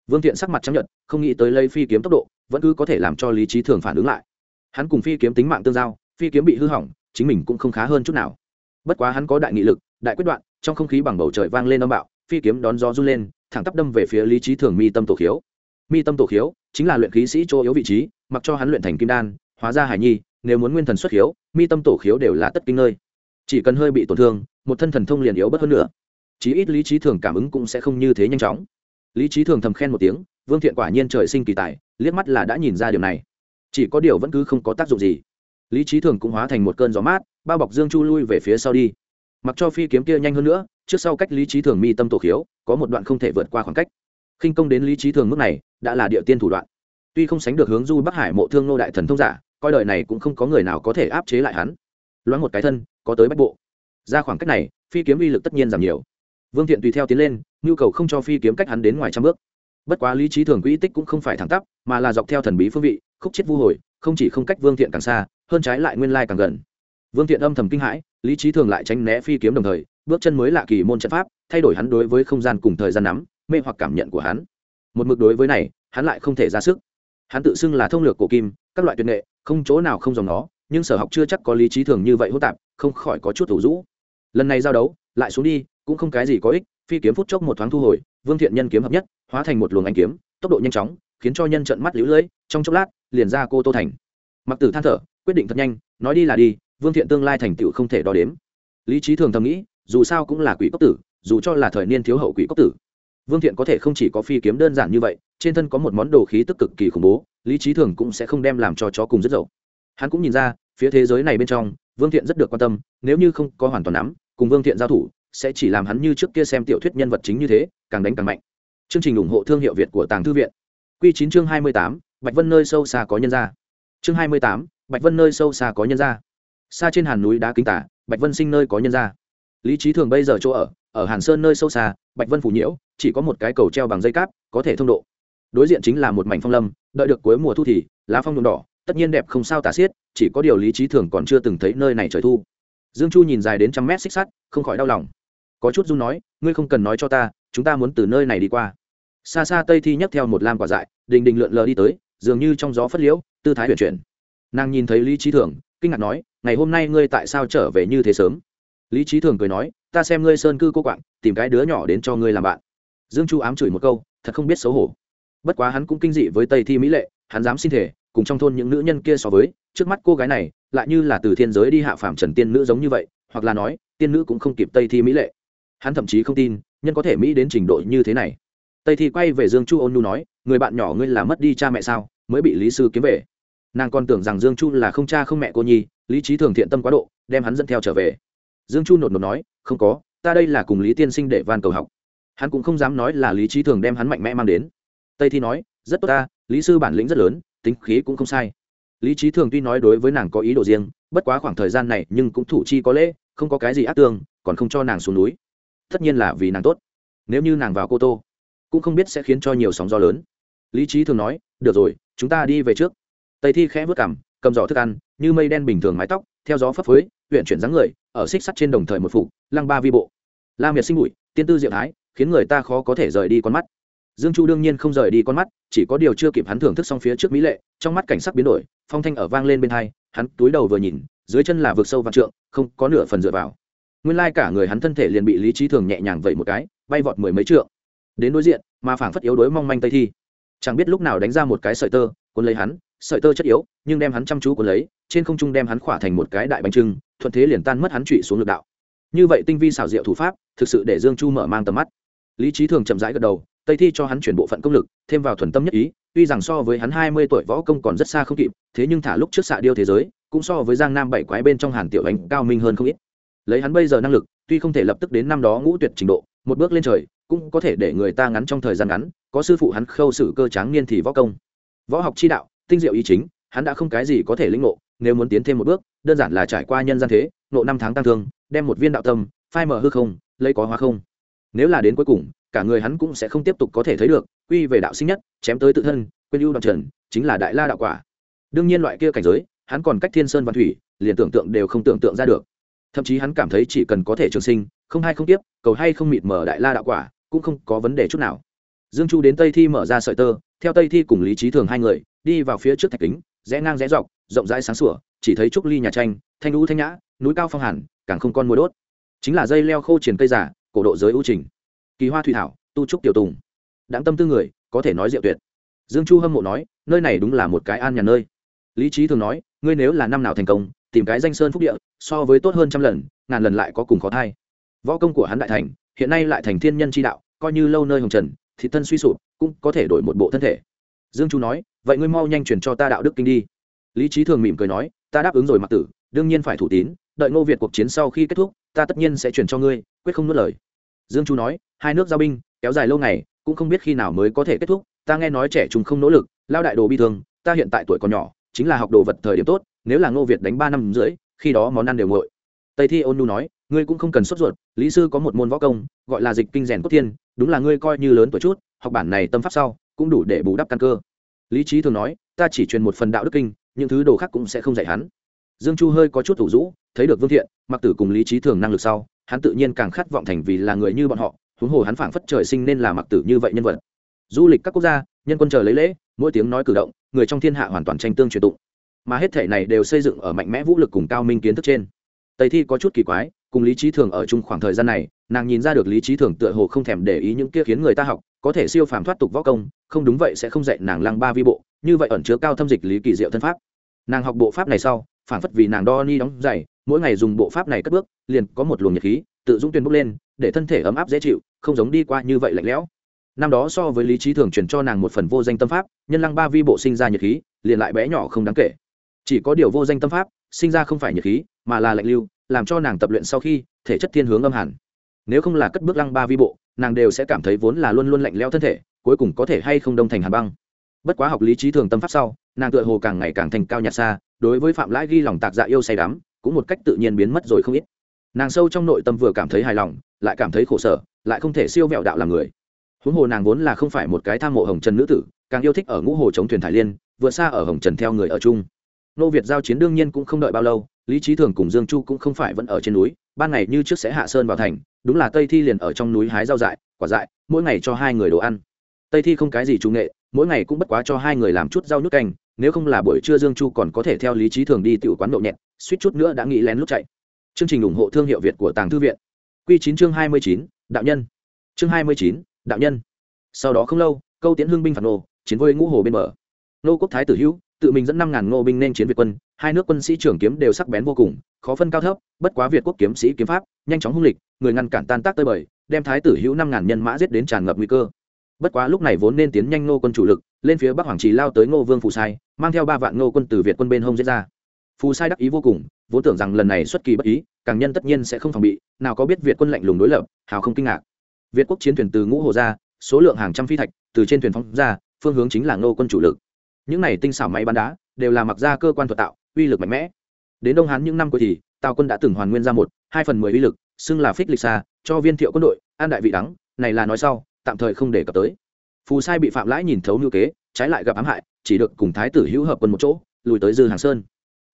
Vương thiện sắc mặt chấp nhận không nghĩ tới lấy phi kiếm tốc độ, vẫn cứ có thể làm cho lý trí thường phản ứng lại. Hắn cùng phi kiếm tính mạng tương giao, phi kiếm bị hư hỏng, chính mình cũng không khá hơn chút nào. Bất quá hắn có đại nghị lực, đại quyết đoạn trong không khí bằng bầu trời vang lên âm bạo, phi kiếm đón gió run lên, thẳng tắp đâm về phía lý trí thường mi tâm tổ khiếu. Mi tâm tổ khiếu chính là luyện khí sĩ chỗ yếu vị trí, mặc cho hắn luyện thành kim đan, hóa ra hải nhi, nếu muốn nguyên thần xuất khiếu, mi tâm tổ khiếu đều là tất kinh nơi. Chỉ cần hơi bị tổn thương, một thân thần thông liền yếu bất hơn nữa. Chí ít lý trí thường cảm ứng cũng sẽ không như thế nhanh chóng. Lý trí thường thầm khen một tiếng, vương thiện quả nhiên trời sinh kỳ tài, liếc mắt là đã nhìn ra điều này. Chỉ có điều vẫn cứ không có tác dụng gì. Lý trí thường cũng hóa thành một cơn gió mát, bao bọc dương chu lui về phía sau đi mặc cho phi kiếm kia nhanh hơn nữa, trước sau cách lý trí thường mi tâm tổ khiếu, có một đoạn không thể vượt qua khoảng cách. Khinh công đến lý trí thường mức này, đã là địa tiên thủ đoạn. Tuy không sánh được hướng du bắc hải mộ thương nô đại thần thông giả, coi đời này cũng không có người nào có thể áp chế lại hắn. Loáng một cái thân, có tới bách bộ. Ra khoảng cách này, phi kiếm uy lực tất nhiên giảm nhiều. Vương thiện tùy theo tiến lên, nhu cầu không cho phi kiếm cách hắn đến ngoài trăm bước. Bất quá lý trí thường quỹ tích cũng không phải thẳng tắp, mà là dọc theo thần bí phương vị, khúc chết vu hồi, không chỉ không cách vương thiện càng xa, hơn trái lại nguyên lai càng gần vương thiện âm thầm kinh hãi, lý trí thường lại tránh né phi kiếm đồng thời, bước chân mới lạ kỳ môn trận pháp, thay đổi hắn đối với không gian cùng thời gian nắm, mê hoặc cảm nhận của hắn. Một mực đối với này, hắn lại không thể ra sức. Hắn tự xưng là thông lược cổ kim, các loại tuyệt nghệ, không chỗ nào không dòng nó, nhưng sở học chưa chắc có lý trí thường như vậy hỗn tạp, không khỏi có chút thủ rũ. Lần này giao đấu, lại xuống đi, cũng không cái gì có ích, phi kiếm phút chốc một thoáng thu hồi, vương thiện nhân kiếm hợp nhất, hóa thành một luồng ánh kiếm, tốc độ nhanh chóng, khiến cho nhân trận mắt lũ lưỡi trong chốc lát, liền ra cô tô thành. Mặc tử than thở, quyết định thật nhanh, nói đi là đi vương thiện tương lai thành tựu không thể đo đếm. Lý trí thường thầm nghĩ, dù sao cũng là quỷ cốc tử, dù cho là thời niên thiếu hậu quỷ cốc tử. Vương thiện có thể không chỉ có phi kiếm đơn giản như vậy, trên thân có một món đồ khí tức cực kỳ khủng bố, lý trí thường cũng sẽ không đem làm cho chó cùng rất dậu. Hắn cũng nhìn ra, phía thế giới này bên trong, vương thiện rất được quan tâm, nếu như không có hoàn toàn nắm, cùng vương thiện giao thủ, sẽ chỉ làm hắn như trước kia xem tiểu thuyết nhân vật chính như thế, càng đánh càng mạnh. Chương trình ủng hộ thương hiệu việt của tàng thư viện. Q chín chương hai mươi tám, bạch vân nơi sâu xa có nhân ra chương hai mươi tám, bạch vân nơi sâu xa có nhân ra xa trên hàn núi đá kính tả, bạch vân sinh nơi có nhân ra lý trí thường bây giờ chỗ ở ở hàn sơn nơi sâu xa, bạch vân phủ nhiễu, chỉ có một cái cầu treo bằng dây cáp, có thể thông độ. Đối diện chính là một mảnh phong lâm, đợi được cuối mùa thu thì, lá phong nhuộm đỏ, tất nhiên đẹp không sao tả xiết, chỉ có điều lý trí thường còn chưa từng thấy nơi này trời thu. Dương chu nhìn dài đến trăm mét xích sắt, không khỏi đau lòng. Có chút dung nói, ngươi không cần nói cho ta, chúng ta muốn từ nơi này đi qua. Xa xa tây thi nhấc theo một lam quả dại, đình đình lượn lờ đi tới, dường như trong gió phất liễu, tư thái huyền chuyển. Nàng nhìn thấy lý trí thường kinh ngạc nói, ngày hôm nay ngươi tại sao trở về như thế sớm? Lý trí thường cười nói, ta xem ngươi sơn cư cô quạng, tìm cái đứa nhỏ đến cho ngươi làm bạn. Dương chu ám chửi một câu, thật không biết xấu hổ. Bất quá hắn cũng kinh dị với tây thi mỹ lệ, hắn dám xin thể, cùng trong thôn những nữ nhân kia so với, trước mắt cô gái này, lại như là từ thiên giới đi hạ phàm trần tiên nữ giống như vậy, hoặc là nói, tiên nữ cũng không kịp tây thi mỹ lệ. Hắn thậm chí không tin, nhân có thể mỹ đến trình độ như thế này. Tây thi quay về dương chu ôn nhu nói, người bạn nhỏ ngươi là mất đi cha mẹ sao, mới bị lý sư kiếm về? Nàng còn tưởng rằng dương chu là không cha không mẹ cô nhi, lý trí thường thiện tâm quá độ, đem hắn dẫn theo trở về. Dương chu nột nột nói, không có, ta đây là cùng lý tiên sinh để van cầu học. Hắn cũng không dám nói là lý trí thường đem hắn mạnh mẽ mang đến. Tây thi nói, rất tốt ta, lý sư bản lĩnh rất lớn, tính khí cũng không sai. Lý trí thường tuy nói đối với nàng có ý đồ riêng, bất quá khoảng thời gian này nhưng cũng thủ chi có lễ, không có cái gì ác tương, còn không cho nàng xuống núi. Tất nhiên là vì nàng tốt. Nếu như nàng vào cô tô, cũng không biết sẽ khiến cho nhiều sóng gió lớn. Lý trí thường nói, được rồi, chúng ta đi về trước tây thi khẽ vớt cảm cầm giỏ thức ăn, như mây đen bình thường mái tóc, theo gió phấp phới huyện chuyển dáng người, ở xích sắt trên đồng thời một phục, lăng ba vi bộ. La miệt sinh bụi tiên tư diệu thái, khiến người ta khó có thể rời đi con mắt. Dương chu đương nhiên không rời đi con mắt, chỉ có điều chưa kịp hắn thưởng thức xong phía trước mỹ lệ, trong mắt cảnh sắc biến đổi, phong thanh ở vang lên bên hai, hắn túi đầu vừa nhìn, dưới chân là vực sâu vạn trượng, không có nửa phần dựa vào. Nguyên lai cả người hắn thân thể liền bị lý trí thường nhẹ nhàng vẩy một cái, bay vọt mười mấy trượng. Đến đối diện, mà phảng phất yếu đối mong manh tây thi. Chẳng biết lúc nào đánh ra một cái sợi tơ, cuốn lấy hắn sợi tơ chất yếu, nhưng đem hắn chăm chú cuốn lấy, trên không trung đem hắn khỏa thành một cái đại bánh trưng, thuận thế liền tan mất hắn trụy xuống lực đạo. Như vậy tinh vi xảo diệu thủ pháp, thực sự để dương chu mở mang tầm mắt. Lý trí thường chậm rãi gật đầu, tây thi cho hắn chuyển bộ phận công lực, thêm vào thuần tâm nhất ý, tuy rằng so với hắn hai mươi tuổi võ công còn rất xa không kịp, thế nhưng thả lúc trước xạ điêu thế giới, cũng so với giang nam bảy quái bên trong hàn tiểu ánh cao minh hơn không ít. Lấy hắn bây giờ năng lực, tuy không thể lập tức đến năm đó ngũ tuyệt trình độ, một bước lên trời, cũng có thể để người ta ngắn trong thời gian ngắn, có sư phụ hắn khâu sự cơ tráng niên thì võ công. Võ học chi đạo tinh diệu ý chính, hắn đã không cái gì có thể lĩnh ngộ, nếu muốn tiến thêm một bước, đơn giản là trải qua nhân gian thế nộ năm tháng tăng thương, đem một viên đạo tâm, phai mở hư không, lấy có hóa không. Nếu là đến cuối cùng, cả người hắn cũng sẽ không tiếp tục có thể thấy được, quy về đạo sinh nhất, chém tới tự thân, quên ưu đoạn trần, chính là đại la đạo quả. Đương nhiên loại kia cảnh giới, hắn còn cách thiên sơn văn thủy, liền tưởng tượng đều không tưởng tượng ra được. Thậm chí hắn cảm thấy chỉ cần có thể trường sinh, không hay không tiếp, cầu hay không mịt mở đại la đạo quả, cũng không có vấn đề chút nào. Dương chu đến tây thi mở ra sợi tơ, theo tây thi cùng lý trí thường hai người đi vào phía trước thạch kính, rẽ ngang rẽ dọc, rộng rãi sáng sủa, chỉ thấy trúc ly nhà tranh, thanh lũ thanh nhã, núi cao phong hàn, càng không con mùi đốt. Chính là dây leo khô triển cây giả cổ độ giới ưu trình. Kỳ hoa thủy thảo, tu trúc tiểu tùng. Đáng tâm tư người, có thể nói diệu tuyệt. Dương chu hâm mộ nói, nơi này đúng là một cái an nhà nơi. Lý trí thường nói, ngươi nếu là năm nào thành công, tìm cái danh sơn phúc địa, so với tốt hơn trăm lần, ngàn lần lại có cùng khó thai. Võ công của hắn đại thành, hiện nay lại thành thiên nhân tri đạo, coi như lâu nơi hồng trần thì thân suy sụp, cũng có thể đổi một bộ thân thể dương chu nói, vậy ngươi mau nhanh chuyển cho ta đạo đức kinh đi. Lý trí thường mỉm cười nói, ta đáp ứng rồi mặc tử, đương nhiên phải thủ tín, đợi ngô việt cuộc chiến sau khi kết thúc, ta tất nhiên sẽ chuyển cho ngươi, quyết không nuốt lời. Dương chu nói, hai nước giao binh, kéo dài lâu ngày, cũng không biết khi nào mới có thể kết thúc, ta nghe nói trẻ chúng không nỗ lực, lao đại đồ bi thương, ta hiện tại tuổi còn nhỏ, chính là học đồ vật thời điểm tốt, nếu là ngô việt đánh ba năm rưỡi, khi đó món ăn đều nguội. Tây thi ôn nu nói, ngươi cũng không cần sốt ruột, lý sư có một môn võ công, gọi là dịch kinh rèn cốt thiên, đúng là ngươi coi như lớn tuổi chút, học bản này tâm pháp sau cũng đủ để bù đắp căn cơ. Lý trí thường nói, ta chỉ truyền một phần đạo đức kinh, những thứ đồ khác cũng sẽ không dạy hắn. Dương chu hơi có chút thủ rũ, thấy được vương thiện mặc tử cùng lý trí thường năng lực sau, hắn tự nhiên càng khát vọng thành vì là người như bọn họ, huống hồ hắn phảng phất trời sinh nên là mặc tử như vậy nhân vật. Du lịch các quốc gia, nhân quân chờ lấy lễ, mỗi tiếng nói cử động, người trong thiên hạ hoàn toàn tranh tương truyền tụng. Mà hết thể này đều xây dựng ở mạnh mẽ vũ lực cùng cao minh kiến thức trên. Tây thi có chút kỳ quái, cùng lý trí thường ở chung khoảng thời gian này, nàng nhìn ra được lý trí thường tựa hồ không thèm để ý những kia khiến người ta học, có thể siêu phàm thoát tục võ công không đúng vậy sẽ không dạy nàng lăng ba vi bộ, như vậy ẩn chứa cao thâm dịch lý kỳ diệu thân pháp. Nàng học bộ pháp này sau phản phất vì nàng đo ni đóng dày mỗi ngày dùng bộ pháp này cất bước, liền có một luồng nhiệt khí, tự dũng tuyên bốc lên, để thân thể ấm áp dễ chịu, không giống đi qua như vậy lạnh lẽo. Năm đó so với lý trí thường truyền cho nàng một phần vô danh tâm pháp, nhân lăng ba vi bộ sinh ra nhiệt khí, liền lại bé nhỏ không đáng kể. Chỉ có điều vô danh tâm pháp, sinh ra không phải nhiệt khí, mà là lạnh lưu, làm cho nàng tập luyện sau khi, thể chất thiên hướng âm hẳn. Nếu không là cất bước lăng ba vi bộ, nàng đều sẽ cảm thấy vốn là luôn luôn lạnh leo thân thể cuối cùng có thể hay không đông thành hàn băng. Bất quá học lý trí thường tâm pháp sau, nàng tựa hồ càng ngày càng thành cao nhạt xa, đối với phạm lãi ghi lòng tạc dạ yêu say đắm, cũng một cách tự nhiên biến mất rồi không ít. Nàng sâu trong nội tâm vừa cảm thấy hài lòng, lại cảm thấy khổ sở, lại không thể siêu vẹo đạo làm người. Huống hồ nàng vốn là không phải một cái tham mộ hồng trần nữ tử, càng yêu thích ở ngũ hồ chống thuyền thải liên, vừa xa ở hồng trần theo người ở chung. Nô việt giao chiến đương nhiên cũng không đợi bao lâu, lý trí thường cùng dương chu cũng không phải vẫn ở trên núi, ban ngày như trước sẽ hạ sơn vào thành, đúng là tây thi liền ở trong núi hái rau dại, quả dại, mỗi ngày cho hai người đồ ăn tây thi không cái gì trung nghệ, mỗi ngày cũng bất quá cho hai người làm chút rau nước canh, nếu không là buổi trưa dương chu còn có thể theo lý trí thường đi tiểu quán nhậu nhẹt, suýt chút nữa đã nghĩ lén lúc chạy. Chương trình ủng hộ thương hiệu việt của tàng thư viện. Q chín chương hai mươi chín, đạo nhân. Chương hai mươi chín, đạo nhân. Sau đó không lâu, câu tiễn hương binh phản nô chiến vôi ngũ hồ bên bờ. Nô quốc thái tử hữu, tự mình dẫn năm ngàn ngô binh nên chiến việt quân, hai nước quân sĩ trưởng kiếm đều sắc bén vô cùng, khó phân cao thấp, bất quá việt quốc kiếm sĩ kiếm pháp, nhanh chóng hung lịch, người ngăn cản tan tác tơi bời, đem thái tử hữu năm ngàn nhân mã giết đến tràn ngập nguy cơ bất quá lúc này vốn nên tiến nhanh ngô quân chủ lực, lên phía bắc hoàng trì lao tới ngô vương phù sai, mang theo ba vạn ngô quân từ việt quân bên hông diễn ra. Phù sai đắc ý vô cùng, vốn tưởng rằng lần này xuất kỳ bất ý, càng nhân tất nhiên sẽ không phòng bị, nào có biết việt quân lạnh lùng đối lập, hào không kinh ngạc. Việt quốc chiến thuyền từ ngũ hồ ra, số lượng hàng trăm phi thạch, từ trên thuyền phóng ra, phương hướng chính là ngô quân chủ lực. Những này tinh xảo máy bắn đá, đều là mặc ra cơ quan thuật tạo, uy lực mạnh mẽ. Đến đông hán những năm cuối thì, tào quân đã từng hoàn nguyên ra một, hai phần mười uy lực, xưng là phích lịch xa, cho viên thiệu quân đội, an đại vị đắng, này là nói sau tạm thời không để cập tới. Phù sai bị phạm lãi nhìn thấu như kế, trái lại gặp ám hại, chỉ được cùng thái tử hữu hợp quân một chỗ, lùi tới dư hàng sơn.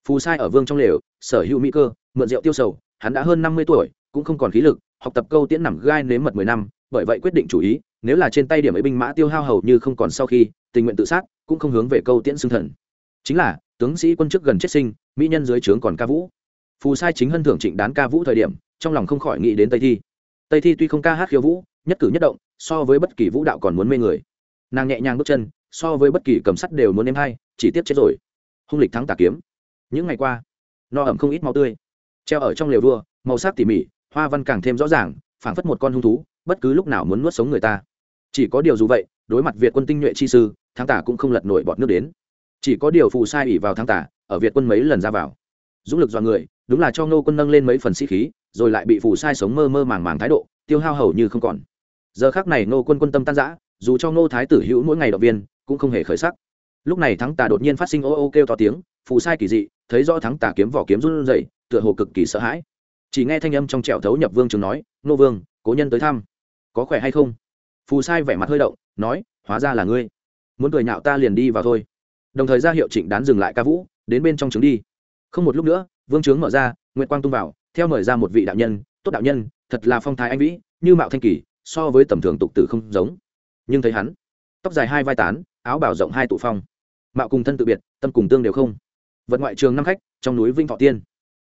Phù sai ở vương trong lều, sở hữu mỹ cơ, mượn rượu tiêu sầu, hắn đã hơn năm mươi tuổi, cũng không còn khí lực, học tập câu tiễn nằm gai nếm mật mười năm, bởi vậy quyết định chủ ý, nếu là trên tay điểm ấy binh mã tiêu hao hầu như không còn sau khi, tình nguyện tự sát, cũng không hướng về câu tiễn xương thần. Chính là, tướng sĩ quân chức gần chết sinh, mỹ nhân dưới trướng còn ca vũ. Phù sai chính hân thưởng trịnh đán ca vũ thời điểm, trong lòng không khỏi nghĩ đến tây thi. Tây thi tuy không ca hát khiêu vũ nhất cử nhất động, so với bất kỳ vũ đạo còn muốn mê người. Nàng nhẹ nhàng bước chân, so với bất kỳ cầm sắt đều muốn em hay chỉ tiếp chết rồi. Hung lịch thắng tà kiếm. Những ngày qua, no ẩm không ít máu tươi. Treo ở trong lều vua, màu sắc tỉ mỉ, hoa văn càng thêm rõ ràng, phảng phất một con hung thú, bất cứ lúc nào muốn nuốt sống người ta. Chỉ có điều dù vậy, đối mặt việt quân tinh nhuệ chi sư, thắng tả cũng không lật nổi bọt nước đến. Chỉ có điều phù sai ủy vào thắng tả ở việt quân mấy lần ra vào. Dũng lực dọa người, đúng là cho ngô quân nâng lên mấy phần sĩ khí, rồi lại bị phù sai sống mơ mơ màng màng thái độ, tiêu hao hầu như không còn giờ khác này nô quân quân tâm tan giã dù cho ngô thái tử hữu mỗi ngày động viên, cũng không hề khởi sắc. Lúc này thắng tà đột nhiên phát sinh ô ô kêu to tiếng, phù sai kỳ dị, thấy rõ thắng tà kiếm vỏ kiếm run rẩy, tựa hồ cực kỳ sợ hãi. Chỉ nghe thanh âm trong trẻo thấu nhập vương trường nói nô vương, cố nhân tới thăm. Có khỏe hay không? Phù sai vẻ mặt hơi động, nói, hóa ra là ngươi. Muốn cười nhạo ta liền đi vào thôi. Đồng thời ra hiệu trịnh đán dừng lại ca vũ, đến bên trong trướng đi. Không một lúc nữa, vương trướng mở ra nguyễn quang tung vào, theo mời ra một vị đạo nhân, tốt đạo nhân, thật là phong thái anh vĩ, như mạo thanh kỳ so với tầm thường tục tử không giống. Nhưng thấy hắn, tóc dài hai vai tán, áo bảo rộng hai tụ phong. Mạo cùng thân tự biệt, tâm cùng tương đều không. Vật ngoại trường năm khách, trong núi vinh thọ tiên.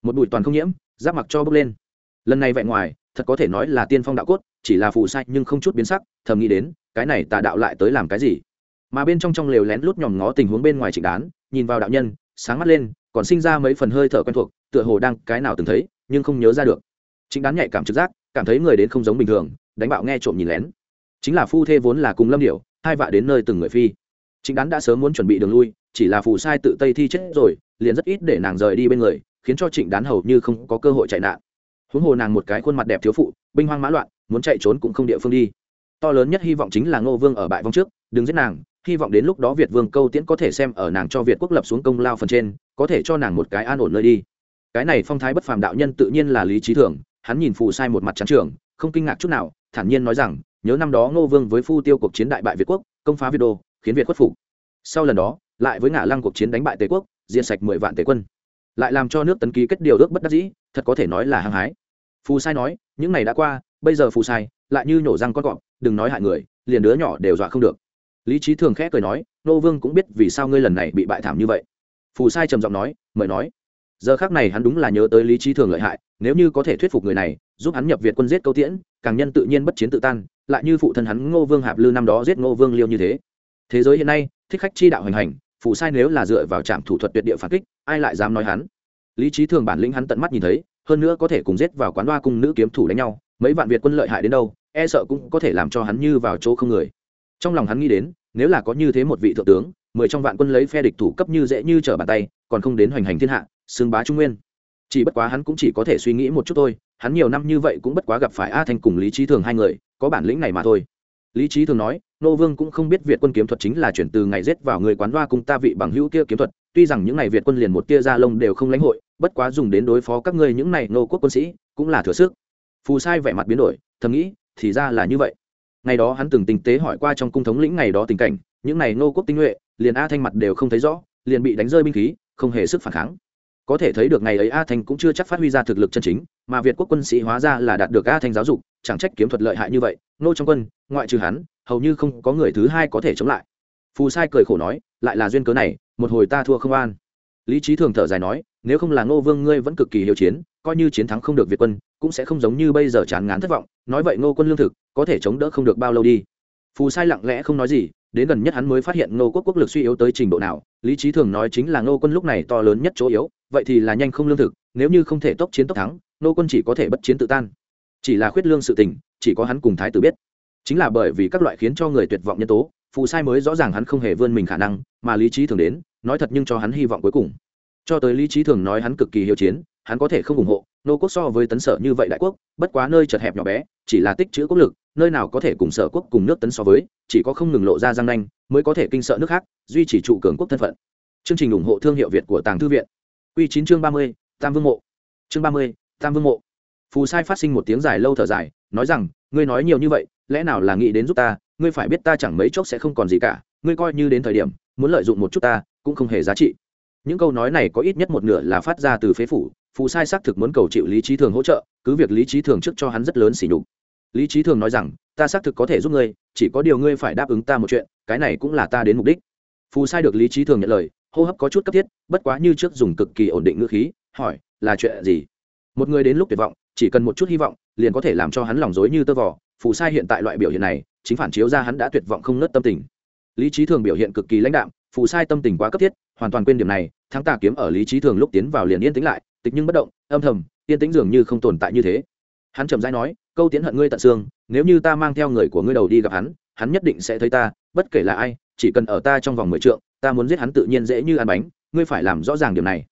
Một bụi toàn không nhiễm, giáp mặc cho bước lên. Lần này vẹn ngoài, thật có thể nói là tiên phong đạo cốt, chỉ là phù sai nhưng không chút biến sắc, thầm nghĩ đến, cái này tà đạo lại tới làm cái gì? Mà bên trong trong lều lén lút nhòm ngó tình huống bên ngoài trịnh đán, nhìn vào đạo nhân, sáng mắt lên, còn sinh ra mấy phần hơi thở quen thuộc, tựa hồ đang cái nào từng thấy, nhưng không nhớ ra được. Trịnh đán nhạy cảm trực giác, cảm thấy người đến không giống bình thường đánh bạo nghe trộm nhìn lén. Chính là phu thê vốn là cùng lâm điệu hai vạ đến nơi từng người phi. Trịnh đán đã sớm muốn chuẩn bị đường lui, chỉ là phù sai tự tây thi chết rồi, liền rất ít để nàng rời đi bên người, khiến cho trịnh đán hầu như không có cơ hội chạy nạn. Huống hồ nàng một cái khuôn mặt đẹp thiếu phụ, binh hoang mã loạn, muốn chạy trốn cũng không địa phương đi. To lớn nhất hy vọng chính là ngô vương ở bại vong trước, đừng giết nàng, hy vọng đến lúc đó việt vương câu tiễn có thể xem ở nàng cho việt quốc lập xuống công lao phần trên, có thể cho nàng một cái an ổn nơi đi. Cái này phong thái bất phàm đạo nhân tự nhiên là lý trí thường, hắn nhìn phù sai một mặt trắng trường, không kinh ngạc chút nào thản nhiên nói rằng, nhớ năm đó ngô vương với phu tiêu cuộc chiến đại bại việt quốc, công phá việt đô, khiến việt khuất phục. Sau lần đó, lại với ngã lăng cuộc chiến đánh bại tề quốc, diệt sạch mười vạn tề quân. Lại làm cho nước tấn ký kết điều ước bất đắc dĩ, thật có thể nói là hăng hái. Phù sai nói, những này đã qua, bây giờ phù sai lại như nhổ răng con cọp, đừng nói hại người, liền đứa nhỏ đều dọa không được. Lý trí thường khẽ cười nói nô vương cũng biết vì sao ngươi lần này bị bại thảm như vậy. Phù sai trầm giọng nói, mời nói giờ khác này hắn đúng là nhớ tới lý trí thường lợi hại, nếu như có thể thuyết phục người này, giúp hắn nhập việt quân giết câu tiễn, càng nhân tự nhiên bất chiến tự tan, lại như phụ thân hắn ngô vương hạp lư năm đó giết ngô vương liêu như thế. Thế giới hiện nay, thích khách chi đạo hành hành phụ sai nếu là dựa vào trạm thủ thuật tuyệt địa phản kích, ai lại dám nói hắn? Lý trí thường bản lĩnh hắn tận mắt nhìn thấy, hơn nữa có thể cùng giết vào quán đoa cùng nữ kiếm thủ đánh nhau, mấy vạn việt quân lợi hại đến đâu e sợ cũng có thể làm cho hắn như vào chỗ không người. Trong lòng hắn nghĩ đến, nếu là có như thế một vị thượng tướng, mười trong vạn quân lấy phe địch thủ cấp như dễ như trở bàn tay, còn không đến hoành hành thiên hạ xương bá trung nguyên. Chỉ bất quá hắn cũng chỉ có thể suy nghĩ một chút thôi, hắn nhiều năm như vậy cũng bất quá gặp phải a thanh cùng lý trí thường hai người, có bản lĩnh này mà thôi. Lý trí thường nói, nô vương cũng không biết việt quân kiếm thuật chính là chuyển từ ngày rết vào người quán đoa cùng ta vị bằng hữu kia kiếm thuật, tuy rằng những ngày việt quân liền một tia da lông đều không lãnh hội, bất quá dùng đến đối phó các ngươi những này nô quốc quân sĩ, cũng là thừa sức. Phù sai vẻ mặt biến đổi, thầm nghĩ, thì ra là như vậy. Ngày đó hắn từng tình tế hỏi qua trong cung thống lĩnh ngày đó tình cảnh, những này nô quốc tinh nhuệ, liền a thanh mặt đều không thấy rõ, liền bị đánh rơi binh khí, không hề sức phản kháng có thể thấy được ngày ấy a thanh cũng chưa chắc phát huy ra thực lực chân chính, mà việt quốc quân sĩ hóa ra là đạt được a thanh giáo dục, chẳng trách kiếm thuật lợi hại như vậy, nô trong quân, ngoại trừ hắn, hầu như không có người thứ hai có thể chống lại. Phù sai cười khổ nói, lại là duyên cớ này, một hồi ta thua không an. Lý trí thường thở dài nói, nếu không là ngô vương ngươi vẫn cực kỳ hiệu chiến, coi như chiến thắng không được việt quân, cũng sẽ không giống như bây giờ chán ngán thất vọng, nói vậy ngô quân lương thực, có thể chống đỡ không được bao lâu đi. Phù sai lặng lẽ không nói gì, đến gần nhất hắn mới phát hiện ngô quốc quốc lực suy yếu tới trình độ nào, lý trí thường nói chính là ngô quân lúc này to lớn nhất chỗ yếu vậy thì là nhanh không lương thực, nếu như không thể tốc chiến tốc thắng, nô quân chỉ có thể bất chiến tự tan. Chỉ là khuyết lương sự tình, chỉ có hắn cùng thái tử biết. Chính là bởi vì các loại khiến cho người tuyệt vọng nhân tố, phù sai mới rõ ràng hắn không hề vươn mình khả năng, mà lý trí thường đến, nói thật nhưng cho hắn hy vọng cuối cùng. Cho tới lý trí thường nói hắn cực kỳ hiệu chiến, hắn có thể không ủng hộ, nô quốc so với tấn sở như vậy đại quốc, bất quá nơi chật hẹp nhỏ bé, chỉ là tích chữ quốc lực, nơi nào có thể cùng sở quốc cùng nước tấn so với, chỉ có không ngừng lộ ra giang nanh, mới có thể kinh sợ nước khác, duy trì trụ cường quốc thân phận. Chương trình ủng hộ thương hiệu việt của tàng thư viện. Quy chín chương ba mươi, tam vương mộ. Chương ba mươi, tam vương mộ. Phù sai phát sinh một tiếng dài lâu thở dài, nói rằng, ngươi nói nhiều như vậy, lẽ nào là nghĩ đến giúp ta? Ngươi phải biết ta chẳng mấy chốc sẽ không còn gì cả. Ngươi coi như đến thời điểm, muốn lợi dụng một chút ta, cũng không hề giá trị. Những câu nói này có ít nhất một nửa là phát ra từ phế phủ. Phù sai xác thực muốn cầu chịu lý trí thường hỗ trợ, cứ việc lý trí thường trước cho hắn rất lớn sỉ nhục. Lý trí thường nói rằng, ta xác thực có thể giúp ngươi, chỉ có điều ngươi phải đáp ứng ta một chuyện, cái này cũng là ta đến mục đích. Phù sai được lý trí thường nhận lời hô hấp có chút cấp thiết, bất quá như trước dùng cực kỳ ổn định ngữ khí, hỏi, là chuyện gì? Một người đến lúc tuyệt vọng, chỉ cần một chút hy vọng, liền có thể làm cho hắn lòng dối như tơ vò. Phù sai hiện tại loại biểu hiện này, chính phản chiếu ra hắn đã tuyệt vọng không nớt tâm tình. Lý trí thường biểu hiện cực kỳ lãnh đạm, phù sai tâm tình quá cấp thiết, hoàn toàn quên điểm này, thắng tà kiếm ở lý trí thường lúc tiến vào liền yên tĩnh lại, tịch nhưng bất động, âm thầm, yên tĩnh dường như không tồn tại như thế. Hắn chậm rãi nói, câu tiến hận ngươi tận xương, nếu như ta mang theo người của ngươi đầu đi gặp hắn hắn nhất định sẽ thấy ta, bất kể là ai, chỉ cần ở ta trong vòng mười trượng ta muốn giết hắn tự nhiên dễ như ăn bánh, ngươi phải làm rõ ràng điều này.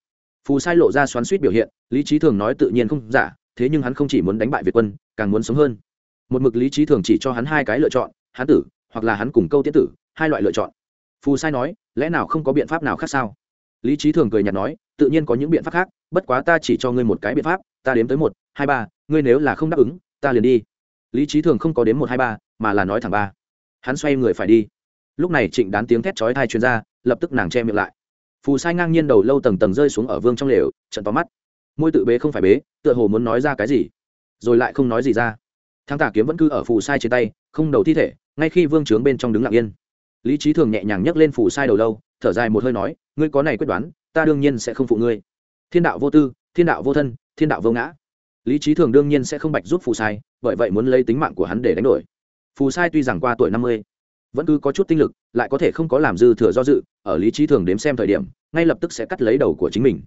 Phù sai lộ ra xoắn suýt biểu hiện, lý trí thường nói tự nhiên không giả, thế nhưng hắn không chỉ muốn đánh bại việt quân, càng muốn sống hơn. Một mực lý trí thường chỉ cho hắn hai cái lựa chọn, hắn tử, hoặc là hắn cùng câu Tiết tử, hai loại lựa chọn. Phù sai nói, lẽ nào không có biện pháp nào khác sao? Lý trí thường cười nhạt nói, tự nhiên có những biện pháp khác, bất quá ta chỉ cho ngươi một cái biện pháp, ta đếm tới một, hai ba, ngươi nếu là không đáp ứng, ta liền đi. Lý trí thường không có đếm một, hai ba, mà là nói thẳng ba. Hắn xoay người phải đi lúc này trịnh đán tiếng thét chói thai chuyên r a lập tức nàng che miệng lại. Phù sai ngang nhiên đầu lâu tầng tầng rơi xuống ở vương trong lều, trận tóm mắt. Môi tự bế không phải bế, tựa hồ muốn nói ra cái gì, rồi lại không nói gì ra. Thang tả kiếm vẫn cứ ở phù sai trên tay, không đầu thi thể, ngay khi vương trướng bên trong đứng lặng yên. Lý trí thường nhẹ nhàng nhấc lên phù sai đầu lâu, thở dài một hơi nói, ngươi có này quyết đoán, ta đương nhiên sẽ không phụ ngươi. Thiên đạo vô tư, thiên đạo vô thân, thiên đạo vô ngã. Lý trí thường đương nhiên sẽ không bạch giúp phù sai, bởi vậy muốn lấy tính mạng của hắn để đánh đổi. Phù sai tuy rằng qua tuổi năm mươi vẫn cứ có chút tinh lực, lại có thể không có làm dư thừa do dự, ở lý trí thường đếm xem thời điểm, ngay lập tức sẽ cắt lấy đầu của chính mình.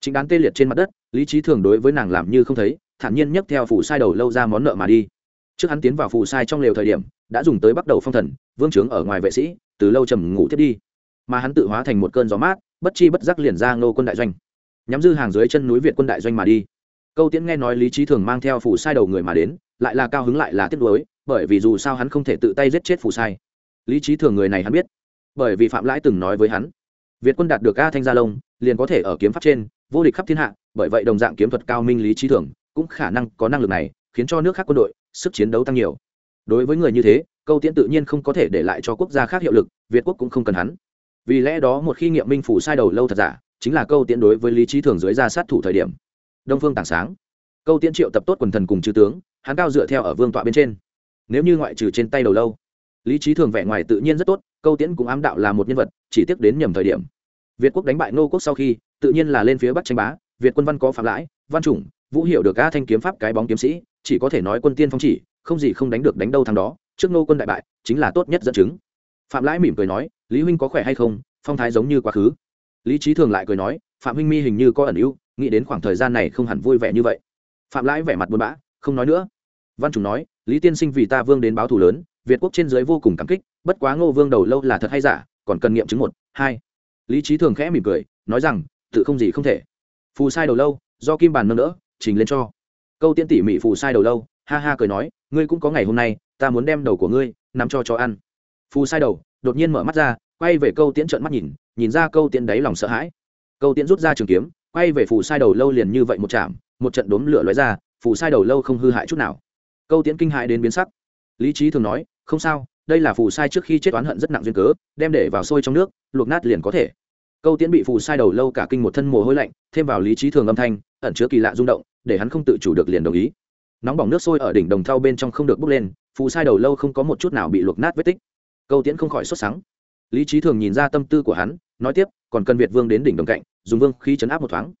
Chính đán tê liệt trên mặt đất, lý trí thường đối với nàng làm như không thấy, thản nhiên nhấc theo phù sai đầu lâu ra món nợ mà đi. Trước hắn tiến vào phù sai trong lều thời điểm, đã dùng tới bắt đầu phong thần, vương trướng ở ngoài vệ sĩ, từ lâu trầm ngủ thiết đi. Mà hắn tự hóa thành một cơn gió mát, bất chi bất giác liền ra ngô quân đại doanh. Nhắm dư hàng dưới chân núi việt quân đại doanh mà đi. Câu tiễn nghe nói lý trí thường mang theo phủ sai đầu người mà đến, lại là cao hứng lại là tiếc nuối, bởi vì dù sao hắn không thể tự tay giết chết phủ sai lý trí thường người này hắn biết. Bởi vì phạm lãi từng nói với hắn, việt quân đạt được a thanh gia lông liền có thể ở kiếm pháp trên, vô địch khắp thiên hạ, bởi vậy đồng dạng kiếm thuật cao minh lý trí thường, cũng khả năng có năng lực này, khiến cho nước khác quân đội sức chiến đấu tăng nhiều. Đối với người như thế, câu tiễn tự nhiên không có thể để lại cho quốc gia khác hiệu lực, việt quốc cũng không cần hắn. Vì lẽ đó một khi nghiệm minh phủ sai đầu lâu thật giả, chính là câu tiễn đối với lý trí thường dưới ra sát thủ thời điểm. Đông phương tảng sáng. Câu tiễn triệu tập tốt quần thần cùng chư tướng, hắn cao dựa theo ở vương tọa bên trên. Nếu như ngoại trừ trên tay đầu lâu lý trí thường vẻ ngoài tự nhiên rất tốt, câu tiễn cũng ám đạo là một nhân vật, chỉ tiếc đến nhầm thời điểm. Việt quốc đánh bại Ngô quốc sau khi, tự nhiên là lên phía bắc tranh bá, việt quân văn có phạm lãi, văn chủng, vũ hiệu được a thanh kiếm pháp cái bóng kiếm sĩ, chỉ có thể nói quân tiên phong chỉ, không gì không đánh được đánh đâu thằng đó, trước nô quân đại bại, chính là tốt nhất dẫn chứng. Phạm lãi mỉm cười nói, lý huynh có khỏe hay không? Phong thái giống như quá khứ. Lý trí thường lại cười nói, phạm huynh mi hình như có ẩn ưu, nghĩ đến khoảng thời gian này không hẳn vui vẻ như vậy. Phạm lãi vẻ mặt buồn bã, không nói nữa. Văn chủng nói, lý tiên sinh vì ta vương đến báo thù lớn việt quốc trên dưới vô cùng cảm kích, bất quá ngô vương đầu lâu là thật hay giả, còn cần nghiệm chứng một, hai. Lý trí thường khẽ mỉm cười, nói rằng, tự không gì không thể. Phù sai đầu lâu, do kim bàn nâng đỡ, trình lên cho. Câu tiên tỉ mỉ phù sai đầu lâu, ha ha cười nói, ngươi cũng có ngày hôm nay, ta muốn đem đầu của ngươi, nắm cho cho ăn. Phù sai đầu, đột nhiên mở mắt ra, quay về câu tiễn trợn mắt nhìn nhìn ra câu tiễn đáy lòng sợ hãi. Câu tiễn rút ra trường kiếm, quay về phù sai đầu lâu liền như vậy một chạm, một trận đốm lửa lóe ra, phù sai đầu lâu không hư hại chút nào. Câu tiễn kinh hại đến biến sắc. Lý trí thường nói không sao, đây là phù sai trước khi chết oán hận rất nặng duyên cớ, đem để vào sôi trong nước, luộc nát liền có thể. Câu tiễn bị phù sai đầu lâu cả kinh một thân mồ hôi lạnh, thêm vào lý trí thường âm thanh, ẩn chứa kỳ lạ rung động, để hắn không tự chủ được liền đồng ý. Nóng bỏng nước sôi ở đỉnh đồng thau bên trong không được bốc lên, phù sai đầu lâu không có một chút nào bị luộc nát vết tích. Câu tiễn không khỏi xuất sáng lý trí thường nhìn ra tâm tư của hắn, nói tiếp, còn cần việt vương đến đỉnh đồng cạnh, dùng vương khí chấn áp một thoáng.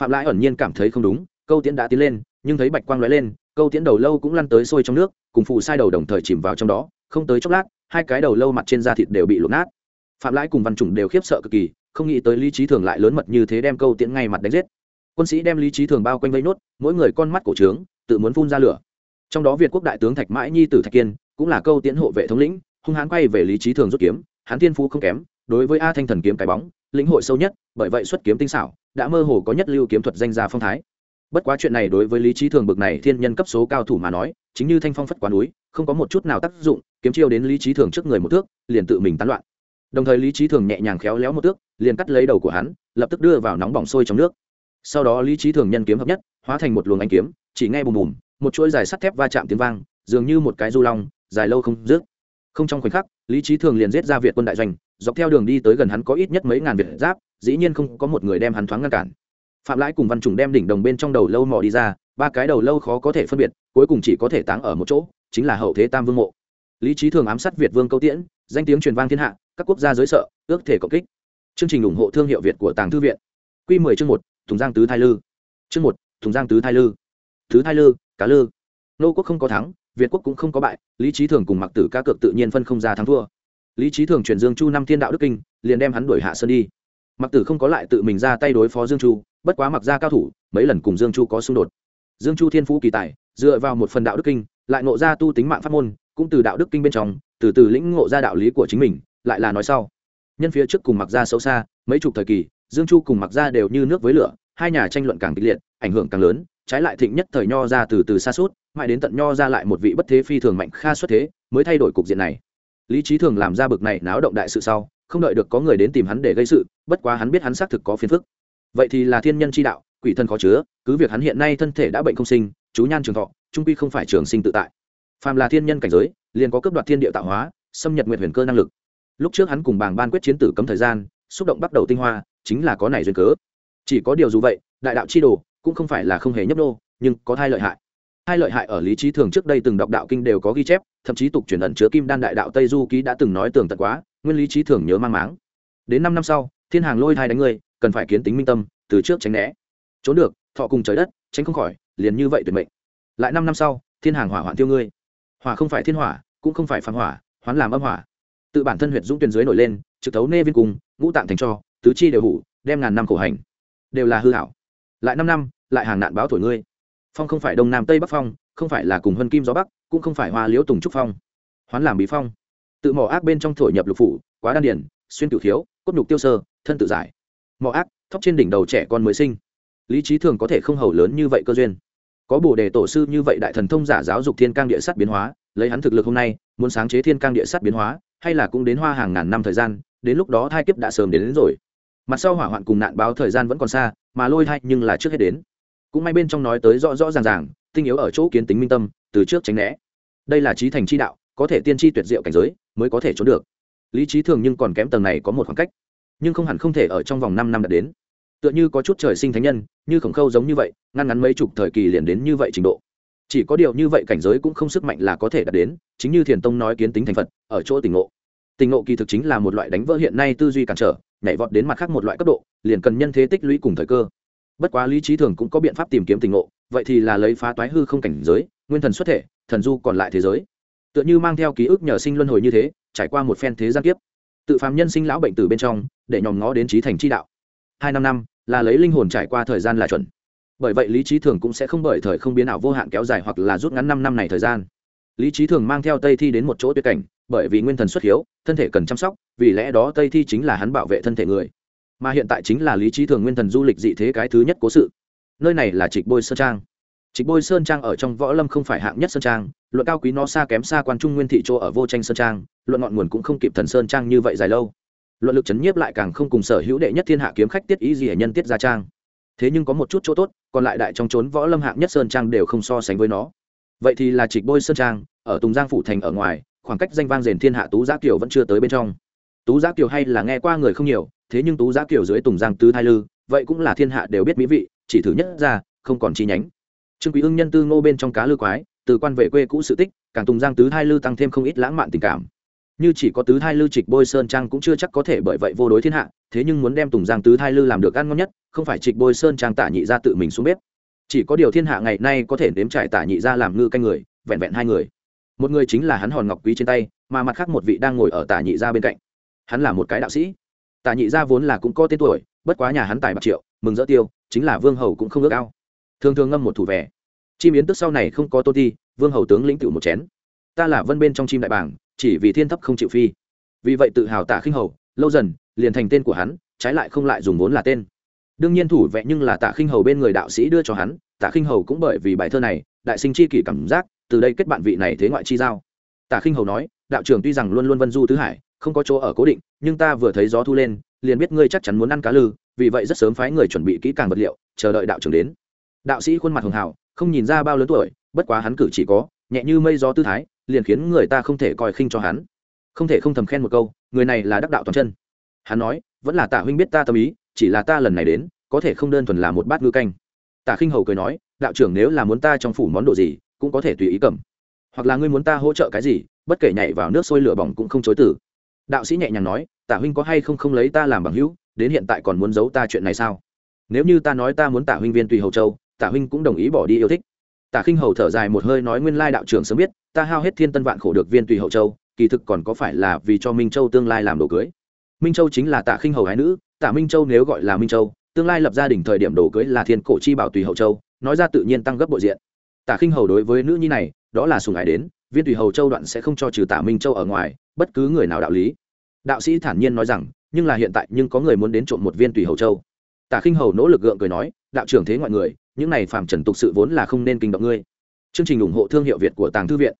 Phạm lãi ẩn nhiên cảm thấy không đúng, câu tiễn đã tiến lên, nhưng thấy bạch quang lóe lên, câu tiễn đầu lâu cũng lăn tới sôi trong nước cùng phụ sai đầu đồng thời chìm vào trong đó, không tới chốc lát, hai cái đầu lâu mặt trên da thịt đều bị lột nát. Phạm lãi cùng văn chủng đều khiếp sợ cực kỳ, không nghĩ tới lý trí thường lại lớn mật như thế đem câu tiễn ngay mặt đánh giết. Quân sĩ đem lý trí thường bao quanh vây nốt, mỗi người con mắt cổ trướng, tự muốn phun ra lửa. Trong đó việt quốc đại tướng thạch mãi nhi tử thạch kiên, cũng là câu tiễn hộ vệ thống lĩnh, hung hãn quay về lý trí thường rút kiếm, hắn thiên phú không kém, đối với a thanh thần kiếm cái bóng, lĩnh hội sâu nhất, bởi vậy xuất kiếm tinh xảo, đã mơ hồ có nhất lưu kiếm thuật danh gia phong thái bất quá chuyện này đối với lý trí thường bực này thiên nhân cấp số cao thủ mà nói, chính như thanh phong phất quán núi, không có một chút nào tác dụng, kiếm chiêu đến lý trí thường trước người một thước, liền tự mình tán loạn. Đồng thời lý trí thường nhẹ nhàng khéo léo một thước, liền cắt lấy đầu của hắn, lập tức đưa vào nóng bỏng sôi trong nước. Sau đó lý trí thường nhân kiếm hợp nhất, hóa thành một luồng ánh kiếm, chỉ nghe bùm bùm, một chuỗi dài sắt thép va chạm tiếng vang, dường như một cái du long, dài lâu không dứt. Không trong khoảnh khắc, lý trí thường liền giết ra việt quân đại doanh, dọc theo đường đi tới gần hắn có ít nhất mấy ngàn việt giáp, dĩ nhiên không có một người đem hắn thoáng ngăn cản phạm lãi cùng văn trùng đem đỉnh đồng bên trong đầu lâu mò đi ra, ba cái đầu lâu khó có thể phân biệt, cuối cùng chỉ có thể táng ở một chỗ, chính là hậu thế tam vương mộ. Lý trí thường ám sát việt vương câu tiễn, danh tiếng truyền vang thiên hạ, các quốc gia giới sợ, ước thể cộng kích. Chương trình ủng hộ thương hiệu việt của tàng thư viện. Q mười chương một, thùng giang tứ Thái lư. Chương một, thùng giang tứ Thái lư. Thứ Thái lư, cá lư. Nô quốc không có thắng, việt quốc cũng không có bại, lý trí thường cùng mặc tử ca cược tự nhiên phân không ra thắng thua. Lý trí thường chuyển dương chu năm thiên đạo đức kinh, liền đem hắn đuổi hạ sơn đi. Mặc tử không có lại tự mình ra tay đối phó dương chu bất quá mặc ra cao thủ, mấy lần cùng dương chu có xung đột. Dương chu thiên phú kỳ tài, dựa vào một phần đạo đức kinh, lại ngộ ra tu tính mạng pháp môn, cũng từ đạo đức kinh bên trong, từ từ lĩnh ngộ ra đạo lý của chính mình, lại là nói sau. Nhân phía trước cùng mặc ra xấu xa, mấy chục thời kỳ, dương chu cùng mặc ra đều như nước với lửa, hai nhà tranh luận càng kịch liệt, ảnh hưởng càng lớn, trái lại thịnh nhất thời nho ra từ từ xa suốt, mãi đến tận nho ra lại một vị bất thế phi thường mạnh kha xuất thế, mới thay đổi cục diện này. Lý trí thường làm ra bực này náo động đại sự sau, không đợi được có người đến tìm hắn để gây sự, bất quá hắn biết hắn xác thực có phiền phức vậy thì là thiên nhân chi đạo, quỷ thân khó chứa, cứ việc hắn hiện nay thân thể đã bệnh không sinh, chú nhan trường thọ, trung quy không phải trường sinh tự tại. Phàm là thiên nhân cảnh giới, liền có cấp đoạt thiên địa tạo hóa, xâm nhật nguyện huyền cơ năng lực. Lúc trước hắn cùng bảng ban quyết chiến tử cấm thời gian, xúc động bắt đầu tinh hoa, chính là có này duyên cớ. Chỉ có điều dù vậy, đại đạo chi đồ cũng không phải là không hề nhấp nô, nhưng có hai lợi hại. Hai lợi hại ở lý trí thường trước đây từng đọc đạo kinh đều có ghi chép, thậm chí tục truyền ẩn chứa kim đan đại đạo tây du ký đã từng nói tường tận quá, nguyên lý trí thường nhớ mang máng. Đến năm năm sau, thiên hàng lôi thai đánh ngươi cần phải kiến tính minh tâm từ trước tránh né. Trốn được thọ cùng trời đất tránh không khỏi liền như vậy tuyệt mệnh. Lại năm năm sau thiên hàng hỏa hoạn tiêu ngươi. Hỏa không phải thiên hỏa cũng không phải phán hỏa hoán làm âm hỏa. Tự bản thân huyện dũng tuyền dưới nổi lên trực thấu nê viên cùng ngũ tạng thành cho tứ chi đều hủ đem ngàn năm khổ hành. Đều là hư hảo lại năm năm lại hàng nạn báo thổi ngươi. Phong không phải đông nam tây bắc phong không phải là cùng hân kim gió bắc cũng không phải hoa liễu tùng trúc phong. Hoán làm bí phong. Tự mỏ ác bên trong thổi nhập lục phủ quá đan điển xuyên cửu thiếu, cốt nhục tiêu sơ thân tự giải mọ ác thóc trên đỉnh đầu trẻ con mới sinh. Lý trí thường có thể không hầu lớn như vậy cơ duyên. Có bồ đề tổ sư như vậy đại thần thông giả giáo dục thiên cang địa sắt biến hóa lấy hắn thực lực hôm nay muốn sáng chế thiên cang địa sắt biến hóa hay là cũng đến hoa hàng ngàn năm thời gian đến lúc đó thai kiếp đã sớm đến, đến rồi. Mặt sau hỏa hoạn cùng nạn báo thời gian vẫn còn xa mà lôi thai nhưng là trước hết đến. Cũng may bên trong nói tới rõ rõ ràng ràng tinh yếu ở chỗ kiến tính minh tâm từ trước tránh né. Đây là trí thành chi đạo có thể tiên tri tuyệt diệu cảnh giới mới có thể trốn được. Lý trí thường nhưng còn kém tầng này có một khoảng cách nhưng không hẳn không thể ở trong vòng năm năm đạt đến. Tựa như có chút trời sinh thánh nhân, như khổng khâu giống như vậy, ngăn ngắn mấy chục thời kỳ liền đến như vậy trình độ. Chỉ có điều như vậy cảnh giới cũng không sức mạnh là có thể đạt đến, chính như thiền tông nói kiến tính thành phật, ở chỗ tỉnh ngộ. Tỉnh ngộ kỳ thực chính là một loại đánh vỡ hiện nay tư duy cản trở, nhảy vọt đến mặt khác một loại cấp độ, liền cần nhân thế tích lũy cùng thời cơ. Bất quá lý trí thường cũng có biện pháp tìm kiếm tỉnh ngộ, vậy thì là lấy phá toái hư không cảnh giới, nguyên thần xuất thể, thần du còn lại thế giới. Tựa như mang theo ký ức nhờ sinh luân hồi như thế, trải qua một phen thế gian kiếp tự phàm nhân sinh lão bệnh từ bên trong, để nhòm ngó đến trí thành chi đạo. Hai năm năm, là lấy linh hồn trải qua thời gian là chuẩn. Bởi vậy lý trí thường cũng sẽ không bởi thời không biến ảo vô hạn kéo dài hoặc là rút ngắn năm năm này thời gian. Lý trí thường mang theo tây thi đến một chỗ tuyệt cảnh, bởi vì nguyên thần xuất hiếu, thân thể cần chăm sóc, vì lẽ đó tây thi chính là hắn bảo vệ thân thể người. Mà hiện tại chính là lý trí thường nguyên thần du lịch dị thế cái thứ nhất cố sự. Nơi này là trịch bôi sơ trang trịch bôi sơn trang ở trong võ lâm không phải hạng nhất sơn trang, luận cao quý nó xa kém xa quan trung nguyên thị chỗ ở vô tranh sơn trang, luận ngọn nguồn cũng không kịp thần sơn trang như vậy dài lâu. Luận lực chấn nhiếp lại càng không cùng sở hữu đệ nhất thiên hạ kiếm khách tiết ý gì hệ nhân tiết gia trang. Thế nhưng có một chút chỗ tốt, còn lại đại trong trốn võ lâm hạng nhất sơn trang đều không so sánh với nó. Vậy thì là trịch bôi sơn trang, ở tùng giang phủ thành ở ngoài, khoảng cách danh vang rền thiên hạ tú giã kiều vẫn chưa tới bên trong. Tú giã kiều hay là nghe qua người không nhiều, thế nhưng tú giã kiều dưới tùng giang tứ thai lư, vậy cũng là thiên hạ đều biết mỹ vị, chỉ thứ nhất ra, không còn chi nhánh trương quý ưng nhân tư ngô bên trong cá lư quái, từ quan vệ quê cũ sự tích, càng tùng giang tứ thai lư tăng thêm không ít lãng mạn tình cảm. Như chỉ có tứ thai lư trịch bôi sơn trang cũng chưa chắc có thể bởi vậy vô đối thiên hạ, thế nhưng muốn đem tùng giang tứ thai lư làm được ăn ngon nhất, không phải trịch bôi sơn trang tả nhị ra tự mình xuống bếp. Chỉ có điều thiên hạ ngày nay có thể nếm trải tả nhị ra làm ngư canh người, vẹn vẹn hai người. Một người chính là hắn hòn ngọc quý trên tay, mà mặt khác một vị đang ngồi ở tả nhị gia bên cạnh. Hắn là một cái đạo sĩ. Tả nhị gia vốn là cũng có tên tuổi, bất quá nhà hắn tài bạc triệu, mừng dỡ tiêu, chính là vương hầu cũng không ước ao thường thường ngâm một thủ vẻ. Chim yến tức sau này không có tôn thi vương hầu tướng lĩnh cựu một chén. Ta là vân bên trong chim đại bảng chỉ vì thiên thấp không chịu phi. Vì vậy tự hào tả khinh hầu, lâu dần, liền thành tên của hắn, trái lại không lại dùng vốn là tên. Đương nhiên thủ vệ nhưng là tả khinh hầu bên người đạo sĩ đưa cho hắn, tả khinh hầu cũng bởi vì bài thơ này, đại sinh chi kỷ cảm giác, từ đây kết bạn vị này thế ngoại chi giao. Tả khinh hầu nói, đạo trưởng tuy rằng luôn luôn vân du tứ hải, không có chỗ ở cố định, nhưng ta vừa thấy gió thu lên, liền biết ngươi chắc chắn muốn ăn cá lư, vì vậy rất sớm phái người chuẩn bị kỹ càng vật liệu, chờ đợi đạo trưởng đến đạo sĩ khuôn mặt hường hảo, không nhìn ra bao lớn tuổi, bất quá hắn cử chỉ có, nhẹ như mây gió tư thái, liền khiến người ta không thể coi khinh cho hắn. Không thể không thầm khen một câu, người này là đắc đạo toàn chân. Hắn nói, vẫn là tạ huynh biết ta tâm ý, chỉ là ta lần này đến, có thể không đơn thuần là một bát ngư canh. Tạ khinh hầu cười nói, đạo trưởng nếu là muốn ta trong phủ món đồ gì, cũng có thể tùy ý cầm. Hoặc là ngươi muốn ta hỗ trợ cái gì, bất kể nhảy vào nước sôi lửa bỏng cũng không chối từ. Đạo sĩ nhẹ nhàng nói, tạ huynh có hay không không lấy ta làm bằng hữu, đến hiện tại còn muốn giấu ta chuyện này sao? Nếu như ta nói ta muốn tạ huynh viên tùy hầu châu tạ huynh cũng đồng ý bỏ đi yêu thích. Tạ khinh hầu thở dài một hơi nói nguyên lai đạo trưởng sớm biết, ta hao hết thiên tân vạn khổ được viên tùy hậu châu, kỳ thực còn có phải là vì cho minh châu tương lai làm đồ cưới. Minh châu chính là tạ khinh hầu gái nữ tạ minh châu nếu gọi là minh châu, tương lai lập gia đình thời điểm đồ cưới là thiên cổ chi bảo tùy hậu châu, nói ra tự nhiên tăng gấp bộ diện. Tạ khinh hầu đối với nữ nhi này, đó là sùng ái đến, viên tùy hầu châu đoạn sẽ không cho trừ tạ minh châu ở ngoài, bất cứ người nào đạo lý. Đạo sĩ thản nhiên nói rằng, nhưng là hiện tại nhưng có người muốn đến trộm một viên tùy hầu châu. Tạ khinh hầu nỗ lực gượng cười nói, đạo trưởng thế ngoại người những này phàm trần tục sự vốn là không nên kinh động ngươi. Chương trình ủng hộ thương hiệu việt của tàng thư viện.